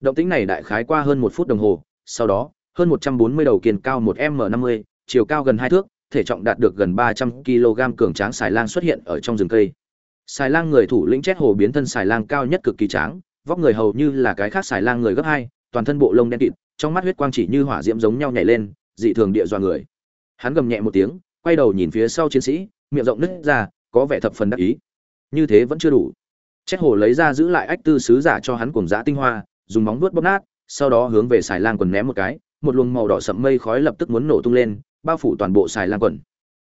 động tĩnh này đại khái qua hơn một phút đồng hồ sau đó hơn một trăm bốn mươi đầu kiền cao 1m50, chiều cao gần hai thước thể trọng đạt được gần ba trăm kg cường tráng xài lang xuất hiện ở trong rừng cây. Xài lang người thủ lĩnh chết hồ biến thân xài lang cao nhất cực kỳ tráng vóc người hầu như là cái khác xài lang người gấp hai toàn thân bộ lông đen kịt trong mắt huyết quang chỉ như hỏa diễm giống nhau nhảy lên dị thường địa dọa người. Hắn gầm nhẹ một tiếng quay đầu nhìn phía sau chiến sĩ miệng rộng nứt ra có vẻ thập phần đắc ý. Như thế vẫn chưa đủ. Chết hồ lấy ra giữ lại ách tư sứ giả cho hắn cùng dã tinh hoa dùng móng vuốt bóp nát, sau đó hướng về xài lang quần ném một cái, một luồng màu đỏ sậm mây khói lập tức muốn nổ tung lên, bao phủ toàn bộ xài lang quần.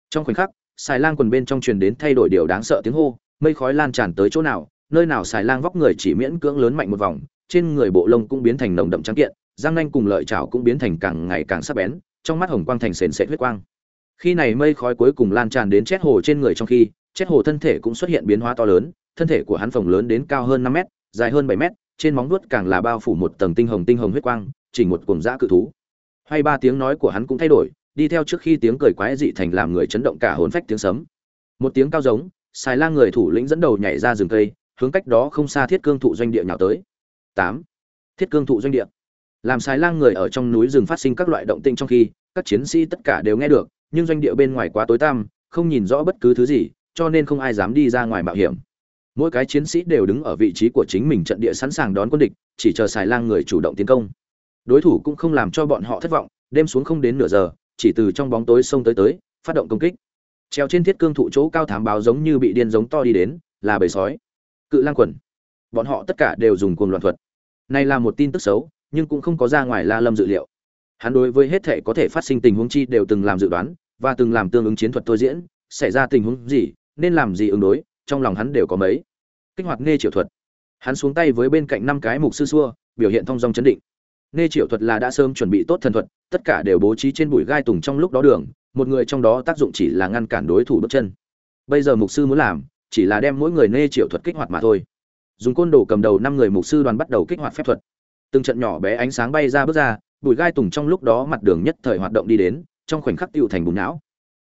Trong khoảnh khắc, xài lang quần bên trong truyền đến thay đổi điều đáng sợ tiếng hô, mây khói lan tràn tới chỗ nào, nơi nào xài lang vóc người chỉ miễn cưỡng lớn mạnh một vòng, trên người bộ lông cũng biến thành nồng đậm trắng kiện, răng nanh cùng lợi chảo cũng biến thành càng ngày càng sắc bén, trong mắt hồng quang thành sền sệt huyết quang. Khi này mây khói cuối cùng lan tràn đến chết hồ trên người trong khi, chết hồ thân thể cũng xuất hiện biến hóa to lớn, thân thể của hắn phồng lớn đến cao hơn năm mét, dài hơn bảy mét trên móng vuốt càng là bao phủ một tầng tinh hồng tinh hồng huyết quang Chỉ một cuồng dã cự thú. Hay ba tiếng nói của hắn cũng thay đổi, đi theo trước khi tiếng cười quái dị thành làm người chấn động cả hồn phách tiếng sấm. Một tiếng cao giống, xài lang người thủ lĩnh dẫn đầu nhảy ra rừng cây, hướng cách đó không xa thiết cương thụ doanh địa nhào tới. Tám. Thiết cương thụ doanh địa. Làm xài lang người ở trong núi rừng phát sinh các loại động tĩnh trong khi, các chiến sĩ tất cả đều nghe được, nhưng doanh địa bên ngoài quá tối tăm, không nhìn rõ bất cứ thứ gì, cho nên không ai dám đi ra ngoài mạo hiểm mỗi cái chiến sĩ đều đứng ở vị trí của chính mình trận địa sẵn sàng đón quân địch, chỉ chờ xài lang người chủ động tiến công. Đối thủ cũng không làm cho bọn họ thất vọng, đêm xuống không đến nửa giờ, chỉ từ trong bóng tối xông tới tới, phát động công kích. Treo trên thiết cương thụ chỗ cao thám báo giống như bị điên giống to đi đến, là bầy sói. Cự lang quần. Bọn họ tất cả đều dùng cuồng loạn thuật. Này là một tin tức xấu, nhưng cũng không có ra ngoài la lâm dự liệu. Hắn đối với hết thể có thể phát sinh tình huống chi đều từng làm dự đoán, và từng làm tương ứng chiến thuật tôi diễn, xảy ra tình huống gì, nên làm gì ứng đối trong lòng hắn đều có mấy. Kích hoạt nghe triệu thuật. Hắn xuống tay với bên cạnh năm cái mục sư xua, biểu hiện thông dong chấn định. Nghe triệu thuật là đã sớm chuẩn bị tốt thần thuật, tất cả đều bố trí trên bụi gai tùng trong lúc đó đường, một người trong đó tác dụng chỉ là ngăn cản đối thủ bước chân. Bây giờ mục sư muốn làm, chỉ là đem mỗi người nê triệu thuật kích hoạt mà thôi. Dùng côn đồ cầm đầu năm người mục sư đoàn bắt đầu kích hoạt phép thuật. Từng trận nhỏ bé ánh sáng bay ra bước ra, bụi gai tùng trong lúc đó mặt đường nhất thời hoạt động đi đến, trong khoảnh khắc tựu thành bùn não.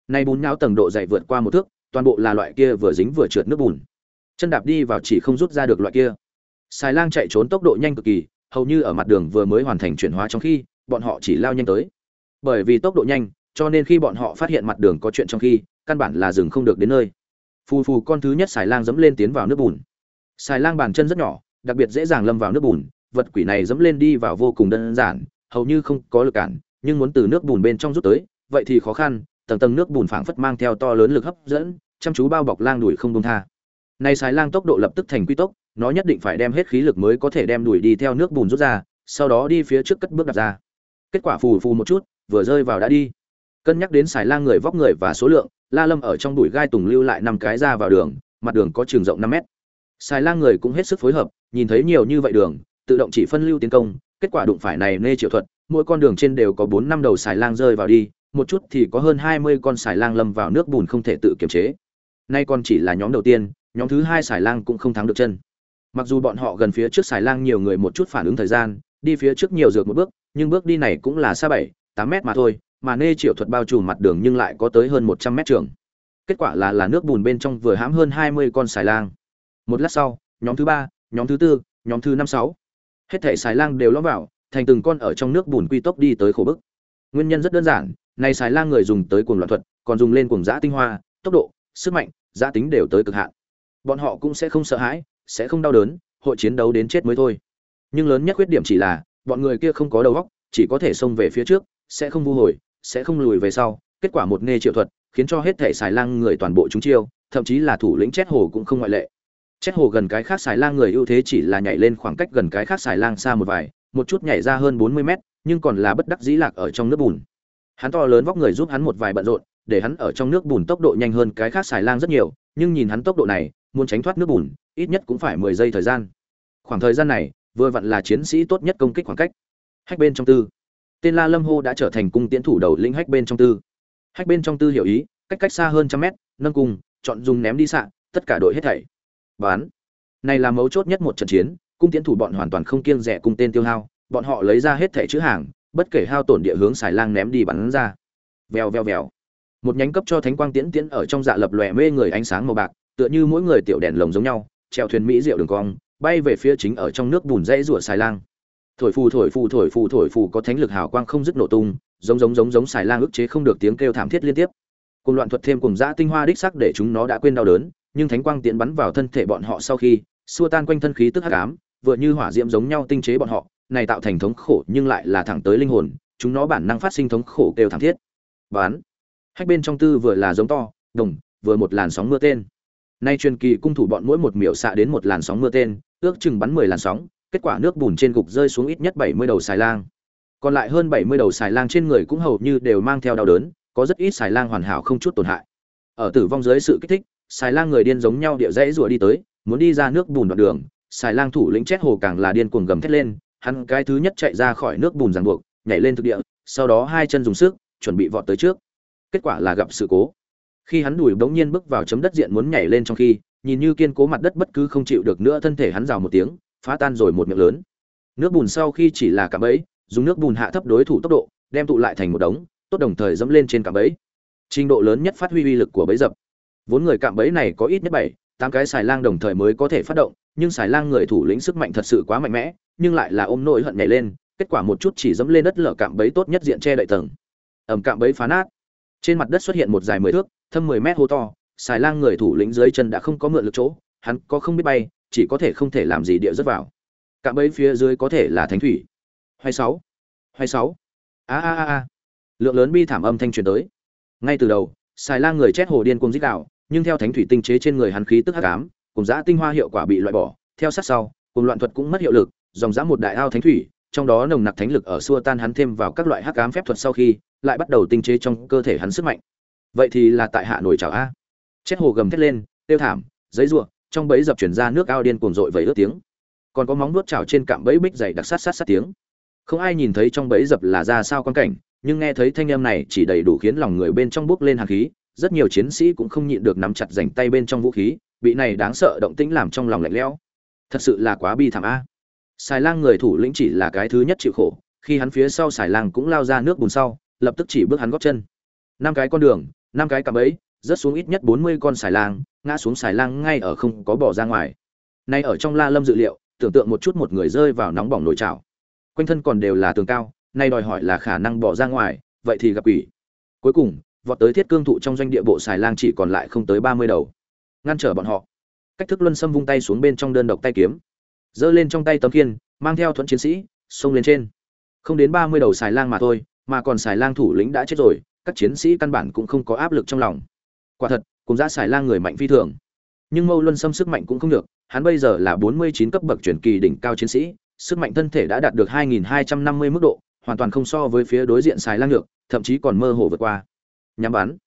Nay bùn não tầng độ dày vượt qua một thước toàn bộ là loại kia vừa dính vừa trượt nước bùn. Chân đạp đi vào chỉ không rút ra được loại kia. Xài lang chạy trốn tốc độ nhanh cực kỳ, hầu như ở mặt đường vừa mới hoàn thành chuyển hóa trong khi, bọn họ chỉ lao nhanh tới. Bởi vì tốc độ nhanh, cho nên khi bọn họ phát hiện mặt đường có chuyện trong khi, căn bản là dừng không được đến nơi. Phù phù con thứ nhất xài lang dẫm lên tiến vào nước bùn. Xài lang bàn chân rất nhỏ, đặc biệt dễ dàng lâm vào nước bùn, vật quỷ này dẫm lên đi vào vô cùng đơn giản, hầu như không có lực cản, nhưng muốn từ nước bùn bên trong rút tới, vậy thì khó khăn tầng tầng nước bùn phảng phất mang theo to lớn lực hấp dẫn, chăm chú bao bọc lang đuổi không buông tha. Này xài lang tốc độ lập tức thành quy tốc, nó nhất định phải đem hết khí lực mới có thể đem đuổi đi theo nước bùn rút ra, sau đó đi phía trước cất bước đặt ra. Kết quả phù phù một chút, vừa rơi vào đã đi. Cân nhắc đến xài lang người vóc người và số lượng, la lâm ở trong đuổi gai tùng lưu lại năm cái ra vào đường, mặt đường có trường rộng năm mét. Xài lang người cũng hết sức phối hợp, nhìn thấy nhiều như vậy đường, tự động chỉ phân lưu tiến công, kết quả đụng phải này nê triệu thuật, mỗi con đường trên đều có bốn năm đầu xài lang rơi vào đi một chút thì có hơn hai mươi con xài lang lâm vào nước bùn không thể tự kiềm chế. Nay còn chỉ là nhóm đầu tiên, nhóm thứ hai xài lang cũng không thắng được chân. Mặc dù bọn họ gần phía trước xài lang nhiều người một chút phản ứng thời gian, đi phía trước nhiều dược một bước, nhưng bước đi này cũng là xa bảy, tám mét mà thôi, mà nê triệu thuật bao trùm mặt đường nhưng lại có tới hơn một trăm mét trường. Kết quả là là nước bùn bên trong vừa hãm hơn hai mươi con xài lang. Một lát sau, nhóm thứ ba, nhóm thứ tư, nhóm thứ năm sáu. Hết thảy xài lang đều lõm vào, thành từng con ở trong nước bùn quy tốc đi tới khổ bức. Nguyên nhân rất đơn giản này xài lang người dùng tới cuồng loạn thuật, còn dùng lên cuồng giã tinh hoa, tốc độ, sức mạnh giã tính đều tới cực hạn. Bọn họ cũng sẽ không sợ hãi, sẽ không đau đớn, hội chiến đấu đến chết mới thôi. Nhưng lớn nhất khuyết điểm chỉ là, bọn người kia không có đầu óc, chỉ có thể xông về phía trước, sẽ không vu hồi, sẽ không lùi về sau. Kết quả một nê triệu thuật, khiến cho hết thể xài lang người toàn bộ chúng chiêu, thậm chí là thủ lĩnh chết hồ cũng không ngoại lệ. Chết hồ gần cái khác xài lang người ưu thế chỉ là nhảy lên khoảng cách gần cái khác xài lang xa một vài, một chút nhảy ra hơn bốn mươi mét, nhưng còn là bất đắc dĩ lạc ở trong nước bùn hắn to lớn vóc người giúp hắn một vài bận rộn, để hắn ở trong nước bùn tốc độ nhanh hơn cái khác xài lang rất nhiều, nhưng nhìn hắn tốc độ này, muốn tránh thoát nước bùn, ít nhất cũng phải mười giây thời gian. Khoảng thời gian này, vừa vặn là chiến sĩ tốt nhất công kích khoảng cách. Hách bên trong tư. Tên la lâm hô đã trở thành cung tiễn thủ đầu lĩnh hách bên trong tư. Hách bên trong tư hiểu ý, cách cách xa hơn trăm mét, nâng cung, chọn dùng ném đi xạ, tất cả đội hết thảy. Bán. Này là mấu chốt nhất một trận chiến, cung tiễn thủ bọn hoàn toàn không kiêng rẻ cung tên tiêu hao, bọn họ lấy ra hết thẻ chữ hàng bất kể hao tổn địa hướng xài lang ném đi bắn ra. Vèo vèo vèo. Một nhánh cấp cho thánh quang tiễn tiễn ở trong dạ lập lòe mê người ánh sáng màu bạc, tựa như mỗi người tiểu đèn lồng giống nhau treo thuyền mỹ rượu đường cong, bay về phía chính ở trong nước bùn dãy rủa xài lang. Thổi phù thổi phù thổi phù thổi phù có thánh lực hào quang không dứt nổ tung, giống giống giống giống xài lang ức chế không được tiếng kêu thảm thiết liên tiếp. Cùng loạn thuật thêm cùng dã tinh hoa đích sắc để chúng nó đã quên đau đớn, nhưng thánh quang tiễn bắn vào thân thể bọn họ sau khi, xua tan quanh thân khí tức hắc ám, vừa như hỏa diễm giống nhau tinh chế bọn họ này tạo thành thống khổ nhưng lại là thẳng tới linh hồn, chúng nó bản năng phát sinh thống khổ kêu thảm thiết. Bán hách bên trong tư vừa là giống to, đồng, vừa một làn sóng mưa tên. Nay truyền kỳ cung thủ bọn mỗi một miểu xạ đến một làn sóng mưa tên, ước chừng bắn mười làn sóng, kết quả nước bùn trên gục rơi xuống ít nhất bảy mươi đầu xài lang. Còn lại hơn bảy mươi đầu xài lang trên người cũng hầu như đều mang theo đau đớn, có rất ít xài lang hoàn hảo không chút tổn hại. Ở tử vong dưới sự kích thích, xài lang người điên giống nhau địa dãy rủa đi tới, muốn đi ra nước bùn đoạn đường, xài lang thủ lĩnh chết hồ càng là điên cuồng gầm thét lên hắn cái thứ nhất chạy ra khỏi nước bùn ràng buộc, nhảy lên thực địa, sau đó hai chân dùng sức, chuẩn bị vọt tới trước. Kết quả là gặp sự cố. Khi hắn đùi bỗng nhiên bước vào chấm đất diện muốn nhảy lên trong khi, nhìn như kiên cố mặt đất bất cứ không chịu được nữa, thân thể hắn rào một tiếng, phá tan rồi một miệng lớn. Nước bùn sau khi chỉ là cạm bẫy, dùng nước bùn hạ thấp đối thủ tốc độ, đem tụ lại thành một đống, tốt đồng thời dẫm lên trên cạm bẫy. Trình độ lớn nhất phát huy uy lực của bẫy dập. Vốn người cạm bẫy này có ít nhất bảy, tám cái xài lang đồng thời mới có thể phát động nhưng xài lang người thủ lĩnh sức mạnh thật sự quá mạnh mẽ, nhưng lại là ôm nỗi hận nhảy lên, kết quả một chút chỉ dẫm lên đất lở cạm bẫy tốt nhất diện che đậy tầng. Ẩm cạm bẫy phá nát. Trên mặt đất xuất hiện một dài mười thước, thâm mười mét hô to xài lang người thủ lĩnh dưới chân đã không có mượn lực chỗ, hắn có không biết bay, chỉ có thể không thể làm gì địa rớt vào. Cạm bẫy phía dưới có thể là thánh thủy. Hay sáu hay sáu. A a a a. Lượng lớn bi thảm âm thanh truyền tới. Ngay từ đầu xài lang người chết hồ điên cuồng dích đạo nhưng theo thánh thủy tinh chế trên người hắn khí tức hắc ám cùng giã tinh hoa hiệu quả bị loại bỏ. Theo sát sau, cùng loạn thuật cũng mất hiệu lực, dòng dã một đại ao thánh thủy, trong đó nồng nặc thánh lực ở xua tan hắn thêm vào các loại hắc ám phép thuật sau khi, lại bắt đầu tinh chế trong cơ thể hắn sức mạnh. Vậy thì là tại hạ nổi chảo a. Chết hồ gầm thét lên tiêu thảm, giấy ruộng trong bẫy dập chuyển ra nước ao điên cuồng rội vẩy ướt tiếng. Còn có móng nuốt chảo trên cạm bẫy bích dày đặc sát sát sát tiếng. Không ai nhìn thấy trong bẫy dập là ra sao quan cảnh, nhưng nghe thấy thanh âm này chỉ đầy đủ khiến lòng người bên trong bước lên hàn khí rất nhiều chiến sĩ cũng không nhịn được nắm chặt rảnh tay bên trong vũ khí, bị này đáng sợ động tĩnh làm trong lòng lạnh lẽo. Thật sự là quá bi thảm a. Xài lang người thủ lĩnh chỉ là cái thứ nhất chịu khổ, khi hắn phía sau xài lang cũng lao ra nước bùn sau, lập tức chỉ bước hắn gót chân. Năm cái con đường, năm cái cạm bẫy, rớt xuống ít nhất bốn mươi con xài lang, ngã xuống xài lang ngay ở không có bỏ ra ngoài. Nay ở trong la lâm dự liệu, tưởng tượng một chút một người rơi vào nóng bỏng nồi chảo quanh thân còn đều là tường cao, nay đòi hỏi là khả năng bỏ ra ngoài, vậy thì gặp ủy cuối cùng vọt tới thiết cương thụ trong doanh địa bộ xài lang chỉ còn lại không tới ba mươi đầu. Ngăn trở bọn họ. Cách thức luân xâm vung tay xuống bên trong đơn độc tay kiếm. Giơ lên trong tay tấm kiên mang theo thuẫn chiến sĩ, xông lên trên. Không đến ba mươi đầu xài lang mà thôi, mà còn xài lang thủ lĩnh đã chết rồi, các chiến sĩ căn bản cũng không có áp lực trong lòng. Quả thật, cùng ra xài lang người mạnh phi thường. Nhưng mâu luân xâm sức mạnh cũng không được, hắn bây giờ là bốn mươi chín cấp bậc truyền kỳ đỉnh cao chiến sĩ, sức mạnh thân thể đã đạt được hai nghìn hai trăm năm mươi mức độ, hoàn toàn không so với phía đối diện xài lang được thậm chí còn mơ hồ vượt qua nhắm bắn.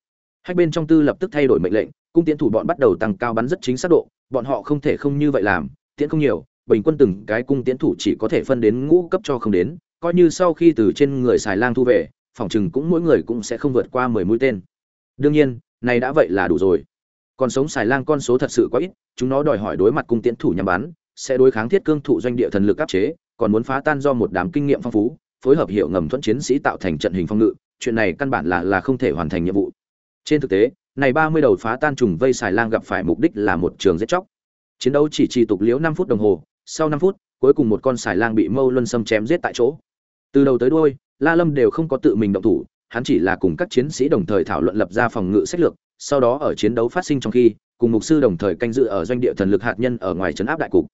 Hai bên trong tư lập tức thay đổi mệnh lệnh, cung tiễn thủ bọn bắt đầu tăng cao bắn rất chính xác độ, bọn họ không thể không như vậy làm, tiễn không nhiều, bình quân từng cái cung tiễn thủ chỉ có thể phân đến ngũ cấp cho không đến, coi như sau khi từ trên người xài lang thu về, phòng chừng cũng mỗi người cũng sẽ không vượt qua mười mũi tên. Đương nhiên, này đã vậy là đủ rồi. Còn sống xài lang con số thật sự quá ít, chúng nó đòi hỏi đối mặt cung tiễn thủ nhắm bắn, sẽ đối kháng thiết cương thụ doanh địa thần lực áp chế, còn muốn phá tan do một đám kinh nghiệm phong phú, phối hợp hiệu ngầm thuẫn chiến sĩ tạo thành trận hình phong ngự chuyện này căn bản là là không thể hoàn thành nhiệm vụ. Trên thực tế, này ba mươi đầu phá tan trùng vây xài lang gặp phải mục đích là một trường giết chóc. Chiến đấu chỉ trì tục liễu năm phút đồng hồ, sau năm phút, cuối cùng một con xài lang bị mâu luân xâm chém giết tại chỗ. Từ đầu tới đuôi, la lâm đều không có tự mình động thủ, hắn chỉ là cùng các chiến sĩ đồng thời thảo luận lập ra phòng ngự sách lược, sau đó ở chiến đấu phát sinh trong khi, cùng mục sư đồng thời canh dự ở doanh địa thần lực hạt nhân ở ngoài trấn áp đại cục.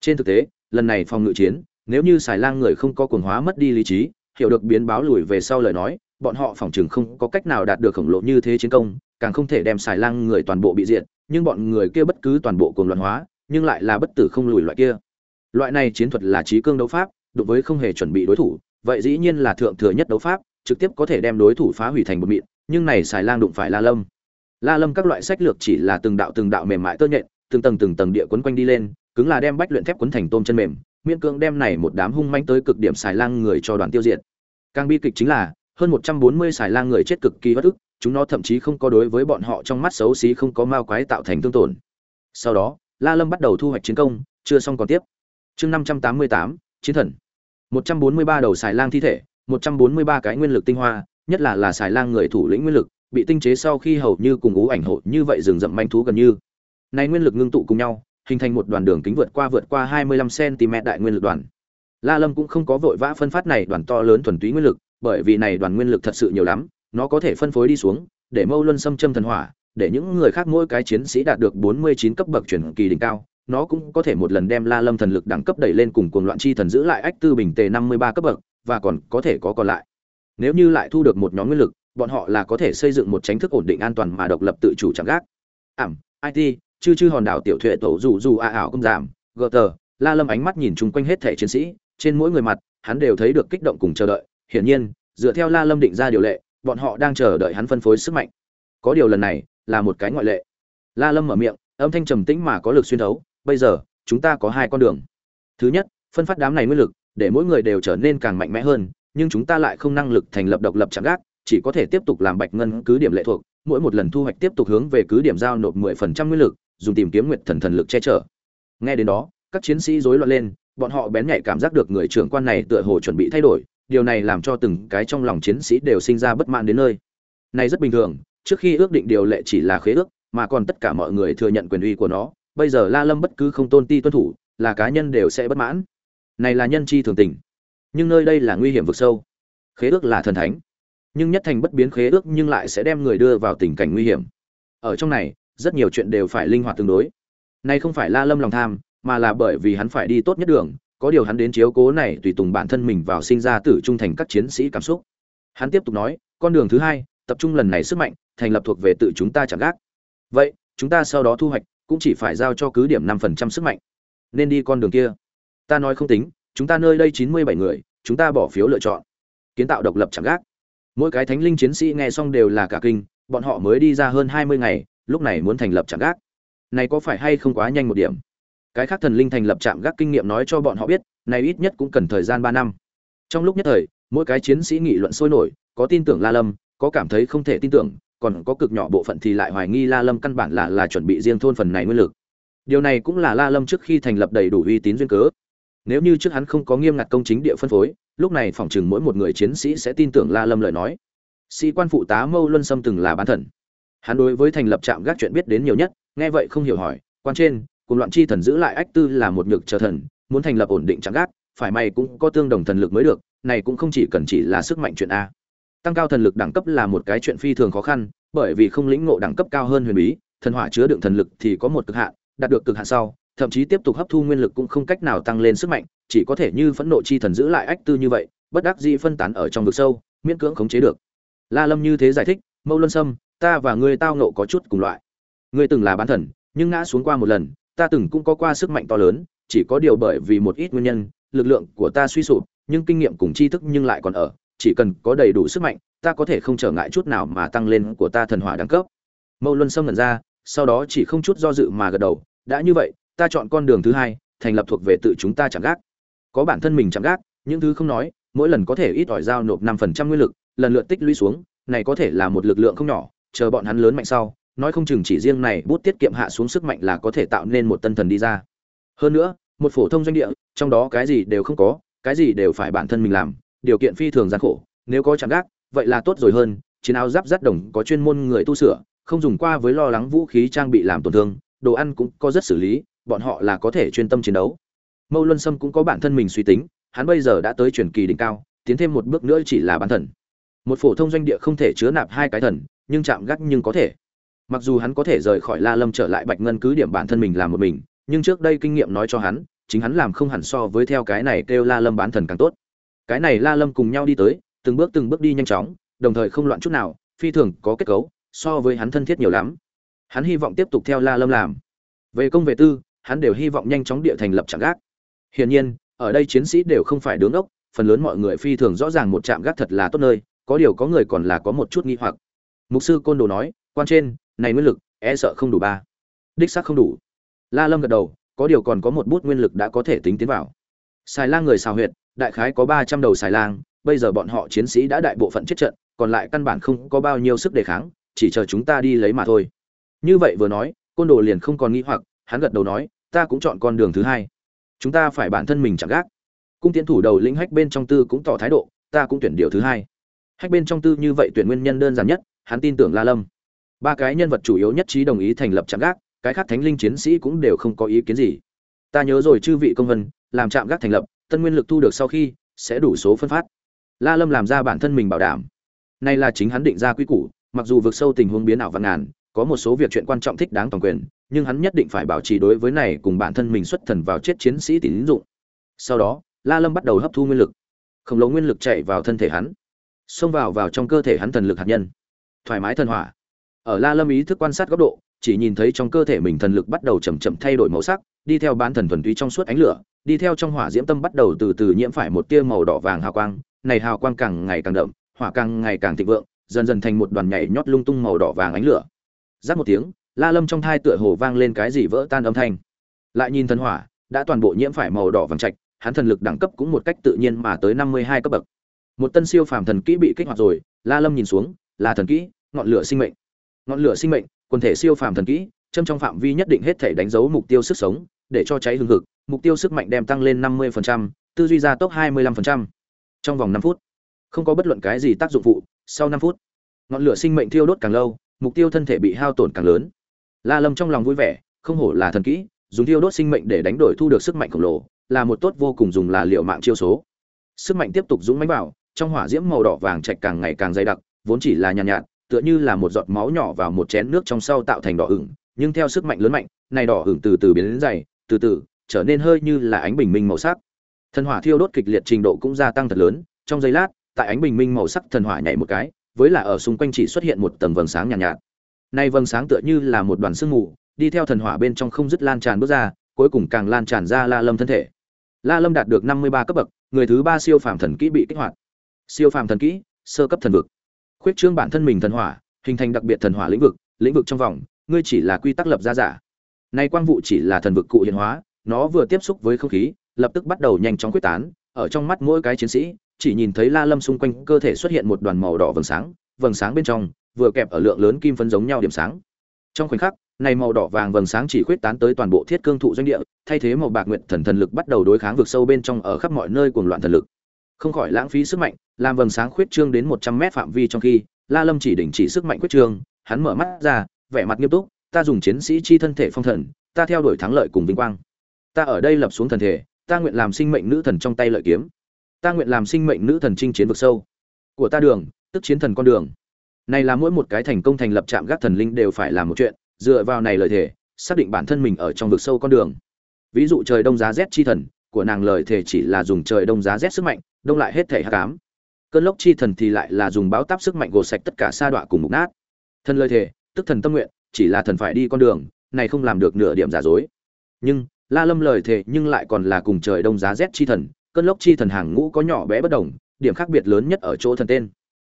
Trên thực tế, lần này phòng ngự chiến, nếu như xài lang người không có cuồng hóa mất đi lý trí, hiểu được biến báo lùi về sau lời nói bọn họ phòng trường không có cách nào đạt được khổng lồ như thế chiến công, càng không thể đem xài lang người toàn bộ bị diệt, nhưng bọn người kia bất cứ toàn bộ cuồng loạn hóa, nhưng lại là bất tử không lùi loại kia. Loại này chiến thuật là trí cương đấu pháp đối với không hề chuẩn bị đối thủ, vậy dĩ nhiên là thượng thừa nhất đấu pháp, trực tiếp có thể đem đối thủ phá hủy thành một mịn, nhưng này xài lang đụng phải la lâm. La lâm các loại sách lược chỉ là từng đạo từng đạo mềm mại tơ nhện, từng tầng từng tầng địa quấn quanh đi lên, cứng là đem bách luyện thép quấn thành tôm chân mềm, miễn cưỡng đem này một đám hung manh tới cực điểm xài lang người cho đoàn tiêu diệt. Càng bi kịch chính là hơn một trăm bốn mươi xài lang người chết cực kỳ bất ức, chúng nó thậm chí không có đối với bọn họ trong mắt xấu xí không có mao quái tạo thành thương tổn. Sau đó, la lâm bắt đầu thu hoạch chiến công, chưa xong còn tiếp. Chương năm trăm tám mươi tám, chiến thần. một trăm bốn mươi ba đầu xài lang thi thể, một trăm bốn mươi ba cái nguyên lực tinh hoa, nhất là là xài lang người thủ lĩnh nguyên lực, bị tinh chế sau khi hầu như cùng ú ảnh hộ như vậy rừng rậm manh thú gần như. Này nguyên lực ngưng tụ cùng nhau, hình thành một đoàn đường kính vượt qua vượt qua 25 cm đại nguyên lực đoàn. La lâm cũng không có vội vã phân phát này đoàn to lớn thuần túy nguyên lực bởi vì này đoàn nguyên lực thật sự nhiều lắm, nó có thể phân phối đi xuống, để mâu luân xâm châm thần hỏa, để những người khác mỗi cái chiến sĩ đạt được 49 cấp bậc chuyển kỳ đỉnh cao, nó cũng có thể một lần đem la lâm thần lực đẳng cấp đẩy lên cùng cuồng loạn chi thần giữ lại ách tư bình tề 53 cấp bậc, và còn có thể có còn lại. Nếu như lại thu được một nhóm nguyên lực, bọn họ là có thể xây dựng một tránh thức ổn định an toàn mà độc lập tự chủ chẳng gác. Ảm it chư chư hòn đảo tiểu thuệ tổ dù dù a ảo cũng giảm, gờ tờ, la lâm ánh mắt nhìn chung quanh hết thể chiến sĩ, trên mỗi người mặt, hắn đều thấy được kích động cùng chờ đợi hiển nhiên, dựa theo la lâm định ra điều lệ, bọn họ đang chờ đợi hắn phân phối sức mạnh. Có điều lần này là một cái ngoại lệ. La lâm mở miệng, âm thanh trầm tĩnh mà có lực xuyên thấu, bây giờ, chúng ta có hai con đường. Thứ nhất, phân phát đám này nguyên lực, để mỗi người đều trở nên càng mạnh mẽ hơn, nhưng chúng ta lại không năng lực thành lập độc lập chẳng gác, chỉ có thể tiếp tục làm bạch ngân cứ điểm lệ thuộc, mỗi một lần thu hoạch tiếp tục hướng về cứ điểm giao nộp 10% nguyên lực, dùng tìm kiếm nguyệt thần thần lực che chở. Nghe đến đó, các chiến sĩ rối loạn lên, bọn họ bén nhạy cảm giác được người trưởng quan này tựa hồ chuẩn bị thay đổi điều này làm cho từng cái trong lòng chiến sĩ đều sinh ra bất mãn đến nơi. Này rất bình thường, trước khi ước định điều lệ chỉ là khế ước, mà còn tất cả mọi người thừa nhận quyền uy của nó, bây giờ la lâm bất cứ không tôn ti tuân thủ, là cá nhân đều sẽ bất mãn. Này là nhân chi thường tình. Nhưng nơi đây là nguy hiểm vực sâu. Khế ước là thần thánh. Nhưng nhất thành bất biến khế ước nhưng lại sẽ đem người đưa vào tình cảnh nguy hiểm. Ở trong này, rất nhiều chuyện đều phải linh hoạt tương đối. Này không phải la lâm lòng tham, mà là bởi vì hắn phải đi tốt nhất đường có điều hắn đến chiếu cố này tùy tùng bản thân mình vào sinh ra tử trung thành các chiến sĩ cảm xúc. Hắn tiếp tục nói, con đường thứ hai, tập trung lần này sức mạnh, thành lập thuộc về tự chúng ta chẳng gác. Vậy, chúng ta sau đó thu hoạch cũng chỉ phải giao cho cứ điểm năm phần trăm sức mạnh. Nên đi con đường kia. Ta nói không tính, chúng ta nơi đây chín mươi bảy người, chúng ta bỏ phiếu lựa chọn. Kiến tạo độc lập chẳng gác. Mỗi cái thánh linh chiến sĩ nghe xong đều là cả kinh, bọn họ mới đi ra hơn hai mươi ngày, lúc này muốn thành lập chẳng gác. Này có phải hay không quá nhanh một điểm? Cái khác thần linh thành lập trạm gác kinh nghiệm nói cho bọn họ biết, này ít nhất cũng cần thời gian ba năm. Trong lúc nhất thời, mỗi cái chiến sĩ nghị luận sôi nổi, có tin tưởng la lâm, có cảm thấy không thể tin tưởng, còn có cực nhỏ bộ phận thì lại hoài nghi la lâm căn bản là là chuẩn bị riêng thôn phần này nguyên lực. Điều này cũng là la lâm trước khi thành lập đầy đủ uy tín duyên cớ. Nếu như trước hắn không có nghiêm ngặt công chính địa phân phối, lúc này phỏng chừng mỗi một người chiến sĩ sẽ tin tưởng la lâm lời nói. Sĩ quan phụ tá mâu luân sâm từng là bán thần. Hắn đối với thành lập trạm gác chuyện biết đến nhiều nhất, nghe vậy không hiểu hỏi, quan trên cùng loạn chi thần giữ lại ách tư là một nhược chờ thần, muốn thành lập ổn định trạm gác, phải may cũng có tương đồng thần lực mới được, này cũng không chỉ cần chỉ là sức mạnh chuyện a. Tăng cao thần lực đẳng cấp là một cái chuyện phi thường khó khăn, bởi vì không lĩnh ngộ đẳng cấp cao hơn huyền bí, thần hỏa chứa đựng thần lực thì có một cực hạn, đạt được cực hạn sau, thậm chí tiếp tục hấp thu nguyên lực cũng không cách nào tăng lên sức mạnh, chỉ có thể như phẫn nộ chi thần giữ lại ách tư như vậy, bất đắc dĩ phân tán ở trong vực sâu, miễn cưỡng khống chế được. La lâm như thế giải thích, mâu luân sâm, ta và ngươi tao nộ có chút cùng loại. Ngươi từng là bán thần, nhưng ngã xuống qua một lần ta từng cũng có qua sức mạnh to lớn, chỉ có điều bởi vì một ít nguyên nhân, lực lượng của ta suy sụp, nhưng kinh nghiệm cùng tri thức nhưng lại còn ở, chỉ cần có đầy đủ sức mạnh, ta có thể không trở ngại chút nào mà tăng lên của ta thần hỏa đẳng cấp. Mâu luân sâm lần ra, sau đó chỉ không chút do dự mà gật đầu, đã như vậy, ta chọn con đường thứ hai, thành lập thuộc về tự chúng ta chẳng gác. Có bản thân mình chẳng gác, những thứ không nói, mỗi lần có thể ít ỏi giao nộp năm phần trăm nguyên lực, lần lượt tích lũy xuống, này có thể là một lực lượng không nhỏ, chờ bọn hắn lớn mạnh sau nói không chừng chỉ riêng này bút tiết kiệm hạ xuống sức mạnh là có thể tạo nên một tân thần đi ra. Hơn nữa, một phổ thông doanh địa, trong đó cái gì đều không có, cái gì đều phải bản thân mình làm, điều kiện phi thường gian khổ, nếu có chẳng gác, vậy là tốt rồi hơn, chiến áo giáp rất đồng có chuyên môn người tu sửa, không dùng qua với lo lắng vũ khí trang bị làm tổn thương, đồ ăn cũng có rất xử lý, bọn họ là có thể chuyên tâm chiến đấu. Mâu luân sâm cũng có bản thân mình suy tính, hắn bây giờ đã tới truyền kỳ đỉnh cao, tiến thêm một bước nữa chỉ là bán thần. Một phổ thông doanh địa không thể chứa nạp hai cái thần, nhưng chạm gác nhưng có thể mặc dù hắn có thể rời khỏi la lâm trở lại bạch ngân cứ điểm bản thân mình làm một mình, nhưng trước đây kinh nghiệm nói cho hắn, chính hắn làm không hẳn so với theo cái này kêu la lâm bán thần càng tốt. Cái này la lâm cùng nhau đi tới, từng bước từng bước đi nhanh chóng, đồng thời không loạn chút nào, phi thường có kết cấu, so với hắn thân thiết nhiều lắm. Hắn hy vọng tiếp tục theo la lâm làm. Về công về tư, hắn đều hy vọng nhanh chóng địa thành lập trạm gác. Hiển nhiên, ở đây chiến sĩ đều không phải đứng ốc, phần lớn mọi người phi thường rõ ràng một trạm gác thật là tốt nơi, có điều có người còn là có một chút nghi hoặc. Mục sư côn đồ nói, quan trên này nguyên lực e sợ không đủ ba. Đích xác không đủ. La lâm gật đầu, có điều còn có một bút nguyên lực đã có thể tính tiến vào. Xài lang người xào huyệt, đại khái có ba trăm đầu xài lang, bây giờ bọn họ chiến sĩ đã đại bộ phận chết trận, còn lại căn bản không có bao nhiêu sức đề kháng, chỉ chờ chúng ta đi lấy mà thôi. Như vậy vừa nói, côn đồ liền không còn nghĩ hoặc, hắn gật đầu nói, ta cũng chọn con đường thứ hai. Chúng ta phải bản thân mình chẳng gác. Cung tiến thủ đầu lĩnh hách bên trong tư cũng tỏ thái độ, ta cũng tuyển điều thứ hai. Hách bên trong tư như vậy tuyển nguyên nhân đơn giản nhất, hắn tin tưởng la lâm ba cái nhân vật chủ yếu nhất trí đồng ý thành lập trạm gác, cái khác thánh linh chiến sĩ cũng đều không có ý kiến gì. Ta nhớ rồi chư vị công vân, làm trạm gác thành lập, tân nguyên lực thu được sau khi, sẽ đủ số phân phát. La lâm làm ra bản thân mình bảo đảm. Nay là chính hắn định ra quy củ, mặc dù vượt sâu tình huống biến ảo vạn ngàn, có một số việc chuyện quan trọng thích đáng toàn quyền, nhưng hắn nhất định phải bảo trì đối với này cùng bản thân mình xuất thần vào chết chiến sĩ tín dụng. Sau đó, la lâm bắt đầu hấp thu nguyên lực. Khổng lồ nguyên lực chạy vào thân thể hắn, xông vào vào trong cơ thể hắn thần lực hạt nhân. Thoải mái thần hỏa ở la lâm ý thức quan sát góc độ, chỉ nhìn thấy trong cơ thể mình thần lực bắt đầu chậm chậm thay đổi màu sắc, đi theo bán thần thuần túy trong suốt ánh lửa, đi theo trong hỏa diễm tâm bắt đầu từ từ nhiễm phải một tia màu đỏ vàng hào quang. Này hào quang càng ngày càng đậm, hỏa càng ngày càng thịnh vượng, dần dần thành một đoàn nhảy nhót lung tung màu đỏ vàng ánh lửa. Giáp một tiếng, la lâm trong thai tựa hồ vang lên cái gì vỡ tan âm thanh. Lại nhìn thần hỏa, đã toàn bộ nhiễm phải màu đỏ vàng trạch, hắn thần lực đẳng cấp cũng một cách tự nhiên mà tới năm mươi hai cấp bậc. Một tân siêu phàm thần kỹ bị kích hoạt rồi, la lâm nhìn xuống, là thần kỹ, ngọn lửa sinh mệnh ngọn lửa sinh mệnh quần thể siêu phàm thần kỹ châm trong phạm vi nhất định hết thể đánh dấu mục tiêu sức sống để cho cháy hương thực mục tiêu sức mạnh đem tăng lên 50%, tư duy gia tốc 25%. trong vòng 5 phút không có bất luận cái gì tác dụng phụ sau 5 phút ngọn lửa sinh mệnh thiêu đốt càng lâu mục tiêu thân thể bị hao tổn càng lớn la lâm trong lòng vui vẻ không hổ là thần kỹ dùng thiêu đốt sinh mệnh để đánh đổi thu được sức mạnh khổng lồ là một tốt vô cùng dùng là liệu mạng chiêu số sức mạnh tiếp tục dũng mãnh bảo, trong hỏa diễm màu đỏ vàng chạch càng ngày càng dày đặc vốn chỉ là nhàn nhạt, nhạt tựa như là một giọt máu nhỏ vào một chén nước trong sau tạo thành đỏ ửng nhưng theo sức mạnh lớn mạnh này đỏ ửng từ từ biến đến dày từ từ trở nên hơi như là ánh bình minh màu sắc. Thần hỏa thiêu đốt kịch liệt trình độ cũng gia tăng thật lớn trong giây lát tại ánh bình minh màu sắc thần hỏa nhảy một cái với là ở xung quanh chỉ xuất hiện một tầng vầng sáng nhàn nhạt, nhạt. Nay vầng sáng tựa như là một đoàn sương mù đi theo thần hỏa bên trong không dứt lan tràn bước ra cuối cùng càng lan tràn ra la lâm thân thể. La lâm đạt được năm mươi ba cấp bậc người thứ ba siêu phàm thần kỹ bị kích hoạt. Siêu phàm thần kỹ sơ cấp thần vực khuyết trương bản thân mình thần hỏa, hình thành đặc biệt thần hỏa lĩnh vực lĩnh vực trong vòng, ngươi chỉ là quy tắc lập ra giả. Nay quang vụ chỉ là thần vực cụ hiện hóa, nó vừa tiếp xúc với không khí, lập tức bắt đầu nhanh chóng quyết tán, ở trong mắt mỗi cái chiến sĩ, chỉ nhìn thấy la lâm xung quanh cơ thể xuất hiện một đoàn màu đỏ vầng sáng vầng sáng bên trong, vừa kẹp ở lượng lớn kim phấn giống nhau điểm sáng. Trong khoảnh khắc, này màu đỏ vàng vầng sáng chỉ khuyết tán tới toàn bộ thiết cương thụ doanh địa, thay thế màu bạc nguyện thần thần lực bắt đầu đối kháng vực sâu bên trong ở khắp mọi nơi cuồng loạn thần lực. Không khỏi lãng phí sức mạnh làm vầng sáng khuyết trương đến một trăm mét phạm vi trong khi, la lâm chỉ đỉnh chỉ sức mạnh khuyết trương, hắn mở mắt ra, vẻ mặt nghiêm túc, ta dùng chiến sĩ chi thân thể phong thần, ta theo đuổi thắng lợi cùng vinh quang. Ta ở đây lập xuống thần thể, ta nguyện làm sinh mệnh nữ thần trong tay lợi kiếm. Ta nguyện làm sinh mệnh nữ thần chinh chiến vực sâu của ta đường, tức chiến thần con đường. Này là mỗi một cái thành công thành lập trạm gác thần linh đều phải làm một chuyện, dựa vào này lời thể xác định bản thân mình ở trong vực sâu con đường. Ví dụ trời đông giá rét chi thần, của nàng lời thể chỉ là dùng trời đông giá rét sức mạnh, đông lại hết thể hắc ám cơn lốc chi thần thì lại là dùng báo táp sức mạnh gột sạch tất cả sa đọa cùng mục nát. Thần lời thề, tức thần tâm nguyện chỉ là thần phải đi con đường này không làm được nửa điểm giả dối. Nhưng la lâm lời thề nhưng lại còn là cùng trời đông giá rét chi thần cơn lốc chi thần hàng ngũ có nhỏ bé bất đồng điểm khác biệt lớn nhất ở chỗ thần tên.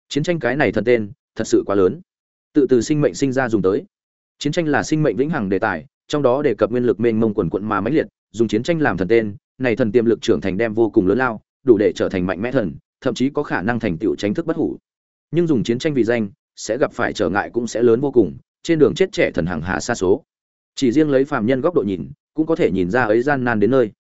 Chiến tranh cái này thần tên thật sự quá lớn. Tự từ sinh mệnh sinh ra dùng tới. Chiến tranh là sinh mệnh vĩnh hằng đề tài trong đó đề cập nguyên lực mênh mông quần quận mà mãnh liệt dùng chiến tranh làm thần tên này thần tiềm lực trưởng thành đem vô cùng lớn lao đủ để trở thành mạnh mẽ thần thậm chí có khả năng thành tựu tránh thức bất hủ. Nhưng dùng chiến tranh vì danh, sẽ gặp phải trở ngại cũng sẽ lớn vô cùng, trên đường chết trẻ thần hàng hạ xa số. Chỉ riêng lấy phàm nhân góc độ nhìn, cũng có thể nhìn ra ấy gian nan đến nơi.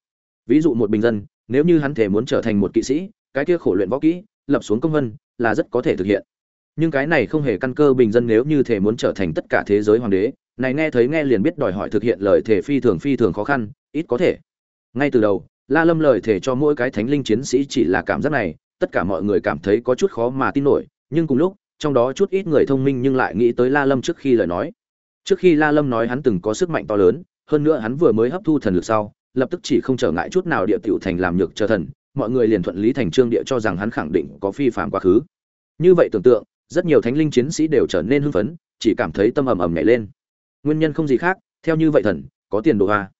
Ví dụ một bình dân, nếu như hắn thể muốn trở thành một kỵ sĩ, cái kia khổ luyện võ kỹ, lập xuống công vân, là rất có thể thực hiện. Nhưng cái này không hề căn cơ bình dân nếu như thể muốn trở thành tất cả thế giới hoàng đế, này nghe thấy nghe liền biết đòi hỏi thực hiện lời thể phi thường phi thường khó khăn, ít có thể. Ngay từ đầu, la lâm lời thể cho mỗi cái thánh linh chiến sĩ chỉ là cảm giác này tất cả mọi người cảm thấy có chút khó mà tin nổi, nhưng cùng lúc, trong đó chút ít người thông minh nhưng lại nghĩ tới la lâm trước khi lời nói. Trước khi la lâm nói hắn từng có sức mạnh to lớn, hơn nữa hắn vừa mới hấp thu thần lực sau, lập tức chỉ không trở ngại chút nào địa tiểu thành làm nhược chờ thần, mọi người liền thuận lý thành trương địa cho rằng hắn khẳng định có phi phạm quá khứ. Như vậy tưởng tượng, rất nhiều thánh linh chiến sĩ đều trở nên hưng phấn, chỉ cảm thấy tâm ầm ầm nhảy lên. Nguyên nhân không gì khác, theo như vậy thần, có tiền đồ hoa.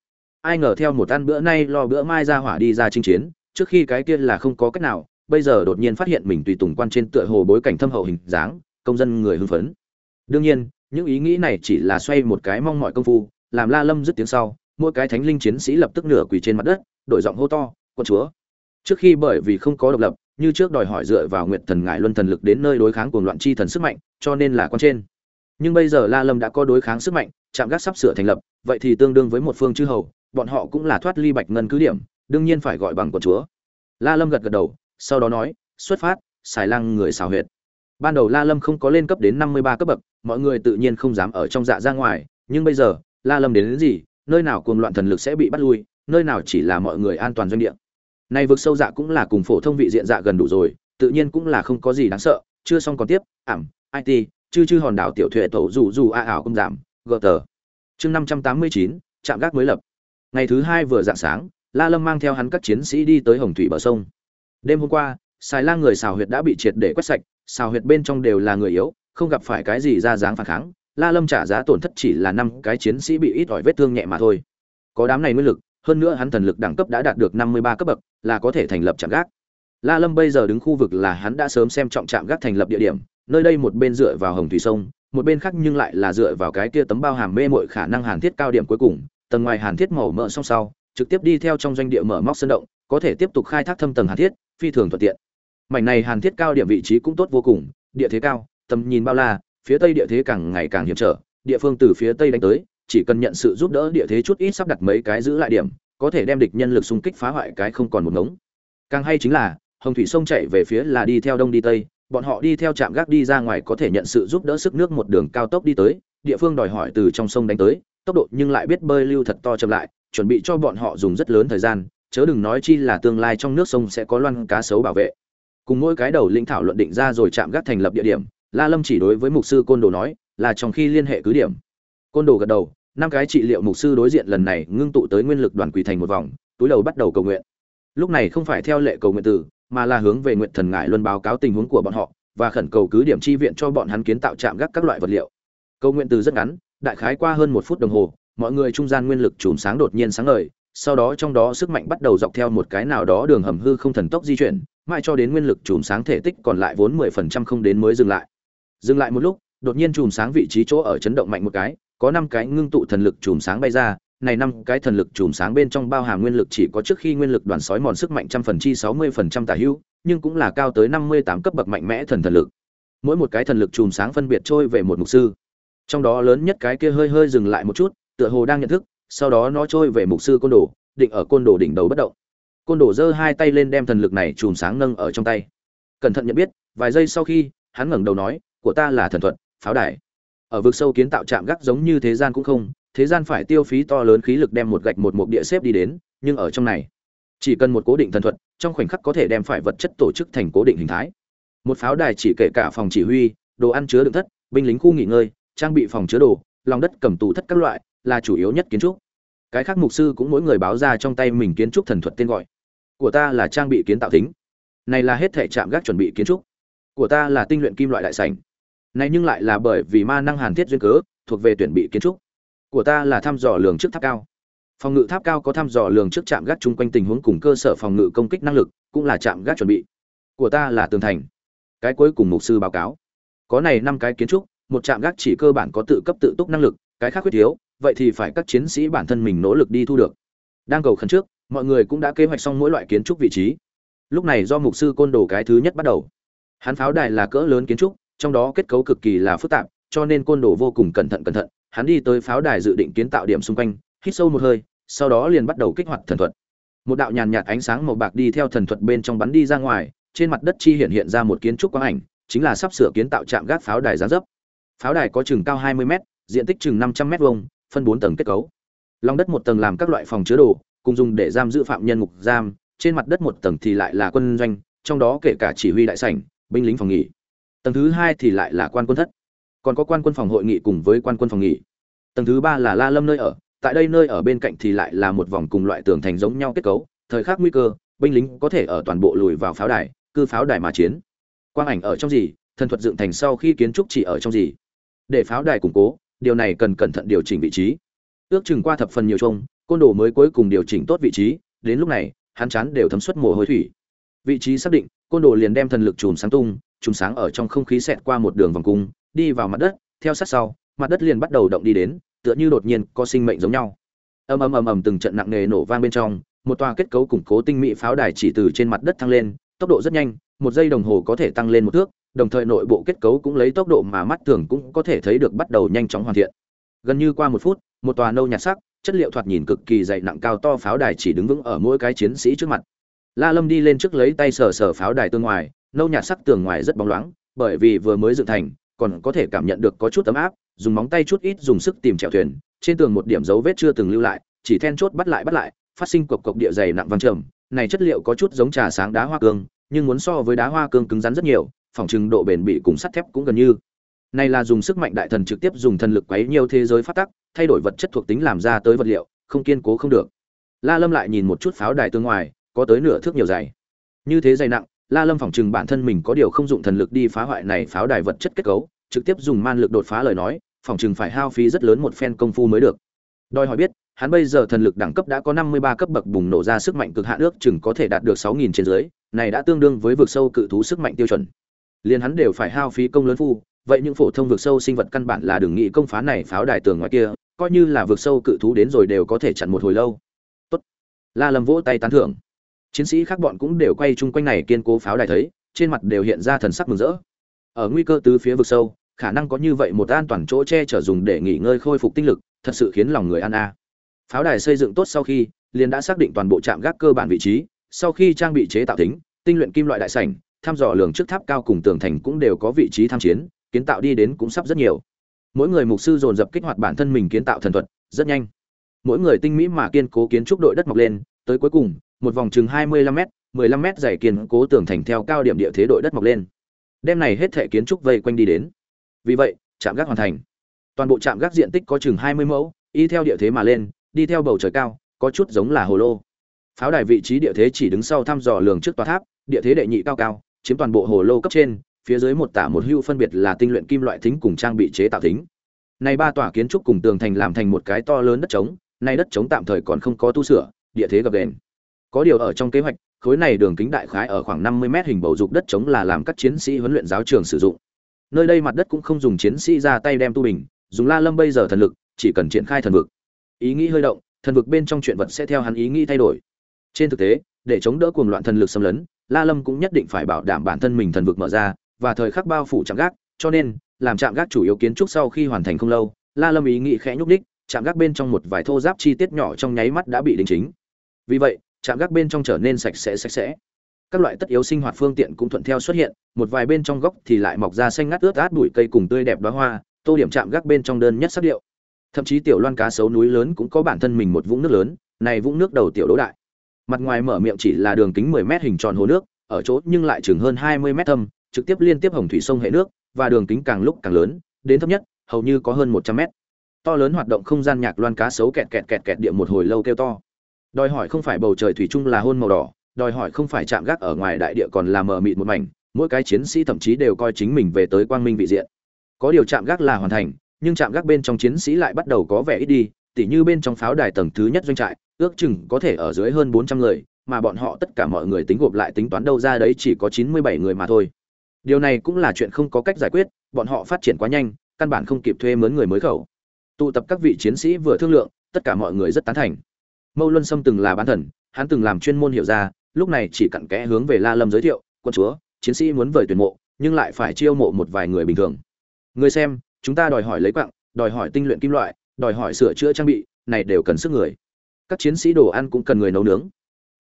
Ai ngờ theo một ăn bữa nay lo bữa mai ra hỏa đi ra chinh chiến, trước khi cái kia là không có cách nào bây giờ đột nhiên phát hiện mình tùy tùng quan trên tựa hồ bối cảnh thâm hậu hình dáng, công dân người hưng phấn. Đương nhiên, những ý nghĩ này chỉ là xoay một cái mong mọi công phu, làm la lâm dứt tiếng sau, mỗi cái thánh linh chiến sĩ lập tức nửa quỳ trên mặt đất, đổi giọng hô to, quân chúa! Trước khi bởi vì không có độc lập, như trước đòi hỏi dựa vào nguyệt thần ngại luân thần lực đến nơi đối kháng cuồng loạn chi thần sức mạnh, cho nên là quan trên. Nhưng bây giờ la lâm đã có đối kháng sức mạnh, chạm gác sắp sửa thành lập, vậy thì tương đương với một phương chư hầu, bọn họ cũng là thoát ly bạch ngân cứ điểm, đương nhiên phải gọi bằng quận chúa. La lâm gật gật đầu sau đó nói xuất phát xài lang người xào huyệt ban đầu la lâm không có lên cấp đến năm mươi ba cấp bậc mọi người tự nhiên không dám ở trong dạ ra ngoài nhưng bây giờ la lâm đến, đến gì nơi nào cuồng loạn thần lực sẽ bị bắt lui nơi nào chỉ là mọi người an toàn doanh địa Này vực sâu dạ cũng là cùng phổ thông vị diện dạ gần đủ rồi, tự nhiên cũng là không có gì đáng sợ, chưa xong còn tiếp, ảm, IT, chư chư hòn đảo tiểu thuệ tổ dù dù a ảo không giảm, gờ tờ. Chương 589, trạm gác mới lập. Ngày thứ hai vừa dạng sáng, La Lâm mang theo hắn các chiến sĩ đi tới Hồng Thủy bờ sông. Đêm hôm qua, xài lang người xào huyệt đã bị triệt để quét sạch, xào huyệt bên trong đều là người yếu, không gặp phải cái gì ra dáng phản kháng. La Lâm trả giá tổn thất chỉ là năm cái chiến sĩ bị ít ỏi vết thương nhẹ mà thôi. Có đám này nguyên lực, hơn nữa hắn thần lực đẳng cấp đã đạt được 53 cấp bậc, là có thể thành lập trạm gác. La Lâm bây giờ đứng khu vực là hắn đã sớm xem trọng trạm gác thành lập địa điểm, nơi đây một bên dựa vào Hồng Thủy sông, một bên khác nhưng lại là dựa vào cái kia tấm bao hàm mê muội khả năng hàn thiết cao điểm cuối cùng, tầng ngoài hàn thiết màu mỡ song sau, trực tiếp đi theo trong doanh địa mở móc sơn động, có thể tiếp tục khai thác thâm tầng hàn thiết, phi thường thuận tiện. Mảnh này hàn thiết cao điểm vị trí cũng tốt vô cùng, địa thế cao, tầm nhìn bao la, phía tây địa thế càng ngày càng hiểm trở, địa phương từ phía tây đánh tới, chỉ cần nhận sự giúp đỡ địa thế chút ít sắp đặt mấy cái giữ lại điểm, có thể đem địch nhân lực xung kích phá hoại cái không còn một ngống. Càng hay chính là, Hồng thủy sông chạy về phía là đi theo đông đi tây, bọn họ đi theo trạm gác đi ra ngoài có thể nhận sự giúp đỡ sức nước một đường cao tốc đi tới, địa phương đòi hỏi từ trong sông đánh tới, tốc độ nhưng lại biết bơi lưu thật to chậm lại, chuẩn bị cho bọn họ dùng rất lớn thời gian, chớ đừng nói chi là tương lai trong nước sông sẽ có loan cá sấu bảo vệ. Cùng mỗi cái đầu lĩnh thảo luận định ra rồi chạm gác thành lập địa điểm, La Lâm chỉ đối với mục sư Côn Đồ nói, là trong khi liên hệ cứ điểm. Côn Đồ gật đầu, năm cái trị liệu mục sư đối diện lần này ngưng tụ tới nguyên lực đoàn quỳ thành một vòng, túi đầu bắt đầu cầu nguyện. Lúc này không phải theo lệ cầu nguyện tử mà là hướng về nguyện thần ngại luân báo cáo tình huống của bọn họ và khẩn cầu cứ điểm chi viện cho bọn hắn kiến tạo trạm gác các loại vật liệu. Cầu nguyện từ rất ngắn, đại khái qua hơn một phút đồng hồ, mọi người trung gian nguyên lực chùm sáng đột nhiên sáng ngời, sau đó trong đó sức mạnh bắt đầu dọc theo một cái nào đó đường hầm hư không thần tốc di chuyển, mãi cho đến nguyên lực chùm sáng thể tích còn lại vốn 10% không đến mới dừng lại. Dừng lại một lúc, đột nhiên chùm sáng vị trí chỗ ở chấn động mạnh một cái, có năm cái ngưng tụ thần lực chùm sáng bay ra, này năm cái thần lực chùm sáng bên trong bao hàm nguyên lực chỉ có trước khi nguyên lực đoàn sói mòn sức mạnh trăm phần chi 60% tả hữu, nhưng cũng là cao tới 58 cấp bậc mạnh mẽ thần thần lực. Mỗi một cái thần lực chùm sáng phân biệt trôi về một mục sư. Trong đó lớn nhất cái kia hơi hơi dừng lại một chút, tựa hồ đang nhận thức, sau đó nó trôi về mục sư côn đồ, định ở côn đồ đỉnh đầu bất động. Côn đồ giơ hai tay lên đem thần lực này chùm sáng nâng ở trong tay. Cẩn thận nhận biết, vài giây sau khi, hắn ngẩng đầu nói, của ta là thần thuật, pháo đài. Ở vực sâu kiến tạo trạm gác giống như thế gian cũng không, thế gian phải tiêu phí to lớn khí lực đem một gạch một mục địa xếp đi đến, nhưng ở trong này, chỉ cần một cố định thần thuật, trong khoảnh khắc có thể đem phải vật chất tổ chức thành cố định hình thái. Một pháo đài chỉ kể cả phòng chỉ huy, đồ ăn chứa đựng thất, binh lính khu nghỉ ngơi, trang bị phòng chứa đồ, lòng đất cầm tù thất các loại là chủ yếu nhất kiến trúc. Cái khác mục sư cũng mỗi người báo ra trong tay mình kiến trúc thần thuật tên gọi. Của ta là trang bị kiến tạo thính. Này là hết thể chạm gác chuẩn bị kiến trúc. Của ta là tinh luyện kim loại đại sảnh. Này nhưng lại là bởi vì ma năng hàn thiết duyên cớ, thuộc về tuyển bị kiến trúc. Của ta là thăm dò lường trước tháp cao. Phòng ngự tháp cao có thăm dò lường trước trạm gác chung quanh tình huống cùng cơ sở phòng ngự công kích năng lực, cũng là trạm gác chuẩn bị. Của ta là tường thành. Cái cuối cùng mục sư báo cáo. Có này năm cái kiến trúc, một trạm gác chỉ cơ bản có tự cấp tự túc năng lực, cái khác khuyết thiếu vậy thì phải các chiến sĩ bản thân mình nỗ lực đi thu được. Đang cầu khẩn trước, mọi người cũng đã kế hoạch xong mỗi loại kiến trúc vị trí. Lúc này do mục sư côn đồ cái thứ nhất bắt đầu. Hắn pháo đài là cỡ lớn kiến trúc, trong đó kết cấu cực kỳ là phức tạp, cho nên côn đồ vô cùng cẩn thận cẩn thận. Hắn đi tới pháo đài dự định kiến tạo điểm xung quanh, hít sâu một hơi, sau đó liền bắt đầu kích hoạt thần thuật. Một đạo nhàn nhạt ánh sáng màu bạc đi theo thần thuật bên trong bắn đi ra ngoài, trên mặt đất chi hiện hiện ra một kiến trúc quang ảnh, chính là sắp sửa kiến tạo trạm gác pháo đài giá dấp. Pháo đài có chừng cao 20 m diện tích chừng 500 m vuông phân bốn tầng kết cấu. Lòng đất một tầng làm các loại phòng chứa đồ, cùng dùng để giam giữ phạm nhân ngục giam, trên mặt đất một tầng thì lại là quân doanh, trong đó kể cả chỉ huy đại sảnh, binh lính phòng nghỉ. Tầng thứ hai thì lại là quan quân thất. Còn có quan quân phòng hội nghị cùng với quan quân phòng nghỉ. Tầng thứ ba là la lâm nơi ở, tại đây nơi ở bên cạnh thì lại là một vòng cùng loại tường thành giống nhau kết cấu, thời khắc nguy cơ, binh lính có thể ở toàn bộ lùi vào pháo đài, cư pháo đài mà chiến. Quang ảnh ở trong gì, thần thuật dựng thành sau khi kiến trúc chỉ ở trong gì. Để pháo đài củng cố điều này cần cẩn thận điều chỉnh vị trí. Ước chừng qua thập phần nhiều chung, côn đồ mới cuối cùng điều chỉnh tốt vị trí, đến lúc này, hắn chán đều thấm suất mồ hôi thủy. Vị trí xác định, côn đồ liền đem thần lực chùm sáng tung, chùm sáng ở trong không khí xẹt qua một đường vòng cung, đi vào mặt đất, theo sát sau, mặt đất liền bắt đầu động đi đến, tựa như đột nhiên có sinh mệnh giống nhau. Ầm ầm ầm ầm từng trận nặng nề nổ vang bên trong, một tòa kết cấu củng cố tinh mỹ pháo đài chỉ từ trên mặt đất thăng lên, tốc độ rất nhanh, một giây đồng hồ có thể tăng lên một thước đồng thời nội bộ kết cấu cũng lấy tốc độ mà mắt thường cũng có thể thấy được bắt đầu nhanh chóng hoàn thiện. Gần như qua một phút, một tòa nâu nhạt sắc, chất liệu thoạt nhìn cực kỳ dày nặng cao to pháo đài chỉ đứng vững ở mỗi cái chiến sĩ trước mặt. La Lâm đi lên trước lấy tay sờ sờ pháo đài tương ngoài, nâu nhạt sắc tường ngoài rất bóng loáng, bởi vì vừa mới dựng thành, còn có thể cảm nhận được có chút ấm áp, dùng móng tay chút ít dùng sức tìm chèo thuyền, trên tường một điểm dấu vết chưa từng lưu lại, chỉ then chốt bắt lại bắt lại, phát sinh cục cục địa dày nặng vang trầm, này chất liệu có chút giống trà sáng đá hoa cương nhưng muốn so với đá hoa cương cứng rắn rất nhiều phòng trừng độ bền bị cùng sắt thép cũng gần như. Này là dùng sức mạnh đại thần trực tiếp dùng thần lực quấy nhiều thế giới phát tắc thay đổi vật chất thuộc tính làm ra tới vật liệu không kiên cố không được. La lâm lại nhìn một chút pháo đài tương ngoài có tới nửa thước nhiều dày. Như thế dày nặng la lâm phòng trừng bản thân mình có điều không dụng thần lực đi phá hoại này pháo đài vật chất kết cấu trực tiếp dùng man lực đột phá lời nói phòng trừng phải hao phí rất lớn một phen công phu mới được. Đòi hỏi biết hắn bây giờ thần lực đẳng cấp đã có 53 cấp bậc bùng nổ ra sức mạnh cực hạn ước chừng có thể đạt được 6000 trên dưới, này đã tương đương với vực sâu cự thú sức mạnh tiêu chuẩn. Liên hắn đều phải hao phí công lớn phu, vậy những phổ thông vực sâu sinh vật căn bản là đừng nghĩ công phá này pháo đài tường ngoài kia, coi như là vực sâu cự thú đến rồi đều có thể chặn một hồi lâu. Tốt. La lầm vỗ tay tán thưởng. Chiến sĩ khác bọn cũng đều quay chung quanh này kiên cố pháo đài thấy, trên mặt đều hiện ra thần sắc mừng rỡ. Ở nguy cơ tứ phía vực sâu, khả năng có như vậy một an toàn chỗ che chở dùng để nghỉ ngơi khôi phục tinh lực, thật sự khiến lòng người an a pháo đài xây dựng tốt sau khi liền đã xác định toàn bộ trạm gác cơ bản vị trí sau khi trang bị chế tạo tính tinh luyện kim loại đại sảnh thăm dò lường trước tháp cao cùng tường thành cũng đều có vị trí tham chiến, kiến tạo đi đến cũng sắp rất nhiều. Mỗi người mục sư dồn dập kích hoạt bản thân mình kiến tạo thần thuật, rất nhanh. Mỗi người tinh mỹ mà kiên cố kiến trúc đội đất mọc lên, tới cuối cùng, một vòng chừng 25 m 15 m dày kiên cố tường thành theo cao điểm địa thế đội đất mọc lên. Đêm này hết thể kiến trúc vây quanh đi đến. Vì vậy, trạm gác hoàn thành. Toàn bộ trạm gác diện tích có chừng 20 mẫu, y theo địa thế mà lên, đi theo bầu trời cao, có chút giống là hồ lô. Pháo đài vị trí địa thế chỉ đứng sau thăm dò lường trước tòa tháp, địa thế đệ nhị cao cao chiếm toàn bộ hồ lô cấp trên, phía dưới một tả một hưu phân biệt là tinh luyện kim loại thính cùng trang bị chế tạo thính. Này ba tòa kiến trúc cùng tường thành làm thành một cái to lớn đất trống, nay đất trống tạm thời còn không có tu sửa, địa thế gập đền có điều ở trong kế hoạch, khối này đường kính đại khái ở khoảng 50 mét hình bầu dục đất trống là làm các chiến sĩ huấn luyện giáo trường sử dụng. Nơi đây mặt đất cũng không dùng chiến sĩ ra tay đem tu bình, dùng la lâm bây giờ thần lực, chỉ cần triển khai thần vực. Ý nghĩ hơi động, thần vực bên trong chuyện vật sẽ theo hắn ý nghĩ thay đổi. Trên thực tế, để chống đỡ cuồng loạn thần lực xâm lấn la lâm cũng nhất định phải bảo đảm bản thân mình thần vực mở ra, và thời khắc bao phủ chạm gác, cho nên, làm chạm gác chủ yếu kiến trúc sau khi hoàn thành không lâu, la lâm ý nghĩ khẽ nhúc đích chạm gác bên trong một vài thô giáp chi tiết nhỏ trong nháy mắt đã bị đính chính. Vì vậy chạm gác bên trong trở nên sạch sẽ sạch sẽ. Các loại tất yếu sinh hoạt phương tiện cũng thuận theo xuất hiện, một vài bên trong góc thì lại mọc ra xanh ngắt ướt át bụi cây cùng tươi đẹp đóa hoa, tô điểm chạm gác bên trong đơn nhất sắc điệu. Thậm chí tiểu loan cá sấu núi lớn cũng có bản thân mình một vũng nước lớn, này vũng nước đầu tiểu đỗ đại mặt ngoài mở miệng chỉ là đường kính 10 mét hình tròn hồ nước ở chỗ nhưng lại chừng hơn 20 mét thâm trực tiếp liên tiếp hồng thủy sông hệ nước và đường kính càng lúc càng lớn đến thấp nhất hầu như có hơn 100 mét. To lớn hoạt động không gian nhạc loan cá sấu kẹt kẹt kẹt kẹt địa một hồi lâu kêu to. Đòi hỏi không phải bầu trời thủy chung là hôn màu đỏ đòi hỏi không phải chạm gác ở ngoài đại địa còn là mờ mịt một mảnh mỗi cái chiến sĩ thậm chí đều coi chính mình về tới quang minh vị diện. Có điều chạm gác là hoàn thành nhưng chạm gác bên trong chiến sĩ lại bắt đầu có vẻ ít đi, tỉ như bên trong pháo đài tầng thứ nhất doanh trại, ước chừng có thể ở dưới hơn 400 người, mà bọn họ tất cả mọi người tính gộp lại tính toán đâu ra đấy chỉ có 97 người mà thôi. Điều này cũng là chuyện không có cách giải quyết, bọn họ phát triển quá nhanh, căn bản không kịp thuê mướn người mới khẩu. Tụ tập các vị chiến sĩ vừa thương lượng, tất cả mọi người rất tán thành. Mâu Luân Sâm từng là bán thần, hắn từng làm chuyên môn hiểu ra, lúc này chỉ cặn kẽ hướng về La Lâm giới thiệu, quân chúa, chiến sĩ muốn vời tuyển mộ, nhưng lại phải chiêu mộ một vài người bình thường. Người xem, chúng ta đòi hỏi lấy quặng đòi hỏi tinh luyện kim loại đòi hỏi sửa chữa trang bị này đều cần sức người các chiến sĩ đồ ăn cũng cần người nấu nướng.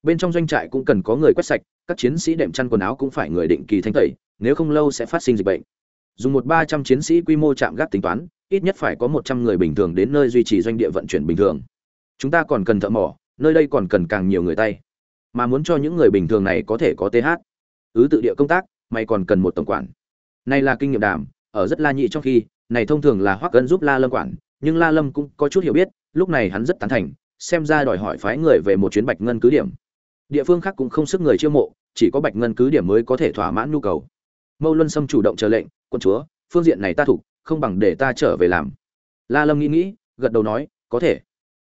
Bên trong doanh trại cũng cần có người quét sạch các chiến sĩ đệm chăn quần áo cũng phải người định kỳ thanh tẩy nếu không lâu sẽ phát sinh dịch bệnh. Dùng một ba trăm chiến sĩ quy mô chạm gác tính toán ít nhất phải có một trăm người bình thường đến nơi duy trì doanh địa vận chuyển bình thường. Chúng ta còn cần thợ mỏ nơi đây còn cần càng nhiều người tay. Mà muốn cho những người bình thường này có thể có th ứ tự địa công tác mày còn cần một tổng quản. Này là kinh nghiệm đàm ở rất la nhị trong khi này thông thường là Hoắc Cân giúp La Lâm quản, nhưng La Lâm cũng có chút hiểu biết, lúc này hắn rất tán thành, xem ra đòi hỏi phái người về một chuyến Bạch Ngân cứ điểm. Địa phương khác cũng không sức người chiêu mộ, chỉ có Bạch Ngân cứ điểm mới có thể thỏa mãn nhu cầu. Mâu Luân Sâm chủ động chờ lệnh, quân chúa, phương diện này ta thủ, không bằng để ta trở về làm. La Lâm nghĩ nghĩ, gật đầu nói, có thể.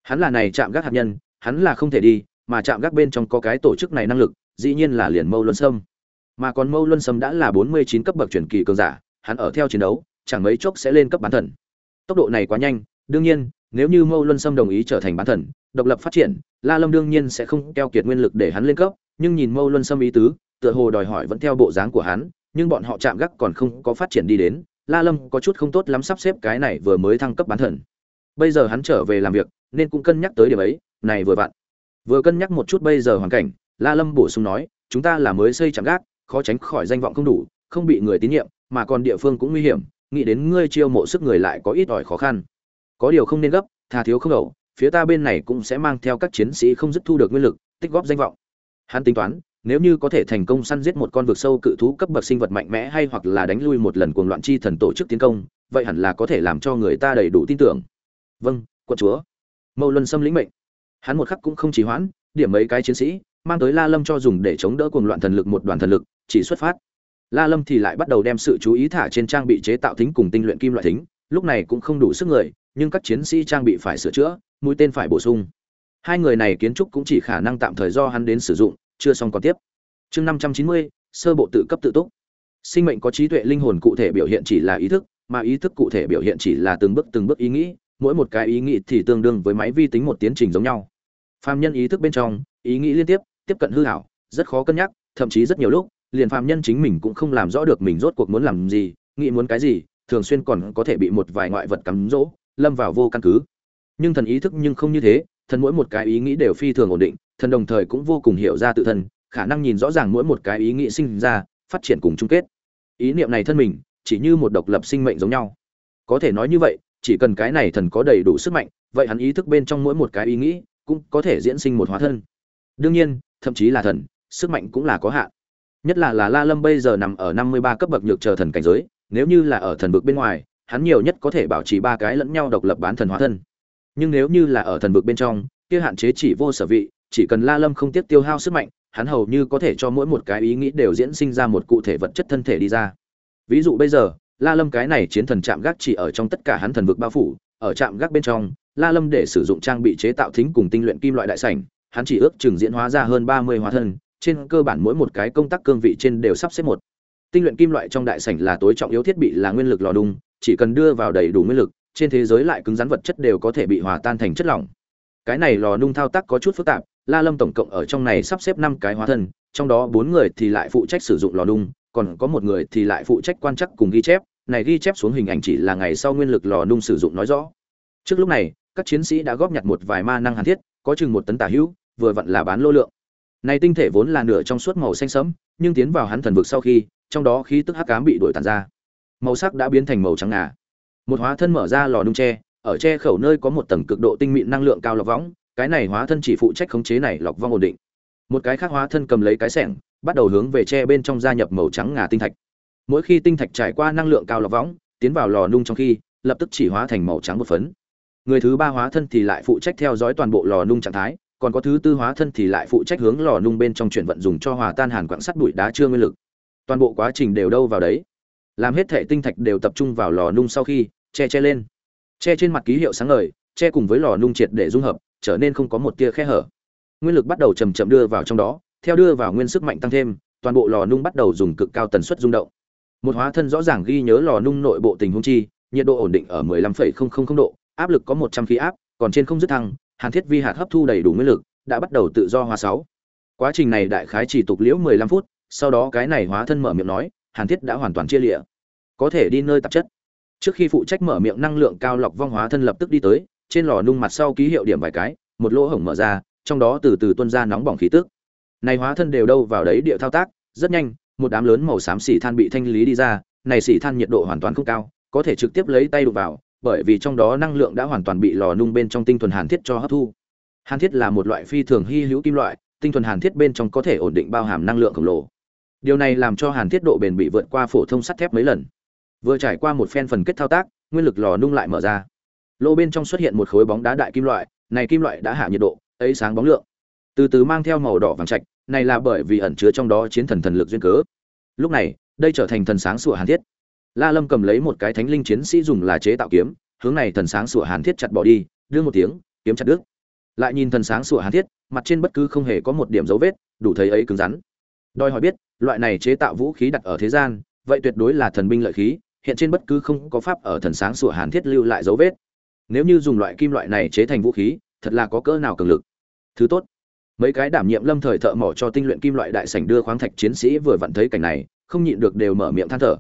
Hắn là này chạm gác hạt nhân, hắn là không thể đi, mà chạm gác bên trong có cái tổ chức này năng lực, dĩ nhiên là liền Mâu Luân Sâm. Mà còn Mâu Luân Sâm đã là 49 cấp bậc truyền kỳ cường giả, hắn ở theo chiến đấu, chẳng mấy chốc sẽ lên cấp bán thần tốc độ này quá nhanh đương nhiên nếu như mâu luân sâm đồng ý trở thành bán thần độc lập phát triển, la lâm đương nhiên sẽ không keo kiệt nguyên lực để hắn lên cấp, nhưng nhìn mâu luân sâm ý tứ, tựa hồ đòi hỏi vẫn theo bộ dáng của hắn, nhưng bọn họ chạm gác còn không có phát triển đi đến, la lâm có chút không tốt lắm sắp xếp cái này vừa mới thăng cấp bán thần bây giờ hắn trở về làm việc, nên cũng cân nhắc tới điểm ấy, này vừa vặn vừa cân nhắc một chút bây giờ hoàn cảnh, la lâm bổ sung nói, chúng ta là mới xây chạm gác, khó tránh khỏi danh vọng không đủ, không bị người tín nhiệm, mà còn địa phương cũng nguy hiểm, nghĩ đến ngươi chiêu mộ sức người lại có ít ỏi khó khăn có điều không nên gấp thà thiếu không đủ phía ta bên này cũng sẽ mang theo các chiến sĩ không dứt thu được nguyên lực, tích góp danh vọng. Hắn tính toán, nếu như có thể thành công săn giết một con vực sâu cự thú cấp bậc sinh vật mạnh mẽ hay hoặc là đánh lui một lần cuồng loạn chi thần tổ chức tiến công, vậy hẳn là có thể làm cho người ta đầy đủ tin tưởng. Vâng quân chúa. Mâu luân xâm lĩnh mệnh. Hắn một khắc cũng không trì hoãn, điểm mấy cái chiến sĩ, mang tới la lâm cho dùng để chống đỡ cuồng loạn thần lực một đoàn thần lực, chỉ xuất phát. La lâm thì lại bắt đầu đem sự chú ý thả trên trang bị chế tạo thính cùng tinh luyện kim loại thính, lúc này cũng không đủ sức người, nhưng các chiến sĩ trang bị phải sửa chữa mũi tên phải bổ sung. Hai người này kiến trúc cũng chỉ khả năng tạm thời do hắn đến sử dụng, chưa xong còn tiếp. Chương năm trăm chín mươi, sơ bộ tự cấp tự túc. Sinh mệnh có trí tuệ linh hồn cụ thể biểu hiện chỉ là ý thức, mà ý thức cụ thể biểu hiện chỉ là từng bước từng bước ý nghĩ, mỗi một cái ý nghĩ thì tương đương với máy vi tính một tiến trình giống nhau. Phàm nhân ý thức bên trong, ý nghĩ liên tiếp tiếp cận hư hảo, rất khó cân nhắc, thậm chí rất nhiều lúc, liền phàm nhân chính mình cũng không làm rõ được mình rốt cuộc muốn làm gì, nghĩ muốn cái gì, thường xuyên còn có thể bị một vài ngoại vật cắm dỗ lâm vào vô căn cứ nhưng thần ý thức nhưng không như thế, thần mỗi một cái ý nghĩ đều phi thường ổn định, thần đồng thời cũng vô cùng hiểu ra tự thân, khả năng nhìn rõ ràng mỗi một cái ý nghĩ sinh ra, phát triển cùng chung kết. Ý niệm này thân mình, chỉ như một độc lập sinh mệnh giống nhau. Có thể nói như vậy, chỉ cần cái này thần có đầy đủ sức mạnh, vậy hắn ý thức bên trong mỗi một cái ý nghĩ cũng có thể diễn sinh một hóa thân. Đương nhiên, thậm chí là thần, sức mạnh cũng là có hạn. Nhất là là la lâm bây giờ nằm ở năm mươi ba cấp bậc nhược chờ thần cảnh giới, nếu như là ở thần vực bên ngoài, hắn nhiều nhất có thể bảo trì ba cái lẫn nhau độc lập bán thần hóa thân nhưng nếu như là ở thần vực bên trong, kia hạn chế chỉ vô sở vị, chỉ cần la lâm không tiếc tiêu hao sức mạnh, hắn hầu như có thể cho mỗi một cái ý nghĩ đều diễn sinh ra một cụ thể vật chất thân thể đi ra. Ví dụ bây giờ, la lâm cái này chiến thần chạm gác chỉ ở trong tất cả hắn thần vực bao phủ, ở trạm gác bên trong, la lâm để sử dụng trang bị chế tạo thính cùng tinh luyện kim loại đại sảnh, hắn chỉ ước chừng diễn hóa ra hơn ba mươi hóa thân, trên cơ bản mỗi một cái công tác cương vị trên đều sắp xếp một. Tinh luyện kim loại trong đại sảnh là tối trọng yếu thiết bị là nguyên lực lò đung, chỉ cần đưa vào đầy đủ nguyên lực trên thế giới lại cứng rắn vật chất đều có thể bị hòa tan thành chất lỏng. Cái này lò nung thao tác có chút phức tạp, la lâm tổng cộng ở trong này sắp xếp năm cái hóa thân, trong đó bốn người thì lại phụ trách sử dụng lò nung, còn có một người thì lại phụ trách quan chắc cùng ghi chép. Này ghi chép xuống hình ảnh chỉ là ngày sau nguyên lực lò nung sử dụng nói rõ. Trước lúc này, các chiến sĩ đã góp nhặt một vài ma năng hàn thiết, có chừng một tấn tả hữu, vừa vặn là bán lô lượng. Này tinh thể vốn là nửa trong suốt màu xanh sẫm, nhưng tiến vào hắn thần vực sau khi, trong đó khí tức hắc ám bị đổi tàn ra. Màu sắc đã biến thành màu trắng ngà một hóa thân mở ra lò nung tre, ở tre khẩu nơi có một tầng cực độ tinh mịn năng lượng cao lọc võng, cái này hóa thân chỉ phụ trách khống chế này lọc vong ổn định. Một cái khác hóa thân cầm lấy cái sẻng, bắt đầu hướng về tre bên trong gia nhập màu trắng ngà tinh thạch. Mỗi khi tinh thạch trải qua năng lượng cao lọc võng, tiến vào lò nung trong khi, lập tức chỉ hóa thành màu trắng một phấn. Người thứ ba hóa thân thì lại phụ trách theo dõi toàn bộ lò nung trạng thái, còn có thứ tư hóa thân thì lại phụ trách hướng lò nung bên trong chuyển vận dùng cho hòa tan hàn quặng sắt bụi đá chưa nguyên lực. Toàn bộ quá trình đều đâu vào đấy. Làm hết thể tinh thạch đều tập trung vào lò nung sau khi che che lên. Che trên mặt ký hiệu sáng ngời che cùng với lò nung triệt để dung hợp trở nên không có một tia khe hở. Nguyên lực bắt đầu chầm chậm đưa vào trong đó theo đưa vào nguyên sức mạnh tăng thêm toàn bộ lò nung bắt đầu dùng cực cao tần suất rung động. Một hóa thân rõ ràng ghi nhớ lò nung nội bộ tình huống chi nhiệt độ ổn định ở 15,000 độ áp lực có 100 khí áp còn trên không dứt thăng hàn thiết vi hạt hấp thu đầy đủ nguyên lực đã bắt đầu tự do hóa sáu. Quá trình này đại khái chỉ tục liễu 15 phút sau đó cái này hóa thân mở miệng nói hàn thiết đã hoàn toàn chia lịa. Có thể đi nơi tạp chất trước khi phụ trách mở miệng năng lượng cao lọc vong hóa thân lập tức đi tới, trên lò nung mặt sau ký hiệu điểm vài cái, một lỗ hổng mở ra, trong đó từ từ tuôn ra nóng bỏng khí tức. Này hóa thân đều đâu vào đấy địa thao tác, rất nhanh, một đám lớn màu xám xỉ than bị thanh lý đi ra, này xỉ than nhiệt độ hoàn toàn không cao, có thể trực tiếp lấy tay đụng vào, bởi vì trong đó năng lượng đã hoàn toàn bị lò nung bên trong tinh thuần hàn thiết cho hấp thu. Hàn thiết là một loại phi thường hy hữu kim loại, tinh thuần hàn thiết bên trong có thể ổn định bao hàm năng lượng khổng lồ. Điều này làm cho hàn thiết độ bền bị vượt qua phổ thông sắt thép mấy lần vừa trải qua một phen phần kết thao tác, nguyên lực lò nung lại mở ra. Lô bên trong xuất hiện một khối bóng đá đại kim loại, này kim loại đã hạ nhiệt độ, ấy sáng bóng lượng. Từ từ mang theo màu đỏ vàng trạch, này là bởi vì ẩn chứa trong đó chiến thần thần lực duyên cớ. Lúc này, đây trở thành thần sáng sủa hàn thiết. La lâm cầm lấy một cái thánh linh chiến sĩ dùng là chế tạo kiếm, hướng này thần sáng sủa hàn thiết chặt bỏ đi, đưa một tiếng, kiếm chặt đứt. Lại nhìn thần sáng sủa hàn thiết, mặt trên bất cứ không hề có một điểm dấu vết, đủ thấy ấy cứng rắn. Đòi hỏi biết, loại này chế tạo vũ khí đặt ở thế gian, vậy tuyệt đối là thần binh lợi khí hiện trên bất cứ không có pháp ở thần sáng sủa hàn thiết lưu lại dấu vết. Nếu như dùng loại kim loại này chế thành vũ khí, thật là có cỡ nào cường lực. Thứ tốt, mấy cái đảm nhiệm lâm thời thợ mỏ cho tinh luyện kim loại đại sảnh đưa khoáng thạch chiến sĩ vừa vặn thấy cảnh này, không nhịn được đều mở miệng than thở.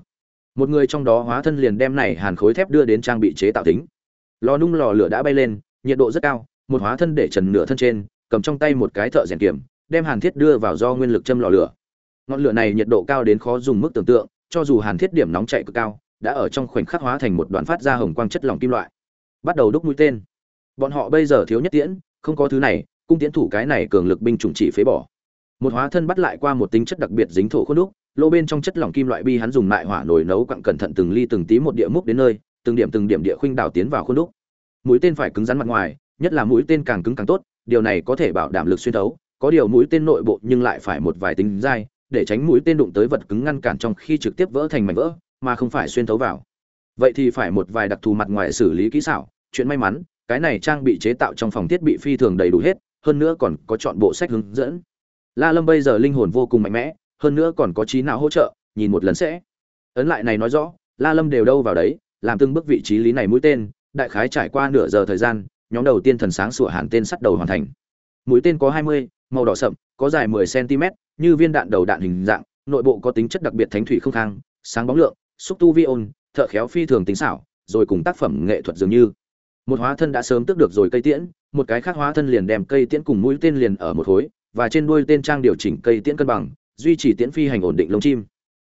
Một người trong đó hóa thân liền đem này hàn khối thép đưa đến trang bị chế tạo tính. Lò nung lò lửa đã bay lên, nhiệt độ rất cao, một hóa thân để trần nửa thân trên, cầm trong tay một cái thợ rèn kiểm đem hàn thiết đưa vào do nguyên lực châm lò lửa. Ngọn lửa này nhiệt độ cao đến khó dùng mức tưởng tượng, cho dù hàn thiết điểm nóng chạy cực cao đã ở trong khoảnh khắc hóa thành một đoạn phát ra hồng quang chất lỏng kim loại. Bắt đầu đúc mũi tên. Bọn họ bây giờ thiếu nhất tiễn, không có thứ này, cung tiễn thủ cái này cường lực binh chủng chỉ phế bỏ. Một hóa thân bắt lại qua một tính chất đặc biệt dính thổ khuôn đúc, lô bên trong chất lỏng kim loại bi hắn dùng lại hỏa nồi nấu quặng cẩn thận từng ly từng tí một địa múc đến nơi, từng điểm từng điểm địa khuynh đảo tiến vào khuôn đúc. Mũi tên phải cứng rắn mặt ngoài, nhất là mũi tên càng cứng càng tốt, điều này có thể bảo đảm lực xuyên thấu. Có điều mũi tên nội bộ nhưng lại phải một vài tính dai, để tránh mũi tên đụng tới vật cứng ngăn cản trong khi trực tiếp vỡ thành mảnh vỡ mà không phải xuyên thấu vào. Vậy thì phải một vài đặc thù mặt ngoài xử lý kỹ xảo. Chuyện may mắn cái này trang bị chế tạo trong phòng thiết bị phi thường đầy đủ hết hơn nữa còn có chọn bộ sách hướng dẫn. La lâm bây giờ linh hồn vô cùng mạnh mẽ hơn nữa còn có trí não hỗ trợ nhìn một lần sẽ. Ấn lại này nói rõ la lâm đều đâu vào đấy làm từng bước vị trí lý này mũi tên đại khái trải qua nửa giờ thời gian nhóm đầu tiên thần sáng sủa hàn tên sắt đầu hoàn thành. Mũi tên có 20, màu đỏ sậm có dài 10 cm như viên đạn đầu đạn hình dạng nội bộ có tính chất đặc biệt thánh thủy không khang sáng bóng lượng xúc tu vi ôn, thợ khéo phi thường tính xảo, rồi cùng tác phẩm nghệ thuật dường như. Một hóa thân đã sớm tước được rồi cây tiễn, một cái khác hóa thân liền đem cây tiễn cùng mũi tên liền ở một khối, và trên đuôi tên trang điều chỉnh cây tiễn cân bằng, duy trì tiễn phi hành ổn định lông chim.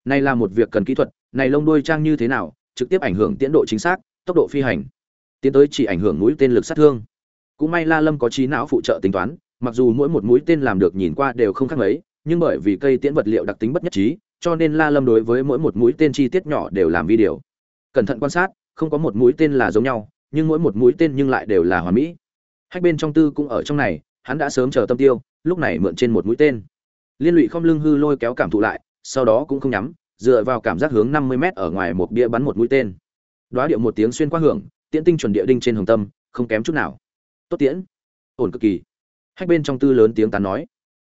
Này là một việc cần kỹ thuật, này lông đuôi trang như thế nào, trực tiếp ảnh hưởng tiến độ chính xác, tốc độ phi hành. Tiến tới chỉ ảnh hưởng mũi tên lực sát thương. Cũng may la lâm có trí não phụ trợ tính toán, mặc dù mỗi một mũi tên làm được nhìn qua đều không khác mấy, nhưng bởi vì cây tiễn vật liệu đặc tính bất nhất trí cho nên la lâm đối với mỗi một mũi tên chi tiết nhỏ đều làm video. Cẩn thận quan sát, không có một mũi tên là giống nhau, nhưng mỗi một mũi tên nhưng lại đều là hoàn mỹ. Hách bên trong tư cũng ở trong này, hắn đã sớm chờ tâm tiêu, lúc này mượn trên một mũi tên. Liên lụy không lưng hư lôi kéo cảm thụ lại, sau đó cũng không nhắm, dựa vào cảm giác hướng năm mươi m ở ngoài một bia bắn một mũi tên. Đóa điệu một tiếng xuyên qua hưởng, tiễn tinh chuẩn địa đinh trên hồng tâm, không kém chút nào. Tốt tiễn. Ổn cực kỳ. Hách bên trong tư lớn tiếng tán nói.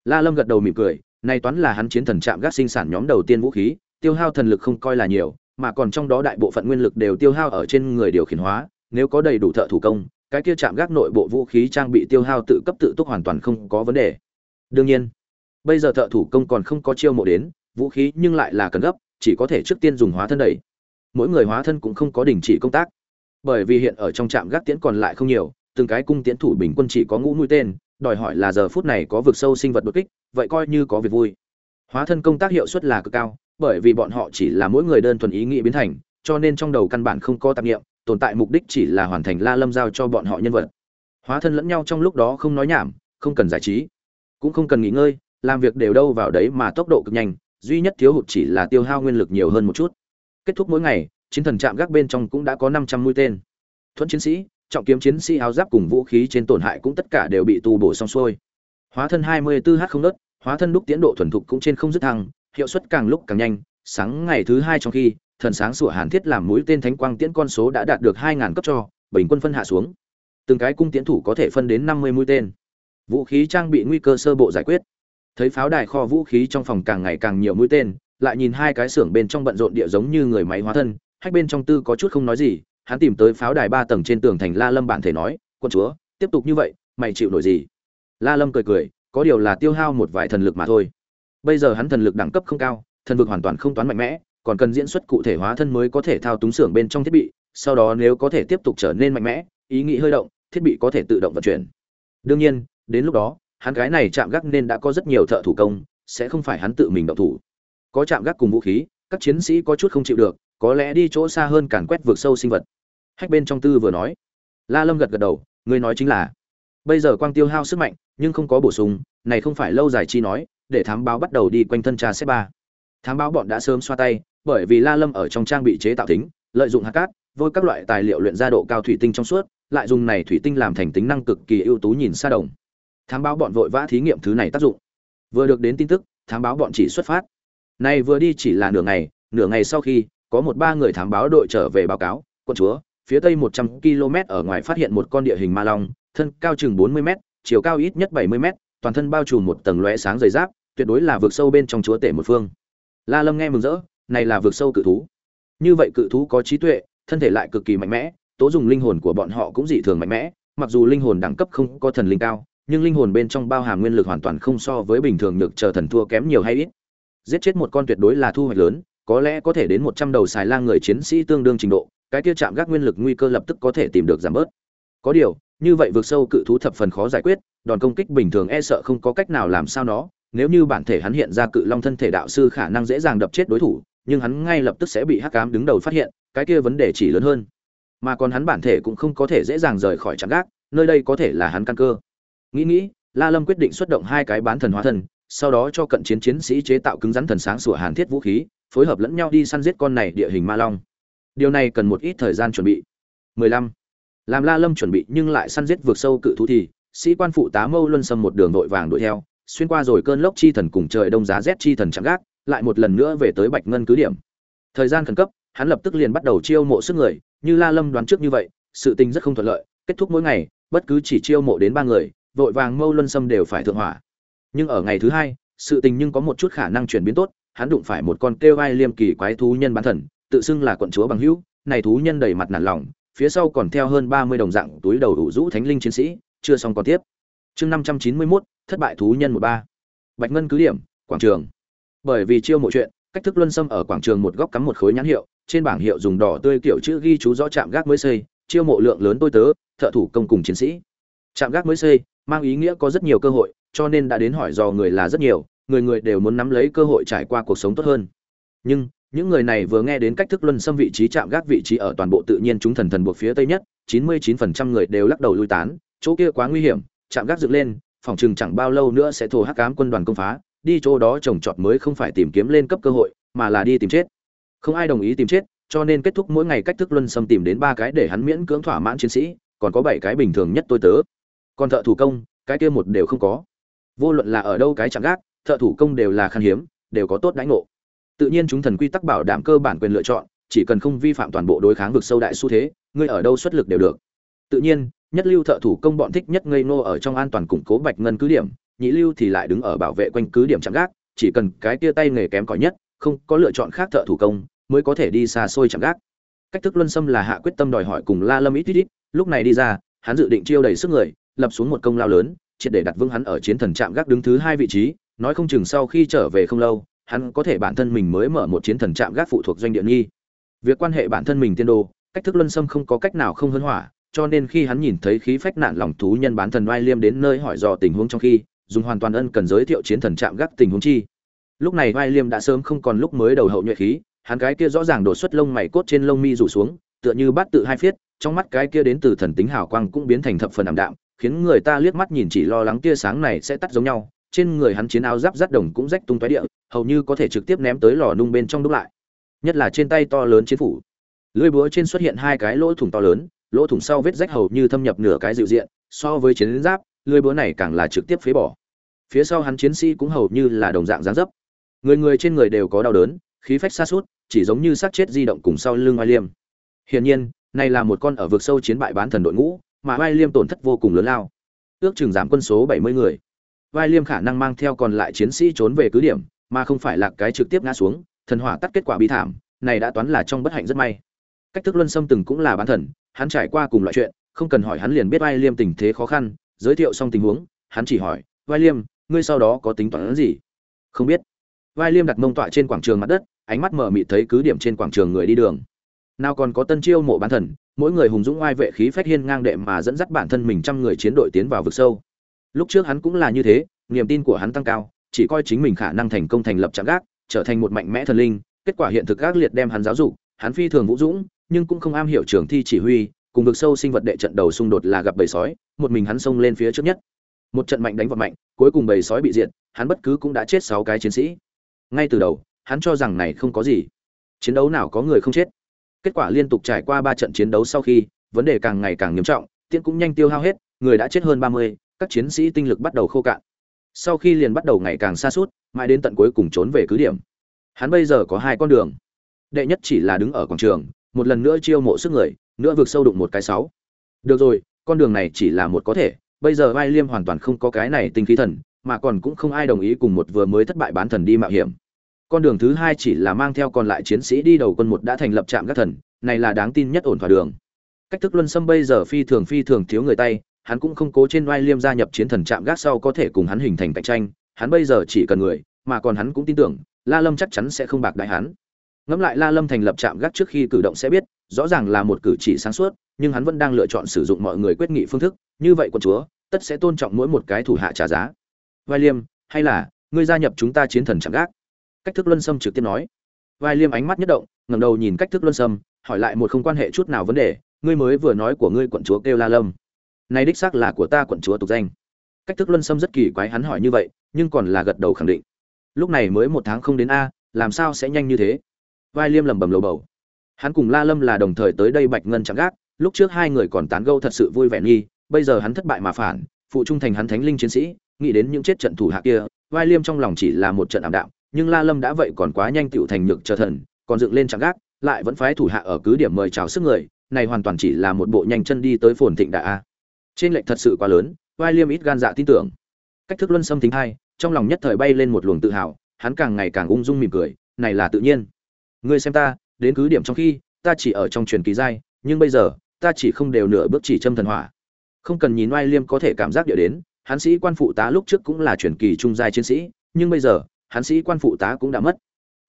La lâm gật đầu mỉm cười nay toán là hắn chiến thần chạm gác sinh sản nhóm đầu tiên vũ khí, tiêu hao thần lực không coi là nhiều, mà còn trong đó đại bộ phận nguyên lực đều tiêu hao ở trên người điều khiển hóa, nếu có đầy đủ thợ thủ công, cái kia chạm gác nội bộ vũ khí trang bị tiêu hao tự cấp tự túc hoàn toàn không có vấn đề. Đương nhiên, bây giờ thợ thủ công còn không có chiêu mộ đến, vũ khí nhưng lại là cần gấp, chỉ có thể trước tiên dùng hóa thân đẩy mỗi người hóa thân cũng không có đình chỉ công tác. Bởi vì hiện ở trong trạm gác tiễn còn lại không nhiều, từng cái cung tiễn thủ bình quân chỉ có ngũ mũi tên đòi hỏi là giờ phút này có vực sâu sinh vật đột kích vậy coi như có việc vui. Hóa thân công tác hiệu suất là cực cao bởi vì bọn họ chỉ là mỗi người đơn thuần ý nghĩ biến thành cho nên trong đầu căn bản không có tạp niệm, tồn tại mục đích chỉ là hoàn thành la lâm giao cho bọn họ nhân vật. Hóa thân lẫn nhau trong lúc đó không nói nhảm không cần giải trí cũng không cần nghỉ ngơi làm việc đều đâu vào đấy mà tốc độ cực nhanh duy nhất thiếu hụt chỉ là tiêu hao nguyên lực nhiều hơn một chút. Kết thúc mỗi ngày chiến thần trạm gác bên trong cũng đã có năm trăm mũi tên. Thuẫn chiến sĩ trọng kiếm chiến sĩ áo giáp cùng vũ khí trên tổn hại cũng tất cả đều bị tu bổ xong xuôi. Hóa thân 24h không đứt, hóa thân đúc tiến độ thuần thục cũng trên không dứt thăng hiệu suất càng lúc càng nhanh sáng ngày thứ hai trong khi thần sáng sủa hàn thiết làm mũi tên thánh quang tiễn con số đã đạt được 2000 cấp cho bình quân phân hạ xuống. Từng cái cung tiễn thủ có thể phân đến năm mươi mũi tên. Vũ khí trang bị nguy cơ sơ bộ giải quyết. Thấy pháo đài kho vũ khí trong phòng càng ngày càng nhiều mũi tên lại nhìn hai cái xưởng bên trong bận rộn địa giống như người máy hóa thân hách bên trong tư có chút không nói gì hắn tìm tới pháo đài ba tầng trên tường thành la lâm bản thể nói, quân chúa, tiếp tục như vậy, mày chịu nổi gì? La lâm cười cười, có điều là tiêu hao một vài thần lực mà thôi. Bây giờ hắn thần lực đẳng cấp không cao, thần vực hoàn toàn không toán mạnh mẽ, còn cần diễn xuất cụ thể hóa thân mới có thể thao túng xưởng bên trong thiết bị, sau đó nếu có thể tiếp tục trở nên mạnh mẽ, ý nghĩ hơi động, thiết bị có thể tự động vận chuyển. Đương nhiên, đến lúc đó, hắn gái này chạm gác nên đã có rất nhiều thợ thủ công, sẽ không phải hắn tự mình động thủ. Có chạm gác cùng vũ khí, các chiến sĩ có chút không chịu được, có lẽ đi chỗ xa hơn càn quét vượt sâu sinh vật hách bên trong tư vừa nói. La lâm gật gật đầu, ngươi nói chính là. Bây giờ quang tiêu hao sức mạnh, nhưng không có bổ sung, này không phải lâu dài chi nói, để thám báo bắt đầu đi quanh thân trà xếp ba thám báo bọn đã sớm xoa tay, bởi vì la lâm ở trong trang bị chế tạo tính lợi dụng hạt cát, vôi các loại tài liệu luyện ra độ cao thủy tinh trong suốt, lại dùng này thủy tinh làm thành tính năng cực kỳ ưu tú nhìn xa đồng. Thám báo bọn vội vã thí nghiệm thứ này tác dụng. Vừa được đến tin tức, thám báo bọn chỉ xuất phát. Này vừa đi chỉ là nửa ngày nửa ngày sau khi, có một ba người thám báo đội trở về báo cáo, quân chúa phía tây một trăm km ở ngoài phát hiện một con địa hình ma long, thân cao chừng bốn mươi m chiều cao ít nhất bảy mươi m toàn thân bao trùm một tầng lóe sáng dày giáp tuyệt đối là vượt sâu bên trong chúa tể một phương. La lâm nghe mừng rỡ, này là vượt sâu cự thú. Như vậy cự thú có trí tuệ, thân thể lại cực kỳ mạnh mẽ, tố dùng linh hồn của bọn họ cũng dị thường mạnh mẽ, mặc dù linh hồn đẳng cấp không có thần linh cao, nhưng linh hồn bên trong bao hàm nguyên lực hoàn toàn không so với bình thường nhược chờ thần thua kém nhiều hay ít. Giết chết một con tuyệt đối là thu hoạch lớn, có lẽ có thể đến một trăm đầu xài lang người chiến sĩ tương đương trình độ cái kia chạm gác nguyên lực nguy cơ lập tức có thể tìm được giảm bớt. Có điều, như vậy vượt sâu cự thú thập phần khó giải quyết, đòn công kích bình thường e sợ không có cách nào làm sao nó. Nếu như bản thể hắn hiện ra cự long thân thể đạo sư khả năng dễ dàng đập chết đối thủ, nhưng hắn ngay lập tức sẽ bị hắc cám đứng đầu phát hiện, cái kia vấn đề chỉ lớn hơn. Mà còn hắn bản thể cũng không có thể dễ dàng rời khỏi trạm gác, nơi đây có thể là hắn căn cơ. Nghĩ nghĩ, la lâm quyết định xuất động hai cái bán thần hóa thân sau đó cho cận chiến chiến sĩ chế tạo cứng rắn thần sáng sủa hàn thiết vũ khí, phối hợp lẫn nhau đi săn giết con này địa hình ma long điều này cần một ít thời gian chuẩn bị. 15. làm la lâm chuẩn bị nhưng lại săn giết vượt sâu cự thú thì, sĩ quan phụ tá mâu luân xâm một đường vội vàng đuổi theo, xuyên qua rồi cơn lốc chi thần cùng trời đông giá rét chi thần chạm gác, lại một lần nữa về tới bạch ngân cứ điểm. Thời gian khẩn cấp, hắn lập tức liền bắt đầu chiêu mộ sức người, như la lâm đoán trước như vậy, sự tình rất không thuận lợi, kết thúc mỗi ngày, bất cứ chỉ chiêu mộ đến ba người, vội vàng mâu luân xâm đều phải thượng hỏa. Nhưng ở ngày thứ hai, sự tình nhưng có một chút khả năng chuyển biến tốt, hắn đụng phải một con kêu vai liêm kỳ quái thú nhân bán thần tự xưng là quận chúa bằng hữu, này thú nhân đầy mặt nản lòng, phía sau còn theo hơn ba mươi đồng dạng túi đầu đủ rũ thánh linh chiến sĩ, chưa xong còn tiếp. Chương năm trăm chín mươi mốt, thất bại thú nhân một ba. Bạch ngân cứ điểm, quảng trường. Bởi vì chiêu mộ chuyện, cách thức luân xâm ở quảng trường một góc cắm một khối nhãn hiệu, trên bảng hiệu dùng đỏ tươi kiểu chữ ghi chú rõ chạm gác mới xây, chiêu mộ lượng lớn tôi tớ, thợ thủ công cùng chiến sĩ. Trạm gác mới xây, mang ý nghĩa có rất nhiều cơ hội, cho nên đã đến hỏi dò người là rất nhiều, người người đều muốn nắm lấy cơ hội trải qua cuộc sống tốt hơn. Nhưng những người này vừa nghe đến cách thức luân xâm vị trí chạm gác vị trí ở toàn bộ tự nhiên chúng thần thần buộc phía tây nhất 99% người đều lắc đầu lui tán. Chỗ kia quá nguy hiểm, chạm gác dựng lên, phòng chừng chẳng bao lâu nữa sẽ thổ hắc cám quân đoàn công phá. Đi chỗ đó trồng trọt mới không phải tìm kiếm lên cấp cơ hội, mà là đi tìm chết. Không ai đồng ý tìm chết, cho nên kết thúc mỗi ngày cách thức luân xâm tìm đến ba cái để hắn miễn cưỡng thỏa mãn chiến sĩ, còn có bảy cái bình thường nhất tôi tớ. Còn thợ thủ công, cái kia một đều không có. Vô luận là ở đâu cái chạm gác, thợ thủ công đều là khan hiếm, đều có tốt đãi ngộ tự nhiên chúng thần quy tắc bảo đảm cơ bản quyền lựa chọn, chỉ cần không vi phạm toàn bộ đối kháng vực sâu đại xu thế, ngươi ở đâu xuất lực đều được. Tự nhiên, nhất lưu thợ thủ công bọn thích nhất ngây nô ở trong an toàn củng cố bạch ngân cứ điểm, nhị lưu thì lại đứng ở bảo vệ quanh cứ điểm chạm gác, chỉ cần cái tia tay nghề kém cỏi nhất, không có lựa chọn khác thợ thủ công, mới có thể đi xa xôi chạm gác. Cách thức luân xâm là hạ quyết tâm đòi hỏi cùng la lâm ít ít ít, lúc này đi ra, hắn dự định chiêu đầy sức người, lập xuống một công lao lớn, triệt để đặt vững hắn ở chiến thần trạm gác đứng thứ hai vị trí, nói không chừng sau khi trở về không lâu hắn có thể bản thân mình mới mở một chiến thần trạm gác phụ thuộc doanh địa nghi. Việc quan hệ bản thân mình tiên đồ, cách thức luân xâm không có cách nào không hân hỏa, cho nên khi hắn nhìn thấy khí phách nạn lòng thú nhân bán thần oai liêm đến nơi hỏi dò tình huống trong khi, dùng hoàn toàn ân cần giới thiệu chiến thần trạm gác tình huống chi. Lúc này oai liêm đã sớm không còn lúc mới đầu hậu nhuệ khí, hắn cái kia rõ ràng đột xuất lông mày cốt trên lông mi rủ xuống, tựa như bát tự hai phiết, trong mắt cái kia đến từ thần tính hào quang cũng biến thành thập phần ảm đạm, khiến người ta liếc mắt nhìn chỉ lo lắng tia sáng này sẽ tắt giống nhau trên người hắn chiến áo giáp rắt đồng cũng rách tung tóe địa, hầu như có thể trực tiếp ném tới lò nung bên trong đúc lại. Nhất là trên tay to lớn chiến phủ. Lưỡi búa trên xuất hiện hai cái lỗ thủng to lớn, lỗ thủng sau vết rách hầu như thâm nhập nửa cái dịu diện, so với chiến giáp, lưỡi búa này càng là trực tiếp phế bỏ. Phía sau hắn chiến sĩ cũng hầu như là đồng dạng dáng dấp. Người người trên người đều có đau đớn, khí phách xa suốt chỉ giống như xác chết di động cùng sau lưng oai liêm. Hiển nhiên, này là một con ở vực sâu chiến bại bán thần đội ngũ, mà oai liêm tổn thất vô cùng lớn lao. Ước chừng giảm quân số bảy mươi người vai liêm khả năng mang theo còn lại chiến sĩ trốn về cứ điểm, mà không phải là cái trực tiếp ngã xuống, thần hỏa tắt kết quả bi thảm, này đã toán là trong bất hạnh rất may. Cách thức luân xâm từng cũng là bán thần, hắn trải qua cùng loại chuyện, không cần hỏi hắn liền biết vai liêm tình thế khó khăn, giới thiệu xong tình huống, hắn chỉ hỏi, vai liêm, ngươi sau đó có tính toán gì? Không biết. Vai liêm đặt mông tọa trên quảng trường mặt đất, ánh mắt mở mịt thấy cứ điểm trên quảng trường người đi đường. Nào còn có tân chiêu mộ bán thần, mỗi người hùng dũng oai vệ khí phách hiên ngang đệ mà dẫn dắt bản thân mình trăm người chiến đội tiến vào vực sâu lúc trước hắn cũng là như thế, niềm tin của hắn tăng cao, chỉ coi chính mình khả năng thành công thành lập trạm gác, trở thành một mạnh mẽ thần linh, kết quả hiện thực gác liệt đem hắn giáo dục, hắn phi thường vũ dũng, nhưng cũng không am hiểu trường thi chỉ huy, cùng vực sâu sinh vật đệ trận đầu xung đột là gặp bầy sói, một mình hắn xông lên phía trước nhất. Một trận mạnh đánh vật mạnh, cuối cùng bầy sói bị diệt, hắn bất cứ cũng đã chết sáu cái chiến sĩ. Ngay từ đầu, hắn cho rằng này không có gì. Chiến đấu nào có người không chết? Kết quả liên tục trải qua ba trận chiến đấu sau khi, vấn đề càng ngày càng nghiêm trọng, tiễn cũng nhanh tiêu hao hết, người đã chết hơn ba mươi các chiến sĩ tinh lực bắt đầu khô cạn. Sau khi liền bắt đầu ngày càng xa suốt, mãi đến tận cuối cùng trốn về cứ điểm. Hắn bây giờ có hai con đường. Đệ nhất chỉ là đứng ở quảng trường, một lần nữa chiêu mộ sức người, nữa vượt sâu đụng một cái sáu. Được rồi, con đường này chỉ là một có thể, bây giờ vai liêm hoàn toàn không có cái này tinh khí thần, mà còn cũng không ai đồng ý cùng một vừa mới thất bại bán thần đi mạo hiểm. Con đường thứ hai chỉ là mang theo còn lại chiến sĩ đi đầu quân một đã thành lập trạm các thần, này là đáng tin nhất ổn thỏa đường. Cách thức luân xâm bây giờ phi thường phi thường thiếu người tay hắn cũng không cố trên oai liêm gia nhập chiến thần trạm gác sau có thể cùng hắn hình thành cạnh tranh, hắn bây giờ chỉ cần người, mà còn hắn cũng tin tưởng, la lâm chắc chắn sẽ không bạc đại hắn. Ngẫm lại la lâm thành lập trạm gác trước khi cử động sẽ biết, rõ ràng là một cử chỉ sáng suốt, nhưng hắn vẫn đang lựa chọn sử dụng mọi người quyết nghị phương thức, như vậy quân chúa, tất sẽ tôn trọng mỗi một cái thủ hạ trả giá. Vai liêm, hay là, ngươi gia nhập chúng ta chiến thần trạm gác? Cách thức luân sâm trực tiếp nói. Vai liêm ánh mắt nhất động, ngẩng đầu nhìn cách thức luân sâm hỏi lại một không quan hệ chút nào vấn đề, ngươi mới vừa nói của ngươi quận chúa kêu la lâm này đích xác là của ta quận chúa tục danh. Cách thức luân sâm rất kỳ quái hắn hỏi như vậy, nhưng còn là gật đầu khẳng định. Lúc này mới một tháng không đến a, làm sao sẽ nhanh như thế? Vai liêm lầm bầm lầu bầu. Hắn cùng la lâm là đồng thời tới đây bạch ngân chẳng gác, lúc trước hai người còn tán gẫu thật sự vui vẻ nghi, bây giờ hắn thất bại mà phản, phụ trung thành hắn thánh linh chiến sĩ, nghĩ đến những chết trận thủ hạ kia, vai liêm trong lòng chỉ là một trận ảm đạm, nhưng la lâm đã vậy còn quá nhanh tựu thành nhược chờ thần, còn dựng lên chẳng gác, lại vẫn phái thủ hạ ở cứ điểm mời chào sức người, này hoàn toàn chỉ là một bộ nhanh chân đi tới phồn thịnh đại a trên lệnh thật sự quá lớn vai liêm ít gan dạ tin tưởng. Cách thức luân xâm thính hai, trong lòng nhất thời bay lên một luồng tự hào, hắn càng ngày càng ung dung mỉm cười, này là tự nhiên. Ngươi xem ta, đến cứ điểm trong khi, ta chỉ ở trong truyền kỳ giai, nhưng bây giờ, ta chỉ không đều nửa bước chỉ châm thần hỏa. Không cần nhìn oai liêm có thể cảm giác địa đến, hắn sĩ quan phụ tá lúc trước cũng là truyền kỳ trung giai chiến sĩ, nhưng bây giờ, hắn sĩ quan phụ tá cũng đã mất.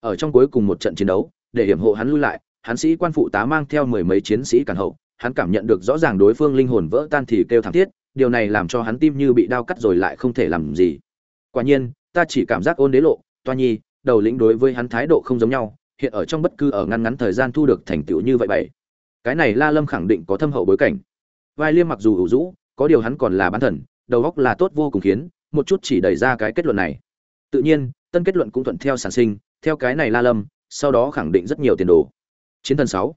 Ở trong cuối cùng một trận chiến đấu, để hiểm hộ hắn lui lại, hắn sĩ quan phụ tá mang theo mười mấy chiến sĩ cản hậu hắn cảm nhận được rõ ràng đối phương linh hồn vỡ tan thì kêu thảm thiết, điều này làm cho hắn tim như bị đao cắt rồi lại không thể làm gì. Quả nhiên, ta chỉ cảm giác ôn đế lộ, toa nhi, đầu lĩnh đối với hắn thái độ không giống nhau, hiện ở trong bất cứ ở ngăn ngắn thời gian thu được thành tựu như vậy bảy. Cái này la lâm khẳng định có thâm hậu bối cảnh. Vai liêm mặc dù ủ rũ, có điều hắn còn là bán thần, đầu óc là tốt vô cùng khiến, một chút chỉ đẩy ra cái kết luận này. Tự nhiên, tân kết luận cũng thuận theo sản sinh, theo cái này la lâm, sau đó khẳng định rất nhiều tiền đồ. Chiến thần sáu.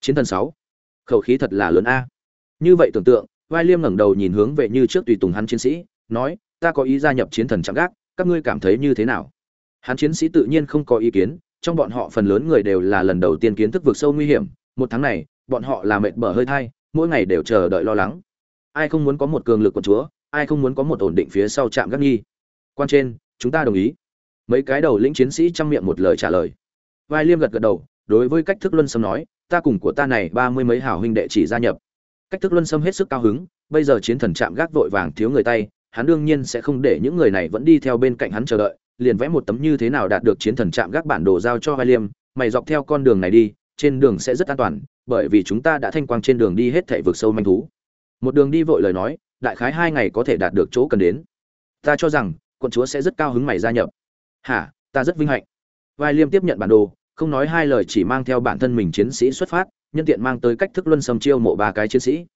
Chiến thần sáu khẩu khí thật là lớn a. Như vậy tưởng tượng, vai liêm ngẩng đầu nhìn hướng về như trước tùy tùng hắn chiến sĩ, nói, ta có ý gia nhập chiến thần chạm gác, các ngươi cảm thấy như thế nào? Hắn chiến sĩ tự nhiên không có ý kiến, trong bọn họ phần lớn người đều là lần đầu tiên kiến thức vượt sâu nguy hiểm, một tháng này, bọn họ là mệt bở hơi thai, mỗi ngày đều chờ đợi lo lắng. Ai không muốn có một cường lực của chúa, ai không muốn có một ổn định phía sau trạm gác nghi? Quan trên, chúng ta đồng ý. Mấy cái đầu lĩnh chiến sĩ chăm miệng một lời trả lời. Vai liêm gật gật đầu, đối với cách thức luân sâm nói ta cùng của ta này ba mươi mấy hảo huynh đệ chỉ gia nhập. Cách thức luân sâm hết sức cao hứng, bây giờ chiến thần chạm gác vội vàng thiếu người tay, hắn đương nhiên sẽ không để những người này vẫn đi theo bên cạnh hắn chờ đợi, liền vẽ một tấm như thế nào đạt được chiến thần chạm gác bản đồ giao cho vai liêm, mày dọc theo con đường này đi, trên đường sẽ rất an toàn, bởi vì chúng ta đã thanh quang trên đường đi hết thảy vực sâu manh thú. Một đường đi vội lời nói, đại khái hai ngày có thể đạt được chỗ cần đến. Ta cho rằng, quận chúa sẽ rất cao hứng mày gia nhập. Hả, ta rất vinh hạnh. Vai liêm tiếp nhận bản đồ không nói hai lời chỉ mang theo bản thân mình chiến sĩ xuất phát, nhân tiện mang tới cách thức luân xâm chiêu mộ ba cái chiến sĩ.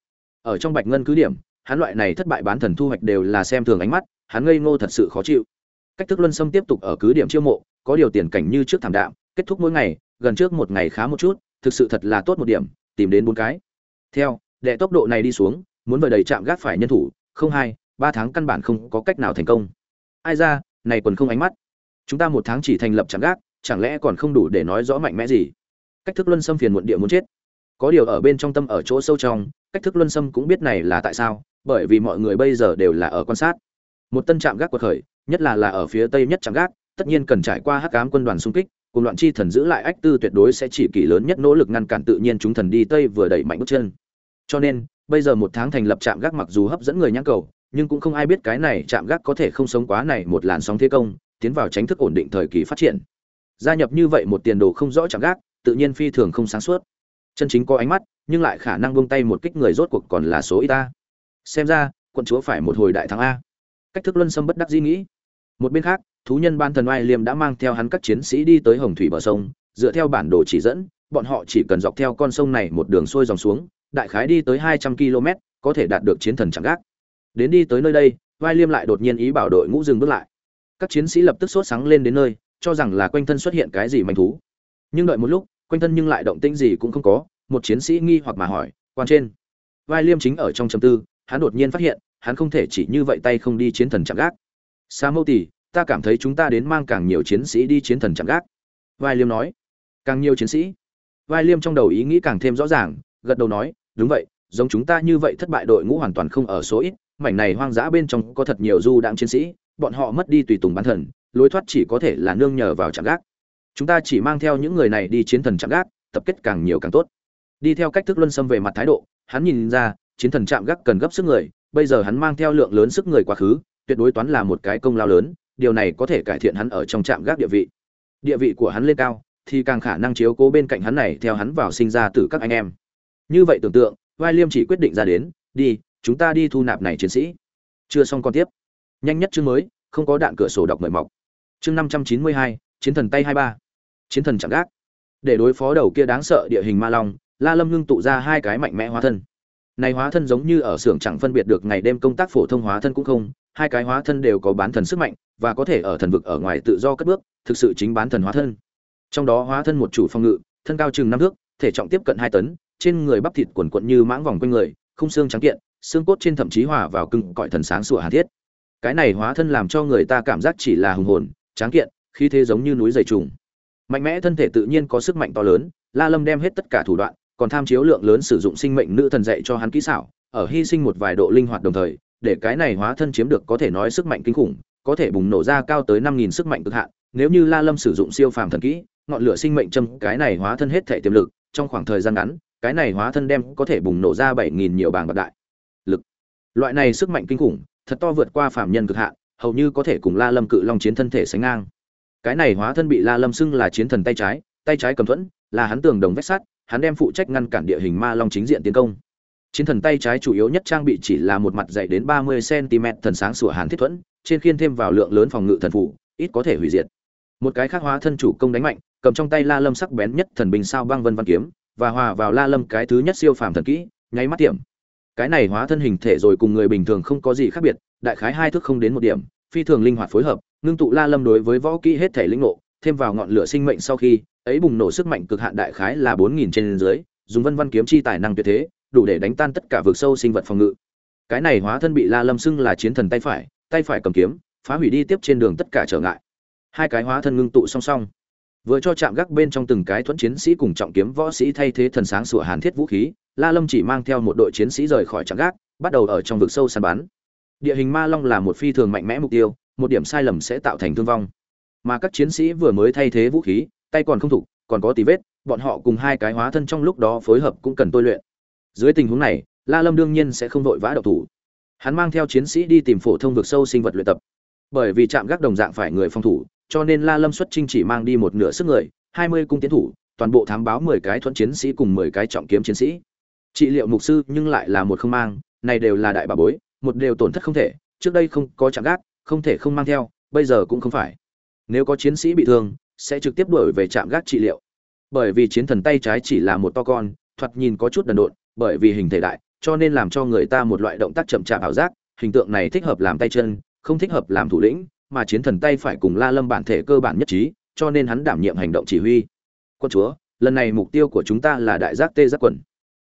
Ở trong bạch ngân cứ điểm, hắn loại này thất bại bán thần thu hoạch đều là xem thường ánh mắt, hắn ngây ngô thật sự khó chịu. Cách thức luân xâm tiếp tục ở cứ điểm chiêu mộ, có điều tiền cảnh như trước thảm đạm, kết thúc mỗi ngày, gần trước một ngày khá một chút, thực sự thật là tốt một điểm, tìm đến bốn cái. Theo, đệ tốc độ này đi xuống, muốn vời đầy trạm gác phải nhân thủ, không hai, ba tháng căn bản không có cách nào thành công. Ai ra, này còn không ánh mắt. Chúng ta một tháng chỉ thành lập trạm gác chẳng lẽ còn không đủ để nói rõ mạnh mẽ gì? Cách thức luân xâm phiền muộn địa muốn chết. Có điều ở bên trong tâm ở chỗ sâu trong, cách thức luân xâm cũng biết này là tại sao, bởi vì mọi người bây giờ đều là ở quan sát. Một tân trạm gác quật khởi, nhất là là ở phía tây nhất trạm gác, tất nhiên cần trải qua hắc ám quân đoàn xung kích, cùng loạn chi thần giữ lại ách tư tuyệt đối sẽ chỉ kỷ lớn nhất nỗ lực ngăn cản tự nhiên chúng thần đi tây vừa đẩy mạnh bước chân. Cho nên, bây giờ một tháng thành lập trạm gác mặc dù hấp dẫn người nhãn cầu, nhưng cũng không ai biết cái này trạm gác có thể không sống quá này một làn sóng thế công, tiến vào tránh thức ổn định thời kỳ phát triển gia nhập như vậy một tiền đồ không rõ chẳng gác, tự nhiên phi thường không sáng suốt. Chân chính có ánh mắt, nhưng lại khả năng buông tay một kích người rốt cuộc còn là số ít ta. Xem ra, quận chúa phải một hồi đại thắng a. Cách thức luân sâm bất đắc dĩ nghĩ. Một bên khác, thú nhân ban thần oai liêm đã mang theo hắn các chiến sĩ đi tới hồng thủy bờ sông, dựa theo bản đồ chỉ dẫn, bọn họ chỉ cần dọc theo con sông này một đường xuôi dòng xuống, đại khái đi tới hai trăm km có thể đạt được chiến thần chẳng gác. Đến đi tới nơi đây vai liêm lại đột nhiên ý bảo đội ngũ dừng bước lại. Các chiến sĩ lập tức sốt sáng lên đến nơi cho rằng là quanh thân xuất hiện cái gì manh thú. Nhưng đợi một lúc, quanh thân nhưng lại động tĩnh gì cũng không có, một chiến sĩ nghi hoặc mà hỏi, quan trên? Vai liêm chính ở trong chầm tư, hắn đột nhiên phát hiện, hắn không thể chỉ như vậy tay không đi chiến thần chạm gác. Sa mâu tỷ ta cảm thấy chúng ta đến mang càng nhiều chiến sĩ đi chiến thần chạm gác. Vai liêm nói. Càng nhiều chiến sĩ? Vai liêm trong đầu ý nghĩ càng thêm rõ ràng, gật đầu nói, đúng vậy, giống chúng ta như vậy thất bại đội ngũ hoàn toàn không ở số ít, mảnh này hoang dã bên trong có thật nhiều du đãng chiến sĩ, bọn họ mất đi tùy tùng bán thần lối thoát chỉ có thể là nương nhờ vào trạm gác. Chúng ta chỉ mang theo những người này đi chiến thần trạm gác, tập kết càng nhiều càng tốt. Đi theo cách thức luân xâm về mặt thái độ, hắn nhìn ra, chiến thần trạm gác cần gấp sức người, bây giờ hắn mang theo lượng lớn sức người quá khứ, tuyệt đối toán là một cái công lao lớn, điều này có thể cải thiện hắn ở trong trạm gác địa vị. Địa vị của hắn lên cao, thì càng khả năng chiếu cố bên cạnh hắn này theo hắn vào sinh ra từ các anh em. Như vậy tưởng tượng, vai liêm chỉ quyết định ra đến, đi, chúng ta đi thu nạp này chiến sĩ. Chưa xong con tiếp. Nhanh nhất chương mới, không có đạn cửa sổ đọc mời mọc chương năm trăm chín mươi hai, chiến thần tay hai ba. Chiến thần chạm gác. Để đối phó đầu kia đáng sợ địa hình ma long, la lâm ngưng tụ ra hai cái mạnh mẽ hóa thân. Này hóa thân giống như ở xưởng chẳng phân biệt được ngày đêm công tác phổ thông hóa thân cũng không, hai cái hóa thân đều có bán thần sức mạnh, và có thể ở thần vực ở ngoài tự do cất bước, thực sự chính bán thần hóa thân. Trong đó hóa thân một chủ phòng ngự, thân cao chừng năm thước, thể trọng tiếp cận hai tấn, trên người bắp thịt quần quận như mãng vòng quanh người, không xương trắng kiện, xương cốt trên thậm chí hòa vào cưng cõi thần sáng sủa hà thiết. Cái này hóa thân làm cho người ta cảm giác chỉ là hùng hồn tráng kiện khi thế giống như núi dày trùng. Mạnh mẽ thân thể tự nhiên có sức mạnh to lớn, la lâm đem hết tất cả thủ đoạn, còn tham chiếu lượng lớn sử dụng sinh mệnh nữ thần dạy cho hắn kỹ xảo, ở hy sinh một vài độ linh hoạt đồng thời, để cái này hóa thân chiếm được có thể nói sức mạnh kinh khủng, có thể bùng nổ ra cao tới năm nghìn sức mạnh cực hạn. Nếu như la lâm sử dụng siêu phàm thần kỹ, ngọn lửa sinh mệnh châm cái này hóa thân hết thể tiềm lực, trong khoảng thời gian ngắn, cái này hóa thân đem có thể bùng nổ ra bảy nghìn nhiều bảng bạc đại lực. Loại này sức mạnh kinh khủng, thật to vượt qua phàm nhân cực hạn hầu như có thể cùng la lâm cự long chiến thân thể sánh ngang. Cái này hóa thân bị la lâm xưng là chiến thần tay trái tay trái cầm thuẫn là hắn tường đồng vách sắt hắn đem phụ trách ngăn cản địa hình ma long chính diện tiến công. Chiến thần tay trái chủ yếu nhất trang bị chỉ là một mặt dày đến ba mươi cm thần sáng sủa hàn thiết thuẫn trên khiên thêm vào lượng lớn phòng ngự thần phụ, ít có thể hủy diệt. Một cái khác hóa thân chủ công đánh mạnh cầm trong tay la lâm sắc bén nhất thần binh sao băng vân văn kiếm và hòa vào la lâm cái thứ nhất siêu phàm thần kỹ nháy mắt tiệm. Cái này hóa thân hình thể rồi cùng người bình thường không có gì khác biệt đại khái hai thước không đến một điểm, phi thường linh hoạt phối hợp, ngưng tụ la lâm đối với võ kỹ hết thể lĩnh ngộ, thêm vào ngọn lửa sinh mệnh sau khi, ấy bùng nổ sức mạnh cực hạn đại khái là bốn nghìn trên dưới, dùng vân vân kiếm chi tài năng tuyệt thế, đủ để đánh tan tất cả vực sâu sinh vật phòng ngự. Cái này hóa thân bị la lâm xưng là chiến thần tay phải tay phải cầm kiếm, phá hủy đi tiếp trên đường tất cả trở ngại. Hai cái hóa thân ngưng tụ song song. Vừa cho chạm gác bên trong từng cái thuẫn chiến sĩ cùng trọng kiếm võ sĩ thay thế thần sáng sủa hàn thiết vũ khí, la lâm chỉ mang theo một đội chiến sĩ rời khỏi chạm gác, bắt đầu ở trong vực sâu săn bắn địa hình ma long là một phi thường mạnh mẽ mục tiêu, một điểm sai lầm sẽ tạo thành thương vong. Mà các chiến sĩ vừa mới thay thế vũ khí, tay còn không thục, còn có tí vết, bọn họ cùng hai cái hóa thân trong lúc đó phối hợp cũng cần tôi luyện. Dưới tình huống này, la lâm đương nhiên sẽ không vội vã độc thủ. Hắn mang theo chiến sĩ đi tìm phổ thông vực sâu sinh vật luyện tập. Bởi vì chạm gác đồng dạng phải người phòng thủ, cho nên la lâm xuất trinh chỉ mang đi một nửa sức người, hai mươi cung tiến thủ, toàn bộ thám báo mười cái thuận chiến sĩ cùng mười cái trọng kiếm chiến sĩ. Trị liệu mục sư nhưng lại là một không mang, này đều là đại bà bối một đều tổn thất không thể, trước đây không có chạm gác, không thể không mang theo, bây giờ cũng không phải. Nếu có chiến sĩ bị thương, sẽ trực tiếp đuổi về trạm gác trị liệu. Bởi vì chiến thần tay trái chỉ là một to con, thoạt nhìn có chút đần độn, bởi vì hình thể đại, cho nên làm cho người ta một loại động tác chậm chạp ảo giác, hình tượng này thích hợp làm tay chân, không thích hợp làm thủ lĩnh, mà chiến thần tay phải cùng la lâm bản thể cơ bản nhất trí, cho nên hắn đảm nhiệm hành động chỉ huy. Quân chúa, lần này mục tiêu của chúng ta là đại giác tê giác quần.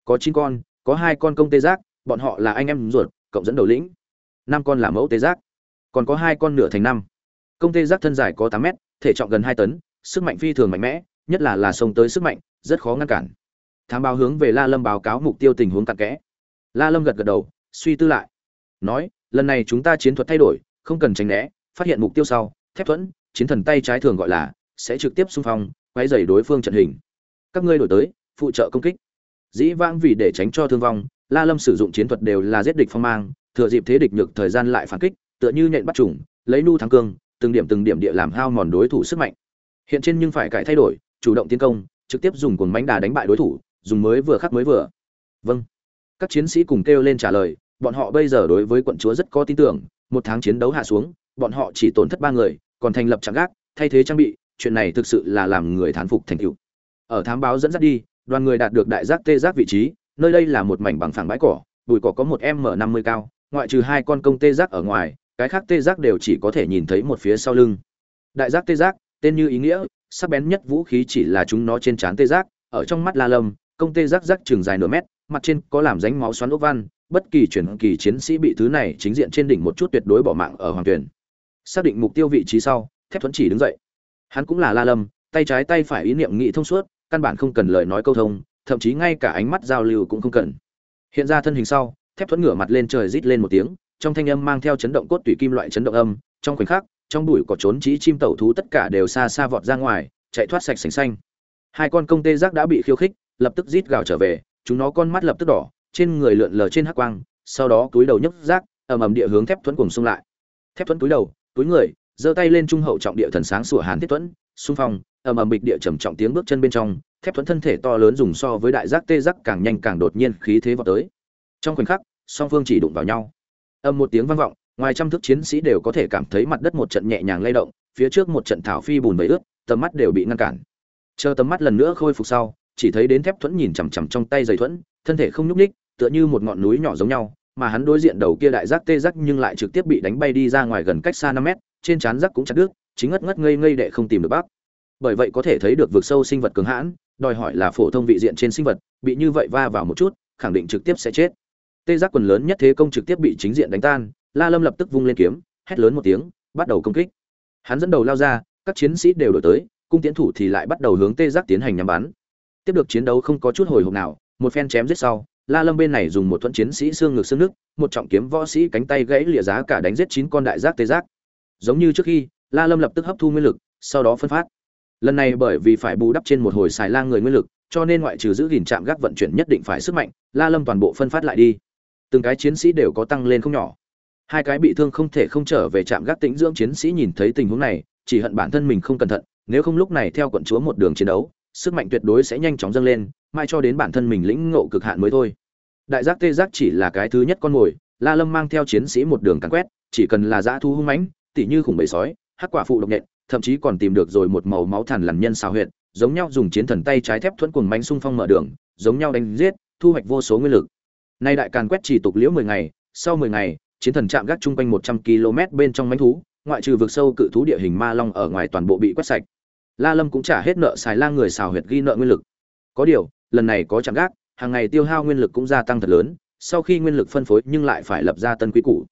Có chín con, có hai con công tê giác, bọn họ là anh em ruột cộng dẫn đầu lĩnh. Năm con là mẫu tê giác. Còn có hai con nửa thành năm. Công tê giác thân dài có tám mét, thể trọng gần hai tấn, sức mạnh phi thường mạnh mẽ, nhất là là sông tới sức mạnh, rất khó ngăn cản. Thám báo hướng về la lâm báo cáo mục tiêu tình huống tạc kẽ. La lâm gật gật đầu, suy tư lại. Nói, lần này chúng ta chiến thuật thay đổi, không cần tránh né, phát hiện mục tiêu sau, thép thuẫn, chiến thần tay trái thường gọi là, sẽ trực tiếp xung phong quay dày đối phương trận hình. Các ngươi đổi tới, phụ trợ công kích. Dĩ vãng vì để tránh cho thương vong la lâm sử dụng chiến thuật đều là giết địch phong mang, thừa dịp thế địch nhược thời gian lại phản kích, tựa như nhện bắt trùng, lấy nu thắng cương, từng điểm từng điểm địa làm hao mòn đối thủ sức mạnh. Hiện trên nhưng phải cải thay đổi, chủ động tiến công, trực tiếp dùng cuồng bánh đà đánh bại đối thủ, dùng mới vừa khắc mới vừa. Vâng. Các chiến sĩ cùng kêu lên trả lời, bọn họ bây giờ đối với quận chúa rất có tin tưởng, một tháng chiến đấu hạ xuống, bọn họ chỉ tổn thất ba người, còn thành lập trạm gác, thay thế trang bị, chuyện này thực sự là làm người thán phục thành tựu. Ở thám báo dẫn dắt đi, đoàn người đạt được đại giác tê giác vị trí nơi đây là một mảnh bằng phẳng bãi cỏ, bụi cỏ có một m năm mươi cao, ngoại trừ hai con công tê giác ở ngoài, cái khác tê giác đều chỉ có thể nhìn thấy một phía sau lưng. Đại giác tê giác, tên như ý nghĩa, sắc bén nhất vũ khí chỉ là chúng nó trên trán tê giác, ở trong mắt la lâm, công tê giác giác trường dài nửa mét, mặt trên có làm ránh máu xoắn ốc văn, bất kỳ chuyển kỳ chiến sĩ bị thứ này chính diện trên đỉnh một chút tuyệt đối bỏ mạng ở hoàng tuyển. Xác định mục tiêu vị trí sau, thép thuẫn chỉ đứng dậy. Hắn cũng là la lâm, tay trái tay phải ý niệm nghị thông suốt, căn bản không cần lời nói câu thông thậm chí ngay cả ánh mắt giao lưu cũng không cần. Hiện ra thân hình sau, thép thuẫn ngửa mặt lên trời rít lên một tiếng, trong thanh âm mang theo chấn động cốt tủy kim loại chấn động âm, trong khoảnh khắc, trong bụi có trốn trí chim tẩu thú tất cả đều xa xa vọt ra ngoài, chạy thoát sạch sành xanh. Hai con công tê giác đã bị khiêu khích, lập tức rít gào trở về, chúng nó con mắt lập tức đỏ, trên người lượn lờ trên hắc quang, sau đó túi đầu nhấc rác, ầm ầm địa hướng thép thuẫn cùng xung lại. Thép thuẫn túi đầu, túi người, giơ tay lên trung hậu trọng địa thần sáng sủa hàn thiết thuẫn, xung phong, ầm ầm bịch địa trầm trọng tiếng bước chân bên trong thép thuẫn thân thể to lớn dùng so với đại giác tê giác càng nhanh càng đột nhiên khí thế vọt tới. Trong khoảnh khắc, song phương chỉ đụng vào nhau. Âm một tiếng vang vọng, ngoài trăm thước chiến sĩ đều có thể cảm thấy mặt đất một trận nhẹ nhàng lay động, phía trước một trận thảo phi bùn bầy ướt, tầm mắt đều bị ngăn cản. Chờ tầm mắt lần nữa khôi phục sau, chỉ thấy đến thép thuẫn nhìn chằm chằm trong tay giày thuẫn, thân thể không nhúc ních tựa như một ngọn núi nhỏ giống nhau, mà hắn đối diện đầu kia đại giác tê giác nhưng lại trực tiếp bị đánh bay đi ra ngoài gần cách xa năm mét, trên trán giác cũng chặt đứt, chính ngất ngất ngây ngây đệ không tìm được bác. Bởi vậy có thể thấy được vực sâu sinh vật cường hãn đòi hỏi là phổ thông vị diện trên sinh vật, bị như vậy va vào một chút, khẳng định trực tiếp sẽ chết. Tê giác quần lớn nhất thế công trực tiếp bị chính diện đánh tan, la lâm lập tức vung lên kiếm, hét lớn một tiếng, bắt đầu công kích. Hắn dẫn đầu lao ra, các chiến sĩ đều đổi tới, cung tiến thủ thì lại bắt đầu hướng tê giác tiến hành nhắm bắn. Tiếp được chiến đấu không có chút hồi hộp nào, một phen chém giết sau, la lâm bên này dùng một thuẫn chiến sĩ xương ngực xương nước, một trọng kiếm võ sĩ cánh tay gãy lìa giá cả đánh giết chín con đại giác tê giác. Giống như trước khi, la lâm lập tức hấp thu nguyên lực, sau đó phân phát lần này bởi vì phải bù đắp trên một hồi xài lang người nguyên lực, cho nên ngoại trừ giữ gìn trạm gác vận chuyển nhất định phải sức mạnh, la lâm toàn bộ phân phát lại đi. Từng cái chiến sĩ đều có tăng lên không nhỏ. Hai cái bị thương không thể không trở về trạm gác tĩnh dưỡng chiến sĩ nhìn thấy tình huống này, chỉ hận bản thân mình không cẩn thận, nếu không lúc này theo quận chúa một đường chiến đấu, sức mạnh tuyệt đối sẽ nhanh chóng dâng lên, mai cho đến bản thân mình lĩnh ngộ cực hạn mới thôi. Đại giác tê giác chỉ là cái thứ nhất con mồi, la lâm mang theo chiến sĩ một đường cắn quét, chỉ cần là dã thu hung mãnh, tỉ như khủng bầy sói, hắc quả phụ độc nhện thậm chí còn tìm được rồi một màu máu thằn lằn nhân xào huyệt, giống nhau dùng chiến thần tay trái thép thuẫn cuồng mãnh xung phong mở đường, giống nhau đánh giết, thu hoạch vô số nguyên lực. Nay đại càn quét chỉ tục liễu mười ngày, sau mười ngày, chiến thần chạm gác trung quanh một trăm km bên trong mãnh thú, ngoại trừ vực sâu cự thú địa hình ma long ở ngoài toàn bộ bị quét sạch. La lâm cũng trả hết nợ xài lang người xào huyệt ghi nợ nguyên lực. Có điều, lần này có chạm gác, hàng ngày tiêu hao nguyên lực cũng gia tăng thật lớn, sau khi nguyên lực phân phối nhưng lại phải lập ra tân quý củ.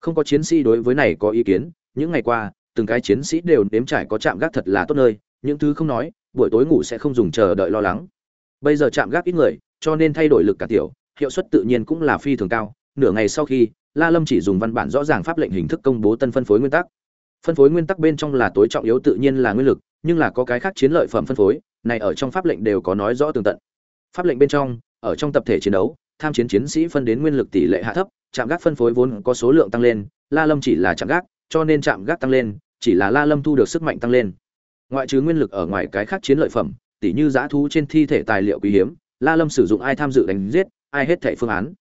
Không có chiến sĩ đối với này có ý kiến, những ngày qua từng cái chiến sĩ đều nếm trải có chạm gác thật là tốt nơi, những thứ không nói, buổi tối ngủ sẽ không dùng chờ đợi lo lắng. Bây giờ chạm gác ít người, cho nên thay đổi lực cả tiểu, hiệu suất tự nhiên cũng là phi thường cao, nửa ngày sau khi, la lâm chỉ dùng văn bản rõ ràng pháp lệnh hình thức công bố tân phân phối nguyên tắc. Phân phối nguyên tắc bên trong là tối trọng yếu tự nhiên là nguyên lực, nhưng là có cái khác chiến lợi phẩm phân phối, này ở trong pháp lệnh đều có nói rõ tường tận. Pháp lệnh bên trong, ở trong tập thể chiến đấu, tham chiến chiến sĩ phân đến nguyên lực tỷ lệ hạ thấp chạm gác phân phối vốn có số lượng tăng lên, la lâm chỉ là chạm gác, cho nên chạm gác tăng lên chỉ là la lâm thu được sức mạnh tăng lên. Ngoại trừ nguyên lực ở ngoài cái khác chiến lợi phẩm tỷ như giã thú trên thi thể tài liệu quý hiếm, la lâm sử dụng ai tham dự đánh giết, ai hết thảy phương án.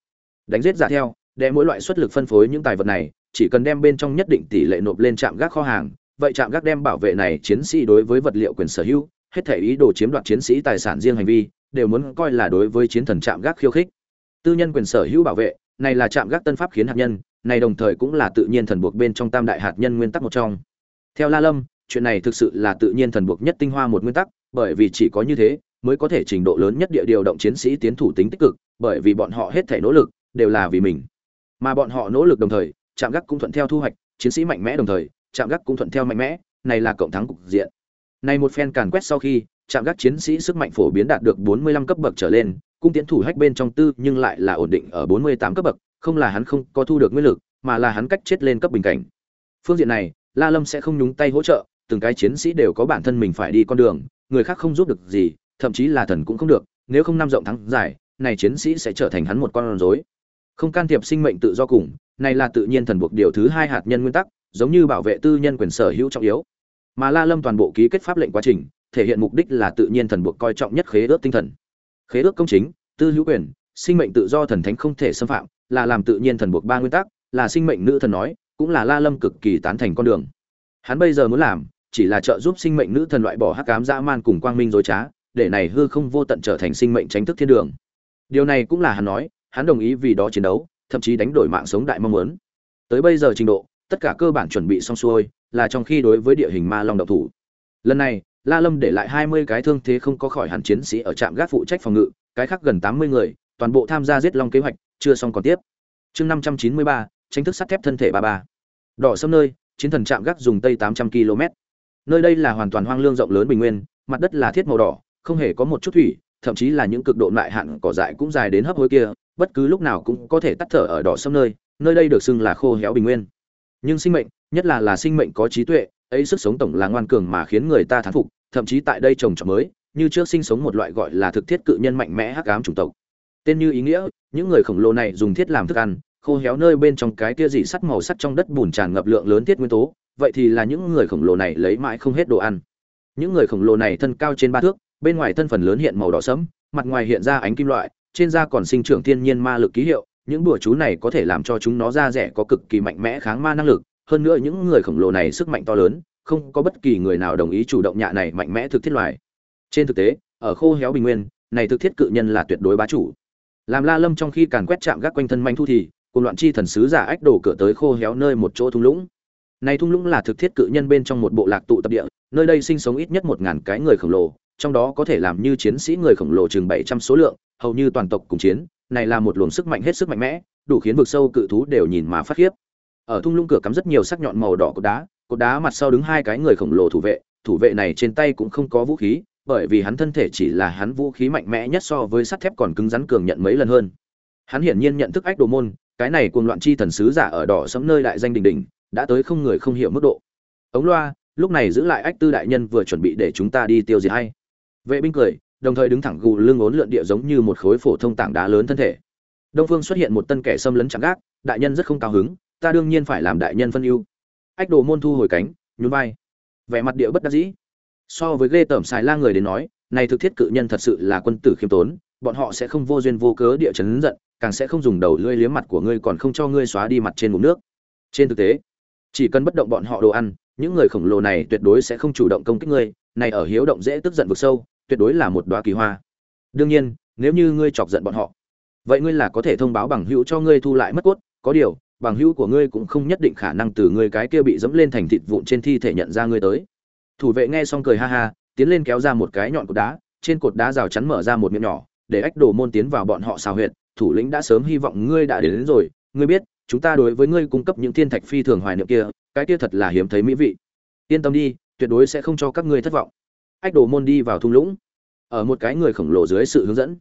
Đánh giết giả theo, để mỗi loại xuất lực phân phối những tài vật này, chỉ cần đem bên trong nhất định tỷ lệ nộp lên trạm gác kho hàng, vậy trạm gác đem bảo vệ này chiến sĩ đối với vật liệu quyền sở hữu, hết thể ý đồ chiếm đoạt chiến sĩ tài sản riêng hành vi, đều muốn coi là đối với chiến thần trạm gác khiêu khích. Tư nhân quyền sở hữu bảo vệ, này là trạm gác tân pháp khiến hạt nhân, này đồng thời cũng là tự nhiên thần buộc bên trong tam đại hạt nhân nguyên tắc một trong theo la lâm, chuyện này thực sự là tự nhiên thần buộc nhất tinh hoa một nguyên tắc, bởi vì chỉ có như thế mới có thể trình độ lớn nhất địa điều động chiến sĩ tiến thủ tính tích cực, bởi vì bọn họ hết thể nỗ lực đều là vì mình. Mà bọn họ nỗ lực đồng thời chạm gác cũng thuận theo thu hoạch, chiến sĩ mạnh mẽ đồng thời chạm gác cũng thuận theo mạnh mẽ, này là cộng thắng cục diện. Này một phen càn quét sau khi chạm gác chiến sĩ sức mạnh phổ biến đạt được 45 cấp bậc trở lên, cung tiến thủ hách bên trong tư nhưng lại là ổn định ở 48 cấp bậc, không là hắn không có thu được nguyên lực, mà là hắn cách chết lên cấp bình cảnh. Phương diện này la lâm sẽ không nhúng tay hỗ trợ từng cái chiến sĩ đều có bản thân mình phải đi con đường người khác không giúp được gì thậm chí là thần cũng không được nếu không năm rộng thắng giải, này chiến sĩ sẽ trở thành hắn một con rối. Không can thiệp sinh mệnh tự do cùng này là tự nhiên thần buộc điều thứ hai hạt nhân nguyên tắc giống như bảo vệ tư nhân quyền sở hữu trọng yếu. Mà la lâm toàn bộ ký kết pháp lệnh quá trình thể hiện mục đích là tự nhiên thần buộc coi trọng nhất khế ước tinh thần. Khế ước công chính tư hữu quyền sinh mệnh tự do thần thánh không thể xâm phạm là làm tự nhiên thần buộc ba nguyên tắc là sinh mệnh nữ thần nói cũng là La Lâm cực kỳ tán thành con đường. Hắn bây giờ muốn làm, chỉ là trợ giúp sinh mệnh nữ thần loại bỏ hắc ám dã man cùng quang minh dối trá, để này hư không vô tận trở thành sinh mệnh tránh thức thiên đường. Điều này cũng là hắn nói, hắn đồng ý vì đó chiến đấu, thậm chí đánh đổi mạng sống đại mong muốn. Tới bây giờ trình độ, tất cả cơ bản chuẩn bị xong xuôi, là trong khi đối với địa hình ma long độc thủ. Lần này, La Lâm để lại 20 cái thương thế không có khỏi hẳn chiến sĩ ở trạm gác phụ trách phòng ngự, cái khác gần 80 người, toàn bộ tham gia giết long kế hoạch, chưa xong còn tiếp. Chương 593, tranh thức sắt thép thân thể ba ba. Đỏ sâm nơi, chiến thần trạm gác dùng tây tám trăm km. Nơi đây là hoàn toàn hoang lương rộng lớn bình nguyên, mặt đất là thiết màu đỏ, không hề có một chút thủy, thậm chí là những cực độ lại hạn cỏ dại cũng dài đến hấp hối kia, bất cứ lúc nào cũng có thể tắt thở ở đỏ sâm nơi nơi đây được xưng là khô héo bình nguyên. Nhưng sinh mệnh, nhất là là sinh mệnh có trí tuệ, ấy sức sống tổng là ngoan cường mà khiến người ta thán phục, thậm chí tại đây trồng trọt mới, như trước sinh sống một loại gọi là thực thiết cự nhân mạnh mẽ hắc ám chủng tộc. Tên như ý nghĩa, những người khổng lồ này dùng thiết làm thức ăn khô héo nơi bên trong cái kia dị sắt màu sắt trong đất bùn tràn ngập lượng lớn tiết nguyên tố, vậy thì là những người khổng lồ này lấy mãi không hết đồ ăn. Những người khổng lồ này thân cao trên ba thước, bên ngoài thân phần lớn hiện màu đỏ sẫm, mặt ngoài hiện ra ánh kim loại, trên da còn sinh trưởng thiên nhiên ma lực ký hiệu, những bùa chú này có thể làm cho chúng nó da rẻ có cực kỳ mạnh mẽ kháng ma năng lực, hơn nữa những người khổng lồ này sức mạnh to lớn, không có bất kỳ người nào đồng ý chủ động nhạ này mạnh mẽ thực thiết loài. Trên thực tế, ở khô héo bình nguyên, này thực thiết cự nhân là tuyệt đối bá chủ. Làm la lâm trong khi càn quét chạm gác quanh thân manh thu thì cùng loạn chi thần sứ giả ách đổ cửa tới khô héo nơi một chỗ thung lũng. Này thung lũng là thực thiết cự nhân bên trong một bộ lạc tụ tập địa, nơi đây sinh sống ít nhất một ngàn cái người khổng lồ, trong đó có thể làm như chiến sĩ người khổng lồ chừng bảy trăm số lượng, hầu như toàn tộc cùng chiến, này là một luồng sức mạnh hết sức mạnh mẽ, đủ khiến vực sâu cự thú đều nhìn mà phát khiếp. Ở thung lũng cửa cắm rất nhiều sắc nhọn màu đỏ cột đá cột đá mặt sau đứng hai cái người khổng lồ thủ vệ thủ vệ này trên tay cũng không có vũ khí, bởi vì hắn thân thể chỉ là hắn vũ khí mạnh mẽ nhất so với sắt thép còn cứng rắn cường nhận mấy lần hơn. Hắn hiển nhiên nhận thức ách đồ môn cái này cuồng loạn chi thần sứ giả ở đỏ sẫm nơi đại danh đình đình đã tới không người không hiểu mức độ. Ống loa, lúc này giữ lại ách tư đại nhân vừa chuẩn bị để chúng ta đi tiêu diệt hay. Vệ binh cười, đồng thời đứng thẳng gù lưng ốn lượn địa giống như một khối phổ thông tảng đá lớn thân thể. Đông phương xuất hiện một tân kẻ xâm lấn chẳng gác, đại nhân rất không cao hứng, ta đương nhiên phải làm đại nhân phân ưu. Ách đồ môn thu hồi cánh, nhún vai. Vẻ mặt địa bất đắc dĩ. So với ghê tởm xài la người đến nói, này thực thiết cự nhân thật sự là quân tử khiêm tốn, bọn họ sẽ không vô duyên vô cớ địa chấn giận càng sẽ không dùng đầu lưỡi liếm mặt của ngươi còn không cho ngươi xóa đi mặt trên ngụm nước. Trên thực tế, chỉ cần bất động bọn họ đồ ăn, những người khổng lồ này tuyệt đối sẽ không chủ động công kích ngươi, này ở hiếu động dễ tức giận vực sâu, tuyệt đối là một đóa kỳ hoa. Đương nhiên, nếu như ngươi chọc giận bọn họ, vậy ngươi là có thể thông báo bằng hữu cho ngươi thu lại mất cốt, có điều, bằng hữu của ngươi cũng không nhất định khả năng từ ngươi cái kia bị dẫm lên thành thịt vụn trên thi thể nhận ra ngươi tới. Thủ vệ nghe xong cười ha ha, tiến lên kéo ra một cái nhọn cột đá, trên cột đá rào chắn mở ra một miệng nhỏ, để ách đồ môn tiến vào bọn họ xào huyệt thủ lĩnh đã sớm hy vọng ngươi đã đến, đến rồi. Ngươi biết chúng ta đối với ngươi cung cấp những thiên thạch phi thường hoài niệm kia cái kia thật là hiếm thấy mỹ vị. Yên tâm đi tuyệt đối sẽ không cho các ngươi thất vọng. Ách đồ môn đi vào thung lũng. Ở một cái người khổng lồ dưới sự hướng dẫn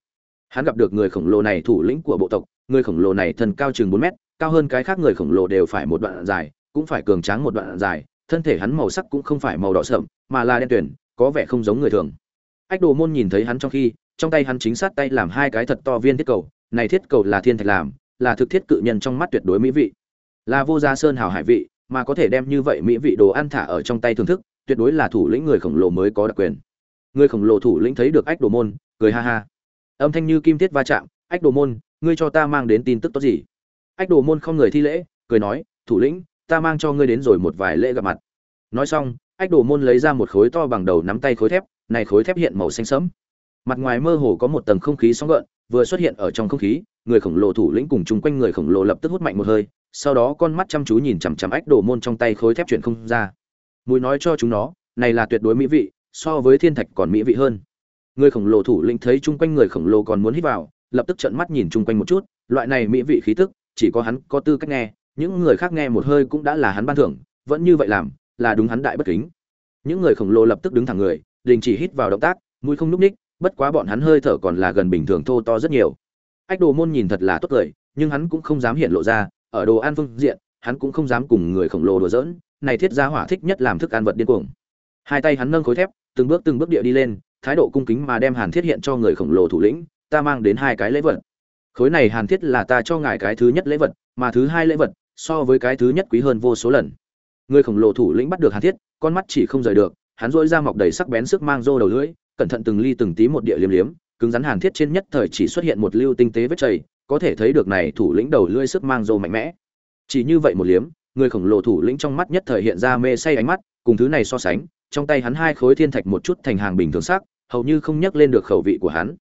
hắn gặp được người khổng lồ này thủ lĩnh của bộ tộc. Người khổng lồ này thân cao chừng bốn mét cao hơn cái khác người khổng lồ đều phải một đoạn dài cũng phải cường tráng một đoạn dài. Thân thể hắn màu sắc cũng không phải màu đỏ sậm mà là đen tuyển có vẻ không giống người thường. Ách đồ môn nhìn thấy hắn trong khi trong tay hắn chính sát tay làm hai cái thật to viên thiết cầu, này thiết cầu là thiên thạch làm, là thực thiết cự nhân trong mắt tuyệt đối mỹ vị. Là vô gia sơn hào hải vị, mà có thể đem như vậy mỹ vị đồ ăn thả ở trong tay thưởng thức, tuyệt đối là thủ lĩnh người khổng lồ mới có đặc quyền. Người khổng lồ thủ lĩnh thấy được ách đồ môn, cười ha ha. Âm thanh như kim thiết va chạm, ách đồ môn, ngươi cho ta mang đến tin tức tốt gì? Ách đồ môn không người thi lễ, cười nói, thủ lĩnh, ta mang cho ngươi đến rồi một vài lễ gặp mặt. Nói xong, ách đồ môn lấy ra một khối to bằng đầu nắm tay khối thép, này khối thép hiện màu xanh sẫm mặt ngoài mơ hồ có một tầng không khí sóng gợn, vừa xuất hiện ở trong không khí, người khổng lồ thủ lĩnh cùng chung quanh người khổng lồ lập tức hút mạnh một hơi, sau đó con mắt chăm chú nhìn chằm chằm ách đồ môn trong tay khối thép chuyển không ra. Mùi nói cho chúng nó, này là tuyệt đối mỹ vị, so với thiên thạch còn mỹ vị hơn. Người khổng lồ thủ lĩnh thấy chung quanh người khổng lồ còn muốn hít vào, lập tức trợn mắt nhìn chung quanh một chút, loại này mỹ vị khí tức, chỉ có hắn có tư cách nghe, những người khác nghe một hơi cũng đã là hắn ban thưởng, vẫn như vậy làm, là đúng hắn đại bất kính. Những người khổng lồ lập tức đứng thẳng người, đình chỉ hít vào động tác, mũi không núp ních bất quá bọn hắn hơi thở còn là gần bình thường thô to rất nhiều. Ách đồ môn nhìn thật là tốt cười, nhưng hắn cũng không dám hiện lộ ra, ở đồ ăn phương diện, hắn cũng không dám cùng người khổng lồ đùa giỡn, này thiết gia hỏa thích nhất làm thức ăn vật điên cuồng. Hai tay hắn nâng khối thép, từng bước từng bước địa đi lên, thái độ cung kính mà đem hàn thiết hiện cho người khổng lồ thủ lĩnh, ta mang đến hai cái lễ vật. Khối này hàn thiết là ta cho ngài cái thứ nhất lễ vật, mà thứ hai lễ vật, so với cái thứ nhất quý hơn vô số lần. Người khổng lồ thủ lĩnh bắt được hàn thiết, con mắt chỉ không rời được, hắn dỗi ra mọc đầy sắc bén sức mang rô đầu lưỡi cẩn thận từng ly từng tí một địa liếm liếm, cứng rắn hàn thiết trên nhất thời chỉ xuất hiện một lưu tinh tế vết chảy có thể thấy được này thủ lĩnh đầu lưỡi sức mang rô mạnh mẽ. Chỉ như vậy một liếm, người khổng lồ thủ lĩnh trong mắt nhất thời hiện ra mê say ánh mắt, cùng thứ này so sánh, trong tay hắn hai khối thiên thạch một chút thành hàng bình thường sắc, hầu như không nhắc lên được khẩu vị của hắn.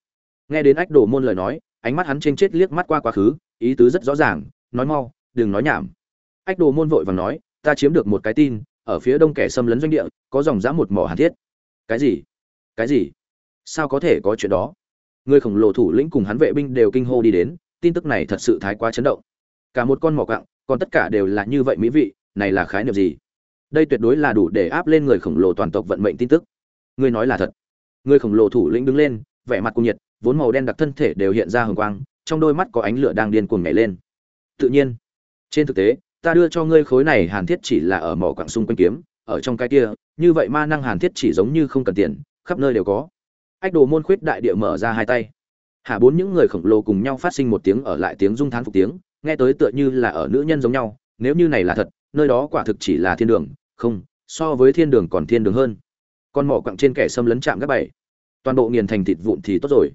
Nghe đến ách đồ môn lời nói, ánh mắt hắn trên chết liếc mắt qua quá khứ, ý tứ rất rõ ràng, nói mau, đừng nói nhảm. Ách đồ môn vội vàng nói, ta chiếm được một cái tin, ở phía đông kẻ xâm lấn doanh địa, có dòng dã một mỏ hàn thiết. Cái gì? Cái gì? Sao có thể có chuyện đó? Người khổng lồ thủ lĩnh cùng hắn vệ binh đều kinh hô đi đến, tin tức này thật sự thái quá chấn động. Cả một con mỏ cặng còn tất cả đều là như vậy mỹ vị, này là khái niệm gì? Đây tuyệt đối là đủ để áp lên người khổng lồ toàn tộc vận mệnh tin tức. Ngươi nói là thật. Người khổng lồ thủ lĩnh đứng lên, vẻ mặt cung nhiệt, vốn màu đen đặc thân thể đều hiện ra hồng quang, trong đôi mắt có ánh lửa đang điên cuồng nhảy lên. Tự nhiên, trên thực tế, ta đưa cho ngươi khối này hàn thiết chỉ là ở mỏ quặng xung quanh kiếm, ở trong cái kia, như vậy ma năng hàn thiết chỉ giống như không cần tiền khắp nơi đều có. Ách đồ môn khuyết đại địa mở ra hai tay. Hạ bốn những người khổng lồ cùng nhau phát sinh một tiếng ở lại tiếng rung thán phục tiếng, nghe tới tựa như là ở nữ nhân giống nhau, nếu như này là thật, nơi đó quả thực chỉ là thiên đường, không, so với thiên đường còn thiên đường hơn. Con mỏ quặng trên kẻ xâm lấn chạm các bảy. Toàn bộ nghiền thành thịt vụn thì tốt rồi.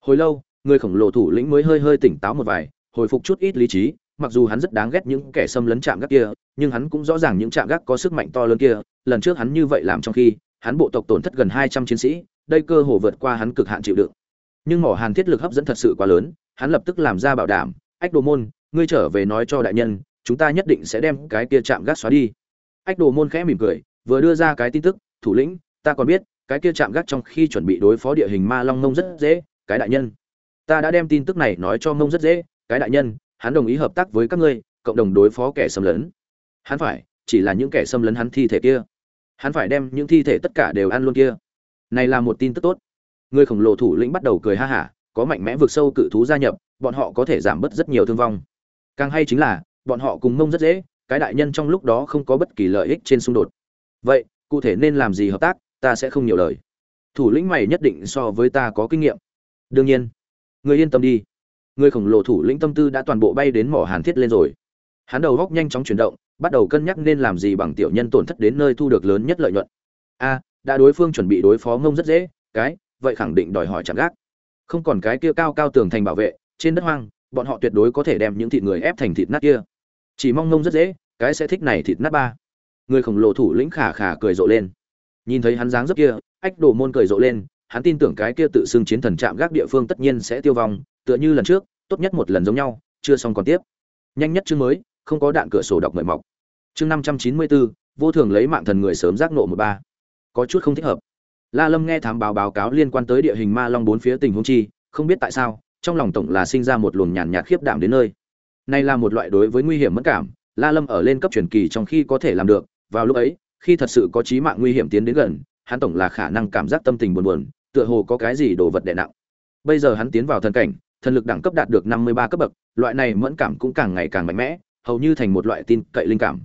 Hồi lâu, người khổng lồ thủ lĩnh mới hơi hơi tỉnh táo một vài, hồi phục chút ít lý trí, mặc dù hắn rất đáng ghét những kẻ xâm lấn chạm gác kia, nhưng hắn cũng rõ ràng những chạm gác có sức mạnh to lớn kia, lần trước hắn như vậy làm trong khi hắn bộ tộc tổn thất gần hai trăm chiến sĩ, đây cơ hồ vượt qua hắn cực hạn chịu đựng. Nhưng mỏ hàn thiết lực hấp dẫn thật sự quá lớn, hắn lập tức làm ra bảo đảm, ách đồ môn, ngươi trở về nói cho đại nhân, chúng ta nhất định sẽ đem cái kia chạm gác xóa đi. Ách đồ môn khẽ mỉm cười, vừa đưa ra cái tin tức, thủ lĩnh, ta còn biết, cái kia chạm gác trong khi chuẩn bị đối phó địa hình ma long nông rất dễ, cái đại nhân. Ta đã đem tin tức này nói cho nông rất dễ, cái đại nhân, hắn đồng ý hợp tác với các ngươi, cộng đồng đối phó kẻ xâm lấn. Hắn phải, chỉ là những kẻ xâm lấn hắn thi thể kia hắn phải đem những thi thể tất cả đều ăn luôn kia. Này là một tin tức tốt. Người khổng lồ thủ lĩnh bắt đầu cười ha hả, có mạnh mẽ vượt sâu cự thú gia nhập, bọn họ có thể giảm bớt rất nhiều thương vong. Càng hay chính là, bọn họ cùng mông rất dễ, cái đại nhân trong lúc đó không có bất kỳ lợi ích trên xung đột. Vậy, cụ thể nên làm gì hợp tác, ta sẽ không nhiều lời. Thủ lĩnh mày nhất định so với ta có kinh nghiệm. Đương nhiên người yên tâm đi. Người khổng lồ thủ lĩnh tâm tư đã toàn bộ bay đến mỏ hàn thiết lên rồi. Hắn đầu góc nhanh chóng chuyển động bắt đầu cân nhắc nên làm gì bằng tiểu nhân tổn thất đến nơi thu được lớn nhất lợi nhuận. A, đã đối phương chuẩn bị đối phó ngông rất dễ, cái, vậy khẳng định đòi hỏi chạm gác. Không còn cái kia cao cao tường thành bảo vệ, trên đất hoang, bọn họ tuyệt đối có thể đem những thịt người ép thành thịt nát kia. Chỉ mong ngông rất dễ, cái sẽ thích này thịt nát ba. Người khổng lồ thủ lĩnh khả khả cười rộ lên. Nhìn thấy hắn dáng dấp kia, ách đồ môn cười rộ lên, hắn tin tưởng cái kia tự xưng chiến thần chạm gác địa phương tất nhiên sẽ tiêu vong, tựa như lần trước, tốt nhất một lần giống nhau, chưa xong còn tiếp. Nhanh nhất chương mới, không có đạn cửa sổ đọc mời mọc chương năm trăm chín mươi bốn vô thường lấy mạng thần người sớm giác nộ một ba. Có chút không thích hợp. La lâm nghe thám báo báo cáo liên quan tới địa hình ma long bốn phía tình huống chi, không biết tại sao, trong lòng tổng là sinh ra một luồng nhàn nhạt khiếp đảm đến nơi. Này là một loại đối với nguy hiểm mất cảm, la lâm ở lên cấp truyền kỳ trong khi có thể làm được, vào lúc ấy, khi thật sự có chí mạng nguy hiểm tiến đến gần, hắn tổng là khả năng cảm giác tâm tình buồn buồn, tựa hồ có cái gì đồ vật đè nặng. Bây giờ hắn tiến vào thần cảnh, thần lực đẳng cấp đạt được năm mươi ba cấp bậc, loại này mẫn cảm cũng càng ngày càng mạnh mẽ, hầu như thành một loại tin cậy linh cảm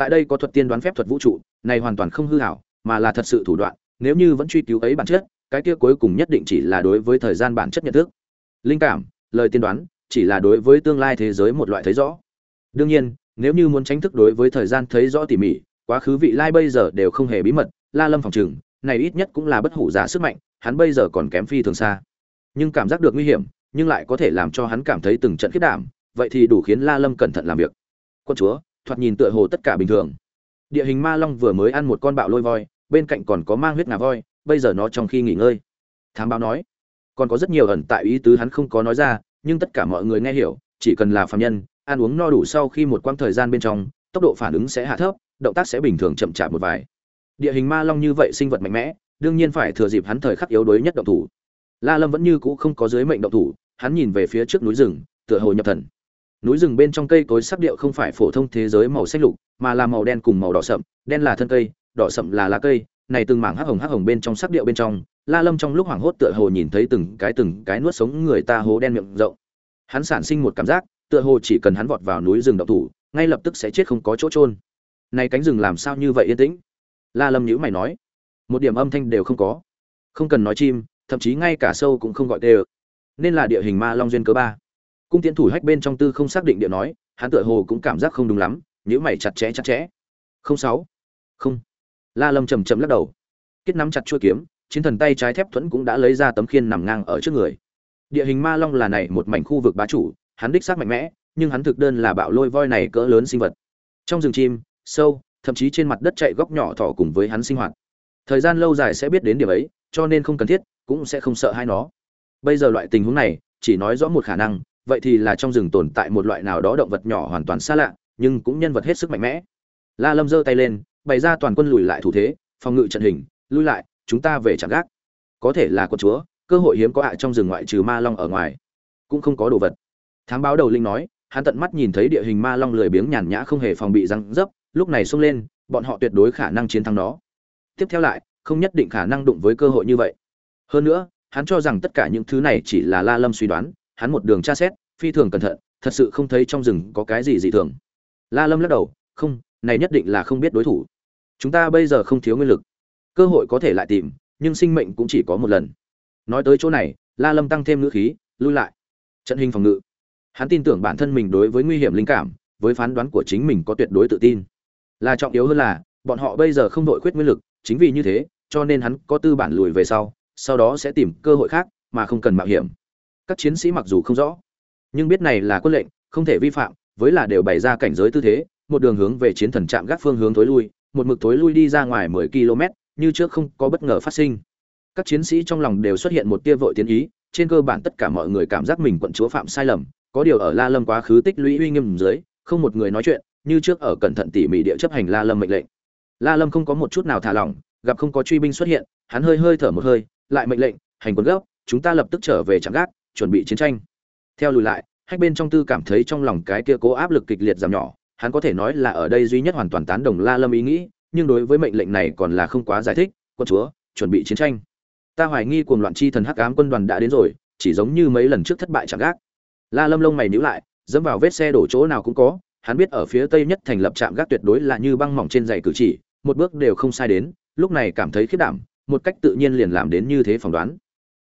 tại đây có thuật tiên đoán phép thuật vũ trụ, này hoàn toàn không hư hảo mà là thật sự thủ đoạn, nếu như vẫn truy cứu ấy bản chất, cái kia cuối cùng nhất định chỉ là đối với thời gian bản chất nhận thức. Linh cảm, lời tiên đoán, chỉ là đối với tương lai thế giới một loại thấy rõ. Đương nhiên, nếu như muốn tránh thức đối với thời gian thấy rõ tỉ mỉ, quá khứ vị lai bây giờ đều không hề bí mật, la lâm phòng chừng này ít nhất cũng là bất hủ giả sức mạnh, hắn bây giờ còn kém phi thường xa. Nhưng cảm giác được nguy hiểm, nhưng lại có thể làm cho hắn cảm thấy từng trận khiết đảm, vậy thì đủ khiến la lâm cẩn thận làm việc. Quân chúa thoạt nhìn tựa hồ tất cả bình thường. Địa hình ma long vừa mới ăn một con bạo lôi voi, bên cạnh còn có mang huyết ngà voi, bây giờ nó trong khi nghỉ ngơi. Thám báo nói, còn có rất nhiều ẩn tại ý tứ hắn không có nói ra, nhưng tất cả mọi người nghe hiểu, chỉ cần là phạm nhân, ăn uống no đủ sau khi một quãng thời gian bên trong, tốc độ phản ứng sẽ hạ thấp, động tác sẽ bình thường chậm chạp một vài. Địa hình ma long như vậy sinh vật mạnh mẽ, đương nhiên phải thừa dịp hắn thời khắc yếu đuối nhất động thủ. La lâm vẫn như cũ không có dưới mệnh động thủ, hắn nhìn về phía trước núi rừng, tựa hồ nhập thần núi rừng bên trong cây cối sắc điệu không phải phổ thông thế giới màu xanh lục, mà là màu đen cùng màu đỏ sậm, đen là thân cây, đỏ sậm là lá cây. Này từng mảng hắc hồng hắc hồng bên trong sắc điệu bên trong, la lâm trong lúc hoảng hốt tựa hồ nhìn thấy từng cái từng cái nuốt sống người ta hố đen miệng rộng. Hắn sản sinh một cảm giác, tựa hồ chỉ cần hắn vọt vào núi rừng đậu thủ, ngay lập tức sẽ chết không có chỗ trôn này cánh rừng làm sao như vậy yên tĩnh? La lâm nhữ mày nói. Một điểm âm thanh đều không có. Không cần nói chim, thậm chí ngay cả sâu cũng không gọi tê ơ. Nên là địa hình ma long duyên cớ ba cung tiến thủ hách bên trong tư không xác định địa nói, hắn tựa hồ cũng cảm giác không đúng lắm nhữ mày chặt chẽ chặt chẽ. Không sáu. Không. La lâm chầm chầm lắc đầu. Kết nắm chặt chuôi kiếm, chiến thần tay trái thép thuẫn cũng đã lấy ra tấm khiên nằm ngang ở trước người. Địa hình ma long là này một mảnh khu vực bá chủ, hắn đích xác mạnh mẽ, nhưng hắn thực đơn là bạo lôi voi này cỡ lớn sinh vật. Trong rừng chim, sâu, thậm chí trên mặt đất chạy góc nhỏ thỏ cùng với hắn sinh hoạt. Thời gian lâu dài sẽ biết đến điểm ấy, cho nên không cần thiết, cũng sẽ không sợ hai nó. Bây giờ loại tình huống này, chỉ nói rõ một khả năng vậy thì là trong rừng tồn tại một loại nào đó động vật nhỏ hoàn toàn xa lạ, nhưng cũng nhân vật hết sức mạnh mẽ. La lâm giơ tay lên, bày ra toàn quân lùi lại thủ thế, phòng ngự trận hình, lui lại, chúng ta về chạm gác. Có thể là con chúa, cơ hội hiếm có hại trong rừng ngoại trừ ma long ở ngoài. Cũng không có đồ vật. Thám báo đầu linh nói, hắn tận mắt nhìn thấy địa hình ma long lười biếng nhàn nhã không hề phòng bị răng dấp, lúc này xông lên, bọn họ tuyệt đối khả năng chiến thắng nó. Tiếp theo lại, không nhất định khả năng đụng với cơ hội như vậy. Hơn nữa, hắn cho rằng tất cả những thứ này chỉ là la lâm suy đoán hắn một đường tra xét, phi thường cẩn thận, thật sự không thấy trong rừng có cái gì dị thường. La lâm lắc đầu, không, này nhất định là không biết đối thủ. Chúng ta bây giờ không thiếu nguyên lực. Cơ hội có thể lại tìm, nhưng sinh mệnh cũng chỉ có một lần. Nói tới chỗ này, la lâm tăng thêm ngữ khí, lui lại. Trận hình phòng ngự. Hắn tin tưởng bản thân mình đối với nguy hiểm linh cảm, với phán đoán của chính mình có tuyệt đối tự tin. Là trọng yếu hơn là, bọn họ bây giờ không đội khuyết nguyên lực, chính vì như thế, cho nên hắn có tư bản lùi về sau sau đó sẽ tìm cơ hội khác, mà không cần mạo hiểm các chiến sĩ mặc dù không rõ nhưng biết này là quân lệnh không thể vi phạm với là đều bày ra cảnh giới tư thế một đường hướng về chiến thần trạm gác phương hướng tối lui một mực tối lui đi ra ngoài 10 km như trước không có bất ngờ phát sinh các chiến sĩ trong lòng đều xuất hiện một tia vội tiến ý trên cơ bản tất cả mọi người cảm giác mình quận chúa phạm sai lầm có điều ở La Lâm quá khứ tích lũy uy nghiêm dưới, không một người nói chuyện, như trước ở cẩn thận tỉ mỉ địa chấp hành La Lâm mệnh lệnh. La Lâm không có một chút nào thả lỏng, gặp không có truy binh xuất hiện, hắn hơi hơi thở một hơi, lại mệnh lệnh, hành quân gấp, chúng ta lập tức trở về trạm gác, chuẩn bị chiến tranh. Theo lùi lại, hách bên trong tư cảm thấy trong lòng cái kia cố áp lực kịch liệt giảm nhỏ, hắn có thể nói là ở đây duy nhất hoàn toàn tán đồng La Lâm ý nghĩ, nhưng đối với mệnh lệnh này còn là không quá giải thích, quân chúa, chuẩn bị chiến tranh. Ta hoài nghi cuồng loạn chi thần Hắc ám quân đoàn đã đến rồi, chỉ giống như mấy lần trước thất bại chẳng gác. La Lâm lông mày nhíu lại, dẫm vào vết xe đổ chỗ nào cũng có, hắn biết ở phía tây nhất thành lập trạm gác tuyệt đối là như băng mỏng trên giày cử chỉ, một bước đều không sai đến, lúc này cảm thấy khiếp đảm, một cách tự nhiên liền làm đến như thế phỏng đoán.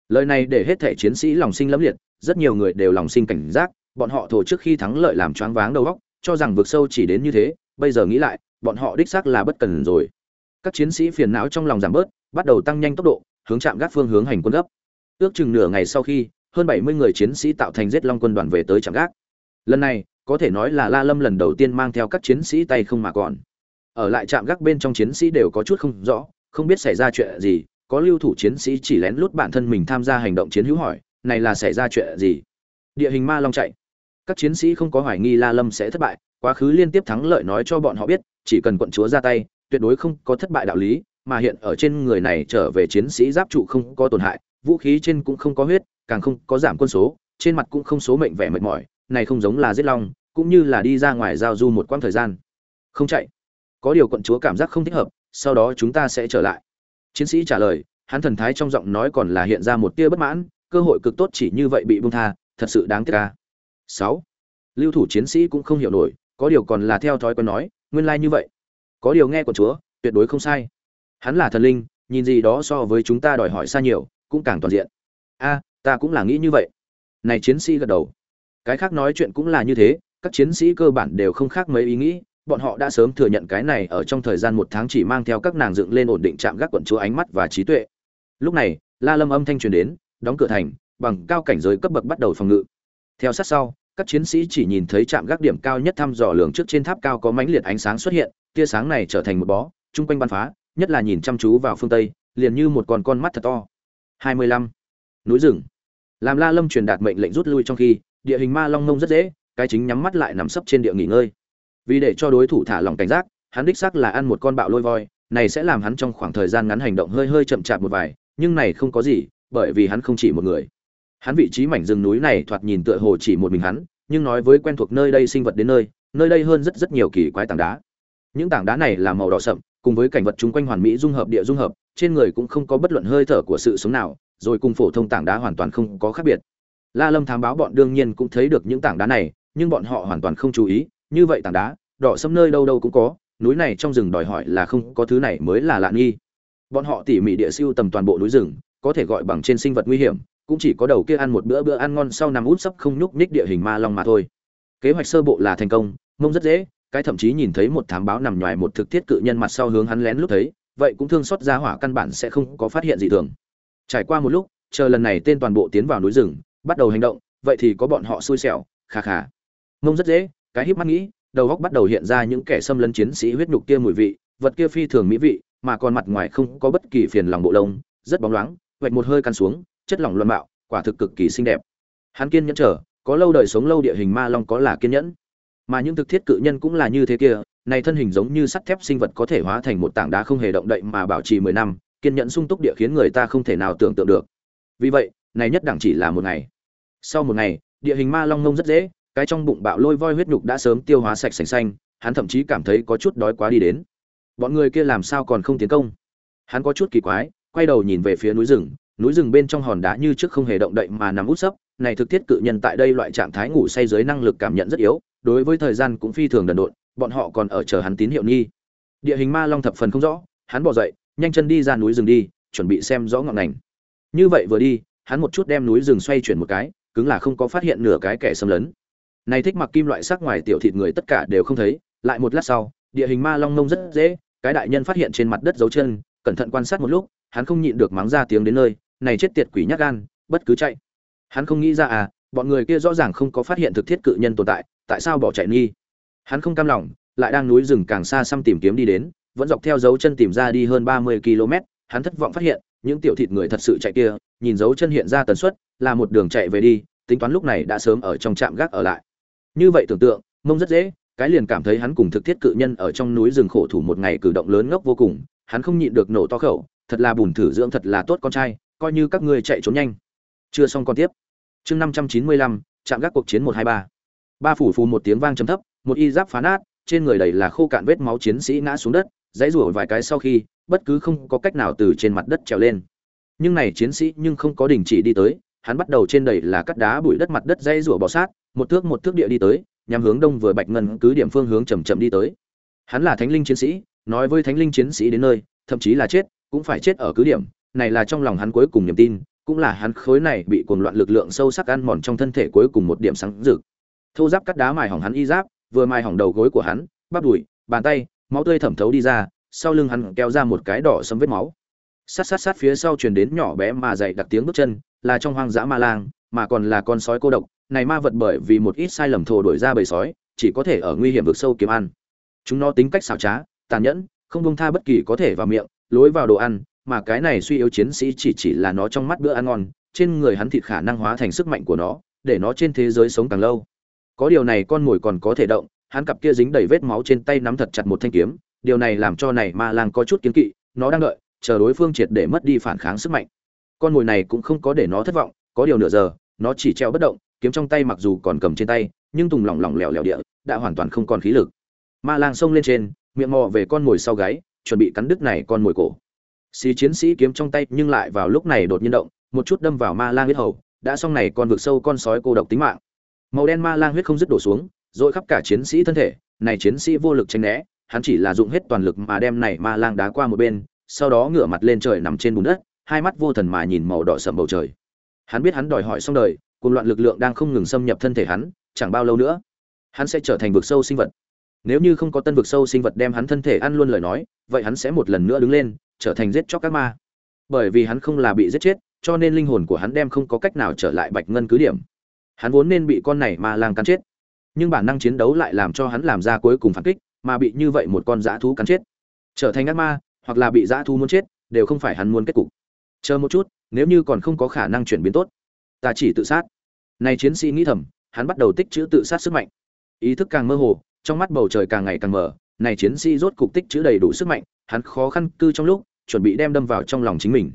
Lời này để hết thể chiến sĩ lòng sinh lẫm liệt, rất nhiều người đều lòng sinh cảnh giác, bọn họ thổ trước khi thắng lợi làm choáng váng đầu óc, cho rằng vực sâu chỉ đến như thế, bây giờ nghĩ lại, bọn họ đích xác là bất cần rồi. Các chiến sĩ phiền não trong lòng giảm bớt, bắt đầu tăng nhanh tốc độ, hướng chạm gác phương hướng hành quân gấp. Ước chừng nửa ngày sau khi, hơn 70 người chiến sĩ tạo thành giết long quân đoàn về tới chạm gác. Lần này, có thể nói là La Lâm lần đầu tiên mang theo các chiến sĩ tay không mà còn. Ở lại trạm gác bên trong chiến sĩ đều có chút không rõ, không biết xảy ra chuyện gì, có lưu thủ chiến sĩ chỉ lén lút bản thân mình tham gia hành động chiến hữu hỏi, này là xảy ra chuyện gì? Địa hình ma long chạy. Các chiến sĩ không có hoài nghi La Lâm sẽ thất bại, quá khứ liên tiếp thắng lợi nói cho bọn họ biết, chỉ cần quận chúa ra tay, tuyệt đối không có thất bại đạo lý, mà hiện ở trên người này trở về chiến sĩ giáp trụ không có tổn hại, vũ khí trên cũng không có huyết, càng không có giảm quân số, trên mặt cũng không số mệnh vẻ mệt mỏi, này không giống là giết long, cũng như là đi ra ngoài giao du một quãng thời gian. Không chạy. Có điều quận chúa cảm giác không thích hợp, sau đó chúng ta sẽ trở lại. Chiến sĩ trả lời, hắn thần thái trong giọng nói còn là hiện ra một tia bất mãn, cơ hội cực tốt chỉ như vậy bị bung tha, thật sự đáng tiếc ca sáu Lưu thủ chiến sĩ cũng không hiểu nổi, có điều còn là theo thói quen nói, nguyên lai như vậy. Có điều nghe của chúa, tuyệt đối không sai. Hắn là thần linh, nhìn gì đó so với chúng ta đòi hỏi xa nhiều, cũng càng toàn diện. A, ta cũng là nghĩ như vậy. Này chiến sĩ gật đầu. Cái khác nói chuyện cũng là như thế, các chiến sĩ cơ bản đều không khác mấy ý nghĩ, bọn họ đã sớm thừa nhận cái này ở trong thời gian một tháng chỉ mang theo các nàng dựng lên ổn định chạm gác quận chúa ánh mắt và trí tuệ. Lúc này, la lâm âm thanh truyền đến, đóng cửa thành, bằng cao cảnh giới cấp bậc bắt đầu phòng ngự. Theo sát sau, các chiến sĩ chỉ nhìn thấy trạm gác điểm cao nhất thăm dò lường trước trên tháp cao có mãnh liệt ánh sáng xuất hiện, tia sáng này trở thành một bó, chung quanh bắn phá, nhất là nhìn chăm chú vào phương tây, liền như một con con mắt thật to. 25. núi rừng. Làm la lâm truyền đạt mệnh lệnh rút lui trong khi, địa hình ma long nông rất dễ, cái chính nhắm mắt lại nằm sấp trên địa nghỉ ngơi vì để cho đối thủ thả lòng cảnh giác, hắn đích xác là ăn một con bạo lôi voi, này sẽ làm hắn trong khoảng thời gian ngắn hành động hơi hơi chậm chạp một vài, nhưng này không có gì, bởi vì hắn không chỉ một người. Hắn vị trí mảnh rừng núi này thoạt nhìn tựa hồ chỉ một mình hắn, nhưng nói với quen thuộc nơi đây sinh vật đến nơi nơi đây hơn rất rất nhiều kỳ quái tảng đá. Những tảng đá này là màu đỏ sậm, cùng với cảnh vật chung quanh hoàn mỹ dung hợp địa dung hợp, trên người cũng không có bất luận hơi thở của sự sống nào, rồi cùng phổ thông tảng đá hoàn toàn không có khác biệt. La lâm thám báo bọn đương nhiên cũng thấy được những tảng đá này, nhưng bọn họ hoàn toàn không chú ý như vậy tảng đá, đỏ sâm nơi đâu đâu cũng có, núi này trong rừng đòi hỏi là không có thứ này mới là lạ nghi. Bọn họ tỉ mỉ địa siêu tầm toàn bộ núi rừng, có thể gọi bằng trên sinh vật nguy hiểm, cũng chỉ có đầu kia ăn một bữa bữa ăn ngon sau nằm út sấp không nhúc nhích địa hình ma long mà thôi. Kế hoạch sơ bộ là thành công, mông rất dễ, cái thậm chí nhìn thấy một thám báo nằm ngoài một thực thiết cự nhân mặt sau hướng hắn lén lúc thấy, vậy cũng thương xót ra hỏa căn bản sẽ không có phát hiện gì thường. Trải qua một lúc, chờ lần này tên toàn bộ tiến vào núi rừng, bắt đầu hành động, vậy thì có bọn họ xui xẻo khà khà mông rất dễ cái híp mắt nghĩ, đầu góc bắt đầu hiện ra những kẻ xâm lấn chiến sĩ huyết nhục kia mùi vị, vật kia phi thường mỹ vị, mà còn mặt ngoài không có bất kỳ phiền lòng bộ lông, rất bóng loáng vạch một hơi căn xuống, chất lỏng luân mạo, quả thực cực kỳ xinh đẹp. Hắn kiên nhẫn chờ, có lâu đời sống lâu địa hình ma long có là kiên nhẫn. Mà những thực thiết cự nhân cũng là như thế kia, này thân hình giống như sắt thép sinh vật có thể hóa thành một tảng đá không hề động đậy mà bảo trì mười năm, kiên nhẫn sung túc địa khiến người ta không thể nào tưởng tượng được. Vì vậy, này nhất đẳng chỉ là một ngày. Sau một ngày, địa hình ma long ngông rất dễ cái trong bụng bạo lôi voi huyết nhục đã sớm tiêu hóa sạch sành xanh, hắn thậm chí cảm thấy có chút đói quá đi đến. Bọn người kia làm sao còn không tiến công? Hắn có chút kỳ quái, quay đầu nhìn về phía núi rừng núi rừng bên trong hòn đá như trước không hề động đậy mà nằm út sấp, này thực thiết cự nhân tại đây loại trạng thái ngủ say dưới năng lực cảm nhận rất yếu, đối với thời gian cũng phi thường đần độn, bọn họ còn ở chờ hắn tín hiệu nghi. Địa hình ma long thập phần không rõ, hắn bỏ dậy, nhanh chân đi ra núi rừng đi, chuẩn bị xem rõ ngọn ngành như vậy vừa đi, hắn một chút đem núi rừng xoay chuyển một cái, cứng là không có phát hiện nửa cái kẻ xâm lấn này thích mặc kim loại sắc ngoài tiểu thịt người tất cả đều không thấy, lại một lát sau, địa hình ma long nông rất dễ, cái đại nhân phát hiện trên mặt đất dấu chân, cẩn thận quan sát một lúc, hắn không nhịn được mắng ra tiếng đến nơi, này chết tiệt quỷ nhát gan, bất cứ chạy. Hắn không nghĩ ra à bọn người kia rõ ràng không có phát hiện thực thiết cự nhân tồn tại tại sao bỏ chạy nghi? Hắn không cam lòng, lại đang núi rừng càng xa xăm tìm kiếm đi đến, vẫn dọc theo dấu chân tìm ra đi hơn ba mươi km, hắn thất vọng phát hiện, những tiểu thịt người thật sự chạy kia, nhìn dấu chân hiện ra tần suất, là một đường chạy về đi, tính toán lúc này đã sớm ở trong trạm gác ở lại như vậy tưởng tượng, mông rất dễ, cái liền cảm thấy hắn cùng thực thiết cự nhân ở trong núi rừng khổ thủ một ngày cử động lớn ngốc vô cùng, hắn không nhịn được nổ to khẩu, thật là bùn thử dưỡng thật là tốt con trai, coi như các ngươi chạy trốn nhanh. Chưa xong con tiếp. Chương năm trăm chín mươi lăm, chạm gác cuộc chiến một hai ba. Ba phủ phù một tiếng vang trầm thấp, một y giáp phá nát, trên người đầy là khô cạn vết máu chiến sĩ ngã xuống đất, dãy rủa vài cái sau khi, bất cứ không có cách nào từ trên mặt đất trèo lên. Nhưng này chiến sĩ nhưng không có đình chỉ đi tới hắn bắt đầu trên đầy là cắt đá bụi đất mặt đất dây rủa bò sát, một thước một thước địa đi tới nhằm hướng đông vừa bạch ngân cứ điểm phương hướng chậm chậm đi tới. Hắn là thánh linh chiến sĩ, nói với thánh linh chiến sĩ đến nơi, thậm chí là chết, cũng phải chết ở cứ điểm, này là trong lòng hắn cuối cùng niềm tin, cũng là hắn khối này bị cuồng loạn lực lượng sâu sắc ăn mòn trong thân thể cuối cùng một điểm sáng rực. Thô giáp cắt đá mài hỏng hắn y giáp, vừa mài hỏng đầu gối của hắn, bắp đùi, bàn tay, máu tươi thẩm thấu đi ra, sau lưng hắn kéo ra một cái đỏ sấm vết máu. Sát sát sát phía sau truyền đến nhỏ bé mà dày đặc tiếng bước chân là trong hoang dã ma lang, mà còn là con sói cô độc. Này ma vật bởi vì một ít sai lầm thổ đổi ra bầy sói, chỉ có thể ở nguy hiểm vực sâu kiếm ăn. Chúng nó tính cách xảo trá, tàn nhẫn, không buông tha bất kỳ có thể vào miệng, lối vào đồ ăn, mà cái này suy yếu chiến sĩ chỉ chỉ là nó trong mắt bữa ăn ngon, trên người hắn thịt khả năng hóa thành sức mạnh của nó, để nó trên thế giới sống càng lâu. Có điều này con mồi còn có thể động, hắn cặp kia dính đầy vết máu trên tay nắm thật chặt một thanh kiếm, điều này làm cho này ma lang có chút kiến kỵ, nó đang đợi, chờ đối phương triệt để mất đi phản kháng sức mạnh con mồi này cũng không có để nó thất vọng, có điều nửa giờ, nó chỉ treo bất động, kiếm trong tay mặc dù còn cầm trên tay, nhưng tùng lỏng lỏng lẻo lẻo địa, đã hoàn toàn không còn khí lực. Ma lang xông lên trên, miệng mò về con mồi sau gáy, chuẩn bị cắn đứt này con mồi cổ. Xì chiến sĩ kiếm trong tay nhưng lại vào lúc này đột nhiên động, một chút đâm vào ma lang huyết hầu, đã xong này con vực sâu con sói cô độc tính mạng. Màu đen ma lang huyết không dứt đổ xuống rồi khắp cả chiến sĩ thân thể, này chiến sĩ vô lực tránh né, hắn chỉ là dụng hết toàn lực mà đem này ma lang đá qua một bên, sau đó ngửa mặt lên trời nằm trên bùn đất hai mắt vô thần mà nhìn màu đỏ sầm bầu trời. Hắn biết hắn đòi hỏi xong đời, cùng loạn lực lượng đang không ngừng xâm nhập thân thể hắn, chẳng bao lâu nữa, hắn sẽ trở thành vực sâu sinh vật. Nếu như không có tân vực sâu sinh vật đem hắn thân thể ăn luôn lời nói, vậy hắn sẽ một lần nữa đứng lên, trở thành giết chóc các ma. Bởi vì hắn không là bị giết chết, cho nên linh hồn của hắn đem không có cách nào trở lại bạch ngân cứ điểm. Hắn vốn nên bị con này ma lang cắn chết, nhưng bản năng chiến đấu lại làm cho hắn làm ra cuối cùng phản kích, mà bị như vậy một con dã thú cắn chết. Trở thành ác ma, hoặc là bị dã thú muốn chết, đều không phải hắn muốn kết cục chờ một chút, nếu như còn không có khả năng chuyển biến tốt, ta chỉ tự sát. Này chiến sĩ nghĩ thầm, hắn bắt đầu tích chữ tự sát sức mạnh. Ý thức càng mơ hồ, trong mắt bầu trời càng ngày càng mở này chiến sĩ rốt cục tích chữ đầy đủ sức mạnh, hắn khó khăn cư trong lúc, chuẩn bị đem đâm vào trong lòng chính mình.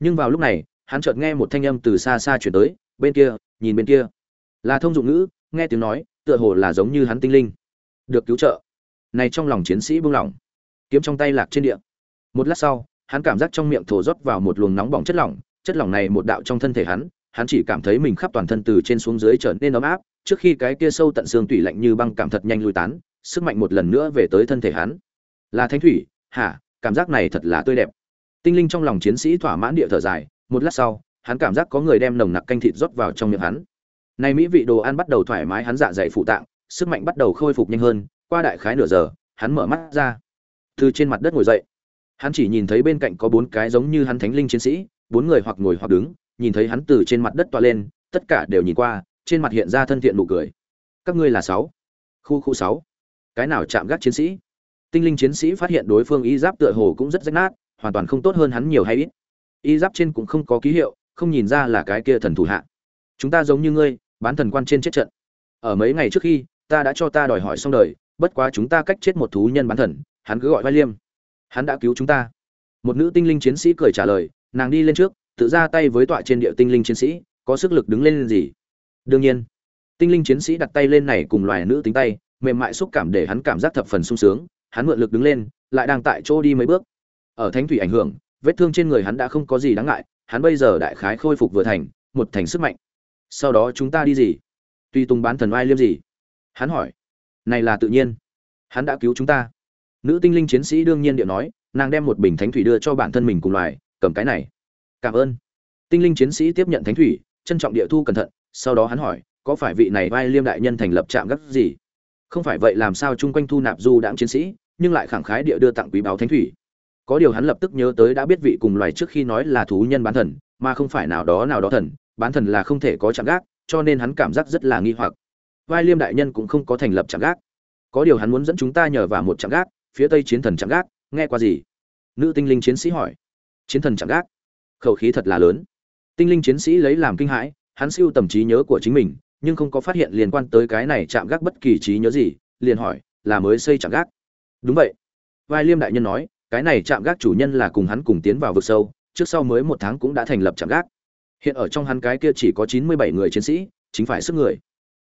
Nhưng vào lúc này, hắn chợt nghe một thanh âm từ xa xa chuyển tới, bên kia, nhìn bên kia. Là thông dụng ngữ, nghe tiếng nói, tựa hồ là giống như hắn tinh linh. Được cứu trợ. Này trong lòng chiến sĩ buông lỏng. Kiếm trong tay lạc trên địa. Một lát sau hắn cảm giác trong miệng thổ rót vào một luồng nóng bỏng chất lỏng chất lỏng này một đạo trong thân thể hắn hắn chỉ cảm thấy mình khắp toàn thân từ trên xuống dưới trở nên ấm áp, trước khi cái kia sâu tận xương tủy lạnh như băng cảm thật nhanh lùi tán, sức mạnh một lần nữa về tới thân thể hắn. Là Thánh thủy, hả, cảm giác này thật là tươi đẹp. Tinh linh trong lòng chiến sĩ thỏa mãn địa thở dài, một lát sau, hắn cảm giác có người đem nồng nặc canh thịt rót vào trong miệng hắn. Này mỹ vị đồ ăn bắt đầu thoải mái, hắn dạ dày phụ tạng, sức mạnh bắt đầu khôi phục nhanh hơn, qua đại khái nửa giờ, hắn mở mắt ra. Từ trên mặt đất ngồi dậy hắn chỉ nhìn thấy bên cạnh có bốn cái giống như hắn thánh linh chiến sĩ, bốn người hoặc ngồi hoặc đứng, nhìn thấy hắn từ trên mặt đất toa lên, tất cả đều nhìn qua, trên mặt hiện ra thân thiện nụ cười. Các ngươi là sáu. Khu khu sáu. Cái nào chạm gác chiến sĩ? Tinh linh chiến sĩ phát hiện đối phương y giáp tựa hồ cũng rất rách nát, hoàn toàn không tốt hơn hắn nhiều hay ít. Y giáp trên cũng không có ký hiệu, không nhìn ra là cái kia thần thủ hạ. Chúng ta giống như ngươi, bán thần quan trên chết trận. Ở mấy ngày trước khi, ta đã cho ta đòi hỏi xong đời, bất quá chúng ta cách chết một thú nhân bán thần, hắn cứ gọi vai liêm hắn đã cứu chúng ta. Một nữ tinh linh chiến sĩ cười trả lời, nàng đi lên trước, tự ra tay với tọa trên địa tinh linh chiến sĩ, có sức lực đứng lên gì? Đương nhiên, tinh linh chiến sĩ đặt tay lên này cùng loài nữ tính tay, mềm mại xúc cảm để hắn cảm giác thập phần sung sướng, hắn mượn lực đứng lên, lại đang tại chỗ đi mấy bước. Ở thánh thủy ảnh hưởng, vết thương trên người hắn đã không có gì đáng ngại, hắn bây giờ đại khái khôi phục vừa thành, một thành sức mạnh. Sau đó chúng ta đi gì? Tuy tung bán thần oai liêm gì? Hắn hỏi. Này là tự nhiên. Hắn đã cứu chúng ta nữ tinh linh chiến sĩ đương nhiên điện nói, nàng đem một bình thánh thủy đưa cho bản thân mình cùng loài, cầm cái này. Cảm ơn. Tinh linh chiến sĩ tiếp nhận thánh thủy, trân trọng địa thu cẩn thận, sau đó hắn hỏi, có phải vị này vai liêm đại nhân thành lập trạm gác gì? Không phải vậy làm sao chung quanh thu nạp du đãng chiến sĩ, nhưng lại khẳng khái địa đưa tặng quý báo thánh thủy. Có điều hắn lập tức nhớ tới đã biết vị cùng loài trước khi nói là thú nhân bán thần, mà không phải nào đó nào đó thần, bán thần là không thể có trạm gác, cho nên hắn cảm giác rất là nghi hoặc. Vai liêm đại nhân cũng không có thành lập trạm gác. Có điều hắn muốn dẫn chúng ta nhờ vào một trạm gác phía tây chiến thần chạm gác, nghe qua gì? Nữ tinh linh chiến sĩ hỏi. Chiến thần chạm gác? Khẩu khí thật là lớn. Tinh linh chiến sĩ lấy làm kinh hãi, hắn siêu tầm trí nhớ của chính mình, nhưng không có phát hiện liên quan tới cái này chạm gác bất kỳ trí nhớ gì, liền hỏi, là mới xây chạm gác? Đúng vậy. Vai liêm đại nhân nói, cái này chạm gác chủ nhân là cùng hắn cùng tiến vào vực sâu, trước sau mới một tháng cũng đã thành lập chạm gác. Hiện ở trong hắn cái kia chỉ có chín mươi bảy người chiến sĩ, chính phải sức người.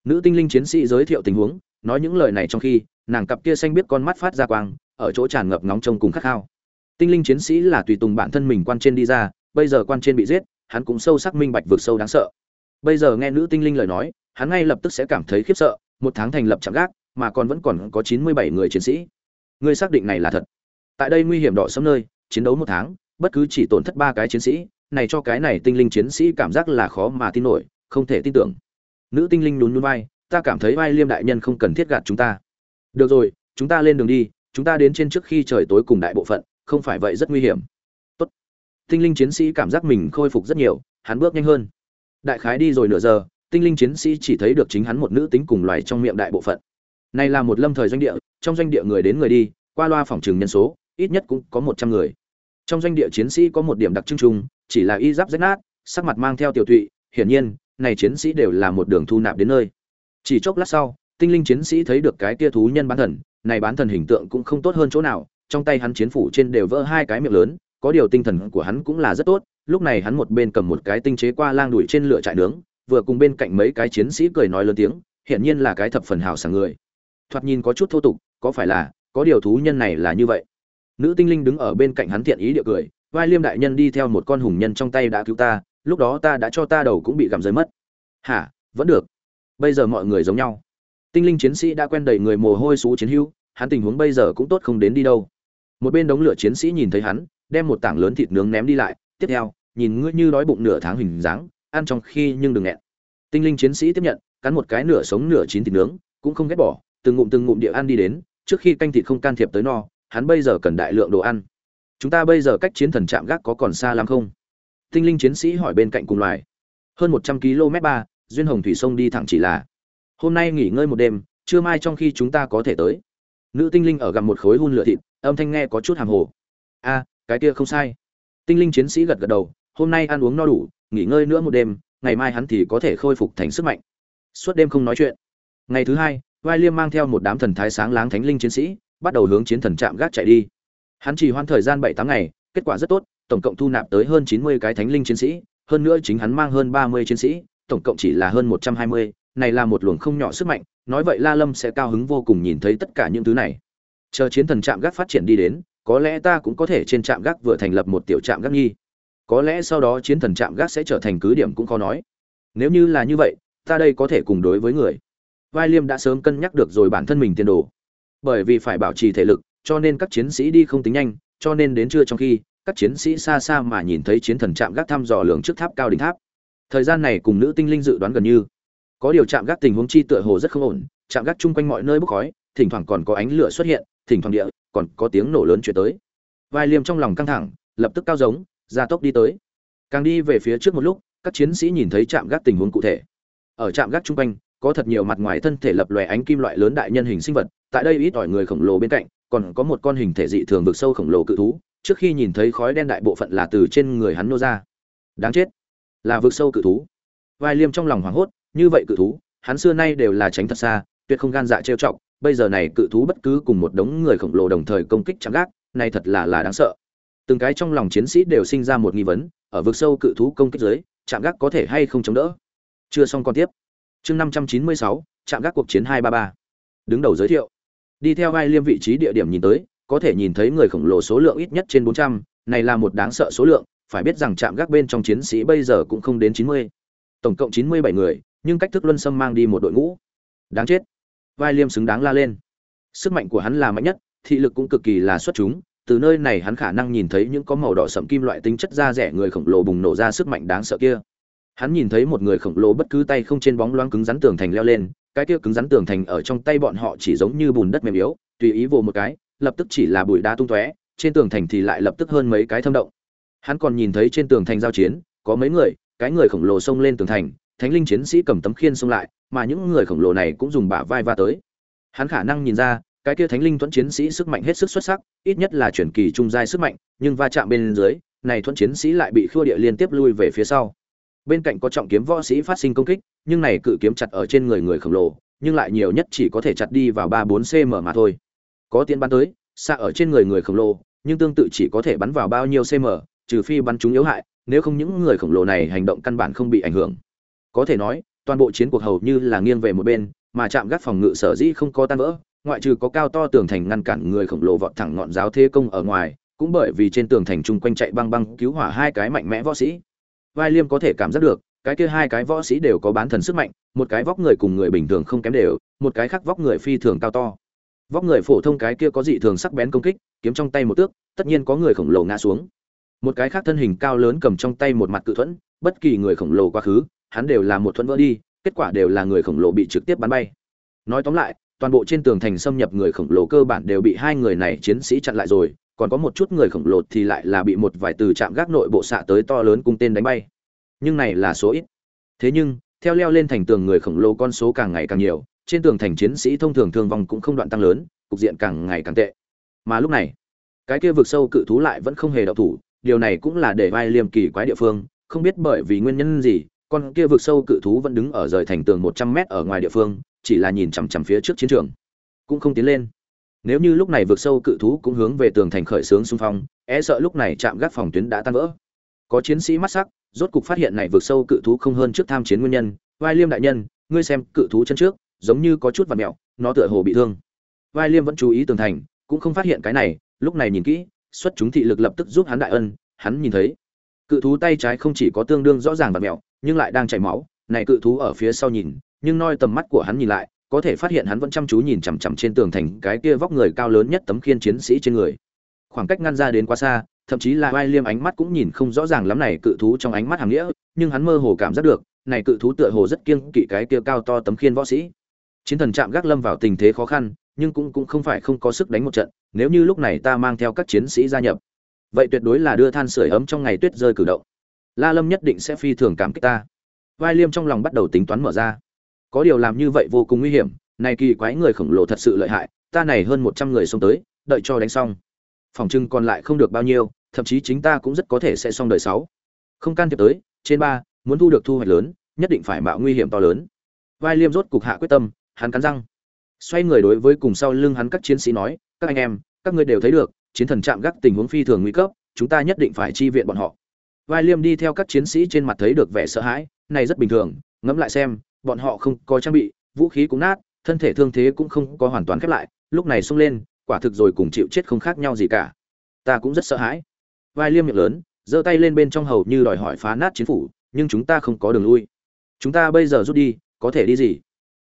Nữ tinh linh chiến sĩ giới thiệu tình huống, nói những lời này trong khi nàng cặp kia xanh biết con mắt phát ra quang, ở chỗ tràn ngập nóng trông cùng khát khao. Tinh linh chiến sĩ là tùy tùng bản thân mình quan trên đi ra, bây giờ quan trên bị giết, hắn cũng sâu sắc minh bạch vượt sâu đáng sợ. Bây giờ nghe nữ tinh linh lời nói, hắn ngay lập tức sẽ cảm thấy khiếp sợ, một tháng thành lập chạm gác, mà còn vẫn còn có chín mươi bảy người chiến sĩ. Ngươi xác định này là thật. Tại đây nguy hiểm đỏ sấm nơi, chiến đấu một tháng, bất cứ chỉ tổn thất ba cái chiến sĩ, này cho cái này tinh linh chiến sĩ cảm giác là khó mà tin nổi, không thể tin tưởng. Nữ tinh linh nhún nhún vai, ta cảm thấy vai liêm đại nhân không cần thiết gạt chúng ta được rồi, chúng ta lên đường đi, chúng ta đến trên trước khi trời tối cùng đại bộ phận, không phải vậy rất nguy hiểm. Tốt. Tinh linh chiến sĩ cảm giác mình khôi phục rất nhiều, hắn bước nhanh hơn. Đại khái đi rồi nửa giờ, tinh linh chiến sĩ chỉ thấy được chính hắn một nữ tính cùng loài trong miệng đại bộ phận. Này là một lâm thời doanh địa, trong doanh địa người đến người đi, qua loa phòng trừng nhân số, ít nhất cũng có một trăm người. Trong doanh địa chiến sĩ có một điểm đặc trưng chung, chỉ là y giáp rách nát, sắc mặt mang theo tiểu tụy, hiển nhiên, này chiến sĩ đều là một đường thu nạp đến nơi. Chỉ chốc lát sau tinh linh chiến sĩ thấy được cái kia thú nhân bán thần, này bán thần hình tượng cũng không tốt hơn chỗ nào, trong tay hắn chiến phủ trên đều vỡ hai cái miệng lớn, có điều tinh thần của hắn cũng là rất tốt, lúc này hắn một bên cầm một cái tinh chế qua lang đuổi trên lửa trại nướng, vừa cùng bên cạnh mấy cái chiến sĩ cười nói lớn tiếng, hiển nhiên là cái thập phần hào sảng người. Thoạt nhìn có chút thô tục, có phải là, có điều thú nhân này là như vậy. Nữ tinh linh đứng ở bên cạnh hắn thiện ý địa cười, vai liêm đại nhân đi theo một con hùng nhân trong tay đã cứu ta, lúc đó ta đã cho ta đầu cũng bị gặm rơi mất. Hả? Vẫn được. Bây giờ mọi người giống nhau tinh linh chiến sĩ đã quen đầy người mồ hôi xú chiến hữu, hắn tình huống bây giờ cũng tốt không đến đi đâu. Một bên đống lửa chiến sĩ nhìn thấy hắn, đem một tảng lớn thịt nướng ném đi lại, tiếp theo, nhìn ngươi như đói bụng nửa tháng hình dáng, ăn trong khi nhưng đừng nghẹn. Tinh linh chiến sĩ tiếp nhận, cắn một cái nửa sống nửa chín thịt nướng, cũng không ghét bỏ, từng ngụm từng ngụm địa ăn đi đến, trước khi canh thịt không can thiệp tới no, hắn bây giờ cần đại lượng đồ ăn. Chúng ta bây giờ cách chiến thần trạm gác có còn xa lắm không? Tinh linh chiến sĩ hỏi bên cạnh cùng loài. Hơn một trăm km ba, duyên hồng thủy sông đi thẳng chỉ là hôm nay nghỉ ngơi một đêm, trưa mai trong khi chúng ta có thể tới. Nữ tinh linh ở gặp một khối hun lửa thịt, âm thanh nghe có chút hàm hồ. A, cái kia không sai. Tinh linh chiến sĩ gật gật đầu, hôm nay ăn uống no đủ, nghỉ ngơi nữa một đêm, ngày mai hắn thì có thể khôi phục thành sức mạnh. Suốt đêm không nói chuyện. Ngày thứ hai, vai liêm mang theo một đám thần thái sáng láng thánh linh chiến sĩ, bắt đầu hướng chiến thần trạm gác chạy đi. Hắn chỉ hoãn thời gian bảy tám ngày, kết quả rất tốt, tổng cộng thu nạp tới hơn chín mươi cái thánh linh chiến sĩ, hơn nữa chính hắn mang hơn ba mươi chiến sĩ, tổng cộng chỉ là hơn một trăm hai mươi này là một luồng không nhỏ sức mạnh, nói vậy la lâm sẽ cao hứng vô cùng nhìn thấy tất cả những thứ này. Chờ chiến thần trạm gác phát triển đi đến, có lẽ ta cũng có thể trên trạm gác vừa thành lập một tiểu trạm gác nghi. Có lẽ sau đó chiến thần trạm gác sẽ trở thành cứ điểm cũng khó nói. Nếu như là như vậy, ta đây có thể cùng đối với người. Vai liêm đã sớm cân nhắc được rồi bản thân mình tiền đồ. Bởi vì phải bảo trì thể lực, cho nên các chiến sĩ đi không tính nhanh, cho nên đến trưa trong khi, các chiến sĩ xa xa mà nhìn thấy chiến thần trạm gác thăm dò lượng trước tháp cao đỉnh tháp. Thời gian này cùng nữ tinh linh dự đoán gần như có điều chạm gác tình huống chi tựa hồ rất không ổn chạm gác chung quanh mọi nơi bốc khói, thỉnh thoảng còn có ánh lửa xuất hiện, thỉnh thoảng địa, còn có tiếng nổ lớn chuyển tới. Vai liêm trong lòng căng thẳng, lập tức cao giống, gia tốc đi tới. Càng đi về phía trước một lúc, các chiến sĩ nhìn thấy chạm gác tình huống cụ thể. Ở trạm gác chung quanh, có thật nhiều mặt ngoài thân thể lập lòe ánh kim loại lớn đại nhân hình sinh vật, tại đây ít ỏi người khổng lồ bên cạnh, còn có một con hình thể dị thường vực sâu khổng lồ cự thú, trước khi nhìn thấy khói đen đại bộ phận là từ trên người hắn nô ra. Đáng chết, là vực sâu cự thú. Vai liêm trong lòng hoảng hốt như vậy cự thú, hắn xưa nay đều là tránh thật xa, tuyệt không gan dạ trêu chọc, bây giờ này cự thú bất cứ cùng một đống người khổng lồ đồng thời công kích chạm gác, này thật là là đáng sợ. Từng cái trong lòng chiến sĩ đều sinh ra một nghi vấn, ở vực sâu cự thú công kích dưới, chạm gác có thể hay không chống đỡ? Chưa xong còn tiếp. Chương năm trăm chín mươi sáu, chạm gác cuộc chiến hai ba ba. Đứng đầu giới thiệu. Đi theo vai liêm vị trí địa điểm nhìn tới, có thể nhìn thấy người khổng lồ số lượng ít nhất trên bốn trăm, này là một đáng sợ số lượng, phải biết rằng chạm gác bên trong chiến sĩ bây giờ cũng không đến chín mươi. Tổng cộng chín mươi bảy người nhưng cách thức luân sâm mang đi một đội ngũ. Đáng chết. Vai liêm xứng đáng la lên. Sức mạnh của hắn là mạnh nhất, thị lực cũng cực kỳ là xuất chúng, từ nơi này hắn khả năng nhìn thấy những có màu đỏ sậm kim loại tính chất da rẻ người khổng lồ bùng nổ ra sức mạnh đáng sợ kia. Hắn nhìn thấy một người khổng lồ bất cứ tay không trên bóng loáng cứng rắn tường thành leo lên, cái kia cứng rắn tường thành ở trong tay bọn họ chỉ giống như bùn đất mềm yếu, tùy ý vồ một cái, lập tức chỉ là bụi đá tung tóe, trên tường thành thì lại lập tức hơn mấy cái thâm động. Hắn còn nhìn thấy trên tường thành giao chiến, có mấy người, cái người khổng lồ xông lên tường thành thánh linh chiến sĩ cầm tấm khiên xông lại, mà những người khổng lồ này cũng dùng bả vai va tới. Hắn khả năng nhìn ra, cái kia thánh linh thuẫn chiến sĩ sức mạnh hết sức xuất sắc, ít nhất là chuyển kỳ trung giai sức mạnh, nhưng va chạm bên dưới, này thuẫn chiến sĩ lại bị khua địa liên tiếp lui về phía sau. Bên cạnh có trọng kiếm võ sĩ phát sinh công kích, nhưng này cự kiếm chặt ở trên người người khổng lồ, nhưng lại nhiều nhất chỉ có thể chặt đi vào ba bốn cm mà thôi. Có tiến bắn tới xa ở trên người người khổng lồ, nhưng tương tự chỉ có thể bắn vào bao nhiêu cm trừ phi bắn chúng yếu hại, nếu không những người khổng lồ này hành động căn bản không bị ảnh hưởng có thể nói, toàn bộ chiến cuộc hầu như là nghiêng về một bên, mà chạm gác phòng ngự sở dĩ không có tan vỡ, ngoại trừ có cao to tường thành ngăn cản người khổng lồ vọt thẳng ngọn giáo thế công ở ngoài, cũng bởi vì trên tường thành chung quanh chạy băng băng cứu hỏa hai cái mạnh mẽ võ sĩ. Vai liêm có thể cảm giác được, cái kia hai cái võ sĩ đều có bán thần sức mạnh, một cái vóc người cùng người bình thường không kém đều, một cái khác vóc người phi thường cao to. Vóc người phổ thông cái kia có dị thường sắc bén công kích, kiếm trong tay một tước, tất nhiên có người khổng lồ ngã xuống. Một cái khác thân hình cao lớn cầm trong tay một mặt cự thuẫn, bất kỳ người khổng lồ quá khứ hắn đều là một thuẫn vỡ đi, kết quả đều là người khổng lồ bị trực tiếp bắn bay. Nói tóm lại, toàn bộ trên tường thành xâm nhập người khổng lồ cơ bản đều bị hai người này chiến sĩ chặn lại rồi, còn có một chút người khổng lồ thì lại là bị một vài từ trạm gác nội bộ xạ tới to lớn cung tên đánh bay. Nhưng này là số ít. Thế nhưng, theo leo lên thành tường người khổng lồ con số càng ngày càng nhiều, trên tường thành chiến sĩ thông thường thương vong cũng không đoạn tăng lớn, cục diện càng ngày càng tệ. Mà lúc này, cái kia vực sâu cự thú lại vẫn không hề đậu thủ, điều này cũng là để vai liêm kỳ quái địa phương, không biết bởi vì nguyên nhân gì con kia vực sâu cự thú vẫn đứng ở rời thành tường một trăm mét ở ngoài địa phương, chỉ là nhìn chằm chằm phía trước chiến trường. Cũng không tiến lên. Nếu như lúc này vực sâu cự thú cũng hướng về tường thành khởi sướng xung phong e sợ lúc này chạm gác phòng tuyến đã tan vỡ. Có chiến sĩ mắt sắc, rốt cục phát hiện này vực sâu cự thú không hơn trước tham chiến nguyên nhân. Vai liêm đại nhân, ngươi xem cự thú chân trước, giống như có chút vặt mẹo, nó tựa hồ bị thương. Vai liêm vẫn chú ý tường thành, cũng không phát hiện cái này, lúc này nhìn kỹ, xuất chúng thị lực lập tức giúp hắn đại ân, hắn nhìn thấy. Cự thú tay trái không chỉ có tương đương rõ ràng và mẹo nhưng lại đang chảy máu, này cự thú ở phía sau nhìn, nhưng noi tầm mắt của hắn nhìn lại, có thể phát hiện hắn vẫn chăm chú nhìn chằm chằm trên tường thành cái kia vóc người cao lớn nhất tấm khiên chiến sĩ trên người. Khoảng cách ngăn ra đến quá xa, thậm chí là vai liêm ánh mắt cũng nhìn không rõ ràng lắm này cự thú trong ánh mắt hàng nghĩa, nhưng hắn mơ hồ cảm giác được, này cự thú tựa hồ rất kiêng kỵ cái kia cao to tấm khiên võ sĩ. Chiến thần chạm gác lâm vào tình thế khó khăn, nhưng cũng cũng không phải không có sức đánh một trận, nếu như lúc này ta mang theo các chiến sĩ gia nhập, vậy tuyệt đối là đưa than sửa ấm trong ngày tuyết rơi cử động la lâm nhất định sẽ phi thường cảm kích ta. Vai liêm trong lòng bắt đầu tính toán mở ra. Có điều làm như vậy vô cùng nguy hiểm, này kỳ quái người khổng lồ thật sự lợi hại, ta này hơn một trăm người xông tới, đợi cho đánh xong. Phòng trưng còn lại không được bao nhiêu, thậm chí chính ta cũng rất có thể sẽ xong đời sáu. Không can thiệp tới, trên ba, muốn thu được thu hoạch lớn, nhất định phải mạo nguy hiểm to lớn. Vai liêm rốt cục hạ quyết tâm, hắn cắn răng. Xoay người đối với cùng sau lưng hắn các chiến sĩ nói, các anh em, các ngươi đều thấy được, chiến thần chạm gác tình huống phi thường nguy cấp, chúng ta nhất định phải chi viện bọn họ vai liêm đi theo các chiến sĩ trên mặt thấy được vẻ sợ hãi, này rất bình thường, ngẫm lại xem, bọn họ không có trang bị, vũ khí cũng nát, thân thể thương thế cũng không có hoàn toàn khép lại, lúc này xông lên, quả thực rồi cùng chịu chết không khác nhau gì cả. Ta cũng rất sợ hãi. Vai liêm miệng lớn, giơ tay lên bên trong hầu như đòi hỏi phá nát chiến phủ, nhưng chúng ta không có đường lui. Chúng ta bây giờ rút đi, có thể đi gì?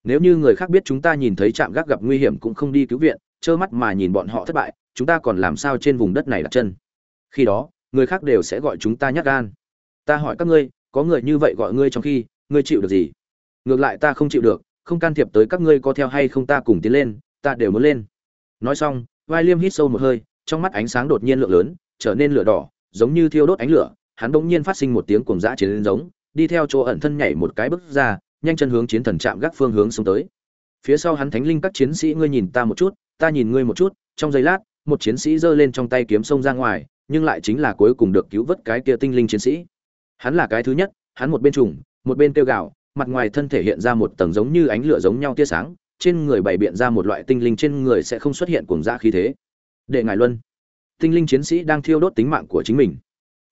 Nếu như người khác biết chúng ta nhìn thấy trạm gác gặp nguy hiểm cũng không đi cứu viện, trơ mắt mà nhìn bọn họ thất bại, chúng ta còn làm sao trên vùng đất này đặt chân? Khi đó người khác đều sẽ gọi chúng ta nhát gan. Ta hỏi các ngươi, có người như vậy gọi ngươi trong khi, ngươi chịu được gì? Ngược lại ta không chịu được, không can thiệp tới các ngươi có theo hay không ta cùng tiến lên, ta đều muốn lên. Nói xong, vai liêm hít sâu một hơi, trong mắt ánh sáng đột nhiên lượng lớn, trở nên lửa đỏ, giống như thiêu đốt ánh lửa. Hắn bỗng nhiên phát sinh một tiếng cuồng dã chiến lên giống, đi theo chỗ ẩn thân nhảy một cái bước ra, nhanh chân hướng chiến thần chạm gác phương hướng xuống tới. Phía sau hắn thánh linh các chiến sĩ, ngươi nhìn ta một chút, ta nhìn ngươi một chút. Trong giây lát, một chiến sĩ giơ lên trong tay kiếm sông ra ngoài nhưng lại chính là cuối cùng được cứu vớt cái kia tinh linh chiến sĩ. Hắn là cái thứ nhất, hắn một bên trùng, một bên tiêu gạo mặt ngoài thân thể hiện ra một tầng giống như ánh lửa giống nhau tia sáng, trên người bày biện ra một loại tinh linh trên người sẽ không xuất hiện cùng dã khí thế. Đệ ngài luân. Tinh linh chiến sĩ đang thiêu đốt tính mạng của chính mình.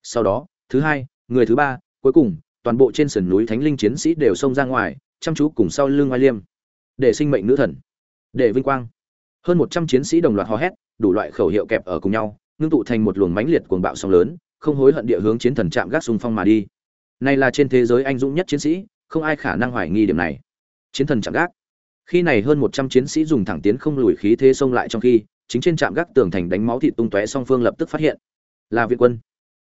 Sau đó, thứ hai, người thứ ba, cuối cùng, toàn bộ trên sườn núi thánh linh chiến sĩ đều xông ra ngoài, chăm chú cùng sau lưng oai liêm. Để sinh mệnh nữ thần. Để vinh quang. Hơn một trăm chiến sĩ đồng loạt hò hét, đủ loại khẩu hiệu kẹp ở cùng nhau ngưng tụ thành một luồng mãnh liệt cuồng bạo sóng lớn, không hối hận địa hướng chiến thần chạm gác xung phong mà đi. Này là trên thế giới anh dũng nhất chiến sĩ, không ai khả năng hoài nghi điểm này. Chiến thần chạm gác. Khi này hơn một trăm chiến sĩ dùng thẳng tiến không lùi khí thế xông lại trong khi, chính trên trạm gác tường thành đánh máu thịt tung tóe song phương lập tức phát hiện. Là viện quân.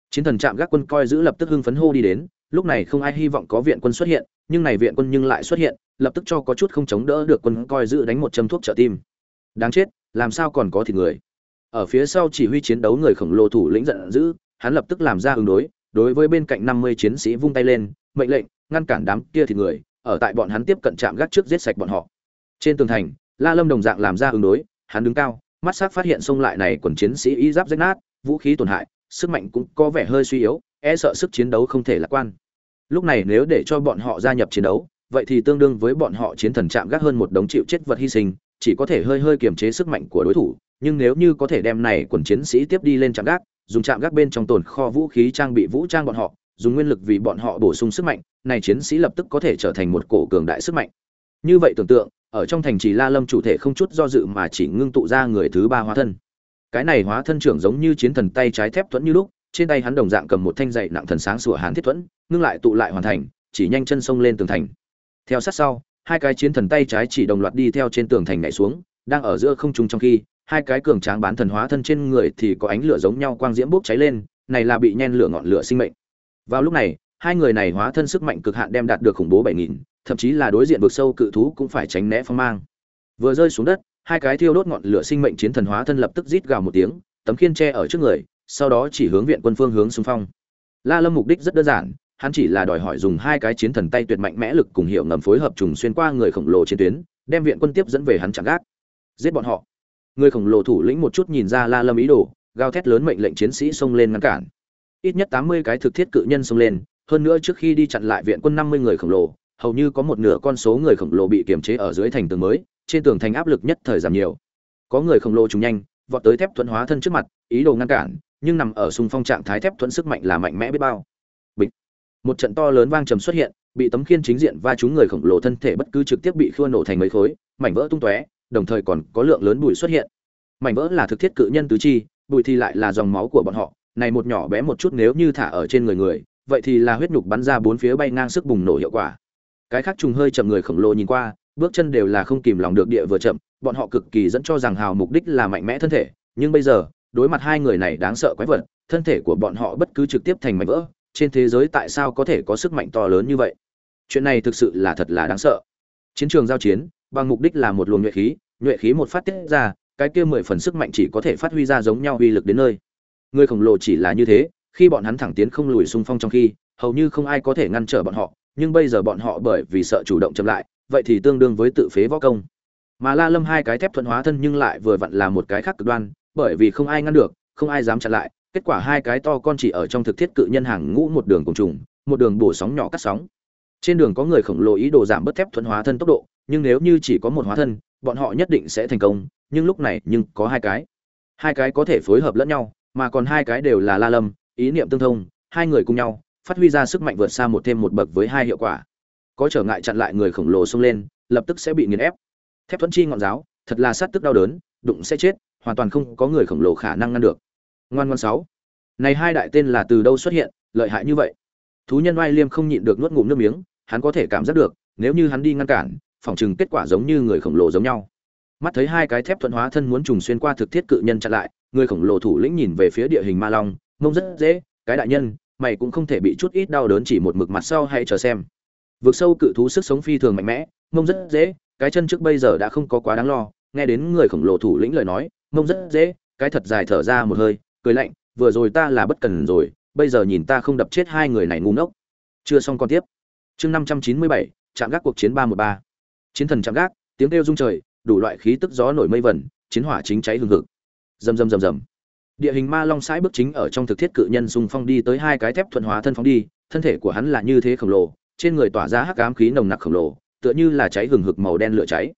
Chiến thần trạm gác quân coi giữ lập tức hưng phấn hô đi đến, lúc này không ai hy vọng có viện quân xuất hiện, nhưng này viện quân nhưng lại xuất hiện, lập tức cho có chút không chống đỡ được quân coi giữ đánh một châm thuốc trợ tim. Đáng chết, làm sao còn có thịt người? Ở phía sau chỉ huy chiến đấu người khổng lồ thủ lĩnh giận dữ, hắn lập tức làm ra ứng đối đối với bên cạnh năm mươi chiến sĩ vung tay lên, mệnh lệnh, ngăn cản đám kia thì người, ở tại bọn hắn tiếp cận trạm gác trước giết sạch bọn họ. Trên tường thành, la lâm đồng dạng làm ra ứng đối, hắn đứng cao, mắt sắc phát hiện xông lại này quần chiến sĩ y giáp rách nát, vũ khí tổn hại, sức mạnh cũng có vẻ hơi suy yếu e sợ sức chiến đấu không thể lạc quan. Lúc này nếu để cho bọn họ gia nhập chiến đấu, vậy thì tương đương với bọn họ chiến thần chạm gác hơn một đống chịu chết vật hy sinh chỉ có thể hơi hơi kiềm chế sức mạnh của đối thủ, nhưng nếu như có thể đem này quần chiến sĩ tiếp đi lên trạm gác, dùng trạm gác bên trong tồn kho vũ khí trang bị vũ trang bọn họ, dùng nguyên lực vì bọn họ bổ sung sức mạnh, này chiến sĩ lập tức có thể trở thành một cổ cường đại sức mạnh. Như vậy tưởng tượng, ở trong thành trì la lâm chủ thể không chút do dự mà chỉ ngưng tụ ra người thứ ba hóa thân. Cái này hóa thân trưởng giống như chiến thần tay trái thép thuẫn như lúc, trên tay hắn đồng dạng cầm một thanh dậy nặng thần sáng sủa hàn thiết thuẫn, ngưng lại tụ lại hoàn thành, chỉ nhanh chân sông lên tường thành. Theo sát sau hai cái chiến thần tay trái chỉ đồng loạt đi theo trên tường thành nhảy xuống, đang ở giữa không trung trong khi, hai cái cường tráng bán thần hóa thân trên người thì có ánh lửa giống nhau quang diễm bốc cháy lên, này là bị nhen lửa ngọn lửa sinh mệnh. Vào lúc này, hai người này hóa thân sức mạnh cực hạn đem đạt được khủng bố bảy nghìn, thậm chí là đối diện vực sâu cự thú cũng phải tránh né phong mang. Vừa rơi xuống đất, hai cái thiêu đốt ngọn lửa sinh mệnh chiến thần hóa thân lập tức rít gào một tiếng, tấm khiên tre ở trước người, sau đó chỉ hướng viện quân phương hướng xung phong. La lâm mục đích rất đơn giản hắn chỉ là đòi hỏi dùng hai cái chiến thần tay tuyệt mạnh mẽ lực cùng hiệu ngầm phối hợp trùng xuyên qua người khổng lồ chiến tuyến, đem viện quân tiếp dẫn về hắn chặn gác. Giết bọn họ. Người khổng lồ thủ lĩnh một chút nhìn ra la lâm ý đồ, gào thét lớn mệnh lệnh chiến sĩ xông lên ngăn cản. Ít nhất tám mươi cái thực thiết cự nhân xông lên, hơn nữa trước khi đi chặn lại viện quân năm mươi người khổng lồ, hầu như có một nửa con số người khổng lồ bị kiềm chế ở dưới thành tường mới, trên tường thành áp lực nhất thời giảm nhiều. Có người khổng lồ trùng nhanh, vọt tới thép thuần hóa thân trước mặt, ý đồ ngăn cản, nhưng nằm ở xung phong trạng thái thép thuần sức mạnh là mạnh mẽ biết bao một trận to lớn vang trầm xuất hiện, bị tấm khiên chính diện va trúng người khổng lồ thân thể bất cứ trực tiếp bị khua nổ thành mấy khối, mảnh vỡ tung tóe, đồng thời còn có lượng lớn bụi xuất hiện. Mảnh vỡ là thực thiết cự nhân tứ chi, bụi thì lại là dòng máu của bọn họ, này một nhỏ bé một chút nếu như thả ở trên người người, vậy thì là huyết nhục bắn ra bốn phía bay ngang sức bùng nổ hiệu quả. Cái khác trùng hơi chậm người khổng lồ nhìn qua, bước chân đều là không kìm lòng được địa vừa chậm, bọn họ cực kỳ dẫn cho rằng hào mục đích là mạnh mẽ thân thể, nhưng bây giờ, đối mặt hai người này đáng sợ quái vật, thân thể của bọn họ bất cứ trực tiếp thành mảnh vỡ trên thế giới tại sao có thể có sức mạnh to lớn như vậy? Chuyện này thực sự là thật là đáng sợ. Chiến trường giao chiến, bằng mục đích là một luồng nhuệ khí nhuệ khí một phát tiết ra, cái kia mười phần sức mạnh chỉ có thể phát huy ra giống nhau uy lực đến nơi. Người khổng lồ chỉ là như thế, khi bọn hắn thẳng tiến không lùi xung phong trong khi, hầu như không ai có thể ngăn trở bọn họ, nhưng bây giờ bọn họ bởi vì sợ chủ động chậm lại, vậy thì tương đương với tự phế võ công. Mà la lâm hai cái thép thuận hóa thân nhưng lại vừa vặn là một cái khác cực đoan, bởi vì không ai ngăn được, không ai dám chặn lại kết quả hai cái to con chỉ ở trong thực thiết cự nhân hàng ngũ một đường cùng trùng, một đường bổ sóng nhỏ cắt sóng. Trên đường có người khổng lồ ý đồ giảm bớt thép thuận hóa thân tốc độ, nhưng nếu như chỉ có một hóa thân, bọn họ nhất định sẽ thành công, nhưng lúc này nhưng có hai cái. Hai cái có thể phối hợp lẫn nhau, mà còn hai cái đều là la lâm, ý niệm tương thông, hai người cùng nhau, phát huy ra sức mạnh vượt xa một thêm một bậc với hai hiệu quả. Có trở ngại chặn lại người khổng lồ xông lên, lập tức sẽ bị nghiền ép. Thép thuẫn chi ngọn giáo, thật là sát tức đau đớn, đụng sẽ chết, hoàn toàn không có người khổng lồ khả năng ngăn được ngoan ngoan sáu. Này hai đại tên là từ đâu xuất hiện, lợi hại như vậy? Thú nhân oai liêm không nhịn được nuốt ngụm nước miếng, hắn có thể cảm giác được, nếu như hắn đi ngăn cản phỏng chừng kết quả giống như người khổng lồ giống nhau. Mắt thấy hai cái thép thuận hóa thân muốn trùng xuyên qua thực thiết cự nhân chặn lại, người khổng lồ thủ lĩnh nhìn về phía địa hình ma long, mông rất dễ, cái đại nhân, mày cũng không thể bị chút ít đau đớn chỉ một mực mặt sau hay chờ xem. Vượt sâu cự thú sức sống phi thường mạnh mẽ, mông rất dễ, cái chân trước bây giờ đã không có quá đáng lo, nghe đến người khổng lồ thủ lĩnh lời nói, mông rất dễ, cái thật dài thở ra một hơi cười lạnh, vừa rồi ta là bất cần rồi, bây giờ nhìn ta không đập chết hai người này ngu ngốc. Chưa xong còn tiếp. Chương năm trăm chín mươi bảy, trạm gác cuộc chiến ba một ba. Chiến thần trạm gác, tiếng kêu rung trời, đủ loại khí tức gió nổi mây vẩn chiến hỏa chính cháy hừng hực. Rầm rầm rầm rầm. Địa hình ma long sãi bước chính ở trong thực thiết cự nhân xung phong đi tới hai cái thép thuận hóa thân phóng đi, thân thể của hắn là như thế khổng lồ, trên người tỏa ra hắc ám khí nồng nặc khổng lồ, tựa như là cháy hừng hực màu đen lửa cháy.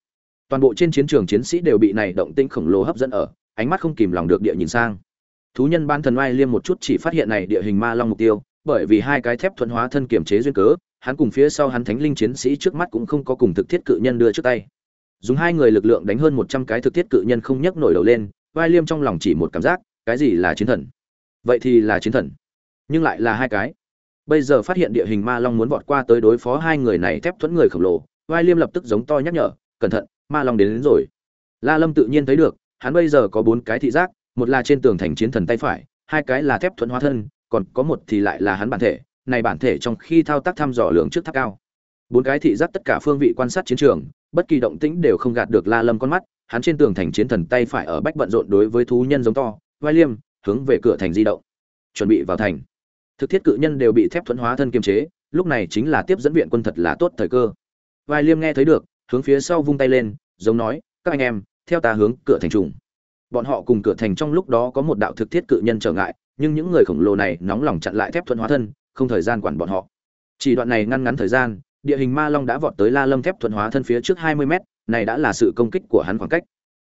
Toàn bộ trên chiến trường chiến sĩ đều bị này động tinh khổng lồ hấp dẫn ở, ánh mắt không kìm lòng được địa nhìn sang thú nhân ban thần oai liêm một chút chỉ phát hiện này địa hình ma long mục tiêu bởi vì hai cái thép thuận hóa thân kiểm chế duyên cớ hắn cùng phía sau hắn thánh linh chiến sĩ trước mắt cũng không có cùng thực thiết cự nhân đưa trước tay. Dùng hai người lực lượng đánh hơn một trăm cái thực thiết cự nhân không nhấc nổi đầu lên vai liêm trong lòng chỉ một cảm giác cái gì là chiến thần? Vậy thì là chiến thần. Nhưng lại là hai cái. Bây giờ phát hiện địa hình ma long muốn vọt qua tới đối phó hai người này thép thuẫn người khổng lồ vai liêm lập tức giống to nhắc nhở cẩn thận ma long đến, đến rồi. La lâm tự nhiên thấy được hắn bây giờ có bốn cái thị giác một là trên tường thành chiến thần tay phải, hai cái là thép thuẫn hóa thân, còn có một thì lại là hắn bản thể, này bản thể trong khi thao tác thăm dò lượng trước tháp cao. Bốn cái thị giác tất cả phương vị quan sát chiến trường, bất kỳ động tĩnh đều không gạt được la lâm con mắt, hắn trên tường thành chiến thần tay phải ở bách bận rộn đối với thú nhân giống to, vai liêm, hướng về cửa thành di động. Chuẩn bị vào thành. Thực thiết cự nhân đều bị thép thuẫn hóa thân kiềm chế, lúc này chính là tiếp dẫn viện quân thật là tốt thời cơ. Vai liêm nghe thấy được, hướng phía sau vung tay lên, giống nói, các anh em, theo ta hướng cửa thành trùng bọn họ cùng cửa thành trong lúc đó có một đạo thực thiết cự nhân trở ngại, nhưng những người khổng lồ này nóng lòng chặn lại thép thuận hóa thân, không thời gian quản bọn họ. Chỉ đoạn này ngăn ngắn thời gian, địa hình ma long đã vọt tới la lâm thép thuận hóa thân phía trước 20 mét, này đã là sự công kích của hắn khoảng cách.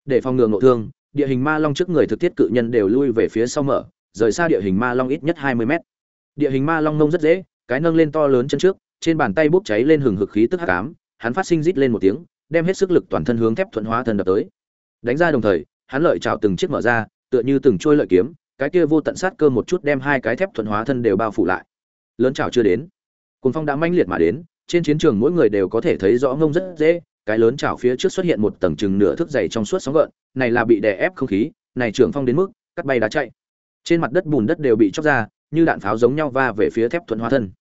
Để phòng ngừa ngộ thương, địa hình ma long trước người thực thiết cự nhân đều lui về phía sau mở, rời xa địa hình ma long ít nhất 20 mét. Địa hình ma long nông rất dễ, cái nâng lên to lớn chân trước, trên bàn tay bốc cháy lên hừng hực khí tức hắc ám, hắn phát sinh rít lên một tiếng, đem hết sức lực toàn thân hướng thép thuận hóa thân đập tới. Đánh ra đồng thời hắn lợi chảo từng chiếc mở ra, tựa như từng trôi lợi kiếm, cái kia vô tận sát cơ một chút đem hai cái thép thuần hóa thân đều bao phủ lại. Lớn chảo chưa đến. Cuồng phong đã manh liệt mà đến, trên chiến trường mỗi người đều có thể thấy rõ ngông rất dễ, cái lớn chảo phía trước xuất hiện một tầng chừng nửa thước dày trong suốt sóng gợn, này là bị đè ép không khí, này trưởng phong đến mức, cắt bay đá chạy. Trên mặt đất bùn đất đều bị chóc ra, như đạn pháo giống nhau va về phía thép thuần hóa thân.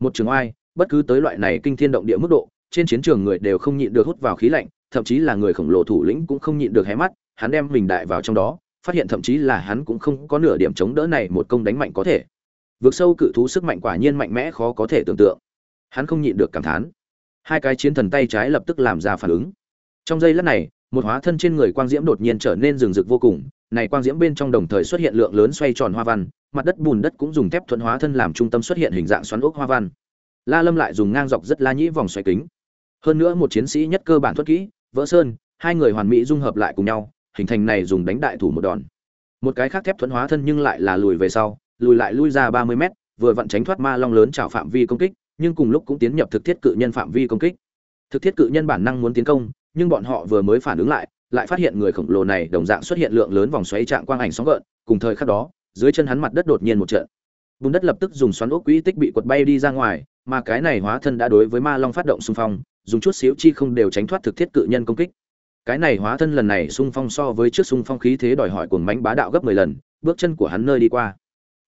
Một trường oai, bất cứ tới loại này kinh thiên động địa mức độ, trên chiến trường người đều không nhịn được hút vào khí lạnh thậm chí là người khổng lồ thủ lĩnh cũng không nhịn được hé mắt, hắn đem mình đại vào trong đó, phát hiện thậm chí là hắn cũng không có nửa điểm chống đỡ này một công đánh mạnh có thể. Vượt sâu cự thú sức mạnh quả nhiên mạnh mẽ khó có thể tưởng tượng. Hắn không nhịn được cảm thán. Hai cái chiến thần tay trái lập tức làm ra phản ứng. Trong giây lát này, một hóa thân trên người quang diễm đột nhiên trở nên rừng rực vô cùng, này quang diễm bên trong đồng thời xuất hiện lượng lớn xoay tròn hoa văn, mặt đất bùn đất cũng dùng thép thuận hóa thân làm trung tâm xuất hiện hình dạng xoắn ốc hoa văn. La lâm lại dùng ngang dọc rất la nhĩ vòng xoay kính. Hơn nữa một chiến sĩ nhất cơ bản thuật kỹ vỡ sơn, hai người hoàn mỹ dung hợp lại cùng nhau, hình thành này dùng đánh đại thủ một đòn. Một cái khác thép thuẫn hóa thân nhưng lại là lùi về sau, lùi lại lui ra ba mươi mét, vừa vặn tránh thoát ma long lớn chảo phạm vi công kích, nhưng cùng lúc cũng tiến nhập thực thiết cự nhân phạm vi công kích. Thực thiết cự nhân bản năng muốn tiến công, nhưng bọn họ vừa mới phản ứng lại lại phát hiện người khổng lồ này đồng dạng xuất hiện lượng lớn vòng xoáy trạng quang ảnh sóng gợn, cùng thời khắc đó, dưới chân hắn mặt đất đột nhiên một trận. Bùn đất lập tức dùng xoắn ốc quỹ tích bị quật bay đi ra ngoài, mà cái này hóa thân đã đối với ma long phát động xung phong dùng chút xíu chi không đều tránh thoát thực thiết cự nhân công kích. Cái này hóa thân lần này xung phong so với trước xung phong khí thế đòi hỏi cuồng mãnh bá đạo gấp 10 lần, bước chân của hắn nơi đi qua.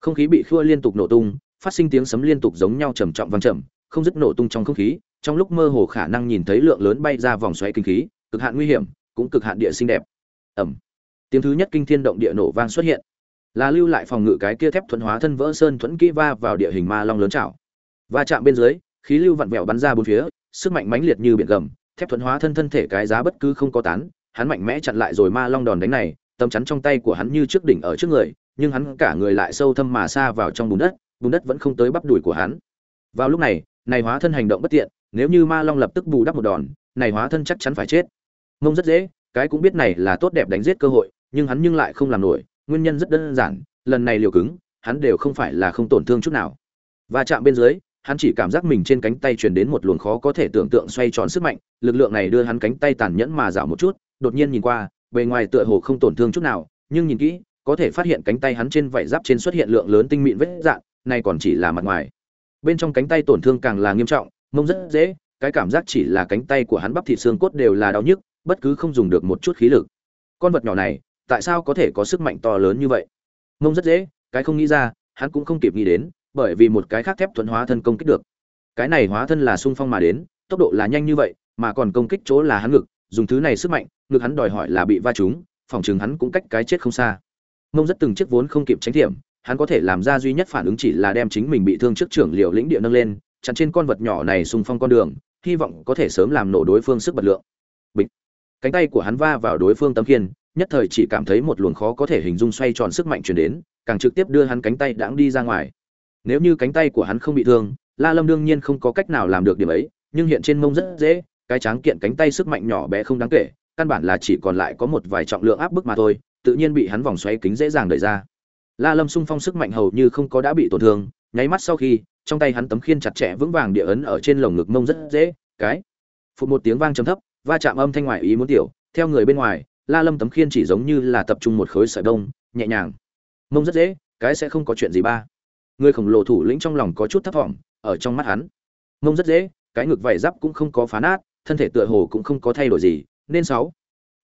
Không khí bị khua liên tục nổ tung, phát sinh tiếng sấm liên tục giống nhau trầm trọng vang trầm, không dứt nổ tung trong không khí, trong lúc mơ hồ khả năng nhìn thấy lượng lớn bay ra vòng xoáy kinh khí, cực hạn nguy hiểm, cũng cực hạn địa xinh đẹp. Ẩm. Tiếng thứ nhất kinh thiên động địa nổ vang xuất hiện. Là lưu lại phòng ngự cái kia thép thuẫn hóa thân vỡ sơn thuẫn kỹ va vào địa hình ma long lớn chảo va chạm bên dưới, khí lưu vặn vẹo bắn ra bốn phía sức mạnh mãnh liệt như biển gầm, thép thuần hóa thân thân thể cái giá bất cứ không có tán, hắn mạnh mẽ chặn lại rồi ma long đòn đánh này, tấm chắn trong tay của hắn như trước đỉnh ở trước người, nhưng hắn cả người lại sâu thâm mà xa vào trong bùn đất bùn đất vẫn không tới bắp đùi của hắn. Vào lúc này này hóa thân hành động bất tiện, nếu như ma long lập tức bù đắp một đòn, này hóa thân chắc chắn phải chết. Ngông rất dễ, cái cũng biết này là tốt đẹp đánh giết cơ hội, nhưng hắn nhưng lại không làm nổi, nguyên nhân rất đơn giản, lần này liều cứng, hắn đều không phải là không tổn thương chút nào. Và chạm bên dưới hắn chỉ cảm giác mình trên cánh tay truyền đến một luồng khó có thể tưởng tượng xoay tròn sức mạnh, lực lượng này đưa hắn cánh tay tàn nhẫn mà dạo một chút, đột nhiên nhìn qua, bề ngoài tựa hồ không tổn thương chút nào, nhưng nhìn kỹ, có thể phát hiện cánh tay hắn trên vảy giáp trên xuất hiện lượng lớn tinh mịn vết dạn, này còn chỉ là mặt ngoài. Bên trong cánh tay tổn thương càng là nghiêm trọng, mông rất dễ, cái cảm giác chỉ là cánh tay của hắn bắp thịt xương cốt đều là đau nhức, bất cứ không dùng được một chút khí lực. Con vật nhỏ này, tại sao có thể có sức mạnh to lớn như vậy? Mông rất dễ, cái không nghĩ ra, hắn cũng không kịp nghĩ đến bởi vì một cái khác thép thuần hóa thân công kích được. Cái này hóa thân là sung phong mà đến, tốc độ là nhanh như vậy, mà còn công kích chỗ là hắn ngực, dùng thứ này sức mạnh, ngực hắn đòi hỏi là bị va trúng, phòng chừng hắn cũng cách cái chết không xa. Mông rất từng chiếc vốn không kịp tránh tiệm hắn có thể làm ra duy nhất phản ứng chỉ là đem chính mình bị thương trước trưởng liều lĩnh địa nâng lên, chặn trên con vật nhỏ này xung phong con đường, hy vọng có thể sớm làm nổ đối phương sức bật lượng. Bịch. Cánh tay của hắn va vào đối phương tấm khiên, nhất thời chỉ cảm thấy một luồng khó có thể hình dung xoay tròn sức mạnh truyền đến, càng trực tiếp đưa hắn cánh tay đãng đi ra ngoài nếu như cánh tay của hắn không bị thương, la lâm đương nhiên không có cách nào làm được điểm ấy, nhưng hiện trên mông rất dễ, cái tráng kiện cánh tay sức mạnh nhỏ bé không đáng kể, căn bản là chỉ còn lại có một vài trọng lượng áp bức mà thôi, tự nhiên bị hắn vòng xoáy kính dễ dàng đẩy ra. La lâm xung phong sức mạnh hầu như không có đã bị tổn thương, nháy mắt sau khi, trong tay hắn tấm khiên chặt chẽ vững vàng địa ấn ở trên lồng ngực mông rất dễ, cái, phụt một tiếng vang trầm thấp, va chạm âm thanh ngoài ý muốn tiểu, theo người bên ngoài, la lâm tấm khiên chỉ giống như là tập trung một khối sợi đông nhẹ nhàng. Mông rất dễ, cái sẽ không có chuyện gì ba người khổng lồ thủ lĩnh trong lòng có chút thấp thỏm ở trong mắt hắn. Mông rất dễ, cái ngực vảy giáp cũng không có phá nát, thân thể tựa hồ cũng không có thay đổi gì, nên sáu.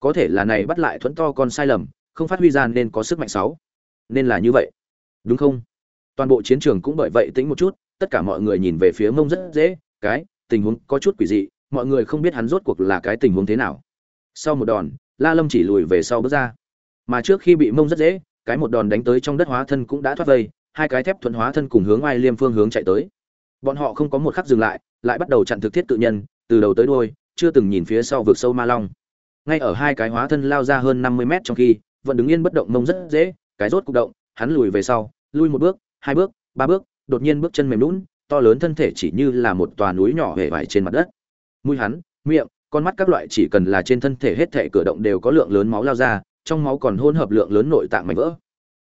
Có thể là này bắt lại thuẫn to con sai lầm, không phát huy ra nên có sức mạnh sáu. Nên là như vậy. Đúng không? Toàn bộ chiến trường cũng bởi vậy tĩnh một chút, tất cả mọi người nhìn về phía mông rất dễ, cái, tình huống có chút quỷ dị, mọi người không biết hắn rốt cuộc là cái tình huống thế nào. Sau một đòn, la lâm chỉ lùi về sau bước ra. Mà trước khi bị mông rất dễ, cái một đòn đánh tới trong đất hóa thân cũng đã thoát vây hai cái thép thuận hóa thân cùng hướng ai liêm phương hướng chạy tới. Bọn họ không có một khắc dừng lại lại bắt đầu chặn thực thiết tự nhân, từ đầu tới đuôi, chưa từng nhìn phía sau vượt sâu ma long. Ngay ở hai cái hóa thân lao ra hơn năm mươi mét trong khi, vẫn đứng yên bất động mông rất dễ, cái rốt cục động, hắn lùi về sau, lui một bước, hai bước, ba bước, đột nhiên bước chân mềm lún, to lớn thân thể chỉ như là một tòa núi nhỏ hề vải trên mặt đất. Mũi hắn, miệng, con mắt các loại chỉ cần là trên thân thể hết thể cử động đều có lượng lớn máu lao ra, trong máu còn hỗn hợp lượng lớn nội tạng mảnh vỡ.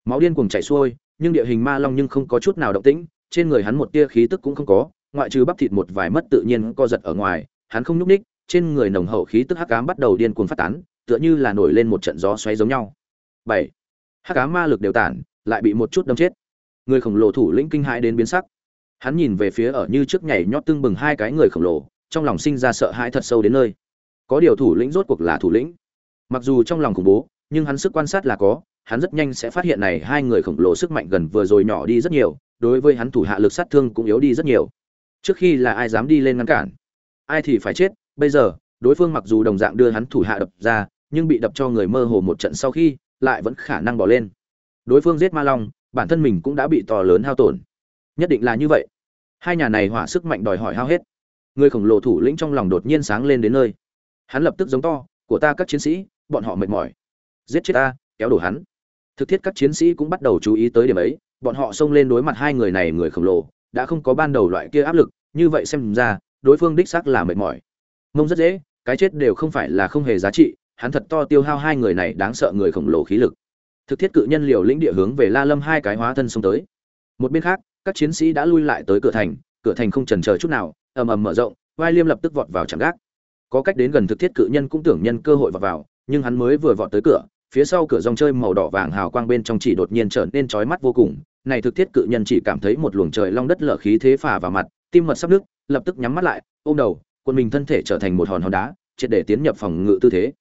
Máu điên cuồng chảy xuôi nhưng địa hình ma long nhưng không có chút nào động tĩnh, trên người hắn một tia khí tức cũng không có, ngoại trừ bắp thịt một vài mất tự nhiên co giật ở ngoài, hắn không nhúc ních trên người nồng hậu khí tức hắc ám bắt đầu điên cuồng phát tán, tựa như là nổi lên một trận gió xoáy giống nhau. Bảy, hắc ám ma lực đều tản, lại bị một chút đâm chết. Người khổng lồ thủ lĩnh kinh hãi đến biến sắc. Hắn nhìn về phía ở như trước nhảy nhót tưng bừng hai cái người khổng lồ, trong lòng sinh ra sợ hãi thật sâu đến nơi. Có điều thủ lĩnh rốt cuộc là thủ lĩnh. Mặc dù trong lòng khủng bố, nhưng hắn sức quan sát là có hắn rất nhanh sẽ phát hiện này hai người khổng lồ sức mạnh gần vừa rồi nhỏ đi rất nhiều, đối với hắn thủ hạ lực sát thương cũng yếu đi rất nhiều. Trước khi là ai dám đi lên ngăn cản? Ai thì phải chết, bây giờ, đối phương mặc dù đồng dạng đưa hắn thủ hạ đập ra, nhưng bị đập cho người mơ hồ một trận sau khi, lại vẫn khả năng bỏ lên. Đối phương giết ma long, bản thân mình cũng đã bị to lớn hao tổn. Nhất định là như vậy. Hai nhà này hỏa sức mạnh đòi hỏi hao hết. Người khổng lồ thủ lĩnh trong lòng đột nhiên sáng lên đến nơi. Hắn lập tức giống to, của ta các chiến sĩ, bọn họ mệt mỏi. Giết chết ta, kéo đổ hắn thực thiết các chiến sĩ cũng bắt đầu chú ý tới điểm ấy, bọn họ xông lên đối mặt hai người này người khổng lồ, đã không có ban đầu loại kia áp lực, như vậy xem ra, đối phương đích xác là mệt mỏi. Mông rất dễ, cái chết đều không phải là không hề giá trị, hắn thật to tiêu hao hai người này đáng sợ người khổng lồ khí lực. Thực thiết cự nhân liều lĩnh địa hướng về la lâm hai cái hóa thân xông tới. Một bên khác, các chiến sĩ đã lui lại tới cửa thành cửa thành không trần chờ chút nào, ầm ầm mở rộng, vai liêm lập tức vọt vào chẳng gác. Có cách đến gần thực thiết cự nhân cũng tưởng nhân cơ hội vọt vào, nhưng hắn mới vừa vọt tới cửa phía sau cửa dòng chơi màu đỏ vàng hào quang bên trong chỉ đột nhiên trở nên chói mắt vô cùng. Này thực thiết cự nhân chỉ cảm thấy một luồng trời long đất lở khí thế phả vào mặt, tim mật sắp nước lập tức nhắm mắt lại, ôm đầu quân mình thân thể trở thành một hòn hòn đá, triệt để tiến nhập phòng ngự tư thế.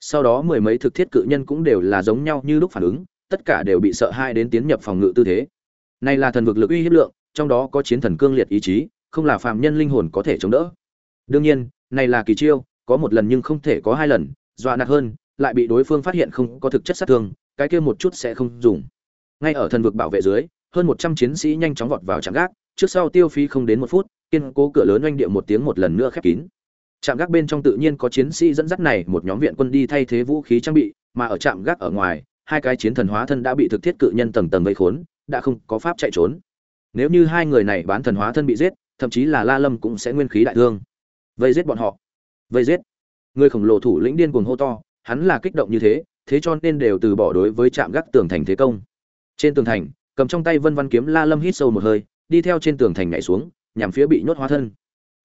Sau đó mười mấy thực thiết cự nhân cũng đều là giống nhau như lúc phản ứng, tất cả đều bị sợ hai đến tiến nhập phòng ngự tư thế. Này là thần vực lực uy hiếp lượng, trong đó có chiến thần cương liệt ý chí, không là phàm nhân linh hồn có thể chống đỡ. Đương nhiên, này là kỳ chiêu, có một lần nhưng không thể có hai lần, dọa nạt hơn lại bị đối phương phát hiện không có thực chất sát thương, cái kia một chút sẽ không dùng. Ngay ở thần vực bảo vệ dưới, hơn một trăm chiến sĩ nhanh chóng vọt vào trạm gác, trước sau tiêu phí không đến một phút, kiên cố cửa lớn oanh địa một tiếng một lần nữa khép kín. Trạm gác bên trong tự nhiên có chiến sĩ dẫn dắt này, một nhóm viện quân đi thay thế vũ khí trang bị, mà ở trạm gác ở ngoài, hai cái chiến thần hóa thân đã bị thực thiết cự nhân tầng tầng vây khốn, đã không có pháp chạy trốn. Nếu như hai người này bán thần hóa thân bị giết, thậm chí là la lâm cũng sẽ nguyên khí đại thương. Vây giết bọn họ. Vây giết. Người khổng lồ thủ lĩnh điên cuồng hô to hắn là kích động như thế thế cho nên đều từ bỏ đối với trạm gác tường thành thế công. Trên tường thành, cầm trong tay vân văn kiếm la lâm hít sâu một hơi, đi theo trên tường thành nhảy xuống, nhằm phía bị nhốt hóa thân.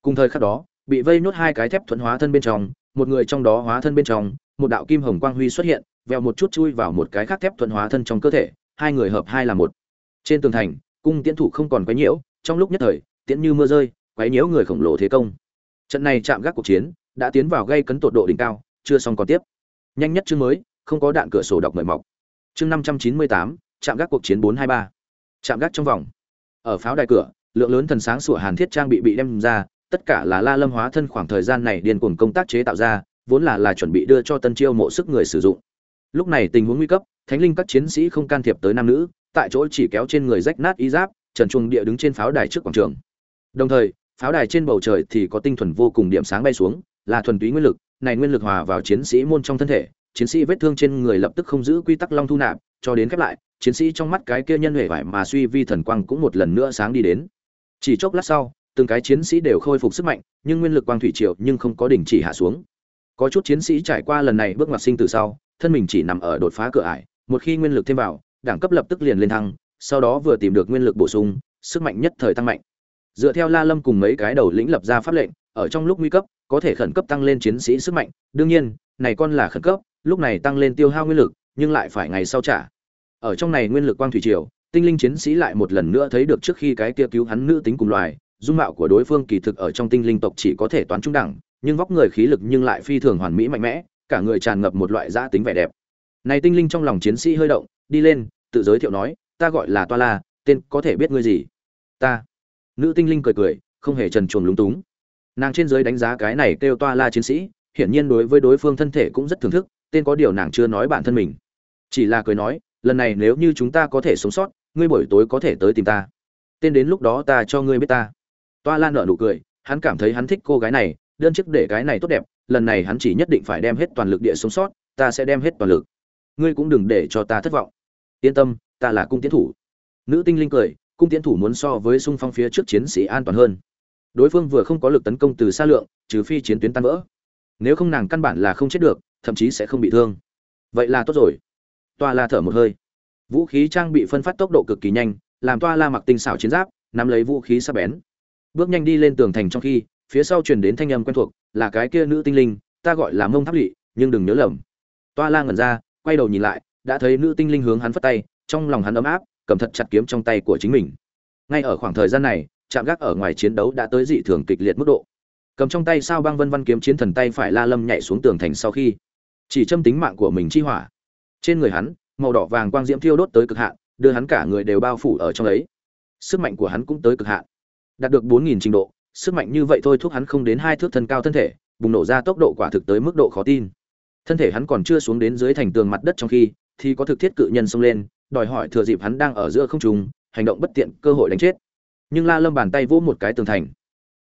Cùng thời khắc đó, bị vây nhốt hai cái thép thuẫn hóa thân bên trong, một người trong đó hóa thân bên trong, một đạo kim hồng quang huy xuất hiện, vèo một chút chui vào một cái khác thép thuẫn hóa thân trong cơ thể, hai người hợp hai là một. Trên tường thành, cung tiễn thủ không còn quấy nhiễu, trong lúc nhất thời, tiễn như mưa rơi, quấy nhiễu người khổng lồ thế công. Trận này chạm gác cuộc chiến, đã tiến vào gây cấn tột độ đỉnh cao, chưa xong còn tiếp nhanh nhất chương mới, không có đạn cửa sổ đọc mời mọc. Chương năm trăm chín mươi tám chạm gác cuộc chiến bốn hai ba. Chạm gác trong vòng. Ở pháo đài cửa, lượng lớn thần sáng sủa hàn thiết trang bị bị đem ra, tất cả là la lâm hóa thân khoảng thời gian này điên cuồng công tác chế tạo ra, vốn là là chuẩn bị đưa cho tân chiêu mộ sức người sử dụng. Lúc này tình huống nguy cấp, thánh linh các chiến sĩ không can thiệp tới nam nữ, tại chỗ chỉ kéo trên người rách nát y giáp, trần chuồng địa đứng trên pháo đài trước quảng trường. Đồng thời, pháo đài trên bầu trời thì có tinh thuần vô cùng điểm sáng bay xuống, là thuần túy nguyên lực này nguyên lực hòa vào chiến sĩ môn trong thân thể, chiến sĩ vết thương trên người lập tức không giữ quy tắc long thu nạp, cho đến khép lại, chiến sĩ trong mắt cái kia nhân huệ vải mà suy vi thần quang cũng một lần nữa sáng đi đến. Chỉ chốc lát sau, từng cái chiến sĩ đều khôi phục sức mạnh, nhưng nguyên lực quang thủy triều nhưng không có đình chỉ hạ xuống. Có chút chiến sĩ trải qua lần này bước ngoặt sinh từ sau, thân mình chỉ nằm ở đột phá cửa ải, một khi nguyên lực thêm vào, đẳng cấp lập tức liền lên thăng, sau đó vừa tìm được nguyên lực bổ sung, sức mạnh nhất thời tăng mạnh. Dựa theo la lâm cùng mấy cái đầu lĩnh lập ra pháp lệnh, ở trong lúc nguy cấp có thể khẩn cấp tăng lên chiến sĩ sức mạnh. Đương nhiên, này con là khẩn cấp, lúc này tăng lên tiêu hao nguyên lực, nhưng lại phải ngày sau trả. Ở trong này nguyên lực quang thủy triều, tinh linh chiến sĩ lại một lần nữa thấy được trước khi cái kia cứu hắn nữ tính cùng loài, dung mạo của đối phương kỳ thực ở trong tinh linh tộc chỉ có thể toán trung đẳng, nhưng vóc người khí lực nhưng lại phi thường hoàn mỹ mạnh mẽ, cả người tràn ngập một loại giã tính vẻ đẹp. Này tinh linh trong lòng chiến sĩ hơi động, đi lên, tự giới thiệu nói, ta gọi là toa la, tên có thể biết ngươi gì? Ta. Nữ tinh linh cười cười, không hề trần truồng lúng túng nàng trên giới đánh giá cái này kêu toa la chiến sĩ, hiển nhiên đối với đối phương thân thể cũng rất thưởng thức, tên có điều nàng chưa nói bản thân mình. Chỉ là cười nói, lần này nếu như chúng ta có thể sống sót, ngươi buổi tối có thể tới tìm ta. Tên đến lúc đó ta cho ngươi biết ta. Toa lan nợ nụ cười, hắn cảm thấy hắn thích cô gái này, đơn chức để cái này tốt đẹp, lần này hắn chỉ nhất định phải đem hết toàn lực địa sống sót, ta sẽ đem hết toàn lực. Ngươi cũng đừng để cho ta thất vọng. Yên tâm, ta là cung tiến thủ. Nữ tinh linh cười, cung tiến thủ muốn so với xung phong phía trước chiến sĩ an toàn hơn đối phương vừa không có lực tấn công từ xa lượng, trừ phi chiến tuyến tan vỡ. Nếu không nàng căn bản là không chết được, thậm chí sẽ không bị thương. Vậy là tốt rồi. Toa la thở một hơi. Vũ khí trang bị phân phát tốc độ cực kỳ nhanh, làm toa la mặc tinh xảo chiến giáp, nắm lấy vũ khí sắc bén. Bước nhanh đi lên tường thành trong khi, phía sau truyền đến thanh âm quen thuộc, là cái kia nữ tinh linh, ta gọi là mông tháp lỵ nhưng đừng nhớ lầm. Toa la ngẩn ra, quay đầu nhìn lại, đã thấy nữ tinh linh hướng hắn phất tay, trong lòng hắn ấm áp, cầm thật chặt kiếm trong tay của chính mình. Ngay ở khoảng thời gian này chạm gác ở ngoài chiến đấu đã tới dị thường kịch liệt mức độ. Cầm trong tay sao băng vân văn kiếm chiến thần tay phải la lâm nhảy xuống tường thành sau khi, chỉ châm tính mạng của mình chi hỏa. Trên người hắn, màu đỏ vàng quang diễm thiêu đốt tới cực hạn, đưa hắn cả người đều bao phủ ở trong ấy. Sức mạnh của hắn cũng tới cực hạn. Đạt được bốn nghìn trình độ, sức mạnh như vậy thôi thúc hắn không đến hai thước thân cao thân thể, bùng nổ ra tốc độ quả thực tới mức độ khó tin. Thân thể hắn còn chưa xuống đến dưới thành tường mặt đất trong khi, thì có thực thiết cự nhân xông lên, đòi hỏi thừa dịp hắn đang ở giữa không trung, hành động bất tiện cơ hội đánh chết nhưng la lâm bàn tay vỗ một cái tường thành.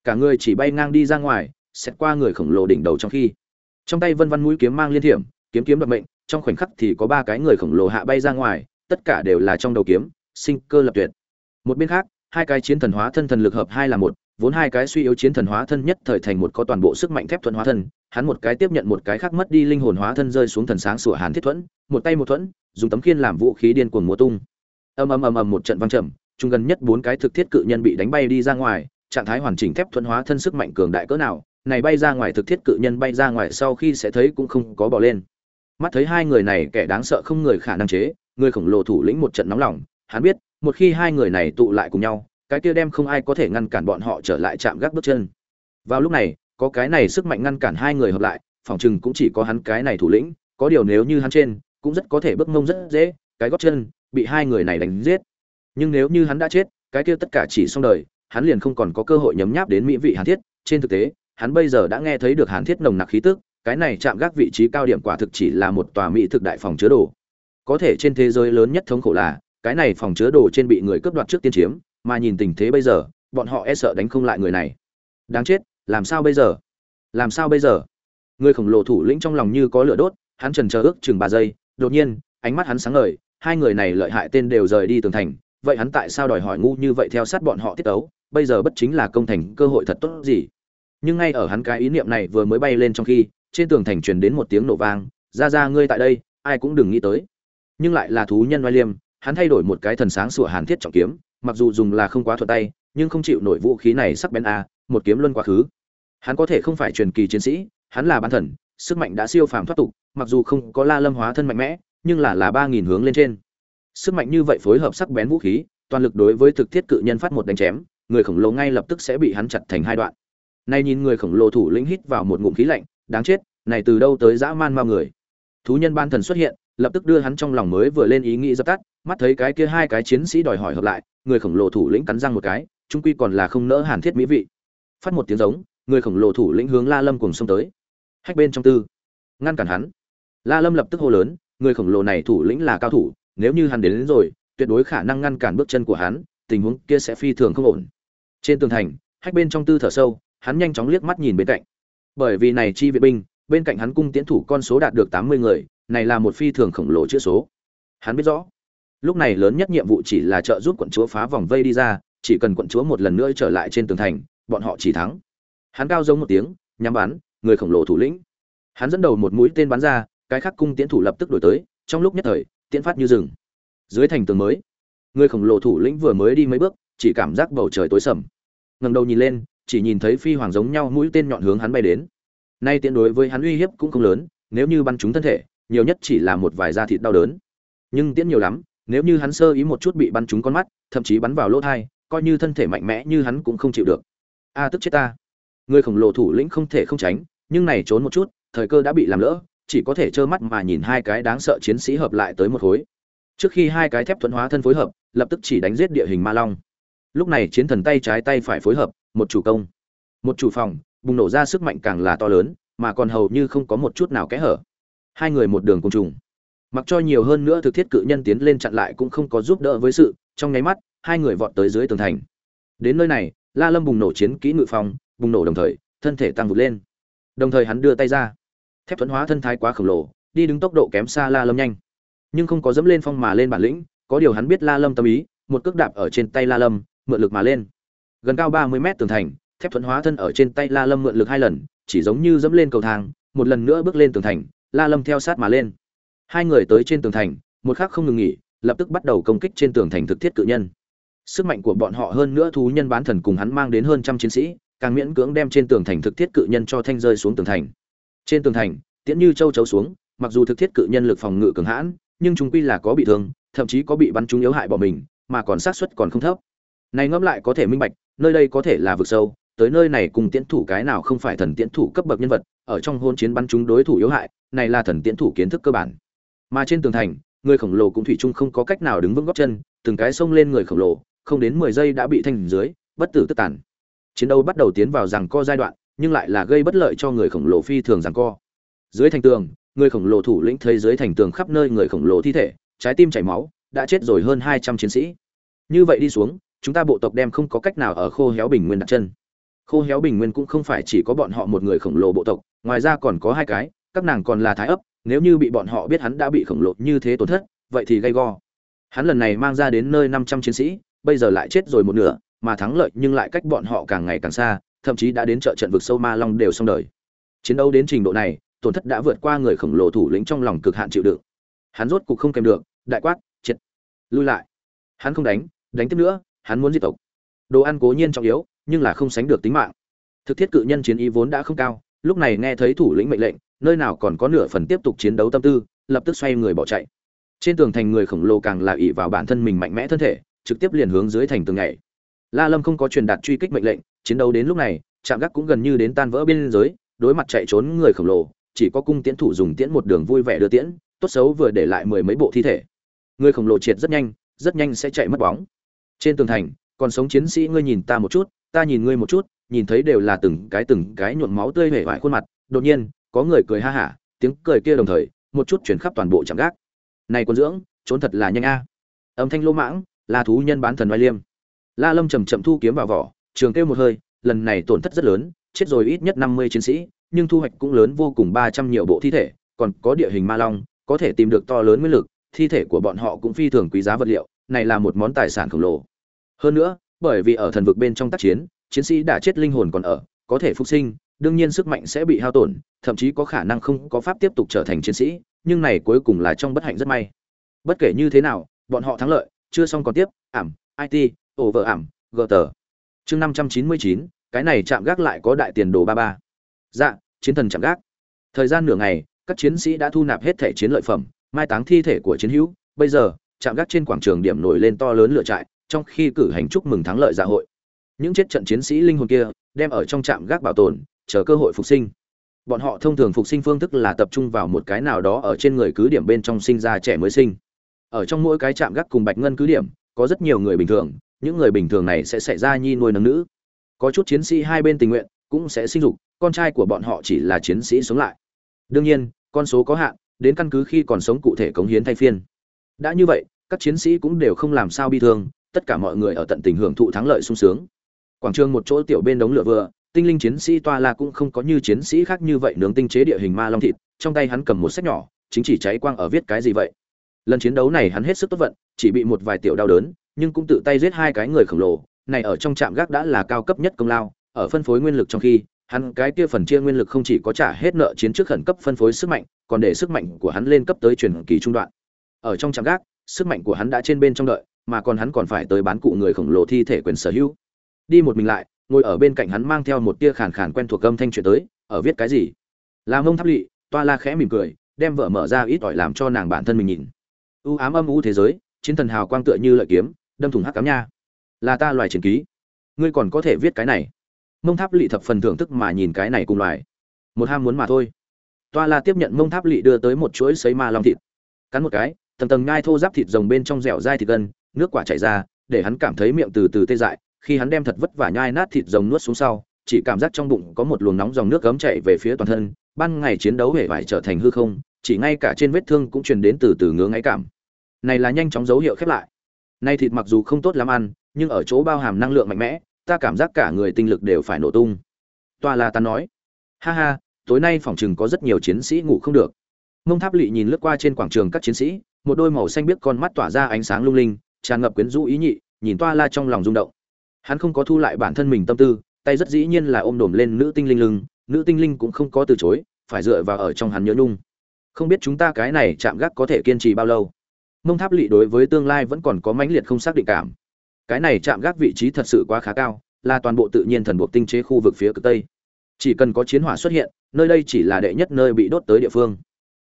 Cả người chỉ bay ngang đi ra ngoài xét qua người khổng lồ đỉnh đầu trong khi. Trong tay vân văn mũi kiếm mang liên thiểm, kiếm kiếm đoạt mệnh, trong khoảnh khắc thì có ba cái người khổng lồ hạ bay ra ngoài, tất cả đều là trong đầu kiếm, sinh cơ lập tuyệt. Một bên khác, hai cái chiến thần hóa thân thần lực hợp hai là một, vốn hai cái suy yếu chiến thần hóa thân nhất thời thành một có toàn bộ sức mạnh thép thuận hóa thân, hắn một cái tiếp nhận một cái khác mất đi linh hồn hóa thân rơi xuống thần sáng sủa hàn thiết thuẫn, một tay một thuẫn, dùng tấm khiên làm vũ khí điên cuồng múa tung. Ầm ầm ầm ầm một trận vang trầm chung gần nhất bốn cái thực thiết cự nhân bị đánh bay đi ra ngoài, trạng thái hoàn chỉnh thép thuận hóa thân sức mạnh cường đại cỡ nào, này bay ra ngoài thực thiết cự nhân bay ra ngoài sau khi sẽ thấy cũng không có bỏ lên. Mắt thấy hai người này kẻ đáng sợ không người khả năng chế, người khổng lồ thủ lĩnh một trận nóng lòng, hắn biết, một khi hai người này tụ lại cùng nhau, cái kia đem không ai có thể ngăn cản bọn họ trở lại chạm gác bước chân. Vào lúc này, có cái này sức mạnh ngăn cản hai người hợp lại, phòng chừng cũng chỉ có hắn cái này thủ lĩnh, có điều nếu như hắn trên, cũng rất có thể bước mông rất dễ, cái gót chân bị hai người này đánh giết nhưng nếu như hắn đã chết, cái kia tất cả chỉ xong đời, hắn liền không còn có cơ hội nhấm nháp đến mỹ vị hàn thiết. Trên thực tế, hắn bây giờ đã nghe thấy được hàn thiết nồng nặc khí tức, cái này chạm gác vị trí cao điểm quả thực chỉ là một tòa mỹ thực đại phòng chứa đồ. Có thể trên thế giới lớn nhất thống khổ là, cái này phòng chứa đồ trên bị người cướp đoạt trước tiên chiếm, mà nhìn tình thế bây giờ, bọn họ e sợ đánh không lại người này. Đáng chết, làm sao bây giờ? Làm sao bây giờ? Người khổng lồ thủ lĩnh trong lòng như có lửa đốt, hắn trần chờ ước chừng ba giây, đột nhiên, ánh mắt hắn sáng ngời, hai người này lợi hại tên đều rời đi tường thành vậy hắn tại sao đòi hỏi ngu như vậy theo sát bọn họ tiết ấu? Bây giờ bất chính là công thành cơ hội thật tốt gì? Nhưng ngay ở hắn cái ý niệm này vừa mới bay lên trong khi, trên tường thành truyền đến một tiếng nổ vang, ra ra, ngươi tại đây, ai cũng đừng nghĩ tới. Nhưng lại là thú nhân oai liêm, hắn thay đổi một cái thần sáng sủa hàn thiết trọng kiếm, mặc dù dùng là không quá thuận tay, nhưng không chịu nổi vũ khí này sắc bén a, một kiếm luân quá khứ. Hắn có thể không phải truyền kỳ chiến sĩ, hắn là bán thần, sức mạnh đã siêu phàm thoát tục, mặc dù không có la lâm hóa thân mạnh mẽ, nhưng là là ba nghìn hướng lên trên sức mạnh như vậy phối hợp sắc bén vũ khí, toàn lực đối với thực thiết cự nhân phát một đánh chém, người khổng lồ ngay lập tức sẽ bị hắn chặt thành hai đoạn. Nay nhìn người khổng lồ thủ lĩnh hít vào một ngụm khí lạnh, đáng chết, này từ đâu tới dã man mao người? Thú nhân ban thần xuất hiện, lập tức đưa hắn trong lòng mới vừa lên ý nghĩ dập tắt, mắt thấy cái kia hai cái chiến sĩ đòi hỏi hợp lại, người khổng lồ thủ lĩnh cắn răng một cái, trung quy còn là không nỡ hàn thiết mỹ vị. Phát một tiếng giống, người khổng lồ thủ lĩnh hướng la lâm cùng xông tới. Hách bên trong tư, ngăn cản hắn. La lâm lập tức hô lớn, người khổng lồ này thủ lĩnh là cao thủ nếu như hắn đến, đến rồi tuyệt đối khả năng ngăn cản bước chân của hắn tình huống kia sẽ phi thường không ổn. Trên tường thành hách bên trong tư thở sâu hắn nhanh chóng liếc mắt nhìn bên cạnh. Bởi vì này chi viện binh bên cạnh hắn cung tiến thủ con số đạt được tám mươi người này là một phi thường khổng lồ chữ số. Hắn biết rõ lúc này lớn nhất nhiệm vụ chỉ là trợ giúp quận chúa phá vòng vây đi ra chỉ cần quận chúa một lần nữa trở lại trên tường thành bọn họ chỉ thắng. Hắn cao giống một tiếng nhắm bắn người khổng lồ thủ lĩnh. Hắn dẫn đầu một mũi tên bắn ra cái khắc cung tiến thủ lập tức đổi tới trong lúc nhất thời tiễn phát như rừng. Dưới thành tường mới, người khổng lồ thủ lĩnh vừa mới đi mấy bước, chỉ cảm giác bầu trời tối sầm. Ngẩng đầu nhìn lên, chỉ nhìn thấy phi hoàng giống nhau mũi tên nhọn hướng hắn bay đến. Nay tiện đối với hắn uy hiếp cũng không lớn, nếu như bắn trúng thân thể, nhiều nhất chỉ là một vài da thịt đau đớn. Nhưng tiễn nhiều lắm, nếu như hắn sơ ý một chút bị bắn trúng con mắt, thậm chí bắn vào lỗ thai, coi như thân thể mạnh mẽ như hắn cũng không chịu được. A, tức chết ta. Người khổng lồ thủ lĩnh không thể không tránh, nhưng này trốn một chút, thời cơ đã bị làm lỡ chỉ có thể trơ mắt mà nhìn hai cái đáng sợ chiến sĩ hợp lại tới một khối. Trước khi hai cái thép thuẫn hóa thân phối hợp, lập tức chỉ đánh giết địa hình ma long. Lúc này chiến thần tay trái tay phải phối hợp, một chủ công, một chủ phòng, bùng nổ ra sức mạnh càng là to lớn, mà còn hầu như không có một chút nào kẽ hở. Hai người một đường cùng trùng. Mặc cho nhiều hơn nữa thực thiết cự nhân tiến lên chặn lại cũng không có giúp đỡ với sự, trong nháy mắt, hai người vọt tới dưới tường thành. Đến nơi này, la lâm bùng nổ chiến kỹ ngự phòng, bùng nổ đồng thời, thân thể tăng vụt lên. Đồng thời hắn đưa tay ra thép thuẫn hóa thân thái quá khổng lồ, đi đứng tốc độ kém xa la lâm nhanh. Nhưng không có dẫm lên phong mà lên bản lĩnh, có điều hắn biết la lâm tâm ý, một cước đạp ở trên tay la lâm, mượn lực mà lên. Gần cao ba mươi mét tường thành, thép thuẫn hóa thân ở trên tay la lâm mượn lực hai lần, chỉ giống như dẫm lên cầu thang, một lần nữa bước lên tường thành, la lâm theo sát mà lên. Hai người tới trên tường thành, một khác không ngừng nghỉ, lập tức bắt đầu công kích trên tường thành thực thiết cự nhân. Sức mạnh của bọn họ hơn nữa thú nhân bán thần cùng hắn mang đến hơn trăm chiến sĩ, càng miễn cưỡng đem trên tường thành thực thiết cự nhân cho thanh rơi xuống tường thành trên tường thành, tiễn như châu chấu xuống, mặc dù thực thiết cự nhân lực phòng ngự cường hãn, nhưng chúng quy là có bị thương, thậm chí có bị bắn trúng yếu hại bỏ mình, mà còn sát suất còn không thấp. Này ngẫm lại có thể minh bạch, nơi đây có thể là vực sâu, tới nơi này cùng tiễn thủ cái nào không phải thần tiễn thủ cấp bậc nhân vật, ở trong hôn chiến bắn trúng đối thủ yếu hại, này là thần tiễn thủ kiến thức cơ bản. Mà trên tường thành, người khổng lồ cũng thủy chung không có cách nào đứng vững gót chân, từng cái xông lên người khổng lồ, không đến mười giây đã bị thanh dưới, bất tử tức tàn. Chiến đấu bắt đầu tiến vào rằng co giai đoạn nhưng lại là gây bất lợi cho người khổng lồ phi thường giằng co. Dưới thành tường, người khổng lồ thủ lĩnh thấy dưới thành tường khắp nơi người khổng lồ thi thể, trái tim chảy máu, đã chết rồi hơn hai trăm chiến sĩ. Như vậy đi xuống, chúng ta bộ tộc đem không có cách nào ở khô héo bình nguyên đặt chân. Khô héo bình nguyên cũng không phải chỉ có bọn họ một người khổng lồ bộ tộc, ngoài ra còn có hai cái, các nàng còn là thái ấp, nếu như bị bọn họ biết hắn đã bị khổng lồ như thế tổn thất, vậy thì gây go. Hắn lần này mang ra đến nơi năm trăm chiến sĩ, bây giờ lại chết rồi một nửa, mà thắng lợi nhưng lại cách bọn họ càng ngày càng xa thậm chí đã đến trợ trận vực sâu ma long đều xong đời. Chiến đấu đến trình độ này, tổn thất đã vượt qua người khổng lồ thủ lĩnh trong lòng cực hạn chịu đựng. Hắn rốt cục không kèm được, đại quát chết lui lại. Hắn không đánh đánh tiếp nữa, hắn muốn diệt tộc. Đồ ăn cố nhiên trọng yếu, nhưng là không sánh được tính mạng. Thực thiết cự nhân chiến ý vốn đã không cao, lúc này nghe thấy thủ lĩnh mệnh lệnh, nơi nào còn có nửa phần tiếp tục chiến đấu tâm tư, lập tức xoay người bỏ chạy. Trên tường thành người khổng lồ càng là ỉ vào bản thân mình mạnh mẽ thân thể, trực tiếp liền hướng dưới thành tường nhảy. La lâm không có truyền đạt truy kích mệnh lệnh chiến đấu đến lúc này, trạm gác cũng gần như đến tan vỡ biên giới, đối mặt chạy trốn người khổng lồ, chỉ có cung tiễn thủ dùng tiễn một đường vui vẻ đưa tiễn, tốt xấu vừa để lại mười mấy bộ thi thể. Người khổng lồ triệt rất nhanh rất nhanh sẽ chạy mất bóng. Trên tường thành, còn sống chiến sĩ ngươi nhìn ta một chút, ta nhìn ngươi một chút, nhìn thấy đều là từng cái từng cái nhuộm máu tươi hể vải khuôn mặt, đột nhiên, có người cười ha hả, tiếng cười kia đồng thời, một chút chuyển khắp toàn bộ trạm gác. Này quân dưỡng, trốn thật là nhanh a. Âm thanh lô mãng, là thú nhân bán thần oai liêm. La lâm chầm chậm thu kiếm vào vỏ trường kêu một hơi, lần này tổn thất rất lớn, chết rồi ít nhất năm mươi chiến sĩ, nhưng thu hoạch cũng lớn vô cùng ba trăm nhiều bộ thi thể, còn có địa hình ma long, có thể tìm được to lớn nguyên lực, thi thể của bọn họ cũng phi thường quý giá vật liệu, này là một món tài sản khổng lồ. Hơn nữa, bởi vì ở thần vực bên trong tác chiến chiến sĩ đã chết linh hồn còn ở, có thể phục sinh, đương nhiên sức mạnh sẽ bị hao tổn, thậm chí có khả năng không có pháp tiếp tục trở thành chiến sĩ, nhưng này cuối cùng là trong bất hạnh rất may. Bất kể như thế nào, bọn họ thắng lợi, chưa xong còn tiếp, ảm it over ảm gờ tờ chương năm trăm chín mươi chín, cái này chạm gác lại có đại tiền đồ ba ba. Dạ chiến thần chạm gác. Thời gian nửa ngày, các chiến sĩ đã thu nạp hết thể chiến lợi phẩm, mai táng thi thể của chiến hữu. Bây giờ chạm gác trên quảng trường điểm nổi lên to lớn lựa trại, trong khi cử hành chúc mừng thắng lợi dạ hội. Những chết trận chiến sĩ linh hồn kia, đem ở trong trạm gác bảo tồn, chờ cơ hội phục sinh. Bọn họ thông thường phục sinh phương thức là tập trung vào một cái nào đó ở trên người cứ điểm bên trong sinh ra trẻ mới sinh. Ở trong mỗi cái trạm gác cùng bạch ngân cứ điểm, có rất nhiều người bình thường những người bình thường này sẽ xảy ra nhi nuôi nấng nữ. Có chút chiến sĩ hai bên tình nguyện cũng sẽ sinh dục, con trai của bọn họ chỉ là chiến sĩ sống lại. Đương nhiên, con số có hạn, đến căn cứ khi còn sống cụ thể cống hiến thay phiên. Đã như vậy, các chiến sĩ cũng đều không làm sao bi thương, tất cả mọi người ở tận tình hưởng thụ thắng lợi sung sướng. Quảng trường một chỗ tiểu bên đống lửa vừa, tinh linh chiến sĩ toa la cũng không có như chiến sĩ khác như vậy nướng tinh chế địa hình ma long thịt, trong tay hắn cầm một sách nhỏ, chính chỉ cháy quang ở viết cái gì vậy? Lần chiến đấu này hắn hết sức tốt vận, chỉ bị một vài tiểu đau đớn nhưng cũng tự tay giết hai cái người khổng lồ, này ở trong trạm gác đã là cao cấp nhất công lao, ở phân phối nguyên lực trong khi, hắn cái kia phần chia nguyên lực không chỉ có trả hết nợ chiến trước khẩn cấp phân phối sức mạnh, còn để sức mạnh của hắn lên cấp tới truyền kỳ trung đoạn. Ở trong trạm gác, sức mạnh của hắn đã trên bên trong đợi, mà còn hắn còn phải tới bán cụ người khổng lồ thi thể quyền sở hữu. Đi một mình lại, ngồi ở bên cạnh hắn mang theo một tia khàn khàn quen thuộc âm thanh chuyện tới, ở viết cái gì? Là mông tháp lỵ toa la khẽ mỉm cười, đem vợ mở ra ít ỏi làm cho nàng bản thân mình nhìn. U ám âm u thế giới, chiến thần hào quang tựa như lợi kiếm đâm thủng hắc cám nha. Là ta loài triển ký. Ngươi còn có thể viết cái này. Mông tháp lỵ thập phần thưởng thức mà nhìn cái này cùng loài. Một ham muốn mà thôi. Toa la tiếp nhận mông tháp lỵ đưa tới một chuỗi sấy ma long thịt. Cắn một cái, tầng tầng ngai thô giáp thịt rồng bên trong dẻo dai thịt gân, nước quả chảy ra, để hắn cảm thấy miệng từ từ tê dại. Khi hắn đem thật vất vả nhai nát thịt rồng nuốt xuống sau, chỉ cảm giác trong bụng có một luồng nóng dòng nước cấm chảy về phía toàn thân, ban ngày chiến đấu hể vải trở thành hư không, chỉ ngay cả trên vết thương cũng truyền đến từ từ ngứa ngáy cảm. Này là nhanh chóng dấu hiệu khép lại nay thịt mặc dù không tốt lắm ăn, nhưng ở chỗ bao hàm năng lượng mạnh mẽ, ta cảm giác cả người tinh lực đều phải nổ tung. Toa là ta nói. Ha ha, tối nay phòng trường có rất nhiều chiến sĩ ngủ không được. Mông tháp Lệ nhìn lướt qua trên quảng trường các chiến sĩ, một đôi màu xanh biếc con mắt tỏa ra ánh sáng lung linh, tràn ngập quyến rũ ý nhị, nhìn toa la trong lòng rung động. Hắn không có thu lại bản thân mình tâm tư, tay rất dĩ nhiên là ôm đổm lên nữ tinh linh lưng, nữ tinh linh cũng không có từ chối, phải dựa vào ở trong hắn nhớ nhung. Không biết chúng ta cái này chạm gác có thể kiên trì bao lâu mông tháp lỵ đối với tương lai vẫn còn có mãnh liệt không xác định cảm. Cái này chạm gác vị trí thật sự quá khá cao, là toàn bộ tự nhiên thần buộc tinh chế khu vực phía cực tây. Chỉ cần có chiến hỏa xuất hiện, nơi đây chỉ là đệ nhất nơi bị đốt tới địa phương.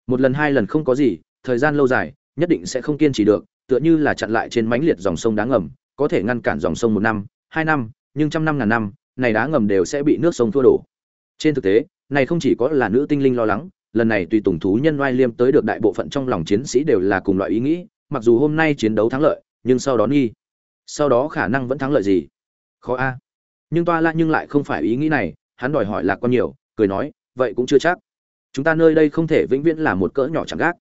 Một lần hai lần không có gì, thời gian lâu dài, nhất định sẽ không kiên trì được, tựa như là chặn lại trên mãnh liệt dòng sông đá ngầm, có thể ngăn cản dòng sông một năm, hai năm, nhưng trăm năm ngàn năm, này đá ngầm đều sẽ bị nước sông thua đổ. Trên thực tế, này không chỉ có là nữ tinh linh lo lắng lần này tùy tùng thú nhân oai liêm tới được đại bộ phận trong lòng chiến sĩ đều là cùng loại ý nghĩ, mặc dù hôm nay chiến đấu thắng lợi, nhưng sau đó nghi. Sau đó khả năng vẫn thắng lợi gì? Khó a. Nhưng toa la nhưng lại không phải ý nghĩ này, hắn đòi hỏi lạc quan nhiều, cười nói, vậy cũng chưa chắc. Chúng ta nơi đây không thể vĩnh viễn là một cỡ nhỏ chẳng gác.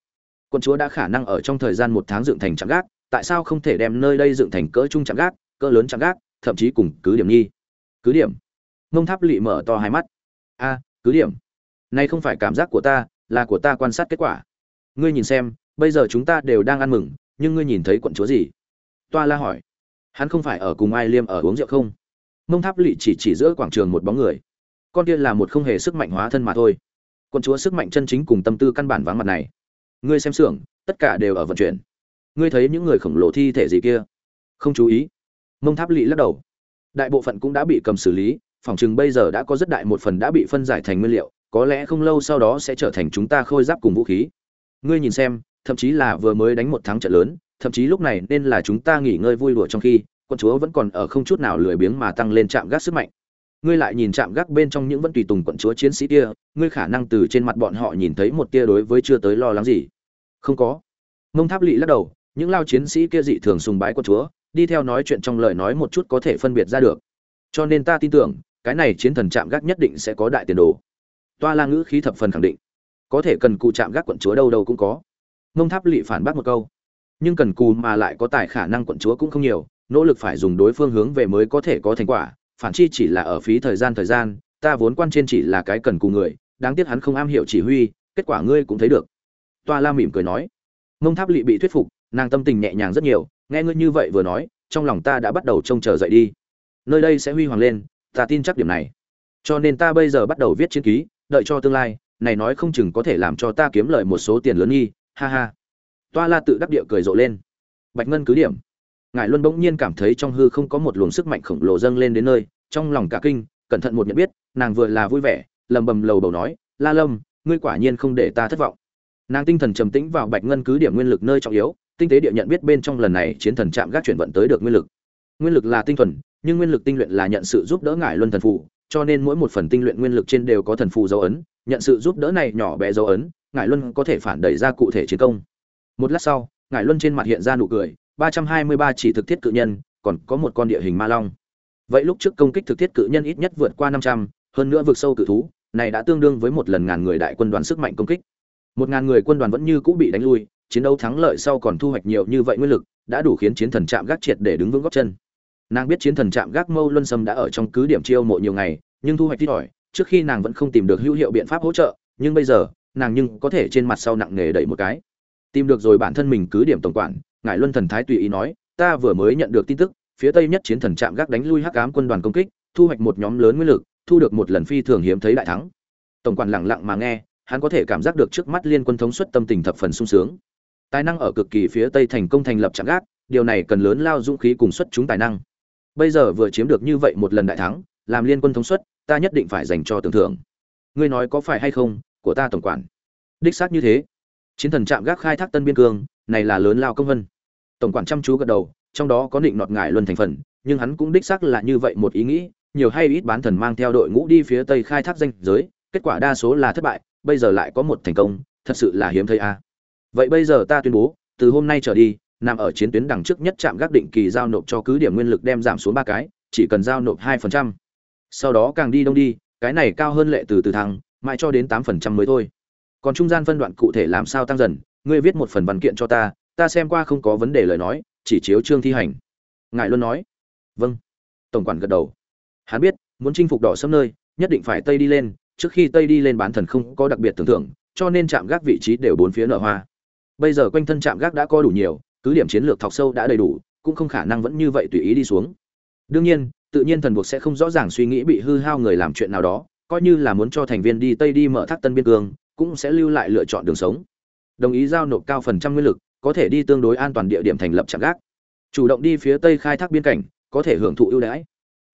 Quân chúa đã khả năng ở trong thời gian một tháng dựng thành chẳng gác, tại sao không thể đem nơi đây dựng thành cỡ trung chẳng gác, cỡ lớn chẳng gác, thậm chí cùng cứ điểm nghi? Cứ điểm. Mông tháp lị mở to hai mắt. A, cứ điểm này không phải cảm giác của ta, là của ta quan sát kết quả. Ngươi nhìn xem, bây giờ chúng ta đều đang ăn mừng, nhưng ngươi nhìn thấy quận chúa gì? Toa la hỏi. Hắn không phải ở cùng ai liêm ở uống rượu không? Mông tháp Lệ chỉ chỉ giữa quảng trường một bóng người. Con kia là một không hề sức mạnh hóa thân mà thôi. Quận chúa sức mạnh chân chính cùng tâm tư căn bản vắng mặt này. Ngươi xem xưởng, tất cả đều ở vận chuyển. Ngươi thấy những người khổng lồ thi thể gì kia? Không chú ý. Mông tháp Lệ lắc đầu. Đại bộ phận cũng đã bị cầm xử lý, phòng chừng bây giờ đã có rất đại một phần đã bị phân giải thành nguyên liệu có lẽ không lâu sau đó sẽ trở thành chúng ta khôi giáp cùng vũ khí. Ngươi nhìn xem, thậm chí là vừa mới đánh một thắng trận lớn, thậm chí lúc này nên là chúng ta nghỉ ngơi vui đùa trong khi, quân chúa vẫn còn ở không chút nào lười biếng mà tăng lên trạm gác sức mạnh. Ngươi lại nhìn trạm gác bên trong những vẫn tùy tùng quận chúa chiến sĩ kia, ngươi khả năng từ trên mặt bọn họ nhìn thấy một tia đối với chưa tới lo lắng gì. Không có. Mông tháp lỵ lắc đầu, những lao chiến sĩ kia dị thường sùng bái quận chúa, đi theo nói chuyện trong lời nói một chút có thể phân biệt ra được. Cho nên ta tin tưởng, cái này chiến thần trạm gác nhất định sẽ có đại tiền đồ toa la ngữ khí thập phần khẳng định. Có thể cần cụ chạm gác quận chúa đâu đâu cũng có. Mông tháp lỵ phản bác một câu. Nhưng cần cù mà lại có tài khả năng quận chúa cũng không nhiều, nỗ lực phải dùng đối phương hướng về mới có thể có thành quả, phản chi chỉ là ở phí thời gian thời gian, ta vốn quan trên chỉ là cái cần cù người, đáng tiếc hắn không am hiểu chỉ huy, kết quả ngươi cũng thấy được. Toa la mỉm cười nói. Mông tháp lỵ bị thuyết phục, nàng tâm tình nhẹ nhàng rất nhiều, nghe ngươi như vậy vừa nói, trong lòng ta đã bắt đầu trông chờ dậy đi. Nơi đây sẽ huy hoàng lên, ta tin chắc điểm này. Cho nên ta bây giờ bắt đầu viết chiến ký đợi cho tương lai, này nói không chừng có thể làm cho ta kiếm lời một số tiền lớn nghi, ha ha. Toa la tự đắc địa cười rộ lên. Bạch ngân cứ điểm. Ngài luân bỗng nhiên cảm thấy trong hư không có một luồng sức mạnh khổng lồ dâng lên đến nơi, trong lòng cả kinh, cẩn thận một nhận biết, nàng vừa là vui vẻ, lầm bầm lầu bầu nói, la lâm, ngươi quả nhiên không để ta thất vọng. Nàng tinh thần trầm tĩnh vào bạch ngân cứ điểm nguyên lực nơi trọng yếu, tinh tế địa nhận biết bên trong lần này chiến thần chạm gác chuyển vận tới được nguyên lực. Nguyên lực là tinh thuần, nhưng nguyên lực tinh luyện là nhận sự giúp đỡ ngài luân thần phụ cho nên mỗi một phần tinh luyện nguyên lực trên đều có thần phù dấu ấn, nhận sự giúp đỡ này nhỏ bé dấu ấn, Ngải Luân có thể phản đẩy ra cụ thể chiến công. Một lát sau, Ngải Luân trên mặt hiện ra nụ cười, 323 chỉ thực thiết cự nhân, còn có một con địa hình ma long. Vậy lúc trước công kích thực thiết cự nhân ít nhất vượt qua 500, hơn nữa vượt sâu cự thú, này đã tương đương với một lần ngàn người đại quân đoàn sức mạnh công kích. Một ngàn người quân đoàn vẫn như cũ bị đánh lui, chiến đấu thắng lợi sau còn thu hoạch nhiều như vậy nguyên lực, đã đủ khiến chiến thần chạm gác triệt để đứng vững gót chân nàng biết chiến thần trạm gác mâu luân sâm đã ở trong cứ điểm chiêu mộ nhiều ngày, nhưng thu hoạch ít ỏi, trước khi nàng vẫn không tìm được hữu hiệu biện pháp hỗ trợ, nhưng bây giờ, nàng nhưng có thể trên mặt sau nặng nghề đẩy một cái. Tìm được rồi bản thân mình cứ điểm tổng quản ngài luân thần thái tùy ý nói, ta vừa mới nhận được tin tức, phía tây nhất chiến thần trạm gác đánh lui hắc ám quân đoàn công kích, thu hoạch một nhóm lớn nguyên lực, thu được một lần phi thường hiếm thấy đại thắng. Tổng quản lặng lặng mà nghe, hắn có thể cảm giác được trước mắt liên quân thống suất tâm tình thập phần sung sướng. Tài năng ở cực kỳ phía tây thành công thành lập trạm gác, điều này cần lớn lao dũng khí cùng xuất chúng tài năng bây giờ vừa chiếm được như vậy một lần đại thắng, làm liên quân thống suất, ta nhất định phải dành cho tưởng thưởng. Ngươi nói có phải hay không, của ta tổng quản. Đích xác như thế. Chiến thần trạm gác khai thác tân biên cương, này là lớn lao công vân. Tổng quản chăm chú gật đầu, trong đó có định nọt ngại luân thành phần, nhưng hắn cũng đích xác là như vậy một ý nghĩ, nhiều hay ít bán thần mang theo đội ngũ đi phía tây khai thác danh giới, kết quả đa số là thất bại, bây giờ lại có một thành công, thật sự là hiếm thấy a. À. vậy bây giờ ta tuyên bố, từ hôm nay trở đi nằm ở chiến tuyến đằng trước nhất trạm gác định kỳ giao nộp cho cứ điểm nguyên lực đem giảm xuống ba cái, chỉ cần giao nộp hai phần trăm. Sau đó càng đi đông đi, cái này cao hơn lệ từ từ thăng, mãi cho đến tám phần trăm mới thôi. Còn trung gian phân đoạn cụ thể làm sao tăng dần, ngươi viết một phần văn kiện cho ta ta xem qua không có vấn đề lời nói, chỉ chiếu trương thi hành. Ngài luôn nói. Vâng. Tổng quản gật đầu. Hắn biết, muốn chinh phục đỏ sâm nơi, nhất định phải tây đi lên, trước khi tây đi lên bán thần không có đặc biệt tưởng tượng, cho nên chạm gác vị trí đều bốn phía nở hoa. Bây giờ quanh thân chạm gác đã có đủ nhiều cứ điểm chiến lược thọc sâu đã đầy đủ, cũng không khả năng vẫn như vậy tùy ý đi xuống. Đương nhiên, tự nhiên thần buộc sẽ không rõ ràng suy nghĩ bị hư hao người làm chuyện nào đó, coi như là muốn cho thành viên đi tây đi mở thác tân biên cương, cũng sẽ lưu lại lựa chọn đường sống. Đồng ý giao nộp cao phần trăm nguyên lực, có thể đi tương đối an toàn địa điểm thành lập trạm gác. Chủ động đi phía tây khai thác biên cảnh, có thể hưởng thụ ưu đãi.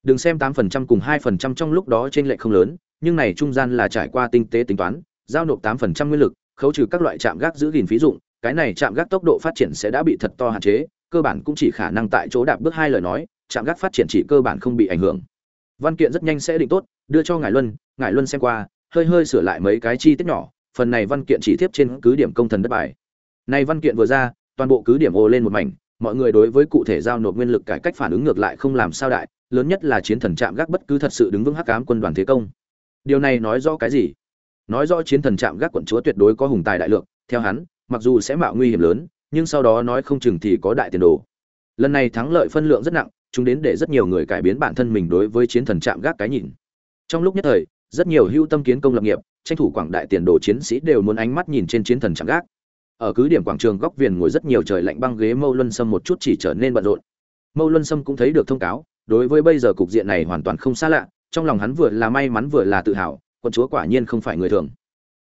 Đừng xem tám phần trăm cùng hai phần trăm trong lúc đó trên lệch không lớn, nhưng này trung gian là trải qua tinh tế tính toán, giao nộp tám phần trăm nguyên lực, khấu trừ các loại trạm gác giữ gìn phí dụng cái này chạm gác tốc độ phát triển sẽ đã bị thật to hạn chế, cơ bản cũng chỉ khả năng tại chỗ đạp bước hai lời nói chạm gác phát triển chỉ cơ bản không bị ảnh hưởng. Văn kiện rất nhanh sẽ định tốt, đưa cho ngài luân ngài luân xem qua, hơi hơi sửa lại mấy cái chi tiết nhỏ, phần này văn kiện chỉ tiếp trên cứ điểm công thần đất bài. Này văn kiện vừa ra, toàn bộ cứ điểm ô lên một mảnh, mọi người đối với cụ thể giao nộp nguyên lực cải cách phản ứng ngược lại không làm sao đại, lớn nhất là chiến thần chạm gác bất cứ thật sự đứng vững hắc ám quân đoàn thế công. Điều này nói rõ cái gì? Nói rõ chiến thần chạm gác quận chúa tuyệt đối có hùng tài đại lượng, theo hắn mặc dù sẽ mạo nguy hiểm lớn, nhưng sau đó nói không chừng thì có đại tiền đồ. Lần này thắng lợi phân lượng rất nặng, chúng đến để rất nhiều người cải biến bản thân mình đối với chiến thần chạm gác cái nhìn. Trong lúc nhất thời, rất nhiều hưu tâm kiến công lập nghiệp, tranh thủ quảng đại tiền đồ chiến sĩ đều muốn ánh mắt nhìn trên chiến thần chạm gác. Ở cứ điểm quảng trường góc viền ngồi rất nhiều trời lạnh băng ghế mâu luân sâm một chút chỉ trở nên bận rộn. Mâu luân sâm cũng thấy được thông cáo, đối với bây giờ cục diện này hoàn toàn không xa lạ, trong lòng hắn vừa là may mắn vừa là tự hào, quân chúa quả nhiên không phải người thường.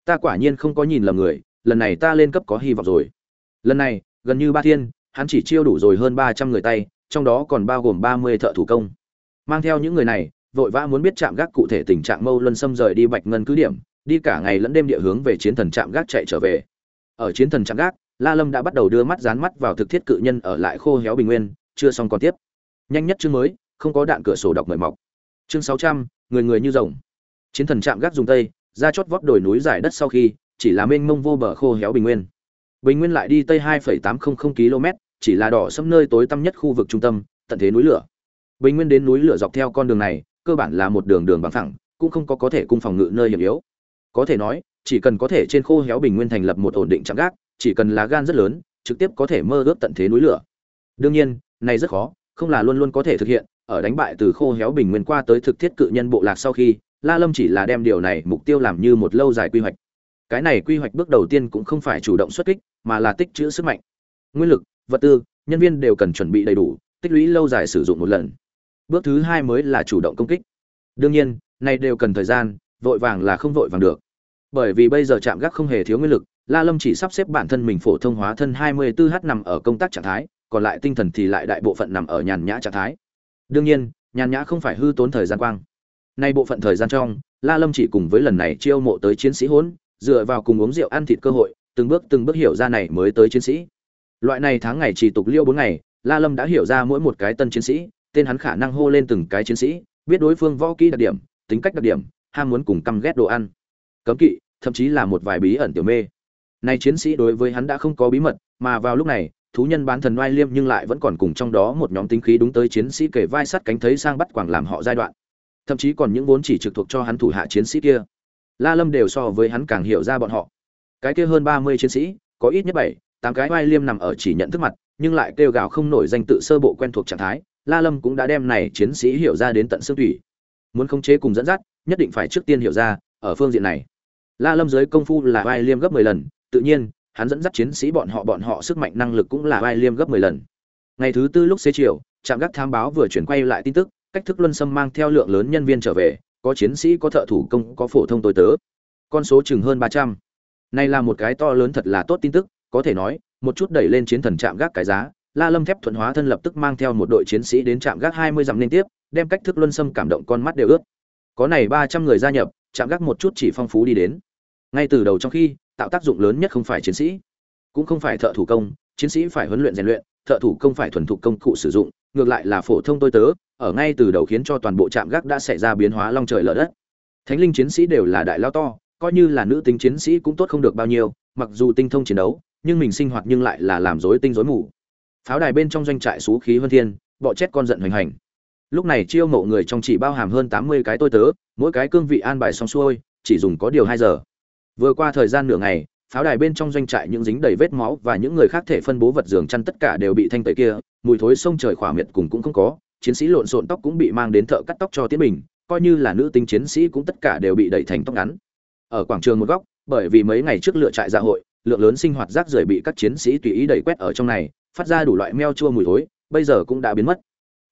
Ta quả nhiên không có nhìn lầm người lần này ta lên cấp có hy vọng rồi. Lần này, gần như ba thiên, hắn chỉ chiêu đủ rồi hơn ba trăm người tay, trong đó còn bao gồm ba mươi thợ thủ công. Mang theo những người này, vội vã muốn biết chạm gác cụ thể tình trạng mâu luân xâm rời đi bạch ngân cứ điểm, đi cả ngày lẫn đêm địa hướng về chiến thần chạm gác chạy trở về. Ở chiến thần chạm gác, la lâm đã bắt đầu đưa mắt dán mắt vào thực thiết cự nhân ở lại khô héo bình nguyên, chưa xong còn tiếp. Nhanh nhất chương mới, không có đạn cửa sổ đọc mời mọc. Chương sáu trăm, người người như rồng. Chiến thần chạm gác dùng tây ra chót vót đồi núi giải đất sau khi chỉ là mênh mông vô bờ khô héo bình nguyên. Bình nguyên lại đi tây 2,800 km chỉ là đỏ sẫm nơi tối tăm nhất khu vực trung tâm tận thế núi lửa. Bình nguyên đến núi lửa dọc theo con đường này cơ bản là một đường đường bằng thẳng cũng không có có thể cung phòng ngự nơi hiểm yếu. Có thể nói chỉ cần có thể trên khô héo bình nguyên thành lập một ổn định chạm gác chỉ cần lá gan rất lớn trực tiếp có thể mơ ước tận thế núi lửa. Đương nhiên này rất khó không là luôn luôn có thể thực hiện ở đánh bại từ khô héo bình nguyên qua tới thực thiết cự nhân bộ lạc sau khi la lâm chỉ là đem điều này mục tiêu làm như một lâu dài quy hoạch cái này quy hoạch bước đầu tiên cũng không phải chủ động xuất kích, mà là tích trữ sức mạnh. Nguyên lực, vật tư, nhân viên đều cần chuẩn bị đầy đủ, tích lũy lâu dài sử dụng một lần. Bước thứ hai mới là chủ động công kích. Đương nhiên, này đều cần thời gian, vội vàng là không vội vàng được. Bởi vì bây giờ chạm gác không hề thiếu nguyên lực, la lâm chỉ sắp xếp bản thân mình phổ thông hóa thân 24 h nằm ở công tác trạng thái, còn lại tinh thần thì lại đại bộ phận nằm ở nhàn nhã trạng thái. Đương nhiên, nhàn nhã không phải hư tốn thời gian quang. Nay bộ phận thời gian trong, la lâm chỉ cùng với lần này chiêu mộ tới chiến sĩ hỗn dựa vào cùng uống rượu ăn thịt cơ hội, từng bước từng bước hiểu ra này mới tới chiến sĩ. Loại này tháng ngày chỉ tục liêu bốn ngày, la lâm đã hiểu ra mỗi một cái tân chiến sĩ, tên hắn khả năng hô lên từng cái chiến sĩ, biết đối phương võ kỹ đặc điểm, tính cách đặc điểm, ham muốn cùng căm ghét đồ ăn. Cấm kỵ, thậm chí là một vài bí ẩn tiểu mê. Này chiến sĩ đối với hắn đã không có bí mật, mà vào lúc này, thú nhân bán thần oai liêm nhưng lại vẫn còn cùng trong đó một nhóm tính khí đúng tới chiến sĩ kể vai sắt cánh thấy sang bắt quảng làm họ giai đoạn. Thậm chí còn những vốn chỉ trực thuộc cho hắn thủ hạ chiến sĩ kia la lâm đều so với hắn càng hiểu ra bọn họ. Cái kia hơn ba mươi chiến sĩ, có ít nhất bảy, tám cái vai liêm nằm ở chỉ nhận thức mặt, nhưng lại kêu gào không nổi danh tự sơ bộ quen thuộc trạng thái, la lâm cũng đã đem này chiến sĩ hiểu ra đến tận xương thủy muốn khống chế cùng dẫn dắt, nhất định phải trước tiên hiểu ra, ở phương diện này. La lâm giới công phu là vai liêm gấp mười lần, tự nhiên, hắn dẫn dắt chiến sĩ bọn họ bọn họ sức mạnh năng lực cũng là vai liêm gấp mười lần. Ngày thứ tư lúc xế chiều, trạm gác tham báo vừa chuyển quay lại tin tức, cách thức luân sâm mang theo lượng lớn nhân viên trở về có chiến sĩ, có thợ thủ công, có phổ thông tôi tớ. Con số chừng hơn ba trăm. Này là một cái to lớn thật là tốt tin tức, có thể nói, một chút đẩy lên chiến thần trạm gác cái giá, la lâm thép thuận hóa thân lập tức mang theo một đội chiến sĩ đến trạm gác hai mươi dặm liên tiếp, đem cách thức luân sâm cảm động con mắt đều ướt. Có này ba trăm người gia nhập, trạm gác một chút chỉ phong phú đi đến. Ngay từ đầu trong khi, tạo tác dụng lớn nhất không phải chiến sĩ, cũng không phải thợ thủ công, chiến sĩ phải huấn luyện rèn luyện, thợ thủ công phải thuần thục công cụ sử dụng, ngược lại là phổ thông tôi tớ ở ngay từ đầu khiến cho toàn bộ trạm gác đã xảy ra biến hóa long trời lở đất. Thánh linh chiến sĩ đều là đại lao to, coi như là nữ tính chiến sĩ cũng tốt không được bao nhiêu, mặc dù tinh thông chiến đấu, nhưng mình sinh hoạt nhưng lại là làm rối tinh rối mù. Pháo đài bên trong doanh trại xú khí hơn thiên, bọ chết con giận hoành hành. Lúc này chiêu mộ người trong chỉ bao hàm hơn tám mươi cái tôi tớ, mỗi cái cương vị an bài xong xuôi, chỉ dùng có điều hai giờ. Vừa qua thời gian nửa ngày, pháo đài bên trong doanh trại những dính đầy vết máu và những người khác thể phân bố vật giường chăn tất cả đều bị thanh tẩy kia, mùi thối sông trời khỏa miệt cùng cũng không có chiến sĩ lộn xộn tóc cũng bị mang đến thợ cắt tóc cho tiến bình, coi như là nữ tính chiến sĩ cũng tất cả đều bị đẩy thành tóc ngắn. Ở quảng trường một góc, bởi vì mấy ngày trước lựa trại dạ hội, lượng lớn sinh hoạt rác rưởi bị các chiến sĩ tùy ý đẩy quét ở trong này, phát ra đủ loại meo chua mùi thối, bây giờ cũng đã biến mất.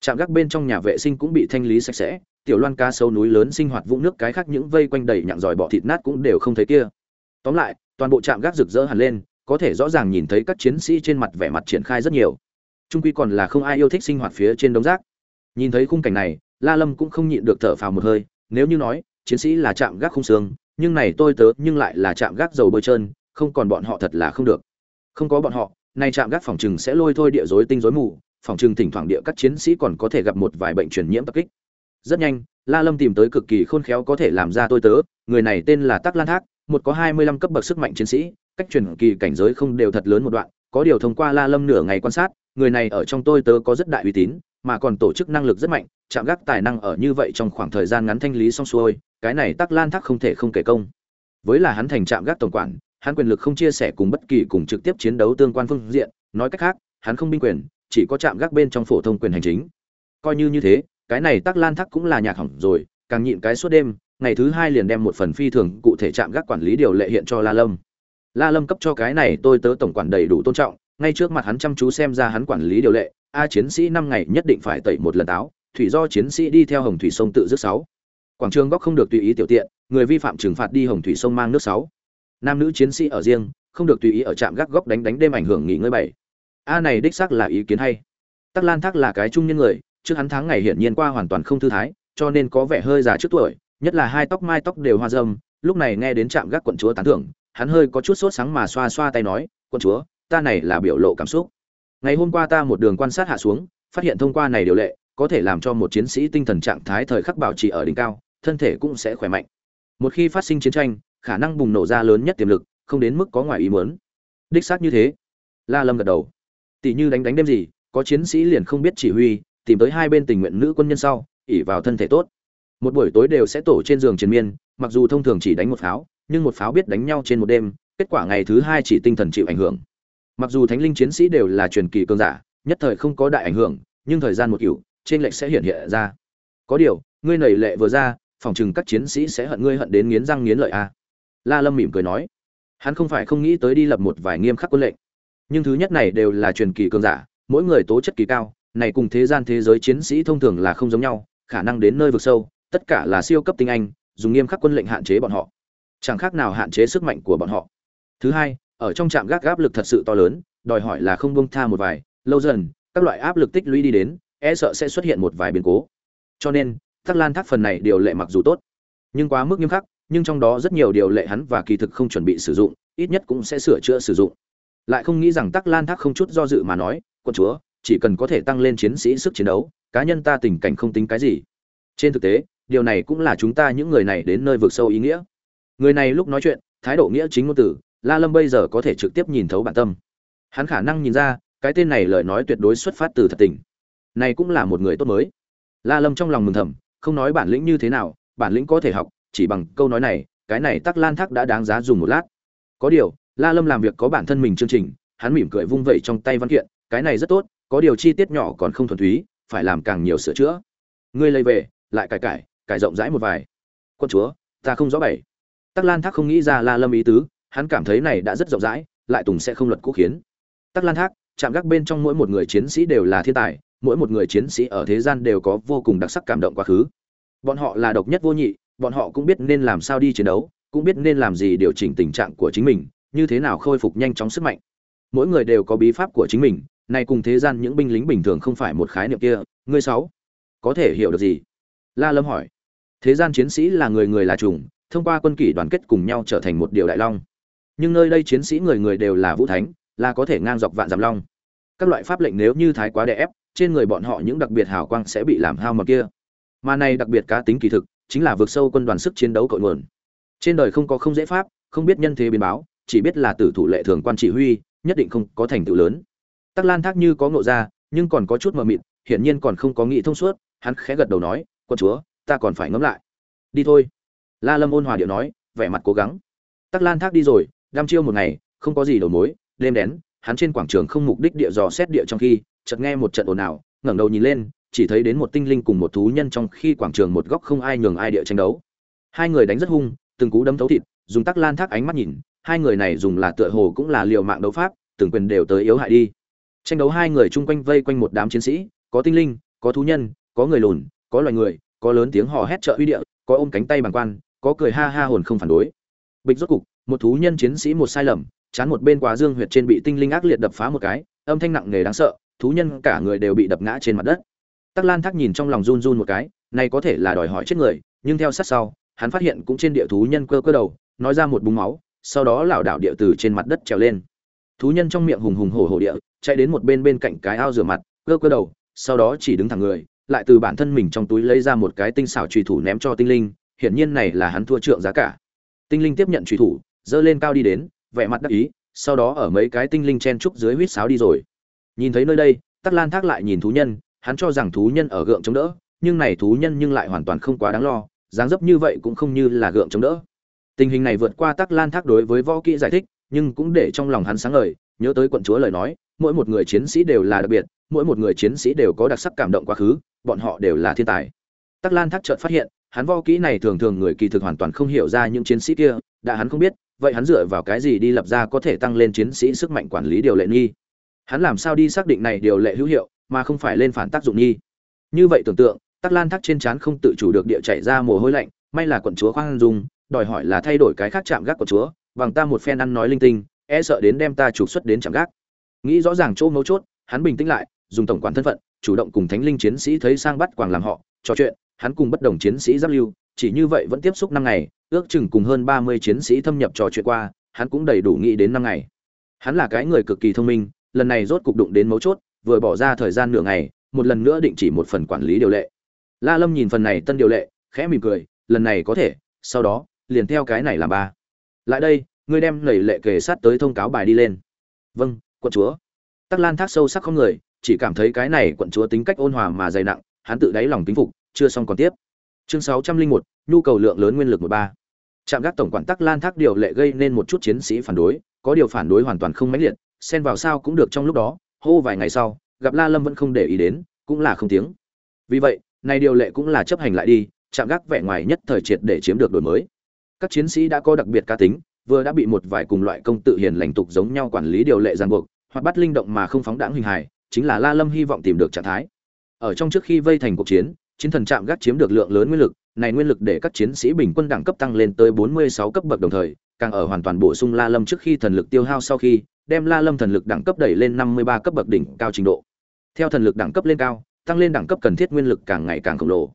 Trạm gác bên trong nhà vệ sinh cũng bị thanh lý sạch sẽ, tiểu loan ca sâu núi lớn sinh hoạt vũng nước cái khác những vây quanh đầy nhặng giỏi bọ thịt nát cũng đều không thấy kia. Tóm lại, toàn bộ trạm gác rực rỡ hẳn lên, có thể rõ ràng nhìn thấy các chiến sĩ trên mặt vẻ mặt triển khai rất nhiều. Trung quy còn là không ai yêu thích sinh hoạt phía trên đống rác nhìn thấy khung cảnh này, la lâm cũng không nhịn được thở phào một hơi, nếu như nói, chiến sĩ là trạm gác không xương, nhưng này tôi tớ nhưng lại là trạm gác dầu bơi trơn, không còn bọn họ thật là không được. Không có bọn họ, nay trạm gác phòng trừng sẽ lôi thôi địa rối tinh rối mù, phòng trừng thỉnh thoảng địa các chiến sĩ còn có thể gặp một vài bệnh truyền nhiễm tập kích. Rất nhanh, la lâm tìm tới cực kỳ khôn khéo có thể làm ra tôi tớ, người này tên là tắc lan thác, một có hai mươi lăm cấp bậc sức mạnh chiến sĩ, cách truyền kỳ cảnh giới không đều thật lớn một đoạn, có điều thông qua la lâm nửa ngày quan sát, người này ở trong tôi tớ có rất đại uy tín mà còn tổ chức năng lực rất mạnh, chạm gác tài năng ở như vậy trong khoảng thời gian ngắn thanh lý xong xuôi, cái này tắc lan thác không thể không kể công. Với là hắn thành trạm gác tổng quản, hắn quyền lực không chia sẻ cùng bất kỳ cùng trực tiếp chiến đấu tương quan phương diện, nói cách khác, hắn không binh quyền, chỉ có trạm gác bên trong phổ thông quyền hành chính. Coi như như thế, cái này tắc lan thác cũng là nhạc hỏng rồi, càng nhịn cái suốt đêm, ngày thứ hai liền đem một phần phi thường cụ thể trạm gác quản lý điều lệ hiện cho la lâm. La lâm cấp cho cái này tôi tớ tổng quản đầy đủ tôn trọng, ngay trước mặt hắn chăm chú xem ra hắn quản lý điều lệ a chiến sĩ năm ngày nhất định phải tẩy một lần táo, thủy do chiến sĩ đi theo hồng thủy sông tự dứt sáu. Quảng trường góc không được tùy ý tiểu tiện, người vi phạm trừng phạt đi hồng thủy sông mang nước sáu. Nam nữ chiến sĩ ở riêng, không được tùy ý ở trạm gác góc đánh đánh đêm ảnh hưởng nghỉ ngơi bảy. A này đích xác là ý kiến hay. Tắc lan thác là cái trung nhân người, trước hắn tháng ngày hiển nhiên qua hoàn toàn không thư thái, cho nên có vẻ hơi già trước tuổi, nhất là hai tóc mai tóc đều hoa râm, lúc này nghe đến trạm gác quận chúa tán thưởng, hắn hơi có chút sốt sáng mà xoa xoa tay nói, quận chúa, ta này là biểu lộ cảm xúc ngày hôm qua ta một đường quan sát hạ xuống, phát hiện thông qua này điều lệ, có thể làm cho một chiến sĩ tinh thần trạng thái thời khắc bảo trì ở đỉnh cao, thân thể cũng sẽ khỏe mạnh. Một khi phát sinh chiến tranh, khả năng bùng nổ ra lớn nhất tiềm lực, không đến mức có ngoài ý muốn. Đích xác như thế. La lâm gật đầu. Tỷ như đánh đánh đêm gì, có chiến sĩ liền không biết chỉ huy, tìm tới hai bên tình nguyện nữ quân nhân sau ỉ vào thân thể tốt. Một buổi tối đều sẽ tổ trên giường triền miên, mặc dù thông thường chỉ đánh một pháo, nhưng một pháo biết đánh nhau trên một đêm, kết quả ngày thứ hai chỉ tinh thần chịu ảnh hưởng mặc dù thánh linh chiến sĩ đều là truyền kỳ cường giả, nhất thời không có đại ảnh hưởng, nhưng thời gian một cựu trên lệch sẽ hiện hiện ra. Có điều, ngươi nảy lệ vừa ra, phòng chừng các chiến sĩ sẽ hận ngươi hận đến nghiến răng nghiến lợi a à. la lâm mỉm cười nói. Hắn không phải không nghĩ tới đi lập một vài nghiêm khắc quân lệnh. Nhưng thứ nhất này đều là truyền kỳ cường giả, mỗi người tố chất kỳ cao, này cùng thế gian thế giới chiến sĩ thông thường là không giống nhau, khả năng đến nơi vực sâu, tất cả là siêu cấp tinh anh, dùng nghiêm khắc quân lệnh hạn chế bọn họ. Chẳng khác nào hạn chế sức mạnh của bọn họ. Thứ hai ở trong trạm gác áp lực thật sự to lớn, đòi hỏi là không bông tha một vài, lâu dần, các loại áp lực tích lũy đi đến e sợ sẽ xuất hiện một vài biến cố. Cho nên, thác lan thác phần này điều lệ mặc dù tốt, nhưng quá mức nghiêm khắc, nhưng trong đó rất nhiều điều lệ hắn và kỳ thực không chuẩn bị sử dụng, ít nhất cũng sẽ sửa chữa sử dụng. Lại không nghĩ rằng tắc lan thác không chút do dự mà nói, quân chúa, chỉ cần có thể tăng lên chiến sĩ sức chiến đấu, cá nhân ta tình cảnh không tính cái gì. Trên thực tế, điều này cũng là chúng ta những người này đến nơi vực sâu ý nghĩa. Người này lúc nói chuyện, thái độ nghĩa chính ngôn tử la lâm bây giờ có thể trực tiếp nhìn thấu bản tâm. Hắn khả năng nhìn ra, cái tên này lời nói tuyệt đối xuất phát từ thật tình. Này cũng là một người tốt mới. La lâm trong lòng mừng thầm, không nói bản lĩnh như thế nào, bản lĩnh có thể học, chỉ bằng câu nói này, cái này tắc lan thác đã đáng giá dùng một lát. Có điều, la lâm làm việc có bản thân mình chương trình, hắn mỉm cười vung vẩy trong tay văn kiện, cái này rất tốt, có điều chi tiết nhỏ còn không thuần túy, phải làm càng nhiều sửa chữa. Ngươi lấy về, lại cải cải cải rộng rãi một vài. Quân chúa, ta không rõ bảy. Tắc lan thác không nghĩ ra la lâm ý tứ hắn cảm thấy này đã rất rộng rãi, lại tùng sẽ không luật cũ khiến. Tắc lan thác, chạm gác bên trong mỗi một người chiến sĩ đều là thiên tài, mỗi một người chiến sĩ ở thế gian đều có vô cùng đặc sắc cảm động quá khứ. Bọn họ là độc nhất vô nhị, bọn họ cũng biết nên làm sao đi chiến đấu, cũng biết nên làm gì điều chỉnh tình trạng của chính mình, như thế nào khôi phục nhanh chóng sức mạnh. Mỗi người đều có bí pháp của chính mình này cùng thế gian những binh lính bình thường không phải một khái niệm kia. Ngươi sáu, có thể hiểu được gì? La lâm hỏi. Thế gian chiến sĩ là người người là trùng thông qua quân kỷ đoàn kết cùng nhau trở thành một điều đại long nhưng nơi đây chiến sĩ người người đều là vũ thánh, là có thể ngang dọc vạn giảm long. Các loại pháp lệnh nếu như thái quá đè ép, trên người bọn họ những đặc biệt hào quang sẽ bị làm hao mòn kia. Mà này đặc biệt cá tính kỳ thực, chính là vượt sâu quân đoàn sức chiến đấu cội nguồn. Trên đời không có không dễ pháp, không biết nhân thế biến báo, chỉ biết là tử thủ lệ thường quan chỉ huy, nhất định không có thành tựu lớn. Tắc lan thác như có ngộ ra, nhưng còn có chút mờ mịt, hiển nhiên còn không có nghĩ thông suốt, hắn khẽ gật đầu nói, quân chúa, ta còn phải ngẫm lại. Đi thôi. La lâm ôn hòa điệu nói, vẻ mặt cố gắng. Tắc lan thác đi rồi đăm chiêu một ngày, không có gì đầu mối, đêm đén hắn trên quảng trường không mục đích địa dò xét địa trong khi, chợt nghe một trận ồn ào, ngẩng đầu nhìn lên, chỉ thấy đến một tinh linh cùng một thú nhân trong khi quảng trường một góc không ai nhường ai địa tranh đấu. Hai người đánh rất hung, từng cú đấm thấu thịt, dùng tắc lan thác ánh mắt nhìn, hai người này dùng là tựa hồ cũng là liều mạng đấu pháp, từng quyền đều tới yếu hại đi. Tranh đấu hai người chung quanh vây quanh một đám chiến sĩ, có tinh linh, có thú nhân, có người lùn, có loài người, có lớn tiếng hò hét trợ uy địa, có ôm cánh tay bằng quan, có cười ha ha hồn không phản đối. Bịch rốt cục một thú nhân chiến sĩ một sai lầm, chán một bên quá dương huyệt trên bị tinh linh ác liệt đập phá một cái, âm thanh nặng nề đáng sợ, thú nhân cả người đều bị đập ngã trên mặt đất. Tắc lan thác nhìn trong lòng run run một cái, này có thể là đòi hỏi chết người, nhưng theo sát sau, hắn phát hiện cũng trên địa thú nhân cơ cơ đầu, nói ra một búng máu, sau đó lảo đảo địa từ trên mặt đất trèo lên. Thú nhân trong miệng hùng hùng hổ hổ địa, chạy đến một bên bên cạnh cái ao rửa mặt, cơ cơ đầu, sau đó chỉ đứng thẳng người, lại từ bản thân mình trong túi lấy ra một cái tinh xảo trùy thủ ném cho tinh linh, hiển nhiên này là hắn thua trượng giá cả. Tinh linh tiếp nhận trùy thủ dơ lên cao đi đến, vẻ mặt đắc ý, sau đó ở mấy cái tinh linh chen trúc dưới huýt sáo đi rồi. Nhìn thấy nơi đây, tắc lan thác lại nhìn thú nhân, hắn cho rằng thú nhân ở gượng chống đỡ, nhưng này thú nhân nhưng lại hoàn toàn không quá đáng lo, dáng dấp như vậy cũng không như là gượng chống đỡ. Tình hình này vượt qua tắc lan thác đối với võ kỹ giải thích, nhưng cũng để trong lòng hắn sáng ngời, nhớ tới quận chúa lời nói, mỗi một người chiến sĩ đều là đặc biệt, mỗi một người chiến sĩ đều có đặc sắc cảm động quá khứ, bọn họ đều là thiên tài. Tắc lan thác chợt phát hiện, hắn võ kỹ này thường thường người kỳ thực hoàn toàn không hiểu ra những chiến sĩ kia, đã hắn không biết vậy hắn dựa vào cái gì đi lập ra có thể tăng lên chiến sĩ sức mạnh quản lý điều lệ nghi? Hắn làm sao đi xác định này điều lệ hữu hiệu mà không phải lên phản tác dụng nghi? Như vậy tưởng tượng, tắc lan thác trên trán không tự chủ được địa chạy ra mồ hôi lạnh, may là quận chúa khoan dung, đòi hỏi là thay đổi cái khác chạm gác của chúa, bằng ta một phen ăn nói linh tinh e sợ đến đem ta trục xuất đến chạm gác. Nghĩ rõ ràng chỗ mấu chốt, hắn bình tĩnh lại, dùng tổng quản thân phận, chủ động cùng thánh linh chiến sĩ thấy sang bắt quàng làm họ, trò chuyện, hắn cùng bất đồng chiến sĩ giáp lưu, chỉ như vậy vẫn tiếp xúc năm ngày ước chừng cùng hơn ba mươi chiến sĩ thâm nhập trò chuyện qua, hắn cũng đầy đủ nghĩ đến năm ngày. Hắn là cái người cực kỳ thông minh, lần này rốt cục đụng đến mấu chốt, vừa bỏ ra thời gian nửa ngày, một lần nữa định chỉ một phần quản lý điều lệ. La lâm nhìn phần này tân điều lệ, khẽ mỉm cười, lần này có thể, sau đó, liền theo cái này làm ba. Lại đây, ngươi đem lẩy lệ kề sát tới thông cáo bài đi lên. Vâng quận chúa. Tắc lan thác sâu sắc không người, chỉ cảm thấy cái này quận chúa tính cách ôn hòa mà dày nặng, hắn tự đáy lòng tính phục, chưa xong còn tiếp. Chương sáu trăm linh một, nhu cầu lượng lớn nguyên lực một ba trạm gác tổng quản tắc lan thác điều lệ gây nên một chút chiến sĩ phản đối, có điều phản đối hoàn toàn không mãnh liệt, xen vào sao cũng được trong lúc đó, hô vài ngày sau, gặp la lâm vẫn không để ý đến, cũng là không tiếng. Vì vậy, này điều lệ cũng là chấp hành lại đi, Trạm gác vẻ ngoài nhất thời triệt để chiếm được đổi mới. Các chiến sĩ đã có đặc biệt cá tính, vừa đã bị một vài cùng loại công tự hiền lành tục giống nhau quản lý điều lệ ràng buộc, hoặc bắt linh động mà không phóng đãng hình hài, chính là la lâm hy vọng tìm được trạng thái. Ở trong trước khi vây thành cuộc chiến chiến thần chạm gác chiếm được lượng lớn nguyên lực, này nguyên lực để các chiến sĩ bình quân đẳng cấp tăng lên tới 46 cấp bậc đồng thời, càng ở hoàn toàn bổ sung la lâm trước khi thần lực tiêu hao sau khi, đem la lâm thần lực đẳng cấp đẩy lên 53 cấp bậc đỉnh cao trình độ. Theo thần lực đẳng cấp lên cao, tăng lên đẳng cấp cần thiết nguyên lực càng ngày càng khổng lồ.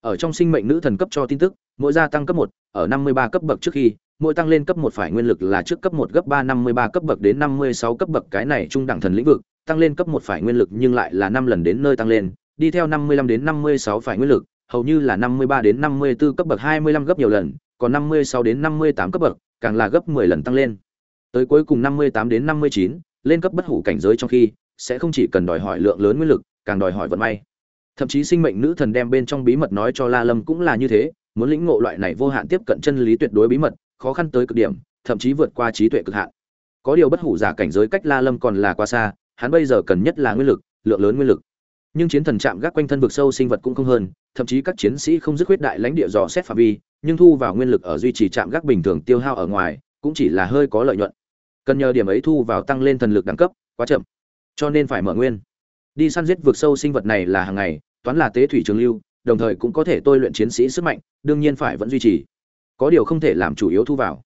Ở trong sinh mệnh nữ thần cấp cho tin tức, mỗi gia tăng cấp một, ở 53 cấp bậc trước khi, mỗi tăng lên cấp một phải nguyên lực là trước cấp một gấp ba năm mươi ba cấp bậc đến 56 cấp bậc cái này trung đẳng thần lĩnh vực, tăng lên cấp một phải nguyên lực nhưng lại là năm lần đến nơi tăng lên đi theo 55 đến 56 phải nguyên lực, hầu như là 53 đến 54 cấp bậc 25 gấp nhiều lần, còn 56 đến 58 cấp bậc, càng là gấp 10 lần tăng lên. Tới cuối cùng 58 đến 59 lên cấp bất hủ cảnh giới trong khi, sẽ không chỉ cần đòi hỏi lượng lớn nguyên lực, càng đòi hỏi vận may. Thậm chí sinh mệnh nữ thần đem bên trong bí mật nói cho la lâm cũng là như thế, muốn lĩnh ngộ loại này vô hạn tiếp cận chân lý tuyệt đối bí mật, khó khăn tới cực điểm, thậm chí vượt qua trí tuệ cực hạn. Có điều bất hủ giả cảnh giới cách la lâm còn là quá xa, hắn bây giờ cần nhất là nguyên lực, lượng lớn nguyên lực nhưng chiến thần chạm gác quanh thân vực sâu sinh vật cũng không hơn, thậm chí các chiến sĩ không dứt khuyết đại lãnh địa dò xét phạm vi, nhưng thu vào nguyên lực ở duy trì chạm gác bình thường tiêu hao ở ngoài, cũng chỉ là hơi có lợi nhuận. Cần nhờ điểm ấy thu vào tăng lên thần lực đẳng cấp, quá chậm. Cho nên phải mở nguyên. Đi săn giết vượt sâu sinh vật này là hàng ngày, toán là tế thủy trường lưu, đồng thời cũng có thể tôi luyện chiến sĩ sức mạnh, đương nhiên phải vẫn duy trì. Có điều không thể làm chủ yếu thu vào.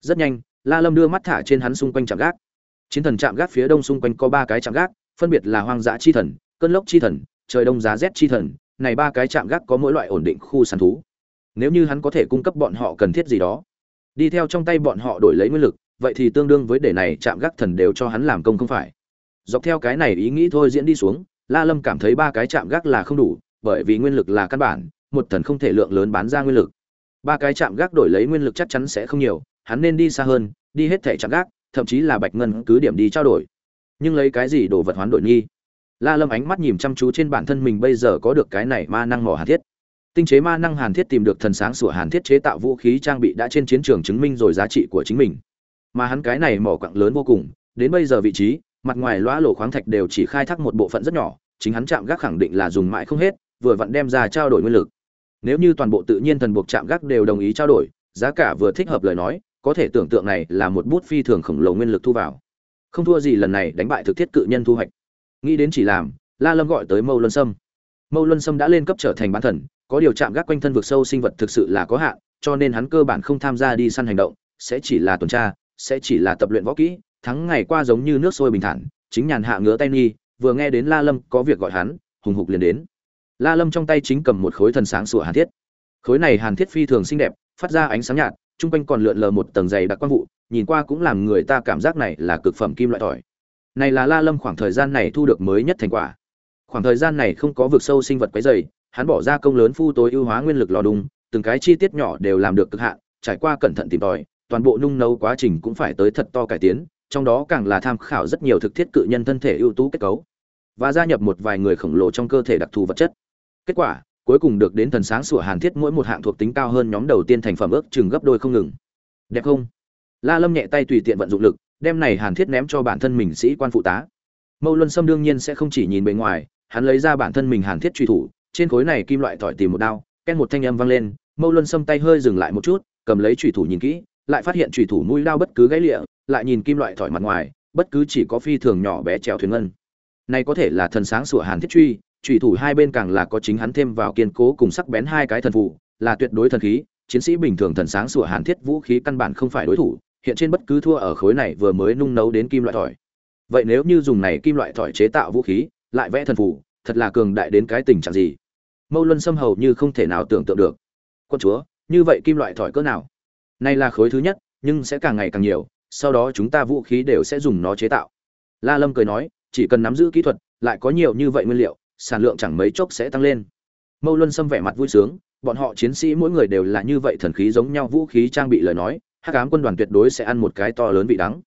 Rất nhanh, la lâm đưa mắt thả trên hắn xung quanh trạm gác. Chiến thần trạm gác phía đông xung quanh có ba cái trạm gác, phân biệt là hoang dã chi thần cơn lốc chi thần, trời đông giá rét chi thần, này ba cái chạm gác có mỗi loại ổn định khu săn thú. Nếu như hắn có thể cung cấp bọn họ cần thiết gì đó. Đi theo trong tay bọn họ đổi lấy nguyên lực, vậy thì tương đương với để này chạm gác thần đều cho hắn làm công không phải. Dọc theo cái này ý nghĩ thôi diễn đi xuống, la lâm cảm thấy ba cái chạm gác là không đủ, bởi vì nguyên lực là căn bản, một thần không thể lượng lớn bán ra nguyên lực. Ba cái chạm gác đổi lấy nguyên lực chắc chắn sẽ không nhiều, hắn nên đi xa hơn, đi hết thẻ chạm gác, thậm chí là bạch ngân cứ điểm đi trao đổi. Nhưng lấy cái gì đồ vật hoán đổi nghi? La lâm ánh mắt nhìn chăm chú trên bản thân mình bây giờ có được cái này ma năng mỏ hàn thiết. Tinh chế ma năng hàn thiết tìm được thần sáng sủa hàn thiết chế tạo vũ khí trang bị đã trên chiến trường chứng minh rồi giá trị của chính mình. Mà hắn cái này mỏ quặng lớn vô cùng, đến bây giờ vị trí, mặt ngoài lõa lỗ khoáng thạch đều chỉ khai thác một bộ phận rất nhỏ, chính hắn chạm gác khẳng định là dùng mãi không hết, vừa vặn đem ra trao đổi nguyên lực. Nếu như toàn bộ tự nhiên thần buộc chạm gác đều đồng ý trao đổi, giá cả vừa thích hợp lời nói, có thể tưởng tượng này là một bút phi thường khổng lồ nguyên lực thu vào. Không thua gì lần này đánh bại thực thiết cự nhân thu hoạch nghĩ đến chỉ làm, la lâm gọi tới mâu luân sâm. Mâu luân sâm đã lên cấp trở thành bán thần, có điều chạm gác quanh thân vực sâu sinh vật thực sự là có hạn, cho nên hắn cơ bản không tham gia đi săn hành động, sẽ chỉ là tuần tra, sẽ chỉ là tập luyện võ kỹ, thắng ngày qua giống như nước sôi bình thản, chính nhàn hạ ngứa tay nghi, vừa nghe đến la lâm có việc gọi hắn, hùng hục liền đến. La lâm trong tay chính cầm một khối thần sáng sủa hàn thiết. Khối này hàn thiết phi thường xinh đẹp, phát ra ánh sáng nhạt, chung quanh còn lượn lờ một tầng dày đặc quang vụ, nhìn qua cũng làm người ta cảm giác này là cực phẩm kim loại tỏi này là la lâm khoảng thời gian này thu được mới nhất thành quả. Khoảng thời gian này không có vực sâu sinh vật quấy dày hắn bỏ ra công lớn phu tối ưu hóa nguyên lực lò đùng, từng cái chi tiết nhỏ đều làm được cực hạn, trải qua cẩn thận tìm tòi, toàn bộ nung nấu quá trình cũng phải tới thật to cải tiến, trong đó càng là tham khảo rất nhiều thực thiết cự nhân thân thể ưu tú kết cấu, và gia nhập một vài người khổng lồ trong cơ thể đặc thù vật chất. Kết quả, cuối cùng được đến thần sáng sủa hàn thiết mỗi một hạng thuộc tính cao hơn nhóm đầu tiên thành phẩm ước chừng gấp đôi không ngừng. Đẹp không? La lâm nhẹ tay tùy tiện vận dụng lực đem này hàn thiết ném cho bản thân mình sĩ quan phụ tá. Mâu luân sâm đương nhiên sẽ không chỉ nhìn bề ngoài, hắn lấy ra bản thân mình hàn thiết truy thủ, trên khối này kim loại thỏi tìm một đao ken một thanh âm vang lên, mâu luân sâm tay hơi dừng lại một chút, cầm lấy truy thủ nhìn kỹ, lại phát hiện truy thủ mũi đao bất cứ gãy lịa, lại nhìn kim loại thỏi mặt ngoài, bất cứ chỉ có phi thường nhỏ bé treo thuyền ngân. Này có thể là thần sáng sủa hàn thiết truy truy thủ hai bên càng là có chính hắn thêm vào kiên cố cùng sắc bén hai cái thần phụ là tuyệt đối thần khí, chiến sĩ bình thường thần sáng sủa hàn thiết vũ khí căn bản không phải đối thủ hiện trên bất cứ thua ở khối này vừa mới nung nấu đến kim loại thỏi. Vậy nếu như dùng này kim loại thỏi chế tạo vũ khí, lại vẽ thần phù, thật là cường đại đến cái tình trạng gì? Mâu luân xâm hầu như không thể nào tưởng tượng được. Con chúa, như vậy kim loại thỏi cỡ nào? Nay là khối thứ nhất, nhưng sẽ càng ngày càng nhiều, sau đó chúng ta vũ khí đều sẽ dùng nó chế tạo. La lâm cười nói, chỉ cần nắm giữ kỹ thuật, lại có nhiều như vậy nguyên liệu, sản lượng chẳng mấy chốc sẽ tăng lên. Mâu luân xâm vẻ mặt vui sướng, bọn họ chiến sĩ mỗi người đều là như vậy thần khí giống nhau vũ khí trang bị lời nói hắc ám quân đoàn tuyệt đối sẽ ăn một cái to lớn vị đắng.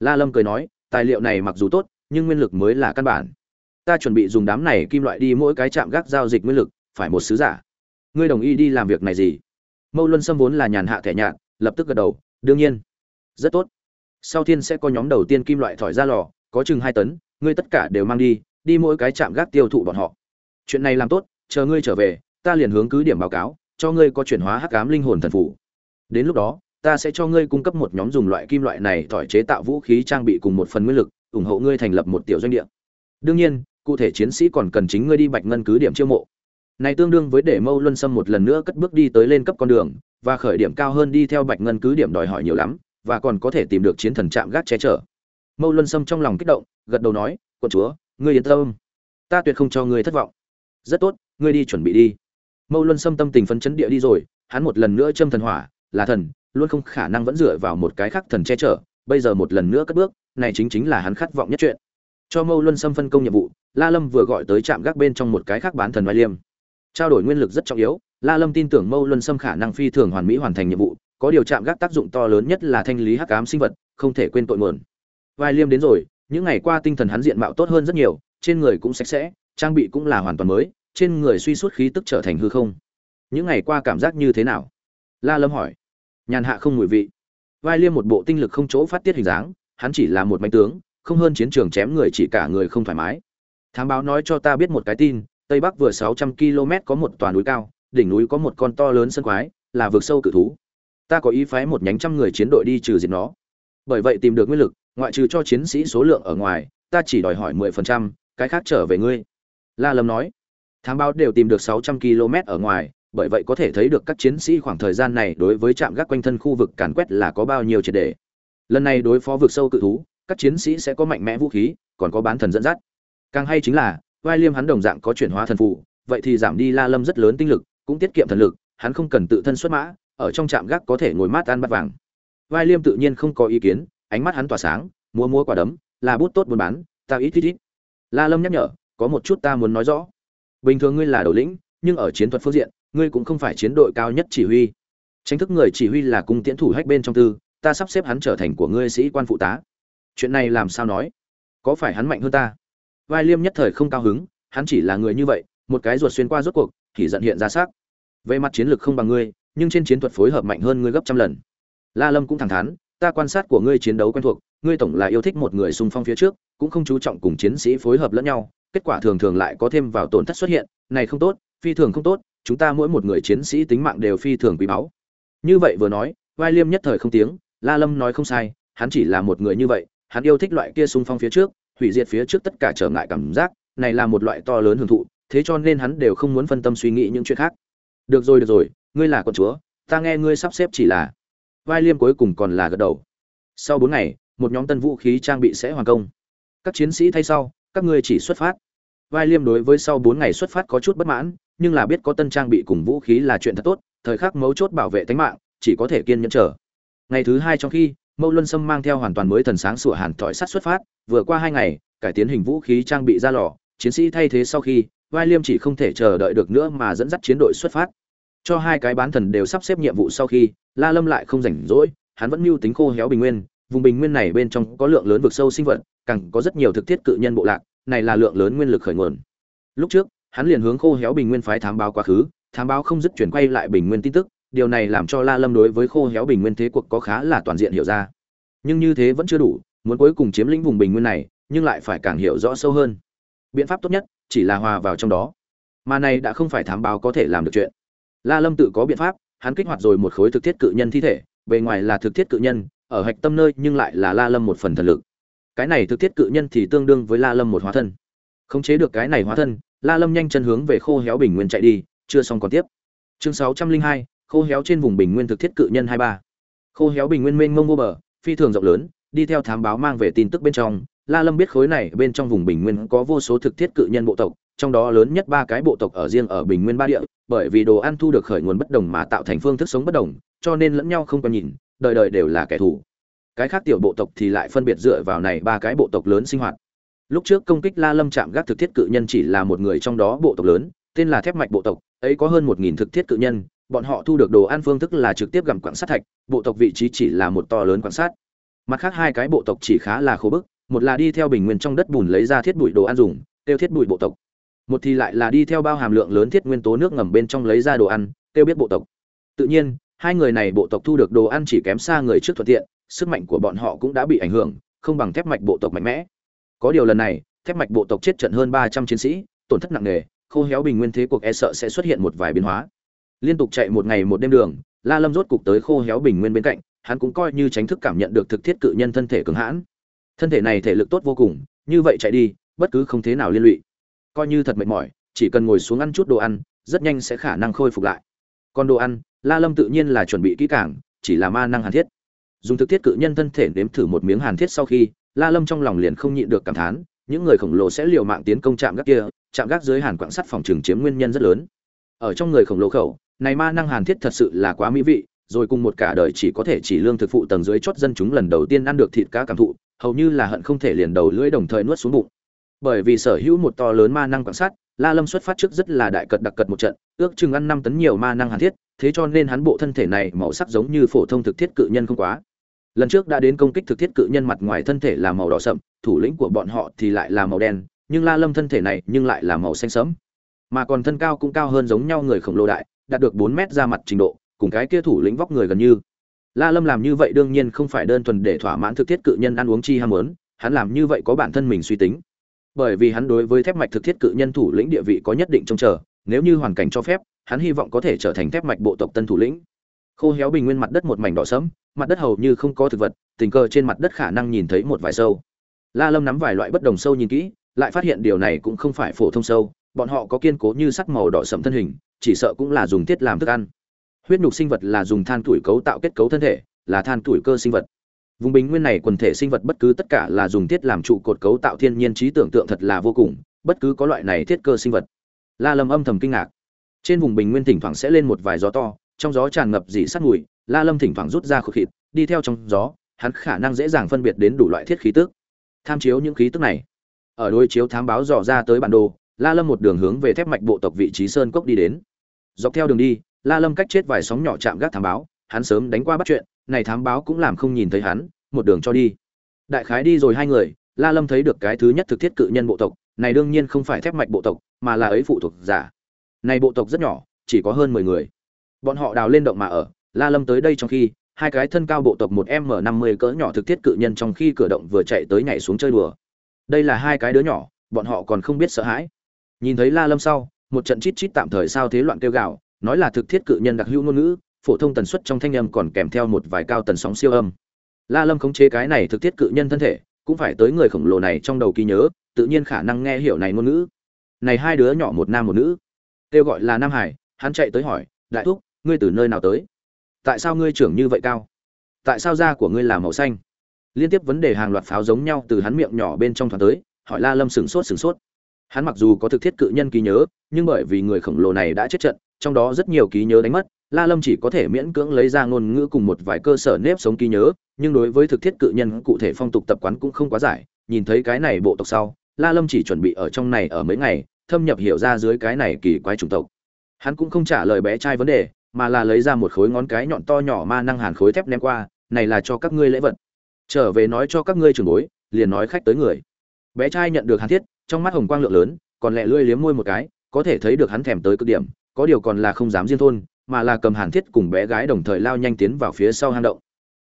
La lâm cười nói, tài liệu này mặc dù tốt, nhưng nguyên lực mới là căn bản. Ta chuẩn bị dùng đám này kim loại đi mỗi cái trạm gác giao dịch nguyên lực, phải một sứ giả. Ngươi đồng ý đi làm việc này gì? Mâu luân xâm vốn là nhàn hạ thẻ nhạn lập tức gật đầu, đương nhiên. Rất tốt. Sau thiên sẽ có nhóm đầu tiên kim loại thỏi ra lò, có chừng hai tấn, ngươi tất cả đều mang đi đi mỗi cái trạm gác tiêu thụ bọn họ. Chuyện này làm tốt, chờ ngươi trở về, ta liền hướng cứ điểm báo cáo, cho ngươi có chuyển hóa hắc ám linh hồn thần phủ đến lúc đó ta sẽ cho ngươi cung cấp một nhóm dùng loại kim loại này thỏi chế tạo vũ khí trang bị cùng một phần nguyên lực, ủng hộ ngươi thành lập một tiểu doanh địa. Đương nhiên, cụ thể chiến sĩ còn cần chính ngươi đi bạch ngân cứ điểm chiêu mộ. Này tương đương với để mâu luân sâm một lần nữa cất bước đi tới lên cấp con đường, và khởi điểm cao hơn đi theo bạch ngân cứ điểm đòi hỏi nhiều lắm, và còn có thể tìm được chiến thần trạm gác che chở. Mâu luân sâm trong lòng kích động, gật đầu nói, quân chúa, ngươi yên tâm. Ta tuyệt không cho ngươi thất vọng. Rất tốt, ngươi đi chuẩn bị đi. Mâu luân sâm tâm tình phấn chấn địa đi rồi, hắn một lần nữa châm thần hỏa, là thần luôn không khả năng vẫn dựa vào một cái khác thần che chở, bây giờ một lần nữa cất bước, này chính chính là hắn khát vọng nhất chuyện. Cho mâu luân sâm phân công nhiệm vụ, la lâm vừa gọi tới trạm gác bên trong một cái khác bán thần oai liêm. Trao đổi nguyên lực rất trọng yếu, la lâm tin tưởng mâu luân sâm khả năng phi thường hoàn mỹ hoàn thành nhiệm vụ, có điều trạm gác tác dụng to lớn nhất là thanh lý hắc ám sinh vật, không thể quên tội nguồn. Vai liêm đến rồi, những ngày qua tinh thần hắn diện mạo tốt hơn rất nhiều, trên người cũng sạch sẽ, trang bị cũng là hoàn toàn mới, trên người suy suốt khí tức trở thành hư không. Những ngày qua cảm giác như thế nào? La lâm hỏi nhàn hạ không mùi vị. Vai liêm một bộ tinh lực không chỗ phát tiết hình dáng hắn chỉ là một mạnh tướng không hơn chiến trường chém người chỉ cả người không thoải mái. Thám báo nói cho ta biết một cái tin tây bắc vừa 600 km có một tòa núi cao đỉnh núi có một con to lớn sân quái là vực sâu cự thú. Ta có ý phái một nhánh trăm người chiến đội đi trừ diệt nó. Bởi vậy tìm được nguyên lực ngoại trừ cho chiến sĩ số lượng ở ngoài ta chỉ đòi hỏi 10%, cái khác trở về ngươi. La lâm nói. Thám báo đều tìm được 600 km ở ngoài bởi vậy có thể thấy được các chiến sĩ khoảng thời gian này đối với trạm gác quanh thân khu vực càn quét là có bao nhiêu triệt đề. Lần này đối phó vực sâu cự thú, các chiến sĩ sẽ có mạnh mẽ vũ khí, còn có bán thần dẫn dắt. Càng hay chính là, vai liêm hắn đồng dạng có chuyển hóa thần phụ vậy thì giảm đi la lâm rất lớn tinh lực, cũng tiết kiệm thần lực, hắn không cần tự thân xuất mã, ở trong trạm gác có thể ngồi mát ăn bát vàng. Vai liêm tự nhiên không có ý kiến, ánh mắt hắn tỏa sáng mua mua quả đấm, là bút tốt buôn bán, ta ít ít ít. La lâm nhắc nhở, có một chút ta muốn nói rõ. Bình thường ngươi là đầu lĩnh, nhưng ở chiến thuật phương diện ngươi cũng không phải chiến đội cao nhất chỉ huy. Tranh thức người chỉ huy là cung tiễn thủ hách bên trong tư, ta sắp xếp hắn trở thành của ngươi sĩ quan phụ tá. Chuyện này làm sao nói? Có phải hắn mạnh hơn ta? Vai liêm nhất thời không cao hứng, hắn chỉ là người như vậy, một cái ruột xuyên qua rốt cuộc, thì giận hiện ra xác. Về mặt chiến lược không bằng ngươi, nhưng trên chiến thuật phối hợp mạnh hơn ngươi gấp trăm lần. La lâm cũng thẳng thắn, ta quan sát của ngươi chiến đấu quen thuộc, ngươi tổng là yêu thích một người xung phong phía trước, cũng không chú trọng cùng chiến sĩ phối hợp lẫn nhau, kết quả thường thường lại có thêm vào tổn thất xuất hiện, này không tốt, phi thường không tốt chúng ta mỗi một người chiến sĩ tính mạng đều phi thường quý báu. Như vậy vừa nói, vai liêm nhất thời không tiếng, la lâm nói không sai, hắn chỉ là một người như vậy, hắn yêu thích loại kia xung phong phía trước, hủy diệt phía trước tất cả trở ngại cảm giác, này là một loại to lớn hưởng thụ, thế cho nên hắn đều không muốn phân tâm suy nghĩ những chuyện khác. Được rồi được rồi, ngươi là con chúa, ta nghe ngươi sắp xếp chỉ là. Vai liêm cuối cùng còn là gật đầu. Sau bốn ngày, một nhóm tân vũ khí trang bị sẽ hoàn công. Các chiến sĩ thay sau, các ngươi chỉ xuất phát. Vai liêm đối với sau bốn ngày xuất phát có chút bất mãn nhưng là biết có tân trang bị cùng vũ khí là chuyện thật tốt, thời khắc mấu chốt bảo vệ tính mạng, chỉ có thể kiên nhẫn chờ. Ngày thứ hai trong khi, mâu luân sâm mang theo hoàn toàn mới thần sáng sủa hàn thỏi sắt xuất phát, vừa qua hai ngày, cải tiến hình vũ khí trang bị ra lò, chiến sĩ thay thế sau khi, vai liêm chỉ không thể chờ đợi được nữa mà dẫn dắt chiến đội xuất phát. Cho hai cái bán thần đều sắp xếp nhiệm vụ sau khi, la lâm lại không rảnh rỗi, hắn vẫn mưu tính khô héo bình nguyên, vùng bình nguyên này bên trong có lượng lớn vực sâu sinh vật, càng có rất nhiều thực thiết cự nhân bộ lạc, này là lượng lớn nguyên lực khởi nguồn. Lúc trước hắn liền hướng khô héo bình nguyên phái thám báo quá khứ, thám báo không dứt chuyển quay lại bình nguyên tin tức, điều này làm cho la lâm đối với khô héo bình nguyên thế cuộc có khá là toàn diện hiểu ra. Nhưng như thế vẫn chưa đủ, muốn cuối cùng chiếm lĩnh vùng bình nguyên này, nhưng lại phải càng hiểu rõ sâu hơn. Biện pháp tốt nhất, chỉ là hòa vào trong đó. Mà này đã không phải thám báo có thể làm được chuyện. La lâm tự có biện pháp, hắn kích hoạt rồi một khối thực thiết cự nhân thi thể, bề ngoài là thực thiết cự nhân, ở hạch tâm nơi nhưng lại là la lâm một phần thần lực. Cái này thực thiết cự nhân thì tương đương với la lâm một hóa thân. Khống chế được cái này hóa thân la lâm nhanh chân hướng về khô héo bình nguyên chạy đi, chưa xong còn tiếp. Chương sáu trăm linh hai, khô héo trên vùng bình nguyên thực thiết cự nhân hai ba. Khô héo bình nguyên mênh mông vô bờ, phi thường rộng lớn, đi theo thám báo mang về tin tức bên trong. La lâm biết khối này bên trong vùng bình nguyên có vô số thực thiết cự nhân bộ tộc, trong đó lớn nhất ba cái bộ tộc ở riêng ở bình nguyên ba địa, bởi vì đồ ăn thu được khởi nguồn bất đồng mà tạo thành phương thức sống bất đồng, cho nên lẫn nhau không còn nhìn, đời đời đều là kẻ thù. Cái khác tiểu bộ tộc thì lại phân biệt dựa vào này ba cái bộ tộc lớn sinh hoạt lúc trước công kích la lâm chạm gác thực thiết cự nhân chỉ là một người trong đó bộ tộc lớn, tên là thép mạch bộ tộc, ấy có hơn một nghìn thực thiết cự nhân, bọn họ thu được đồ ăn phương thức là trực tiếp gặm quặng sắt thạch, bộ tộc vị trí chỉ là một to lớn quặng sắt. Mặt khác hai cái bộ tộc chỉ khá là khô bức, một là đi theo bình nguyên trong đất bùn lấy ra thiết bụi đồ ăn dùng, tiêu thiết bụi bộ tộc. Một thì lại là đi theo bao hàm lượng lớn thiết nguyên tố nước ngầm bên trong lấy ra đồ ăn, tiêu biết bộ tộc. Tự nhiên, hai người này bộ tộc thu được đồ ăn chỉ kém xa người trước thuận tiện, sức mạnh của bọn họ cũng đã bị ảnh hưởng, không bằng thép mạch bộ tộc mạnh mẽ có điều lần này, thép mạch bộ tộc chết trận hơn ba trăm chiến sĩ, tổn thất nặng nề, khô héo bình nguyên thế cuộc e sợ sẽ xuất hiện một vài biến hóa. Liên tục chạy một ngày một đêm đường, la lâm rốt cục tới khô héo bình nguyên bên cạnh, hắn cũng coi như tránh thức cảm nhận được thực thiết cự nhân thân thể cường hãn. Thân thể này thể lực tốt vô cùng, như vậy chạy đi, bất cứ không thế nào liên lụy. Coi như thật mệt mỏi, chỉ cần ngồi xuống ăn chút đồ ăn, rất nhanh sẽ khả năng khôi phục lại. Còn đồ ăn, la lâm tự nhiên là chuẩn bị kỹ càng, chỉ là ma năng hàn thiết. Dùng thực thiết cự nhân thân thể nếm thử một miếng hàn thiết sau khi la lâm trong lòng liền không nhịn được cảm thán những người khổng lồ sẽ liều mạng tiến công chạm gác kia chạm gác dưới hàn quảng sắt phòng trường chiếm nguyên nhân rất lớn. Ở trong người khổng lồ khẩu này ma năng hàn thiết thật sự là quá mỹ vị rồi cùng một cả đời chỉ có thể chỉ lương thực phụ tầng dưới chót dân chúng lần đầu tiên ăn được thịt cá cảm thụ hầu như là hận không thể liền đầu lưỡi đồng thời nuốt xuống bụng. Bởi vì sở hữu một to lớn ma năng quặng sắt, la lâm xuất phát trước rất là đại cật đặc cật một trận ước chừng ăn năm tấn nhiều ma năng hàn thiết thế cho nên hắn bộ thân thể này màu sắc giống như phổ thông thực thiết cự nhân không quá lần trước đã đến công kích thực thiết cự nhân mặt ngoài thân thể là màu đỏ sậm, thủ lĩnh của bọn họ thì lại là màu đen, nhưng la lâm thân thể này nhưng lại là màu xanh sẫm. Mà còn thân cao cũng cao hơn giống nhau người khổng lồ đại, đạt được bốn mét ra mặt trình độ, cùng cái kia thủ lĩnh vóc người gần như. La lâm làm như vậy đương nhiên không phải đơn thuần để thỏa mãn thực thiết cự nhân ăn uống chi ham muốn, hắn làm như vậy có bản thân mình suy tính. Bởi vì hắn đối với thép mạch thực thiết cự nhân thủ lĩnh địa vị có nhất định trông chờ, nếu như hoàn cảnh cho phép, hắn hy vọng có thể trở thành thép mạch bộ tộc tân thủ lĩnh. Khô héo bình nguyên mặt đất một mảnh đỏ sẫm mặt đất hầu như không có thực vật, tình cờ trên mặt đất khả năng nhìn thấy một vài sâu. La lâm nắm vài loại bất đồng sâu nhìn kỹ, lại phát hiện điều này cũng không phải phổ thông sâu, bọn họ có kiên cố như sắc màu đỏ sẫm thân hình, chỉ sợ cũng là dùng tiết làm thức ăn. Huyết nhục sinh vật là dùng than tuổi cấu tạo kết cấu thân thể, là than tuổi cơ sinh vật. Vùng bình nguyên này quần thể sinh vật bất cứ tất cả là dùng tiết làm trụ cột cấu tạo thiên nhiên trí tưởng tượng thật là vô cùng, bất cứ có loại này thiết cơ sinh vật. La lâm âm thầm kinh ngạc. Trên vùng bình nguyên thỉnh thoảng sẽ lên một vài gió to, trong gió tràn ngập dị sắt mùi la lâm thỉnh thoảng rút ra khẩu khịt, đi theo trong gió hắn khả năng dễ dàng phân biệt đến đủ loại thiết khí tức. Tham chiếu những khí tức này. Ở đôi chiếu thám báo dò ra tới bản đồ la lâm một đường hướng về thép mạch bộ tộc vị trí sơn cốc đi đến. Dọc theo đường đi la lâm cách chết vài sóng nhỏ chạm gác thám báo hắn sớm đánh qua bắt chuyện này thám báo cũng làm không nhìn thấy hắn một đường cho đi. Đại khái đi rồi hai người la lâm thấy được cái thứ nhất thực thiết cự nhân bộ tộc này đương nhiên không phải thép mạch bộ tộc mà là ấy phụ thuộc giả. Này bộ tộc rất nhỏ chỉ có hơn mười người. Bọn họ đào lên động mà ở la lâm tới đây trong khi, hai cái thân cao bộ tộc một m năm mươi cỡ nhỏ thực thiết cự nhân trong khi cửa động vừa chạy tới nhảy xuống chơi đùa. Đây là hai cái đứa nhỏ, bọn họ còn không biết sợ hãi. Nhìn thấy la lâm sau, một trận chít chít tạm thời sao thế loạn kêu gào, nói là thực thiết cự nhân đặc hữu ngôn ngữ, phổ thông tần suất trong thanh âm còn kèm theo một vài cao tần sóng siêu âm. La lâm khống chế cái này thực thiết cự nhân thân thể, cũng phải tới người khổng lồ này trong đầu ký nhớ, tự nhiên khả năng nghe hiểu này ngôn ngữ. Này hai đứa nhỏ một nam một nữ, kêu gọi là nam hải, hắn chạy tới hỏi, đại thúc, ngươi từ nơi nào tới? Tại sao ngươi trưởng như vậy cao? Tại sao da của ngươi là màu xanh? Liên tiếp vấn đề hàng loạt pháo giống nhau từ hắn miệng nhỏ bên trong thoáng tới, hỏi la lâm sửng sốt sửng sốt. Hắn mặc dù có thực thiết cự nhân ký nhớ, nhưng bởi vì người khổng lồ này đã chết trận, trong đó rất nhiều ký nhớ đánh mất, la lâm chỉ có thể miễn cưỡng lấy ra ngôn ngữ cùng một vài cơ sở nếp sống ký nhớ, nhưng đối với thực thiết cự nhân cụ thể phong tục tập quán cũng không quá giải. Nhìn thấy cái này bộ tộc sau, la lâm chỉ chuẩn bị ở trong này ở mấy ngày, thâm nhập hiểu ra dưới cái này kỳ quái chủng tộc. Hắn cũng không trả lời bé trai vấn đề mà là lấy ra một khối ngón cái nhọn to nhỏ ma năng hàn khối thép ném qua, này là cho các ngươi lễ vật. Trở về nói cho các ngươi trường bối, liền nói khách tới người. Bé trai nhận được hàn thiết, trong mắt hồng quang lượng lớn, còn lẹ lươi liếm môi một cái, có thể thấy được hắn thèm tới cực điểm, có điều còn là không dám riêng thôn, mà là cầm hàn thiết cùng bé gái đồng thời lao nhanh tiến vào phía sau hang động.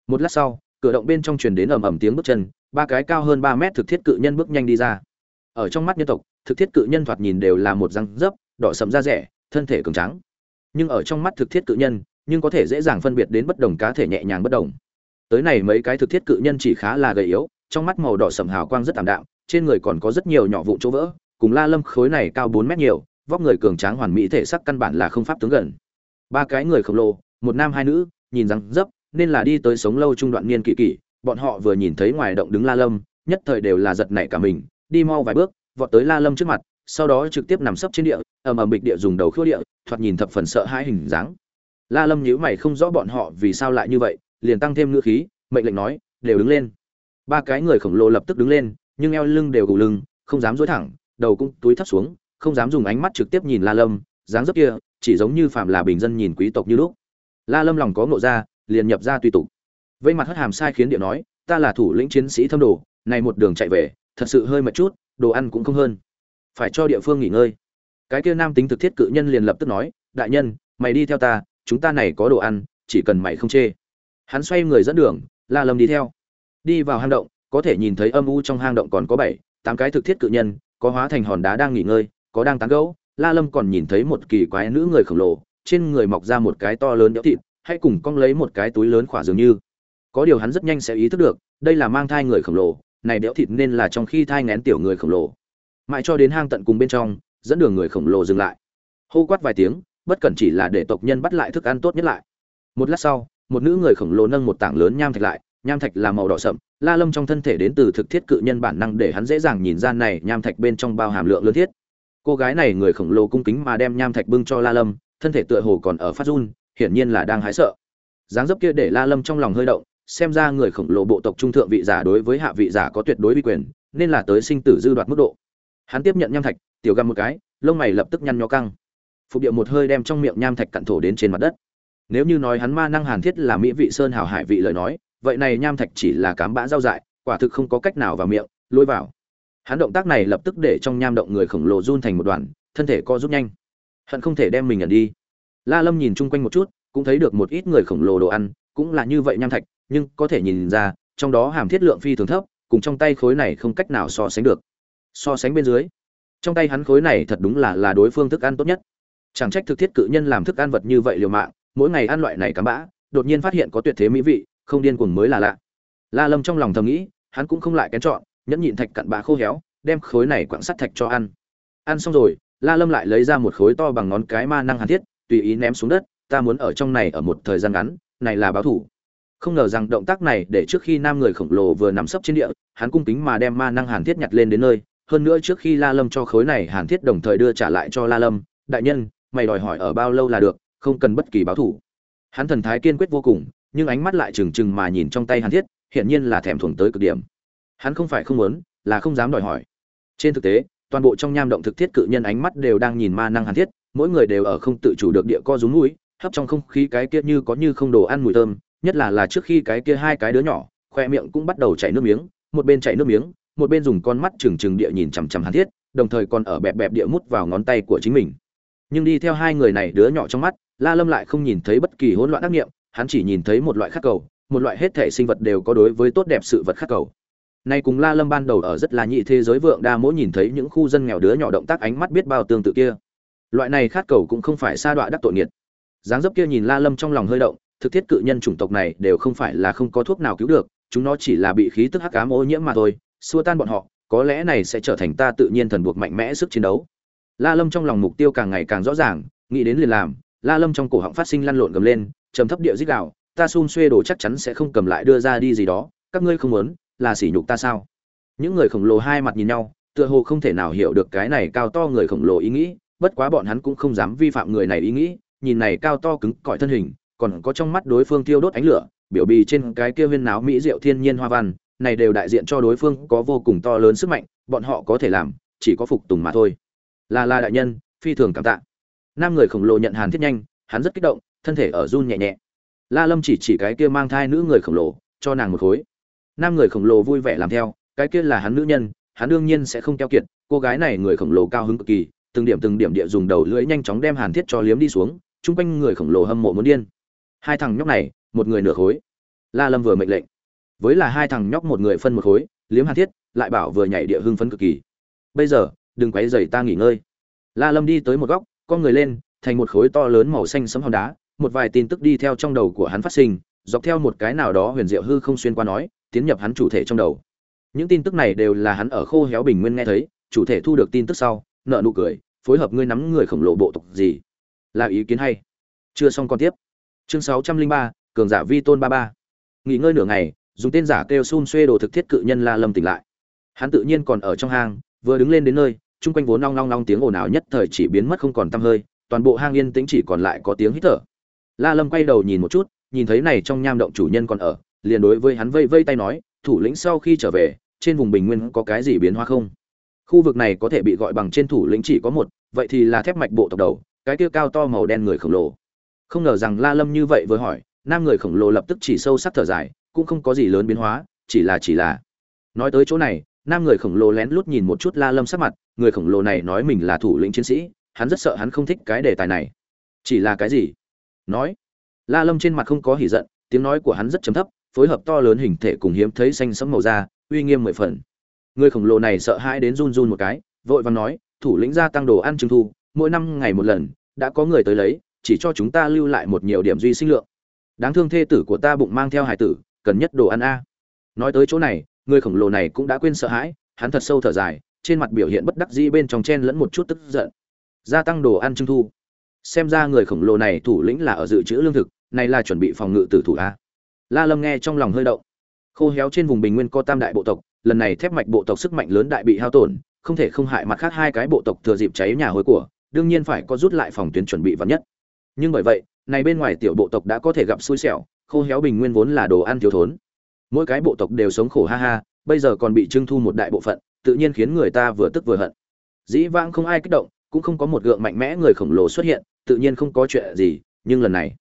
Một lát sau, cửa động bên trong truyền đến ầm ầm tiếng bước chân, ba cái cao hơn ba mét thực thiết cự nhân bước nhanh đi ra. Ở trong mắt nhân tộc, thực thiết cự nhân thoạt nhìn đều là một răng dấp, đỏ sậm da rẻ, thân thể cường trắng nhưng ở trong mắt thực thiết cự nhân, nhưng có thể dễ dàng phân biệt đến bất đồng cá thể nhẹ nhàng bất đồng. Tới này mấy cái thực thiết cự nhân chỉ khá là gầy yếu, trong mắt màu đỏ sầm hào quang rất ảm đạm, trên người còn có rất nhiều nhỏ vụn chỗ vỡ, cùng la lâm khối này cao bốn mét nhiều, vóc người cường tráng hoàn mỹ thể sắc căn bản là không pháp tướng gần. Ba cái người khổng lồ, một nam hai nữ, nhìn rằng dấp, nên là đi tới sống lâu trung đoạn niên kỵ kỵ bọn họ vừa nhìn thấy ngoài động đứng la lâm, nhất thời đều là giật nảy cả mình, đi mau vài bước, vọt tới la lâm trước mặt sau đó trực tiếp nằm sấp trên địa, ầm ầm bịch địa dùng đầu khua địa, thoạt nhìn thập phần sợ hãi hình dáng. La lâm nhíu mày không rõ bọn họ vì sao lại như vậy, liền tăng thêm ngữ khí, mệnh lệnh nói, đều đứng lên. Ba cái người khổng lồ lập tức đứng lên, nhưng eo lưng đều gù lưng, không dám dối thẳng, đầu cũng túi thấp xuống, không dám dùng ánh mắt trực tiếp nhìn la lâm, dáng dấp kia, chỉ giống như phạm là bình dân nhìn quý tộc như lúc. La lâm lòng có ngộ ra, liền nhập ra tùy tục. Vây mặt hất hàm sai khiến điệu nói, ta là thủ lĩnh chiến sĩ thâm đồ, này một đường chạy về, thật sự hơi mệt chút, đồ ăn cũng không hơn phải cho địa phương nghỉ ngơi. Cái kia nam tính thực thiết cự nhân liền lập tức nói, đại nhân, mày đi theo ta, chúng ta này có đồ ăn, chỉ cần mày không chê. Hắn xoay người dẫn đường, la lâm đi theo. Đi vào hang động, có thể nhìn thấy âm u trong hang động còn có bảy, tám cái thực thiết cự nhân, có hóa thành hòn đá đang nghỉ ngơi, có đang tán gẫu. La lâm còn nhìn thấy một kỳ quái nữ người khổng lồ, trên người mọc ra một cái to lớn nhỡ thịt, hay cùng cong lấy một cái túi lớn khỏa dường như. Có điều hắn rất nhanh sẽ ý thức được, đây là mang thai người khổng lồ, này đẽo thịt nên là trong khi thai ngén tiểu người khổng lồ mãi cho đến hang tận cùng bên trong, dẫn đường người khổng lồ dừng lại. Hô quát vài tiếng, bất cẩn chỉ là để tộc nhân bắt lại thức ăn tốt nhất lại. Một lát sau, một nữ người khổng lồ nâng một tảng lớn nham thạch lại, nham thạch là màu đỏ sậm, la lâm trong thân thể đến từ thực thiết cự nhân bản năng để hắn dễ dàng nhìn ra này nham thạch bên trong bao hàm lượng lớn thiết. Cô gái này người khổng lồ cung kính mà đem nham thạch bưng cho la lâm, thân thể tựa hồ còn ở phát run, hiển nhiên là đang hái sợ. Dáng dấp kia để la lâm trong lòng hơi động, xem ra người khổng lồ bộ tộc trung thượng vị giả đối với hạ vị giả có tuyệt đối uy quyền, nên là tới sinh tử dư đoạt mức độ hắn tiếp nhận nham thạch, tiểu găm một cái, lông mày lập tức nhăn nhó căng. Phục điệu một hơi đem trong miệng nham thạch cặn thổ đến trên mặt đất. Nếu như nói hắn ma năng hàn thiết là mỹ vị sơn hào hải vị lời nói, vậy này nham thạch chỉ là cám bã rau dại, quả thực không có cách nào vào miệng, lôi vào. Hắn động tác này lập tức để trong nham động người khổng lồ run thành một đoàn, thân thể co rút nhanh. Hận không thể đem mình nhận đi. La lâm nhìn chung quanh một chút, cũng thấy được một ít người khổng lồ đồ ăn, cũng là như vậy nham thạch, nhưng có thể nhìn ra, trong đó hàm thiết lượng phi thường thấp, cùng trong tay khối này không cách nào so sánh được so sánh bên dưới. Trong tay hắn khối này thật đúng là là đối phương thức ăn tốt nhất. Chẳng trách thực thiết cự nhân làm thức ăn vật như vậy liều mạng, mỗi ngày ăn loại này cám bã, đột nhiên phát hiện có tuyệt thế mỹ vị, không điên cuồng mới là lạ. La lâm trong lòng thầm nghĩ, hắn cũng không lại kén chọn, nhẫn nhịn thạch cặn bã khô héo, đem khối này quặng sắt thạch cho ăn. Ăn xong rồi, la lâm lại lấy ra một khối to bằng ngón cái ma năng hàn thiết, tùy ý ném xuống đất, ta muốn ở trong này ở một thời gian ngắn, này là báo thủ. Không ngờ rằng động tác này để trước khi nam người khổng lồ vừa nằm sấp trên địa, hắn cung kính mà đem ma năng hàn thiết nhặt lên đến nơi hơn nữa trước khi la lâm cho khối này hàn thiết đồng thời đưa trả lại cho la lâm, đại nhân, mày đòi hỏi ở bao lâu là được, không cần bất kỳ báo thủ. Hắn thần thái kiên quyết vô cùng, nhưng ánh mắt lại trừng trừng mà nhìn trong tay hàn thiết hiện nhiên là thèm thuồng tới cực điểm. Hắn không phải không muốn, là không dám đòi hỏi. Trên thực tế, toàn bộ trong nham động thực thiết cự nhân ánh mắt đều đang nhìn ma năng hàn thiết, mỗi người đều ở không tự chủ được địa co rúm mũi, hấp trong không khí cái kia như có như không đồ ăn mùi thơm, nhất là là trước khi cái kia hai cái đứa nhỏ, khoe miệng cũng bắt đầu chảy nước miếng, một bên chảy nước miếng một bên dùng con mắt trừng trừng địa nhìn chằm chằm hàn thiết, đồng thời còn ở bẹp bẹp địa mút vào ngón tay của chính mình. Nhưng đi theo hai người này đứa nhỏ trong mắt, la lâm lại không nhìn thấy bất kỳ hỗn loạn ác nghiệm, hắn chỉ nhìn thấy một loại khắc cầu, một loại hết thể sinh vật đều có đối với tốt đẹp sự vật khắc cầu. Nay cùng la lâm ban đầu ở rất là nhị thế giới vượng đa mỗi nhìn thấy những khu dân nghèo đứa nhỏ động tác ánh mắt biết bao tương tự kia. Loại này khát cầu cũng không phải sa đọa đắc tội nghiệt. Dáng dấp kia nhìn la lâm trong lòng hơi động, thực thiết cự nhân chủng tộc này đều không phải là không có thuốc nào cứu được, chúng nó chỉ là bị khí tức hắc ám ô nhiễm mà thôi xua tan bọn họ, có lẽ này sẽ trở thành ta tự nhiên thần buộc mạnh mẽ sức chiến đấu. La lâm trong lòng mục tiêu càng ngày càng rõ ràng, nghĩ đến liền làm, la lâm trong cổ họng phát sinh lăn lộn gầm lên, trầm thấp địa dích đạo ta xun xuê đồ chắc chắn sẽ không cầm lại đưa ra đi gì đó, các ngươi không muốn, là sỉ nhục ta sao? Những người khổng lồ hai mặt nhìn nhau, tựa hồ không thể nào hiểu được cái này cao to người khổng lồ ý nghĩ, bất quá bọn hắn cũng không dám vi phạm người này ý nghĩ, nhìn này cao to cứng cỏi thân hình, còn có trong mắt đối phương tiêu đốt ánh lửa, biểu bì trên cái kia huyên náo mỹ diệu thiên nhiên hoa văn này đều đại diện cho đối phương có vô cùng to lớn sức mạnh, bọn họ có thể làm, chỉ có phục tùng mà thôi. Là la đại nhân, phi thường cảm tạ. Nam người khổng lồ nhận hàn thiết nhanh, hắn rất kích động, thân thể ở run nhẹ nhẹ. La lâm chỉ chỉ cái kia mang thai nữ người khổng lồ, cho nàng một khối. Nam người khổng lồ vui vẻ làm theo, cái kia là hắn nữ nhân, hắn đương nhiên sẽ không keo kiệt, cô gái này người khổng lồ cao hứng cực kỳ, từng điểm từng điểm địa dùng đầu lưỡi nhanh chóng đem hàn thiết cho liếm đi xuống, chung quanh người khổng lồ hâm mộ muốn điên. Hai thằng nhóc này, một người nửa khối. La lâm vừa mệnh lệnh với là hai thằng nhóc một người phân một khối, liếm hàn thiết, lại bảo vừa nhảy địa hưng phấn cực kỳ. Bây giờ, đừng quấy rầy ta nghỉ ngơi. La lâm đi tới một góc, con người lên, thành một khối to lớn màu xanh sẫm hòn đá, một vài tin tức đi theo trong đầu của hắn phát sinh, dọc theo một cái nào đó huyền diệu hư không xuyên qua nói, tiến nhập hắn chủ thể trong đầu. Những tin tức này đều là hắn ở khô héo bình nguyên nghe thấy, chủ thể thu được tin tức sau nợ nụ cười, phối hợp ngươi nắm người khổng lồ bộ tộc gì? Là ý kiến hay. Chưa xong còn tiếp. Chương sáu trăm linh ba, cường giả vi tôn ba ba. Nghỉ ngơi nửa ngày dùng tên giả kêu xun xuê đồ thực thiết cự nhân la lâm tỉnh lại. Hắn tự nhiên còn ở trong hang, vừa đứng lên đến nơi, chung quanh vốn long long long tiếng ồn ào nhất thời chỉ biến mất không còn tăm hơi, toàn bộ hang yên tĩnh chỉ còn lại có tiếng hít thở. La lâm quay đầu nhìn một chút, nhìn thấy này trong nham động chủ nhân còn ở, liền đối với hắn vây vây tay nói, thủ lĩnh sau khi trở về, trên vùng bình nguyên có cái gì biến hóa không? Khu vực này có thể bị gọi bằng trên thủ lĩnh chỉ có một, vậy thì là thép mạch bộ tộc đầu, cái kia cao to màu đen người khổng lồ. Không ngờ rằng la lâm như vậy vừa hỏi, nam người khổng lồ lập tức chỉ sâu sắc thở dài cũng không có gì lớn biến hóa, chỉ là chỉ là. Nói tới chỗ này, nam người khổng lồ lén lút nhìn một chút la lâm sắc mặt, người khổng lồ này nói mình là thủ lĩnh chiến sĩ, hắn rất sợ hắn không thích cái đề tài này. Chỉ là cái gì? Nói. La lâm trên mặt không có hỉ giận, tiếng nói của hắn rất trầm thấp, phối hợp to lớn hình thể cùng hiếm thấy xanh sẫm màu da, uy nghiêm mười phần. Người khổng lồ này sợ hãi đến run run một cái, vội vàng nói, thủ lĩnh gia tăng đồ ăn trung thu, mỗi năm ngày một lần, đã có người tới lấy, chỉ cho chúng ta lưu lại một nhiều điểm duy sinh lượng. Đáng thương thê tử của ta bụng mang theo hải tử cần nhất đồ ăn a. Nói tới chỗ này, người khổng lồ này cũng đã quên sợ hãi, hắn thật sâu thở dài, trên mặt biểu hiện bất đắc dĩ bên trong chen lẫn một chút tức giận. Gia tăng đồ ăn trung thu. Xem ra người khổng lồ này thủ lĩnh là ở dự trữ lương thực, này là chuẩn bị phòng ngự tử thủ a. La lâm nghe trong lòng hơi động. Khô héo trên vùng bình nguyên có tam đại bộ tộc, lần này thép mạch bộ tộc sức mạnh lớn đại bị hao tổn, không thể không hại mặt khác hai cái bộ tộc thừa dịp cháy nhà hối của, đương nhiên phải có rút lại phòng tuyến chuẩn bị vắn nhất. Nhưng bởi vậy, này bên ngoài tiểu bộ tộc đã có thể gặp xui xẻo khô héo bình nguyên vốn là đồ ăn thiếu thốn. Mỗi cái bộ tộc đều sống khổ ha ha, bây giờ còn bị trưng thu một đại bộ phận, tự nhiên khiến người ta vừa tức vừa hận. Dĩ vãng không ai kích động, cũng không có một gượng mạnh mẽ người khổng lồ xuất hiện, tự nhiên không có chuyện gì, nhưng lần này,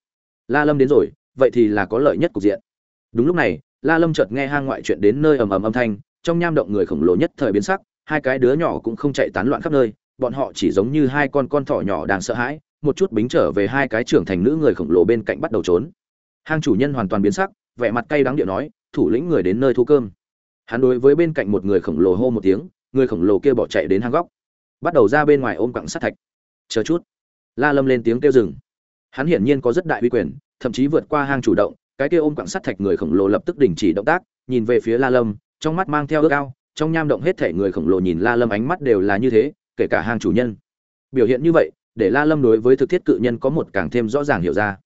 la lâm đến rồi, vậy thì là có lợi nhất cục diện. Đúng lúc này, la lâm chợt nghe hang ngoại chuyện đến nơi ầm ầm âm thanh, trong nham động người khổng lồ nhất thời biến sắc, hai cái đứa nhỏ cũng không chạy tán loạn khắp nơi, bọn họ chỉ giống như hai con con thỏ nhỏ đang sợ hãi, một chút bính trở về hai cái trưởng thành nữ người khổng lồ bên cạnh bắt đầu trốn hang chủ nhân hoàn toàn biến sắc, vẻ mặt cay đắng điệu nói, thủ lĩnh người đến nơi thu cơm. Hắn đối với bên cạnh một người khổng lồ hô một tiếng, người khổng lồ kia bỏ chạy đến hang góc. Bắt đầu ra bên ngoài ôm quặng sắt thạch. Chờ chút. La lâm lên tiếng kêu dừng. Hắn hiển nhiên có rất đại uy quyền, thậm chí vượt qua hang chủ động, cái kia ôm quặng sắt thạch người khổng lồ lập tức đình chỉ động tác, nhìn về phía la lâm, trong mắt mang theo ước ao, trong nham động hết thể người khổng lồ nhìn la lâm ánh mắt đều là như thế, kể cả hang chủ nhân. Biểu hiện như vậy, để la lâm đối với thực thiết cự nhân có một càng thêm rõ ràng hiểu ra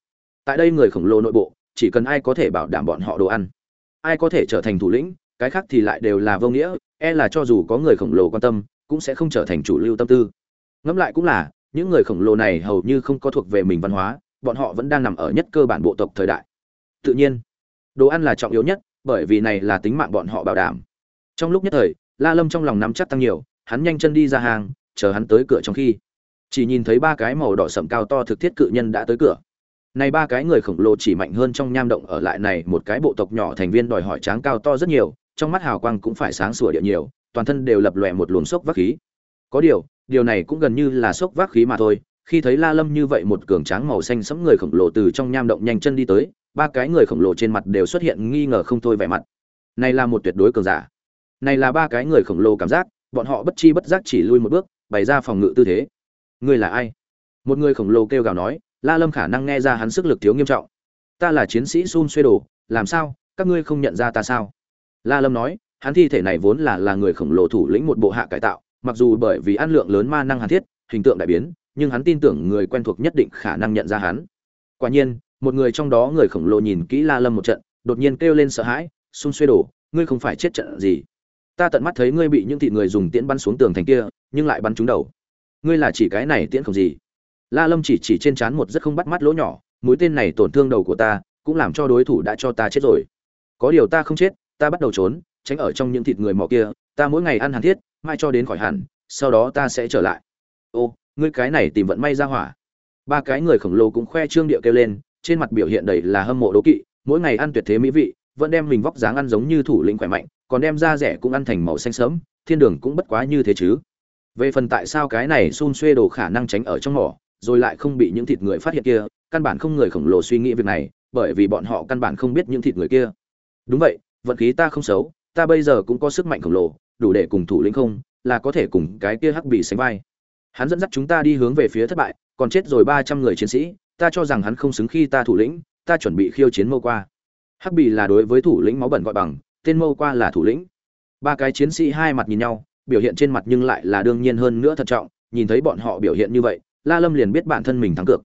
tại đây người khổng lồ nội bộ, chỉ cần ai có thể bảo đảm bọn họ đồ ăn, ai có thể trở thành thủ lĩnh, cái khác thì lại đều là vô nghĩa e là cho dù có người khổng lồ quan tâm, cũng sẽ không trở thành chủ lưu tâm tư. Ngẫm lại cũng là, những người khổng lồ này hầu như không có thuộc về mình văn hóa, bọn họ vẫn đang nằm ở nhất cơ bản bộ tộc thời đại. Tự nhiên, đồ ăn là trọng yếu nhất, bởi vì này là tính mạng bọn họ bảo đảm. Trong lúc nhất thời, la lâm trong lòng nắm chắc tăng nhiều, hắn nhanh chân đi ra hàng, chờ hắn tới cửa trong khi. Chỉ nhìn thấy ba cái màu đỏ sậm cao to thực thiết cự nhân đã tới cửa này ba cái người khổng lồ chỉ mạnh hơn trong nham động ở lại này, một cái bộ tộc nhỏ thành viên đòi hỏi tráng cao to rất nhiều, trong mắt hào quang cũng phải sáng sủa địa nhiều, toàn thân đều lập lòe một luồng sốc vác khí. Có điều điều này cũng gần như là sốc vác khí mà thôi, khi thấy la lâm như vậy một cường tráng màu xanh sẫm người khổng lồ từ trong nham động nhanh chân đi tới, ba cái người khổng lồ trên mặt đều xuất hiện nghi ngờ không thôi vẻ mặt. Này là một tuyệt đối cường giả. Này là ba cái người khổng lồ cảm giác, bọn họ bất chi bất giác chỉ lui một bước, bày ra phòng ngự tư thế. Ngươi là ai? Một người khổng lồ kêu gào nói la lâm khả năng nghe ra hắn sức lực thiếu nghiêm trọng. Ta là chiến sĩ sun xuê đồ làm sao? Các ngươi không nhận ra ta sao? La lâm nói hắn thi thể này vốn là là người khổng lồ thủ lĩnh một bộ hạ cải tạo mặc dù bởi vì ăn lượng lớn ma năng hàn thiết hình tượng đại biến nhưng hắn tin tưởng người quen thuộc nhất định khả năng nhận ra hắn. Quả nhiên một người trong đó người khổng lồ nhìn kỹ la lâm một trận đột nhiên kêu lên sợ hãi Sun xuê Đồ, ngươi không phải chết trận gì? Ta tận mắt thấy ngươi bị những thị người dùng tiễn bắn xuống tường thành kia nhưng lại bắn trúng đầu. Ngươi là chỉ cái này tiễn không gì? La lâm chỉ chỉ trên trán một rất không bắt mắt lỗ nhỏ, mũi tên này tổn thương đầu của ta, cũng làm cho đối thủ đã cho ta chết rồi. Có điều ta không chết, ta bắt đầu trốn, tránh ở trong những thịt người mỏ kia, ta mỗi ngày ăn hàn thiết, mai cho đến khỏi hẳn, sau đó ta sẽ trở lại. Ô, ngươi cái này tìm vận may ra hỏa. Ba cái người khổng lồ cũng khoe trương điệu kêu lên, trên mặt biểu hiện đầy là hâm mộ đố kỵ, mỗi ngày ăn tuyệt thế mỹ vị, vẫn đem mình vóc dáng ăn giống như thủ lĩnh khỏe mạnh, còn đem da rẻ cũng ăn thành màu xanh sớm thiên đường cũng bất quá như thế chứ. Về phần tại sao cái này xun xuê đồ khả năng tránh ở trong mỏ rồi lại không bị những thịt người phát hiện kia, căn bản không người khổng lồ suy nghĩ việc này, bởi vì bọn họ căn bản không biết những thịt người kia. Đúng vậy, vận khí ta không xấu, ta bây giờ cũng có sức mạnh khổng lồ, đủ để cùng thủ lĩnh không, là có thể cùng cái kia hắc bị sánh vai. Hắn dẫn dắt chúng ta đi hướng về phía thất bại, còn chết rồi ba trăm người chiến sĩ, ta cho rằng hắn không xứng khi ta thủ lĩnh, ta chuẩn bị khiêu chiến mâu qua. Hắc bị là đối với thủ lĩnh máu bẩn gọi bằng, tên mâu qua là thủ lĩnh. Ba cái chiến sĩ hai mặt nhìn nhau, biểu hiện trên mặt nhưng lại là đương nhiên hơn nữa thận trọng, nhìn thấy bọn họ biểu hiện như vậy la lâm liền biết bản thân mình thắng cược.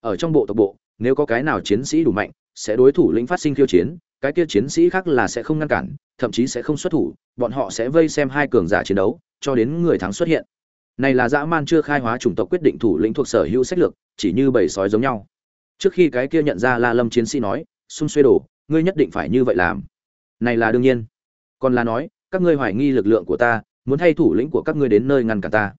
Ở trong bộ tộc bộ, nếu có cái nào chiến sĩ đủ mạnh, sẽ đối thủ lĩnh phát sinh khiêu chiến, cái kia chiến sĩ khác là sẽ không ngăn cản, thậm chí sẽ không xuất thủ, bọn họ sẽ vây xem hai cường giả chiến đấu, cho đến người thắng xuất hiện. Này là dã man chưa khai hóa chủng tộc quyết định thủ lĩnh thuộc sở hữu sách lược, chỉ như bầy sói giống nhau. Trước khi cái kia nhận ra la lâm chiến sĩ nói, xung xuê đổ ngươi nhất định phải như vậy làm. Này là đương nhiên. Còn là nói, các ngươi hoài nghi lực lượng của ta, muốn thay thủ lĩnh của các ngươi đến nơi ngăn cản ta.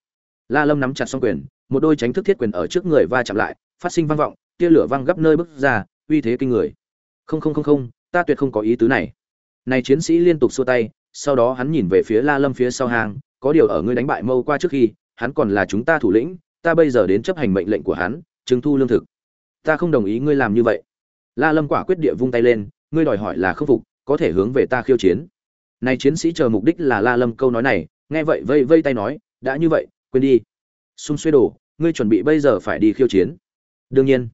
La lâm nắm chặt song quyền một đôi tránh thức thiết quyền ở trước người va chạm lại, phát sinh vang vọng, tia lửa văng gấp nơi bước ra, uy thế kinh người. Không không không không, ta tuyệt không có ý tứ này. Này chiến sĩ liên tục xua tay, sau đó hắn nhìn về phía la lâm phía sau hang, có điều ở ngươi đánh bại mâu qua trước khi, hắn còn là chúng ta thủ lĩnh, ta bây giờ đến chấp hành mệnh lệnh của hắn, chứng thu lương thực. Ta không đồng ý ngươi làm như vậy. La lâm quả quyết địa vung tay lên, ngươi đòi hỏi là khâm phục, có thể hướng về ta khiêu chiến. Này chiến sĩ chờ mục đích là la lâm câu nói này, nghe vậy vây vây tay nói, đã như vậy, quên đi xung xuê đồ, ngươi chuẩn bị bây giờ phải đi khiêu chiến. Đương nhiên.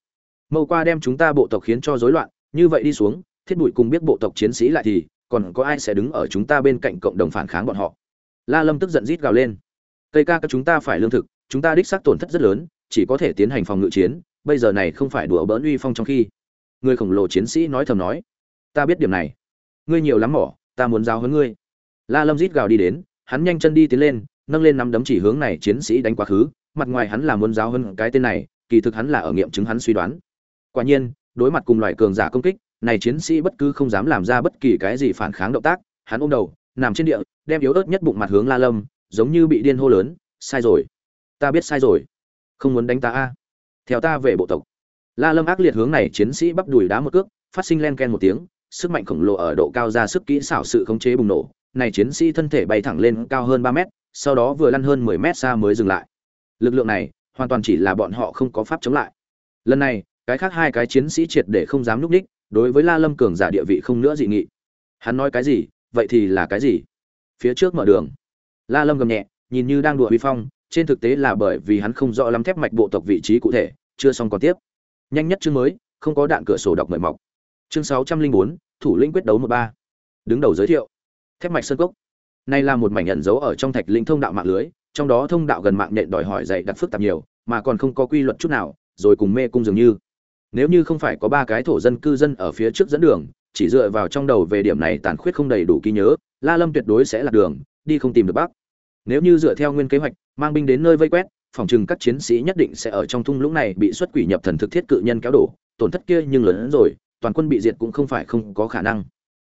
Mâu qua đem chúng ta bộ tộc khiến cho rối loạn, như vậy đi xuống, thiết bụi cùng biết bộ tộc chiến sĩ lại thì, còn có ai sẽ đứng ở chúng ta bên cạnh cộng đồng phản kháng bọn họ? La lâm tức giận rít gào lên. Cây ca các chúng ta phải lương thực, chúng ta đích xác tổn thất rất lớn, chỉ có thể tiến hành phòng ngự chiến, bây giờ này không phải đùa bỡn uy phong trong khi. Người khổng lồ chiến sĩ nói thầm nói. Ta biết điểm này. Ngươi nhiều lắm mỏ, ta muốn giáo huấn ngươi. La lâm rít gào đi đến, hắn nhanh chân đi tiến lên nâng lên nắm đấm chỉ hướng này chiến sĩ đánh quá khứ, mặt ngoài hắn là muốn giáo hơn cái tên này, kỳ thực hắn là ở nghiệm chứng hắn suy đoán. Quả nhiên, đối mặt cùng loại cường giả công kích, này chiến sĩ bất cứ không dám làm ra bất kỳ cái gì phản kháng động tác, hắn ôm đầu, nằm trên địa, đem yếu ớt nhất bụng mặt hướng la lâm, giống như bị điên hô lớn, sai rồi, ta biết sai rồi, không muốn đánh ta a. Theo ta về bộ tộc. La lâm ác liệt hướng này chiến sĩ bắp đùi đá một cước, phát sinh len ken một tiếng, sức mạnh khổng lồ ở độ cao ra sức kỹ xảo sự khống chế bùng nổ, này chiến sĩ thân thể bay thẳng lên cao hơn ba mét sau đó vừa lăn hơn mười mét xa mới dừng lại. Lực lượng này, hoàn toàn chỉ là bọn họ không có pháp chống lại. Lần này, cái khác hai cái chiến sĩ triệt để không dám núp đích, đối với la lâm cường giả địa vị không nữa dị nghị. Hắn nói cái gì, vậy thì là cái gì? Phía trước mở đường. La lâm gầm nhẹ, nhìn như đang đùa uy phong, trên thực tế là bởi vì hắn không rõ lắm thép mạch bộ tộc vị trí cụ thể, chưa xong còn tiếp. Nhanh nhất chương mới, không có đạn cửa sổ đọc mời mọc. Chương sáu trăm linh bốn, thủ lĩnh quyết đấu một ba. Đứng đầu giới thiệu. Thép mạch sơn cốc này là một mảnh nhận dấu ở trong thạch linh thông đạo mạng lưới, trong đó thông đạo gần mạng nhện đòi hỏi dày đặc phức tạp nhiều, mà còn không có quy luật chút nào, rồi cùng mê cung dường như. Nếu như không phải có ba cái thổ dân cư dân ở phía trước dẫn đường, chỉ dựa vào trong đầu về điểm này tàn khuyết không đầy đủ ký nhớ, la lâm tuyệt đối sẽ lạc đường, đi không tìm được bắc. Nếu như dựa theo nguyên kế hoạch, mang binh đến nơi vây quét, phòng trừng các chiến sĩ nhất định sẽ ở trong thung lũng này bị xuất quỷ nhập thần thực thiết cự nhân kéo đổ, tổn thất kia nhưng lớn hơn rồi, toàn quân bị diệt cũng không phải không có khả năng.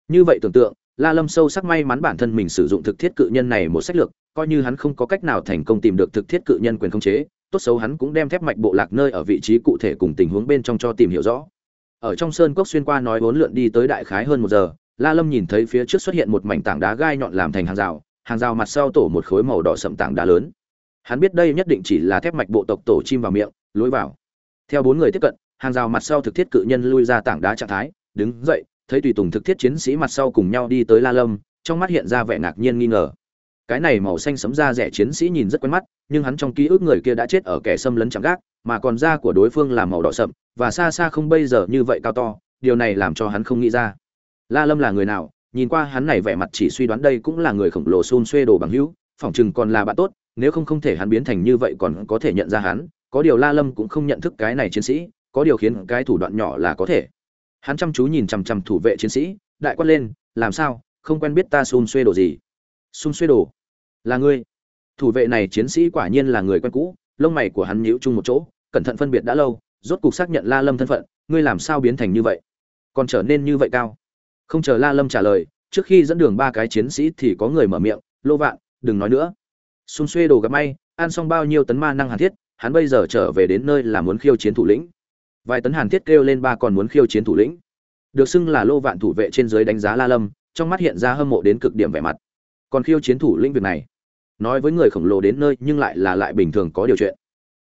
Như vậy tưởng tượng la lâm sâu sắc may mắn bản thân mình sử dụng thực thiết cự nhân này một sách lược, coi như hắn không có cách nào thành công tìm được thực thiết cự nhân quyền khống chế, tốt xấu hắn cũng đem thép mạch bộ lạc nơi ở vị trí cụ thể cùng tình huống bên trong cho tìm hiểu rõ. Ở trong sơn cốc xuyên qua nói bốn lượn đi tới đại khái hơn một giờ, la lâm nhìn thấy phía trước xuất hiện một mảnh tảng đá gai nhọn làm thành hàng rào hàng rào mặt sau tổ một khối màu đỏ sậm tảng đá lớn. Hắn biết đây nhất định chỉ là thép mạch bộ tộc tổ chim vào miệng, lối vào. Theo bốn người tiếp cận, hàng rào mặt sau thực thiết cự nhân lui ra tảng đá trạng thái, đứng dậy thấy tùy tùng thực thiết chiến sĩ mặt sau cùng nhau đi tới la lâm, trong mắt hiện ra vẻ ngạc nhiên nghi ngờ. Cái này màu xanh sấm da rẻ chiến sĩ nhìn rất quen mắt, nhưng hắn trong ký ức người kia đã chết ở kẻ xâm lấn chẳng gác, mà còn da của đối phương là màu đỏ sậm, và xa xa không bây giờ như vậy cao to, điều này làm cho hắn không nghĩ ra. La lâm là người nào? Nhìn qua hắn này vẻ mặt chỉ suy đoán đây cũng là người khổng lồ xôn xuê đồ bằng hữu, phỏng chừng còn là bạn tốt, nếu không không thể hắn biến thành như vậy còn có thể nhận ra hắn, có điều la lâm cũng không nhận thức cái này chiến sĩ, có điều khiến cái thủ đoạn nhỏ là có thể hắn chăm chú nhìn chằm chằm thủ vệ chiến sĩ, đại quát lên, làm sao? Không quen biết ta xung xuê đồ gì? Xung xuê đồ? Là ngươi? Thủ vệ này chiến sĩ quả nhiên là người quen cũ, lông mày của hắn nhíu chung một chỗ, cẩn thận phân biệt đã lâu, rốt cục xác nhận la lâm thân phận, ngươi làm sao biến thành như vậy? Còn trở nên như vậy cao? Không chờ la lâm trả lời, trước khi dẫn đường ba cái chiến sĩ thì có người mở miệng, lô vạn, đừng nói nữa. Xung xuê đồ gặp may, ăn xong bao nhiêu tấn ma năng hàn thiết, hắn bây giờ trở về đến nơi là muốn khiêu chiến thủ lĩnh vài tấn hàn thiết kêu lên ba còn muốn khiêu chiến thủ lĩnh. Được xưng là lô vạn thủ vệ trên dưới đánh giá la lâm, trong mắt hiện ra hâm mộ đến cực điểm vẻ mặt. Còn khiêu chiến thủ lĩnh việc này, nói với người khổng lồ đến nơi nhưng lại là lại bình thường có điều chuyện.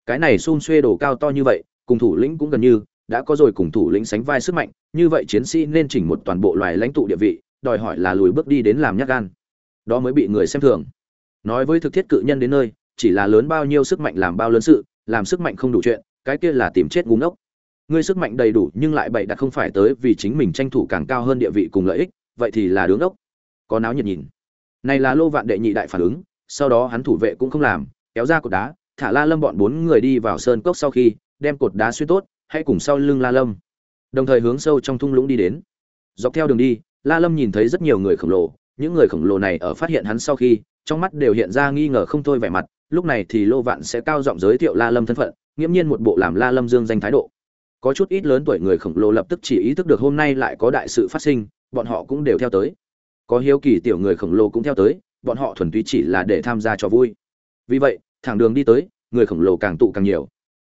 Cái này xung xuê đồ cao to như vậy, cùng thủ lĩnh cũng gần như, đã có rồi cùng thủ lĩnh sánh vai sức mạnh, như vậy chiến sĩ nên chỉnh một toàn bộ loài lãnh tụ địa vị, đòi hỏi là lùi bước đi đến làm nhát gan. Đó mới bị người xem thường. Nói với thực thiết cự nhân đến nơi, chỉ là lớn bao nhiêu sức mạnh làm bao lớn sự, làm sức mạnh không đủ chuyện, cái kia là tìm chết ngu ngốc ngươi sức mạnh đầy đủ nhưng lại bậy đặt không phải tới vì chính mình tranh thủ càng cao hơn địa vị cùng lợi ích, vậy thì là đứng ốc có náo nhiệt nhìn. Này là lô vạn đệ nhị đại phản ứng, sau đó hắn thủ vệ cũng không làm, kéo ra cột đá, thả la lâm bọn bốn người đi vào sơn cốc sau khi, đem cột đá xuyên tốt, hãy cùng sau lưng la lâm. Đồng thời hướng sâu trong thung lũng đi đến. Dọc theo đường đi, la lâm nhìn thấy rất nhiều người khổng lồ, những người khổng lồ này ở phát hiện hắn sau khi, trong mắt đều hiện ra nghi ngờ không thôi vẻ mặt, lúc này thì lô vạn sẽ cao giọng giới thiệu la lâm thân phận, nghiễm nhiên một bộ làm la lâm dương danh thái độ có chút ít lớn tuổi người khổng lồ lập tức chỉ ý thức được hôm nay lại có đại sự phát sinh, bọn họ cũng đều theo tới. Có hiếu kỳ tiểu người khổng lồ cũng theo tới, bọn họ thuần túy chỉ là để tham gia cho vui. Vì vậy, thẳng đường đi tới, người khổng lồ càng tụ càng nhiều.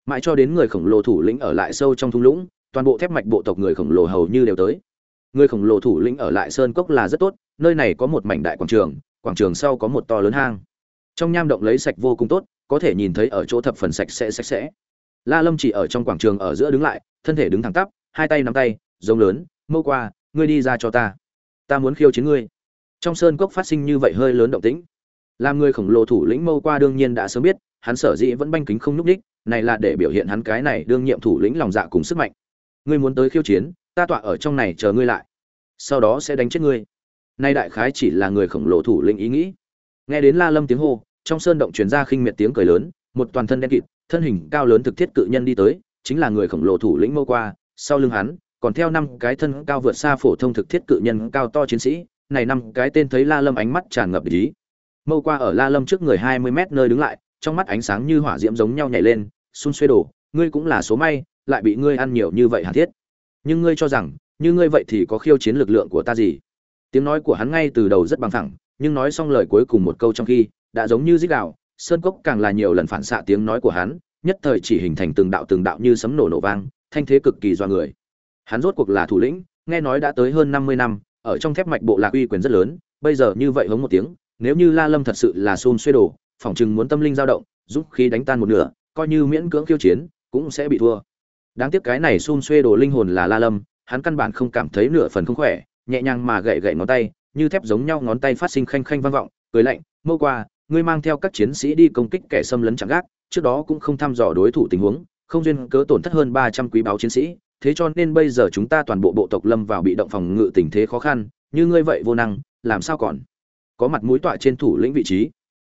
Mãi cho đến người khổng lồ thủ lĩnh ở lại sâu trong thung lũng, toàn bộ thép mạch bộ tộc người khổng lồ hầu như đều tới. Người khổng lồ thủ lĩnh ở lại sơn cốc là rất tốt, nơi này có một mảnh đại quảng trường quảng trường sau có một to lớn hang. Trong nham động lấy sạch vô cùng tốt, có thể nhìn thấy ở chỗ thập phần sạch sẽ sạch sẽ la lâm chỉ ở trong quảng trường ở giữa đứng lại, thân thể đứng thẳng tắp, hai tay nắm tay, giống lớn, mâu qua, ngươi đi ra cho ta. Ta muốn khiêu chiến ngươi. Trong sơn cốc phát sinh như vậy hơi lớn động tĩnh. Làm người khổng lồ thủ lĩnh mâu qua đương nhiên đã sớm biết, hắn sở dĩ vẫn banh kính không nhúc đích này là để biểu hiện hắn cái này đương nhiệm thủ lĩnh lòng dạ cùng sức mạnh. Ngươi muốn tới khiêu chiến, ta tọa ở trong này chờ ngươi lại. Sau đó sẽ đánh chết ngươi. Nay đại khái chỉ là người khổng lồ thủ lĩnh ý nghĩ. Nghe đến la lâm tiếng hô, trong sơn động truyền ra khinh miệt tiếng cười lớn, một toàn thân đen kịt thân hình cao lớn thực thiết cự nhân đi tới chính là người khổng lồ thủ lĩnh mâu qua. Sau lưng hắn còn theo năm cái thân cao vượt xa phổ thông thực thiết cự nhân cao to chiến sĩ này năm cái tên thấy la lâm ánh mắt tràn ngập ý. Mâu qua ở la lâm trước người hai mươi mét nơi đứng lại trong mắt ánh sáng như hỏa diễm giống nhau nhảy lên xun xuê đổ ngươi cũng là số may lại bị ngươi ăn nhiều như vậy hàn thiết? Nhưng ngươi cho rằng như ngươi vậy thì có khiêu chiến lực lượng của ta gì? Tiếng nói của hắn ngay từ đầu rất bằng thẳng nhưng nói xong lời cuối cùng một câu trong khi đã giống như rít gào, sơn cốc càng là nhiều lần phản xạ tiếng nói của hắn, nhất thời chỉ hình thành từng đạo từng đạo như sấm nổ nổ vang, thanh thế cực kỳ do người. Hắn rốt cuộc là thủ lĩnh, nghe nói đã tới hơn năm mươi năm, ở trong thép mạch bộ lạc uy quyền rất lớn, bây giờ như vậy hống một tiếng, nếu như la lâm thật sự là xôn xuê đồ, phỏng chừng muốn tâm linh dao động, giúp khí đánh tan một nửa, coi như miễn cưỡng khiêu chiến, cũng sẽ bị thua. Đáng tiếc cái này xôn xuê đồ linh hồn là la lâm, hắn căn bản không cảm thấy nửa phần không khỏe, nhẹ nhàng mà gậy gậy ngón tay, như thép giống nhau ngón tay phát sinh khanh khanh vang vọng, cười lạnh, mâu qua ngươi mang theo các chiến sĩ đi công kích kẻ xâm lấn chẳng gác, trước đó cũng không thăm dò đối thủ tình huống, không duyên cớ tổn thất hơn ba trăm quý báo chiến sĩ, thế cho nên bây giờ chúng ta toàn bộ bộ tộc lâm vào bị động phòng ngự tình thế khó khăn, như ngươi vậy vô năng, làm sao còn có mặt mũi tọa trên thủ lĩnh vị trí?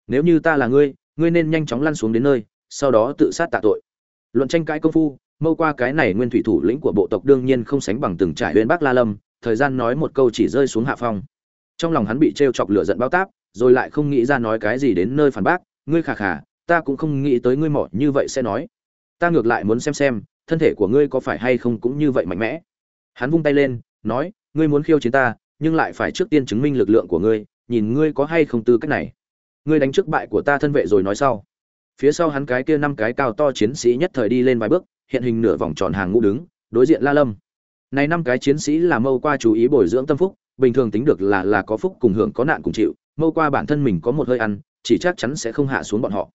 Nếu như ta là ngươi ngươi nên nhanh chóng lăn xuống đến nơi, sau đó tự sát tạ tội. Luận tranh cãi công phu, mâu qua cái này nguyên thủy thủ lĩnh của bộ tộc đương nhiên không sánh bằng từng trải huyên bắc la lâm, thời gian nói một câu chỉ rơi xuống hạ phong. Trong lòng hắn bị trêu chọc lửa giận bao táp rồi lại không nghĩ ra nói cái gì đến nơi phản bác, ngươi khà khà, ta cũng không nghĩ tới ngươi mỏ như vậy sẽ nói. Ta ngược lại muốn xem xem, thân thể của ngươi có phải hay không cũng như vậy mạnh mẽ. Hắn vung tay lên, nói, ngươi muốn khiêu chiến ta, nhưng lại phải trước tiên chứng minh lực lượng của ngươi, nhìn ngươi có hay không tư cách này. Ngươi đánh trước bại của ta thân vệ rồi nói sau. Phía sau hắn cái kia năm cái cao to chiến sĩ nhất thời đi lên vài bước, hiện hình nửa vòng tròn hàng ngũ đứng, đối diện la lâm. Này năm cái chiến sĩ là mâu qua chú ý bồi dưỡng tâm phúc, bình thường tính được là là có phúc cùng hưởng có nạn cùng chịu mâu qua bản thân mình có một hơi ăn, chỉ chắc chắn sẽ không hạ xuống bọn họ.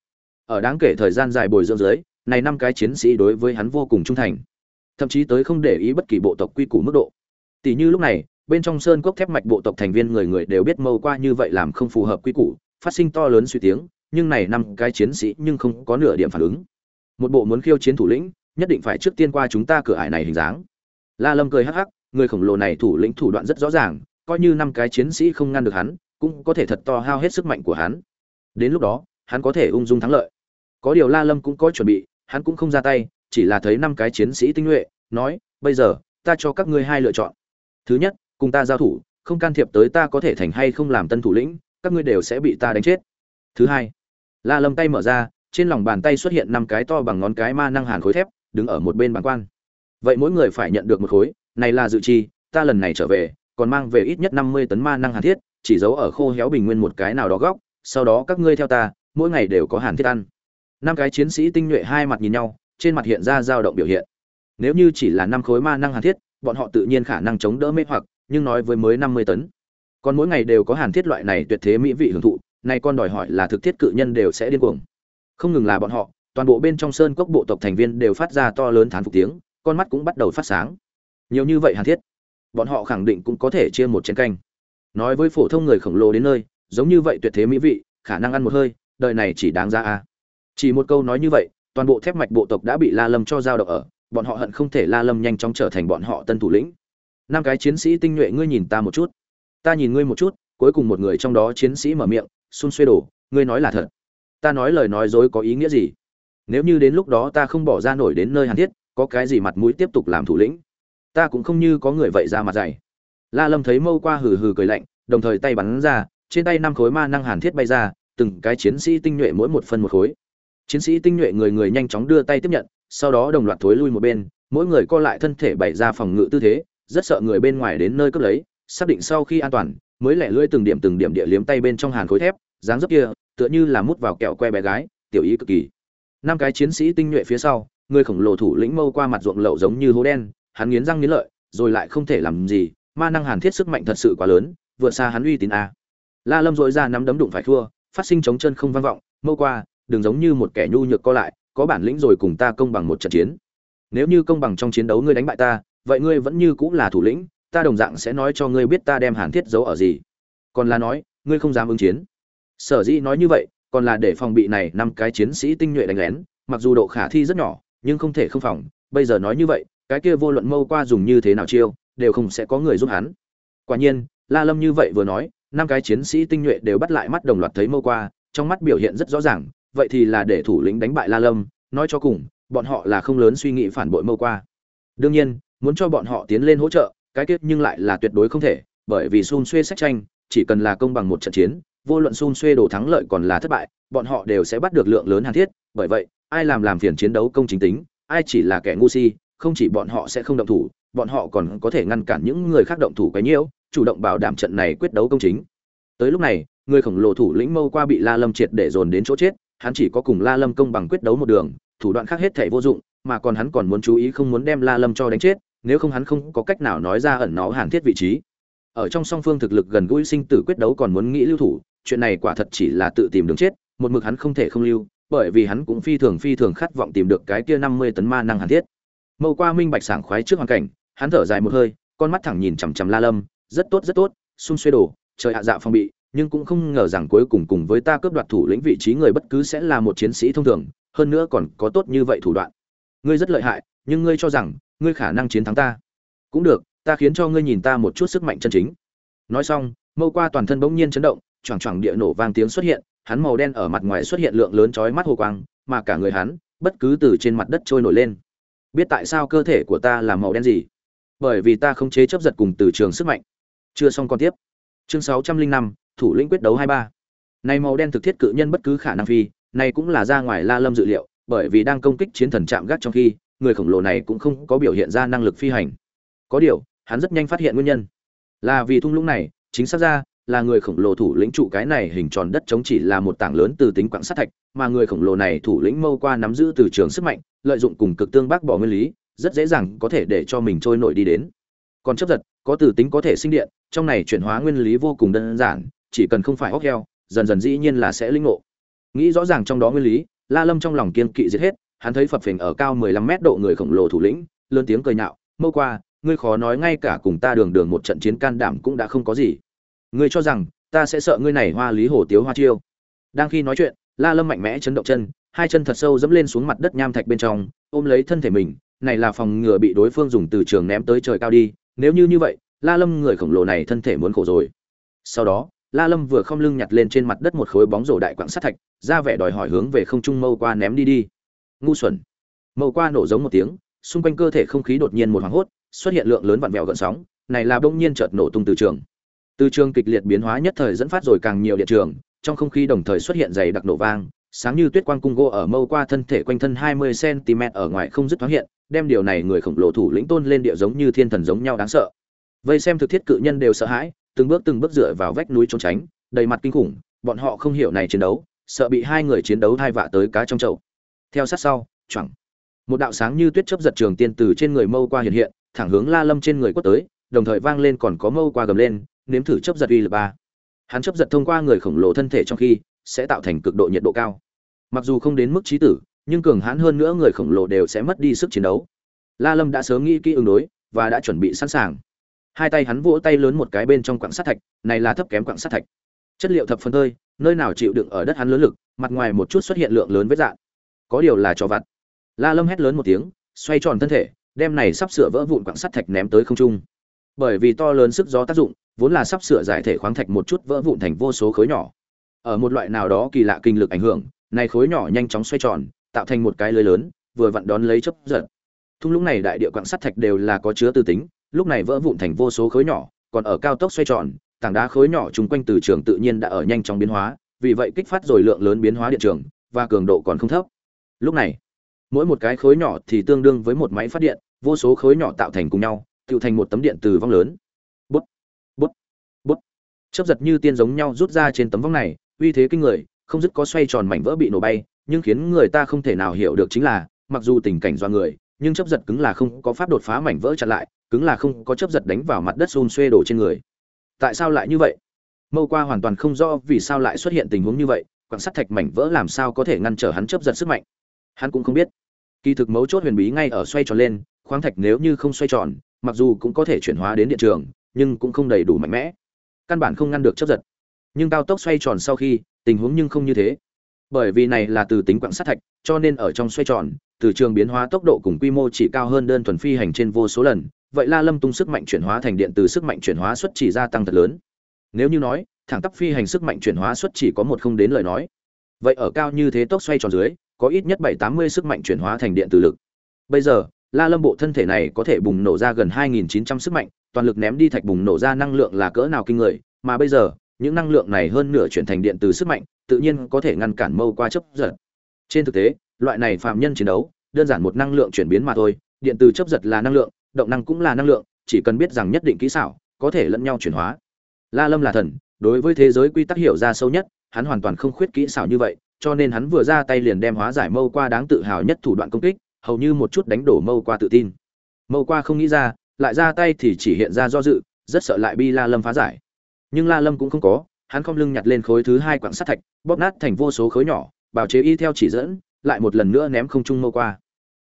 Ở đáng kể thời gian dài bồi dưỡng dưới, này năm cái chiến sĩ đối với hắn vô cùng trung thành. Thậm chí tới không để ý bất kỳ bộ tộc quy củ mức độ. Tỷ như lúc này, bên trong sơn cốc thép mạch bộ tộc thành viên người người đều biết mâu qua như vậy làm không phù hợp quy củ, phát sinh to lớn suy tiếng, nhưng này năm cái chiến sĩ nhưng không có nửa điểm phản ứng. Một bộ muốn khiêu chiến thủ lĩnh, nhất định phải trước tiên qua chúng ta cửa ải này hình dáng. La lâm cười hắc hắc, người khổng lồ này thủ lĩnh thủ đoạn rất rõ ràng, coi như năm cái chiến sĩ không ngăn được hắn cũng có thể thật to hao hết sức mạnh của hắn. Đến lúc đó, hắn có thể ung dung thắng lợi. Có điều la lâm cũng có chuẩn bị, hắn cũng không ra tay, chỉ là thấy năm cái chiến sĩ tinh nhuệ, nói, bây giờ, ta cho các ngươi hai lựa chọn. Thứ nhất, cùng ta giao thủ, không can thiệp tới ta có thể thành hay không làm tân thủ lĩnh, các ngươi đều sẽ bị ta đánh chết. Thứ hai, la lâm tay mở ra, trên lòng bàn tay xuất hiện năm cái to bằng ngón cái ma năng hàn khối thép, đứng ở một bên bàn quan. Vậy mỗi người phải nhận được một khối, này là dự chi ta lần này trở về, còn mang về ít nhất năm mươi tấn ma năng hàn thiết chỉ giấu ở khô héo bình nguyên một cái nào đó góc, sau đó các ngươi theo ta, mỗi ngày đều có hàn thiết ăn. Năm cái chiến sĩ tinh nhuệ hai mặt nhìn nhau, trên mặt hiện ra dao động biểu hiện. Nếu như chỉ là năm khối ma năng hàn thiết, bọn họ tự nhiên khả năng chống đỡ mê hoặc, nhưng nói với mới năm mươi tấn. Còn mỗi ngày đều có hàn thiết loại này tuyệt thế mỹ vị hưởng thụ, nay con đòi hỏi là thực thiết cự nhân đều sẽ điên cuồng. Không ngừng là bọn họ, toàn bộ bên trong sơn cốc bộ tộc thành viên đều phát ra to lớn thán phục tiếng, con mắt cũng bắt đầu phát sáng. Nhiều như vậy hàn thiết, bọn họ khẳng định cũng có thể chia một chén canh nói với phổ thông người khổng lồ đến nơi, giống như vậy tuyệt thế mỹ vị, khả năng ăn một hơi, đời này chỉ đáng ra a. Chỉ một câu nói như vậy, toàn bộ thép mạch bộ tộc đã bị la lâm cho giao động ở, bọn họ hận không thể la lâm nhanh chóng trở thành bọn họ tân thủ lĩnh. Năm cái chiến sĩ tinh nhuệ, ngươi nhìn ta một chút. Ta nhìn ngươi một chút, cuối cùng một người trong đó chiến sĩ mở miệng, xun xuê đổ, ngươi nói là thật. Ta nói lời nói dối có ý nghĩa gì? Nếu như đến lúc đó ta không bỏ ra nổi đến nơi hàn thiết, có cái gì mặt mũi tiếp tục làm thủ lĩnh? Ta cũng không như có người vậy ra mặt dày la lâm thấy mâu qua hừ hừ cười lạnh, đồng thời tay bắn ra, trên tay năm khối ma năng hàn thiết bay ra, từng cái chiến sĩ tinh nhuệ mỗi một phân một khối. Chiến sĩ tinh nhuệ người người nhanh chóng đưa tay tiếp nhận, sau đó đồng loạt thối lui một bên, mỗi người co lại thân thể bày ra phòng ngự tư thế, rất sợ người bên ngoài đến nơi cướp lấy, xác định sau khi an toàn, mới lẻ lưỡi từng điểm từng điểm địa liếm tay bên trong hàn khối thép, dáng dấp kia, tựa như là mút vào kẹo que bé gái, tiểu ý cực kỳ. Năm cái chiến sĩ tinh nhuệ phía sau, người khổng lồ thủ lĩnh mâu qua mặt ruộng lậu giống như hố đen, hắn nghiến răng nghiến lợi, rồi lại không thể làm gì ma năng hàn thiết sức mạnh thật sự quá lớn, vượt xa hắn uy tín a. La lâm dội ra nắm đấm đụng phải thua, phát sinh chống chân không vang vọng, mâu qua, đừng giống như một kẻ nhu nhược co lại, có bản lĩnh rồi cùng ta công bằng một trận chiến. Nếu như công bằng trong chiến đấu ngươi đánh bại ta, vậy ngươi vẫn như cũng là thủ lĩnh, ta đồng dạng sẽ nói cho ngươi biết ta đem hàn thiết giấu ở gì. Còn là nói, ngươi không dám ứng chiến. Sở dĩ nói như vậy, còn là để phòng bị này năm cái chiến sĩ tinh nhuệ đánh lén, mặc dù độ khả thi rất nhỏ, nhưng không thể không phòng. Bây giờ nói như vậy, cái kia vô luận mâu qua dùng như thế nào chiêu đều không sẽ có người giúp hắn. Quả nhiên, la lâm như vậy vừa nói, năm cái chiến sĩ tinh nhuệ đều bắt lại mắt đồng loạt thấy mâu qua, trong mắt biểu hiện rất rõ ràng, vậy thì là để thủ lĩnh đánh bại la lâm, nói cho cùng, bọn họ là không lớn suy nghĩ phản bội mâu qua. Đương nhiên, muốn cho bọn họ tiến lên hỗ trợ, cái kết nhưng lại là tuyệt đối không thể, bởi vì xun xuê sách tranh, chỉ cần là công bằng một trận chiến, vô luận xun xuê đồ thắng lợi còn là thất bại, bọn họ đều sẽ bắt được lượng lớn hàn thiết, bởi vậy, ai làm làm phiền chiến đấu công chính tính, ai chỉ là kẻ ngu si không chỉ bọn họ sẽ không động thủ, bọn họ còn có thể ngăn cản những người khác động thủ cái nhiễu, chủ động bảo đảm trận này quyết đấu công chính. Tới lúc này, người khổng lồ thủ lĩnh mâu qua bị la lâm triệt để dồn đến chỗ chết, hắn chỉ có cùng la lâm công bằng quyết đấu một đường, thủ đoạn khác hết thể vô dụng, mà còn hắn còn muốn chú ý không muốn đem la lâm cho đánh chết, nếu không hắn không có cách nào nói ra ẩn nó hàn thiết vị trí. Ở trong song phương thực lực gần gũi sinh tử quyết đấu còn muốn nghĩ lưu thủ, chuyện này quả thật chỉ là tự tìm đường chết, một mực hắn không thể không lưu, bởi vì hắn cũng phi thường phi thường khát vọng tìm được cái kia năm mươi tấn ma năng hàn thiết mâu qua minh bạch sảng khoái trước hoàn cảnh, hắn thở dài một hơi, con mắt thẳng nhìn chằm chằm la lâm, rất tốt rất tốt, xung xuê đổ trời hạ dạ phong bị, nhưng cũng không ngờ rằng cuối cùng cùng với ta cướp đoạt thủ lĩnh vị trí người bất cứ sẽ là một chiến sĩ thông thường, hơn nữa còn có tốt như vậy thủ đoạn. Ngươi rất lợi hại, nhưng ngươi cho rằng, ngươi khả năng chiến thắng ta. Cũng được, ta khiến cho ngươi nhìn ta một chút sức mạnh chân chính. Nói xong, mâu qua toàn thân bỗng nhiên chấn động, choảng choảng địa nổ vang tiếng xuất hiện, hắn màu đen ở mặt ngoài xuất hiện lượng lớn chói mắt hồ quang, mà cả người hắn, bất cứ từ trên mặt đất trôi nổi lên biết tại sao cơ thể của ta là màu đen gì? Bởi vì ta không chế chấp giật cùng từ trường sức mạnh. Chưa xong còn tiếp. Chương sáu trăm linh năm, thủ lĩnh quyết đấu hai ba. Này màu đen thực thiết cự nhân bất cứ khả năng phi, này cũng là ra ngoài la lâm dự liệu, bởi vì đang công kích chiến thần chạm gác trong khi, người khổng lồ này cũng không có biểu hiện ra năng lực phi hành. Có điều, hắn rất nhanh phát hiện nguyên nhân. Là vì thung lũng này, chính xác ra, là người khổng lồ thủ lĩnh trụ cái này hình tròn đất chống chỉ là một tảng lớn từ tính quặng sắt thạch, mà người khổng lồ này thủ lĩnh mâu qua nắm giữ từ trường sức mạnh lợi dụng cùng cực tương bác bỏ nguyên lý, rất dễ dàng có thể để cho mình trôi nổi đi đến. Còn chấp giật, có từ tính có thể sinh điện, trong này chuyển hóa nguyên lý vô cùng đơn giản, chỉ cần không phải hóc heo, dần dần dĩ nhiên là sẽ linh ngộ. Nghĩ rõ ràng trong đó nguyên lý, la lâm trong lòng kiên kỵ giết hết, hắn thấy phập phình ở cao 15 mét độ người khổng lồ thủ lĩnh, lớn tiếng cười nhạo, mâu qua, ngươi khó nói ngay cả cùng ta đường đường một trận chiến can đảm cũng đã không có gì. Ngươi cho rằng, ta sẽ sợ ngươi này hoa lý hồ tiếu hoa chiêu. Đang khi nói chuyện, la lâm mạnh mẽ chấn động chân hai chân thật sâu dẫm lên xuống mặt đất nham thạch bên trong, ôm lấy thân thể mình, này là phòng ngừa bị đối phương dùng từ trường ném tới trời cao đi, nếu như như vậy, la lâm người khổng lồ này thân thể muốn khổ rồi. Sau đó, la lâm vừa không lưng nhặt lên trên mặt đất một khối bóng rổ đại quạng sắt thạch, ra vẻ đòi hỏi hướng về không trung mâu qua ném đi đi. Ngu xuẩn. Mâu qua nổ giống một tiếng, xung quanh cơ thể không khí đột nhiên một hoảng hốt, xuất hiện lượng lớn vặn vẹo gợn sóng, này là bỗng nhiên chợt nổ tung từ trường. Từ trường kịch liệt biến hóa nhất thời dẫn phát rồi càng nhiều điện trường, trong không khí đồng thời xuất hiện dày đặc nổ vang sáng như tuyết quang cung gỗ ở mâu qua thân thể quanh thân 20 cm ở ngoài không dứt thoáng hiện, đem điều này người khổng lồ thủ lĩnh tôn lên địa giống như thiên thần giống nhau đáng sợ. Vây xem thực thiết cự nhân đều sợ hãi, từng bước từng bước dựa vào vách núi trốn tránh, đầy mặt kinh khủng, bọn họ không hiểu này chiến đấu, sợ bị hai người chiến đấu thay vạ tới cá trong chậu. Theo sát sau chẳng một đạo sáng như tuyết chớp giật trường tiên từ trên người mâu qua hiện hiện, thẳng hướng la lâm trên người quất tới, đồng thời vang lên còn có mâu qua gầm lên, nếm thử chớp giật uy lực ba. Hắn chớp giật thông qua người khổng lồ thân thể trong khi sẽ tạo thành cực độ nhiệt độ cao. Mặc dù không đến mức trí tử nhưng cường hãn hơn nữa người khổng lồ đều sẽ mất đi sức chiến đấu. La lâm đã sớm nghĩ kỹ ứng đối và đã chuẩn bị sẵn sàng. Hai tay hắn vỗ tay lớn một cái bên trong quặng sắt thạch này là thấp kém quặng sắt thạch. Chất liệu thập phân tươi, nơi nào chịu đựng ở đất hắn lớn lực mặt ngoài một chút xuất hiện lượng lớn vết dạn. Có điều là cho vặt. La lâm hét lớn một tiếng xoay tròn thân thể đem này sắp sửa vỡ vụn quặng sắt thạch ném tới không trung. Bởi vì to lớn sức gió tác dụng vốn là sắp sửa giải thể khoáng thạch một chút vỡ vụn thành vô số khối nhỏ ở một loại nào đó kỳ lạ kinh lực ảnh hưởng, này khối nhỏ nhanh chóng xoay tròn, tạo thành một cái lưới lớn, vừa vặn đón lấy chấp giật. Thung lũng này đại địa quặng sắt thạch đều là có chứa tư tính, lúc này vỡ vụn thành vô số khối nhỏ, còn ở cao tốc xoay tròn, tảng đá khối nhỏ chung quanh từ trường tự nhiên đã ở nhanh chóng biến hóa, vì vậy kích phát rồi lượng lớn biến hóa điện trường, và cường độ còn không thấp. Lúc này, mỗi một cái khối nhỏ thì tương đương với một máy phát điện, vô số khối nhỏ tạo thành cùng nhau tự thành một tấm điện từ vong lớn. Bút bút bút. Chấp giật như tiên giống nhau rút ra trên tấm vong này uy thế kinh người, không dứt có xoay tròn mảnh vỡ bị nổ bay, nhưng khiến người ta không thể nào hiểu được chính là, mặc dù tình cảnh do người, nhưng chấp giật cứng là không có pháp đột phá mảnh vỡ chặn lại, cứng là không có chấp giật đánh vào mặt đất xôn xuê đổ trên người. Tại sao lại như vậy? Mâu qua hoàn toàn không rõ vì sao lại xuất hiện tình huống như vậy quan sắt thạch mảnh vỡ làm sao có thể ngăn trở hắn chấp giật sức mạnh. Hắn cũng không biết. Kỳ thực mấu chốt huyền bí ngay ở xoay tròn lên, khoáng thạch nếu như không xoay tròn, mặc dù cũng có thể chuyển hóa đến điện trường, nhưng cũng không đầy đủ mạnh mẽ. Căn bản không ngăn được chấp giật nhưng cao tốc xoay tròn sau khi, tình huống nhưng không như thế. Bởi vì này là từ tính quặng sắt thạch, cho nên ở trong xoay tròn, từ trường biến hóa tốc độ cùng quy mô chỉ cao hơn đơn thuần phi hành trên vô số lần, vậy la lâm tung sức mạnh chuyển hóa thành điện từ sức mạnh chuyển hóa suất chỉ gia tăng thật lớn. Nếu như nói, thẳng tắp phi hành sức mạnh chuyển hóa suất chỉ có một không đến lời nói. Vậy ở cao như thế tốc xoay tròn dưới, có ít nhất bảy tám mươi sức mạnh chuyển hóa thành điện từ lực. Bây giờ, la lâm bộ thân thể này có thể bùng nổ ra gần 2.900 sức mạnh, toàn lực ném đi thạch bùng nổ ra năng lượng là cỡ nào kinh người, mà bây giờ những năng lượng này hơn nửa chuyển thành điện từ sức mạnh, tự nhiên có thể ngăn cản mâu qua chớp giật. Trên thực tế, loại này phạm nhân chiến đấu, đơn giản một năng lượng chuyển biến mà thôi, điện từ chớp giật là năng lượng, động năng cũng là năng lượng, chỉ cần biết rằng nhất định kỹ xảo, có thể lẫn nhau chuyển hóa. La lâm là thần, đối với thế giới quy tắc hiểu ra sâu nhất, hắn hoàn toàn không khuyết kỹ xảo như vậy, cho nên hắn vừa ra tay liền đem hóa giải mâu qua đáng tự hào nhất thủ đoạn công kích, hầu như một chút đánh đổ mâu qua tự tin. Mâu qua không nghĩ ra, lại ra tay thì chỉ hiện ra do dự, rất sợ lại bi la lâm phá giải nhưng la lâm cũng không có, hắn không lưng nhặt lên khối thứ hai quặng sắt thạch, bóp nát thành vô số khối nhỏ, bào chế y theo chỉ dẫn, lại một lần nữa ném không trung mâu qua.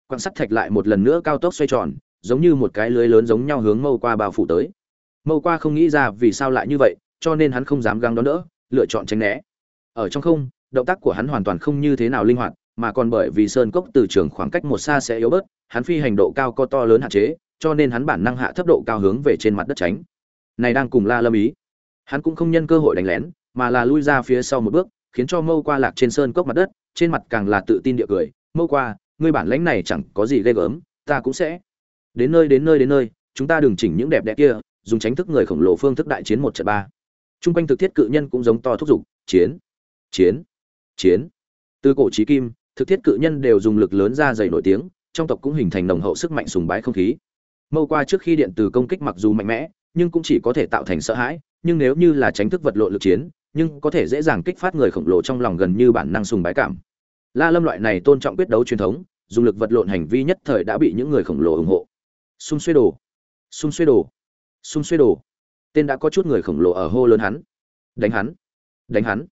Quặng sắt thạch lại một lần nữa cao tốc xoay tròn, giống như một cái lưới lớn giống nhau hướng mâu qua bao phủ tới. Mâu qua không nghĩ ra vì sao lại như vậy, cho nên hắn không dám găng đón đỡ, lựa chọn tránh né. Ở trong không, động tác của hắn hoàn toàn không như thế nào linh hoạt, mà còn bởi vì sơn cốc từ trường khoảng cách một xa sẽ yếu bớt, hắn phi hành độ cao có to lớn hạn chế, cho nên hắn bản năng hạ thấp độ cao hướng về trên mặt đất tránh. Này đang cùng la lâm ý hắn cũng không nhân cơ hội đánh lén, mà là lui ra phía sau một bước, khiến cho mâu qua lạc trên sơn cốc mặt đất, trên mặt càng là tự tin địa cười, mâu qua, ngươi bản lãnh này chẳng có gì ghê gớm, ta cũng sẽ đến nơi đến nơi đến nơi, chúng ta đừng chỉnh những đẹp đẽ kia, dùng tránh thức người khổng lồ phương thức đại chiến một trận ba. T r u n g quanh thực thiết cự nhân cũng giống to thúc giục, chiến chiến chiến. Từ cổ trí kim, thực thiết cự nhân đều dùng lực lớn ra dày nổi tiếng, trong tộc cũng hình thành nồng hậu sức mạnh sùng bái không khí. Mâu qua trước khi điện từ công kích mặc dù mạnh mẽ, nhưng cũng chỉ có thể tạo thành sợ hãi nhưng nếu như là tránh thức vật lộn lực chiến, nhưng có thể dễ dàng kích phát người khổng lồ trong lòng gần như bản năng sùng bái cảm. La lâm loại này tôn trọng quyết đấu truyền thống, dùng lực vật lộn hành vi nhất thời đã bị những người khổng lồ ủng hộ. Xung xuê đồ. Xung xuê đồ. Xung xuê đồ. Tên đã có chút người khổng lồ ở hô lớn hắn. Đánh hắn. Đánh hắn.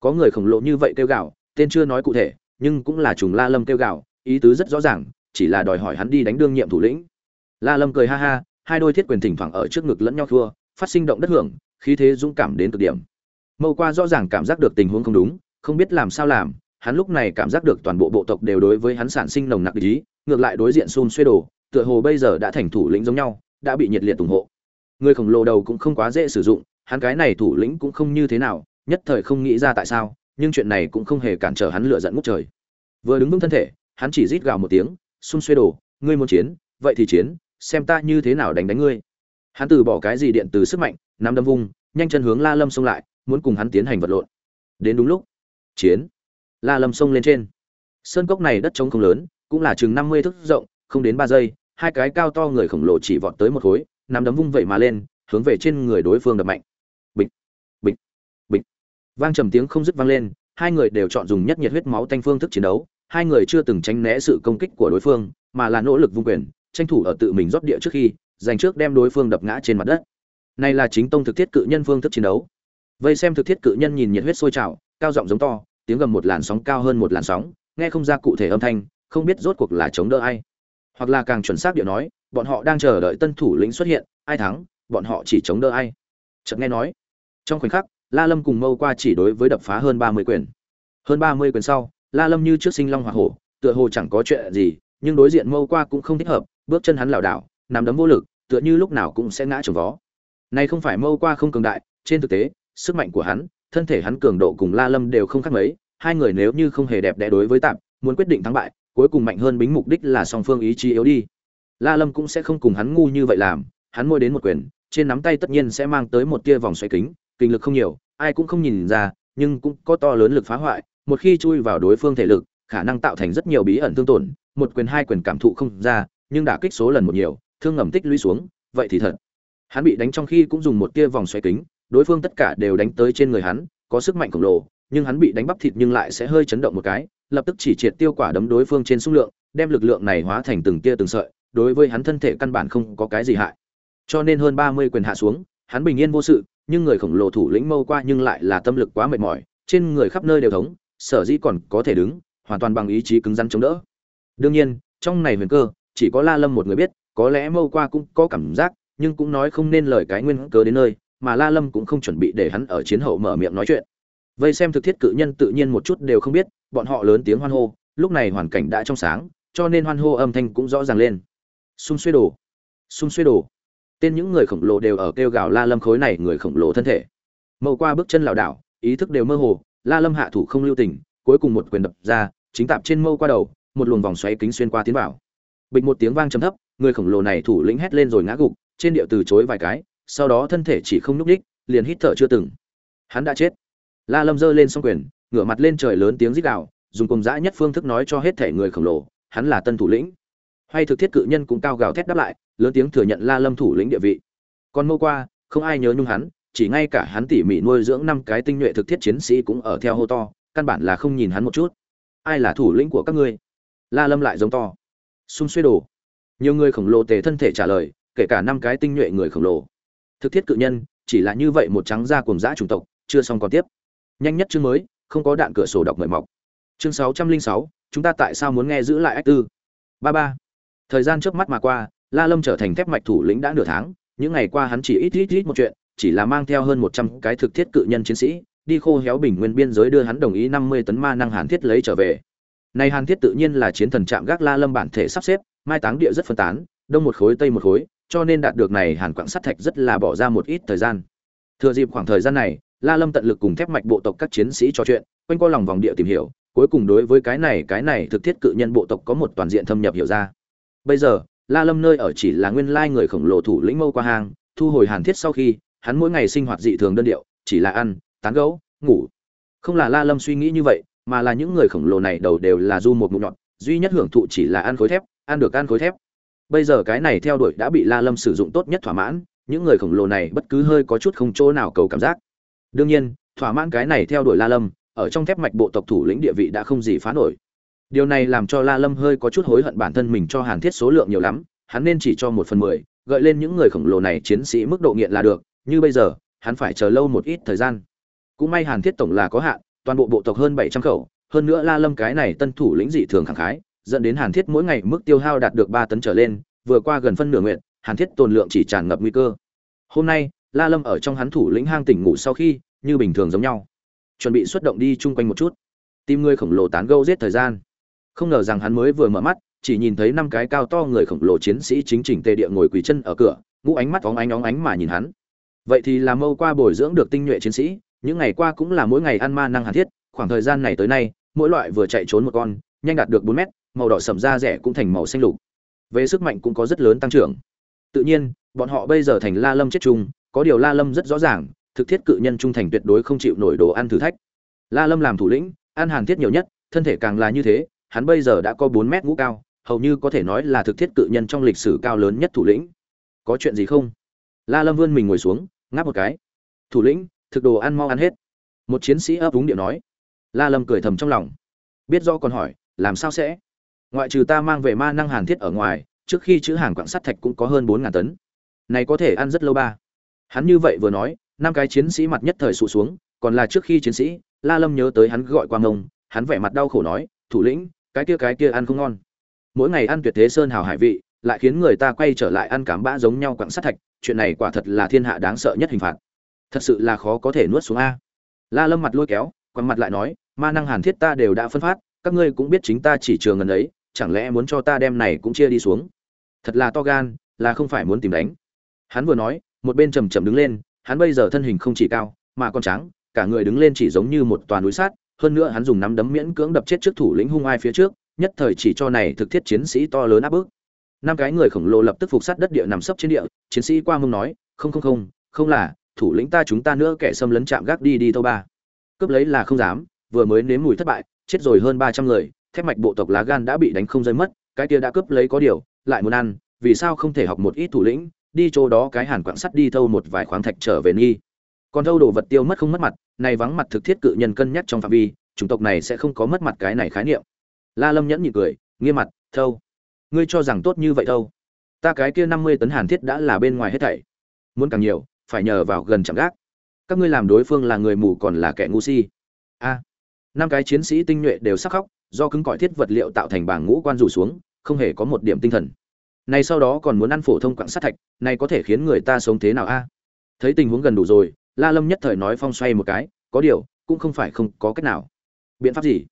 Có người khổng lồ như vậy kêu gào, tên chưa nói cụ thể, nhưng cũng là trùng la lâm kêu gào, ý tứ rất rõ ràng, chỉ là đòi hỏi hắn đi đánh đương nhiệm thủ lĩnh. La lâm cười ha ha, hai đôi thiết quyền thỉnh thoảng ở trước ngực lẫn nhau thua, phát sinh động đất hưởng khí thế dũng cảm đến cực điểm. Mâu qua rõ ràng cảm giác được tình huống không đúng, không biết làm sao làm, hắn lúc này cảm giác được toàn bộ bộ tộc đều đối với hắn sản sinh nồng nặc ý, ngược lại đối diện xun xuê đồ, tựa hồ bây giờ đã thành thủ lĩnh giống nhau, đã bị nhiệt liệt ủng hộ. Người khổng lồ đầu cũng không quá dễ sử dụng, hắn cái này thủ lĩnh cũng không như thế nào, nhất thời không nghĩ ra tại sao, nhưng chuyện này cũng không hề cản trở hắn lựa giận ngút trời. Vừa đứng vững thân thể, hắn chỉ rít gào một tiếng xung xuê đổ ngươi muốn chiến, vậy thì chiến, xem ta như thế nào đánh đánh ngươi. Hắn từ bỏ cái gì điện từ sức mạnh nắm đâm vung, nhanh chân hướng la lâm xông lại, muốn cùng hắn tiến hành vật lộn. Đến đúng lúc, chiến. La lâm xông lên trên. Sơn cốc này đất trống không lớn, cũng là chừng năm mươi thước rộng, không đến ba giây, hai cái cao to người khổng lồ chỉ vọt tới một khối, nắm đấm vung vậy mà lên, hướng về trên người đối phương đập mạnh. Bịch bịch bịch. Vang trầm tiếng không dứt vang lên, hai người đều chọn dùng nhất nhiệt huyết máu tanh phương thức chiến đấu, hai người chưa từng tránh né sự công kích của đối phương, mà là nỗ lực vung quyền, tranh thủ ở tự mình rót địa trước khi, giành trước đem đối phương đập ngã trên mặt đất này là chính tông thực thiết cự nhân phương thức chiến đấu. Vây xem thực thiết cự nhân nhìn nhiệt huyết sôi trào, cao giọng giống to, tiếng gầm một làn sóng cao hơn một làn sóng, nghe không ra cụ thể âm thanh, không biết rốt cuộc là chống đỡ ai. Hoặc là càng chuẩn xác điệu nói, bọn họ đang chờ đợi tân thủ lĩnh xuất hiện, ai thắng, bọn họ chỉ chống đỡ ai. Chợt nghe nói, trong khoảnh khắc, la lâm cùng mâu qua chỉ đối với đập phá hơn ba mươi quyền. Hơn ba mươi quyền sau, la lâm như trước sinh long hoa hổ, tựa hồ chẳng có chuyện gì, nhưng đối diện mâu qua cũng không thích hợp, bước chân hắn lảo đảo nằm đấm vô lực, tựa như lúc nào cũng sẽ ngã trồng vó này không phải mâu qua không cường đại, trên thực tế, sức mạnh của hắn, thân thể hắn cường độ cùng la lâm đều không khác mấy, hai người nếu như không hề đẹp đẽ đối với tạm, muốn quyết định thắng bại, cuối cùng mạnh hơn bính mục đích là song phương ý chí yếu đi. La lâm cũng sẽ không cùng hắn ngu như vậy làm, hắn môi đến một quyền, trên nắm tay tất nhiên sẽ mang tới một tia vòng xoáy kính, kinh lực không nhiều, ai cũng không nhìn ra, nhưng cũng có to lớn lực phá hoại, một khi chui vào đối phương thể lực, khả năng tạo thành rất nhiều bí ẩn thương tổn, một quyền hai quyền cảm thụ không ra, nhưng đã kích số lần một nhiều, thương ngầm tích lũy xuống, vậy thì thật hắn bị đánh trong khi cũng dùng một tia vòng xoáy kính, đối phương tất cả đều đánh tới trên người hắn, có sức mạnh khổng lồ, nhưng hắn bị đánh bắp thịt nhưng lại sẽ hơi chấn động một cái, lập tức chỉ triệt tiêu quả đấm đối phương trên xung lượng, đem lực lượng này hóa thành từng tia từng sợi, đối với hắn thân thể căn bản không có cái gì hại. Cho nên hơn ba mươi quyền hạ xuống, hắn bình yên vô sự, nhưng người khổng lồ thủ lĩnh mâu qua nhưng lại là tâm lực quá mệt mỏi, trên người khắp nơi đều thống, sở dĩ còn có thể đứng, hoàn toàn bằng ý chí cứng rắn chống đỡ. Đương nhiên, trong này huyền cơ, chỉ có la lâm một người biết, có lẽ mâu qua cũng có cảm giác nhưng cũng nói không nên lời cái nguyên cớ đến nơi, mà la lâm cũng không chuẩn bị để hắn ở chiến hậu mở miệng nói chuyện. Vây xem thực thiết cự nhân tự nhiên một chút đều không biết, bọn họ lớn tiếng hoan hô, lúc này hoàn cảnh đã trong sáng, cho nên hoan hô âm thanh cũng rõ ràng lên. Xung xuê đồ, xung xuê đồ. Tên những người khổng lồ đều ở kêu gào la lâm khối này người khổng lồ thân thể. Mâu qua bước chân lảo đảo, ý thức đều mơ hồ, la lâm hạ thủ không lưu tình, cuối cùng một quyền đập ra, chính tạp trên mâu qua đầu, một luồng vòng xoáy kính xuyên qua tiến vào. Bịch một tiếng vang trầm thấp người khổng lồ này thủ lĩnh hét lên rồi ngã gục, trên điệu từ chối vài cái, sau đó thân thể chỉ không nhúc nhích, liền hít thở chưa từng. Hắn đã chết. La lâm giơ lên song quyền, ngửa mặt lên trời lớn tiếng rít gào, dùng cùng dã nhất phương thức nói cho hết thể người khổng lồ, hắn là tân thủ lĩnh. Hay thực thiết cự nhân cũng cao gào thét đáp lại, lớn tiếng thừa nhận la lâm thủ lĩnh địa vị. Còn mâu qua, không ai nhớ nhung hắn, chỉ ngay cả hắn tỉ mỉ nuôi dưỡng năm cái tinh nhuệ thực thiết chiến sĩ cũng ở theo hô to, căn bản là không nhìn hắn một chút. Ai là thủ lĩnh của các ngươi? La lâm lại giống to. Xung xuê đồ nhiều người khổng lồ tề thân thể trả lời, kể cả năm cái tinh nhuệ người khổng lồ. Thực thiết cự nhân, chỉ là như vậy một trắng da cùng dã chủng tộc, chưa xong còn tiếp. Nhanh nhất chương mới, không có đạn cửa sổ đọc mời mọc. Chương sáu trăm linh sáu, chúng ta tại sao muốn nghe giữ lại ách tư? Ba ba. Thời gian trước mắt mà qua, la lâm trở thành thép mạch thủ lĩnh đã nửa tháng, những ngày qua hắn chỉ ít ít ít một chuyện, chỉ là mang theo hơn một trăm cái thực thiết cự nhân chiến sĩ, đi khô héo bình nguyên biên giới đưa hắn đồng ý năm mươi tấn ma năng hàn thiết lấy trở về. Nay hàn thiết tự nhiên là chiến thần trạm gác la lâm bản thể sắp xếp mai táng địa rất phân tán, đông một khối, tây một khối, cho nên đạt được này hàn quặng sắt thạch rất là bỏ ra một ít thời gian. Thừa dịp khoảng thời gian này, la lâm tận lực cùng thép mạch bộ tộc các chiến sĩ trò chuyện, quanh co lòng vòng địa tìm hiểu, cuối cùng đối với cái này cái này thực thiết cự nhân bộ tộc có một toàn diện thâm nhập hiểu ra. Bây giờ, la lâm nơi ở chỉ là nguyên lai người khổng lồ thủ lĩnh mâu qua hang, thu hồi hàn thiết sau khi, hắn mỗi ngày sinh hoạt dị thường đơn điệu, chỉ là ăn, tán gấu ngủ. Không là la lâm suy nghĩ như vậy, mà là những người khổng lồ này đầu đều là du một mụn nhọn duy nhất hưởng thụ chỉ là ăn khối thép ăn được ăn khối thép. Bây giờ cái này theo đuổi đã bị la lâm sử dụng tốt nhất thỏa mãn, những người khổng lồ này bất cứ hơi có chút không chỗ nào cầu cảm giác. Đương nhiên, thỏa mãn cái này theo đuổi la lâm, ở trong thép mạch bộ tộc thủ lĩnh địa vị đã không gì phá nổi. Điều này làm cho la lâm hơi có chút hối hận bản thân mình cho hàn thiết số lượng nhiều lắm, hắn nên chỉ cho một phần mười, gợi lên những người khổng lồ này chiến sĩ mức độ nghiện là được, như bây giờ, hắn phải chờ lâu một ít thời gian. Cũng may hàn thiết tổng là có hạn, toàn bộ bộ tộc hơn bảy trăm khẩu, hơn nữa la lâm cái này tân thủ lĩnh dị thường khẳng khái dẫn đến hàn thiết mỗi ngày mức tiêu hao đạt được ba tấn trở lên, vừa qua gần phân nửa nguyện, hàn thiết tồn lượng chỉ tràn ngập nguy cơ. Hôm nay, la lâm ở trong hắn thủ lĩnh hang tỉnh ngủ sau khi, như bình thường giống nhau. Chuẩn bị xuất động đi chung quanh một chút. Tìm người khổng lồ tán gẫu giết thời gian. Không ngờ rằng hắn mới vừa mở mắt, chỉ nhìn thấy năm cái cao to người khổng lồ chiến sĩ chính chỉnh tề địa ngồi quỳ chân ở cửa, ngũ ánh mắt óng ánh óng ánh mà nhìn hắn. Vậy thì là mâu qua bồi dưỡng được tinh nhuệ chiến sĩ, những ngày qua cũng là mỗi ngày ăn ma năng hàn thiết, khoảng thời gian này tới nay, mỗi loại vừa chạy trốn một con nhanh đạt được bốn mét, màu đỏ sầm da rẻ cũng thành màu xanh lục. Về sức mạnh cũng có rất lớn tăng trưởng. Tự nhiên, bọn họ bây giờ thành la lâm chết chung, có điều la lâm rất rõ ràng, thực thiết cự nhân trung thành tuyệt đối không chịu nổi đồ ăn thử thách. La lâm làm thủ lĩnh, ăn hàng thiết nhiều nhất, thân thể càng là như thế, hắn bây giờ đã có bốn mét ngũ cao, hầu như có thể nói là thực thiết cự nhân trong lịch sử cao lớn nhất thủ lĩnh. Có chuyện gì không? La lâm vươn mình ngồi xuống, ngáp một cái. Thủ lĩnh, thực đồ ăn mau ăn hết. Một chiến sĩ ấp úng điệu nói. La lâm cười thầm trong lòng. Biết do còn hỏi làm sao sẽ? Ngoại trừ ta mang về ma năng hàn thiết ở ngoài, trước khi chữ hàng quặng sắt thạch cũng có hơn bốn ngàn tấn. Này có thể ăn rất lâu ba. Hắn như vậy vừa nói, năm cái chiến sĩ mặt nhất thời sụt xuống, còn là trước khi chiến sĩ, la lâm nhớ tới hắn gọi quang ông hắn vẻ mặt đau khổ nói, thủ lĩnh, cái kia cái kia ăn không ngon. Mỗi ngày ăn tuyệt thế sơn hào hải vị, lại khiến người ta quay trở lại ăn cám bã giống nhau quặng sắt thạch, chuyện này quả thật là thiên hạ đáng sợ nhất hình phạt. Thật sự là khó có thể nuốt xuống a. La lâm mặt lôi kéo quăng mặt lại nói, ma năng hàn thiết ta đều đã phân phát các ngươi cũng biết chính ta chỉ trường ngần ấy, chẳng lẽ muốn cho ta đem này cũng chia đi xuống? Thật là to gan, là không phải muốn tìm đánh. Hắn vừa nói, một bên chầm chậm đứng lên, hắn bây giờ thân hình không chỉ cao, mà còn trắng, cả người đứng lên chỉ giống như một toàn núi sát hơn nữa hắn dùng nắm đấm miễn cưỡng đập chết trước thủ lĩnh hung ai phía trước, nhất thời chỉ cho này thực thiết chiến sĩ to lớn áp bức. Năm cái người khổng lồ lập tức phục sát đất địa nằm sấp trên địa, chiến sĩ qua mông nói, không không không không là, thủ lĩnh ta chúng ta nữa kẻ xâm lấn chạm gác đi đi thâu ba. Cướp lấy là không dám, vừa mới nếm mùi thất bại chết rồi hơn ba trăm người, thép mạch bộ tộc lá gan đã bị đánh không rơi mất, cái kia đã cướp lấy có điều, lại muốn ăn, vì sao không thể học một ít thủ lĩnh, đi chỗ đó cái hàn quặng sắt đi thâu một vài khoáng thạch trở về nghi. Còn thâu đồ vật tiêu mất không mất mặt này vắng mặt thực thiết cự nhân cân nhắc trong phạm vi, chủng tộc này sẽ không có mất mặt cái này khái niệm. La lâm nhẫn nhị cười, nghiêm mặt, thâu, ngươi cho rằng tốt như vậy thâu? Ta cái kia năm mươi tấn hàn thiết đã là bên ngoài hết thảy. Muốn càng nhiều, phải nhờ vào gần chẳng gác. Các ngươi làm đối phương là người mù còn là kẻ ngu si. A năm cái chiến sĩ tinh nhuệ đều sắc khóc, do cứng cỏi thiết vật liệu tạo thành bảng ngũ quan rủ xuống, không hề có một điểm tinh thần. Này sau đó còn muốn ăn phổ thông quặng sát thạch, này có thể khiến người ta sống thế nào a? Thấy tình huống gần đủ rồi, la lâm nhất thời nói phong xoay một cái, có điều, cũng không phải không có cách nào. Biện pháp gì?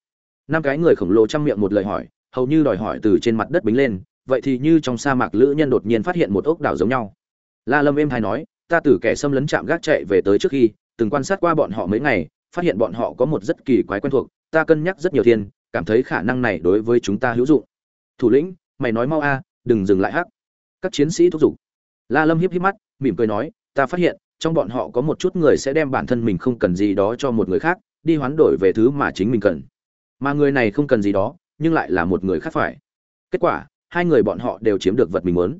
Năm cái người khổng lồ chăm miệng một lời hỏi, hầu như đòi hỏi từ trên mặt đất bính lên, vậy thì như trong sa mạc lữ nhân đột nhiên phát hiện một ốc đảo giống nhau. La lâm êm hay nói, ta từ kẻ xâm lấn chạm gác chạy về tới trước khi, từng quan sát qua bọn họ mấy ngày phát hiện bọn họ có một rất kỳ quái quen thuộc, ta cân nhắc rất nhiều thiên, cảm thấy khả năng này đối với chúng ta hữu dụng. Thủ lĩnh, mày nói mau a, đừng dừng lại hắc. Các chiến sĩ thúc giục. La lâm hiếp hiếp mắt, mỉm cười nói, ta phát hiện, trong bọn họ có một chút người sẽ đem bản thân mình không cần gì đó cho một người khác, đi hoán đổi về thứ mà chính mình cần. Mà người này không cần gì đó, nhưng lại là một người khác phải. Kết quả, hai người bọn họ đều chiếm được vật mình muốn.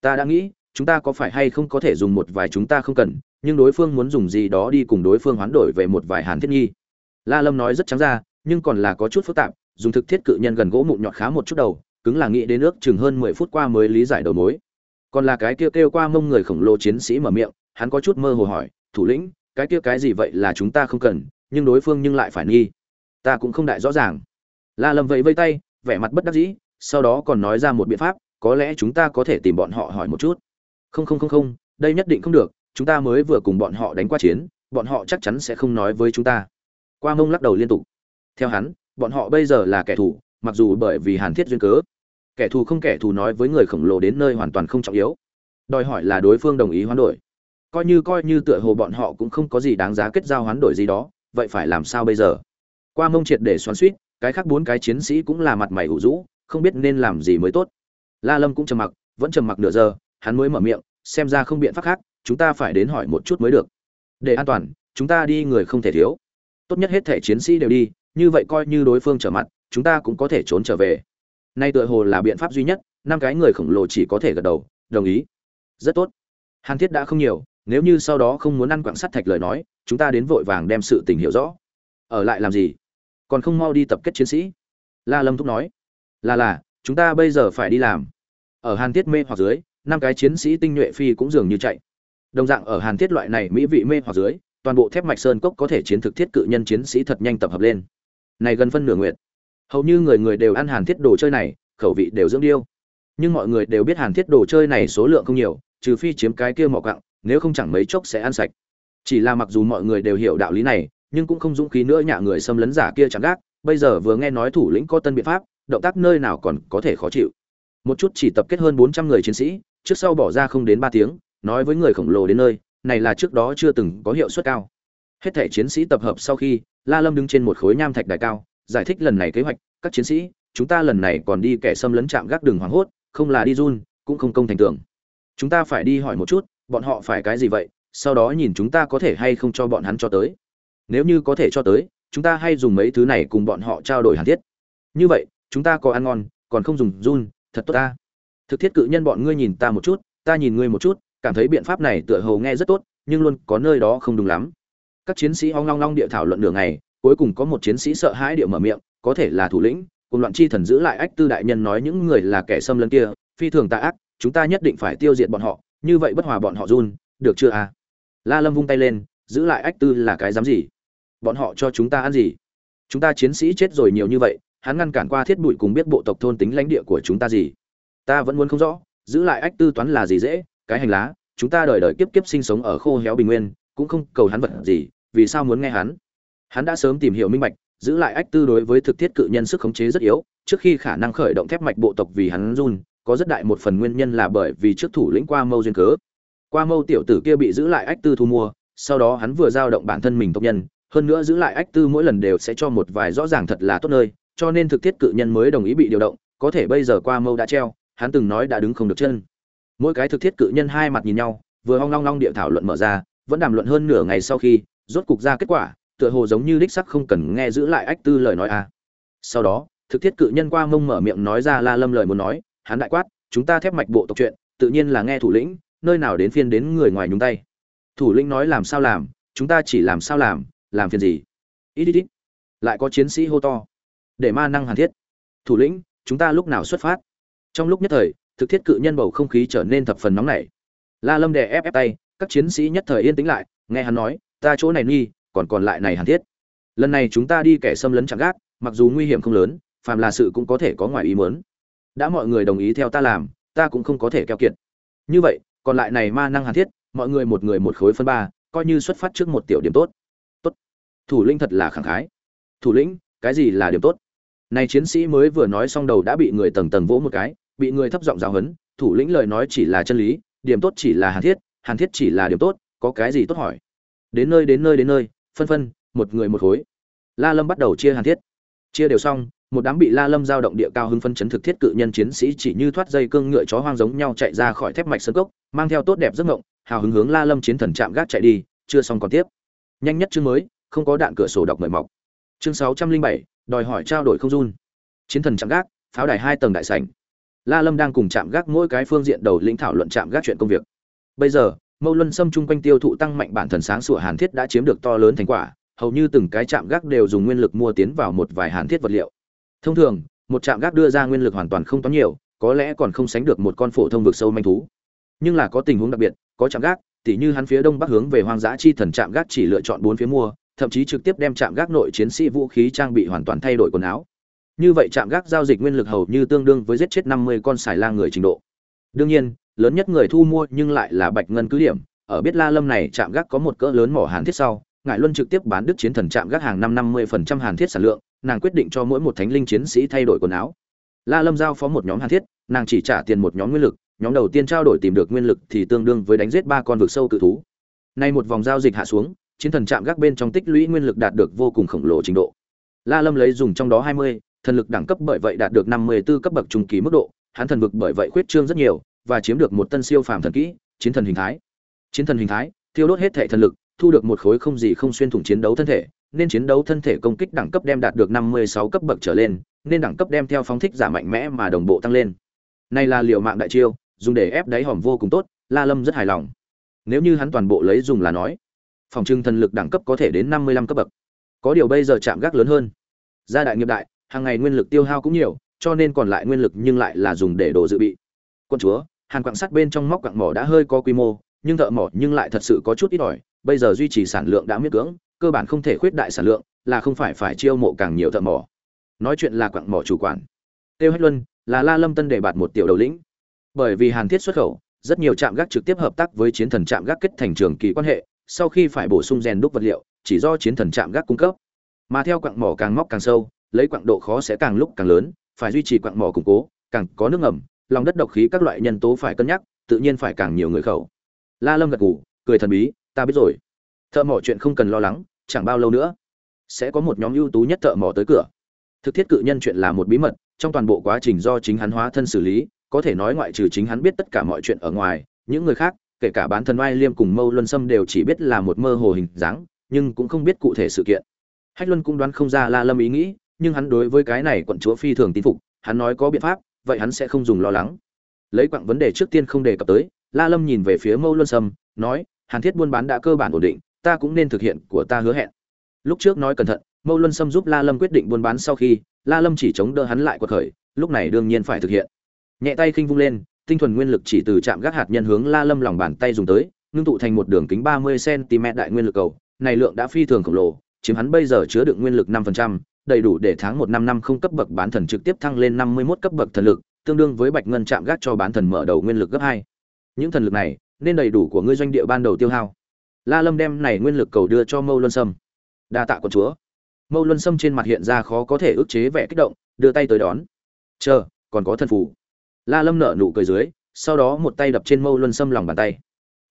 Ta đã nghĩ, chúng ta có phải hay không có thể dùng một vài chúng ta không cần nhưng đối phương muốn dùng gì đó đi cùng đối phương hoán đổi về một vài hàn thiết nhi. La lâm nói rất trắng ra nhưng còn là có chút phức tạp dùng thực thiết cự nhân gần gỗ mụn nhọt khá một chút đầu cứng là nghĩ đến nước chừng hơn mười phút qua mới lý giải đầu mối. Còn là cái kia kêu, qua mông người khổng lồ chiến sĩ mở miệng hắn có chút mơ hồ hỏi thủ lĩnh cái kia cái gì vậy là chúng ta không cần nhưng đối phương nhưng lại phải nghi. Ta cũng không đại rõ ràng. La lâm vẫy vây tay vẻ mặt bất đắc dĩ sau đó còn nói ra một biện pháp có lẽ chúng ta có thể tìm bọn họ hỏi một chút. Không không không không đây nhất định không được chúng ta mới vừa cùng bọn họ đánh qua chiến, bọn họ chắc chắn sẽ không nói với chúng ta. Qua mông lắc đầu liên tục. Theo hắn, bọn họ bây giờ là kẻ thù, mặc dù bởi vì hàn thiết duyên cớ. Kẻ thù không kẻ thù nói với người khổng lồ đến nơi hoàn toàn không trọng yếu. Đòi hỏi là đối phương đồng ý hoán đổi. Coi như coi như tựa hồ bọn họ cũng không có gì đáng giá kết giao hoán đổi gì đó, vậy phải làm sao bây giờ? Qua mông triệt để xoắn suýt cái khác bốn cái chiến sĩ cũng là mặt mày ủ rũ, không biết nên làm gì mới tốt. La lâm cũng trầm mặc, vẫn trầm mặc nửa giờ, hắn mới mở miệng, xem ra không biện pháp khác chúng ta phải đến hỏi một chút mới được. Để an toàn, chúng ta đi người không thể thiếu. Tốt nhất hết thể chiến sĩ đều đi, như vậy coi như đối phương trở mặt, chúng ta cũng có thể trốn trở về. Nay tựa hồ là biện pháp duy nhất, năm cái người khổng lồ chỉ có thể gật đầu, đồng ý. Rất tốt. Hàn thiết đã không nhiều, nếu như sau đó không muốn ăn quặng sắt thạch lời nói, chúng ta đến vội vàng đem sự tình hiểu rõ. Ở lại làm gì? Còn không mau đi tập kết chiến sĩ. La lâm thúc nói. Là là, chúng ta bây giờ phải đi làm. Ở hàn thiết mê hoặc dưới, năm cái chiến sĩ tinh nhuệ phi cũng dường như chạy đồng dạng ở hàn thiết loại này mỹ vị mê hoặc dưới, toàn bộ thép mạch sơn cốc có thể chiến thực thiết cự nhân chiến sĩ thật nhanh tập hợp lên. Này gần phân nửa nguyệt. Hầu như người người đều ăn hàn thiết đồ chơi này, khẩu vị đều dưỡng điêu. Nhưng mọi người đều biết hàn thiết đồ chơi này số lượng không nhiều, trừ phi chiếm cái kia mỏ cặng nếu không chẳng mấy chốc sẽ ăn sạch. Chỉ là mặc dù mọi người đều hiểu đạo lý này, nhưng cũng không dũng khí nữa nhạ người xâm lấn giả kia chẳng gác, bây giờ vừa nghe nói thủ lĩnh có tân biện pháp, động tác nơi nào còn có thể khó chịu. Một chút chỉ tập kết hơn bốn trăm người chiến sĩ, trước sau bỏ ra không đến ba tiếng nói với người khổng lồ đến nơi, này là trước đó chưa từng có hiệu suất cao. Hết thể chiến sĩ tập hợp sau khi, la lâm đứng trên một khối nham thạch đài cao, giải thích lần này kế hoạch, các chiến sĩ, chúng ta lần này còn đi kẻ xâm lấn chạm gác đường hoảng hốt, không là đi run, cũng không công thành tưởng chúng ta phải đi hỏi một chút, bọn họ phải cái gì vậy, sau đó nhìn chúng ta có thể hay không cho bọn hắn cho tới. Nếu như có thể cho tới, chúng ta hay dùng mấy thứ này cùng bọn họ trao đổi hàn thiết. Như vậy, chúng ta có ăn ngon, còn không dùng run, thật tốt ta. Thực thiết cự nhân bọn ngươi nhìn ta một chút, ta nhìn ngươi một chút cảm thấy biện pháp này tựa hồ nghe rất tốt, nhưng luôn có nơi đó không đúng lắm. Các chiến sĩ hoang long long địa thảo luận nửa ngày, cuối cùng có một chiến sĩ sợ hãi địa mở miệng, có thể là thủ lĩnh, cùng loạn chi thần giữ lại ách tư đại nhân nói những người là kẻ xâm lấn kia, phi thường tà ác, chúng ta nhất định phải tiêu diệt bọn họ, như vậy bất hòa bọn họ run, được chưa à? La lâm vung tay lên, giữ lại ách tư là cái dám gì? Bọn họ cho chúng ta ăn gì? Chúng ta chiến sĩ chết rồi nhiều như vậy, hắn ngăn cản qua thiết bụi cùng biết bộ tộc thôn tính lãnh địa của chúng ta gì? Ta vẫn muốn không rõ, giữ lại ách tư toán là gì dễ cái hành lá, chúng ta đời đời kiếp kiếp sinh sống ở khô héo bình nguyên, cũng không cầu hắn vật gì, vì sao muốn nghe hắn? Hắn đã sớm tìm hiểu minh bạch, giữ lại ách tư đối với thực thiết cự nhân sức khống chế rất yếu, trước khi khả năng khởi động thép mạch bộ tộc vì hắn run, có rất đại một phần nguyên nhân là bởi vì trước thủ lĩnh qua mâu duyên cớ. Qua mâu tiểu tử kia bị giữ lại ách tư thu mua, sau đó hắn vừa giao động bản thân mình tộc nhân, hơn nữa giữ lại ách tư mỗi lần đều sẽ cho một vài rõ ràng thật là tốt nơi, cho nên thực thiết cự nhân mới đồng ý bị điều động, có thể bây giờ qua mâu đã treo, hắn từng nói đã đứng không được chân mỗi cái thực thiết cự nhân hai mặt nhìn nhau, vừa hoang long long địa thảo luận mở ra, vẫn đàm luận hơn nửa ngày sau khi, rốt cục ra kết quả, tựa hồ giống như đích sắc không cần nghe giữ lại ách tư lời nói à. Sau đó, thực thiết cự nhân qua mông mở miệng nói ra la lâm lời muốn nói, hắn đại quát, chúng ta thép mạch bộ tộc chuyện, tự nhiên là nghe thủ lĩnh, nơi nào đến phiên đến người ngoài nhúng tay. Thủ lĩnh nói, làm sao làm? Chúng ta chỉ làm sao làm? Làm phiền gì? Ít ít ít. Lại có chiến sĩ hô to. Để ma năng hàn thiết. Thủ lĩnh, chúng ta lúc nào xuất phát? Trong lúc nhất thời thực thiết cự nhân bầu không khí trở nên thập phần nóng nảy. La lâm đè ép ép tay, các chiến sĩ nhất thời yên tĩnh lại, nghe hắn nói, ta chỗ này nghi, còn còn lại này hàn thiết. Lần này chúng ta đi kẻ xâm lấn chẳng gác, mặc dù nguy hiểm không lớn, phàm là sự cũng có thể có ngoài ý muốn. Đã mọi người đồng ý theo ta làm, ta cũng không có thể keo kiệt. Như vậy, còn lại này ma năng hàn thiết, mọi người một người một khối phân ba, coi như xuất phát trước một tiểu điểm tốt. Tốt. Thủ lĩnh thật là khẳng khái. Thủ lĩnh, cái gì là điểm tốt? Này chiến sĩ mới vừa nói xong đầu đã bị người tầng tầng vỗ một cái bị người thấp giọng giáo huấn, thủ lĩnh lời nói chỉ là chân lý, điểm tốt chỉ là hàn thiết hàn thiết chỉ là điểm tốt, có cái gì tốt hỏi? Đến nơi đến nơi đến nơi, phân phân, một người một khối. La lâm bắt đầu chia hàn thiết. Chia đều xong, một đám bị la lâm giao động địa cao hưng phân chấn thực thiết cự nhân chiến sĩ chỉ như thoát dây cương ngựa chó hoang giống nhau chạy ra khỏi thép mạch sơn cốc, mang theo tốt đẹp giấc mộng, hào hứng hướng la lâm chiến thần chạm gác chạy đi, chưa xong còn tiếp. Nhanh nhất chương mới, không có đạn cửa sổ đọc mời mọc. Chương sáu trăm linh bảy, đòi hỏi trao đổi không run. Chiến thần chạm gác, pháo đài hai tầng đại sảnh la lâm đang cùng chạm gác mỗi cái phương diện đầu lĩnh thảo luận chạm gác chuyện công việc. Bây giờ, mâu luân xâm chung quanh tiêu thụ tăng mạnh bản thần sáng sủa hàn thiết đã chiếm được to lớn thành quả, hầu như từng cái chạm gác đều dùng nguyên lực mua tiến vào một vài hàn thiết vật liệu. Thông thường, một chạm gác đưa ra nguyên lực hoàn toàn không toán nhiều, có lẽ còn không sánh được một con phổ thông vực sâu manh thú. Nhưng là có tình huống đặc biệt, có chạm gác, tỉ như hắn phía đông bắc hướng về hoang dã chi thần chạm gác chỉ lựa chọn bốn phía mua, thậm chí trực tiếp đem chạm gác nội chiến sĩ vũ khí trang bị hoàn toàn thay đổi quần áo như vậy trạm gác giao dịch nguyên lực hầu như tương đương với giết chết năm mươi con xài lang người trình độ. Đương nhiên, lớn nhất người thu mua nhưng lại là bạch ngân cứ điểm. Ở biết la lâm này, trạm gác có một cỡ lớn mỏ hàn thiết sau, Ngải luân trực tiếp bán đức chiến thần trạm gác hàng năm năm mươi phần trăm hàn thiết sản lượng, nàng quyết định cho mỗi một thánh linh chiến sĩ thay đổi quần áo. La lâm giao phó một nhóm hàn thiết, nàng chỉ trả tiền một nhóm nguyên lực, nhóm đầu tiên trao đổi tìm được nguyên lực thì tương đương với đánh giết ba con vực sâu cự thú. Nay một vòng giao dịch hạ xuống, chiến thần chạm gác bên trong tích lũy nguyên lực đạt được vô cùng khổng lồ trình độ. La lâm lấy dùng trong đó hai mươi thần lực đẳng cấp bởi vậy đạt được 54 cấp bậc trung kỳ mức độ hắn thần vực bởi vậy khuyết trương rất nhiều và chiếm được một tân siêu phàm thần kỹ chiến thần hình thái chiến thần hình thái thiêu đốt hết thể thần lực thu được một khối không gì không xuyên thủng chiến đấu thân thể nên chiến đấu thân thể công kích đẳng cấp đem đạt được 56 cấp bậc trở lên, nên đẳng cấp đem theo phóng thích giả mạnh mẽ mà đồng bộ tăng lên. Này là liều mạng đại chiêu, dùng để ép đáy hòm vô cùng tốt, La Lâm rất hài lòng. Nếu như hắn toàn bộ lấy dùng là nói, phòng trưng thần lực đẳng cấp có thể đến 55 cấp bậc. Có điều bây giờ chạm gác lớn hơn. Gia đại nghiệp đại, hàng ngày nguyên lực tiêu hao cũng nhiều, cho nên còn lại nguyên lực nhưng lại là dùng để đồ dự bị. Quân chúa, hàn quặng sắt bên trong móc quặng mỏ đã hơi có quy mô, nhưng thợ mỏ nhưng lại thật sự có chút ít ỏi, bây giờ duy trì sản lượng đã miễn cưỡng, cơ bản không thể khuyết đại sản lượng là không phải phải chiêu mộ càng nhiều thợ mỏ. Nói chuyện là quặng mỏ chủ quản. Tiêu hết luân là la lâm tân để bạt một tiểu đầu lĩnh. Bởi vì hàn thiết xuất khẩu rất nhiều trạm gác trực tiếp hợp tác với chiến thần trạm gác kết thành trường kỳ quan hệ sau khi phải bổ sung rèn đúc vật liệu chỉ do chiến thần trạm gác cung cấp. Mà theo quặng mỏ càng móc càng sâu lấy quặng độ khó sẽ càng lúc càng lớn, phải duy trì quặng mỏ củng cố, càng có nước ngầm, lòng đất độc khí các loại nhân tố phải cân nhắc, tự nhiên phải càng nhiều người khẩu. La lâm gật gù, cười thần bí, ta biết rồi. Thợ mỏ chuyện không cần lo lắng, chẳng bao lâu nữa sẽ có một nhóm ưu tú nhất thợ mỏ tới cửa. Thực thiết cự nhân chuyện là một bí mật, trong toàn bộ quá trình do chính hắn hóa thân xử lý, có thể nói ngoại trừ chính hắn biết tất cả mọi chuyện ở ngoài, những người khác, kể cả bán thần oai liêm cùng mâu luân sâm đều chỉ biết là một mơ hồ hình dáng, nhưng cũng không biết cụ thể sự kiện. Hách luân cũng đoán không ra la lâm ý nghĩ nhưng hắn đối với cái này quận chúa phi thường tin phục hắn nói có biện pháp vậy hắn sẽ không dùng lo lắng. Lấy quặng vấn đề trước tiên không đề cập tới la lâm nhìn về phía mâu luân sâm nói hàn thiết buôn bán đã cơ bản ổn định ta cũng nên thực hiện của ta hứa hẹn. Lúc trước nói cẩn thận mâu luân sâm giúp la lâm quyết định buôn bán sau khi la lâm chỉ chống đỡ hắn lại quật khởi lúc này đương nhiên phải thực hiện. Nhẹ tay khinh vung lên tinh thuần nguyên lực chỉ từ chạm gác hạt nhân hướng la lâm lòng bàn tay dùng tới ngưng tụ thành một đường kính 30 cm đại nguyên lực cầu này lượng đã phi thường khổng lồ chiếm hắn bây giờ chứa đựng nguyên lực 5%, đầy đủ để tháng một năm năm không cấp bậc bán thần trực tiếp thăng lên 51 cấp bậc thần lực, tương đương với bạch ngân chạm gác cho bán thần mở đầu nguyên lực gấp 2. Những thần lực này nên đầy đủ của ngươi doanh địa ban đầu tiêu hao. La Lâm đem này nguyên lực cầu đưa cho Mâu Luân Sâm. Đa tạ con chúa. Mâu Luân Sâm trên mặt hiện ra khó có thể ức chế vẻ kích động, đưa tay tới đón. Chờ, còn có thần phù. La Lâm nở nụ cười dưới, sau đó một tay đập trên Mâu Luân Sâm lòng bàn tay.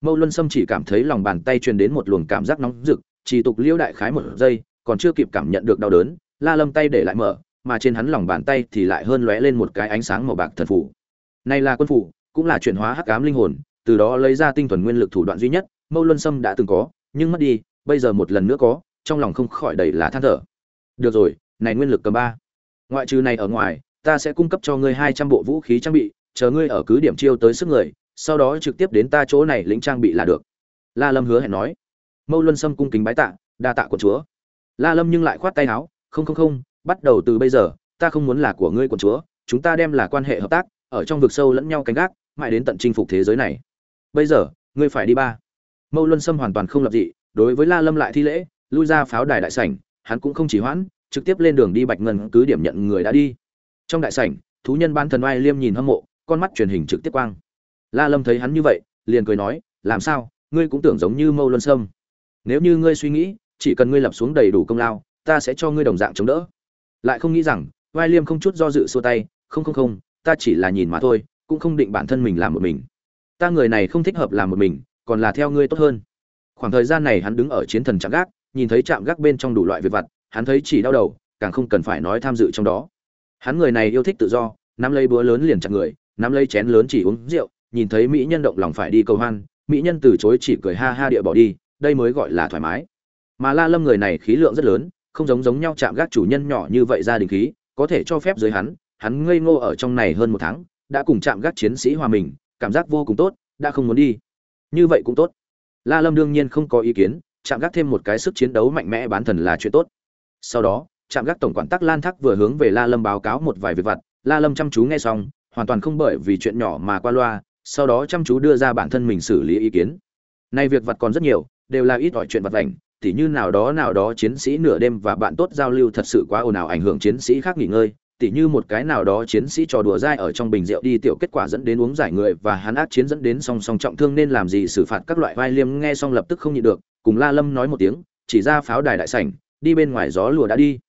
Mâu Luân Sâm chỉ cảm thấy lòng bàn tay truyền đến một luồng cảm giác nóng rực, chỉ tục liêu đại khái một giây, còn chưa kịp cảm nhận được đau đớn, La Lâm tay để lại mở, mà trên hắn lòng bàn tay thì lại hơn lóe lên một cái ánh sáng màu bạc thần phù. Này là quân phù, cũng là chuyển hóa hắc ám linh hồn, từ đó lấy ra tinh thuần nguyên lực thủ đoạn duy nhất, Mâu Luân Sâm đã từng có, nhưng mất đi, bây giờ một lần nữa có, trong lòng không khỏi đầy là than thở. Được rồi, này nguyên lực cầm ba. Ngoại trừ này ở ngoài, ta sẽ cung cấp cho ngươi 200 bộ vũ khí trang bị, chờ ngươi ở cứ điểm chiêu tới sức người, sau đó trực tiếp đến ta chỗ này lĩnh trang bị là được. La Lâm hứa hẹn nói. Mâu Luân Sâm cung kính bái tạ, đa tạ của chúa. La Lâm nhưng lại khoát tay áo, không không không, bắt đầu từ bây giờ, ta không muốn là của ngươi của chúa, chúng ta đem là quan hệ hợp tác, ở trong vực sâu lẫn nhau canh gác, mãi đến tận chinh phục thế giới này. Bây giờ, ngươi phải đi ba. Mâu Luân Sâm hoàn toàn không lập dị, đối với La Lâm lại thi lễ, lui ra pháo đài đại sảnh, hắn cũng không chỉ hoãn, trực tiếp lên đường đi Bạch Ngân cứ điểm nhận người đã đi. Trong đại sảnh, thú nhân ban thần oai liêm nhìn hâm mộ, con mắt truyền hình trực tiếp quang. La Lâm thấy hắn như vậy, liền cười nói, làm sao, ngươi cũng tưởng giống như Mâu Luân Sâm. Nếu như ngươi suy nghĩ, chỉ cần ngươi lập xuống đầy đủ công lao, ta sẽ cho ngươi đồng dạng chống đỡ. Lại không nghĩ rằng, Vai Liêm không chút do dự xua tay, không không không, ta chỉ là nhìn mà thôi, cũng không định bản thân mình làm một mình. Ta người này không thích hợp làm một mình, còn là theo ngươi tốt hơn. Khoảng thời gian này hắn đứng ở chiến thần trạm gác, nhìn thấy trạm gác bên trong đủ loại việc vặt, hắn thấy chỉ đau đầu, càng không cần phải nói tham dự trong đó. Hắn người này yêu thích tự do, nắm lấy búa lớn liền chặt người, nắm lấy chén lớn chỉ uống rượu, nhìn thấy mỹ nhân động lòng phải đi cầu hoan, mỹ nhân từ chối chỉ cười ha ha địa bỏ đi, đây mới gọi là thoải mái. Mà La Lâm người này khí lượng rất lớn, không giống giống nhau chạm gác chủ nhân nhỏ như vậy gia đình khí, có thể cho phép dưới hắn, hắn ngây ngô ở trong này hơn một tháng, đã cùng chạm gác chiến sĩ hòa mình, cảm giác vô cùng tốt, đã không muốn đi. Như vậy cũng tốt. La Lâm đương nhiên không có ý kiến, chạm gác thêm một cái sức chiến đấu mạnh mẽ bán thần là chuyện tốt. Sau đó, chạm gác tổng quản tắc lan Thác vừa hướng về la lâm báo cáo một vài việc vặt la lâm chăm chú nghe xong hoàn toàn không bởi vì chuyện nhỏ mà qua loa sau đó chăm chú đưa ra bản thân mình xử lý ý kiến nay việc vặt còn rất nhiều đều là ít ỏi chuyện vặt vảnh tỉ như nào đó nào đó chiến sĩ nửa đêm và bạn tốt giao lưu thật sự quá ồn ào ảnh hưởng chiến sĩ khác nghỉ ngơi, tỉ như một cái nào đó chiến sĩ trò đùa dai ở trong bình rượu đi tiểu kết quả dẫn đến uống giải người và hắn ác chiến dẫn đến song song trọng thương nên làm gì xử phạt các loại vai liêm nghe xong lập tức không nhịn được, cùng la lâm nói một tiếng, chỉ ra pháo đài đại sảnh, đi bên ngoài gió lùa đã đi.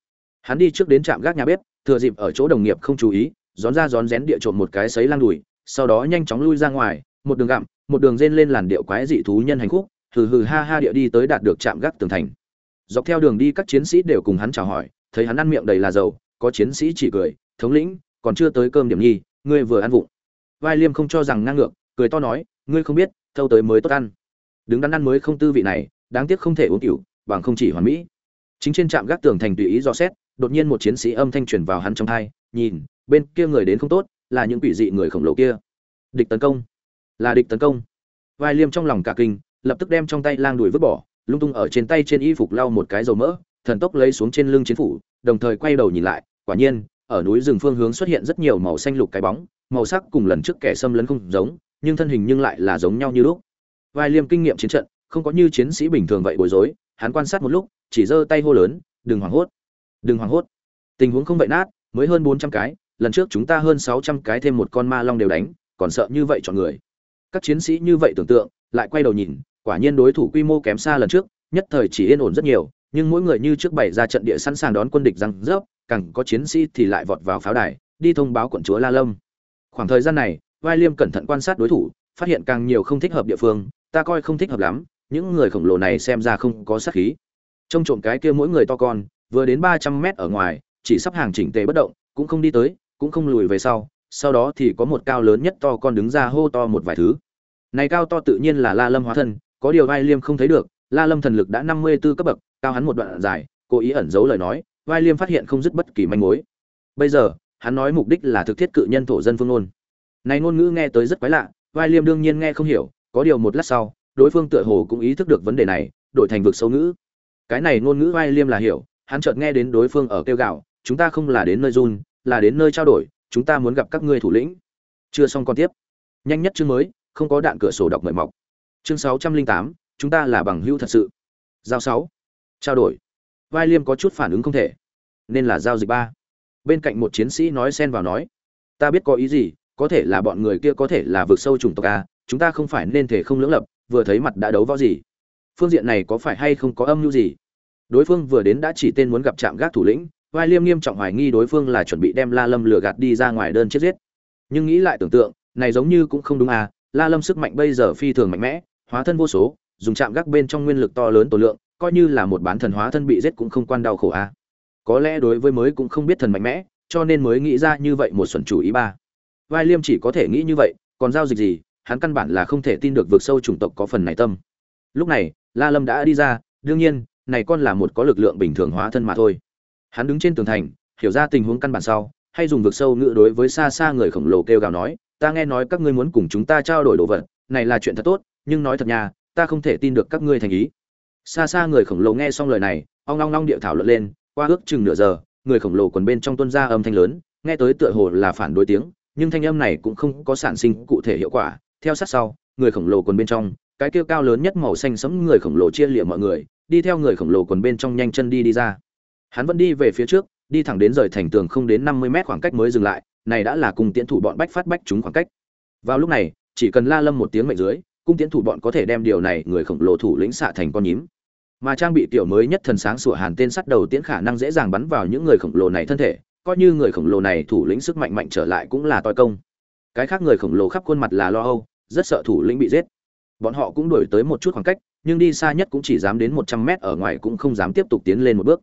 Hắn đi trước đến trạm gác nhà bếp, thừa dịp ở chỗ đồng nghiệp không chú ý rón ra rón rén địa trộm một cái sấy lang đùi, sau đó nhanh chóng lui ra ngoài, một đường gặm, một đường rên lên làn điệu quái dị thú nhân hành khúc hừ hừ ha ha địa đi tới đạt được trạm gác tường thành. Dọc theo đường đi các chiến sĩ đều cùng hắn chào hỏi thấy hắn ăn miệng đầy là dầu có chiến sĩ chỉ cười thống lĩnh còn chưa tới cơm điểm nhi ngươi vừa ăn vụng. Vai liêm không cho rằng ngang ngược cười to nói ngươi không biết thâu tới mới tốt ăn. Đứng đắn ăn mới không tư vị này đáng tiếc không thể uống cửu bằng không chỉ hoàn mỹ. Chính trên trạm gác tường thành tùy ý dò xét đột nhiên một chiến sĩ âm thanh truyền vào hắn trong tai, nhìn, bên kia người đến không tốt, là những quỷ dị người khổng lồ kia. Địch tấn công, là địch tấn công. Vai Liêm trong lòng cả kinh, lập tức đem trong tay lang đuổi vứt bỏ, lung tung ở trên tay trên y phục lau một cái dầu mỡ, thần tốc lấy xuống trên lưng chiến phủ, đồng thời quay đầu nhìn lại, quả nhiên, ở núi rừng phương hướng xuất hiện rất nhiều màu xanh lục cái bóng, màu sắc cùng lần trước kẻ xâm lấn không giống, nhưng thân hình nhưng lại là giống nhau như lúc. Vai Liêm kinh nghiệm chiến trận, không có như chiến sĩ bình thường vậy bối rối, hắn quan sát một lúc, chỉ giơ tay hô lớn, "Đừng hoảng hốt." đừng hoảng hốt tình huống không vậy nát mới hơn bốn trăm cái lần trước chúng ta hơn sáu trăm cái thêm một con ma long đều đánh còn sợ như vậy chọn người các chiến sĩ như vậy tưởng tượng lại quay đầu nhìn quả nhiên đối thủ quy mô kém xa lần trước, nhất thời chỉ yên ổn rất nhiều, nhưng mỗi người như trước bày ra trận địa sẵn sàng đón quân địch răng rớp, càng có chiến sĩ thì lại vọt vào pháo đài, đi thông báo quận chúa la lâm. Khoảng thời gian này, vai liêm cẩn thận quan sát đối thủ, phát hiện càng nhiều không thích hợp địa phương, ta coi không thích hợp lắm, những người khổng lồ này xem ra không có sát khí. Trông trộm cái kia mỗi người to con, vừa đến ba trăm mét ở ngoài, chỉ sắp hàng chỉnh tề bất động, cũng không đi tới, cũng không lùi về sau sau đó thì có một cao lớn nhất to con đứng ra hô to một vài thứ. Này cao to tự nhiên là la lâm hóa thân có điều vai liêm không thấy được, la lâm thần lực đã năm mươi 54 cấp bậc, cao hắn một đoạn dài, cố ý ẩn giấu lời nói, vai liêm phát hiện không dứt bất kỳ manh mối. Bây giờ, hắn nói mục đích là thực thiết cự nhân thổ dân phương ngôn. Này ngôn ngữ nghe tới rất quái lạ, vai liêm đương nhiên nghe không hiểu, có điều một lát sau, đối phương tựa hồ cũng ý thức được vấn đề này, đổi thành vực sâu ngữ. Cái này ngôn ngữ vai liêm là hiểu, hắn chợt nghe đến đối phương ở kêu gạo chúng ta không là đến nơi run, là đến nơi trao đổi, chúng ta muốn gặp các ngươi thủ lĩnh. Chưa xong còn tiếp. Nhanh nhất chương mới, không có đạn cửa sổ đọc mời mọc chương sáu trăm linh tám, chúng ta là bằng hữu thật sự. Giao sáu. Trao đổi. Vai liêm có chút phản ứng không thể. Nên là giao dịch ba. Bên cạnh một chiến sĩ nói xen vào nói, ta biết có ý gì, có thể là bọn người kia có thể là vượt sâu chủng tộc a, chúng ta không phải nên thể không lưỡng lập, vừa thấy mặt đã đấu võ gì. Phương diện này có phải hay không có âm mưu gì? Đối phương vừa đến đã chỉ tên muốn gặp trạm gác thủ lĩnh, vai liêm nghiêm trọng hoài nghi đối phương là chuẩn bị đem la lâm lừa gạt đi ra ngoài đơn chết giết. Nhưng nghĩ lại tưởng tượng, này giống như cũng không đúng à la lâm sức mạnh bây giờ phi thường mạnh mẽ hóa thân vô số, dùng chạm gác bên trong nguyên lực to lớn tổ lượng, coi như là một bán thần hóa thân bị giết cũng không quan đau khổ à có lẽ đối với mới cũng không biết thần mạnh mẽ, cho nên mới nghĩ ra như vậy một xuẩn chủ ý ba. Vai liêm chỉ có thể nghĩ như vậy, còn giao dịch gì, hắn căn bản là không thể tin được vượt sâu chủng tộc có phần này tâm. Lúc này, la lâm đã đi ra, đương nhiên, này con là một có lực lượng bình thường hóa thân mà thôi. Hắn đứng trên tường thành, hiểu ra tình huống căn bản sau, hay dùng vực sâu ngựa đối với xa xa người khổng lồ kêu gào nói, ta nghe nói các ngươi muốn cùng chúng ta trao đổi đồ vật, này là chuyện thật tốt nhưng nói thật nha, ta không thể tin được các ngươi thành ý. Xa xa người khổng lồ nghe xong lời này, ong long long điệu thảo luận lên, qua ước chừng nửa giờ, người khổng lồ quần bên trong tuân ra âm thanh lớn, nghe tới tựa hồ là phản đối tiếng, nhưng thanh âm này cũng không có sản sinh cụ thể hiệu quả. Theo sát sau, người khổng lồ quần bên trong, cái kêu cao lớn nhất màu xanh sẫm người khổng lồ chia liệm mọi người, đi theo người khổng lồ quần bên trong nhanh chân đi đi ra. Hắn vẫn đi về phía trước, đi thẳng đến rời thành tường không đến năm mươi mét khoảng cách mới dừng lại, này đã là cùng tiễn thủ bọn bách phát bách chúng khoảng cách. Vào lúc này, chỉ cần la lâm một tiếng mệnh dưới cung tiễn thủ bọn có thể đem điều này người khổng lồ thủ lĩnh xạ thành con nhím. Mà trang bị tiểu mới nhất thần sáng sủa hàn tên sắt đầu tiễn khả năng dễ dàng bắn vào những người khổng lồ này thân thể, coi như người khổng lồ này thủ lĩnh sức mạnh mạnh trở lại cũng là toi công. Cái khác người khổng lồ khắp khuôn mặt là lo âu, rất sợ thủ lĩnh bị giết. Bọn họ cũng đuổi tới một chút khoảng cách, nhưng đi xa nhất cũng chỉ dám đến một trăm mét ở ngoài cũng không dám tiếp tục tiến lên một bước.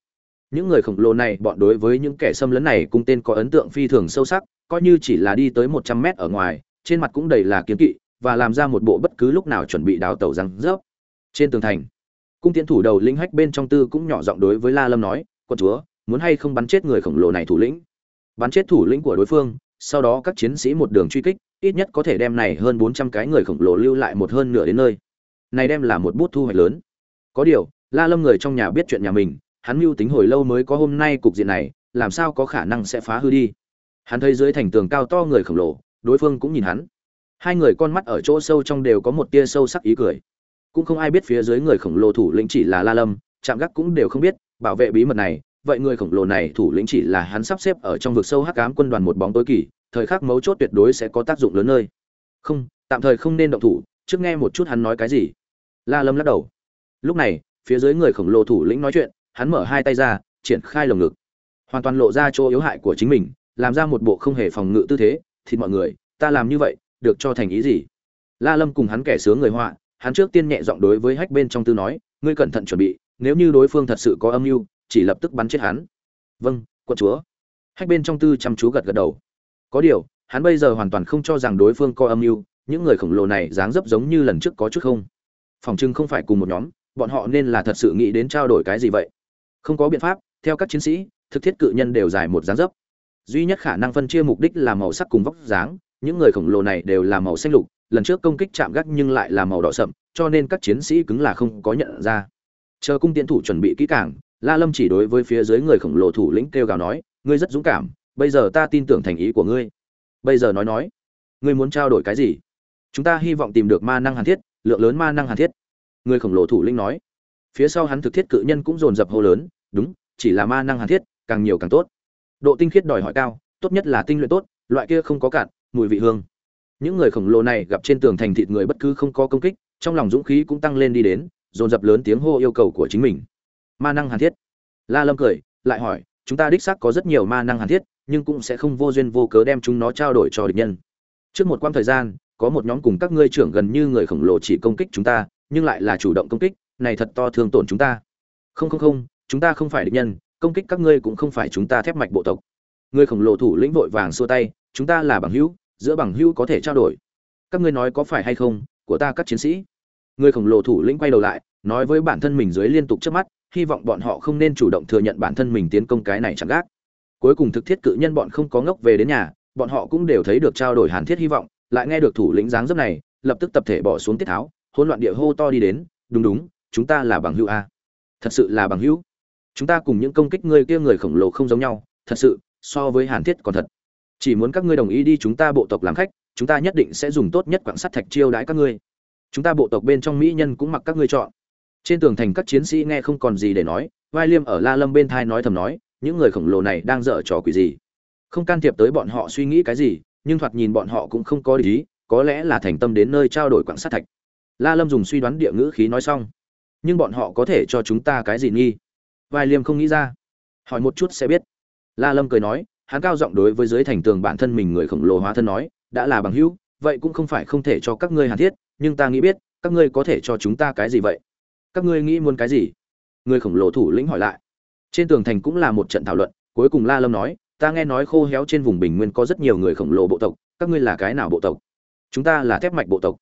Những người khổng lồ này, bọn đối với những kẻ xâm lấn này cung tên có ấn tượng phi thường sâu sắc, coi như chỉ là đi tới một trăm mét ở ngoài, trên mặt cũng đầy là kiếm kỵ và làm ra một bộ bất cứ lúc nào chuẩn bị đào tẩu răng rớp. Trên tường thành, cung tiến thủ đầu linh hách bên trong tư cũng nhỏ giọng đối với la lâm nói, quân chúa, muốn hay không bắn chết người khổng lồ này thủ lĩnh? Bắn chết thủ lĩnh của đối phương, sau đó các chiến sĩ một đường truy kích, ít nhất có thể đem này hơn bốn trăm cái người khổng lồ lưu lại một hơn nửa đến nơi. Này đem là một bút thu hoạch lớn. Có điều, la lâm người trong nhà biết chuyện nhà mình, hắn mưu tính hồi lâu mới có hôm nay cục diện này, làm sao có khả năng sẽ phá hư đi? Hắn thấy dưới thành tường cao to người khổng lồ, đối phương cũng nhìn hắn hai người con mắt ở chỗ sâu trong đều có một tia sâu sắc ý cười. Cũng không ai biết phía dưới người khổng lồ thủ lĩnh chỉ là la lâm chạm gác cũng đều không biết, bảo vệ bí mật này, vậy người khổng lồ này thủ lĩnh chỉ là hắn sắp xếp ở trong vực sâu hắc ám quân đoàn một bóng tối kỳ, thời khắc mấu chốt tuyệt đối sẽ có tác dụng lớn nơi. Không, tạm thời không nên động thủ, trước nghe một chút hắn nói cái gì. La lâm lắc đầu. Lúc này, phía dưới người khổng lồ thủ lĩnh nói chuyện, hắn mở hai tay ra, triển khai lồng ngực. Hoàn toàn lộ ra chỗ yếu hại của chính mình, làm ra một bộ không hề phòng ngự tư thế thì mọi người, ta làm như vậy được cho thành ý gì? La lâm cùng hắn kẻ sướng người họa, hắn trước tiên nhẹ giọng đối với hách bên trong tư nói, ngươi cẩn thận chuẩn bị, nếu như đối phương thật sự có âm mưu, chỉ lập tức bắn chết hắn. Vâng quân chúa. Hách bên trong tư chăm chú gật gật đầu. Có điều, hắn bây giờ hoàn toàn không cho rằng đối phương có âm mưu, những người khổng lồ này dáng dấp giống như lần trước có chút không. Phòng trưng không phải cùng một nhóm, bọn họ nên là thật sự nghĩ đến trao đổi cái gì vậy? Không có biện pháp, theo các chiến sĩ, thực thiết cự nhân đều dài một dáng dấp. Duy nhất khả năng phân chia mục đích là màu sắc cùng vóc dáng những người khổng lồ này đều là màu xanh lục, lần trước công kích chạm gác nhưng lại là màu đỏ sậm, cho nên các chiến sĩ cứng là không có nhận ra. Chờ cung tiến thủ chuẩn bị kỹ càng, la lâm chỉ đối với phía dưới người khổng lồ thủ lĩnh kêu gào nói, ngươi rất dũng cảm, bây giờ ta tin tưởng thành ý của ngươi. Bây giờ nói nói, ngươi muốn trao đổi cái gì? Chúng ta hy vọng tìm được ma năng hàn thiết, lượng lớn ma năng hàn thiết. Người khổng lồ thủ lĩnh nói. Phía sau hắn thực thiết cự nhân cũng dồn dập hô lớn, đúng, chỉ là ma năng hàn thiết, càng nhiều càng tốt. Độ tinh khiết đòi hỏi cao, tốt nhất là tinh luyện tốt, loại kia không có cạn mùi vị hương. Những người khổng lồ này gặp trên tường thành thịt người bất cứ không có công kích, trong lòng dũng khí cũng tăng lên đi đến, dồn dập lớn tiếng hô yêu cầu của chính mình. Ma năng hàn thiết. La lâm cười, lại hỏi, chúng ta đích xác có rất nhiều ma năng hàn thiết, nhưng cũng sẽ không vô duyên vô cớ đem chúng nó trao đổi cho địch nhân. Trước một quãng thời gian, có một nhóm cùng các ngươi trưởng gần như người khổng lồ chỉ công kích chúng ta, nhưng lại là chủ động công kích, này thật to thương tổn chúng ta. Không không không, chúng ta không phải địch nhân, công kích các ngươi cũng không phải chúng ta thép mạch bộ tộc. Người khổng lồ thủ lĩnh vội vàng xua tay, chúng ta là bằng hữu giữa bằng hữu có thể trao đổi. Các ngươi nói có phải hay không, của ta các chiến sĩ? Người khổng lồ thủ lĩnh quay đầu lại, nói với bản thân mình dưới liên tục trước mắt, hy vọng bọn họ không nên chủ động thừa nhận bản thân mình tiến công cái này chẳng gác. Cuối cùng thực thiết cự nhân bọn không có ngốc về đến nhà, bọn họ cũng đều thấy được trao đổi hàn thiết hy vọng, lại nghe được thủ lĩnh dáng dấp này, lập tức tập thể bỏ xuống tiết tháo, hỗn loạn địa hô to đi đến, đúng đúng, chúng ta là bằng hữu a. Thật sự là bằng hữu. Chúng ta cùng những công kích người kia người khổng lồ không giống nhau, thật sự, so với hàn thiết còn thật chỉ muốn các ngươi đồng ý đi chúng ta bộ tộc làm khách, chúng ta nhất định sẽ dùng tốt nhất quảng sắt thạch chiêu đãi các ngươi. Chúng ta bộ tộc bên trong mỹ nhân cũng mặc các ngươi chọn. Trên tường thành các chiến sĩ nghe không còn gì để nói, vai liêm ở la lâm bên thai nói thầm nói, những người khổng lồ này đang dở trò quỷ gì? Không can thiệp tới bọn họ suy nghĩ cái gì, nhưng thoạt nhìn bọn họ cũng không có lý có lẽ là thành tâm đến nơi trao đổi quảng sát thạch. La lâm dùng suy đoán địa ngữ khí nói xong. Nhưng bọn họ có thể cho chúng ta cái gì nghi? Vai liêm không nghĩ ra. Hỏi một chút sẽ biết. La lâm cười nói hắn cao giọng đối với dưới thành tường bản thân mình người khổng lồ hóa thân nói, đã là bằng hữu, vậy cũng không phải không thể cho các ngươi hàn thiết, nhưng ta nghĩ biết, các ngươi có thể cho chúng ta cái gì vậy? Các ngươi nghĩ muốn cái gì? Người khổng lồ thủ lĩnh hỏi lại. Trên tường thành cũng là một trận thảo luận, cuối cùng la lâm nói, ta nghe nói khô héo trên vùng bình nguyên có rất nhiều người khổng lồ bộ tộc, các ngươi là cái nào bộ tộc? Chúng ta là thép mạch bộ tộc.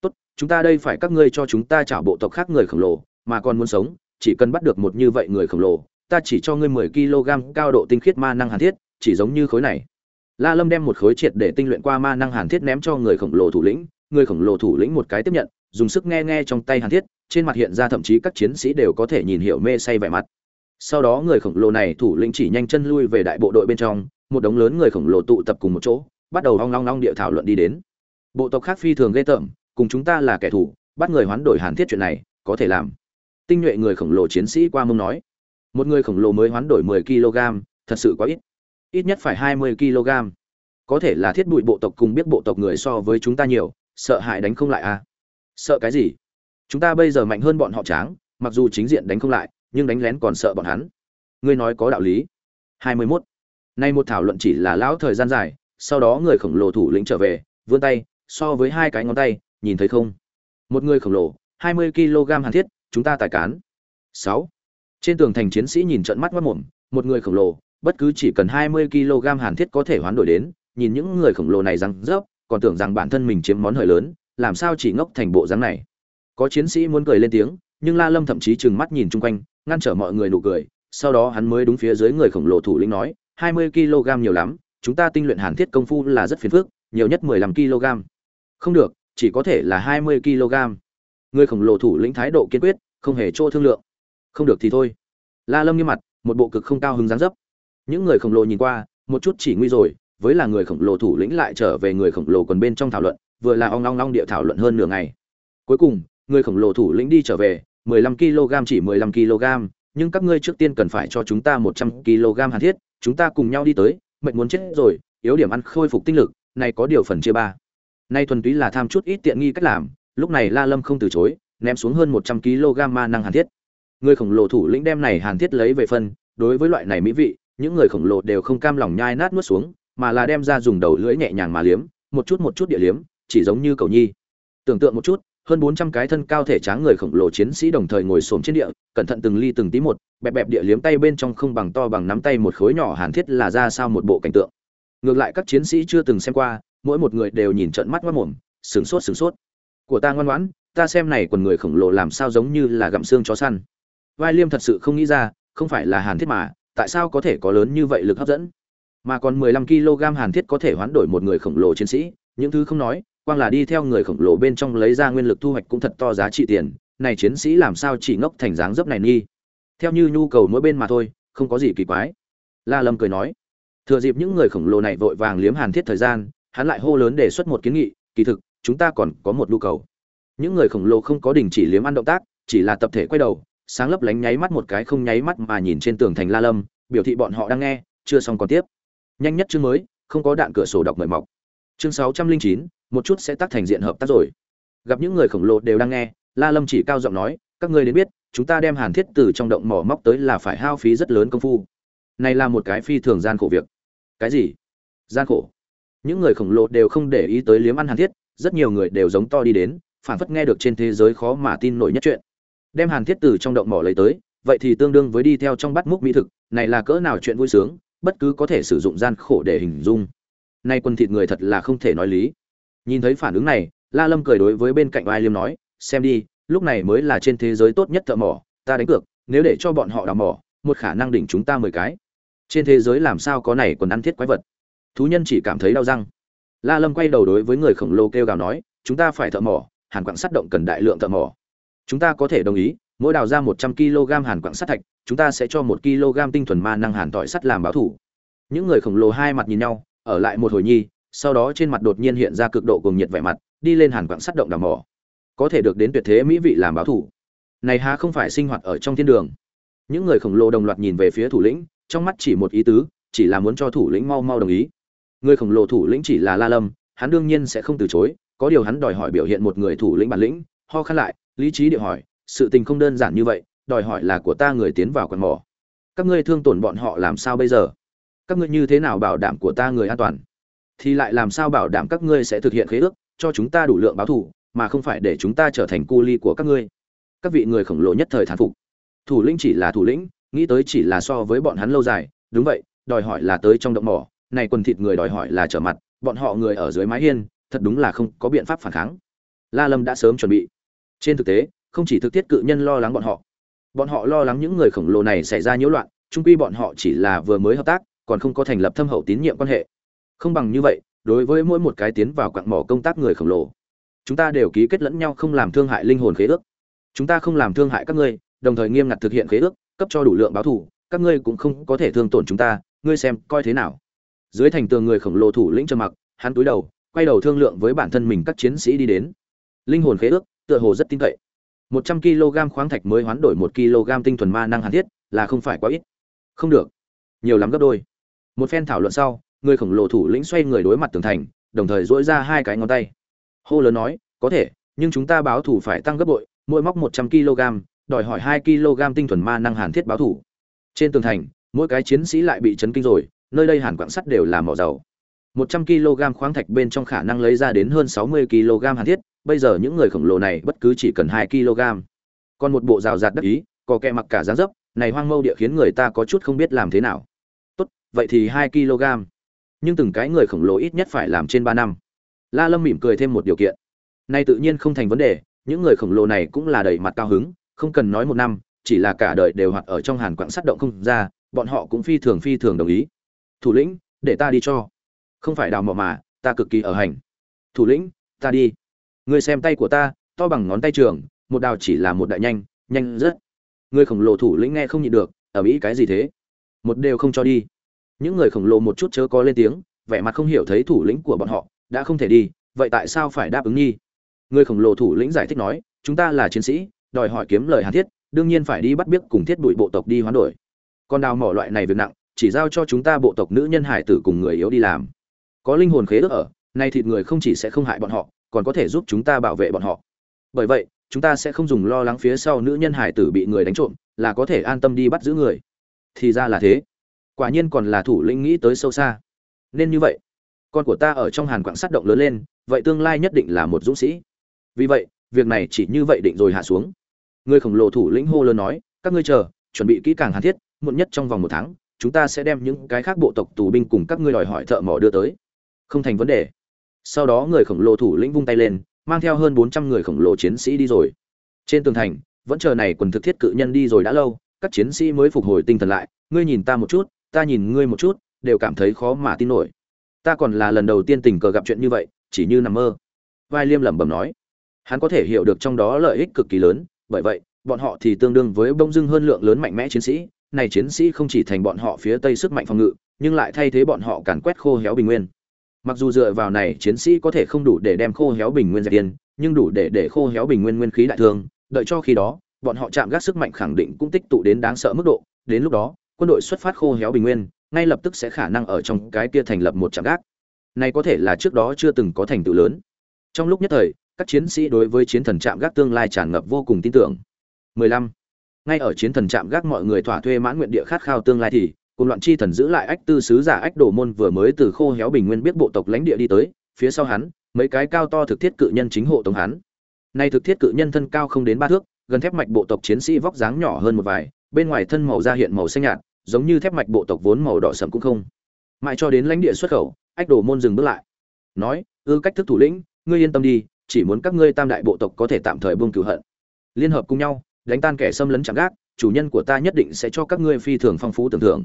Tốt, chúng ta đây phải các ngươi cho chúng ta trả bộ tộc khác người khổng lồ, mà còn muốn sống, chỉ cần bắt được một như vậy người khổng lồ, ta chỉ cho ngươi mười kg cao độ tinh khiết ma năng hàn thiết chỉ giống như khối này. La lâm đem một khối triệt để tinh luyện qua ma năng hàn thiết ném cho người khổng lồ thủ lĩnh, người khổng lồ thủ lĩnh một cái tiếp nhận, dùng sức nghe nghe trong tay hàn thiết, trên mặt hiện ra thậm chí các chiến sĩ đều có thể nhìn hiểu mê say vẻ mặt. Sau đó người khổng lồ này thủ lĩnh chỉ nhanh chân lui về đại bộ đội bên trong, một đống lớn người khổng lồ tụ tập cùng một chỗ, bắt đầu hoang long long địa thảo luận đi đến. Bộ tộc khác phi thường ghê tởm, cùng chúng ta là kẻ thù, bắt người hoán đổi hàn thiết chuyện này, có thể làm. Tinh nhuệ người khổng lồ chiến sĩ qua mông nói. Một người khổng lồ mới hoán đổi 10 kg thật sự quá ít ít nhất phải 20 kg. Có thể là thiết bụi bộ tộc cùng biết bộ tộc người so với chúng ta nhiều, sợ hại đánh không lại à? Sợ cái gì? Chúng ta bây giờ mạnh hơn bọn họ tráng, mặc dù chính diện đánh không lại, nhưng đánh lén còn sợ bọn hắn. Ngươi nói có đạo lý. 21. nay một thảo luận chỉ là lão thời gian dài, sau đó người khổng lồ thủ lĩnh trở về, vươn tay, so với hai cái ngón tay, nhìn thấy không? Một người khổng lồ 20 kg hàn thiết, chúng ta tài cán. 6. trên tường thành chiến sĩ nhìn trận mắt mất mồm, một người khổng lồ bất cứ chỉ cần 20 kg hàn thiết có thể hoán đổi đến, nhìn những người khổng lồ này răng rớp, còn tưởng rằng bản thân mình chiếm món hời lớn, làm sao chỉ ngốc thành bộ dáng này. Có chiến sĩ muốn cười lên tiếng, nhưng la lâm thậm chí trừng mắt nhìn chung quanh, ngăn trở mọi người nụ cười, sau đó hắn mới đúng phía dưới người khổng lồ thủ lĩnh nói, hai mươi kg nhiều lắm, chúng ta tinh luyện hàn thiết công phu là rất phiền phức, nhiều nhất mười lăm kg. Không được, chỉ có thể là hai mươi kg. Người khổng lồ thủ lĩnh thái độ kiên quyết, không hề cho thương lượng. Không được thì thôi. La lâm nghiêm mặt, một bộ cực không cao hứng dáng dấp những người khổng lồ nhìn qua, một chút chỉ nguy rồi, với là người khổng lồ thủ lĩnh lại trở về người khổng lồ còn bên trong thảo luận, vừa là ong long long địa thảo luận hơn nửa ngày. Cuối cùng, người khổng lồ thủ lĩnh đi trở về 15 kg chỉ 15 kg nhưng các ngươi trước tiên cần phải cho chúng ta 100 kg hàn thiết, chúng ta cùng nhau đi tới, mệnh muốn chết rồi, yếu điểm ăn khôi phục tinh lực, này có điều phần chia ba. Nay thuần túy là tham chút ít tiện nghi cách làm, lúc này la lâm không từ chối, ném xuống hơn 100 kg ma năng hàn thiết. Người khổng lồ thủ lĩnh đem này hàn thiết lấy về phân, đối với loại này mỹ vị những người khổng lồ đều không cam lòng nhai nát nuốt xuống, mà là đem ra dùng đầu lưỡi nhẹ nhàng mà liếm, một chút một chút địa liếm, chỉ giống như cầu nhi. Tưởng tượng một chút, hơn bốn trăm cái thân cao thể tráng người khổng lồ chiến sĩ đồng thời ngồi xổm trên địa, cẩn thận từng ly từng tí một, bẹp bẹp địa liếm tay bên trong không bằng to bằng nắm tay một khối nhỏ hàn thiết là ra sao một bộ cảnh tượng. Ngược lại các chiến sĩ chưa từng xem qua, mỗi một người đều nhìn trận mắt mất mồm, sửng sốt sửng sốt. Của ta ngoan ngoãn, ta xem này quần người khổng lồ làm sao giống như là gặm xương chó săn. Vai liêm thật sự không nghĩ ra, không phải là hàn thiết mà tại sao có thể có lớn như vậy lực hấp dẫn? Mà còn 15 kg hàn thiết có thể hoán đổi một người khổng lồ chiến sĩ, những thứ không nói, quang là đi theo người khổng lồ bên trong lấy ra nguyên lực thu hoạch cũng thật to giá trị tiền, này chiến sĩ làm sao chỉ ngốc thành dáng dấp này nghi? Theo như nhu cầu mỗi bên mà thôi, không có gì kỳ quái. La lâm cười nói, thừa dịp những người khổng lồ này vội vàng liếm hàn thiết thời gian, hắn lại hô lớn đề xuất một kiến nghị, kỳ thực, chúng ta còn có một nhu cầu. Những người khổng lồ không có đình chỉ liếm ăn động tác, chỉ là tập thể quay đầu sáng lấp lánh nháy mắt một cái không nháy mắt mà nhìn trên tường thành la lâm, biểu thị bọn họ đang nghe, chưa xong còn tiếp. Nhanh nhất chương mới, không có đạn cửa sổ đọc mời mọc. Chương sáu trăm linh chín, một chút sẽ tác thành diện hợp tác rồi. Gặp những người khổng lồ đều đang nghe, la lâm chỉ cao giọng nói, các ngươi đến biết, chúng ta đem hàn thiết từ trong động mỏ móc tới là phải hao phí rất lớn công phu. Này là một cái phi thường gian khổ việc. Cái gì? Gian khổ? Những người khổng lồ đều không để ý tới liếm ăn hàn thiết, rất nhiều người đều giống to đi đến, phản phất nghe được trên thế giới khó mà tin nổi nhất chuyện đem hàn thiết từ trong động mỏ lấy tới, vậy thì tương đương với đi theo trong bắt múc mỹ thực, này là cỡ nào chuyện vui sướng, bất cứ có thể sử dụng gian khổ để hình dung. Nay quân thịt người thật là không thể nói lý. Nhìn thấy phản ứng này, la lâm cười đối với bên cạnh ai liêm nói, xem đi, lúc này mới là trên thế giới tốt nhất thợ mỏ, ta đánh cược, nếu để cho bọn họ đào mỏ, một khả năng đỉnh chúng ta mười cái. Trên thế giới làm sao có này quần ăn thiết quái vật? Thú nhân chỉ cảm thấy đau răng. La lâm quay đầu đối với người khổng lồ kêu gào nói, chúng ta phải thợ mỏ, hàn quặng sắt động cần đại lượng thợ mỏ chúng ta có thể đồng ý, mỗi đào ra một trăm kg hàn quặng sắt thạch, chúng ta sẽ cho một kg tinh thuần ma năng hàn tỏi sắt làm báo thủ. Những người khổng lồ hai mặt nhìn nhau, ở lại một hồi nhi, sau đó trên mặt đột nhiên hiện ra cực độ cùng nhiệt vẻ mặt, đi lên hàn quặng sắt động đào mỏ. Có thể được đến tuyệt thế mỹ vị làm báo thủ. Này há không phải sinh hoạt ở trong thiên đường. Những người khổng lồ đồng loạt nhìn về phía thủ lĩnh, trong mắt chỉ một ý tứ, chỉ là muốn cho thủ lĩnh mau mau đồng ý. Người khổng lồ thủ lĩnh chỉ là la lâm, hắn đương nhiên sẽ không từ chối, có điều hắn đòi hỏi biểu hiện một người thủ lĩnh bản lĩnh, ho khăn lại lý trí địa hỏi, sự tình không đơn giản như vậy, đòi hỏi là của ta người tiến vào quần mỏ. Các ngươi thương tổn bọn họ làm sao bây giờ? Các ngươi như thế nào bảo đảm của ta người an toàn? Thì lại làm sao bảo đảm các ngươi sẽ thực hiện khế ước, cho chúng ta đủ lượng báo thù, mà không phải để chúng ta trở thành cu ly của các ngươi? Các vị người khổng lồ nhất thời thán phục. Thủ lĩnh chỉ là thủ lĩnh, nghĩ tới chỉ là so với bọn hắn lâu dài, đúng vậy, đòi hỏi là tới trong động mỏ, này quần thịt người đòi hỏi là trở mặt, bọn họ người ở dưới mái hiên, thật đúng là không có biện pháp phản kháng. La lâm đã sớm chuẩn bị trên thực tế, không chỉ thực tiết cự nhân lo lắng bọn họ bọn họ lo lắng những người khổng lồ này xảy ra nhiễu loạn trung quy bọn họ chỉ là vừa mới hợp tác, còn không có thành lập thâm hậu tín nhiệm quan hệ. Không bằng như vậy, đối với mỗi một cái tiến vào quặng mỏ công tác người khổng lồ, chúng ta đều ký kết lẫn nhau không làm thương hại linh hồn khế ước. Chúng ta không làm thương hại các ngươi, đồng thời nghiêm ngặt thực hiện khế ước, cấp cho đủ lượng báo thù, các ngươi cũng không có thể thương tổn chúng ta, ngươi xem coi thế nào. Dưới thành tường người khổng lồ thủ lĩnh trầm mặc, hắn túi đầu, quay đầu thương lượng với bản thân mình các chiến sĩ đi đến. Linh hồn khế ước tựa hồ rất tin cậy. Một trăm kg khoáng thạch mới hoán đổi một kg tinh thuần ma năng hàn thiết, là không phải quá ít. Không được. Nhiều lắm gấp đôi. Một phen thảo luận sau, người khổng lồ thủ lĩnh xoay người đối mặt tường thành, đồng thời duỗi ra hai cái ngón tay. Hô lớn nói, có thể, nhưng chúng ta báo thủ phải tăng gấp bội, mỗi móc một trăm kg, đòi hỏi hai kg tinh thuần ma năng hàn thiết báo thủ trên tường thành, mỗi cái chiến sĩ lại bị chấn kinh rồi, nơi đây hàn quặng sắt đều là mỏ dầu. Một trăm kg khoáng thạch bên trong khả năng lấy ra đến hơn sáu mươi kg hàn thiết bây giờ những người khổng lồ này bất cứ chỉ cần hai kg. Còn một bộ rào rạt đắc ý, có kẻ mặc cả dáng dấp, này hoang mâu địa khiến người ta có chút không biết làm thế nào. Tốt, vậy thì hai kg. Nhưng từng cái người khổng lồ ít nhất phải làm trên ba năm. La lâm mỉm cười thêm một điều kiện. Này tự nhiên không thành vấn đề, những người khổng lồ này cũng là đầy mặt cao hứng, không cần nói một năm, chỉ là cả đời đều hoạt ở trong hàn quặng sắt động không ra, bọn họ cũng phi thường phi thường đồng ý. Thủ lĩnh, để ta đi cho. Không phải đào mỏ mà, ta cực kỳ ở hành. Thủ lĩnh, ta đi người xem tay của ta, to bằng ngón tay trường, một đào chỉ là một đại nhanh nhanh rất. Người khổng lồ thủ lĩnh nghe không nhịn được, ở mỹ cái gì thế? Một đều không cho đi. Những người khổng lồ một chút chớ có lên tiếng, vẻ mặt không hiểu thấy thủ lĩnh của bọn họ, đã không thể đi, vậy tại sao phải đáp ứng nhi người khổng lồ thủ lĩnh giải thích nói, chúng ta là chiến sĩ, đòi hỏi kiếm lời hàn thiết, đương nhiên phải đi bắt biết cùng thiết bụi bộ tộc đi hoán đổi. Con đào mỏ loại này việc nặng, chỉ giao cho chúng ta bộ tộc nữ nhân hải tử cùng người yếu đi làm. Có linh hồn khế ước ở, nay thịt người không chỉ sẽ không hại bọn họ còn có thể giúp chúng ta bảo vệ bọn họ. Bởi vậy, chúng ta sẽ không dùng lo lắng phía sau nữ nhân hải tử bị người đánh trộm, là có thể an tâm đi bắt giữ người. Thì ra là thế. Quả nhiên còn là thủ lĩnh nghĩ tới sâu xa. Nên như vậy, con của ta ở trong hàn quảng sát động lớn lên, vậy tương lai nhất định là một dũng sĩ. Vì vậy, việc này chỉ như vậy định rồi hạ xuống. Người khổng lồ thủ lĩnh hô lớn nói, các ngươi chờ, chuẩn bị kỹ càng hàn thiết, muộn nhất trong vòng một tháng, chúng ta sẽ đem những cái khác bộ tộc tù binh cùng các ngươi đòi hỏi thợ mỏ đưa tới. Không thành vấn đề sau đó người khổng lồ thủ lĩnh vung tay lên, mang theo hơn bốn trăm người khổng lồ chiến sĩ đi rồi. Trên tường thành, vẫn chờ này quần thực thiết cự nhân đi rồi đã lâu, các chiến sĩ mới phục hồi tinh thần lại, ngươi nhìn ta một chút, ta nhìn ngươi một chút, đều cảm thấy khó mà tin nổi. Ta còn là lần đầu tiên tình cờ gặp chuyện như vậy, chỉ như nằm mơ. Vai liêm lẩm bẩm nói. Hắn có thể hiểu được trong đó lợi ích cực kỳ lớn, bởi vậy, bọn họ thì tương đương với bông dưng hơn lượng lớn mạnh mẽ chiến sĩ. Này chiến sĩ không chỉ thành bọn họ phía tây sức mạnh phòng ngự, nhưng lại thay thế bọn họ càn quét khô héo bình nguyên mặc dù dựa vào này chiến sĩ có thể không đủ để đem khô héo bình nguyên dẹp tiên nhưng đủ để để khô héo bình nguyên nguyên khí đại thương, đợi cho khi đó, bọn họ chạm gác sức mạnh khẳng định cũng tích tụ đến đáng sợ mức độ. Đến lúc đó, quân đội xuất phát khô héo bình nguyên, ngay lập tức sẽ khả năng ở trong cái kia thành lập một trạm gác. Này có thể là trước đó chưa từng có thành tựu lớn. Trong lúc nhất thời, các chiến sĩ đối với chiến thần trạm gác tương lai tràn ngập vô cùng tin tưởng. 15. ngay ở chiến thần trạm gác mọi người thỏa thuê mãn nguyện địa khát khao tương lai thì cùng loạn chi thần giữ lại ách tư sứ giả ách đồ môn vừa mới từ khô héo bình nguyên biết bộ tộc lãnh địa đi tới, phía sau hắn, mấy cái cao to thực thiết cự nhân chính hộ tống hắn. Nay thực thiết cự nhân thân cao không đến ba thước, gần thép mạch bộ tộc chiến sĩ vóc dáng nhỏ hơn một vài, bên ngoài thân màu da hiện màu xanh nhạt, giống như thép mạch bộ tộc vốn màu đỏ sẫm cũng không. Mãi cho đến lãnh địa xuất khẩu, ách đồ môn dừng bước lại. Nói, ư, cách thức thủ lĩnh, ngươi yên tâm đi, chỉ muốn các ngươi tam đại bộ tộc có thể tạm thời buông cửu hận. Liên hợp cùng nhau, đánh tan kẻ xâm lấn chẳng gác, chủ nhân của ta nhất định sẽ cho các ngươi phi thường phong phú tưởng thưởng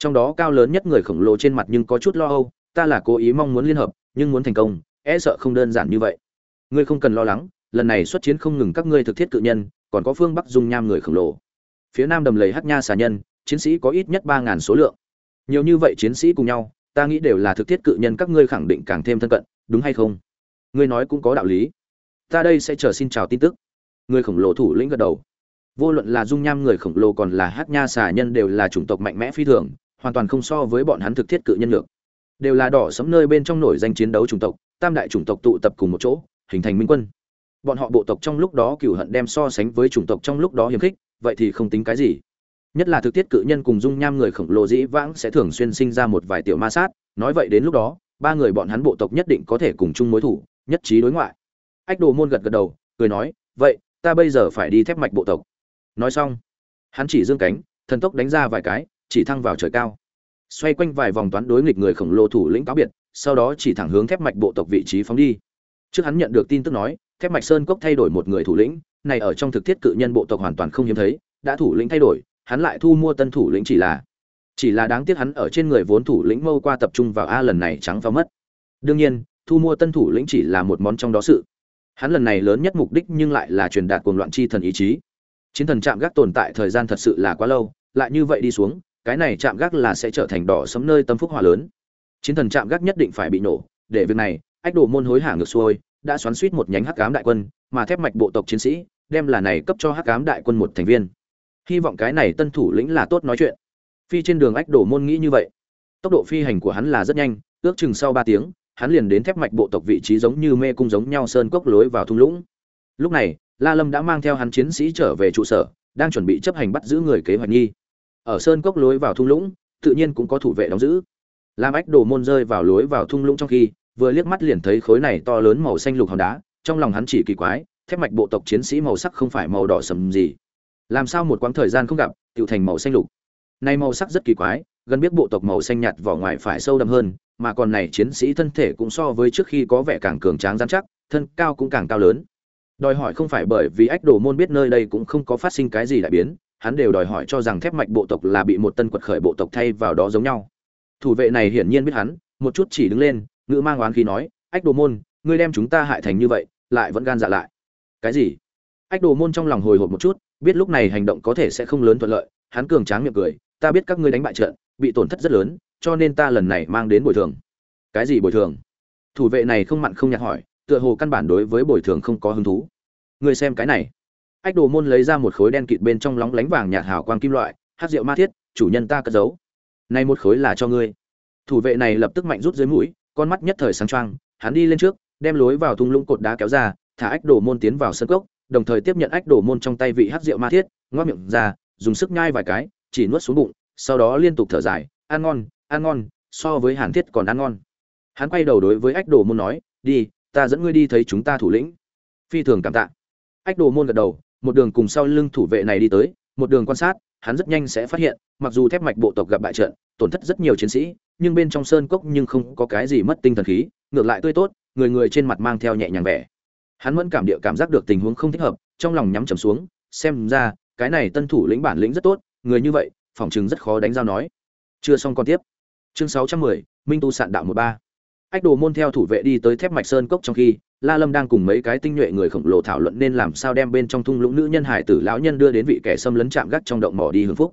trong đó cao lớn nhất người khổng lồ trên mặt nhưng có chút lo âu, ta là cố ý mong muốn liên hợp, nhưng muốn thành công e sợ không đơn giản như vậy. Ngươi không cần lo lắng, lần này xuất chiến không ngừng các ngươi thực thiết cự nhân, còn có phương bắc dung nham người khổng lồ. Phía nam đầm lầy hắc nha xà nhân, chiến sĩ có ít nhất ba ngàn số lượng. Nhiều như vậy chiến sĩ cùng nhau, ta nghĩ đều là thực thiết cự nhân các ngươi khẳng định càng thêm thân cận, đúng hay không? Ngươi nói cũng có đạo lý. Ta đây sẽ chờ xin chào tin tức. Người khổng lồ thủ lĩnh gật đầu. Vô luận là dung nham người khổng lồ còn là hát nha xà nhân đều là chủng tộc mạnh mẽ phi thường hoàn toàn không so với bọn hắn thực thiết cự nhân lược đều là đỏ sấm nơi bên trong nổi danh chiến đấu chủng tộc, tam đại chủng tộc tụ tập cùng một chỗ, hình thành minh quân. Bọn họ bộ tộc trong lúc đó cửu hận đem so sánh với chủng tộc trong lúc đó hiếm khích, vậy thì không tính cái gì. Nhất là thực tiết cự nhân cùng dung nham người khổng lồ dĩ vãng sẽ thường xuyên sinh ra một vài tiểu ma sát, nói vậy đến lúc đó, ba người bọn hắn bộ tộc nhất định có thể cùng chung mối thủ, nhất trí đối ngoại. Ách đồ môn gật gật đầu, cười nói, vậy, ta bây giờ phải đi thép mạch bộ tộc. Nói xong, hắn chỉ dương cánh, thần tốc đánh ra vài cái chỉ thăng vào trời cao. Xoay quanh vài vòng toán đối nghịch người khổng lồ thủ lĩnh cáo biệt, sau đó chỉ thẳng hướng thép mạch bộ tộc vị trí phóng đi. Trước hắn nhận được tin tức nói, thép mạch sơn cốc thay đổi một người thủ lĩnh, này ở trong thực thiết cự nhân bộ tộc hoàn toàn không hiếm thấy, đã thủ lĩnh thay đổi, hắn lại thu mua tân thủ lĩnh chỉ là chỉ là đáng tiếc hắn ở trên người vốn thủ lĩnh mâu qua tập trung vào a lần này trắng phá mất. Đương nhiên, thu mua tân thủ lĩnh chỉ là một món trong đó sự. Hắn lần này lớn nhất mục đích nhưng lại là truyền đạt cuồng loạn chi thần ý chí. Chiến thần chạm gác tồn tại thời gian thật sự là quá lâu, lại như vậy đi xuống cái này chạm gác là sẽ trở thành đỏ sấm nơi tâm phúc hòa lớn. Chiến thần chạm gác nhất định phải bị nổ, để việc này, ách đồ môn hối hả ngược xuôi, đã xoắn suýt một nhánh hắc ám đại quân, mà thép mạch bộ tộc chiến sĩ, đem là này cấp cho hắc ám đại quân một thành viên. Hy vọng cái này tân thủ lĩnh là tốt nói chuyện. Phi trên đường ách đồ môn nghĩ như vậy. Tốc độ phi hành của hắn là rất nhanh, ước chừng sau ba tiếng, hắn liền đến thép mạch bộ tộc vị trí giống như mê cung giống nhau sơn cốc lối vào thung lũng. Lúc này, la lâm đã mang theo hắn chiến sĩ trở về trụ sở, đang chuẩn bị chấp hành bắt giữ người kế hoạch nghi ở sơn cốc lối vào thung lũng, tự nhiên cũng có thủ vệ đóng giữ. Lam ách đồ môn rơi vào lối vào thung lũng trong khi, vừa liếc mắt liền thấy khối này to lớn màu xanh lục hòn đá, trong lòng hắn chỉ kỳ quái, thép mạch bộ tộc chiến sĩ màu sắc không phải màu đỏ sầm gì. Làm sao một quãng thời gian không gặp tự thành màu xanh lục? Này màu sắc rất kỳ quái, gần biết bộ tộc màu xanh nhạt vỏ ngoài phải sâu đậm hơn, mà còn này chiến sĩ thân thể cũng so với trước khi có vẻ càng cường tráng rắn chắc, thân cao cũng càng cao lớn. Đòi hỏi không phải bởi vì ách đồ môn biết nơi đây cũng không có phát sinh cái gì đại biến hắn đều đòi hỏi cho rằng thép mạch bộ tộc là bị một tân quật khởi bộ tộc thay vào đó giống nhau. Thủ vệ này hiển nhiên biết hắn, một chút chỉ đứng lên, ngữ mang oán khí nói, ách đồ môn, ngươi đem chúng ta hại thành như vậy, lại vẫn gan dạ lại. Cái gì? Ách đồ môn trong lòng hồi hộp một chút, biết lúc này hành động có thể sẽ không lớn thuận lợi, hắn cường tráng miệng cười, ta biết các ngươi đánh bại trận, bị tổn thất rất lớn, cho nên ta lần này mang đến bồi thường. Cái gì bồi thường? Thủ vệ này không mặn không nhạt hỏi, tựa hồ căn bản đối với bồi thường không có hứng thú. Ngươi xem cái này ách đồ môn lấy ra một khối đen kịt bên trong lóng lánh vàng nhạt hào quang kim loại, hát rượu ma thiết, chủ nhân ta cất giấu. Nay một khối là cho ngươi. Thủ vệ này lập tức mạnh rút dưới mũi, con mắt nhất thời sáng choang, hắn đi lên trước, đem lối vào thung lũng cột đá kéo ra, thả ách đồ môn tiến vào sân cốc, đồng thời tiếp nhận ách đồ môn trong tay vị hát rượu ma thiết, ngoác miệng ra, dùng sức nhai vài cái, chỉ nuốt xuống bụng, sau đó liên tục thở dài, ăn ngon ăn ngon, so với hàn thiết còn ăn ngon. Hắn quay đầu đối với ách đồ môn nói, đi, ta dẫn ngươi đi thấy chúng ta thủ lĩnh. Phi thường cảm tạ. Ách đồ môn gật đầu một đường cùng sau lưng thủ vệ này đi tới, một đường quan sát, hắn rất nhanh sẽ phát hiện, mặc dù thép mạch bộ tộc gặp bại trận, tổn thất rất nhiều chiến sĩ, nhưng bên trong sơn cốc nhưng không có cái gì mất tinh thần khí, ngược lại tươi tốt, người người trên mặt mang theo nhẹ nhàng vẻ. Hắn vẫn cảm địa cảm giác được tình huống không thích hợp, trong lòng nhắm chầm xuống, xem ra, cái này tân thủ lĩnh bản lĩnh rất tốt, người như vậy, phòng trường rất khó đánh giao nói. Chưa xong còn tiếp. Chương sáu trăm mười, minh tu sạn đạo một ba ách đồ môn theo thủ vệ đi tới thép mạch sơn cốc trong khi, la lâm đang cùng mấy cái tinh nhuệ người khổng lồ thảo luận nên làm sao đem bên trong thung lũng nữ nhân hải tử lão nhân đưa đến vị kẻ xâm lấn chạm gác trong động mỏ đi hưởng phúc.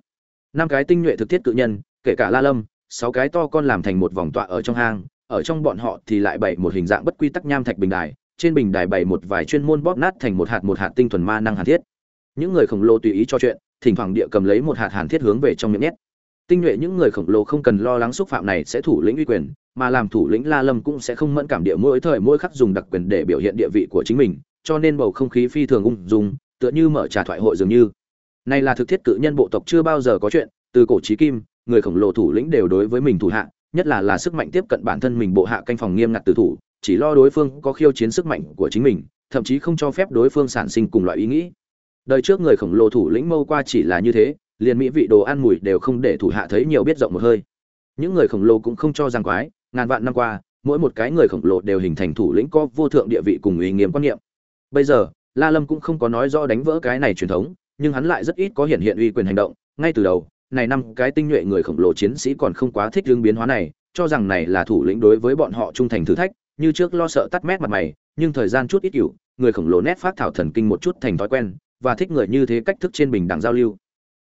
Năm cái tinh nhuệ thực thiết cự nhân, kể cả la lâm, sáu cái to con làm thành một vòng tọa ở trong hang, ở trong bọn họ thì lại bày một hình dạng bất quy tắc nham thạch bình đài, trên bình đài bày một vài chuyên môn bóp nát thành một hạt một hạt tinh thuần ma năng hàn thiết. Những người khổng lồ tùy ý cho chuyện, thỉnh thoảng địa cầm lấy một hạt hàn thiết hướng về trong miệng nhét tinh nhuệ những người khổng lồ không cần lo lắng xúc phạm này sẽ thủ lĩnh uy quyền, mà làm thủ lĩnh la lâm cũng sẽ không mẫn cảm địa mỗi thời mỗi khắc dùng đặc quyền để biểu hiện địa vị của chính mình, cho nên bầu không khí phi thường ung dung, tựa như mở trà thoại hội dường như. Này là thực thiết cự nhân bộ tộc chưa bao giờ có chuyện, từ cổ chí kim, người khổng lồ thủ lĩnh đều đối với mình thủ hạ, nhất là là sức mạnh tiếp cận bản thân mình bộ hạ canh phòng nghiêm ngặt từ thủ, chỉ lo đối phương có khiêu chiến sức mạnh của chính mình, thậm chí không cho phép đối phương sản sinh cùng loại ý nghĩ. Đời trước người khổng lồ thủ lĩnh mâu qua chỉ là như thế liền mỹ vị đồ ăn mùi đều không để thủ hạ thấy nhiều biết rộng một hơi. Những người khổng lồ cũng không cho rằng quái, ngàn vạn năm qua, mỗi một cái người khổng lồ đều hình thành thủ lĩnh có vô thượng địa vị cùng uy nghiêm quan niệm. Bây giờ, la lâm cũng không có nói rõ đánh vỡ cái này truyền thống, nhưng hắn lại rất ít có hiện hiện uy quyền hành động. Ngay từ đầu, này năm cái tinh nhuệ người khổng lồ chiến sĩ còn không quá thích ứng biến hóa này, cho rằng này là thủ lĩnh đối với bọn họ trung thành thử thách, như trước lo sợ tắt mét mặt mày, nhưng thời gian chút ít cựu người khổng lồ nét phát thảo thần kinh một chút thành thói quen, và thích người như thế cách thức trên bình đẳng giao lưu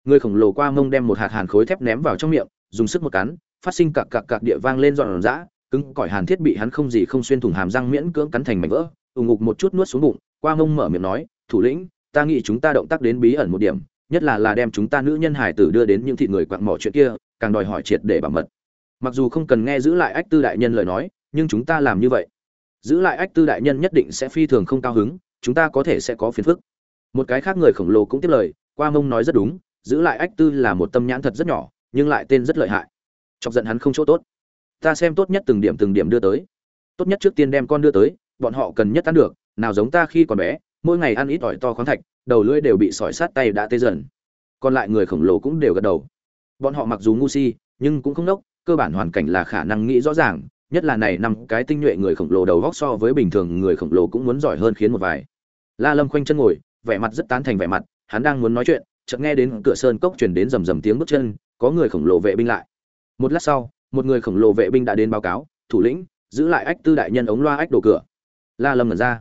người khổng lồ qua mông đem một hạt hàn khối thép ném vào trong miệng, dùng sức một cắn, phát sinh cặc cặc cặc địa vang lên dọn dã cứng cỏi hàn thiết bị hắn không gì không xuyên thủng hàm răng miễn cưỡng cắn thành mảnh vỡ ủng ngục một chút nuốt xuống bụng, qua mông mở miệng nói, thủ lĩnh, ta nghĩ chúng ta động tác đến bí ẩn một điểm, nhất là là đem chúng ta nữ nhân hải tử đưa đến những thị người quặn mỏ chuyện kia, càng đòi hỏi triệt để bảo mật. Mặc dù không cần nghe giữ lại ách tư đại nhân lời nói, nhưng chúng ta làm như vậy. Giữ lại ách tư đại nhân nhất định sẽ phi thường không cao hứng, chúng ta có thể sẽ có phiền phức. Một cái khác người khổng lồ cũng tiếp lời, qua mông nói rất đúng giữ lại ách tư là một tâm nhãn thật rất nhỏ, nhưng lại tên rất lợi hại. Chọc giận hắn không chỗ tốt. Ta xem tốt nhất từng điểm từng điểm đưa tới. Tốt nhất trước tiên đem con đưa tới, bọn họ cần nhất ăn được, nào giống ta khi còn bé, mỗi ngày ăn ít ỏi to khoáng thạch, đầu lưỡi đều bị sỏi sát tay đã tê dần. Còn lại người khổng lồ cũng đều gật đầu. Bọn họ mặc dù ngu si, nhưng cũng không nốc, cơ bản hoàn cảnh là khả năng nghĩ rõ ràng, nhất là này năm cái tinh nhuệ người khổng lồ đầu góc so với bình thường người khổng lồ cũng muốn giỏi hơn khiến một vài. La lâm khoanh chân ngồi, vẻ mặt rất tán thành vẻ mặt, hắn đang muốn nói chuyện chợt nghe đến cửa sơn cốc truyền đến rầm rầm tiếng bước chân, có người khổng lồ vệ binh lại. Một lát sau, một người khổng lồ vệ binh đã đến báo cáo, thủ lĩnh, giữ lại ách tư đại nhân ống loa ách đổ cửa. La lâm ngẩn ra.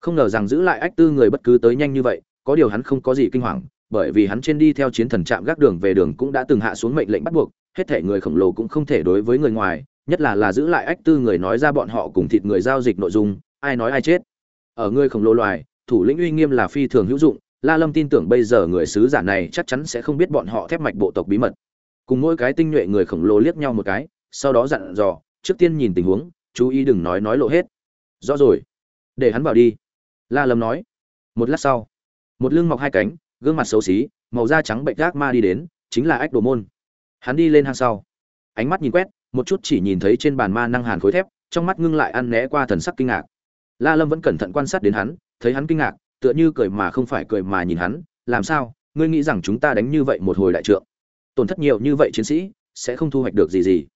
Không ngờ rằng giữ lại ách tư người bất cứ tới nhanh như vậy, có điều hắn không có gì kinh hoàng, bởi vì hắn trên đi theo chiến thần trạm gác đường về đường cũng đã từng hạ xuống mệnh lệnh bắt buộc, hết thể người khổng lồ cũng không thể đối với người ngoài, nhất là là giữ lại ách tư người nói ra bọn họ cùng thịt người giao dịch nội dung, ai nói ai chết. Ở người khổng lồ loài, thủ lĩnh uy nghiêm là phi thường hữu dụng la lâm tin tưởng bây giờ người sứ giả này chắc chắn sẽ không biết bọn họ thép mạch bộ tộc bí mật. Cùng mỗi cái tinh nhuệ người khổng lồ liếc nhau một cái, sau đó dặn dò, trước tiên nhìn tình huống, chú ý đừng nói nói lộ hết. Rõ rồi. Để hắn vào đi. La lâm nói. Một lát sau, một lưng mọc hai cánh, gương mặt xấu xí, màu da trắng bệnh gác ma đi đến, chính là ách đồ môn. Hắn đi lên hang sau. Ánh mắt nhìn quét, một chút chỉ nhìn thấy trên bàn ma năng hàn khối thép, trong mắt ngưng lại ăn né qua thần sắc kinh ngạc. La lâm vẫn cẩn thận quan sát đến hắn, thấy hắn kinh ngạc tựa như cười mà không phải cười mà nhìn hắn, làm sao? Ngươi nghĩ rằng chúng ta đánh như vậy một hồi đại trượng? Tổn thất nhiều như vậy chiến sĩ, sẽ không thu hoạch được gì gì.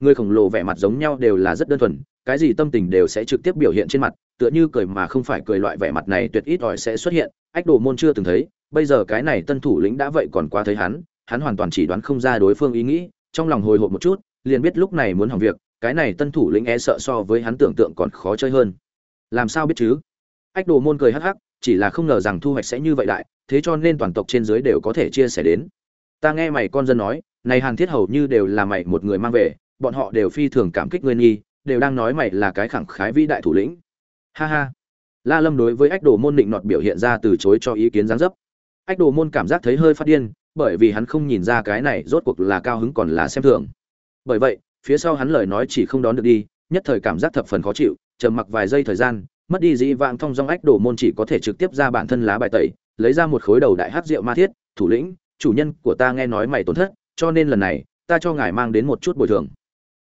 Người khổng lồ vẻ mặt giống nhau đều là rất đơn thuần, cái gì tâm tình đều sẽ trực tiếp biểu hiện trên mặt, tựa như cười mà không phải cười loại vẻ mặt này tuyệt ít ỏi sẽ xuất hiện, ách đồ môn chưa từng thấy, bây giờ cái này tân thủ lĩnh đã vậy còn qua thấy hắn hắn hoàn toàn chỉ đoán không ra đối phương ý nghĩ, trong lòng hồi hộp một chút, liền biết lúc này muốn hỏng việc, cái này tân thủ lĩnh e sợ so với hắn tưởng tượng còn khó chơi hơn. Làm sao biết chứ? Ách đồ môn cười hắc hắc chỉ là không ngờ rằng thu hoạch sẽ như vậy đại, thế cho nên toàn tộc trên dưới đều có thể chia sẻ đến. Ta nghe mày con dân nói, này hàn thiết hầu như đều là mày một người mang về, bọn họ đều phi thường cảm kích ngươi nghi, đều đang nói mày là cái khẳng khái vĩ đại thủ lĩnh. Ha ha. La lâm đối với ách đồ môn định nọt biểu hiện ra từ chối cho ý kiến giáng dấp. Ách đồ môn cảm giác thấy hơi phát điên, bởi vì hắn không nhìn ra cái này rốt cuộc là cao hứng còn là xem thường. Bởi vậy, phía sau hắn lời nói chỉ không đón được đi, nhất thời cảm giác thập phần khó chịu, trầm mặc vài giây thời gian mất đi dĩ vãng thông dong ách đổ môn chỉ có thể trực tiếp ra bản thân lá bài tẩy, lấy ra một khối đầu đại hát rượu ma thiết, thủ lĩnh, chủ nhân của ta nghe nói mày tổn thất, cho nên lần này, ta cho ngài mang đến một chút bồi thường.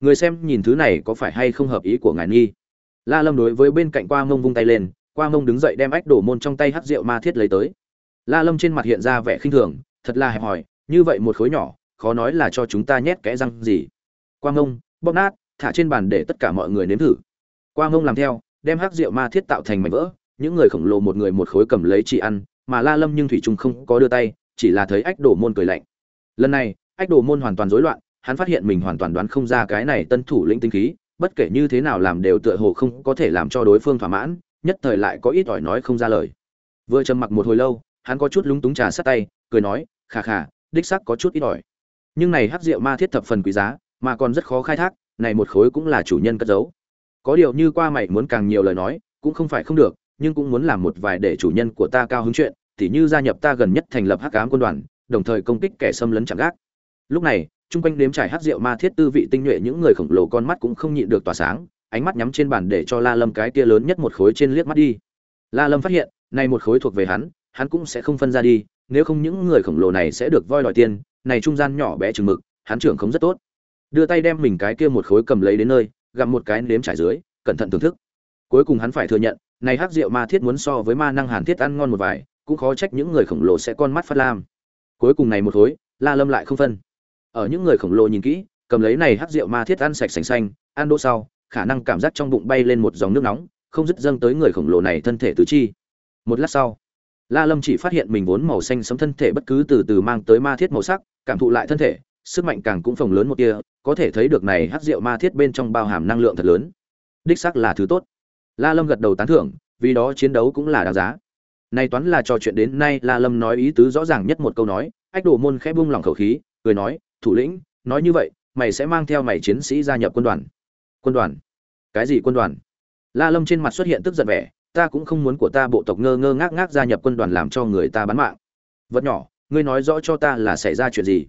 Người xem nhìn thứ này có phải hay không hợp ý của ngài nghi? La lâm đối với bên cạnh qua mông vung tay lên, qua mông đứng dậy đem ách đổ môn trong tay hắc rượu ma thiết lấy tới. La lâm trên mặt hiện ra vẻ khinh thường, thật là hẹp hòi, như vậy một khối nhỏ, khó nói là cho chúng ta nhét kẽ răng gì. Qua mông, bóp nát, thả trên bàn để tất cả mọi người nếm thử. Qua mông làm theo đem hắc rượu ma thiết tạo thành mảnh vỡ, những người khổng lồ một người một khối cầm lấy chỉ ăn, mà la lâm nhưng thủy trung không có đưa tay, chỉ là thấy ách đổ môn cười lạnh. Lần này, ách đổ môn hoàn toàn rối loạn, hắn phát hiện mình hoàn toàn đoán không ra cái này tân thủ lĩnh tinh khí, bất kể như thế nào làm đều tựa hồ không có thể làm cho đối phương thỏa mãn, nhất thời lại có ít ỏi nói không ra lời. Vừa trầm mặc một hồi lâu, hắn có chút lúng túng trà sát tay, cười nói, khà khà, đích sắc có chút ít ỏi. Nhưng này hắc rượu ma thiết thập phần quý giá, mà còn rất khó khai thác, này một khối cũng là chủ nhân cất giấu có điều như qua mày muốn càng nhiều lời nói, cũng không phải không được, nhưng cũng muốn làm một vài để chủ nhân của ta cao hứng chuyện, tỉ như gia nhập ta gần nhất thành lập hắc ám quân đoàn, đồng thời công kích kẻ xâm lấn chạm gác. Lúc này, chung quanh đếm trải hắc rượu ma thiết tư vị tinh nhuệ những người khổng lồ con mắt cũng không nhịn được tỏa sáng, ánh mắt nhắm trên bàn để cho la lâm cái kia lớn nhất một khối trên liếc mắt đi. La lâm phát hiện nay một khối thuộc về hắn hắn cũng sẽ không phân ra đi, nếu không những người khổng lồ này sẽ được voi đòi tiền, này trung gian nhỏ bé chừng mực, hắn trưởng không rất tốt. Đưa tay đem mình cái kia một khối cầm lấy đến nơi gặm một cái nếm trải dưới cẩn thận thưởng thức. Cuối cùng hắn phải thừa nhận này hắc rượu ma thiết muốn so với ma năng hàn thiết ăn ngon một vài cũng khó trách những người khổng lồ sẽ con mắt phát lam. Cuối cùng này một thối, la lâm lại không phân. Ở những người khổng lồ nhìn kỹ cầm lấy này hắc rượu ma thiết ăn sạch sành xanh ăn đỗ sau khả năng cảm giác trong bụng bay lên một dòng nước nóng không dứt dâng tới người khổng lồ này thân thể tứ chi. Một lát sau la lâm chỉ phát hiện mình vốn màu xanh sẫm thân thể bất cứ từ từ mang tới ma thiết màu sắc cảm thụ lại thân thể sức mạnh càng cũng phồng lớn một kia có thể thấy được này hắc rượu ma thiết bên trong bao hàm năng lượng thật lớn. Đích xác là thứ tốt. La lâm gật đầu tán thưởng, vì đó chiến đấu cũng là đáng giá. Nay toán là trò chuyện đến nay, la lâm nói ý tứ rõ ràng nhất một câu nói, ách đồ môn khẽ buông lòng khẩu khí, cười nói, thủ lĩnh, nói như vậy, mày sẽ mang theo mày chiến sĩ gia nhập quân đoàn. Quân đoàn? Cái gì quân đoàn? La lâm trên mặt xuất hiện tức giận vẻ, ta cũng không muốn của ta bộ tộc ngơ ngơ ngác ngác gia nhập quân đoàn làm cho người ta bán mạng. Vật nhỏ, ngươi nói rõ cho ta là xảy ra chuyện gì?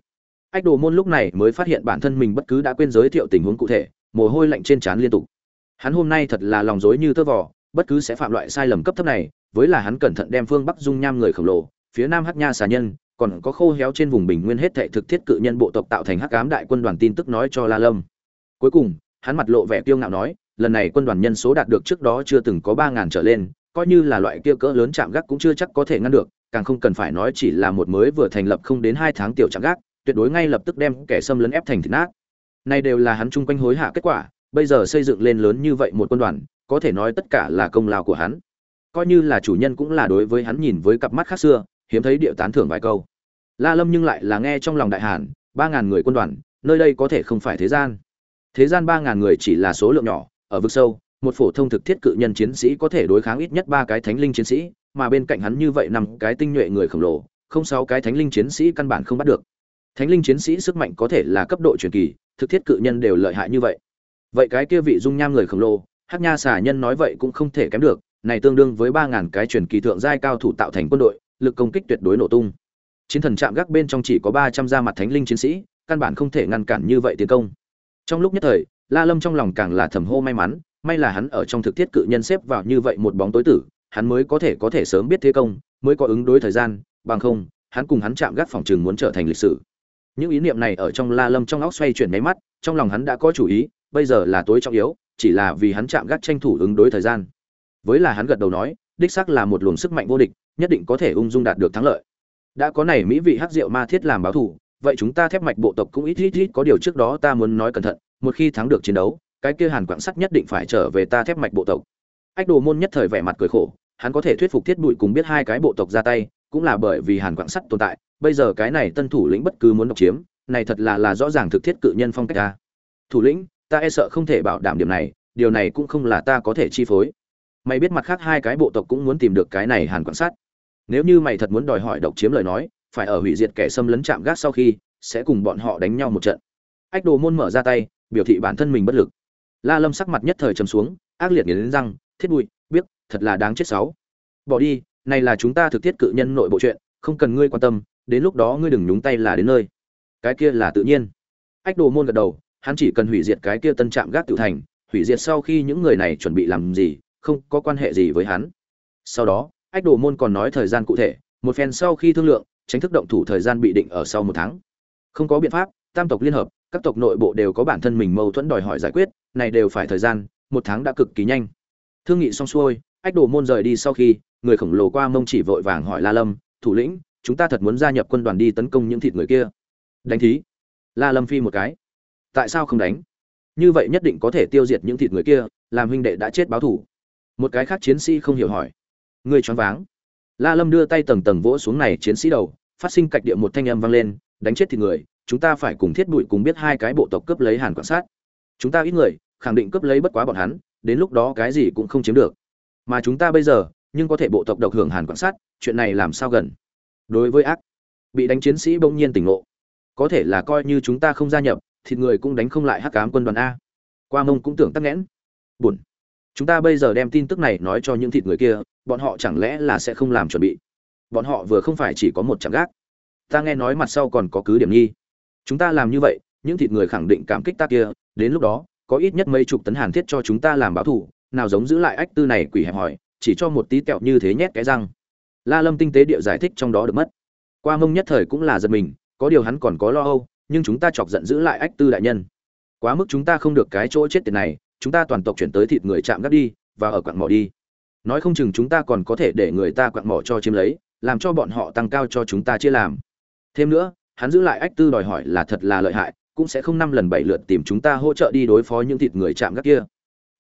Ách đồ môn lúc này mới phát hiện bản thân mình bất cứ đã quên giới thiệu tình huống cụ thể, mồ hôi lạnh trên trán liên tục. Hắn hôm nay thật là lòng dối như tơ vò, bất cứ sẽ phạm loại sai lầm cấp thấp này, với là hắn cẩn thận đem phương bắc dung nham người khổng lồ, phía nam hắc nha xà nhân, còn có khô héo trên vùng bình nguyên hết thệ thực thiết cự nhân bộ tộc tạo thành hắc ám đại quân đoàn tin tức nói cho la lâm. Cuối cùng, hắn mặt lộ vẻ kiêu ngạo nói, lần này quân đoàn nhân số đạt được trước đó chưa từng có ba ngàn trở lên, coi như là loại kia cỡ lớn chạm gác cũng chưa chắc có thể ngăn được, càng không cần phải nói chỉ là một mới vừa thành lập không đến hai tháng tiểu chạm gác tuyệt đối ngay lập tức đem kẻ xâm lấn ép thành thịt nát. Này đều là hắn chung quanh hối hạ kết quả, bây giờ xây dựng lên lớn như vậy một quân đoàn, có thể nói tất cả là công lao của hắn. Coi như là chủ nhân cũng là đối với hắn nhìn với cặp mắt khác xưa, hiếm thấy điệu tán thưởng vài câu. La lâm nhưng lại là nghe trong lòng đại hàn, ba ngàn người quân đoàn, nơi đây có thể không phải thế gian. Thế gian ba ngàn người chỉ là số lượng nhỏ, ở vực sâu, một phổ thông thực thiết cự nhân chiến sĩ có thể đối kháng ít nhất ba cái thánh linh chiến sĩ, mà bên cạnh hắn như vậy năm cái tinh nhuệ người khổng lồ, không sáu cái thánh linh chiến sĩ căn bản không bắt được thánh linh chiến sĩ sức mạnh có thể là cấp độ truyền kỳ, thực thiết cự nhân đều lợi hại như vậy. Vậy cái kia vị dung nham người khổng lồ, hắc nha xà nhân nói vậy cũng không thể kém được, này tương đương với ba ngàn cái truyền kỳ thượng giai cao thủ tạo thành quân đội, lực công kích tuyệt đối nổ tung. Chiến thần chạm gác bên trong chỉ có ba trăm gia mặt thánh linh chiến sĩ, căn bản không thể ngăn cản như vậy tiến công. Trong lúc nhất thời, la lâm trong lòng càng là thầm hô may mắn, may là hắn ở trong thực thiết cự nhân xếp vào như vậy một bóng tối tử, hắn mới có thể có thể sớm biết thế công, mới có ứng đối thời gian, bằng không, hắn cùng hắn chạm gác phòng trường muốn trở thành lịch sử những ý niệm này ở trong la lâm trong óc xoay chuyển mấy mắt, trong lòng hắn đã có chủ ý, bây giờ là tối trọng yếu, chỉ là vì hắn chạm gác tranh thủ ứng đối thời gian. Với là hắn gật đầu nói, đích xác là một luồng sức mạnh vô địch, nhất định có thể ung dung đạt được thắng lợi. Đã có này mỹ vị hắc rượu ma thiết làm báo thủ vậy chúng ta thép mạch bộ tộc cũng ít ít ít có điều trước đó ta muốn nói cẩn thận, một khi thắng được chiến đấu, cái kia hàn quảng sắt nhất định phải trở về ta thép mạch bộ tộc. Ách đồ môn nhất thời vẻ mặt cười khổ, hắn có thể thuyết phục thiết bụi cùng biết hai cái bộ tộc ra tay cũng là bởi vì hàn quảng sắt tồn tại, bây giờ cái này tân thủ lĩnh bất cứ muốn độc chiếm, này thật là là rõ ràng thực thiết cự nhân phong cách ta. Thủ lĩnh, ta e sợ không thể bảo đảm điểm này, điều này cũng không là ta có thể chi phối. Mày biết mặt khác hai cái bộ tộc cũng muốn tìm được cái này hàn quan sắt. Nếu như mày thật muốn đòi hỏi độc chiếm lời nói, phải ở hủy diệt kẻ xâm lấn chạm gác sau khi, sẽ cùng bọn họ đánh nhau một trận. Ách đồ môn mở ra tay, biểu thị bản thân mình bất lực. La lâm sắc mặt nhất thời trầm xuống, ác liệt nghiến răng, thiết bụi, biết, thật là đáng chết sáu. Bỏ đi này là chúng ta thực thiết cự nhân nội bộ chuyện, không cần ngươi quan tâm, đến lúc đó ngươi đừng nhúng tay là đến nơi. Cái kia là tự nhiên. Ách đồ môn gật đầu, hắn chỉ cần hủy diệt cái kia tân trạm gác tự thành, hủy diệt sau khi những người này chuẩn bị làm gì, không có quan hệ gì với hắn. Sau đó, ách đồ môn còn nói thời gian cụ thể, một phen sau khi thương lượng tránh thức động thủ thời gian bị định ở sau một tháng. Không có biện pháp, tam tộc liên hợp, các tộc nội bộ đều có bản thân mình mâu thuẫn đòi hỏi giải quyết, này đều phải thời gian, một tháng đã cực kỳ nhanh. Thương nghị xong xuôi ách đồ môn rời đi sau khi, người khổng lồ qua mông chỉ vội vàng hỏi la lâm, thủ lĩnh, chúng ta thật muốn gia nhập quân đoàn đi tấn công những thịt người kia? Đánh thí. La lâm phi một cái. Tại sao không đánh? Như vậy nhất định có thể tiêu diệt những thịt người kia, làm huynh đệ đã chết báo thủ một cái khác chiến sĩ không hiểu hỏi. Người choáng váng. La lâm đưa tay tầng tầng vỗ xuống này chiến sĩ đầu, phát sinh cạch địa một thanh âm vang lên, đánh chết thịt người, chúng ta phải cùng thiết bụi cùng biết hai cái bộ tộc cướp lấy hàn quan sát. Chúng ta ít người, khẳng định cướp lấy bất quá bọn hắn, đến lúc đó cái gì cũng không chiếm được mà chúng ta bây giờ, nhưng có thể bộ tộc độc hưởng hàn quan sát, chuyện này làm sao gần? Đối với ác, bị đánh chiến sĩ bỗng nhiên tỉnh ngộ. Có thể là coi như chúng ta không gia nhập, thịt người cũng đánh không lại hắc cám quân đoàn a. Qua mông cũng tưởng tắc nghẽn. Buồn. Chúng ta bây giờ đem tin tức này nói cho những thịt người kia, bọn họ chẳng lẽ là sẽ không làm chuẩn bị? Bọn họ vừa không phải chỉ có một chẳng gác. Ta nghe nói mặt sau còn có cứ điểm nghi. Chúng ta làm như vậy, những thịt người khẳng định cảm kích ta kia, đến lúc đó, có ít nhất mấy chục tấn hàn thiết cho chúng ta làm báo thù nào giống giữ lại ách tư này quỷ hẹp hỏi chỉ cho một tí kẹo như thế nhét cái răng. La lâm tinh tế địa giải thích trong đó được mất. Qua mông nhất thời cũng là giật mình, có điều hắn còn có lo âu, nhưng chúng ta chọc giận giữ lại ách tư đại nhân. Quá mức chúng ta không được cái chỗ chết tiền này, chúng ta toàn tộc chuyển tới thịt người chạm gác đi, và ở quặng mỏ đi. Nói không chừng chúng ta còn có thể để người ta quặng mỏ cho chiếm lấy, làm cho bọn họ tăng cao cho chúng ta chia làm. Thêm nữa, hắn giữ lại ách tư đòi hỏi là thật là lợi hại, cũng sẽ không năm lần bảy lượt tìm chúng ta hỗ trợ đi đối phó những thịt người chạm gác kia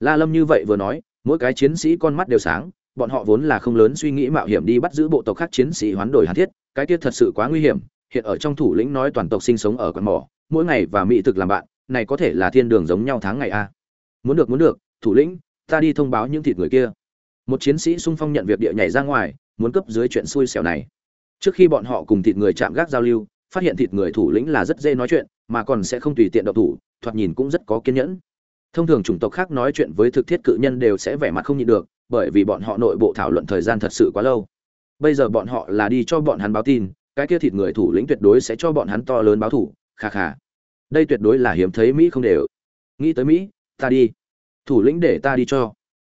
la lâm như vậy vừa nói, mỗi cái chiến sĩ con mắt đều sáng, bọn họ vốn là không lớn suy nghĩ mạo hiểm đi bắt giữ bộ tộc khác chiến sĩ hoán đổi hàn thiết, cái kia thật sự quá nguy hiểm, hiện ở trong thủ lĩnh nói toàn tộc sinh sống ở quán mỏ, mỗi ngày và mỹ thực làm bạn, này có thể là thiên đường giống nhau tháng ngày a. Muốn được muốn được, thủ lĩnh, ta đi thông báo những thịt người kia. Một chiến sĩ sung phong nhận việc địa nhảy ra ngoài, muốn cấp dưới chuyện xui xẻo này. Trước khi bọn họ cùng thịt người chạm gác giao lưu, phát hiện thịt người thủ lĩnh là rất dễ nói chuyện, mà còn sẽ không tùy tiện động thủ, thoạt nhìn cũng rất có kiên nhẫn thông thường chủng tộc khác nói chuyện với thực thiết cự nhân đều sẽ vẻ mặt không nhịn được, bởi vì bọn họ nội bộ thảo luận thời gian thật sự quá lâu. Bây giờ bọn họ là đi cho bọn hắn báo tin, cái kia thịt người thủ lĩnh tuyệt đối sẽ cho bọn hắn to lớn báo thủ kha kha. Đây tuyệt đối là hiếm thấy mỹ không đều. Nghĩ tới mỹ, ta đi. Thủ lĩnh để ta đi cho.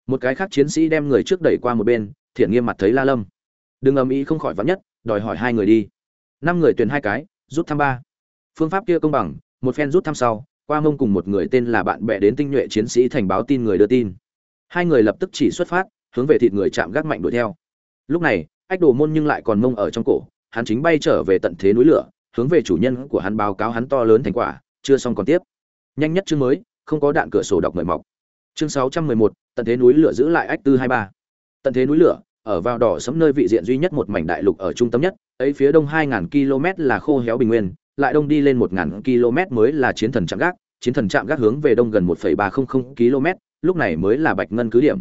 Một cái khác chiến sĩ đem người trước đẩy qua một bên, thiện nghiêm mặt thấy la lâm. Đừng ầm ĩ không khỏi vắn nhất, đòi hỏi hai người đi. Năm người tuyển hai cái, rút thăm ba. Phương pháp kia công bằng, một phen rút thăm sau qua mông cùng một người tên là bạn bè đến tinh nhuệ chiến sĩ thành báo tin người đưa tin. Hai người lập tức chỉ xuất phát hướng về thịt người chạm gác mạnh đuổi theo. Lúc này ách đồ môn nhưng lại còn mông ở trong cổ hắn chính bay trở về tận thế núi lửa hướng về chủ nhân của hắn báo cáo hắn to lớn thành quả chưa xong còn tiếp. Nhanh nhất chương mới không có đạn cửa sổ đọc mời mọc. Chương 611, tận thế núi lửa giữ lại ách tư hai ba. Tận thế núi lửa ở vào đỏ sấm nơi vị diện duy nhất một mảnh đại lục ở trung tâm nhất ấy phía đông 2.000 km là khô héo bình nguyên lại đông đi lên 1000 km mới là chiến thần trạm gác chiến thần trạm gác hướng về đông gần 1,300 km lúc này mới là bạch ngân cứ điểm.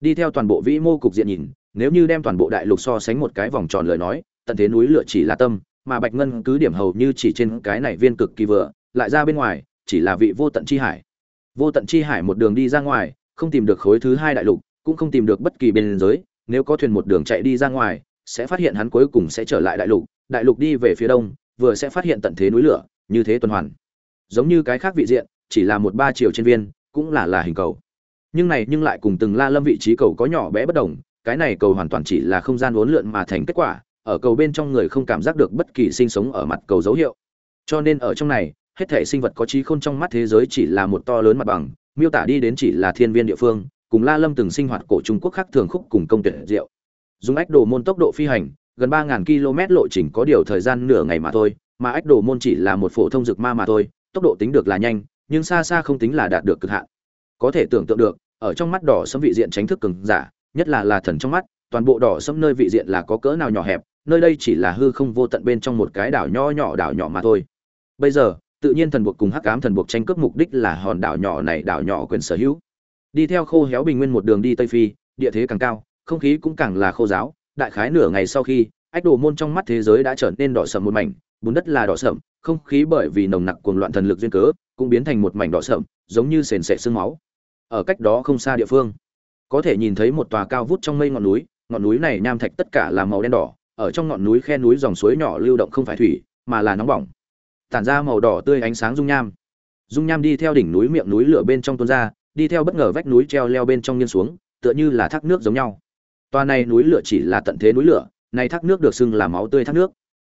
Đi theo toàn bộ vĩ mô cục diện nhìn nếu như đem toàn bộ đại lục so sánh một cái vòng tròn lời nói tận thế núi lửa chỉ là tâm mà bạch ngân cứ điểm hầu như chỉ trên cái này viên cực kỳ vừa lại ra bên ngoài chỉ là vị vô tận chi hải. Vô tận chi hải một đường đi ra ngoài không tìm được khối thứ hai đại lục cũng không tìm được bất kỳ bên giới nếu có thuyền một đường chạy đi ra ngoài sẽ phát hiện hắn cuối cùng sẽ trở lại đại lục đại lục đi về phía đông vừa sẽ phát hiện tận thế núi lửa, như thế tuần hoàn. Giống như cái khác vị diện, chỉ là một ba chiều trên viên, cũng là là hình cầu. Nhưng này nhưng lại cùng từng la lâm vị trí cầu có nhỏ bé bất đồng, cái này cầu hoàn toàn chỉ là không gian uốn lượn mà thành kết quả, ở cầu bên trong người không cảm giác được bất kỳ sinh sống ở mặt cầu dấu hiệu. Cho nên ở trong này, hết thể sinh vật có trí khôn trong mắt thế giới chỉ là một to lớn mặt bằng, miêu tả đi đến chỉ là thiên viên địa phương, cùng la lâm từng sinh hoạt cổ trung quốc khác thường khúc cùng công tuyển diệu. Dùng ách đồ môn tốc độ phi hành gần ba ngàn km lộ trình có điều thời gian nửa ngày mà thôi, mà ách đồ môn chỉ là một phổ thông dược ma mà thôi, tốc độ tính được là nhanh, nhưng xa xa không tính là đạt được cực hạn. Có thể tưởng tượng được, ở trong mắt đỏ sâm vị diện tránh thức cường giả, nhất là là thần trong mắt, toàn bộ đỏ sâm nơi vị diện là có cỡ nào nhỏ hẹp, nơi đây chỉ là hư không vô tận bên trong một cái đảo nho nhỏ đảo nhỏ mà thôi. Bây giờ, tự nhiên thần buộc cùng hắc ám thần buộc tranh cướp mục đích là hòn đảo nhỏ này đảo nhỏ quyền sở hữu. Đi theo khô héo bình nguyên một đường đi tây phi, địa thế càng cao, không khí cũng càng là khô giáo đại khái nửa ngày sau khi, ách đồ môn trong mắt thế giới đã trở nên đỏ sậm một mảnh, bùn đất là đỏ sậm, không khí bởi vì nồng nặc cuồng loạn thần lực duyên cớ, cũng biến thành một mảnh đỏ sậm, giống như sền sệt sương máu. Ở cách đó không xa địa phương, có thể nhìn thấy một tòa cao vút trong mây ngọn núi ngọn núi này nham thạch tất cả là màu đen đỏ, ở trong ngọn núi khe núi dòng suối nhỏ lưu động không phải thủy, mà là nóng bỏng, tản ra màu đỏ tươi ánh sáng dung nham. Dung nham đi theo đỉnh núi miệng núi lửa bên trong tuôn ra, đi theo bất ngờ vách núi treo leo bên trong nghiêng xuống, tựa như là thác nước giống nhau toa này núi lửa chỉ là tận thế núi lửa này thác nước được xưng là máu tươi thác nước.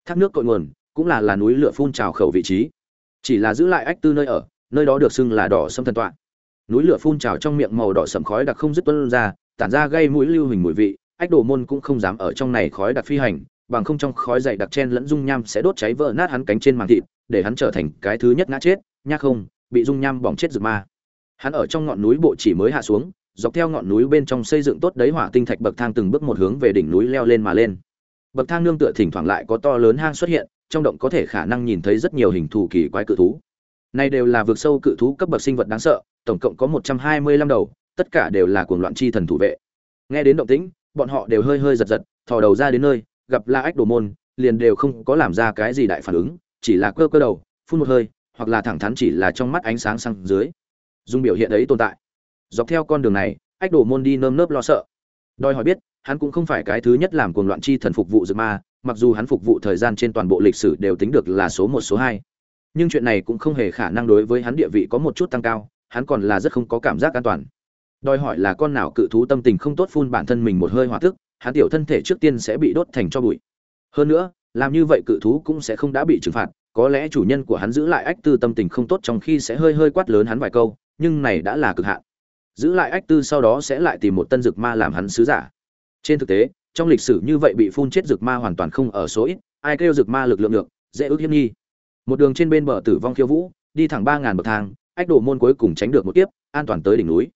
Thác nước cội nguồn, cũng là là núi lửa phun trào khẩu vị trí. Chỉ là giữ lại ách tư nơi ở, nơi đó được xưng là đỏ sâm thần tọa. Núi lửa phun trào trong miệng màu đỏ sẩm khói đặc không dứt tuôn ra, tản ra gây mũi lưu hình mùi vị, ách đồ môn cũng không dám ở trong này khói đặc phi hành, bằng không trong khói dày đặc chen lẫn dung nham sẽ đốt cháy vỡ nát hắn cánh trên màng thịt, để hắn trở thành cái thứ nhất ngã chết nhác không, bị dung nham bỏng chết rực ma. Hắn ở trong ngọn núi bộ chỉ mới hạ xuống dọc theo ngọn núi bên trong xây dựng tốt đấy hỏa tinh thạch bậc thang từng bước một hướng về đỉnh núi leo lên mà lên. Bậc thang nương tựa thỉnh thoảng lại có to lớn hang xuất hiện, trong động có thể khả năng nhìn thấy rất nhiều hình thù kỳ quái cự thú. Này đều là vực sâu cự thú cấp bậc sinh vật đáng sợ, tổng cộng có một trăm hai mươi lăm đầu, tất cả đều là cuồng loạn chi thần thủ vệ. Nghe đến động tĩnh, bọn họ đều hơi hơi giật giật, thò đầu ra đến nơi, gặp la ách đồ môn, liền đều không có làm ra cái gì đại phản ứng, chỉ là cơ cơ đầu, phun một hơi, hoặc là thẳng thắn chỉ là trong mắt ánh sáng sang dưới. Dùng biểu hiện ấy tồn tại dọc theo con đường này, ách đồ môn đi nơm nớp lo sợ. Đòi hỏi biết, hắn cũng không phải cái thứ nhất làm cuồng loạn chi thần phục vụ dược ma, mặc dù hắn phục vụ thời gian trên toàn bộ lịch sử đều tính được là số một, số hai. Nhưng chuyện này cũng không hề khả năng đối với hắn địa vị có một chút tăng cao, hắn còn là rất không có cảm giác an toàn. Đòi hỏi là con nào cự thú tâm tình không tốt phun bản thân mình một hơi hỏa tức, hắn tiểu thân thể trước tiên sẽ bị đốt thành cho bụi. Hơn nữa, làm như vậy cự thú cũng sẽ không đã bị trừng phạt, có lẽ chủ nhân của hắn giữ lại ách tư tâm tình không tốt trong khi sẽ hơi hơi quát lớn hắn vài câu, nhưng này đã là cực hạn giữ lại ách tư sau đó sẽ lại tìm một tân dược ma làm hắn sứ giả. Trên thực tế, trong lịch sử như vậy bị phun chết dược ma hoàn toàn không ở số ít, ai kêu dược ma lực lượng được, dễ ước hiếp nghi. Một đường trên bên bờ tử vong khiêu vũ, đi thẳng ba ngàn bậc thang, ách đổ môn cuối cùng tránh được một tiếp an toàn tới đỉnh núi.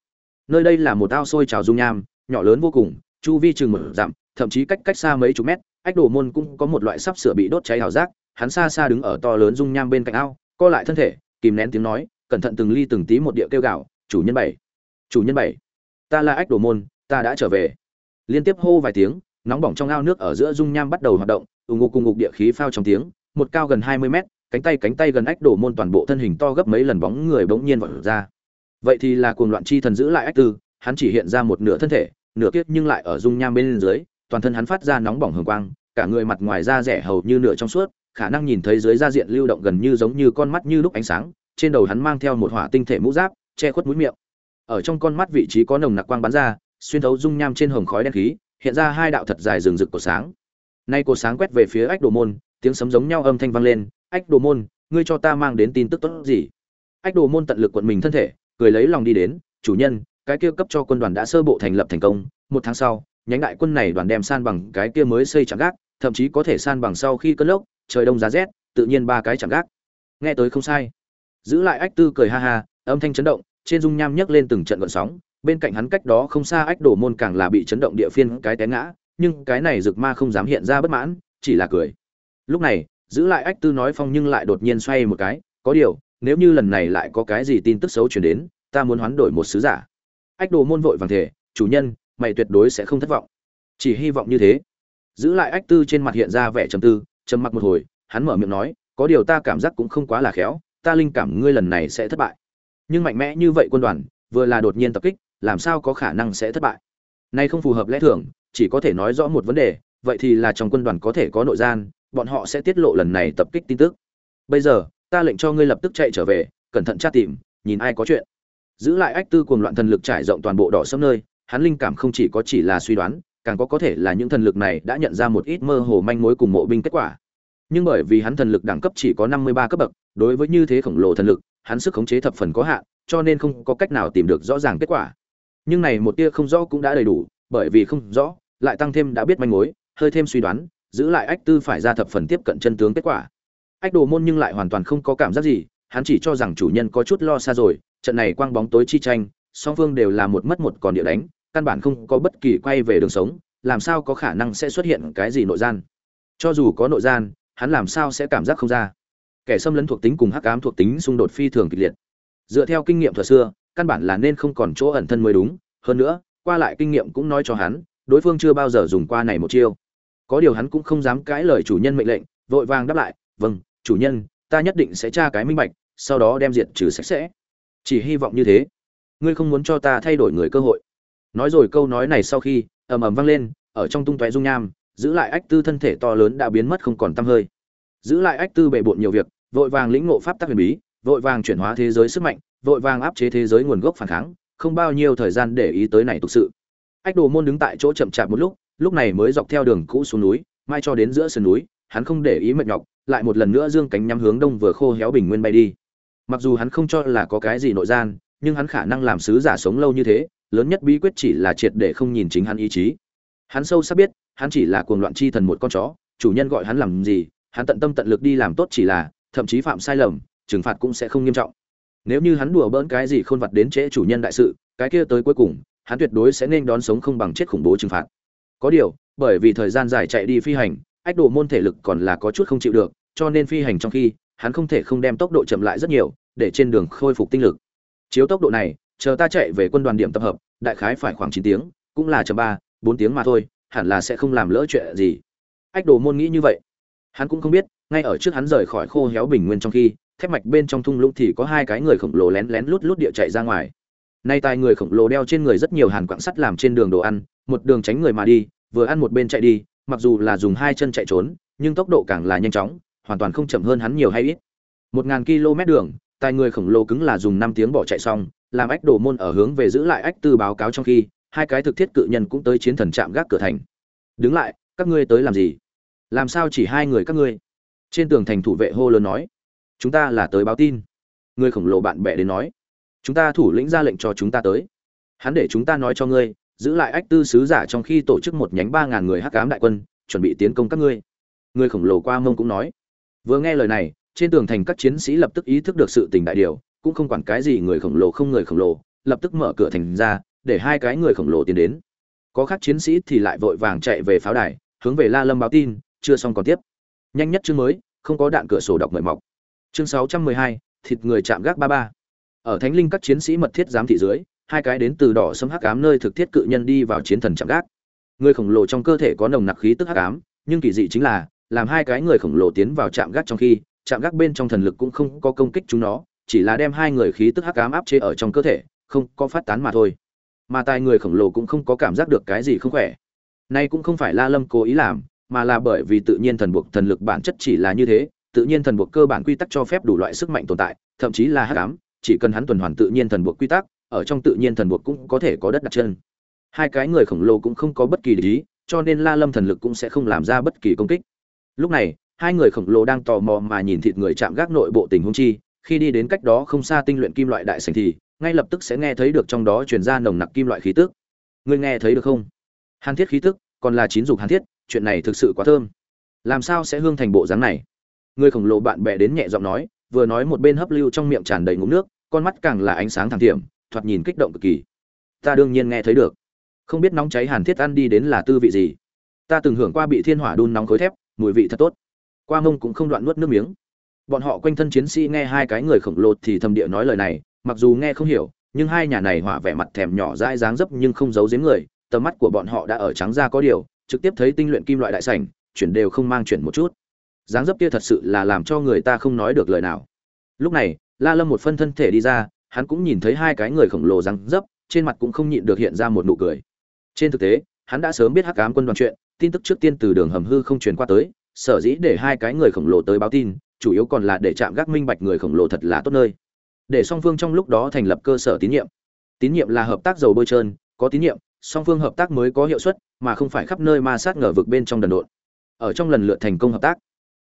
Nơi đây là một ao sôi trào dung nham, nhỏ lớn vô cùng, chu vi chừng một dặm, thậm chí cách cách xa mấy chục mét, ách đổ môn cũng có một loại sắp sửa bị đốt cháy hào giác, hắn xa xa đứng ở to lớn dung nham bên cạnh ao, co lại thân thể, kìm nén tiếng nói, cẩn thận từng ly từng tí một địa kêu gạo chủ nhân bảy chủ nhân bảy, ta là ách đồ môn, ta đã trở về. Liên tiếp hô vài tiếng, nóng bỏng trong ao nước ở giữa dung nham bắt đầu hoạt động, ù ngục cùng ngục địa khí phao trong tiếng, một cao gần hai mươi mét, cánh tay cánh tay gần ách đổ môn toàn bộ thân hình to gấp mấy lần bóng người bỗng nhiên vọt ra. Vậy thì là cuồng loạn chi thần giữ lại ách tư, hắn chỉ hiện ra một nửa thân thể, nửa kiếp nhưng lại ở dung nham bên dưới, toàn thân hắn phát ra nóng bỏng hường quang, cả người mặt ngoài da rẻ hầu như nửa trong suốt, khả năng nhìn thấy dưới da diện lưu động gần như giống như con mắt như lúc ánh sáng, trên đầu hắn mang theo một hỏa tinh thể mũ giáp, che khuất mũi miệng ở trong con mắt vị trí có nồng nặc quang bắn ra, xuyên thấu dung nham trên hồng khói đen khí, hiện ra hai đạo thật dài rừng rực của sáng. Nay cô sáng quét về phía ách đồ môn, tiếng sấm giống nhau âm thanh vang lên, ách đồ môn, ngươi cho ta mang đến tin tức tốt gì? Ách đồ môn tận lực quận mình thân thể, cười lấy lòng đi đến, chủ nhân, cái kia cấp cho quân đoàn đã sơ bộ thành lập thành công, một tháng sau, nhánh đại quân này đoàn đem san bằng cái kia mới xây chẳng gác, thậm chí có thể san bằng sau khi cơn lốc, trời đông giá rét, tự nhiên ba cái chẳng gác. Nghe tới không sai. Giữ lại ách tư cười ha ha, âm thanh chấn động trên dung nham nhấc lên từng trận gợn sóng, bên cạnh hắn cách đó không xa ách đổ môn càng là bị chấn động địa phiên cái té ngã, nhưng cái này rực ma không dám hiện ra bất mãn, chỉ là cười. Lúc này, giữ lại ách tư nói phong nhưng lại đột nhiên xoay một cái, có điều, nếu như lần này lại có cái gì tin tức xấu truyền đến, ta muốn hoán đổi một sứ giả. Ách đồ môn vội vàng thể chủ nhân, mày tuyệt đối sẽ không thất vọng. Chỉ hy vọng như thế. Giữ lại ách tư trên mặt hiện ra vẻ trầm tư, trầm mặc một hồi, hắn mở miệng nói, có điều ta cảm giác cũng không quá là khéo, ta linh cảm ngươi lần này sẽ thất bại nhưng mạnh mẽ như vậy quân đoàn, vừa là đột nhiên tập kích, làm sao có khả năng sẽ thất bại? Nay không phù hợp lẽ thường, chỉ có thể nói rõ một vấn đề, vậy thì là trong quân đoàn có thể có nội gian, bọn họ sẽ tiết lộ lần này tập kích tin tức. Bây giờ, ta lệnh cho ngươi lập tức chạy trở về, cẩn thận tra tìm, nhìn ai có chuyện. Giữ lại ách tư cuồng loạn thần lực trải rộng toàn bộ đỏ sâm nơi, hắn linh cảm không chỉ có chỉ là suy đoán, càng có có thể là những thần lực này đã nhận ra một ít mơ hồ manh mối cùng mộ binh kết quả. Nhưng bởi vì hắn thần lực đẳng cấp chỉ có năm mươi ba cấp bậc, đối với như thế khổng lồ thần lực hắn sức khống chế thập phần có hạn, cho nên không có cách nào tìm được rõ ràng kết quả. Nhưng này một tia không rõ cũng đã đầy đủ, bởi vì không rõ, lại tăng thêm đã biết manh mối, hơi thêm suy đoán, giữ lại ách tư phải ra thập phần tiếp cận chân tướng kết quả. Ách đồ môn nhưng lại hoàn toàn không có cảm giác gì, hắn chỉ cho rằng chủ nhân có chút lo xa rồi, trận này quang bóng tối chi tranh, song phương đều là một mất một còn địa đánh, căn bản không có bất kỳ quay về đường sống, làm sao có khả năng sẽ xuất hiện cái gì nội gian? Cho dù có nội gian, hắn làm sao sẽ cảm giác không ra? Kẻ xâm lấn thuộc tính cùng hắc ám thuộc tính xung đột phi thường kịch liệt. Dựa theo kinh nghiệm thừa xưa, căn bản là nên không còn chỗ ẩn thân mới đúng. Hơn nữa, qua lại kinh nghiệm cũng nói cho hắn, đối phương chưa bao giờ dùng qua này một chiêu. Có điều hắn cũng không dám cãi lời chủ nhân mệnh lệnh, vội vàng đáp lại vâng chủ nhân, ta nhất định sẽ tra cái minh bạch, sau đó đem diệt trừ sạch sẽ. Chỉ hy vọng như thế. Ngươi không muốn cho ta thay đổi người cơ hội? Nói rồi câu nói này sau khi, ầm ầm vang lên, ở trong tung tóe dung nham, giữ lại ách tư thân thể to lớn đã biến mất không còn tăm hơi. Giữ lại ách tư bệ bộn nhiều việc vội vàng lĩnh ngộ pháp tắc huyền bí, vội vàng chuyển hóa thế giới sức mạnh, vội vàng áp chế thế giới nguồn gốc phản kháng, không bao nhiêu thời gian để ý tới này thực sự. Ách đồ môn đứng tại chỗ chậm chạp một lúc lúc này mới dọc theo đường cũ xuống núi, mai cho đến giữa sườn núi, hắn không để ý mệt nhọc, lại một lần nữa dương cánh nhắm hướng đông vừa khô héo bình nguyên bay đi. Mặc dù hắn không cho là có cái gì nội gian, nhưng hắn khả năng làm sứ giả sống lâu như thế, lớn nhất bí quyết chỉ là triệt để không nhìn chính hắn ý chí. Hắn sâu sắc biết, hắn chỉ là cuồng loạn chi thần một con chó, chủ nhân gọi hắn làm gì, hắn tận tâm tận lực đi làm tốt chỉ là thậm chí phạm sai lầm, trừng phạt cũng sẽ không nghiêm trọng. Nếu như hắn đùa bỡn cái gì khôn vặt đến trễ chủ nhân đại sự, cái kia tới cuối cùng, hắn tuyệt đối sẽ nên đón sống không bằng chết khủng bố trừng phạt. Có điều, bởi vì thời gian dài chạy đi phi hành, ách độ môn thể lực còn là có chút không chịu được, cho nên phi hành trong khi, hắn không thể không đem tốc độ chậm lại rất nhiều, để trên đường khôi phục tinh lực. Chiếu tốc độ này, chờ ta chạy về quân đoàn điểm tập hợp, đại khái phải khoảng chín tiếng, cũng là chậm ba, bốn tiếng mà thôi, hẳn là sẽ không làm lỡ chuyện gì. Ách đồ môn nghĩ như vậy. Hắn cũng không biết ngay ở trước hắn rời khỏi khô héo bình nguyên trong khi, thép mạch bên trong thung lũng thì có hai cái người khổng lồ lén lén lút lút địa chạy ra ngoài. Nay tài người khổng lồ đeo trên người rất nhiều hàn quặng sắt làm trên đường đồ ăn, một đường tránh người mà đi, vừa ăn một bên chạy đi, mặc dù là dùng hai chân chạy trốn, nhưng tốc độ càng là nhanh chóng, hoàn toàn không chậm hơn hắn nhiều hay ít. Một ngàn km đường, tài người khổng lồ cứng là dùng năm tiếng bỏ chạy xong, làm ách đồ môn ở hướng về giữ lại ách tư báo cáo trong khi, hai cái thực thiết cự nhân cũng tới chiến thần chạm gác cửa thành. Đứng lại, các ngươi tới làm gì? Làm sao chỉ hai người các ngươi? Trên tường thành thủ vệ hô lớn nói, chúng ta là tới báo tin. Người khổng lồ bạn bè đến nói, chúng ta thủ lĩnh ra lệnh cho chúng ta tới. Hắn để chúng ta nói cho ngươi, giữ lại ách tư sứ giả trong khi tổ chức một nhánh ba ngàn người hắc ám đại quân, chuẩn bị tiến công các ngươi. Người khổng lồ qua mông cũng nói, vừa nghe lời này, trên tường thành các chiến sĩ lập tức ý thức được sự tình đại điều, cũng không quản cái gì người khổng lồ không người khổng lồ, lập tức mở cửa thành ra, để hai cái người khổng lồ tiến đến. Có khác chiến sĩ thì lại vội vàng chạy về pháo đài, hướng về la lâm báo tin, chưa xong còn tiếp nhanh nhất chương mới không có đạn cửa sổ đọc mời mọc. Chương 612, thịt người chạm gác ba ba. Ở thánh linh các chiến sĩ mật thiết giám thị dưới hai cái đến từ đỏ sâm hắc ám nơi thực thiết cự nhân đi vào chiến thần chạm gác. Người khổng lồ trong cơ thể có nồng nặc khí tức hắc ám nhưng kỳ dị chính là làm hai cái người khổng lồ tiến vào chạm gác trong khi chạm gác bên trong thần lực cũng không có công kích chúng nó chỉ là đem hai người khí tức hắc ám áp chế ở trong cơ thể không có phát tán mà thôi. Mà tài người khổng lồ cũng không có cảm giác được cái gì không khỏe. Nay cũng không phải la lâm cố ý làm mà là bởi vì tự nhiên thần buộc thần lực bản chất chỉ là như thế, tự nhiên thần buộc cơ bản quy tắc cho phép đủ loại sức mạnh tồn tại, thậm chí là hắc ám, chỉ cần hắn tuần hoàn tự nhiên thần buộc quy tắc, ở trong tự nhiên thần buộc cũng có thể có đất đặt chân. Hai cái người khổng lồ cũng không có bất kỳ lý, cho nên la lâm thần lực cũng sẽ không làm ra bất kỳ công kích. Lúc này, hai người khổng lồ đang tò mò mà nhìn thịt người chạm gác nội bộ tình huống chi, khi đi đến cách đó không xa tinh luyện kim loại đại sành thì, ngay lập tức sẽ nghe thấy được trong đó truyền ra nồng nặc kim loại khí tức. Ngươi nghe thấy được không? Hàn thiết khí tức, còn là chín dục hàn thiết chuyện này thực sự quá thơm. Làm sao sẽ hương thành bộ dáng này? Người khổng lồ bạn bè đến nhẹ giọng nói, vừa nói một bên hấp lưu trong miệng tràn đầy ngụm nước, con mắt càng là ánh sáng thẳng thiểm, thoạt nhìn kích động cực kỳ. Ta đương nhiên nghe thấy được. Không biết nóng cháy hàn thiết ăn đi đến là tư vị gì. Ta từng hưởng qua bị thiên hỏa đun nóng khối thép, mùi vị thật tốt. Qua mông cũng không đoạn nuốt nước miếng. Bọn họ quanh thân chiến sĩ nghe hai cái người khổng lồ thì thầm địa nói lời này, mặc dù nghe không hiểu, nhưng hai nhà này hỏa vẻ mặt thèm nhỏ dai dáng dấp nhưng không giấu giếm người, tầm mắt của bọn họ đã ở trắng ra có điều trực tiếp thấy tinh luyện kim loại đại sảnh, chuyển đều không mang chuyển một chút. Dáng dấp kia thật sự là làm cho người ta không nói được lời nào. Lúc này, la lâm một phân thân thể đi ra, hắn cũng nhìn thấy hai cái người khổng lồ dáng dấp, trên mặt cũng không nhịn được hiện ra một nụ cười. Trên thực tế, hắn đã sớm biết hắc ám quân đoàn chuyện, tin tức trước tiên từ đường hầm hư không truyền qua tới, sở dĩ để hai cái người khổng lồ tới báo tin, chủ yếu còn là để chạm gác minh bạch người khổng lồ thật là tốt nơi. Để song phương trong lúc đó thành lập cơ sở tín nhiệm. Tín nhiệm là hợp tác dầu bôi trơn, có tín nhiệm song phương hợp tác mới có hiệu suất mà không phải khắp nơi ma sát ngờ vực bên trong đần độn. Ở trong lần lượt thành công hợp tác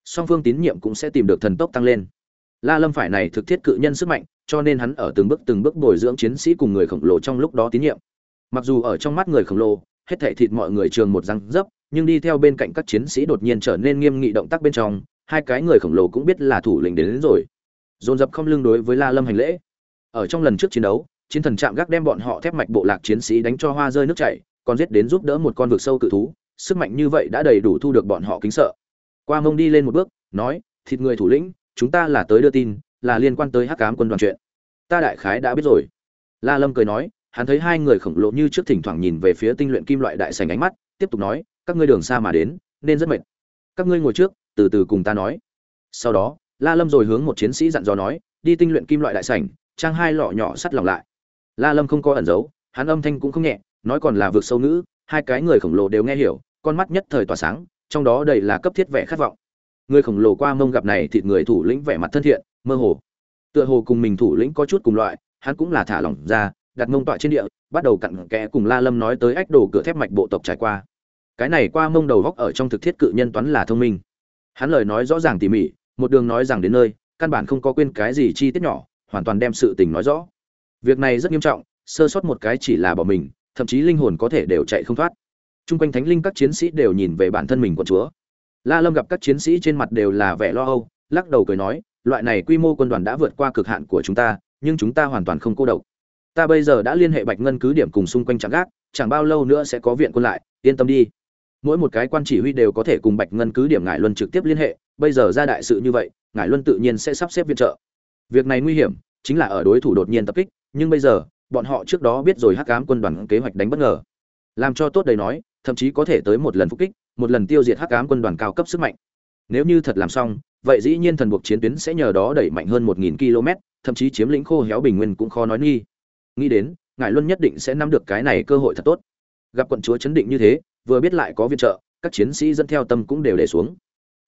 song phương tín nhiệm cũng sẽ tìm được thần tốc tăng lên. La lâm phải này thực thiết cự nhân sức mạnh cho nên hắn ở từng bước từng bước bồi dưỡng chiến sĩ cùng người khổng lồ trong lúc đó tín nhiệm. Mặc dù ở trong mắt người khổng lồ hết thảy thịt mọi người trường một răng dấp nhưng đi theo bên cạnh các chiến sĩ đột nhiên trở nên nghiêm nghị động tác bên trong hai cái người khổng lồ cũng biết là thủ lĩnh đến, đến rồi. Dồn dập không lưng đối với la lâm hành lễ. Ở trong lần trước chiến đấu chiến thần chạm gác đem bọn họ thép mạch bộ lạc chiến sĩ đánh cho hoa rơi nước chảy, còn giết đến giúp đỡ một con vực sâu cự thú, sức mạnh như vậy đã đầy đủ thu được bọn họ kính sợ. Qua mông đi lên một bước, nói, thịt người thủ lĩnh, chúng ta là tới đưa tin, là liên quan tới hắc cám quân đoàn chuyện. Ta đại khái đã biết rồi. La lâm cười nói, hắn thấy hai người khổng lồ như trước thỉnh thoảng nhìn về phía tinh luyện kim loại đại sành ánh mắt, tiếp tục nói, các ngươi đường xa mà đến, nên rất mệt. Các ngươi ngồi trước, từ từ cùng ta nói. Sau đó, la lâm rồi hướng một chiến sĩ dặn dò nói, đi tinh luyện kim loại đại sảnh, trang hai lọ nhỏ sắt lòng lại la lâm không có ẩn giấu, hắn âm thanh cũng không nhẹ, nói còn là vượt sâu nữ hai cái người khổng lồ đều nghe hiểu, con mắt nhất thời tỏa sáng, trong đó đầy là cấp thiết vẻ khát vọng. Người khổng lồ qua mông gặp này thịt người thủ lĩnh vẻ mặt thân thiện, mơ hồ. Tựa hồ cùng mình thủ lĩnh có chút cùng loại, hắn cũng là thả lỏng ra, đặt mông tọa trên địa, bắt đầu cặn kẽ cùng la lâm nói tới ách đồ cửa thép mạch bộ tộc trải qua. Cái này qua mông đầu góc ở trong thực thiết cự nhân toán là thông minh. Hắn lời nói rõ ràng tỉ mỉ, một đường nói rằng đến nơi, căn bản không có quên cái gì chi tiết nhỏ, hoàn toàn đem sự tình nói rõ việc này rất nghiêm trọng, sơ sót một cái chỉ là bỏ mình, thậm chí linh hồn có thể đều chạy không thoát. Trung quanh thánh linh các chiến sĩ đều nhìn về bản thân mình quận chúa. La lâm gặp các chiến sĩ trên mặt đều là vẻ lo âu, lắc đầu cười nói, loại này quy mô quân đoàn đã vượt qua cực hạn của chúng ta, nhưng chúng ta hoàn toàn không cô độc. Ta bây giờ đã liên hệ bạch ngân cứ điểm cùng xung quanh chẳng gác, chẳng bao lâu nữa sẽ có viện quân lại, yên tâm đi. Mỗi một cái quan chỉ huy đều có thể cùng bạch ngân cứ điểm ngải luân trực tiếp liên hệ, bây giờ ra đại sự như vậy, ngải luân tự nhiên sẽ sắp xếp viện trợ. Việc này nguy hiểm, chính là ở đối thủ đột nhiên tập kích nhưng bây giờ, bọn họ trước đó biết rồi hắc ám quân đoàn kế hoạch đánh bất ngờ. Làm cho tốt đầy nói, thậm chí có thể tới một lần phục kích, một lần tiêu diệt hắc ám quân đoàn cao cấp sức mạnh. Nếu như thật làm xong, vậy dĩ nhiên thần buộc chiến tuyến sẽ nhờ đó đẩy mạnh hơn một nghìn km, thậm chí chiếm lĩnh khô héo bình nguyên cũng khó nói nghi. Nghĩ đến ngài luân nhất định sẽ nắm được cái này cơ hội thật tốt. Gặp quận chúa chấn định như thế, vừa biết lại có viện trợ, các chiến sĩ dẫn theo tâm cũng đều để xuống.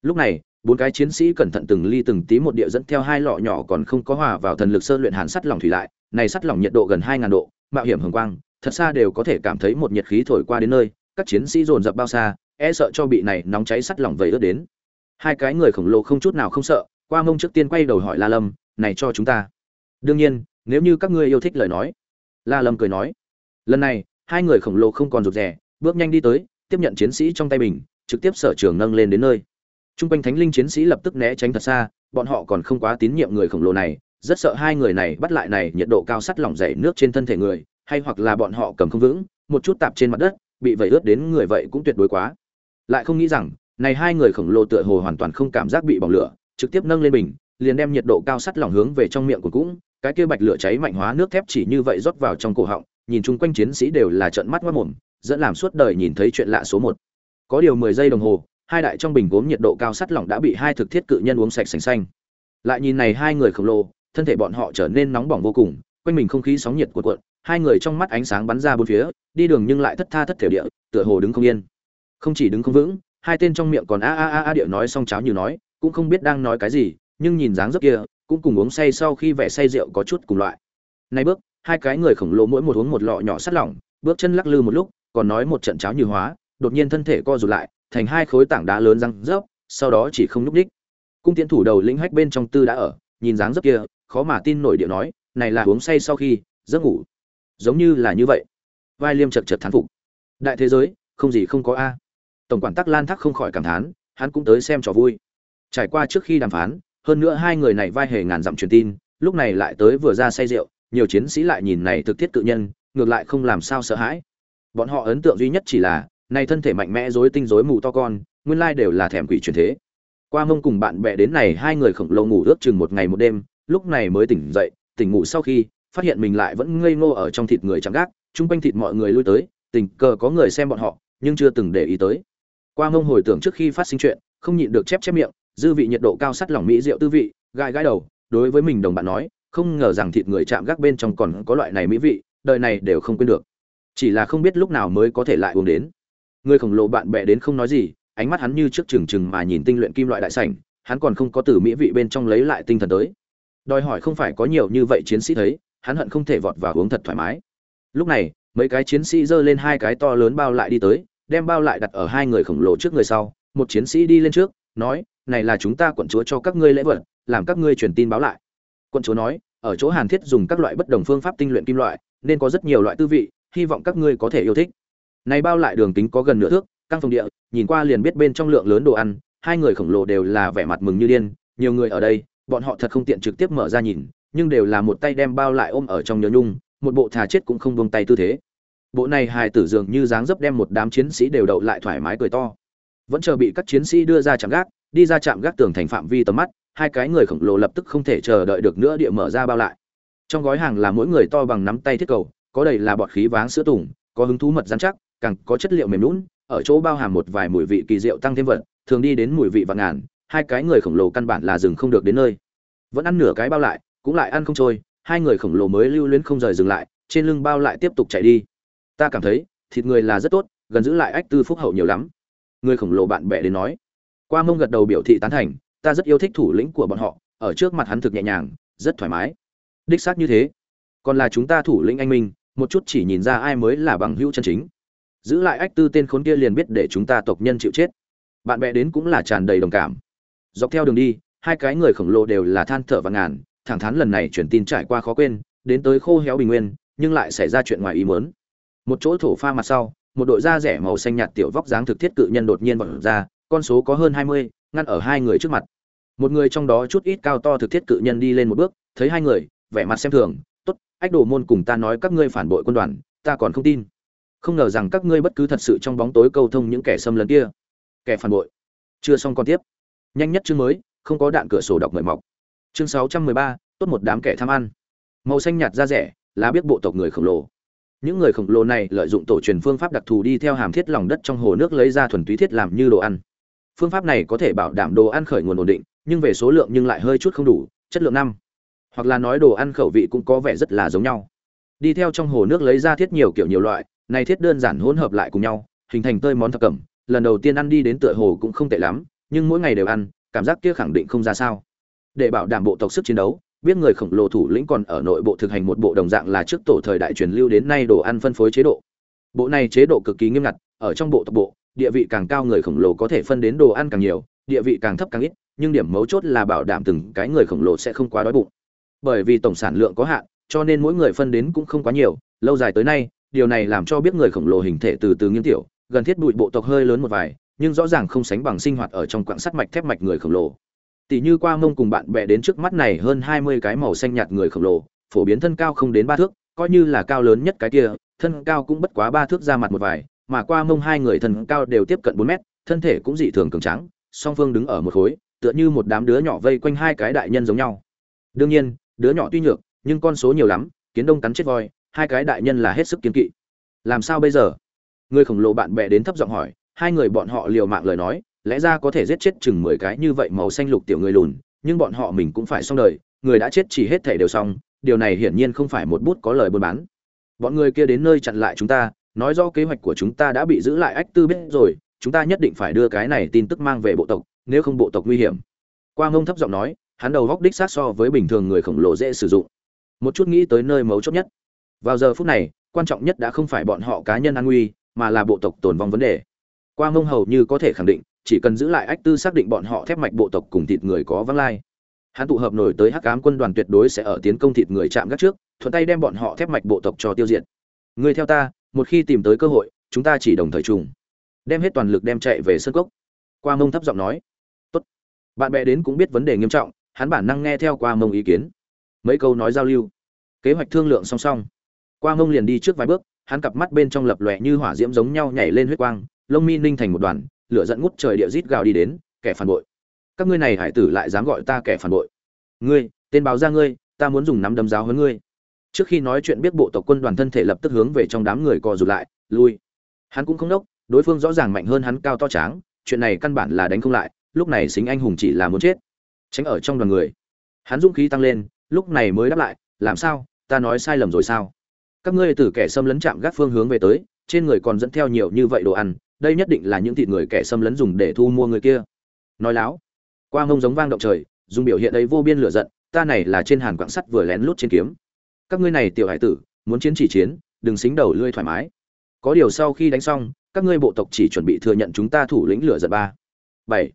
Lúc này bốn cái chiến sĩ cẩn thận từng ly từng tí một địa dẫn theo hai lọ nhỏ còn không có hòa vào thần lực sơ luyện hàn sắt lỏng thủy lại. Này sắt lỏng nhiệt độ gần hai ngàn độ, mạo hiểm hồng quang, thật xa đều có thể cảm thấy một nhiệt khí thổi qua đến nơi, các chiến sĩ dồn dập bao xa e sợ cho bị này nóng cháy sắt lỏng vầy ướt đến. Hai cái người khổng lồ không chút nào không sợ, qua mông trước tiên quay đầu hỏi la lâm, này cho chúng ta. Đương nhiên, nếu như các ngươi yêu thích lời nói. La lâm cười nói. Lần này, hai người khổng lồ không còn rụt rè, bước nhanh đi tới, tiếp nhận chiến sĩ trong tay mình, trực tiếp sở trường nâng lên đến nơi. Trung quanh thánh linh chiến sĩ lập tức né tránh thật xa, bọn họ còn không quá tín nhiệm người khổng lồ này, rất sợ hai người này bắt lại này nhiệt độ cao sắt lỏng dày nước trên thân thể người, hay hoặc là bọn họ cầm không vững, một chút tạp trên mặt đất, bị vẩy ướt đến người vậy cũng tuyệt đối quá. Lại không nghĩ rằng, này hai người khổng lồ tựa hồ hoàn toàn không cảm giác bị bỏng lửa, trực tiếp nâng lên bình, liền đem nhiệt độ cao sắt lỏng hướng về trong miệng của cũng, cái kia bạch lửa cháy mạnh hóa nước thép chỉ như vậy rót vào trong cổ họng, nhìn chung quanh chiến sĩ đều là trợn mắt ngoát mồm, dẫn làm suốt đời nhìn thấy chuyện lạ số một. Có điều 10 giây đồng hồ, hai đại trong bình gốm nhiệt độ cao sắt lỏng đã bị hai thực thiết cự nhân uống sạch sành xanh. Lại nhìn này hai người khổng lồ, thân thể bọn họ trở nên nóng bỏng vô cùng, quanh mình không khí sóng nhiệt cuộn cuộn, hai người trong mắt ánh sáng bắn ra bốn phía, đi đường nhưng lại thất tha thất thể địa, tựa hồ đứng không yên. Không chỉ đứng không vững, hai tên trong miệng còn a a a a địa nói xong cháo như nói, cũng không biết đang nói cái gì, nhưng nhìn dáng dấp kia, cũng cùng uống say sau khi vẻ say rượu có chút cùng loại. Nay bước, hai cái người khổng lồ mỗi một uống một lọ nhỏ sắt lỏng, bước chân lắc lư một lúc, còn nói một trận cháo như hóa, đột nhiên thân thể co rụt lại, thành hai khối tảng đá lớn răng rớp, sau đó chỉ không nhúc đích. Cung tiễn thủ đầu lĩnh hách bên trong tư đã ở, nhìn dáng dấp kia, khó mà tin nổi điệu nói, này là uống say sau khi giấc ngủ. Giống như là như vậy. Vai Liêm chật chật thán phục. Đại thế giới, không gì không có a. Tổng quản Tắc Lan Thắc không khỏi cảm thán, hắn cũng tới xem trò vui. Trải qua trước khi đàm phán, hơn nữa hai người này vai hề ngàn dặm truyền tin, lúc này lại tới vừa ra say rượu, nhiều chiến sĩ lại nhìn này thực thiết cự nhân, ngược lại không làm sao sợ hãi. Bọn họ ấn tượng duy nhất chỉ là, này thân thể mạnh mẽ rối tinh rối mù to con, nguyên lai đều là thèm quỷ truyền thế. Qua mông cùng bạn bè đến này hai người khổng lồ ngủ ước chừng một ngày một đêm, lúc này mới tỉnh dậy, tỉnh ngủ sau khi, phát hiện mình lại vẫn ngây ngô ở trong thịt người chẳng gác, chung quanh thịt mọi người lui tới, tình cờ có người xem bọn họ, nhưng chưa từng để ý tới. Qua mông hồi tưởng trước khi phát sinh chuyện, không nhịn được chép chép miệng, dư vị nhiệt độ cao sắt lỏng mỹ rượu tư vị gai gai đầu, đối với mình đồng bạn nói, không ngờ rằng thịt người chạm gác bên trong còn có loại này mỹ vị, đời này đều không quên được. Chỉ là không biết lúc nào mới có thể lại uống đến người khổng lồ bạn bè đến không nói gì, ánh mắt hắn như trước trừng trừng mà nhìn tinh luyện kim loại đại sảnh, hắn còn không có từ mỹ vị bên trong lấy lại tinh thần tới. Đòi hỏi không phải có nhiều như vậy chiến sĩ thấy, hắn hận không thể vọt vào uống thật thoải mái. Lúc này, mấy cái chiến sĩ giơ lên hai cái to lớn bao lại đi tới, đem bao lại đặt ở hai người khổng lồ trước người sau, một chiến sĩ đi lên trước, nói, này là chúng ta quận chúa cho các ngươi lễ vật, làm các ngươi truyền tin báo lại. Quận chúa nói, ở chỗ hàn thiết dùng các loại bất đồng phương pháp tinh luyện kim loại, nên có rất nhiều loại tư vị, hy vọng các ngươi có thể yêu thích này bao lại đường kính có gần nửa thước, căng phòng địa, nhìn qua liền biết bên trong lượng lớn đồ ăn, hai người khổng lồ đều là vẻ mặt mừng như điên, nhiều người ở đây, bọn họ thật không tiện trực tiếp mở ra nhìn, nhưng đều là một tay đem bao lại ôm ở trong nhớ nhung, một bộ thà chết cũng không buông tay tư thế. Bộ này hài tử dường như dáng dấp đem một đám chiến sĩ đều đậu lại thoải mái cười to. Vẫn chờ bị các chiến sĩ đưa ra chạm gác, đi ra chạm gác tường thành phạm vi tầm mắt, hai cái người khổng lồ lập tức không thể chờ đợi được nữa địa mở ra bao lại. Trong gói hàng là mỗi người to bằng nắm tay thiết cầu, có đầy là bọt khí váng sữa tùng, có hứng thú mật rắn chắc, càng có chất liệu mềm nhũn, ở chỗ bao hàm một vài mùi vị kỳ diệu tăng thêm vật, thường đi đến mùi vị vạn ngàn, hai cái người khổng lồ căn bản là dừng không được đến nơi. Vẫn ăn nửa cái bao lại, cũng lại ăn không trôi, hai người khổng lồ mới lưu luyến không rời dừng lại, trên lưng bao lại tiếp tục chạy đi. Ta cảm thấy, thịt người là rất tốt, gần giữ lại ách tư phúc hậu nhiều lắm. Người khổng lồ bạn bè đến nói. Qua mông gật đầu biểu thị tán thành, ta rất yêu thích thủ lĩnh của bọn họ, ở trước mặt hắn thực nhẹ nhàng, rất thoải mái. Đích xác như thế. Còn là chúng ta thủ lĩnh anh minh, một chút chỉ nhìn ra ai mới là bằng hữu chân chính giữ lại ách tư tên khốn kia liền biết để chúng ta tộc nhân chịu chết. Bạn bè đến cũng là tràn đầy đồng cảm. Dọc theo đường đi, hai cái người khổng lồ đều là than thở và ngàn, thẳng thắn lần này truyền tin trải qua khó quên, đến tới khô héo bình nguyên, nhưng lại xảy ra chuyện ngoài ý muốn. Một chỗ thổ pha mặt sau, một đội da rẻ màu xanh nhạt tiểu vóc dáng thực thiết cự nhân đột nhiên vọt ra, con số có hơn hai mươi, ngăn ở hai người trước mặt. Một người trong đó chút ít cao to thực thiết cự nhân đi lên một bước, thấy hai người, vẻ mặt xem thường, tốt, ách đồ môn cùng ta nói các ngươi phản bội quân đoàn, ta còn không tin không ngờ rằng các ngươi bất cứ thật sự trong bóng tối câu thông những kẻ xâm lấn kia. Kẻ phản bội. Chưa xong còn tiếp. Nhanh nhất chương mới, không có đạn cửa sổ đọc mời mọc. Chương sáu trăm mười ba, tốt một đám kẻ tham ăn. Màu xanh nhạt da rẻ, lá biết bộ tộc người khổng lồ. Những người khổng lồ này lợi dụng tổ truyền phương pháp đặc thù đi theo hàm thiết lòng đất trong hồ nước lấy ra thuần túy thiết làm như đồ ăn. Phương pháp này có thể bảo đảm đồ ăn khởi nguồn ổn định, nhưng về số lượng nhưng lại hơi chút không đủ, chất lượng năm. Hoặc là nói đồ ăn khẩu vị cũng có vẻ rất là giống nhau. Đi theo trong hồ nước lấy ra thiết nhiều kiểu nhiều loại này thiết đơn giản hỗn hợp lại cùng nhau, hình thành tơi món thập cẩm. Lần đầu tiên ăn đi đến tựa hồ cũng không tệ lắm, nhưng mỗi ngày đều ăn, cảm giác kia khẳng định không ra sao. Để bảo đảm bộ tộc sức chiến đấu, biết người khổng lồ thủ lĩnh còn ở nội bộ thực hành một bộ đồng dạng là trước tổ thời đại truyền lưu đến nay đồ ăn phân phối chế độ. Bộ này chế độ cực kỳ nghiêm ngặt, ở trong bộ tộc bộ, địa vị càng cao người khổng lồ có thể phân đến đồ ăn càng nhiều, địa vị càng thấp càng ít, nhưng điểm mấu chốt là bảo đảm từng cái người khổng lồ sẽ không quá đói bụng. Bởi vì tổng sản lượng có hạn, cho nên mỗi người phân đến cũng không quá nhiều, lâu dài tới nay điều này làm cho biết người khổng lồ hình thể từ từ nghiêm tiểu, gần thiết bụi bộ tộc hơi lớn một vài, nhưng rõ ràng không sánh bằng sinh hoạt ở trong quãng sắt mạch thép mạch người khổng lồ. Tỷ như qua mông cùng bạn bè đến trước mắt này hơn hai mươi cái màu xanh nhạt người khổng lồ, phổ biến thân cao không đến ba thước, coi như là cao lớn nhất cái kia, thân cao cũng bất quá ba thước ra mặt một vài, mà qua mông hai người thân cao đều tiếp cận bốn mét, thân thể cũng dị thường cường tráng, song phương đứng ở một khối, tựa như một đám đứa nhỏ vây quanh hai cái đại nhân giống nhau. Đương nhiên, đứa nhỏ tuy nhược, nhưng con số nhiều lắm, kiến đông cắn chết voi hai cái đại nhân là hết sức kiến kỵ. Làm sao bây giờ? Người khổng lồ bạn bè đến thấp giọng hỏi, hai người bọn họ liều mạng lời nói, lẽ ra có thể giết chết chừng mười cái như vậy màu xanh lục tiểu người lùn, nhưng bọn họ mình cũng phải xong đời, người đã chết chỉ hết thể đều xong, điều này hiển nhiên không phải một bút có lời buôn bán. Bọn người kia đến nơi chặn lại chúng ta, nói rõ kế hoạch của chúng ta đã bị giữ lại ách tư biết rồi, chúng ta nhất định phải đưa cái này tin tức mang về bộ tộc, nếu không bộ tộc nguy hiểm. Qua ngông thấp giọng nói, hắn đầu góc đích sát so với bình thường người khổng lồ dễ sử dụng. Một chút nghĩ tới nơi mấu chốt nhất vào giờ phút này, quan trọng nhất đã không phải bọn họ cá nhân an nguy, mà là bộ tộc tồn vong vấn đề. Qua ngông hầu như có thể khẳng định, chỉ cần giữ lại ách tư xác định bọn họ thép mạch bộ tộc cùng thịt người có vắng lai. Hắn tụ hợp nổi tới hắc ám quân đoàn tuyệt đối sẽ ở tiến công thịt người chạm gác trước, thuận tay đem bọn họ thép mạch bộ tộc cho tiêu diệt. Người theo ta, một khi tìm tới cơ hội, chúng ta chỉ đồng thời trùng. Đem hết toàn lực đem chạy về sân cốc. Qua mông thấp giọng nói. Tốt. Bạn bè đến cũng biết vấn đề nghiêm trọng, hắn bản năng nghe theo qua mông ý kiến. Mấy câu nói giao lưu. Kế hoạch thương lượng song song qua mông liền đi trước vài bước, hắn cặp mắt bên trong lập lòe như hỏa diễm giống nhau nhảy lên huyết quang, lông mi ninh thành một đoàn, lửa dẫn ngút trời địa rít gào đi đến, kẻ phản bội! Các ngươi này hải tử lại dám gọi ta kẻ phản bội! Ngươi, tên báo ra ngươi, ta muốn dùng nắm đấm giáo hơn ngươi! Trước khi nói chuyện biết bộ tộc quân đoàn thân thể lập tức hướng về trong đám người co rụt lại, lui. Hắn cũng không đốc đối phương rõ ràng mạnh hơn hắn cao to tráng, chuyện này căn bản là đánh không lại, lúc này xính anh hùng chỉ là muốn chết. Tránh ở trong đoàn người. Hắn dũng khí tăng lên, lúc này mới đáp lại, làm sao? Ta nói sai lầm rồi sao? Các ngươi từ kẻ xâm lấn chạm gác phương hướng về tới, trên người còn dẫn theo nhiều như vậy đồ ăn, đây nhất định là những thịt người kẻ xâm lấn dùng để thu mua người kia. Nói láo, qua mông giống vang động trời, dùng biểu hiện ấy vô biên lửa giận, ta này là trên hàn quạng sắt vừa lén lút trên kiếm. Các ngươi này tiểu hải tử, muốn chiến chỉ chiến, đừng xính đầu lươi thoải mái. Có điều sau khi đánh xong, các ngươi bộ tộc chỉ chuẩn bị thừa nhận chúng ta thủ lĩnh lửa giận ba. Bảy.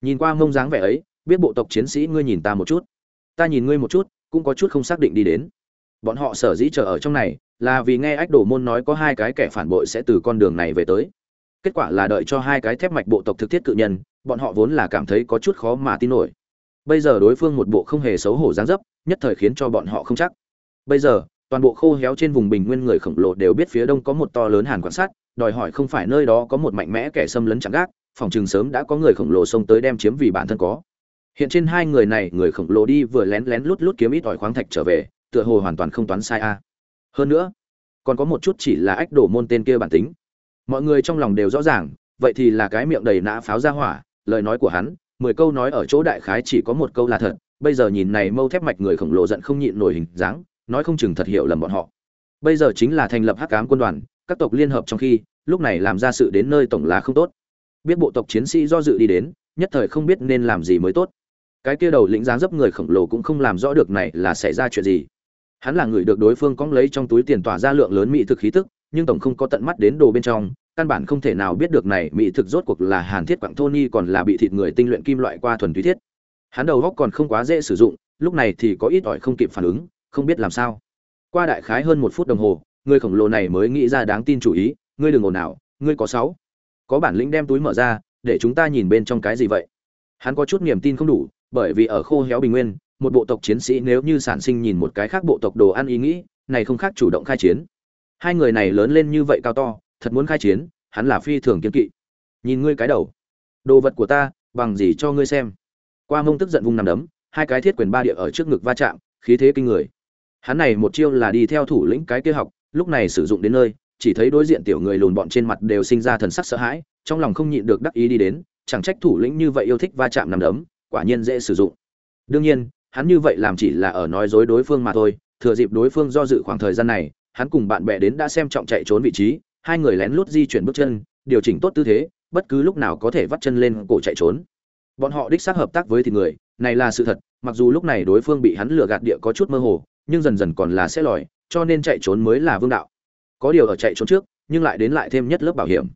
Nhìn qua mông dáng vẻ ấy, biết bộ tộc chiến sĩ ngươi nhìn ta một chút. Ta nhìn ngươi một chút, cũng có chút không xác định đi đến. Bọn họ sở dĩ chờ ở trong này là vì nghe ách đổ môn nói có hai cái kẻ phản bội sẽ từ con đường này về tới. Kết quả là đợi cho hai cái thép mạch bộ tộc thực thiết cự nhân, bọn họ vốn là cảm thấy có chút khó mà tin nổi. Bây giờ đối phương một bộ không hề xấu hổ dáng dấp, nhất thời khiến cho bọn họ không chắc. Bây giờ, toàn bộ khô héo trên vùng bình nguyên người khổng lồ đều biết phía đông có một to lớn hàn quan sát đòi hỏi không phải nơi đó có một mạnh mẽ kẻ xâm lấn chẳng gác, phòng trường sớm đã có người khổng lồ xông tới đem chiếm vì bản thân có. Hiện trên hai người này, người khổng lồ đi vừa lén lén lút lút kiếm ít ỏi khoáng thạch trở về, tựa hồ hoàn toàn không toán sai a hơn nữa, còn có một chút chỉ là ách đổ môn tên kia bản tính. Mọi người trong lòng đều rõ ràng, vậy thì là cái miệng đầy nã pháo ra hỏa, lời nói của hắn, mười câu nói ở chỗ đại khái chỉ có một câu là thật, bây giờ nhìn này mâu thép mạch người khổng lồ giận không nhịn nổi hình dáng, nói không chừng thật hiểu lầm bọn họ. Bây giờ chính là thành lập hắc ám quân đoàn, các tộc liên hợp trong khi, lúc này làm ra sự đến nơi tổng là không tốt. Biết bộ tộc chiến sĩ do dự đi đến, nhất thời không biết nên làm gì mới tốt. Cái kia đầu lĩnh dáng dấp người khổng lồ cũng không làm rõ được này là xảy ra chuyện gì hắn là người được đối phương cóng lấy trong túi tiền tỏa ra lượng lớn mỹ thực khí tức, nhưng tổng không có tận mắt đến đồ bên trong, căn bản không thể nào biết được này mỹ thực rốt cuộc là hàn thiết quặng tony còn là bị thịt người tinh luyện kim loại qua thuần túy thiết. Hắn đầu góc còn không quá dễ sử dụng, lúc này thì có ít ỏi không kịp phản ứng, không biết làm sao. Qua đại khái hơn một phút đồng hồ, người khổng lồ này mới nghĩ ra đáng tin chủ ý, ngươi đừng ồn nào ngươi có sáu. Có bản lĩnh đem túi mở ra, để chúng ta nhìn bên trong cái gì vậy? Hắn có chút niềm tin không đủ, bởi vì ở khô héo bình nguyên một bộ tộc chiến sĩ nếu như sản sinh nhìn một cái khác bộ tộc đồ ăn ý nghĩ, này không khác chủ động khai chiến. Hai người này lớn lên như vậy cao to, thật muốn khai chiến, hắn là phi thường kiên kỵ. Nhìn ngươi cái đầu. Đồ vật của ta, bằng gì cho ngươi xem. Qua mông tức giận vung nằm đấm, hai cái thiết quyền ba địa ở trước ngực va chạm, khí thế kinh người. Hắn này một chiêu là đi theo thủ lĩnh cái kia học, lúc này sử dụng đến nơi, chỉ thấy đối diện tiểu người lùn bọn trên mặt đều sinh ra thần sắc sợ hãi, trong lòng không nhịn được đắc ý đi đến, chẳng trách thủ lĩnh như vậy yêu thích va chạm nằm đấm, quả nhiên dễ sử dụng. Đương nhiên hắn như vậy làm chỉ là ở nói dối đối phương mà thôi, thừa dịp đối phương do dự khoảng thời gian này, hắn cùng bạn bè đến đã xem trọng chạy trốn vị trí, hai người lén lút di chuyển bước chân, điều chỉnh tốt tư thế, bất cứ lúc nào có thể vắt chân lên cổ chạy trốn. Bọn họ đích xác hợp tác với thì người, này là sự thật, mặc dù lúc này đối phương bị hắn lừa gạt địa có chút mơ hồ, nhưng dần dần còn là sẽ lòi, cho nên chạy trốn mới là vương đạo. Có điều ở chạy trốn trước, nhưng lại đến lại thêm nhất lớp bảo hiểm.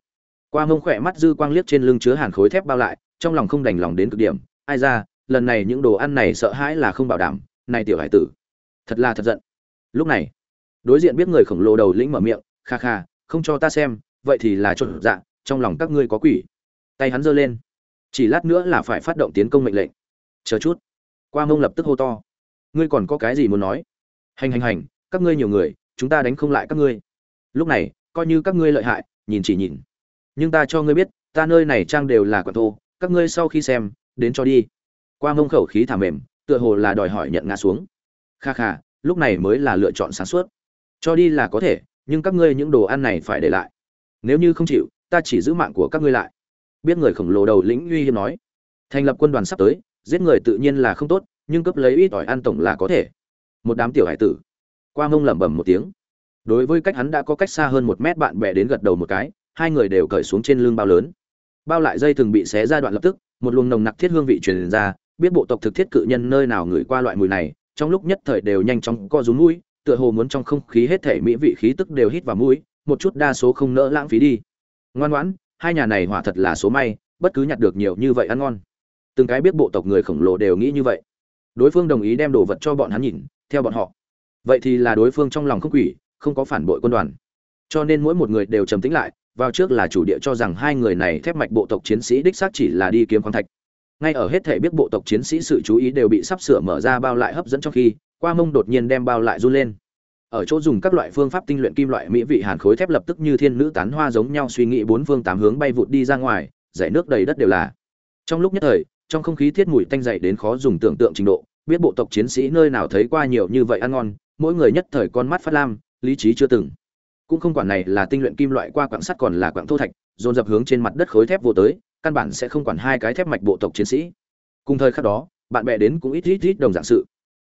Qua mông khỏe mắt dư quang liếc trên lưng chứa hàn khối thép bao lại, trong lòng không đành lòng đến cực điểm, ai ra lần này những đồ ăn này sợ hãi là không bảo đảm, này tiểu hải tử, thật là thật giận. Lúc này, đối diện biết người khổng lồ đầu lĩnh mở miệng, kha kha, không cho ta xem, vậy thì là trộn dạ trong lòng các ngươi có quỷ. Tay hắn giơ lên, chỉ lát nữa là phải phát động tiến công mệnh lệnh. Chờ chút. Qua mông lập tức hô to, ngươi còn có cái gì muốn nói? Hành hành hành, các ngươi nhiều người, chúng ta đánh không lại các ngươi. Lúc này, coi như các ngươi lợi hại, nhìn chỉ nhìn. Nhưng ta cho ngươi biết, ta nơi này trang đều là quản thô, các ngươi sau khi xem, đến cho đi qua mông khẩu khí thả mềm, tựa hồ là đòi hỏi nhận ngã xuống. Kha kha, lúc này mới là lựa chọn sáng suốt. Cho đi là có thể, nhưng các ngươi những đồ ăn này phải để lại. Nếu như không chịu, ta chỉ giữ mạng của các ngươi lại. Biết người khổng lồ đầu lĩnh uy hiếp nói. Thành lập quân đoàn sắp tới, giết người tự nhiên là không tốt, nhưng cấp lấy ít ỏi ăn tổng là có thể. Một đám tiểu hải tử. Qua mông lẩm bẩm một tiếng. Đối với cách hắn đã có cách xa hơn một mét bạn bè đến gật đầu một cái, hai người đều cởi xuống trên lưng bao lớn. Bao lại dây thường bị xé ra đoạn lập tức, một luồng nồng nặc thiết hương vị truyền ra biết bộ tộc thực thiết cự nhân nơi nào ngửi qua loại mùi này, trong lúc nhất thời đều nhanh chóng co rúm mũi, tựa hồ muốn trong không khí hết thể mỹ vị khí tức đều hít vào mũi, một chút đa số không nỡ lãng phí đi. Ngoan ngoãn, hai nhà này hỏa thật là số may, bất cứ nhặt được nhiều như vậy ăn ngon. Từng cái biết bộ tộc người khổng lồ đều nghĩ như vậy. Đối phương đồng ý đem đồ vật cho bọn hắn nhìn, theo bọn họ. Vậy thì là đối phương trong lòng không quỷ, không có phản bội quân đoàn. Cho nên mỗi một người đều trầm tĩnh lại, vào trước là chủ địa cho rằng hai người này thép mạch bộ tộc chiến sĩ đích xác chỉ là đi kiếm khoáng thạch ngay ở hết thể biết bộ tộc chiến sĩ sự chú ý đều bị sắp sửa mở ra bao lại hấp dẫn trong khi, qua mông đột nhiên đem bao lại run lên. Ở chỗ dùng các loại phương pháp tinh luyện kim loại mỹ vị hàn khối thép lập tức như thiên nữ tán hoa giống nhau suy nghĩ bốn phương tám hướng bay vụt đi ra ngoài dải nước đầy đất đều là. Trong lúc nhất thời, trong không khí thiết mùi tanh dậy đến khó dùng tưởng tượng trình độ, biết bộ tộc chiến sĩ nơi nào thấy qua nhiều như vậy ăn ngon, mỗi người nhất thời con mắt phát lam, lý trí chưa từng. Cũng không quản này là tinh luyện kim loại qua quặng sắt còn là quặng thô thạch, dồn dập hướng trên mặt đất khối thép vô tới căn bản sẽ không quản hai cái thép mạch bộ tộc chiến sĩ. Cùng thời khắc đó, bạn bè đến cũng ít ít ít đồng dạng sự.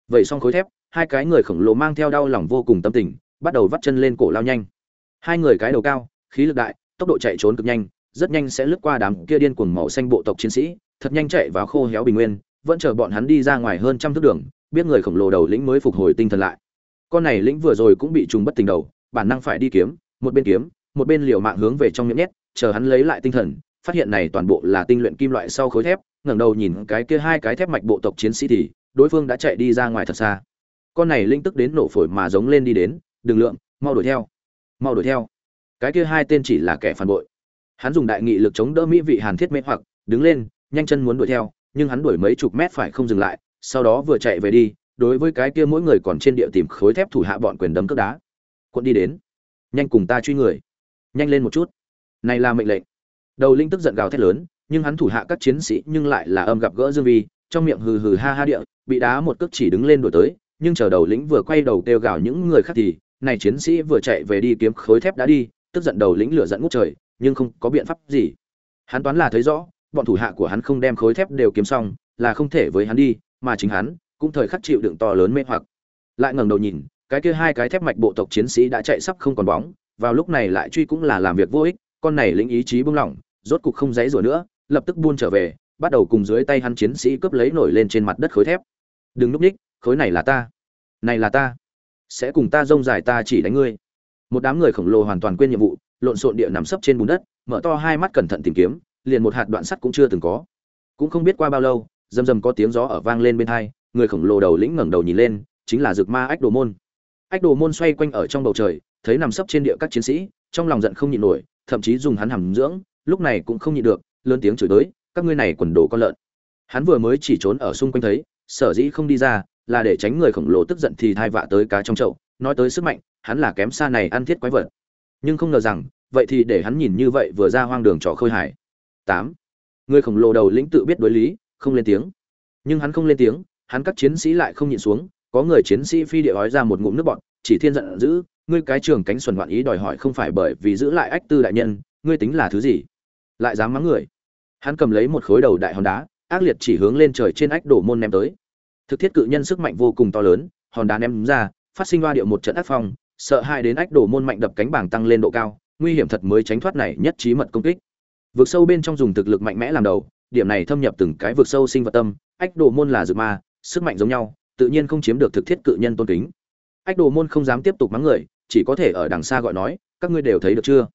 Vậy xong khối thép, hai cái người khổng lồ mang theo đau lòng vô cùng tâm tình, bắt đầu vắt chân lên cổ lao nhanh. Hai người cái đầu cao, khí lực đại, tốc độ chạy trốn cực nhanh, rất nhanh sẽ lướt qua đám kia điên cuồng màu xanh bộ tộc chiến sĩ, thật nhanh chạy vào khô héo bình nguyên, vẫn chờ bọn hắn đi ra ngoài hơn trăm thước đường, biết người khổng lồ đầu lĩnh mới phục hồi tinh thần lại. Con này lĩnh vừa rồi cũng bị trùng bất tình đầu, bản năng phải đi kiếm, một bên kiếm, một bên liều mạng hướng về trong miệng nhét, chờ hắn lấy lại tinh thần phát hiện này toàn bộ là tinh luyện kim loại sau khối thép, ngẩng đầu nhìn cái kia hai cái thép mạch bộ tộc chiến sĩ thì, đối phương đã chạy đi ra ngoài thật xa. Con này linh tức đến nổ phổi mà giống lên đi đến, đừng lượng mau đuổi theo, mau đuổi theo. Cái kia hai tên chỉ là kẻ phản bội. Hắn dùng đại nghị lực chống đỡ mỹ vị hàn thiết mê hoặc, đứng lên, nhanh chân muốn đuổi theo, nhưng hắn đuổi mấy chục mét phải không dừng lại, sau đó vừa chạy về đi, đối với cái kia mỗi người còn trên địa tìm khối thép thủ hạ bọn quyền đấm cướp đá. Quận đi đến, nhanh cùng ta truy người, nhanh lên một chút. Này là mệnh lệnh đầu linh tức giận gào thét lớn, nhưng hắn thủ hạ các chiến sĩ nhưng lại là âm gặp gỡ dương vi, trong miệng hừ hừ ha ha địa, bị đá một cước chỉ đứng lên đuổi tới, nhưng chờ đầu lĩnh vừa quay đầu kêu gào những người khác thì, này chiến sĩ vừa chạy về đi kiếm khối thép đã đi, tức giận đầu lĩnh lửa giận ngút trời, nhưng không có biện pháp gì. Hắn toán là thấy rõ, bọn thủ hạ của hắn không đem khối thép đều kiếm xong, là không thể với hắn đi, mà chính hắn cũng thời khắc chịu đựng to lớn mê hoặc. Lại ngẩng đầu nhìn, cái kia hai cái thép mạch bộ tộc chiến sĩ đã chạy sắp không còn bóng, vào lúc này lại truy cũng là làm việc vô ích con này lĩnh ý chí buông lỏng, rốt cục không dãy rủa nữa, lập tức buôn trở về, bắt đầu cùng dưới tay hắn chiến sĩ cướp lấy nổi lên trên mặt đất khối thép. Đừng núp ních, khối này là ta. Này là ta. Sẽ cùng ta rông dài ta chỉ đánh ngươi. Một đám người khổng lồ hoàn toàn quên nhiệm vụ, lộn xộn địa nằm sấp trên bùn đất, mở to hai mắt cẩn thận tìm kiếm, liền một hạt đoạn sắt cũng chưa từng có. Cũng không biết qua bao lâu, rầm rầm có tiếng gió ở vang lên bên hai, người khổng lồ đầu lĩnh ngẩng đầu nhìn lên, chính là rực ma ách đồ môn. Ách đồ môn xoay quanh ở trong bầu trời, thấy nằm sấp trên địa các chiến sĩ, trong lòng giận không nhịn nổi thậm chí dùng hắn hầm dưỡng, lúc này cũng không nhịn được, lớn tiếng chửi tới, các ngươi này quần đồ con lợn. Hắn vừa mới chỉ trốn ở xung quanh thấy, sở dĩ không đi ra, là để tránh người khổng lồ tức giận thì thai vạ tới cá trong chậu, nói tới sức mạnh, hắn là kém xa này ăn thiết quái vật. Nhưng không ngờ rằng, vậy thì để hắn nhìn như vậy vừa ra hoang đường trò khơi hải tám. Người khổng lồ đầu lĩnh tự biết đối lý, không lên tiếng. Nhưng hắn không lên tiếng, hắn các chiến sĩ lại không nhịn xuống, có người chiến sĩ phi địa ói ra một ngụm nước bọt, chỉ thiên giận dữ ngươi cái trường cánh xuẩn ngoạn ý đòi hỏi không phải bởi vì giữ lại ách tư đại nhân, ngươi tính là thứ gì? Lại dám mắng người? Hắn cầm lấy một khối đầu đại hòn đá, ác liệt chỉ hướng lên trời trên ách đổ môn ném tới. Thực thiết cự nhân sức mạnh vô cùng to lớn, hòn đá ném ra, phát sinh loa điệu một trận ác phong, sợ hai đến ách đổ môn mạnh đập cánh bảng tăng lên độ cao, nguy hiểm thật mới tránh thoát này nhất trí mật công kích. Vực sâu bên trong dùng thực lực mạnh mẽ làm đầu, điểm này thâm nhập từng cái vực sâu sinh vật tâm, ách đổ môn là dược ma, sức mạnh giống nhau, tự nhiên không chiếm được thực thiết cự nhân tôn kính. Ách đồ môn không dám tiếp tục mắng người chỉ có thể ở đằng xa gọi nói, các ngươi đều thấy được chưa?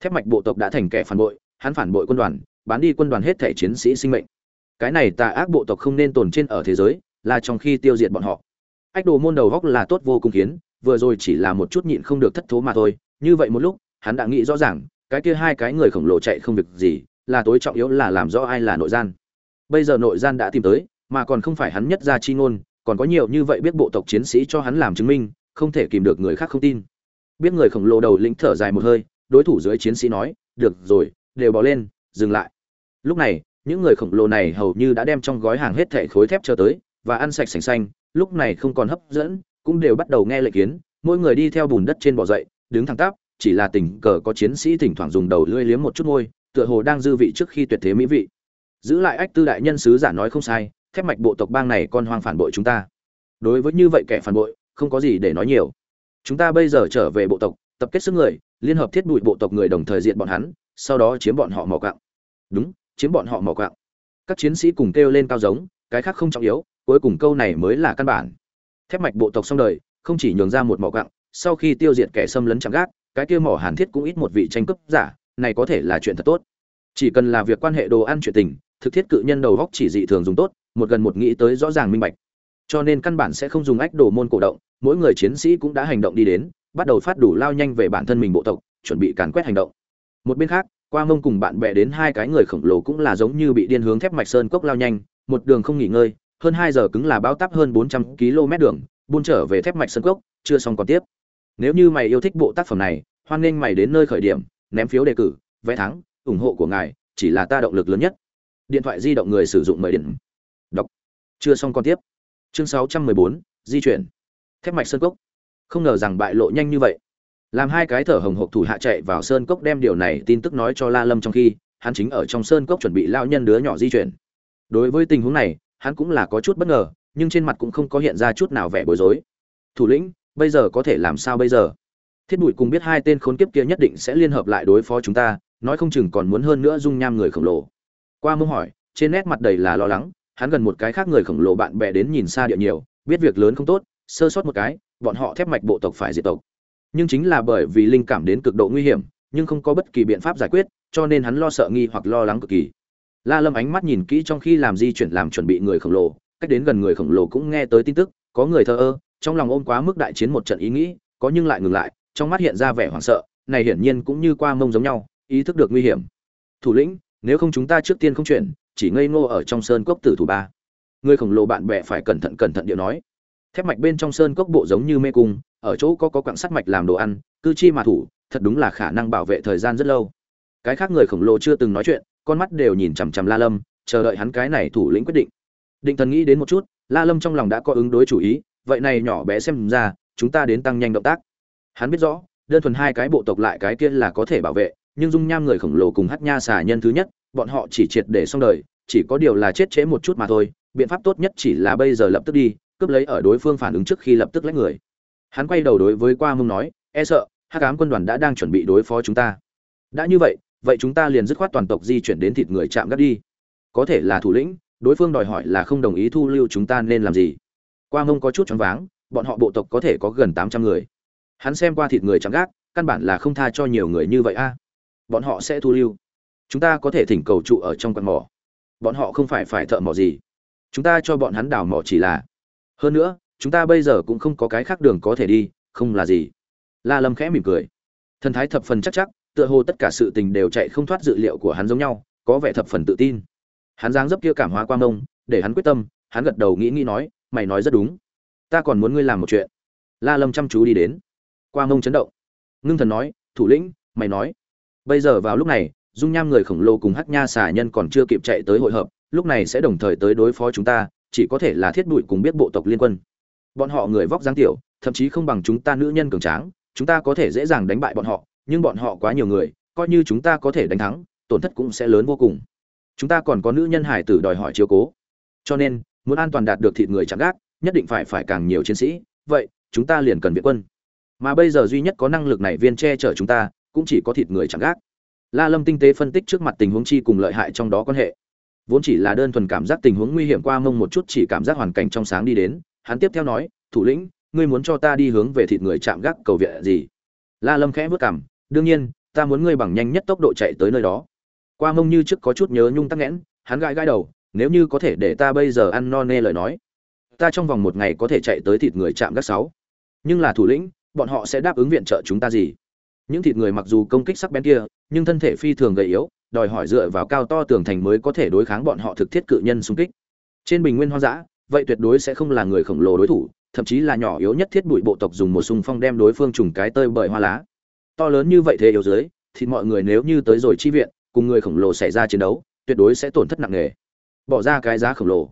Thép mạch bộ tộc đã thành kẻ phản bội, hắn phản bội quân đoàn, bán đi quân đoàn hết thể chiến sĩ sinh mệnh. Cái này tà ác bộ tộc không nên tồn trên ở thế giới, là trong khi tiêu diệt bọn họ. Ách đồ môn đầu góc là tốt vô cùng kiến vừa rồi chỉ là một chút nhịn không được thất thố mà thôi. Như vậy một lúc, hắn đã nghĩ rõ ràng, cái kia hai cái người khổng lồ chạy không việc gì, là tối trọng yếu là làm rõ ai là nội gian. Bây giờ nội gian đã tìm tới, mà còn không phải hắn nhất ra chi ngôn, còn có nhiều như vậy biết bộ tộc chiến sĩ cho hắn làm chứng minh, không thể kìm được người khác không tin biết người khổng lồ đầu lĩnh thở dài một hơi, đối thủ dưới chiến sĩ nói, được rồi, đều bỏ lên, dừng lại. Lúc này, những người khổng lồ này hầu như đã đem trong gói hàng hết thẻ khối thép chờ tới, và ăn sạch sành xanh, lúc này không còn hấp dẫn, cũng đều bắt đầu nghe lệnh kiến, mỗi người đi theo bùn đất trên bò dậy, đứng thẳng tắp, chỉ là tình cờ có chiến sĩ thỉnh thoảng dùng đầu lưỡi liếm một chút môi, tựa hồ đang dư vị trước khi tuyệt thế mỹ vị. Giữ lại ách tư đại nhân sứ giả nói không sai, thép mạch bộ tộc bang này con hoang phản bội chúng ta. Đối với như vậy kẻ phản bội, không có gì để nói nhiều chúng ta bây giờ trở về bộ tộc, tập kết sức người, liên hợp thiết bụi bộ tộc người đồng thời diện bọn hắn, sau đó chiếm bọn họ mỏ quạng. Đúng, chiếm bọn họ mỏ quạng. Các chiến sĩ cùng kêu lên cao giống, cái khác không trọng yếu, cuối cùng câu này mới là căn bản. Thép mạch bộ tộc xong đời, không chỉ nhường ra một mỏ quạng, sau khi tiêu diệt kẻ xâm lấn chạm gác, cái kia mỏ hàn thiết cũng ít một vị tranh cướp giả, này có thể là chuyện thật tốt. Chỉ cần là việc quan hệ đồ ăn chuyện tình, thực thiết cự nhân đầu góc chỉ dị thường dùng tốt, một gần một nghĩ tới rõ ràng minh bạch cho nên căn bản sẽ không dùng ách đồ môn cổ động, mỗi người chiến sĩ cũng đã hành động đi đến, bắt đầu phát đủ lao nhanh về bản thân mình bộ tộc, chuẩn bị càn quét hành động. Một bên khác, qua mông cùng bạn bè đến hai cái người khổng lồ cũng là giống như bị điên hướng thép mạch sơn cốc lao nhanh, một đường không nghỉ ngơi, hơn hai giờ cứng là bao tắp hơn bốn trăm km đường, buôn trở về thép mạch sơn cốc, chưa xong còn tiếp. Nếu như mày yêu thích bộ tác phẩm này, hoan nghênh mày đến nơi khởi điểm, ném phiếu đề cử, vé thắng, ủng hộ của ngài, chỉ là ta động lực lớn nhất. Điện thoại di động người sử dụng mời điện. Đọc. Chưa xong còn tiếp chương sáu trăm mười bốn, di chuyển. Thép mạch sơn cốc. Không ngờ rằng bại lộ nhanh như vậy. Làm hai cái thở hồng hộc thủ hạ chạy vào sơn cốc đem điều này tin tức nói cho la lâm trong khi, hắn chính ở trong sơn cốc chuẩn bị lao nhân đứa nhỏ di chuyển. Đối với tình huống này, hắn cũng là có chút bất ngờ, nhưng trên mặt cũng không có hiện ra chút nào vẻ bối rối. Thủ lĩnh, bây giờ có thể làm sao bây giờ? Thiết bụi cùng biết hai tên khốn kiếp kia nhất định sẽ liên hợp lại đối phó chúng ta, nói không chừng còn muốn hơn nữa dung nham người khổng lồ. Qua mông hỏi, trên nét mặt đầy là lo lắng hắn gần một cái khác người khổng lồ bạn bè đến nhìn xa địa nhiều, biết việc lớn không tốt, sơ sót một cái, bọn họ thép mạch bộ tộc phải diệt tộc. Nhưng chính là bởi vì linh cảm đến cực độ nguy hiểm, nhưng không có bất kỳ biện pháp giải quyết, cho nên hắn lo sợ nghi hoặc lo lắng cực kỳ. La lâm ánh mắt nhìn kỹ trong khi làm di chuyển làm chuẩn bị người khổng lồ, cách đến gần người khổng lồ cũng nghe tới tin tức, có người thờ ơ, trong lòng ôm quá mức đại chiến một trận ý nghĩ, có nhưng lại ngừng lại, trong mắt hiện ra vẻ hoảng sợ, này hiển nhiên cũng như qua mông giống nhau, ý thức được nguy hiểm. Thủ lĩnh, nếu không chúng ta trước tiên không chuyển chỉ ngây ngô ở trong sơn cốc tử thủ ba. Người khổng lồ bạn bè phải cẩn thận cẩn thận điệu nói. Thép mạch bên trong sơn cốc bộ giống như mê cung, ở chỗ có có quặng sắt mạch làm đồ ăn, cư chi mà thủ, thật đúng là khả năng bảo vệ thời gian rất lâu. Cái khác người khổng lồ chưa từng nói chuyện, con mắt đều nhìn chằm chằm la lâm, chờ đợi hắn cái này thủ lĩnh quyết định. Định thần nghĩ đến một chút, la lâm trong lòng đã có ứng đối chủ ý, vậy này nhỏ bé xem ra, chúng ta đến tăng nhanh động tác. Hắn biết rõ, đơn thuần hai cái bộ tộc lại cái kia là có thể bảo vệ, nhưng dung nham người khổng lồ cùng hát nha xà nhân thứ nhất bọn họ chỉ triệt để xong đời, chỉ có điều là chết chế một chút mà thôi, biện pháp tốt nhất chỉ là bây giờ lập tức đi, cướp lấy ở đối phương phản ứng trước khi lập tức lấy người. Hắn quay đầu đối với qua mông nói e sợ hát cám quân đoàn đã đang chuẩn bị đối phó chúng ta. Đã như vậy vậy chúng ta liền dứt khoát toàn tộc di chuyển đến thịt người chạm gác đi. Có thể là thủ lĩnh, đối phương đòi hỏi là không đồng ý thu lưu chúng ta nên làm gì. Qua mông có chút choáng váng, bọn họ bộ tộc có thể có gần tám trăm người. Hắn xem qua thịt người chạm gác, căn bản là không tha cho nhiều người như vậy a. Bọn họ sẽ thu lưu chúng ta có thể thỉnh cầu trụ ở trong quặng mỏ. Bọn họ không phải phải thợ mỏ gì. Chúng ta cho bọn hắn đào mỏ chỉ là. Hơn nữa chúng ta bây giờ cũng không có cái khác đường có thể đi không là gì. La lâm khẽ mỉm cười. Thần thái thập phần chắc chắc tựa hồ tất cả sự tình đều chạy không thoát dự liệu của hắn giống nhau có vẻ thập phần tự tin. Hắn giáng dấp kia cảm hóa quang Nông, để hắn quyết tâm hắn gật đầu nghĩ nghĩ nói mày nói rất đúng. Ta còn muốn ngươi làm một chuyện. La lâm chăm chú đi đến. Quang Nông chấn động. Ngưng thần nói thủ lĩnh mày nói. Bây giờ vào lúc này dung nham người khổng lồ cùng hắc nha xà nhân còn chưa kịp chạy tới hội hợp, lúc này sẽ đồng thời tới đối phó chúng ta, chỉ có thể là thiết bụi cùng biết bộ tộc liên quân. Bọn họ người vóc dáng tiểu, thậm chí không bằng chúng ta nữ nhân cường tráng, chúng ta có thể dễ dàng đánh bại bọn họ, nhưng bọn họ quá nhiều người, coi như chúng ta có thể đánh thắng, tổn thất cũng sẽ lớn vô cùng. Chúng ta còn có nữ nhân hải tử đòi hỏi chiếu cố. Cho nên, muốn an toàn đạt được thịt người chạm gác, nhất định phải phải càng nhiều chiến sĩ, vậy, chúng ta liền cần viện quân. Mà bây giờ duy nhất có năng lực này viên che chở chúng ta, cũng chỉ có thịt người chạm gác la lâm tinh tế phân tích trước mặt tình huống chi cùng lợi hại trong đó quan hệ. Vốn chỉ là đơn thuần cảm giác tình huống nguy hiểm qua mông một chút chỉ cảm giác hoàn cảnh trong sáng đi đến hắn tiếp theo nói thủ lĩnh ngươi muốn cho ta đi hướng về thịt người chạm gác cầu viện gì? La lâm khẽ bước cằm, đương nhiên ta muốn ngươi bằng nhanh nhất tốc độ chạy tới nơi đó. Qua mông như trước có chút nhớ nhung tắc nghẽn hắn gãi gãi đầu nếu như có thể để ta bây giờ ăn no nê lời nói ta trong vòng một ngày có thể chạy tới thịt người chạm gác sáu. Nhưng là thủ lĩnh bọn họ sẽ đáp ứng viện trợ chúng ta gì? Những thịt người mặc dù công kích sắc bén kia nhưng thân thể phi thường gầy yếu, đòi hỏi dựa vào cao to tường thành mới có thể đối kháng bọn họ thực thiết cự nhân xung kích. Trên bình nguyên hoang dã, vậy tuyệt đối sẽ không là người khổng lồ đối thủ, thậm chí là nhỏ yếu nhất thiết bụi bộ tộc dùng một xung phong đem đối phương trùng cái tơi bởi hoa lá. To lớn như vậy thế yếu dưới, thì mọi người nếu như tới rồi chi viện, cùng người khổng lồ xảy ra chiến đấu, tuyệt đối sẽ tổn thất nặng nề. Bỏ ra cái giá khổng lồ.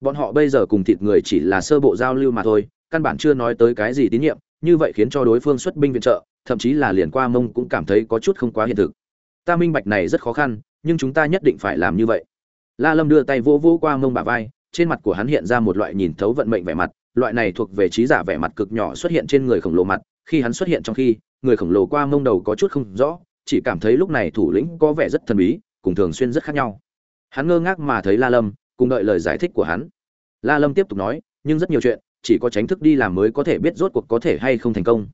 Bọn họ bây giờ cùng thịt người chỉ là sơ bộ giao lưu mà thôi, căn bản chưa nói tới cái gì tín nhiệm, như vậy khiến cho đối phương xuất binh viện trợ, thậm chí là liền qua mông cũng cảm thấy có chút không quá hiện thực ta minh bạch này rất khó khăn, nhưng chúng ta nhất định phải làm như vậy. La lâm đưa tay vỗ vỗ qua mông bả vai, trên mặt của hắn hiện ra một loại nhìn thấu vận mệnh vẻ mặt, loại này thuộc về trí giả vẻ mặt cực nhỏ xuất hiện trên người khổng lồ mặt, khi hắn xuất hiện trong khi, người khổng lồ qua mông đầu có chút không rõ, chỉ cảm thấy lúc này thủ lĩnh có vẻ rất thần bí, cùng thường xuyên rất khác nhau. Hắn ngơ ngác mà thấy la lâm, cùng đợi lời giải thích của hắn. La lâm tiếp tục nói, nhưng rất nhiều chuyện, chỉ có tránh thức đi làm mới có thể biết rốt cuộc có thể hay không thành công.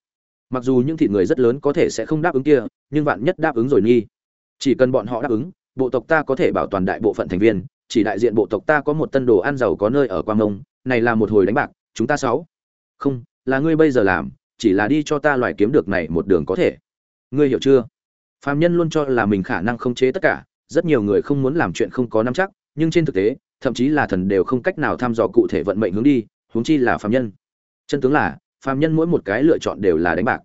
Mặc dù những thịt người rất lớn có thể sẽ không đáp ứng kia, nhưng vạn nhất đáp ứng rồi nghi chỉ cần bọn họ đáp ứng, bộ tộc ta có thể bảo toàn đại bộ phận thành viên, chỉ đại diện bộ tộc ta có một tân đồ ăn giàu có nơi ở quang mông này là một hồi đánh bạc, chúng ta sáu. Không, là ngươi bây giờ làm, chỉ là đi cho ta loài kiếm được này một đường có thể. Ngươi hiểu chưa? Phàm nhân luôn cho là mình khả năng không chế tất cả, rất nhiều người không muốn làm chuyện không có nắm chắc, nhưng trên thực tế, thậm chí là thần đều không cách nào thăm dò cụ thể vận mệnh hướng đi, huống chi là phàm nhân. Chân tướng là, phàm nhân mỗi một cái lựa chọn đều là đánh bạc.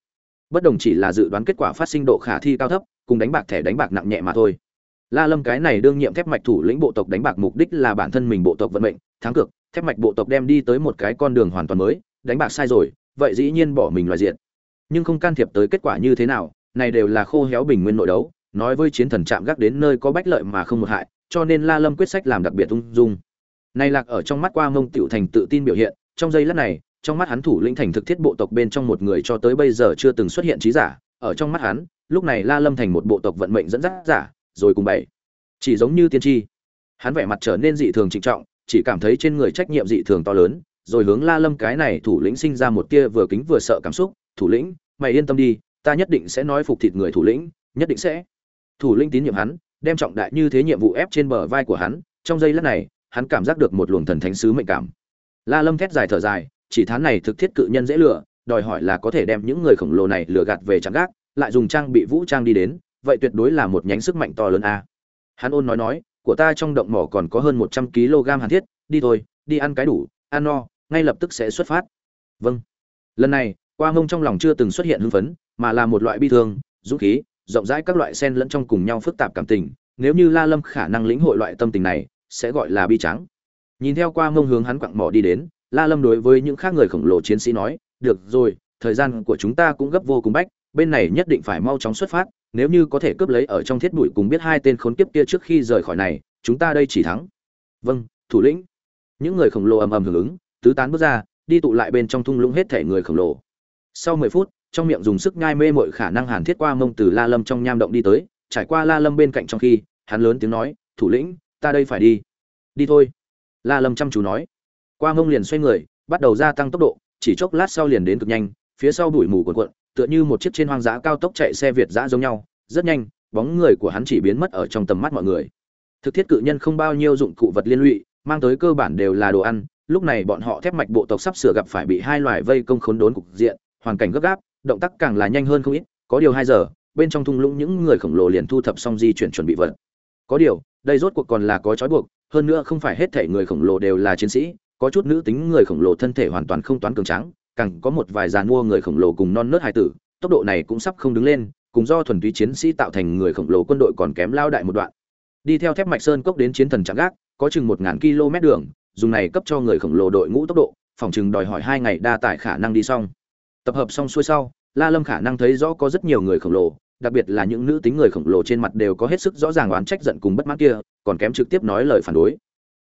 Bất đồng chỉ là dự đoán kết quả phát sinh độ khả thi cao thấp cùng đánh bạc thẻ đánh bạc nặng nhẹ mà thôi. La lâm cái này đương nhiệm thép mạch thủ lĩnh bộ tộc đánh bạc mục đích là bản thân mình bộ tộc vận mệnh, thắng cực thép mạch bộ tộc đem đi tới một cái con đường hoàn toàn mới, đánh bạc sai rồi, vậy dĩ nhiên bỏ mình loại diện nhưng không can thiệp tới kết quả như thế nào, này đều là khô héo bình nguyên nội đấu, nói với chiến thần chạm gác đến nơi có bách lợi mà không một hại, cho nên la lâm quyết sách làm đặc biệt ung dung. Này lạc ở trong mắt qua mông tiểu thành tự tin biểu hiện, trong giây lát này, trong mắt hắn thủ lĩnh thành thực thiết bộ tộc bên trong một người cho tới bây giờ chưa từng xuất hiện trí giả, ở trong mắt hắn lúc này la lâm thành một bộ tộc vận mệnh dẫn dắt giả, rồi cùng bảy chỉ giống như tiên tri. Hắn vẻ mặt trở nên dị thường trịnh trọng, chỉ cảm thấy trên người trách nhiệm dị thường to lớn, rồi hướng la lâm cái này thủ lĩnh sinh ra một tia vừa kính vừa sợ cảm xúc, thủ lĩnh, mày yên tâm đi, ta nhất định sẽ nói phục thịt người thủ lĩnh, nhất định sẽ. Thủ lĩnh tín nhiệm hắn, đem trọng đại như thế nhiệm vụ ép trên bờ vai của hắn, trong giây lát này, hắn cảm giác được một luồng thần thánh sứ mệnh cảm. La lâm thét dài thở dài, chỉ thán này thực thiết cự nhân dễ lừa, đòi hỏi là có thể đem những người khổng lồ này lừa gạt về chẳng gác lại dùng trang bị vũ trang đi đến, vậy tuyệt đối là một nhánh sức mạnh to lớn a. Hắn ôn nói nói, của ta trong động mỏ còn có hơn một trăm kg hàn thiết, đi thôi, đi ăn cái đủ, ăn no, ngay lập tức sẽ xuất phát. Vâng. Lần này, qua mông trong lòng chưa từng xuất hiện hưng phấn, mà là một loại bi thương, dũng khí, rộng rãi các loại sen lẫn trong cùng nhau phức tạp cảm tình. Nếu như la lâm khả năng lĩnh hội loại tâm tình này, sẽ gọi là bi trắng nhìn theo qua mông hướng hắn quặng mỏ đi đến, la lâm đối với những khác người khổng lồ chiến sĩ nói, được rồi, thời gian của chúng ta cũng gấp vô cùng bách bên này nhất định phải mau chóng xuất phát, nếu như có thể cướp lấy ở trong thiết bụi cùng biết hai tên khốn kiếp kia trước khi rời khỏi này, chúng ta đây chỉ thắng. Vâng thủ lĩnh. Những người khổng lồ ầm ầm hưởng ứng, tứ tán bước ra, đi tụ lại bên trong thung lũng hết thể người khổng lồ. Sau mười phút, trong miệng dùng sức ngai mê mọi khả năng hàn thiết qua mông từ la lâm trong nham động đi tới, trải qua la lâm bên cạnh trong khi, hắn lớn tiếng nói, thủ lĩnh, ta đây phải đi. Đi thôi. La lâm chăm chú nói. Qua mông liền xoay người, bắt đầu gia tăng tốc độ, chỉ chốc lát sau liền đến cực nhanh phía sau bụi mù cuộn cuộn, tựa như một chiếc trên hoang dã cao tốc chạy xe việt dã giống nhau, rất nhanh, bóng người của hắn chỉ biến mất ở trong tầm mắt mọi người. Thực thiết cự nhân không bao nhiêu dụng cụ vật liên lụy, mang tới cơ bản đều là đồ ăn, lúc này bọn họ thép mạch bộ tộc sắp sửa gặp phải bị hai loài vây công khốn đốn cục diện, hoàn cảnh gấp gáp, động tác càng là nhanh hơn không ít, có điều hai giờ, bên trong thung lũng những người khổng lồ liền thu thập xong di chuyển chuẩn bị vật. Có điều, đây rốt cuộc còn là có trói buộc, hơn nữa không phải hết thảy người khổng lồ đều là chiến sĩ, có chút nữ tính người khổng lồ thân thể hoàn toàn không toán cường tráng càng có một vài dàn mua người khổng lồ cùng non nớt hài tử, tốc độ này cũng sắp không đứng lên, cùng do thuần túy chiến sĩ tạo thành người khổng lồ quân đội còn kém lao đại một đoạn. Đi theo thép mạch sơn cốc đến chiến thần trạm gác, có chừng một ngàn km đường, dùng này cấp cho người khổng lồ đội ngũ tốc độ, phòng chừng đòi hỏi hai ngày đa tải khả năng đi xong. Tập hợp xong xuôi sau, la lâm khả năng thấy rõ có rất nhiều người khổng lồ, đặc biệt là những nữ tính người khổng lồ trên mặt đều có hết sức rõ ràng oán trách giận cùng bất mãn kia, còn kém trực tiếp nói lời phản đối.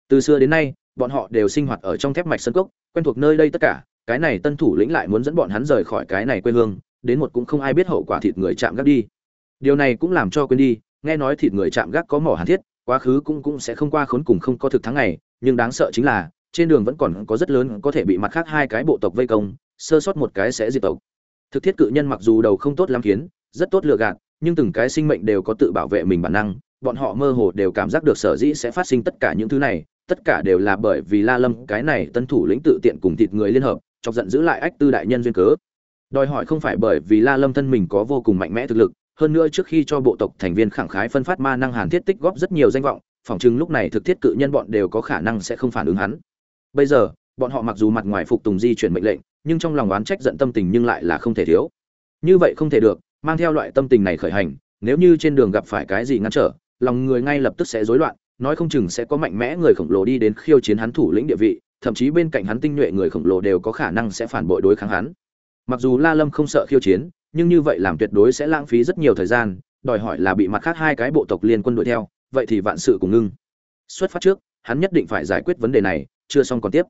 Từ xưa đến nay, bọn họ đều sinh hoạt ở trong thép mạch sân cốc, quen thuộc nơi đây tất cả cái này tân thủ lĩnh lại muốn dẫn bọn hắn rời khỏi cái này quê hương, đến một cũng không ai biết hậu quả thịt người chạm gác đi. Điều này cũng làm cho quên đi, nghe nói thịt người chạm gác có mỏ hàn thiết, quá khứ cũng cũng sẽ không qua khốn cùng không có thực thắng ngày, nhưng đáng sợ chính là, trên đường vẫn còn có rất lớn có thể bị mặt khác hai cái bộ tộc vây công, sơ sót một cái sẽ diệt tộc. Thực thiết cự nhân mặc dù đầu không tốt lắm kiến, rất tốt lựa gạt, nhưng từng cái sinh mệnh đều có tự bảo vệ mình bản năng, bọn họ mơ hồ đều cảm giác được sở dĩ sẽ phát sinh tất cả những thứ này, tất cả đều là bởi vì la lâm, cái này tân thủ lĩnh tự tiện cùng thịt người liên hợp chọc giận giữ lại ách tư đại nhân duyên cớ. Đòi hỏi không phải bởi vì la lâm thân mình có vô cùng mạnh mẽ thực lực, hơn nữa trước khi cho bộ tộc thành viên khẳng khái phân phát ma năng hàn thiết tích góp rất nhiều danh vọng, phỏng chừng lúc này thực thiết cự nhân bọn đều có khả năng sẽ không phản ứng hắn. Bây giờ, bọn họ mặc dù mặt ngoài phục tùng di chuyển mệnh lệnh, nhưng trong lòng oán trách giận tâm tình nhưng lại là không thể thiếu. Như vậy không thể được, mang theo loại tâm tình này khởi hành, nếu như trên đường gặp phải cái gì ngăn trở, lòng người ngay lập tức sẽ rối loạn, nói không chừng sẽ có mạnh mẽ người khổng lồ đi đến khiêu chiến hắn thủ lĩnh địa vị thậm chí bên cạnh hắn tinh nhuệ người khổng lồ đều có khả năng sẽ phản bội đối kháng hắn. Mặc dù la lâm không sợ khiêu chiến nhưng như vậy làm tuyệt đối sẽ lãng phí rất nhiều thời gian đòi hỏi là bị mặt khác hai cái bộ tộc liên quân đuổi theo vậy thì vạn sự cùng ngưng. Xuất phát trước hắn nhất định phải giải quyết vấn đề này chưa xong còn tiếp.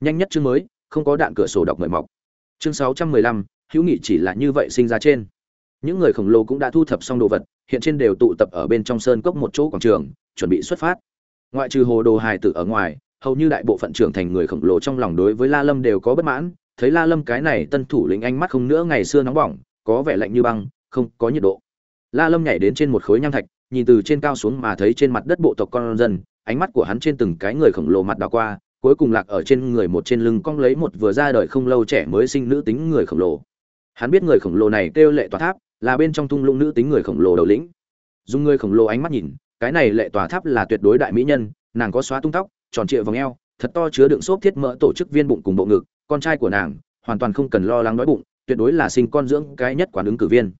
Nhanh nhất chương mới không có đạn cửa sổ đọc mời mọc. Chương 615, hữu nghị chỉ là như vậy sinh ra trên. Những người khổng lồ cũng đã thu thập xong đồ vật hiện trên đều tụ tập ở bên trong sơn cốc một chỗ quảng trường chuẩn bị xuất phát. Ngoại trừ hồ đồ hài tử ở ngoài hầu như đại bộ phận trưởng thành người khổng lồ trong lòng đối với la lâm đều có bất mãn, thấy la lâm cái này tân thủ lĩnh ánh mắt không nữa ngày xưa nóng bỏng, có vẻ lạnh như băng, không có nhiệt độ. La lâm nhảy đến trên một khối nham thạch, nhìn từ trên cao xuống mà thấy trên mặt đất bộ tộc con dân, ánh mắt của hắn trên từng cái người khổng lồ mặt đảo qua, cuối cùng lạc ở trên người một trên lưng cong lấy một vừa ra đời không lâu trẻ mới sinh nữ tính người khổng lồ. Hắn biết người khổng lồ này kêu lệ tòa tháp, là bên trong thung lũng nữ tính người khổng lồ đầu lĩnh. Dùng người khổng lồ ánh mắt nhìn, cái này lệ tòa tháp là tuyệt đối đại mỹ nhân, nàng có xóa tung tóc tròn trịa vòng eo, thật to chứa đựng xốp thiết mỡ tổ chức viên bụng cùng bộ ngực, con trai của nàng hoàn toàn không cần lo lắng đói bụng, tuyệt đối là sinh con dưỡng cái nhất quán ứng cử viên.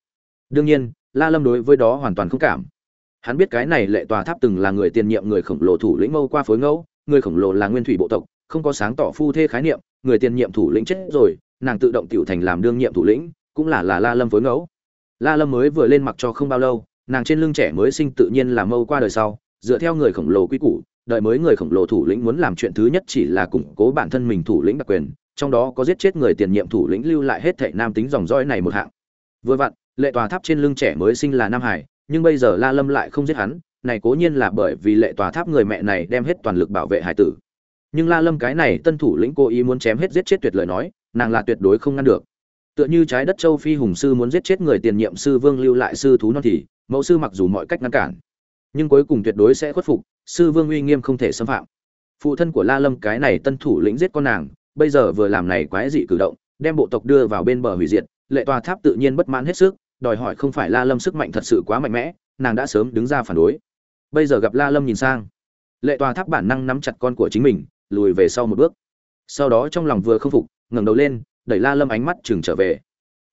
Đương nhiên, la lâm đối với đó hoàn toàn không cảm. Hắn biết cái này lệ tòa tháp từng là người tiền nhiệm người khổng lồ thủ lĩnh mâu qua phối ngẫu, người khổng lồ là nguyên thủy bộ tộc, không có sáng tỏ phu thê khái niệm, người tiền nhiệm thủ lĩnh chết rồi, nàng tự động tiểu thành làm đương nhiệm thủ lĩnh, cũng là là la lâm phối ngẫu. La lâm mới vừa lên mặc cho không bao lâu, nàng trên lưng trẻ mới sinh tự nhiên là mâu qua đời sau, dựa theo người khổng lồ quy củ đợi mới người khổng lồ thủ lĩnh muốn làm chuyện thứ nhất chỉ là củng cố bản thân mình thủ lĩnh đặc quyền, trong đó có giết chết người tiền nhiệm thủ lĩnh lưu lại hết thệ nam tính dòng dõi này một hạng. Vừa vặn, lệ tòa tháp trên lưng trẻ mới sinh là nam hải, nhưng bây giờ la lâm lại không giết hắn, này cố nhiên là bởi vì lệ tòa tháp người mẹ này đem hết toàn lực bảo vệ hải tử. Nhưng la lâm cái này tân thủ lĩnh cố ý muốn chém hết giết chết tuyệt lời nói, nàng là tuyệt đối không ngăn được. Tựa như trái đất châu phi hùng sư muốn giết chết người tiền nhiệm sư vương lưu lại sư thú non thì, mẫu sư mặc dù mọi cách ngăn cản, nhưng cuối cùng tuyệt đối sẽ khuất phục sư vương uy nghiêm không thể xâm phạm. Phụ thân của la lâm cái này tân thủ lĩnh giết con nàng, bây giờ vừa làm này quái dị cử động, đem bộ tộc đưa vào bên bờ hủy diệt, lệ tòa tháp tự nhiên bất mãn hết sức, đòi hỏi không phải la lâm sức mạnh thật sự quá mạnh mẽ, nàng đã sớm đứng ra phản đối. Bây giờ gặp la lâm nhìn sang, lệ tòa tháp bản năng nắm chặt con của chính mình, lùi về sau một bước. Sau đó trong lòng vừa không phục, ngẩng đầu lên, đẩy la lâm ánh mắt chừng trở về.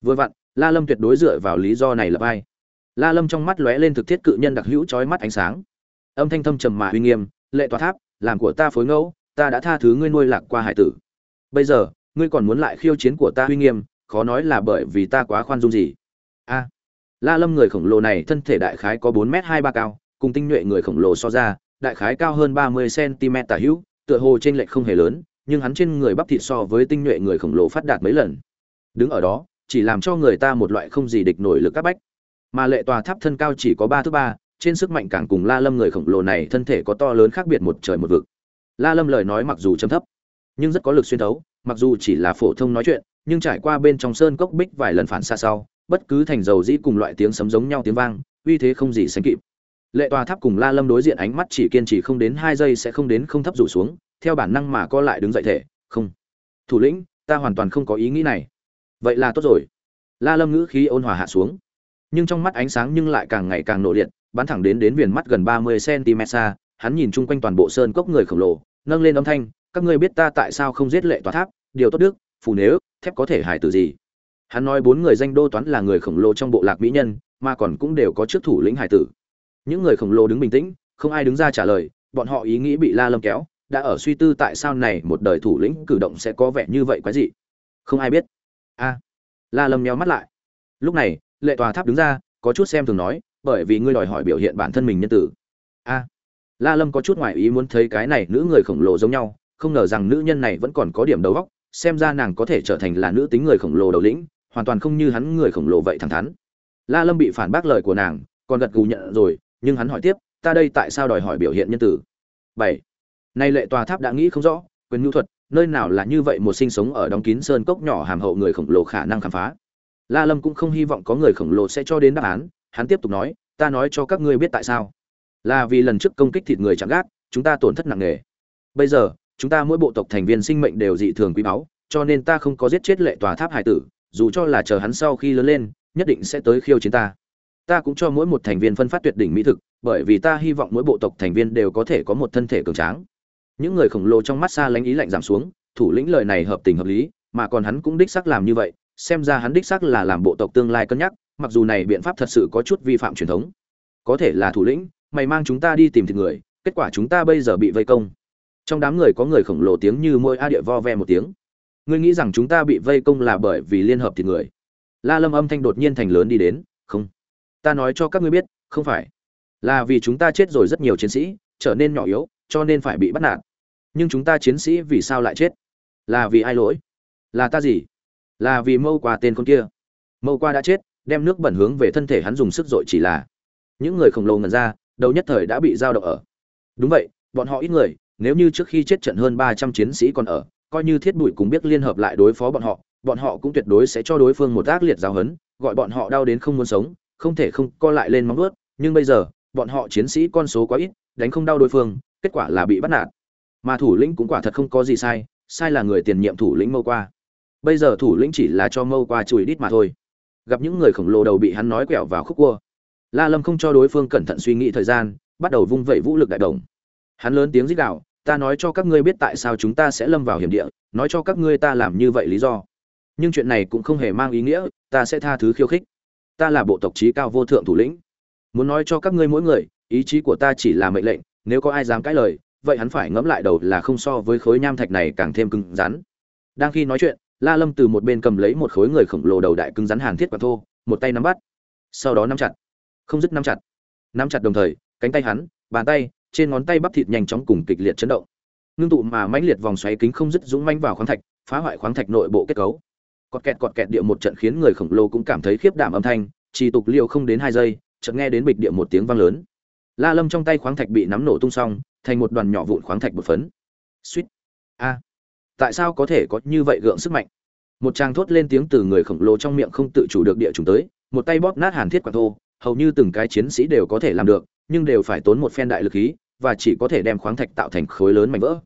Vừa vặn, la lâm tuyệt đối dựa vào lý do này là ai la lâm trong mắt lóe lên thực thiết cự nhân đặc hữu chói mắt ánh sáng âm thanh thâm trầm mà uy nghiêm, lệ tòa tháp, làm của ta phối ngẫu, ta đã tha thứ ngươi nuôi lạc qua hải tử. Bây giờ, ngươi còn muốn lại khiêu chiến của ta uy nghiêm, khó nói là bởi vì ta quá khoan dung gì. A. La lâm người khổng lồ này thân thể đại khái có bốn m hai ba cao, cùng tinh nhuệ người khổng lồ so ra, đại khái cao hơn ba mươi cm tả hữu, tựa hồ trên lệch không hề lớn, nhưng hắn trên người bắp thịt so với tinh nhuệ người khổng lồ phát đạt mấy lần. Đứng ở đó, chỉ làm cho người ta một loại không gì địch nổi lực các bách. Mà lệ tòa tháp thân cao chỉ có ba thứ ba trên sức mạnh càng cùng la lâm người khổng lồ này thân thể có to lớn khác biệt một trời một vực. La lâm lời nói mặc dù trầm thấp, nhưng rất có lực xuyên thấu, mặc dù chỉ là phổ thông nói chuyện, nhưng trải qua bên trong sơn cốc bích vài lần phản xa sau, bất cứ thành dầu dĩ cùng loại tiếng sấm giống nhau tiếng vang, uy thế không gì sánh kịp. Lệ tòa tháp cùng la lâm đối diện ánh mắt chỉ kiên trì không đến hai giây sẽ không đến không thấp rủ xuống, theo bản năng mà co lại đứng dậy thể, không, thủ lĩnh, ta hoàn toàn không có ý nghĩ này. Vậy là tốt rồi. La lâm ngữ khí ôn hòa hạ xuống, nhưng trong mắt ánh sáng nhưng lại càng ngày càng nổ liệt bắn thẳng đến đến viền mắt gần ba mươi cm xa, hắn nhìn chung quanh toàn bộ sơn cốc người khổng lồ, nâng lên âm thanh, các ngươi biết ta tại sao không giết lệ tòa tháp? Điều tốt đức, phù nếu thép có thể hại từ gì? Hắn nói bốn người danh đô toán là người khổng lồ trong bộ lạc mỹ nhân, mà còn cũng đều có trước thủ lĩnh hải tử. Những người khổng lồ đứng bình tĩnh, không ai đứng ra trả lời, bọn họ ý nghĩ bị la lâm kéo, đã ở suy tư tại sao này một đời thủ lĩnh cử động sẽ có vẻ như vậy quái dị. Không ai biết. A. La lâm nheo mắt lại. Lúc này, lệ tòa tháp đứng ra, có chút xem thường nói bởi vì ngươi đòi hỏi biểu hiện bản thân mình nhân tử. A, la lâm có chút ngoại ý muốn thấy cái này nữ người khổng lồ giống nhau, không ngờ rằng nữ nhân này vẫn còn có điểm đầu óc, xem ra nàng có thể trở thành là nữ tính người khổng lồ đầu lĩnh, hoàn toàn không như hắn người khổng lồ vậy thẳng thắn. La lâm bị phản bác lời của nàng, còn gật gù nhận rồi, nhưng hắn hỏi tiếp, ta đây tại sao đòi hỏi biểu hiện nhân tử? Bảy. Nay lệ tòa tháp đã nghĩ không rõ, quyền nhu thuật, nơi nào là như vậy một sinh sống ở đóng kín sơn cốc nhỏ hàm hậu người khổng lồ khả năng khám phá. La lâm cũng không hy vọng có người khổng lồ sẽ cho đến đáp án hắn tiếp tục nói, ta nói cho các ngươi biết tại sao. Là vì lần trước công kích thịt người chẳng gác, chúng ta tổn thất nặng nề. Bây giờ, chúng ta mỗi bộ tộc thành viên sinh mệnh đều dị thường quý báu, cho nên ta không có giết chết lệ tòa tháp hải tử, dù cho là chờ hắn sau khi lớn lên, nhất định sẽ tới khiêu chiến ta. Ta cũng cho mỗi một thành viên phân phát tuyệt đỉnh mỹ thực, bởi vì ta hy vọng mỗi bộ tộc thành viên đều có thể có một thân thể cường tráng. Những người khổng lồ trong mắt xa lánh ý lạnh giảm xuống, thủ lĩnh lời này hợp tình hợp lý, mà còn hắn cũng đích xác làm như vậy, xem ra hắn đích xác là làm bộ tộc tương lai cân nhắc mặc dù này biện pháp thật sự có chút vi phạm truyền thống. Có thể là thủ lĩnh, mày mang chúng ta đi tìm thịt người, kết quả chúng ta bây giờ bị vây công. Trong đám người có người khổng lồ tiếng như môi a địa vo ve một tiếng. Ngươi nghĩ rằng chúng ta bị vây công là bởi vì liên hợp thịt người? La lâm âm thanh đột nhiên thành lớn đi đến. Không. Ta nói cho các ngươi biết, không phải. Là vì chúng ta chết rồi rất nhiều chiến sĩ, trở nên nhỏ yếu, cho nên phải bị bắt nạt. Nhưng chúng ta chiến sĩ vì sao lại chết? Là vì ai lỗi? Là ta gì? Là vì mâu qua tên con kia. Mâu qua đã chết đem nước bẩn hướng về thân thể hắn dùng sức dội chỉ là. Những người khổng lồ ngẩn ra, đầu nhất thời đã bị giao động ở. Đúng vậy, bọn họ ít người, nếu như trước khi chết trận hơn ba trăm chiến sĩ còn ở, coi như thiết bụi cũng biết liên hợp lại đối phó bọn họ bọn họ cũng tuyệt đối sẽ cho đối phương một ác liệt giáo hấn gọi bọn họ đau đến không muốn sống, không thể không co lại lên móng ướt nhưng bây giờ, bọn họ chiến sĩ con số quá ít, đánh không đau đối phương, kết quả là bị bắt nạt. Mà thủ lĩnh cũng quả thật không có gì sai sai là người tiền nhiệm thủ lĩnh mâu qua. Bây giờ thủ lĩnh chỉ là cho mâu qua chùi đít mà thôi gặp những người khổng lồ đầu bị hắn nói quẹo vào khúc cua. La lâm không cho đối phương cẩn thận suy nghĩ thời gian, bắt đầu vung vẩy vũ lực đại đồng. Hắn lớn tiếng rít gạo ta nói cho các ngươi biết tại sao chúng ta sẽ lâm vào hiểm địa, nói cho các ngươi ta làm như vậy lý do. Nhưng chuyện này cũng không hề mang ý nghĩa, ta sẽ tha thứ khiêu khích. Ta là bộ tộc trí cao vô thượng thủ lĩnh. Muốn nói cho các ngươi mỗi người, ý chí của ta chỉ là mệnh lệnh, nếu có ai dám cãi lời, vậy hắn phải ngẫm lại đầu là không so với khối nham thạch này càng thêm cứng rắn. Đang khi nói chuyện la lâm từ một bên cầm lấy một khối người khổng lồ đầu đại cứng rắn hàn thiết quả thô, một tay nắm bắt. Sau đó nắm chặt. Không dứt nắm chặt. Nắm chặt đồng thời, cánh tay hắn, bàn tay, trên ngón tay bắp thịt nhanh chóng cùng kịch liệt chấn động. Ngưng tụ mà mãnh liệt vòng xoáy kính không dứt dũng manh vào khoáng thạch, phá hoại khoáng thạch nội bộ kết cấu. Cọt kẹt cọt kẹt địa một trận khiến người khổng lồ cũng cảm thấy khiếp đảm âm thanh chỉ tục liều không đến hai giây, chợt nghe đến bịch địa một tiếng vang lớn. La lâm trong tay khoáng thạch bị nắm nổ tung xong, thành một đoàn nhỏ vụn khoáng thạch bột phấn. Suýt. A tại sao có thể có như vậy gượng sức mạnh? Một tràng thốt lên tiếng từ người khổng lồ trong miệng không tự chủ được địa trùng tới, một tay bóp nát hàn thiết quạt thô, hầu như từng cái chiến sĩ đều có thể làm được, nhưng đều phải tốn một phen đại lực khí, và chỉ có thể đem khoáng thạch tạo thành khối lớn mảnh vỡ.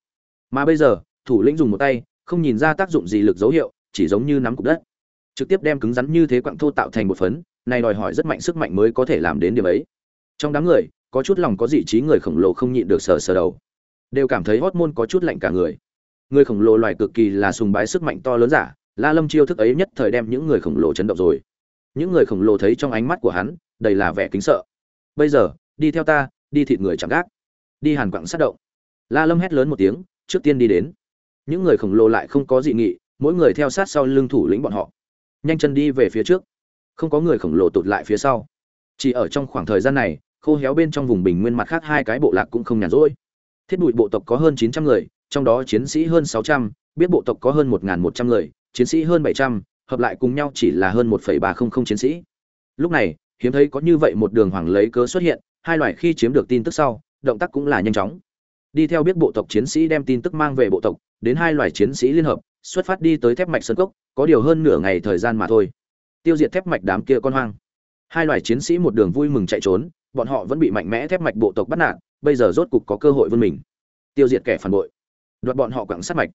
Mà bây giờ, thủ lĩnh dùng một tay, không nhìn ra tác dụng gì lực dấu hiệu, chỉ giống như nắm cục đất. Trực tiếp đem cứng rắn như thế quặng thô tạo thành một phấn, này đòi hỏi rất mạnh sức mạnh mới có thể làm đến điểm ấy. Trong đám người, có chút lòng có dị trí người khổng lồ không nhịn được sờ sờ đầu. Đều cảm thấy hốt môn có chút lạnh cả người người khổng lồ loài cực kỳ là sùng bái sức mạnh to lớn giả, la lâm chiêu thức ấy nhất thời đem những người khổng lồ chấn động rồi. Những người khổng lồ thấy trong ánh mắt của hắn, đầy là vẻ kính sợ. Bây giờ, đi theo ta, đi thịt người chẳng gác. Đi hàn quặng sát động. La lâm hét lớn một tiếng, trước tiên đi đến. Những người khổng lồ lại không có dị nghị, mỗi người theo sát sau lưng thủ lĩnh bọn họ. Nhanh chân đi về phía trước. Không có người khổng lồ tụt lại phía sau. Chỉ ở trong khoảng thời gian này, khô héo bên trong vùng bình nguyên mặt khác hai cái bộ lạc cũng không nhàn rỗi. Thiết bụi bộ tộc có hơn chín trăm người trong đó chiến sĩ hơn sáu trăm, biết bộ tộc có hơn một một trăm người, chiến sĩ hơn bảy trăm, hợp lại cùng nhau chỉ là hơn một ba trăm linh chiến sĩ. Lúc này, hiếm thấy có như vậy một đường hoàng lấy cớ xuất hiện, hai loại khi chiếm được tin tức sau, động tác cũng là nhanh chóng. Đi theo biết bộ tộc chiến sĩ đem tin tức mang về bộ tộc, đến hai loài chiến sĩ liên hợp, xuất phát đi tới thép mạch sơn cốc, có điều hơn nửa ngày thời gian mà thôi. Tiêu diệt thép mạch đám kia con hoang. Hai loài chiến sĩ một đường vui mừng chạy trốn, bọn họ vẫn bị mạnh mẽ thép mạch bộ tộc bắt nạt, bây giờ rốt cục có cơ hội vươn mình. Tiêu diệt kẻ phản bội đoạt bọn họ quặng sát mạch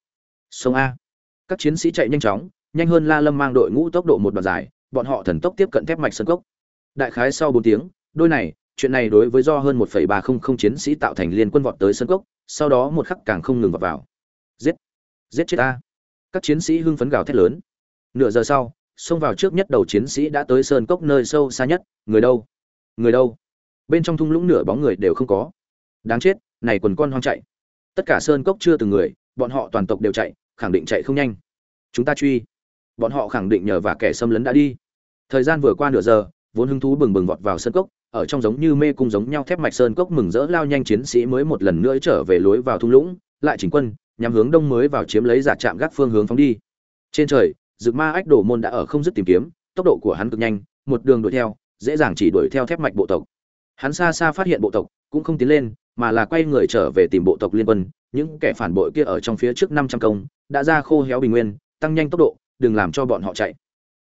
sông a các chiến sĩ chạy nhanh chóng nhanh hơn la lâm mang đội ngũ tốc độ một đoạn dài bọn họ thần tốc tiếp cận thép mạch sơn cốc đại khái sau bốn tiếng đôi này chuyện này đối với do hơn 1.300 chiến sĩ tạo thành liên quân vọt tới sân cốc, sau đó một khắc càng không ngừng vọt vào. Giết! Giết chết ta! Các chiến sĩ hưng phấn gào thét lớn. Nửa giờ sau, xông vào trước nhất đầu chiến sĩ đã tới sơn cốc nơi sâu xa nhất, người đâu? Người đâu? Bên trong thung lũng nửa bóng người đều không có. Đáng chết, này quần con hoang chạy. Tất cả sơn cốc chưa từng người, bọn họ toàn tộc đều chạy, khẳng định chạy không nhanh. Chúng ta truy. Bọn họ khẳng định nhờ và kẻ xâm lấn đã đi. Thời gian vừa qua nửa giờ, vốn hứng thú bừng bừng vọt vào sơn cốc, ở trong giống như mê cung giống nhau thép mạch sơn cốc mừng rỡ lao nhanh chiến sĩ mới một lần nữa trở về lối vào thung lũng, lại chỉnh quân, nhằm hướng đông mới vào chiếm lấy giả trạm gác phương hướng phóng đi. Trên trời, rực Ma Ách Đổ môn đã ở không dứt tìm kiếm, tốc độ của hắn cực nhanh, một đường đuổi theo, dễ dàng chỉ đuổi theo thép mạch bộ tộc. Hắn xa xa phát hiện bộ tộc, cũng không tiến lên, mà là quay người trở về tìm bộ tộc liên quân, những kẻ phản bội kia ở trong phía trước 500 công, đã ra khô héo bình nguyên, tăng nhanh tốc độ, đừng làm cho bọn họ chạy.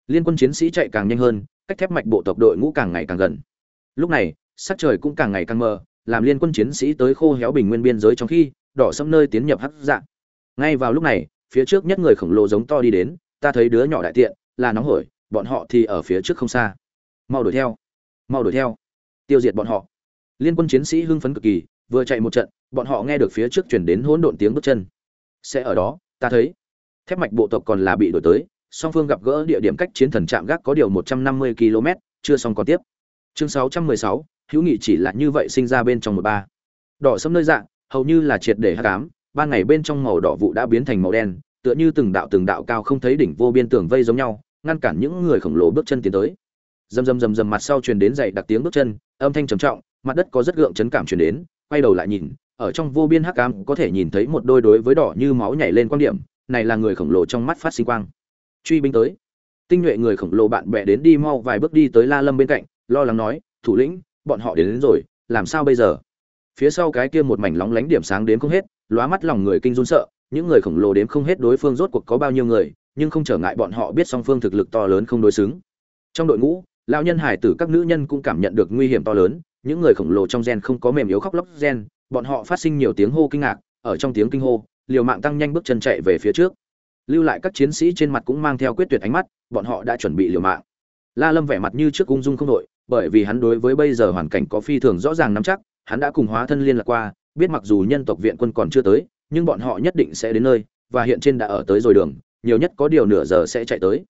Liên quân chiến sĩ chạy càng nhanh hơn, cách thép mạch bộ tộc đội ngũ càng ngày càng gần. Lúc này sắc trời cũng càng ngày càng mờ làm liên quân chiến sĩ tới khô héo bình nguyên biên giới trong khi đỏ sẫm nơi tiến nhập hắc dạng ngay vào lúc này phía trước nhất người khổng lồ giống to đi đến ta thấy đứa nhỏ đại tiện là nóng hổi bọn họ thì ở phía trước không xa. Mau đuổi theo mau đuổi theo tiêu diệt bọn họ. Liên quân chiến sĩ hưng phấn cực kỳ vừa chạy một trận, bọn họ nghe được phía trước chuyển đến hỗn độn tiếng bước chân. Sẽ ở đó, ta thấy. Thép mạch bộ tộc còn là bị đổi tới, song phương gặp gỡ địa điểm cách chiến thần trạm gác có điều một trăm năm mươi km, chưa xong còn tiếp. Chương sáu trăm mười sáu, hữu nghị chỉ là như vậy sinh ra bên trong một ba. Đỏ sẫm nơi dạng hầu như là triệt để hắc ám, ban ngày bên trong màu đỏ vụ đã biến thành màu đen, tựa như từng đạo từng đạo cao không thấy đỉnh vô biên tường vây giống nhau, ngăn cản những người khổng lồ bước chân tiến tới. Rầm rầm rầm rầm mặt sau truyền đến dậy đặc tiếng bước chân, âm thanh trầm trọng, mặt đất có rất gượng chấn cảm truyền đến quay đầu lại nhìn ở trong vô biên hắc ám có thể nhìn thấy một đôi đối với đỏ như máu nhảy lên quan điểm này là người khổng lồ trong mắt phát sinh quang. Truy binh tới. Tinh nhuệ người khổng lồ bạn bè đến đi mau vài bước đi tới la lâm bên cạnh lo lắng nói thủ lĩnh bọn họ đến, đến rồi làm sao bây giờ? Phía sau cái kia một mảnh lóng lánh điểm sáng đến không hết lóa mắt lòng người kinh run sợ những người khổng lồ đếm không hết đối phương rốt cuộc có bao nhiêu người nhưng không trở ngại bọn họ biết song phương thực lực to lớn không đối xứng. Trong đội ngũ lão nhân hải tử các nữ nhân cũng cảm nhận được nguy hiểm to lớn những người khổng lồ trong gen không có mềm yếu khóc lóc gen, bọn họ phát sinh nhiều tiếng hô kinh ngạc, ở trong tiếng kinh hô, liều mạng tăng nhanh bước chân chạy về phía trước. Lưu lại các chiến sĩ trên mặt cũng mang theo quyết tuyệt ánh mắt, bọn họ đã chuẩn bị liều mạng. La lâm vẻ mặt như trước ung dung không đội bởi vì hắn đối với bây giờ hoàn cảnh có phi thường rõ ràng nắm chắc, hắn đã cùng hóa thân liên lạc qua, biết mặc dù nhân tộc viện quân còn chưa tới, nhưng bọn họ nhất định sẽ đến nơi, và hiện trên đã ở tới rồi đường, nhiều nhất có điều nửa giờ sẽ chạy tới.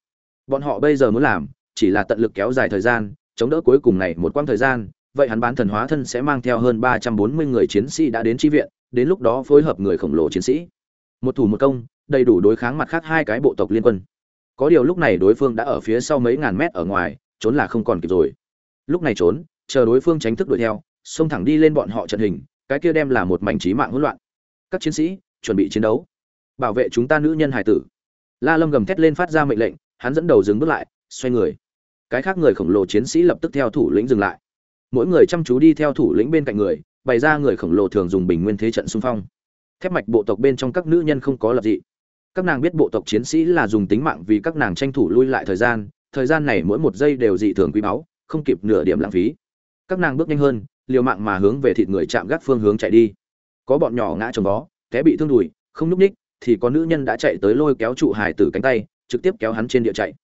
Bọn họ bây giờ muốn làm, chỉ là tận lực kéo dài thời gian, chống đỡ cuối cùng này một quãng thời gian vậy hắn bán thần hóa thân sẽ mang theo hơn ba trăm bốn mươi người chiến sĩ đã đến tri viện, đến lúc đó phối hợp người khổng lồ chiến sĩ. Một thủ một công, đầy đủ đối kháng mặt khác hai cái bộ tộc liên quân. Có điều lúc này đối phương đã ở phía sau mấy ngàn mét ở ngoài, trốn là không còn kịp rồi. Lúc này trốn, chờ đối phương tránh thức đuổi theo, xông thẳng đi lên bọn họ trận hình, cái kia đem là một mảnh trí mạng hỗn loạn. Các chiến sĩ, chuẩn bị chiến đấu. Bảo vệ chúng ta nữ nhân hải tử. La lâm gầm thét lên phát ra mệnh lệnh, hắn dẫn đầu dừng bước lại, xoay người. Cái khác người khổng lồ chiến sĩ lập tức theo thủ lĩnh dừng lại mỗi người chăm chú đi theo thủ lĩnh bên cạnh người, bày ra người khổng lồ thường dùng bình nguyên thế trận xung phong. Thép mạch bộ tộc bên trong các nữ nhân không có lập dị. Các nàng biết bộ tộc chiến sĩ là dùng tính mạng vì các nàng tranh thủ lui lại thời gian thời gian này mỗi một giây đều dị thường quý báu, không kịp nửa điểm lãng phí. Các nàng bước nhanh hơn, liều mạng mà hướng về thịt người chạm gác phương hướng chạy đi. Có bọn nhỏ ngã trồng bó té bị thương đùi, không nhúc ních thì có nữ nhân đã chạy tới lôi kéo trụ hải tử cánh tay, trực tiếp kéo hắn trên địa chạy.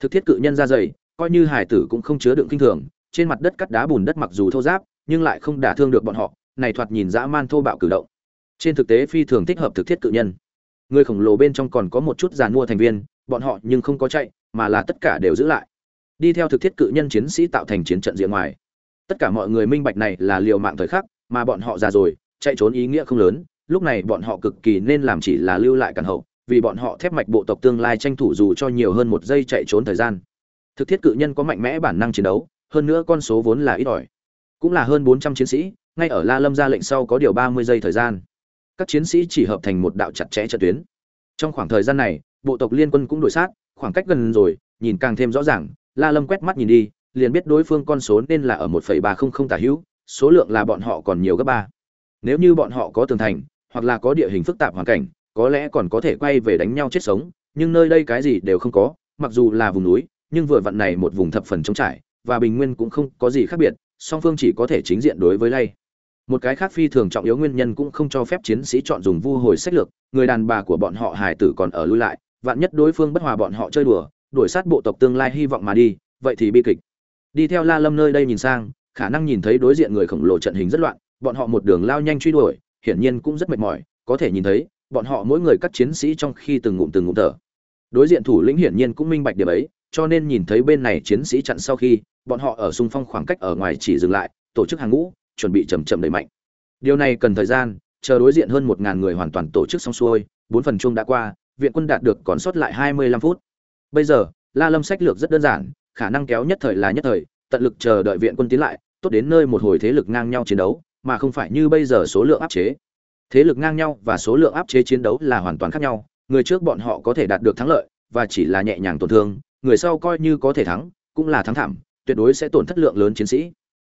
Thực thiết cự nhân ra dày, coi như hải tử cũng không chứa đựng kinh thường trên mặt đất cắt đá bùn đất mặc dù thô giáp nhưng lại không đả thương được bọn họ, này thoạt nhìn dã man thô bạo cử động. Trên thực tế phi thường thích hợp thực thiết cự nhân. Người khổng lồ bên trong còn có một chút giàn mua thành viên, bọn họ nhưng không có chạy, mà là tất cả đều giữ lại. Đi theo thực thiết cự nhân chiến sĩ tạo thành chiến trận diện ngoài. Tất cả mọi người minh bạch này là liều mạng thời khắc, mà bọn họ già rồi, chạy trốn ý nghĩa không lớn, lúc này bọn họ cực kỳ nên làm chỉ là lưu lại cản hậu, vì bọn họ thép mạch bộ tộc tương lai tranh thủ dù cho nhiều hơn một giây chạy trốn thời gian. Thực thiết cự nhân có mạnh mẽ bản năng chiến đấu hơn nữa con số vốn là ít ỏi. Cũng là hơn bốn trăm chiến sĩ, ngay ở la lâm ra lệnh sau có điều ba mươi giây thời gian. Các chiến sĩ chỉ hợp thành một đạo chặt chẽ trận tuyến. Trong khoảng thời gian này, bộ tộc liên quân cũng đổi sát, khoảng cách gần rồi, nhìn càng thêm rõ ràng, la lâm quét mắt nhìn đi, liền biết đối phương con số nên là ở một phẩy ba không không tả hữu, số lượng là bọn họ còn nhiều gấp ba. Nếu như bọn họ có tường thành, hoặc là có địa hình phức tạp hoàn cảnh, có lẽ còn có thể quay về đánh nhau chết sống, nhưng nơi đây cái gì đều không có, mặc dù là vùng núi, nhưng vừa vặn này một vùng thập phần trống trải và bình nguyên cũng không có gì khác biệt, song phương chỉ có thể chính diện đối với lay. Một cái khác phi thường trọng yếu nguyên nhân cũng không cho phép chiến sĩ chọn dùng vu hồi sách lược, người đàn bà của bọn họ hải tử còn ở lui lại, vạn nhất đối phương bất hòa bọn họ chơi đùa, đuổi sát bộ tộc tương lai hy vọng mà đi, vậy thì bi kịch. Đi theo la lâm nơi đây nhìn sang, khả năng nhìn thấy đối diện người khổng lồ trận hình rất loạn, bọn họ một đường lao nhanh truy đuổi, hiển nhiên cũng rất mệt mỏi, có thể nhìn thấy, bọn họ mỗi người các chiến sĩ trong khi từng ngụm từng ngụm thở. Đối diện thủ lĩnh hiển nhiên cũng minh bạch điểm ấy cho nên nhìn thấy bên này chiến sĩ chặn sau khi, bọn họ ở xung phong khoảng cách ở ngoài chỉ dừng lại, tổ chức hàng ngũ, chuẩn bị chậm chậm đẩy mạnh. Điều này cần thời gian, chờ đối diện hơn một ngàn người hoàn toàn tổ chức xong xuôi, bốn phần chung đã qua, viện quân đạt được còn sót lại hai mươi lăm phút. Bây giờ, la lâm sách lược rất đơn giản, khả năng kéo nhất thời là nhất thời, tận lực chờ đợi viện quân tiến lại, tốt đến nơi một hồi thế lực ngang nhau chiến đấu, mà không phải như bây giờ số lượng áp chế. Thế lực ngang nhau và số lượng áp chế chiến đấu là hoàn toàn khác nhau, người trước bọn họ có thể đạt được thắng lợi, và chỉ là nhẹ nhàng tổn thương người sau coi như có thể thắng, cũng là thắng thảm, tuyệt đối sẽ tổn thất lượng lớn chiến sĩ.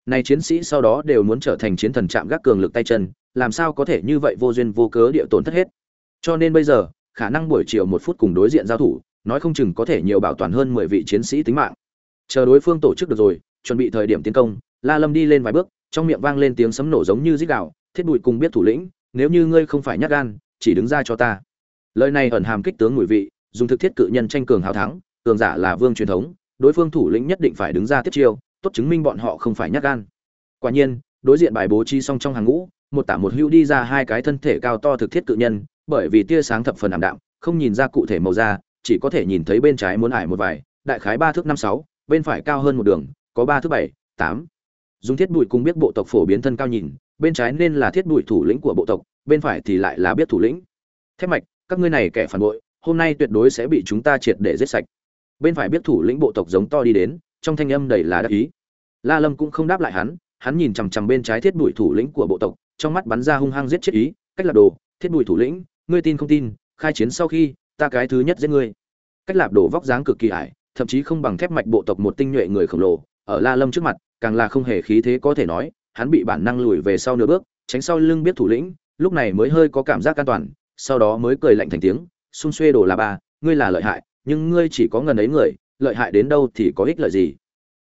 Này chiến sĩ sau đó đều muốn trở thành chiến thần chạm gác cường lực tay chân, làm sao có thể như vậy vô duyên vô cớ địa tổn thất hết? Cho nên bây giờ, khả năng buổi chiều một phút cùng đối diện giao thủ, nói không chừng có thể nhiều bảo toàn hơn mười vị chiến sĩ tính mạng. Chờ đối phương tổ chức được rồi, chuẩn bị thời điểm tiến công, la lâm đi lên vài bước, trong miệng vang lên tiếng sấm nổ giống như rít gạo thiết bụi cùng biết thủ lĩnh, nếu như ngươi không phải nhát gan, chỉ đứng ra cho ta. Lời này ẩn hàm kích tướng mùi vị, dùng thực thiết cự nhân tranh cường hào thắng cường giả là vương truyền thống, đối phương thủ lĩnh nhất định phải đứng ra tiếp chiêu, tốt chứng minh bọn họ không phải nhát gan. Quả nhiên, đối diện bài bố trí xong trong hàng ngũ, một tả một hữu đi ra hai cái thân thể cao to thực thiết cự nhân, bởi vì tia sáng thập phần ảm đạm, không nhìn ra cụ thể màu da, chỉ có thể nhìn thấy bên trái muốn ải một vài, đại khái ba thước năm sáu, bên phải cao hơn một đường, có ba thước bảy, tám. Dùng thiết bụi cùng biết bộ tộc phổ biến thân cao nhìn, bên trái nên là thiết bụi thủ lĩnh của bộ tộc, bên phải thì lại là biết thủ lĩnh. Thép mạch, các ngươi này kẻ phản bội, hôm nay tuyệt đối sẽ bị chúng ta triệt để giết sạch bên phải biết thủ lĩnh bộ tộc giống to đi đến, trong thanh âm đầy là đắc ý. La lâm cũng không đáp lại hắn hắn nhìn chằm chằm bên trái thiết bụi thủ lĩnh của bộ tộc, trong mắt bắn ra hung hăng giết chết ý, cách lạc đồ, thiết bụi thủ lĩnh, ngươi tin không tin, khai chiến sau khi, ta cái thứ nhất giết ngươi. Cách lạp đồ vóc dáng cực kỳ ải, thậm chí không bằng thép mạch bộ tộc một tinh nhuệ người khổng lồ, ở la lâm trước mặt, càng là không hề khí thế có thể nói, hắn bị bản năng lùi về sau nửa bước, tránh sau lưng biết thủ lĩnh, lúc này mới hơi có cảm giác an toàn, sau đó mới cười lạnh thành tiếng, xung xuê đồ là ba, ngươi là lợi hại nhưng ngươi chỉ có ngần ấy người, lợi hại đến đâu thì có ích lợi gì?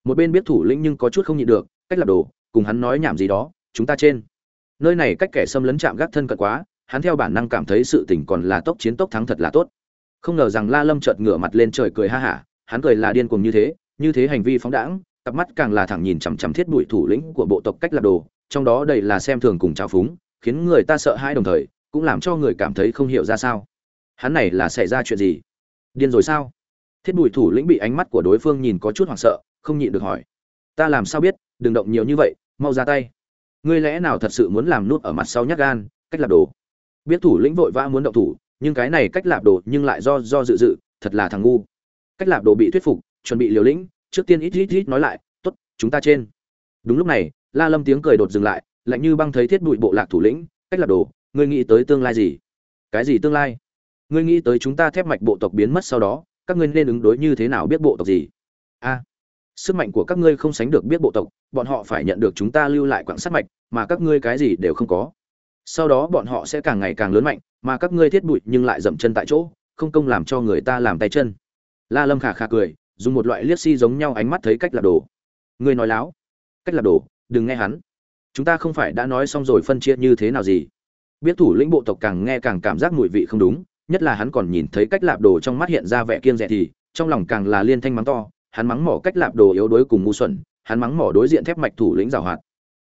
Một bên biết thủ lĩnh nhưng có chút không nhịn được, cách làm đồ, cùng hắn nói nhảm gì đó, chúng ta trên. Nơi này cách kẻ xâm lấn chạm gác thân cận quá, hắn theo bản năng cảm thấy sự tình còn là tốc chiến tốc thắng thật là tốt. Không ngờ rằng la lâm chợt ngửa mặt lên trời cười ha hả, hắn cười là điên cuồng như thế như thế hành vi phóng đãng, cặp mắt càng là thẳng nhìn chằm chằm thiết bụi thủ lĩnh của bộ tộc cách làm đồ, trong đó đầy là xem thường cùng trào phúng, khiến người ta sợ hãi đồng thời, cũng làm cho người cảm thấy không hiểu ra sao. Hắn này là xảy ra chuyện gì? Điên rồi sao? Thiết bụi thủ lĩnh bị ánh mắt của đối phương nhìn có chút hoảng sợ, không nhịn được hỏi. Ta làm sao biết? Đừng động nhiều như vậy, mau ra tay. Ngươi lẽ nào thật sự muốn làm nút ở mặt sau nhát gan, cách lạp đồ? Biết thủ lĩnh vội vã muốn động thủ, nhưng cái này cách lạp đồ nhưng lại do do dự dự, thật là thằng ngu. Cách lạp đồ bị thuyết phục, chuẩn bị liều lĩnh, trước tiên ít ít ít nói lại, tốt, chúng ta trên. Đúng lúc này, la lâm tiếng cười đột dừng lại, lạnh như băng thấy thiết bụi bộ lạc thủ lĩnh, cách lạp đồ, ngươi nghĩ tới tương lai gì? Cái gì tương lai? Ngươi nghĩ tới chúng ta thép mạch bộ tộc biến mất sau đó, các ngươi nên ứng đối như thế nào biết bộ tộc gì? A, sức mạnh của các ngươi không sánh được biết bộ tộc, bọn họ phải nhận được chúng ta lưu lại quãng sắt mạch, mà các ngươi cái gì đều không có. Sau đó bọn họ sẽ càng ngày càng lớn mạnh, mà các ngươi thiết bụi nhưng lại dậm chân tại chỗ, không công làm cho người ta làm tay chân. La lâm khà khà cười, dùng một loại liếc si giống nhau ánh mắt thấy cách là đồ ngươi nói láo. Cách là đồ đừng nghe hắn. Chúng ta không phải đã nói xong rồi phân chia như thế nào gì. Biết thủ lĩnh bộ tộc càng nghe càng cảm giác mùi vị không đúng nhất là hắn còn nhìn thấy cách lạp đồ trong mắt hiện ra vẻ kiêng rẻ thì trong lòng càng là liên thanh mắng to hắn mắng mỏ cách lạp đồ yếu đuối cùng ngu xuẩn hắn mắng mỏ đối diện thép mạch thủ lĩnh giảo hoạt.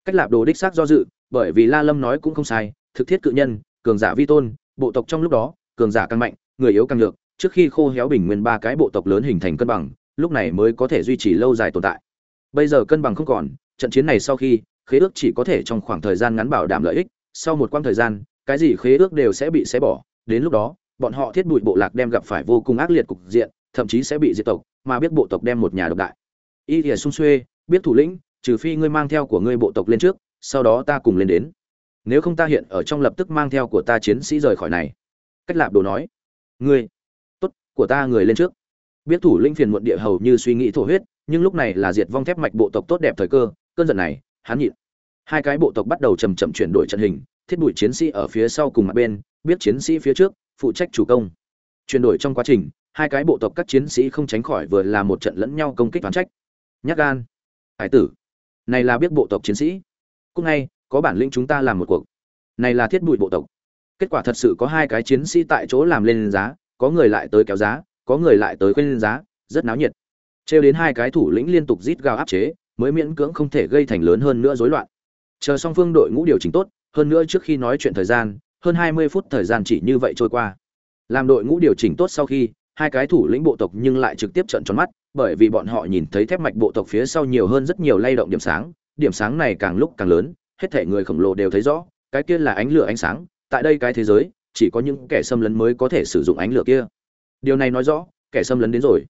Cách lạp đồ đích xác do dự bởi vì la lâm nói cũng không sai thực thiết cự nhân cường giả vi tôn bộ tộc trong lúc đó cường giả càng mạnh người yếu càng được, trước khi khô héo bình nguyên ba cái bộ tộc lớn hình thành cân bằng lúc này mới có thể duy trì lâu dài tồn tại. Bây giờ cân bằng không còn trận chiến này sau khi khế ước chỉ có thể trong khoảng thời gian ngắn bảo đảm lợi ích sau một quãng thời gian cái gì khế ước đều sẽ bị xé bỏ đến lúc đó bọn họ thiết bụi bộ lạc đem gặp phải vô cùng ác liệt cục diện, thậm chí sẽ bị diệt tộc, mà biết bộ tộc đem một nhà độc đại. Y thìa sung xuê, biết thủ lĩnh, trừ phi ngươi mang theo của ngươi bộ tộc lên trước, sau đó ta cùng lên đến. Nếu không ta hiện ở trong lập tức mang theo của ta chiến sĩ rời khỏi này. Cách lạp đồ nói. Ngươi. Tốt, của ta người lên trước. Biết thủ lĩnh phiền muộn địa hầu như suy nghĩ thổ huyết, nhưng lúc này là diệt vong thép mạch bộ tộc tốt đẹp thời cơ, cơn giận này, hắn nhịn. Hai cái bộ tộc bắt đầu chầm chậm chuyển đổi trận hình, thiết bụi chiến sĩ ở phía sau cùng mặt bên, biết chiến sĩ phía trước phụ trách chủ công. Chuyển đổi trong quá trình, hai cái bộ tộc các chiến sĩ không tránh khỏi vừa là một trận lẫn nhau công kích toán trách. Nhắc gan. Hải tử. Này là biết bộ tộc chiến sĩ. Cũng ngay, có bản lĩnh chúng ta làm một cuộc. Này là thiết bụi bộ tộc. Kết quả thật sự có hai cái chiến sĩ tại chỗ làm lên giá, có người lại tới kéo giá, có người lại tới quên giá, rất náo nhiệt. Trêu đến hai cái thủ lĩnh liên tục rít gào áp chế, mới miễn cưỡng không thể gây thành lớn hơn nữa rối loạn. Chờ song phương đội ngũ điều chỉnh tốt, hơn nữa trước khi nói chuyện thời gian hơn hai mươi phút thời gian chỉ như vậy trôi qua. Làm đội ngũ điều chỉnh tốt sau khi, hai cái thủ lĩnh bộ tộc nhưng lại trực tiếp trợn tròn mắt, bởi vì bọn họ nhìn thấy thép mạch bộ tộc phía sau nhiều hơn rất nhiều lay động điểm sáng điểm sáng này càng lúc càng lớn, hết thể người khổng lồ đều thấy rõ, cái kia là ánh lửa ánh sáng, tại đây cái thế giới, chỉ có những kẻ xâm lấn mới có thể sử dụng ánh lửa kia. Điều này nói rõ, kẻ xâm lấn đến rồi.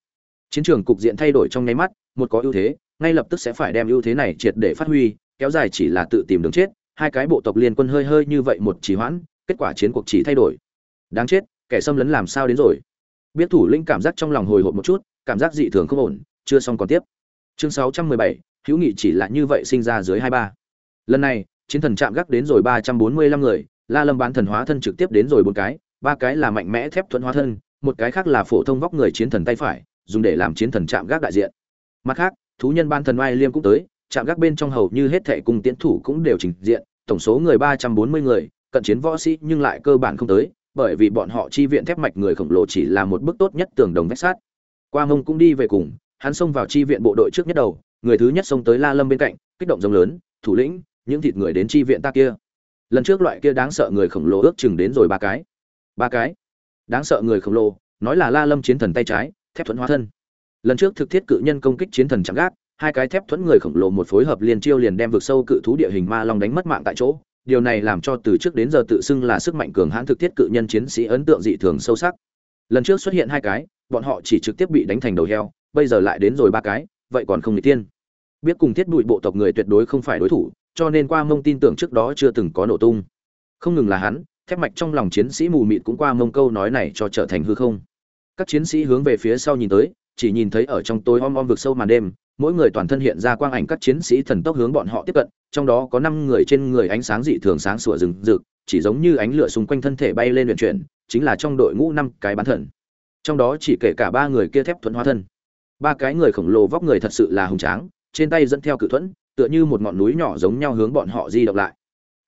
Chiến trường cục diện thay đổi trong nháy mắt, một có ưu thế, ngay lập tức sẽ phải đem ưu thế này triệt để phát huy, kéo dài chỉ là tự tìm đường chết, hai cái bộ tộc liên quân hơi hơi như vậy một trì hoãn kết quả chiến cuộc chỉ thay đổi. Đáng chết kẻ xâm lấn làm sao đến rồi? Biết thủ lĩnh cảm giác trong lòng hồi hộp một chút cảm giác dị thường không ổn chưa xong còn tiếp. Chương 617, hữu nghị chỉ là như vậy sinh ra dưới hai ba. Lần này chiến thần chạm gác đến rồi ba trăm bốn mươi lăm người la lâm bán thần hóa thân trực tiếp đến rồi bốn cái ba cái là mạnh mẽ thép thuẫn hóa thân một cái khác là phổ thông vóc người chiến thần tay phải dùng để làm chiến thần chạm gác đại diện. Mặt khác thú nhân ban thần oai liêm cũng tới chạm gác bên trong hầu như hết thệ cùng tiến thủ cũng đều trình diện tổng số người ba trăm bốn mươi người cận chiến võ sĩ nhưng lại cơ bản không tới, bởi vì bọn họ chi viện thép mạch người khổng lồ chỉ là một bước tốt nhất tường đồng vách sát qua mông cũng đi về cùng, hắn xông vào chi viện bộ đội trước nhất đầu, người thứ nhất xông tới la lâm bên cạnh, kích động rồng lớn, thủ lĩnh, những thịt người đến chi viện ta kia. Lần trước loại kia đáng sợ người khổng lồ ước chừng đến rồi ba cái. Ba cái? Đáng sợ người khổng lồ, nói là la lâm chiến thần tay trái, thép thuẫn hóa thân. Lần trước thực thiết cự nhân công kích chiến thần chẳng gác, hai cái thép thuẫn người khổng lồ một phối hợp liền chiêu liền đem vực sâu cự thú địa hình ma long đánh mất mạng tại chỗ điều này làm cho từ trước đến giờ tự xưng là sức mạnh cường hãn thực thiết cự nhân chiến sĩ ấn tượng dị thường sâu sắc. Lần trước xuất hiện hai cái, bọn họ chỉ trực tiếp bị đánh thành đầu heo, bây giờ lại đến rồi ba cái, vậy còn không n tiên biết cùng thiết bụi bộ tộc người tuyệt đối không phải đối thủ, cho nên qua mông tin tưởng trước đó chưa từng có nổ tung. Không ngừng là hắn, thép mạch trong lòng chiến sĩ mù mịt cũng qua mông câu nói này cho trở thành hư không. Các chiến sĩ hướng về phía sau nhìn tới, chỉ nhìn thấy ở trong tối om om vực sâu màn đêm mỗi người toàn thân hiện ra quang ảnh các chiến sĩ thần tốc hướng bọn họ tiếp cận, trong đó có năm người trên người ánh sáng dị thường sáng sủa rừng rực, chỉ giống như ánh lửa xung quanh thân thể bay lên luyện chuyển, chính là trong đội ngũ năm cái bán thần. Trong đó chỉ kể cả ba người kia thép thuẫn hóa thân. Ba cái người khổng lồ vóc người thật sự là hùng tráng, trên tay dẫn theo cự thuẫn, tựa như một ngọn núi nhỏ giống nhau hướng bọn họ di động lại.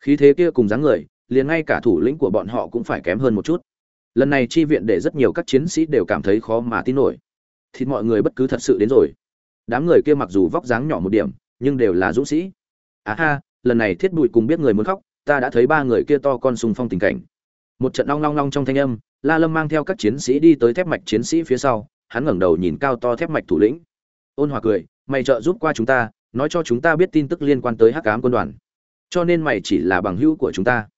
Khí thế kia cùng dáng người, liền ngay cả thủ lĩnh của bọn họ cũng phải kém hơn một chút. Lần này chi viện để rất nhiều các chiến sĩ đều cảm thấy khó mà tin nổi. Thịt mọi người bất cứ thật sự đến rồi đám người kia mặc dù vóc dáng nhỏ một điểm, nhưng đều là dũng sĩ. Á à ha, lần này thiết bụi cùng biết người muốn khóc, ta đã thấy ba người kia to con sùng phong tình cảnh. Một trận long long long trong thanh âm, la lâm mang theo các chiến sĩ đi tới thép mạch chiến sĩ phía sau, hắn ngẩng đầu nhìn cao to thép mạch thủ lĩnh. Ôn hòa cười, mày trợ giúp qua chúng ta, nói cho chúng ta biết tin tức liên quan tới hắc ám quân đoàn. Cho nên mày chỉ là bằng hữu của chúng ta.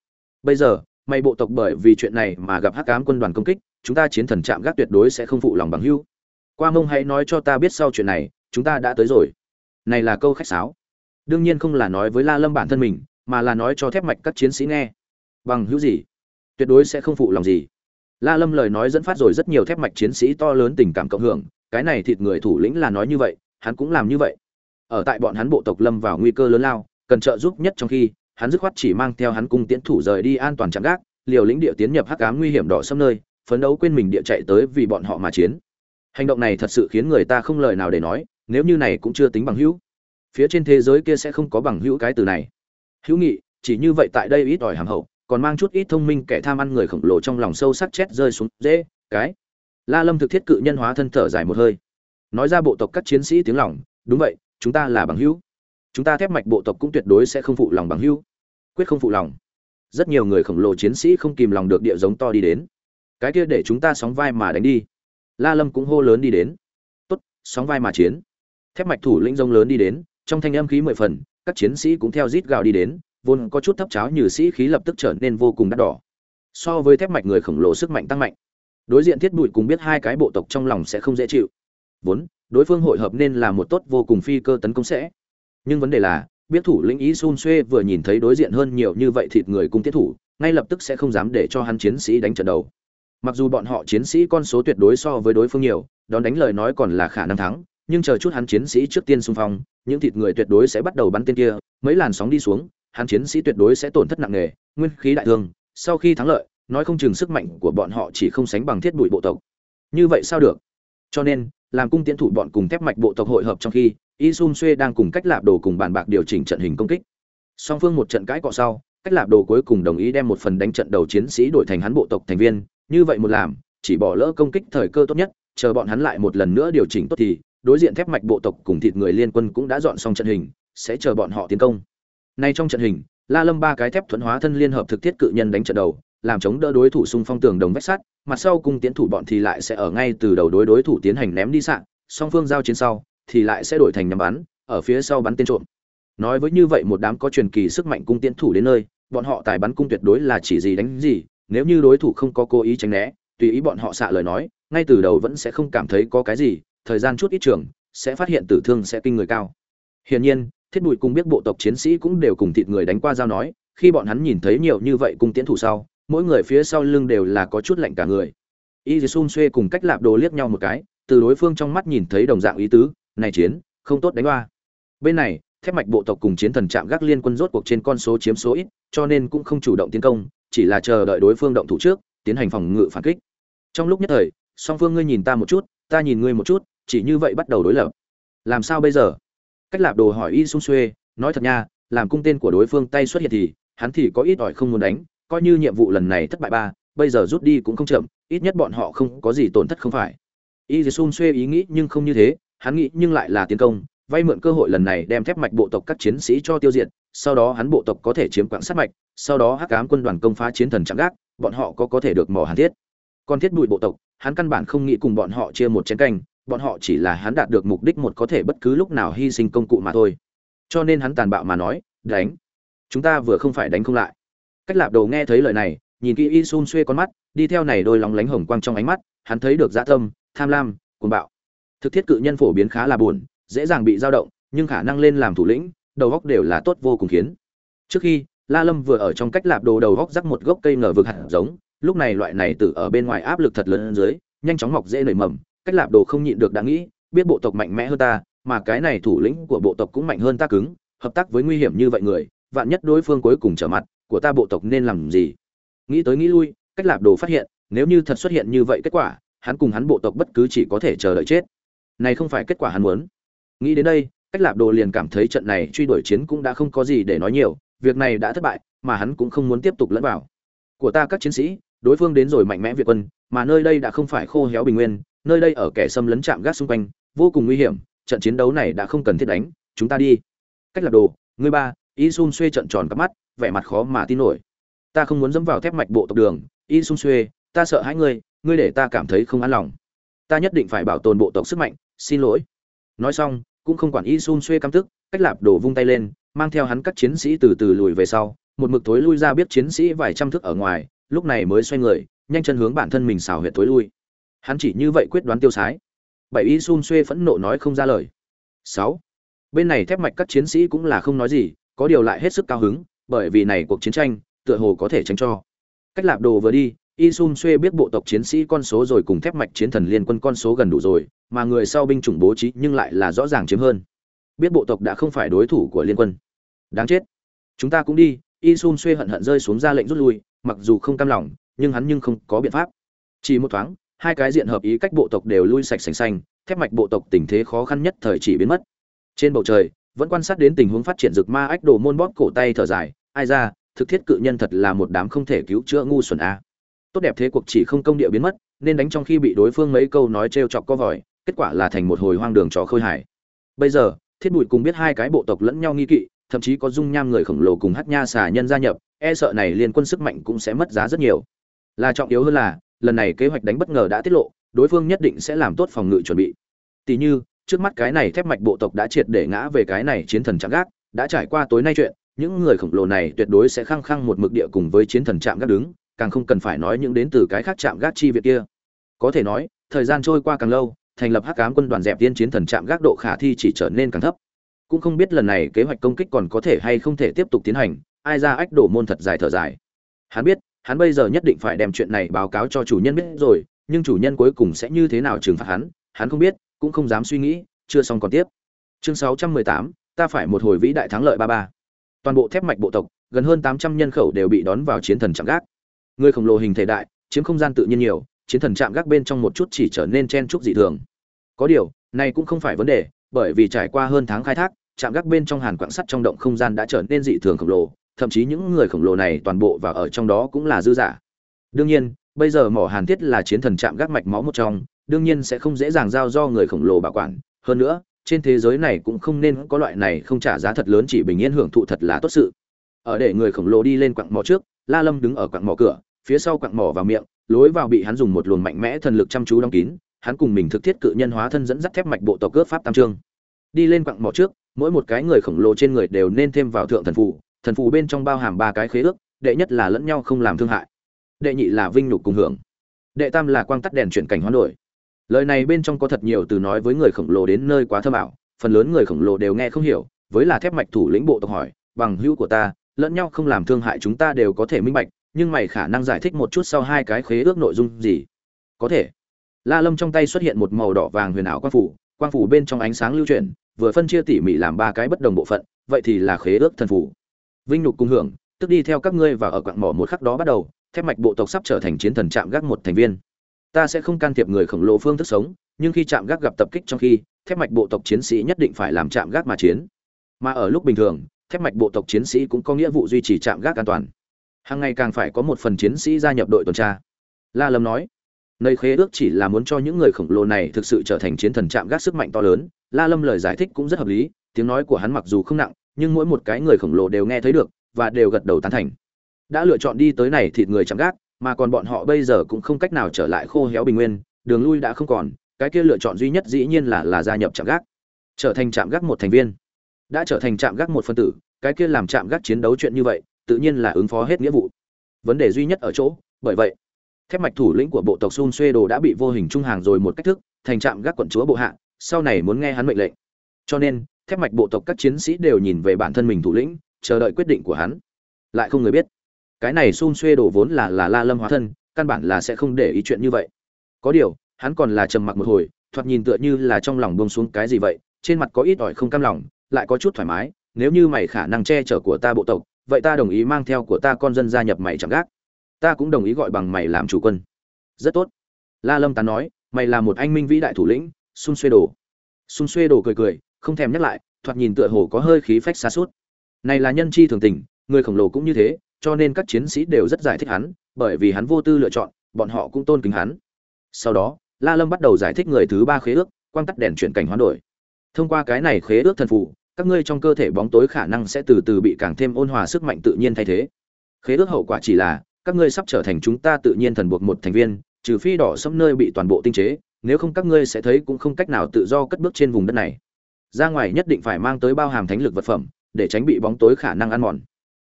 Bây giờ, mày bộ tộc bởi vì chuyện này mà gặp hắc ám quân đoàn công kích, chúng ta chiến thần chạm gác tuyệt đối sẽ không phụ lòng bằng hữu. Qua mông hãy nói cho ta biết sau chuyện này chúng ta đã tới rồi. Này là câu khách sáo. Đương nhiên không là nói với la lâm bản thân mình, mà là nói cho thép mạch các chiến sĩ nghe. Bằng hữu gì? Tuyệt đối sẽ không phụ lòng gì. La lâm lời nói dẫn phát rồi rất nhiều thép mạch chiến sĩ to lớn tình cảm cộng hưởng, cái này thịt người thủ lĩnh là nói như vậy, hắn cũng làm như vậy. Ở tại bọn hắn bộ tộc lâm vào nguy cơ lớn lao, cần trợ giúp nhất trong khi, hắn dứt khoát chỉ mang theo hắn cung tiễn thủ rời đi an toàn chạm gác, liều lĩnh địa tiến nhập hắc ám nguy hiểm đỏ xâm nơi, phấn đấu quên mình địa chạy tới vì bọn họ mà chiến. Hành động này thật sự khiến người ta không lời nào để nói nếu như này cũng chưa tính bằng hữu, phía trên thế giới kia sẽ không có bằng hữu cái từ này. Hữu nghị, chỉ như vậy tại đây ít ỏi hàm hậu, còn mang chút ít thông minh kẻ tham ăn người khổng lồ trong lòng sâu sắc chết rơi xuống, dễ, cái. La lâm thực thiết cự nhân hóa thân thở dài một hơi. Nói ra bộ tộc các chiến sĩ tiếng lòng, đúng vậy, chúng ta là bằng hữu. Chúng ta thép mạch bộ tộc cũng tuyệt đối sẽ không phụ lòng bằng hữu, quyết không phụ lòng. Rất nhiều người khổng lồ chiến sĩ không kìm lòng được địa giống to đi đến. Cái kia để chúng ta sóng vai mà đánh đi. La lâm cũng hô lớn đi đến. Tốt, sóng vai mà chiến thép mạch thủ lĩnh rông lớn đi đến, trong thanh âm khí mười phần, các chiến sĩ cũng theo rít gào đi đến, vốn có chút thấp cháo như sĩ khí lập tức trở nên vô cùng đắt đỏ. So với thép mạch người khổng lồ sức mạnh tăng mạnh, đối diện thiết bụi cùng biết hai cái bộ tộc trong lòng sẽ không dễ chịu. Vốn, đối phương hội hợp nên là một tốt vô cùng phi cơ tấn công sẽ. Nhưng vấn đề là, biết thủ lĩnh ý sun xuê vừa nhìn thấy đối diện hơn nhiều như vậy thịt người cung tiết thủ, ngay lập tức sẽ không dám để cho hắn chiến sĩ đánh trận đầu. Mặc dù bọn họ chiến sĩ con số tuyệt đối so với đối phương nhiều, đón đánh lời nói còn là khả năng thắng nhưng chờ chút hắn chiến sĩ trước tiên xung phong, những thịt người tuyệt đối sẽ bắt đầu bắn tên kia, mấy làn sóng đi xuống, hắn chiến sĩ tuyệt đối sẽ tổn thất nặng nề, nguyên khí đại thương, sau khi thắng lợi, nói không chừng sức mạnh của bọn họ chỉ không sánh bằng thiết bụi bộ tộc. Như vậy sao được? Cho nên, làm cung tiến thủ bọn cùng thép mạch bộ tộc hội hợp trong khi, Isum sum xuê đang cùng cách lạp đồ cùng bàn bạc điều chỉnh trận hình công kích. Song phương một trận cãi cọ sau, cách lạp đồ cuối cùng đồng ý đem một phần đánh trận đầu chiến sĩ đổi thành hắn bộ tộc thành viên. Như vậy một làm, chỉ bỏ lỡ công kích thời cơ tốt nhất, chờ bọn hắn lại một lần nữa điều chỉnh tốt thì đối diện thép mạch bộ tộc cùng thịt người liên quân cũng đã dọn xong trận hình sẽ chờ bọn họ tiến công. Nay trong trận hình la lâm ba cái thép thuần hóa thân liên hợp thực thiết cự nhân đánh trận đầu làm chống đỡ đối thủ xung phong tường đồng vách sắt mặt sau cung tiến thủ bọn thì lại sẽ ở ngay từ đầu đối đối thủ tiến hành ném đi sạc, song phương giao chiến sau thì lại sẽ đổi thành nhắm bắn ở phía sau bắn tên trộm. Nói với như vậy một đám có truyền kỳ sức mạnh cung tiến thủ đến nơi bọn họ tài bắn cung tuyệt đối là chỉ gì đánh gì nếu như đối thủ không có cố ý tránh né tùy ý bọn họ xạ lời nói ngay từ đầu vẫn sẽ không cảm thấy có cái gì thời gian chút ít trường, sẽ phát hiện tử thương sẽ kinh người cao. Hiển nhiên, thiết bụi cùng biết bộ tộc chiến sĩ cũng đều cùng thịt người đánh qua giao nói, khi bọn hắn nhìn thấy nhiều như vậy cung tiến thủ sau, mỗi người phía sau lưng đều là có chút lạnh cả người. Y sun xuê cùng cách lạp đồ liếc nhau một cái, từ đối phương trong mắt nhìn thấy đồng dạng ý tứ, này chiến, không tốt đánh hoa bên này, thép mạch bộ tộc cùng chiến thần chạm gác liên quân rốt cuộc trên con số chiếm số ít, cho nên cũng không chủ động tiến công, chỉ là chờ đợi đối phương động thủ trước, tiến hành phòng ngự phản kích. Trong lúc nhất thời, song phương ngươi nhìn ta một chút ta nhìn ngươi một chút, chỉ như vậy bắt đầu đối lập. Làm sao bây giờ? Cách lạp đồ hỏi y sung xuê, nói thật nha, làm cung tên của đối phương tay xuất hiện thì, hắn thì có ít ỏi không muốn đánh, coi như nhiệm vụ lần này thất bại ba, bây giờ rút đi cũng không chậm, ít nhất bọn họ không có gì tổn thất không phải. Y sung xuê ý nghĩ nhưng không như thế, hắn nghĩ nhưng lại là tiến công, vay mượn cơ hội lần này đem thép mạch bộ tộc các chiến sĩ cho tiêu diệt, sau đó hắn bộ tộc có thể chiếm quãng sát mạch, sau đó hắc ám quân đoàn công phá chiến thần chạm gác, bọn họ có có thể được mỏ hàn thiết còn thiết bụi bộ tộc, hắn căn bản không nghĩ cùng bọn họ chia một chén canh, bọn họ chỉ là hắn đạt được mục đích một có thể bất cứ lúc nào hy sinh công cụ mà thôi. Cho nên hắn tàn bạo mà nói, đánh, chúng ta vừa không phải đánh không lại. Cách lạp đầu nghe thấy lời này, nhìn kỹ y sun xuê con mắt, đi theo này đôi lóng lánh hồng quang trong ánh mắt, hắn thấy được dã tâm, tham lam, cuồng bạo. Thực thiết cự nhân phổ biến khá là buồn, dễ dàng bị dao động, nhưng khả năng lên làm thủ lĩnh, đầu góc đều là tốt vô cùng khiến. Trước khi, la lâm vừa ở trong cách lạp đồ đầu góc rắc một gốc cây ngờ vực hạt giống lúc này loại này tử ở bên ngoài áp lực thật lớn dưới, nhanh chóng mọc dễ nảy mầm, cách lạp đồ không nhịn được đã nghĩ, biết bộ tộc mạnh mẽ hơn ta, mà cái này thủ lĩnh của bộ tộc cũng mạnh hơn ta cứng, hợp tác với nguy hiểm như vậy người, vạn nhất đối phương cuối cùng trở mặt, của ta bộ tộc nên làm gì? Nghĩ tới nghĩ lui, cách lạp đồ phát hiện, nếu như thật xuất hiện như vậy kết quả, hắn cùng hắn bộ tộc bất cứ chỉ có thể chờ đợi chết. Này không phải kết quả hắn muốn. Nghĩ đến đây, cách lạp đồ liền cảm thấy trận này truy đuổi chiến cũng đã không có gì để nói nhiều, việc này đã thất bại, mà hắn cũng không muốn tiếp tục lẫn vào. Của ta các chiến sĩ đối phương đến rồi mạnh mẽ việt quân, mà nơi đây đã không phải khô héo bình nguyên, nơi đây ở kẻ xâm lấn chạm gác xung quanh, vô cùng nguy hiểm, trận chiến đấu này đã không cần thiết đánh, chúng ta đi. Cách lạp đồ, ngươi ba y sun xuê trận tròn cắp mắt, vẻ mặt khó mà tin nổi. Ta không muốn dẫm vào thép mạch bộ tộc đường y sun xuê ta sợ hãi ngươi ngươi để ta cảm thấy không an lòng. Ta nhất định phải bảo tồn bộ tộc sức mạnh, xin lỗi. Nói xong, cũng không quản y sun xuê căm tức, cách lạp đổ vung tay lên, mang theo hắn các chiến sĩ từ từ lùi về sau, một mực thối lui ra biết chiến sĩ vài trăm thước ở ngoài lúc này mới xoay người, nhanh chân hướng bản thân mình xào huyệt tối lui. Hắn chỉ như vậy quyết đoán tiêu sái. Bảy y sun xuê phẫn nộ nói không ra lời. Sáu. Bên này thép mạch các chiến sĩ cũng là không nói gì, có điều lại hết sức cao hứng, bởi vì này cuộc chiến tranh, tựa hồ có thể tránh cho. Cách lạp đồ vừa đi, y xun xuê biết bộ tộc chiến sĩ con số rồi cùng thép mạch chiến thần liên quân con số gần đủ rồi, mà người sau binh chủng bố trí nhưng lại là rõ ràng chiếm hơn. Biết bộ tộc đã không phải đối thủ của liên quân. Đáng chết. Chúng ta cũng đi y xuê hận hận rơi xuống ra lệnh rút lui mặc dù không cam lòng nhưng hắn nhưng không có biện pháp. Chỉ một thoáng hai cái diện hợp ý cách bộ tộc đều lui sạch sành sanh, thép mạch bộ tộc tình thế khó khăn nhất thời chỉ biến mất. Trên bầu trời vẫn quan sát đến tình huống phát triển rực ma ách đồ môn bóp cổ tay thở dài ai ra thực thiết cự nhân thật là một đám không thể cứu chữa ngu xuẩn a. Tốt đẹp thế cuộc chỉ không công địa biến mất nên đánh trong khi bị đối phương mấy câu nói trêu chọc co vòi kết quả là thành một hồi hoang đường trò khơi hải bây giờ thiết bụi cùng biết hai cái bộ tộc lẫn nhau nghi kỵ thậm chí có dung nham người khổng lồ cùng hát nha xà nhân gia nhập e sợ này liên quân sức mạnh cũng sẽ mất giá rất nhiều. Là trọng yếu hơn là, lần này kế hoạch đánh bất ngờ đã tiết lộ, đối phương nhất định sẽ làm tốt phòng ngự chuẩn bị. Tỷ như, trước mắt cái này thép mạch bộ tộc đã triệt để ngã về cái này chiến thần chạm gác, đã trải qua tối nay chuyện, những người khổng lồ này tuyệt đối sẽ khăng khăng một mực địa cùng với chiến thần chạm gác đứng, càng không cần phải nói những đến từ cái khác chạm gác chi viện kia. Có thể nói, thời gian trôi qua càng lâu, thành lập hắc ám quân đoàn dẹp viên chiến thần chạm gác độ khả thi chỉ trở nên càng thấp cũng không biết lần này kế hoạch công kích còn có thể hay không thể tiếp tục tiến hành ai ra ách đổ môn thật dài thở dài. Hắn biết hắn bây giờ nhất định phải đem chuyện này báo cáo cho chủ nhân biết rồi nhưng chủ nhân cuối cùng sẽ như thế nào trừng phạt hắn hắn không biết cũng không dám suy nghĩ chưa xong còn tiếp. Chương 618, ta phải một hồi vĩ đại thắng lợi ba ba. Toàn bộ thép mạch bộ tộc gần hơn 800 nhân khẩu đều bị đón vào chiến thần chạm gác. Người khổng lồ hình thể đại chiếm không gian tự nhiên nhiều chiến thần chạm gác bên trong một chút chỉ trở nên chen chúc dị thường. Có điều này cũng không phải vấn đề bởi vì trải qua hơn tháng khai thác chạm gác bên trong hàn quạng sắt trong động không gian đã trở nên dị thường khổng lồ, thậm chí những người khổng lồ này toàn bộ và ở trong đó cũng là dư giả. Đương nhiên, bây giờ mỏ hàn thiết là chiến thần chạm gác mạch máu một trong, đương nhiên sẽ không dễ dàng giao do người khổng lồ bảo quản. Hơn nữa, trên thế giới này cũng không nên có loại này không trả giá thật lớn chỉ bình yên hưởng thụ thật là tốt sự. Ở để người khổng lồ đi lên quặng mỏ trước, la lâm đứng ở quặng mỏ cửa, phía sau quặng mỏ vào miệng, lối vào bị hắn dùng một luồng mạnh mẽ thần lực chăm chú đóng kín, hắn cùng mình thực thiết cự nhân hóa thân dẫn dắt thép mạch bộ tộc cướp pháp tam trương đi lên quặng mỏ trước mỗi một cái người khổng lồ trên người đều nên thêm vào thượng thần phù thần phù bên trong bao hàm ba cái khế ước, đệ nhất là lẫn nhau không làm thương hại, đệ nhị là vinh nhục cùng hưởng, đệ tam là quang tắt đèn chuyển cảnh hoán đổi. Lời này bên trong có thật nhiều từ nói với người khổng lồ đến nơi quá thơ bảo phần lớn người khổng lồ đều nghe không hiểu, với là thép mạch thủ lĩnh bộ tộc hỏi, bằng hữu của ta, lẫn nhau không làm thương hại chúng ta đều có thể minh bạch, nhưng mày khả năng giải thích một chút sau hai cái khế ước nội dung gì? Có thể. La lâm trong tay xuất hiện một màu đỏ vàng huyền ảo quang phủ quang phủ bên trong ánh sáng lưu chuyển vừa phân chia tỉ mỉ làm ba cái bất đồng bộ phận, vậy thì là khế ước thần phủ. Vinh nhục cung hưởng, tức đi theo các ngươi và ở quặng mỏ một khắc đó bắt đầu, thép mạch bộ tộc sắp trở thành chiến thần chạm gác một thành viên. Ta sẽ không can thiệp người khổng lồ phương thức sống, nhưng khi chạm gác gặp tập kích trong khi, thép mạch bộ tộc chiến sĩ nhất định phải làm chạm gác mà chiến. Mà ở lúc bình thường, thép mạch bộ tộc chiến sĩ cũng có nghĩa vụ duy trì chạm gác an toàn. Hàng ngày càng phải có một phần chiến sĩ gia nhập đội tuần tra. La lâm nói, nơi khế ước chỉ là muốn cho những người khổng lồ này thực sự trở thành chiến thần chạm gác sức mạnh to lớn la lâm lời giải thích cũng rất hợp lý, tiếng nói của hắn mặc dù không nặng, nhưng mỗi một cái người khổng lồ đều nghe thấy được và đều gật đầu tán thành. Đã lựa chọn đi tới này thịt người chạm gác, mà còn bọn họ bây giờ cũng không cách nào trở lại khô héo bình nguyên, đường lui đã không còn, cái kia lựa chọn duy nhất dĩ nhiên là là gia nhập trạm gác. Trở thành trạm gác một thành viên. Đã trở thành trạm gác một phân tử, cái kia làm trạm gác chiến đấu chuyện như vậy, tự nhiên là ứng phó hết nghĩa vụ. Vấn đề duy nhất ở chỗ, bởi vậy, thép mạch thủ lĩnh của bộ tộc sun Suedo đồ đã bị vô hình trung hàng rồi một cách thức thành trạm gác quận chúa bộ hạ, sau này muốn nghe hắn mệnh lệnh. Cho nên, thép mạch bộ tộc các chiến sĩ đều nhìn về bản thân mình thủ lĩnh, chờ đợi quyết định của hắn. Lại không người biết. Cái này xun xuê đổ vốn là là la lâm hóa thân, căn bản là sẽ không để ý chuyện như vậy. Có điều, hắn còn là trầm mặc một hồi, thoạt nhìn tựa như là trong lòng buông xuống cái gì vậy, trên mặt có ít ỏi không cam lòng, lại có chút thoải mái, nếu như mày khả năng che chở của ta bộ tộc, vậy ta đồng ý mang theo của ta con dân gia nhập mày chẳng gác. Ta cũng đồng ý gọi bằng mày làm chủ quân. Rất tốt. La lâm tán nói mày là một anh minh vĩ đại thủ lĩnh xun xuê đồ xun xuê đồ cười cười, không thèm nhắc lại, thoạt nhìn tựa hồ có hơi khí phách xa suốt. Này là nhân chi thường tình, người khổng lồ cũng như thế, cho nên các chiến sĩ đều rất giải thích hắn, bởi vì hắn vô tư lựa chọn, bọn họ cũng tôn kính hắn. Sau đó, la lâm bắt đầu giải thích người thứ ba khế ước, quang tắt đèn chuyển cảnh hoán đổi. Thông qua cái này khế ước thần phụ các ngươi trong cơ thể bóng tối khả năng sẽ từ từ bị càng thêm ôn hòa sức mạnh tự nhiên thay thế. Khế ước hậu quả chỉ là, các ngươi sắp trở thành chúng ta tự nhiên thần buộc một thành viên trừ phi đỏ sẫm nơi bị toàn bộ tinh chế, nếu không các ngươi sẽ thấy cũng không cách nào tự do cất bước trên vùng đất này. Ra ngoài nhất định phải mang tới bao hàm thánh lực vật phẩm, để tránh bị bóng tối khả năng ăn mòn.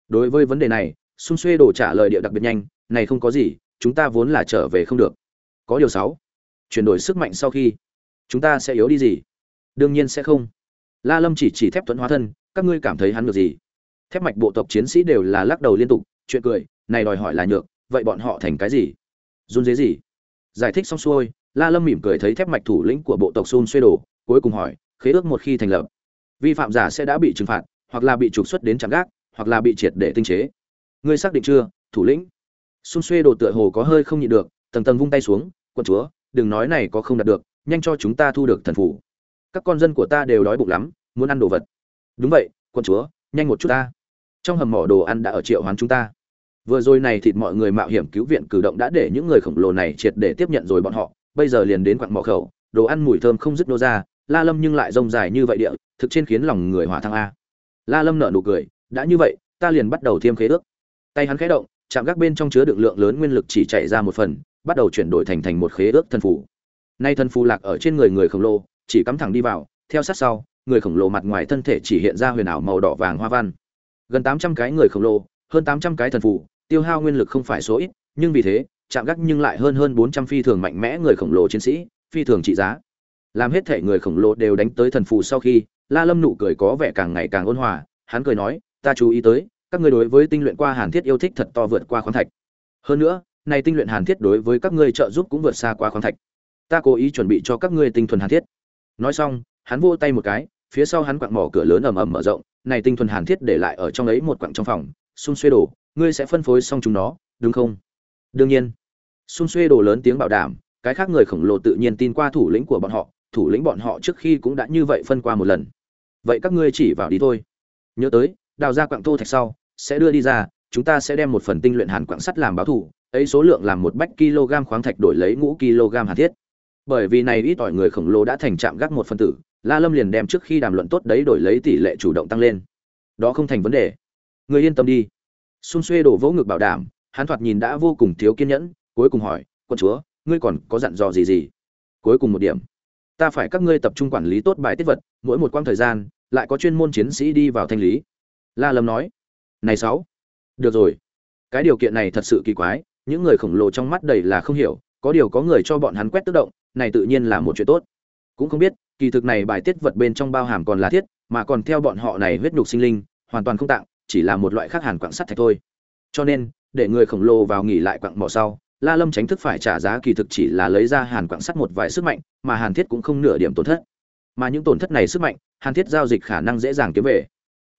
Đối với vấn đề này xung xuê đổ trả lời địa đặc biệt nhanh, này không có gì, chúng ta vốn là trở về không được. Có điều sáu, chuyển đổi sức mạnh sau khi, chúng ta sẽ yếu đi gì? Đương nhiên sẽ không. La lâm chỉ chỉ thép tuấn hóa thân, các ngươi cảm thấy hắn được gì? Thép mạch bộ tộc chiến sĩ đều là lắc đầu liên tục, chuyện cười, này đòi hỏi là nhược, vậy bọn họ thành cái gì? Run dế gì? Giải thích xong xuôi la lâm mỉm cười thấy thép mạch thủ lĩnh của bộ tộc xun xuê đổ, cuối cùng hỏi khế ước một khi thành lập vi phạm giả sẽ đã bị trừng phạt hoặc là bị trục xuất đến trạm gác hoặc là bị triệt để tinh chế. Ngươi xác định chưa thủ lĩnh? Xun xuê đổ tựa hồ có hơi không nhịn được tầng tầng vung tay xuống quân chúa đừng nói này có không đạt được nhanh cho chúng ta thu được thần phủ. Các con dân của ta đều đói bụng lắm muốn ăn đồ vật. Đúng vậy quân chúa nhanh một chút ta. Trong hầm mỏ đồ ăn đã ở triệu hoán chúng ta vừa rồi này thịt mọi người mạo hiểm cứu viện cử động đã để những người khổng lồ này triệt để tiếp nhận rồi bọn họ. Bây giờ liền đến quặng mỏ khẩu, đồ ăn mùi thơm không dứt nô ra, la lâm nhưng lại rông dài như vậy địa, thực trên khiến lòng người hỏa thăng a. La lâm nở nụ cười, đã như vậy, ta liền bắt đầu thiêm khế ước. Tay hắn khẽ động, chạm gác bên trong chứa đựng lượng lớn nguyên lực chỉ chạy ra một phần, bắt đầu chuyển đổi thành thành một khế ước thần phù. Nay thần phù lạc ở trên người người khổng lồ, chỉ cắm thẳng đi vào, theo sát sau, người khổng lồ mặt ngoài thân thể chỉ hiện ra huyền ảo màu đỏ vàng hoa văn. Gần tám trăm cái người khổng lồ, hơn tám trăm cái thần phù tiêu hao nguyên lực không phải số ít, nhưng vì thế, chạm gác nhưng lại hơn hơn bốn trăm phi thường mạnh mẽ người khổng lồ chiến sĩ, phi thường trị giá. Làm hết thể người khổng lồ đều đánh tới thần phù sau khi, la lâm nụ cười có vẻ càng ngày càng ôn hòa, hắn cười nói, ta chú ý tới, các ngươi đối với tinh luyện qua hàn thiết yêu thích thật to vượt qua khoáng thạch. Hơn nữa, này tinh luyện hàn thiết đối với các ngươi trợ giúp cũng vượt xa qua khoáng thạch. Ta cố ý chuẩn bị cho các ngươi tinh thuần hàn thiết. Nói xong, hắn vỗ tay một cái, phía sau hắn quặng mỏ cửa lớn ầm ầm mở rộng, này tinh thuần hàn thiết để lại ở trong ấy một quặng trong phòng, xung xuê đổ ngươi sẽ phân phối xong chúng nó, đúng không? Đương nhiên. Xung xuê đổ lớn tiếng bảo đảm, cái khác người khổng lồ tự nhiên tin qua thủ lĩnh của bọn họ, thủ lĩnh bọn họ trước khi cũng đã như vậy phân qua một lần. Vậy các ngươi chỉ vào đi thôi. Nhớ tới, đào ra quặng thô thạch sau, sẽ đưa đi ra, chúng ta sẽ đem một phần tinh luyện hàn quặng sắt làm báo thủ, ấy số lượng làm một bách kg khoáng thạch đổi lấy ngũ kg hàn thiết. Bởi vì này ít ỏi người khổng lồ đã thành trạm gác một phân tử, la lâm liền đem trước khi đàm luận tốt đấy đổi lấy tỷ lệ chủ động tăng lên. Đó không thành vấn đề. Người yên tâm đi xung xuê đổ vỗ ngực bảo đảm, hắn thoạt nhìn đã vô cùng thiếu kiên nhẫn, cuối cùng hỏi, quân chúa, ngươi còn có dặn dò gì gì? Cuối cùng một điểm, ta phải các ngươi tập trung quản lý tốt bài tiết vật, mỗi một quãng thời gian, lại có chuyên môn chiến sĩ đi vào thanh lý. La lâm nói, này sáu, được rồi. Cái điều kiện này thật sự kỳ quái, những người khổng lồ trong mắt đầy là không hiểu, có điều có người cho bọn hắn quét tức động, này tự nhiên là một chuyện tốt. Cũng không biết, kỳ thực này bài tiết vật bên trong bao hàm còn là thiết, mà còn theo bọn họ này huyết nhục sinh linh, hoàn toàn không tặng chỉ là một loại khác hàn quặng sắt thạch thôi. Cho nên, để người khổng lồ vào nghỉ lại quặng mỏ sau, la lâm tránh thức phải trả giá kỳ thực chỉ là lấy ra hàn quặng sắt một vài sức mạnh, mà hàn thiết cũng không nửa điểm tổn thất. Mà những tổn thất này sức mạnh, hàn thiết giao dịch khả năng dễ dàng kiếm về.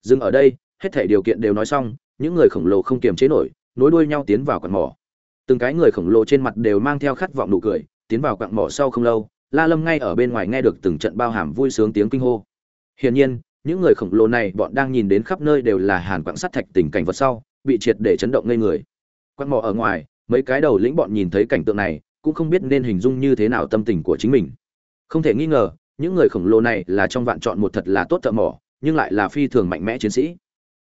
Dừng ở đây, hết thể điều kiện đều nói xong, những người khổng lồ không kiềm chế nổi, nối đuôi nhau tiến vào quặng mỏ. Từng cái người khổng lồ trên mặt đều mang theo khát vọng nụ cười, tiến vào quặng mỏ sau không lâu, la lâm ngay ở bên ngoài nghe được từng trận bao hàm vui sướng tiếng kinh hô. Hiển nhiên những người khổng lồ này bọn đang nhìn đến khắp nơi đều là hàn quặng sắt thạch tình cảnh vật sau, bị triệt để chấn động ngây người. Quan mỏ ở ngoài, mấy cái đầu lĩnh bọn nhìn thấy cảnh tượng này, cũng không biết nên hình dung như thế nào tâm tình của chính mình. Không thể nghi ngờ, những người khổng lồ này là trong vạn chọn một thật là tốt thợ mỏ, nhưng lại là phi thường mạnh mẽ chiến sĩ.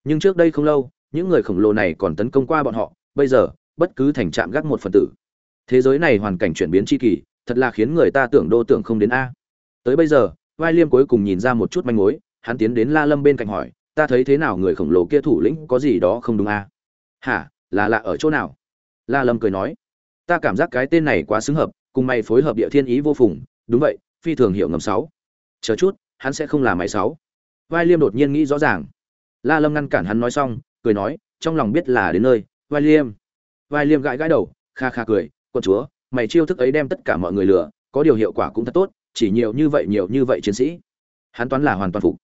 Nhưng trước đây không lâu, những người khổng lồ này còn tấn công qua bọn họ, bây giờ, bất cứ thành trạm gác một phần tử. Thế giới này hoàn cảnh chuyển biến chi kỳ, thật là khiến người ta tưởng đô tưởng không đến a. Tới bây giờ, vai liêm cuối cùng nhìn ra một chút manh mối hắn tiến đến la lâm bên cạnh hỏi, ta thấy thế nào người khổng lồ kia thủ lĩnh, có gì đó không đúng a hả? Là lạ ở chỗ nào? La lâm cười nói, ta cảm giác cái tên này quá xứng hợp, cùng mày phối hợp địa thiên ý vô phùng, đúng vậy, phi thường hiểu ngầm sáu. Chờ chút, hắn sẽ không là máy sáu. Vai liêm đột nhiên nghĩ rõ ràng. La lâm ngăn cản hắn nói xong, cười nói, trong lòng biết là đến nơi, vai liêm. Vai liêm gãi gãi đầu, kha kha cười, quân chúa, mày chiêu thức ấy đem tất cả mọi người lừa, có điều hiệu quả cũng thật tốt, chỉ nhiều như vậy nhiều như vậy chiến sĩ. Hắn toán là hoàn toàn phục.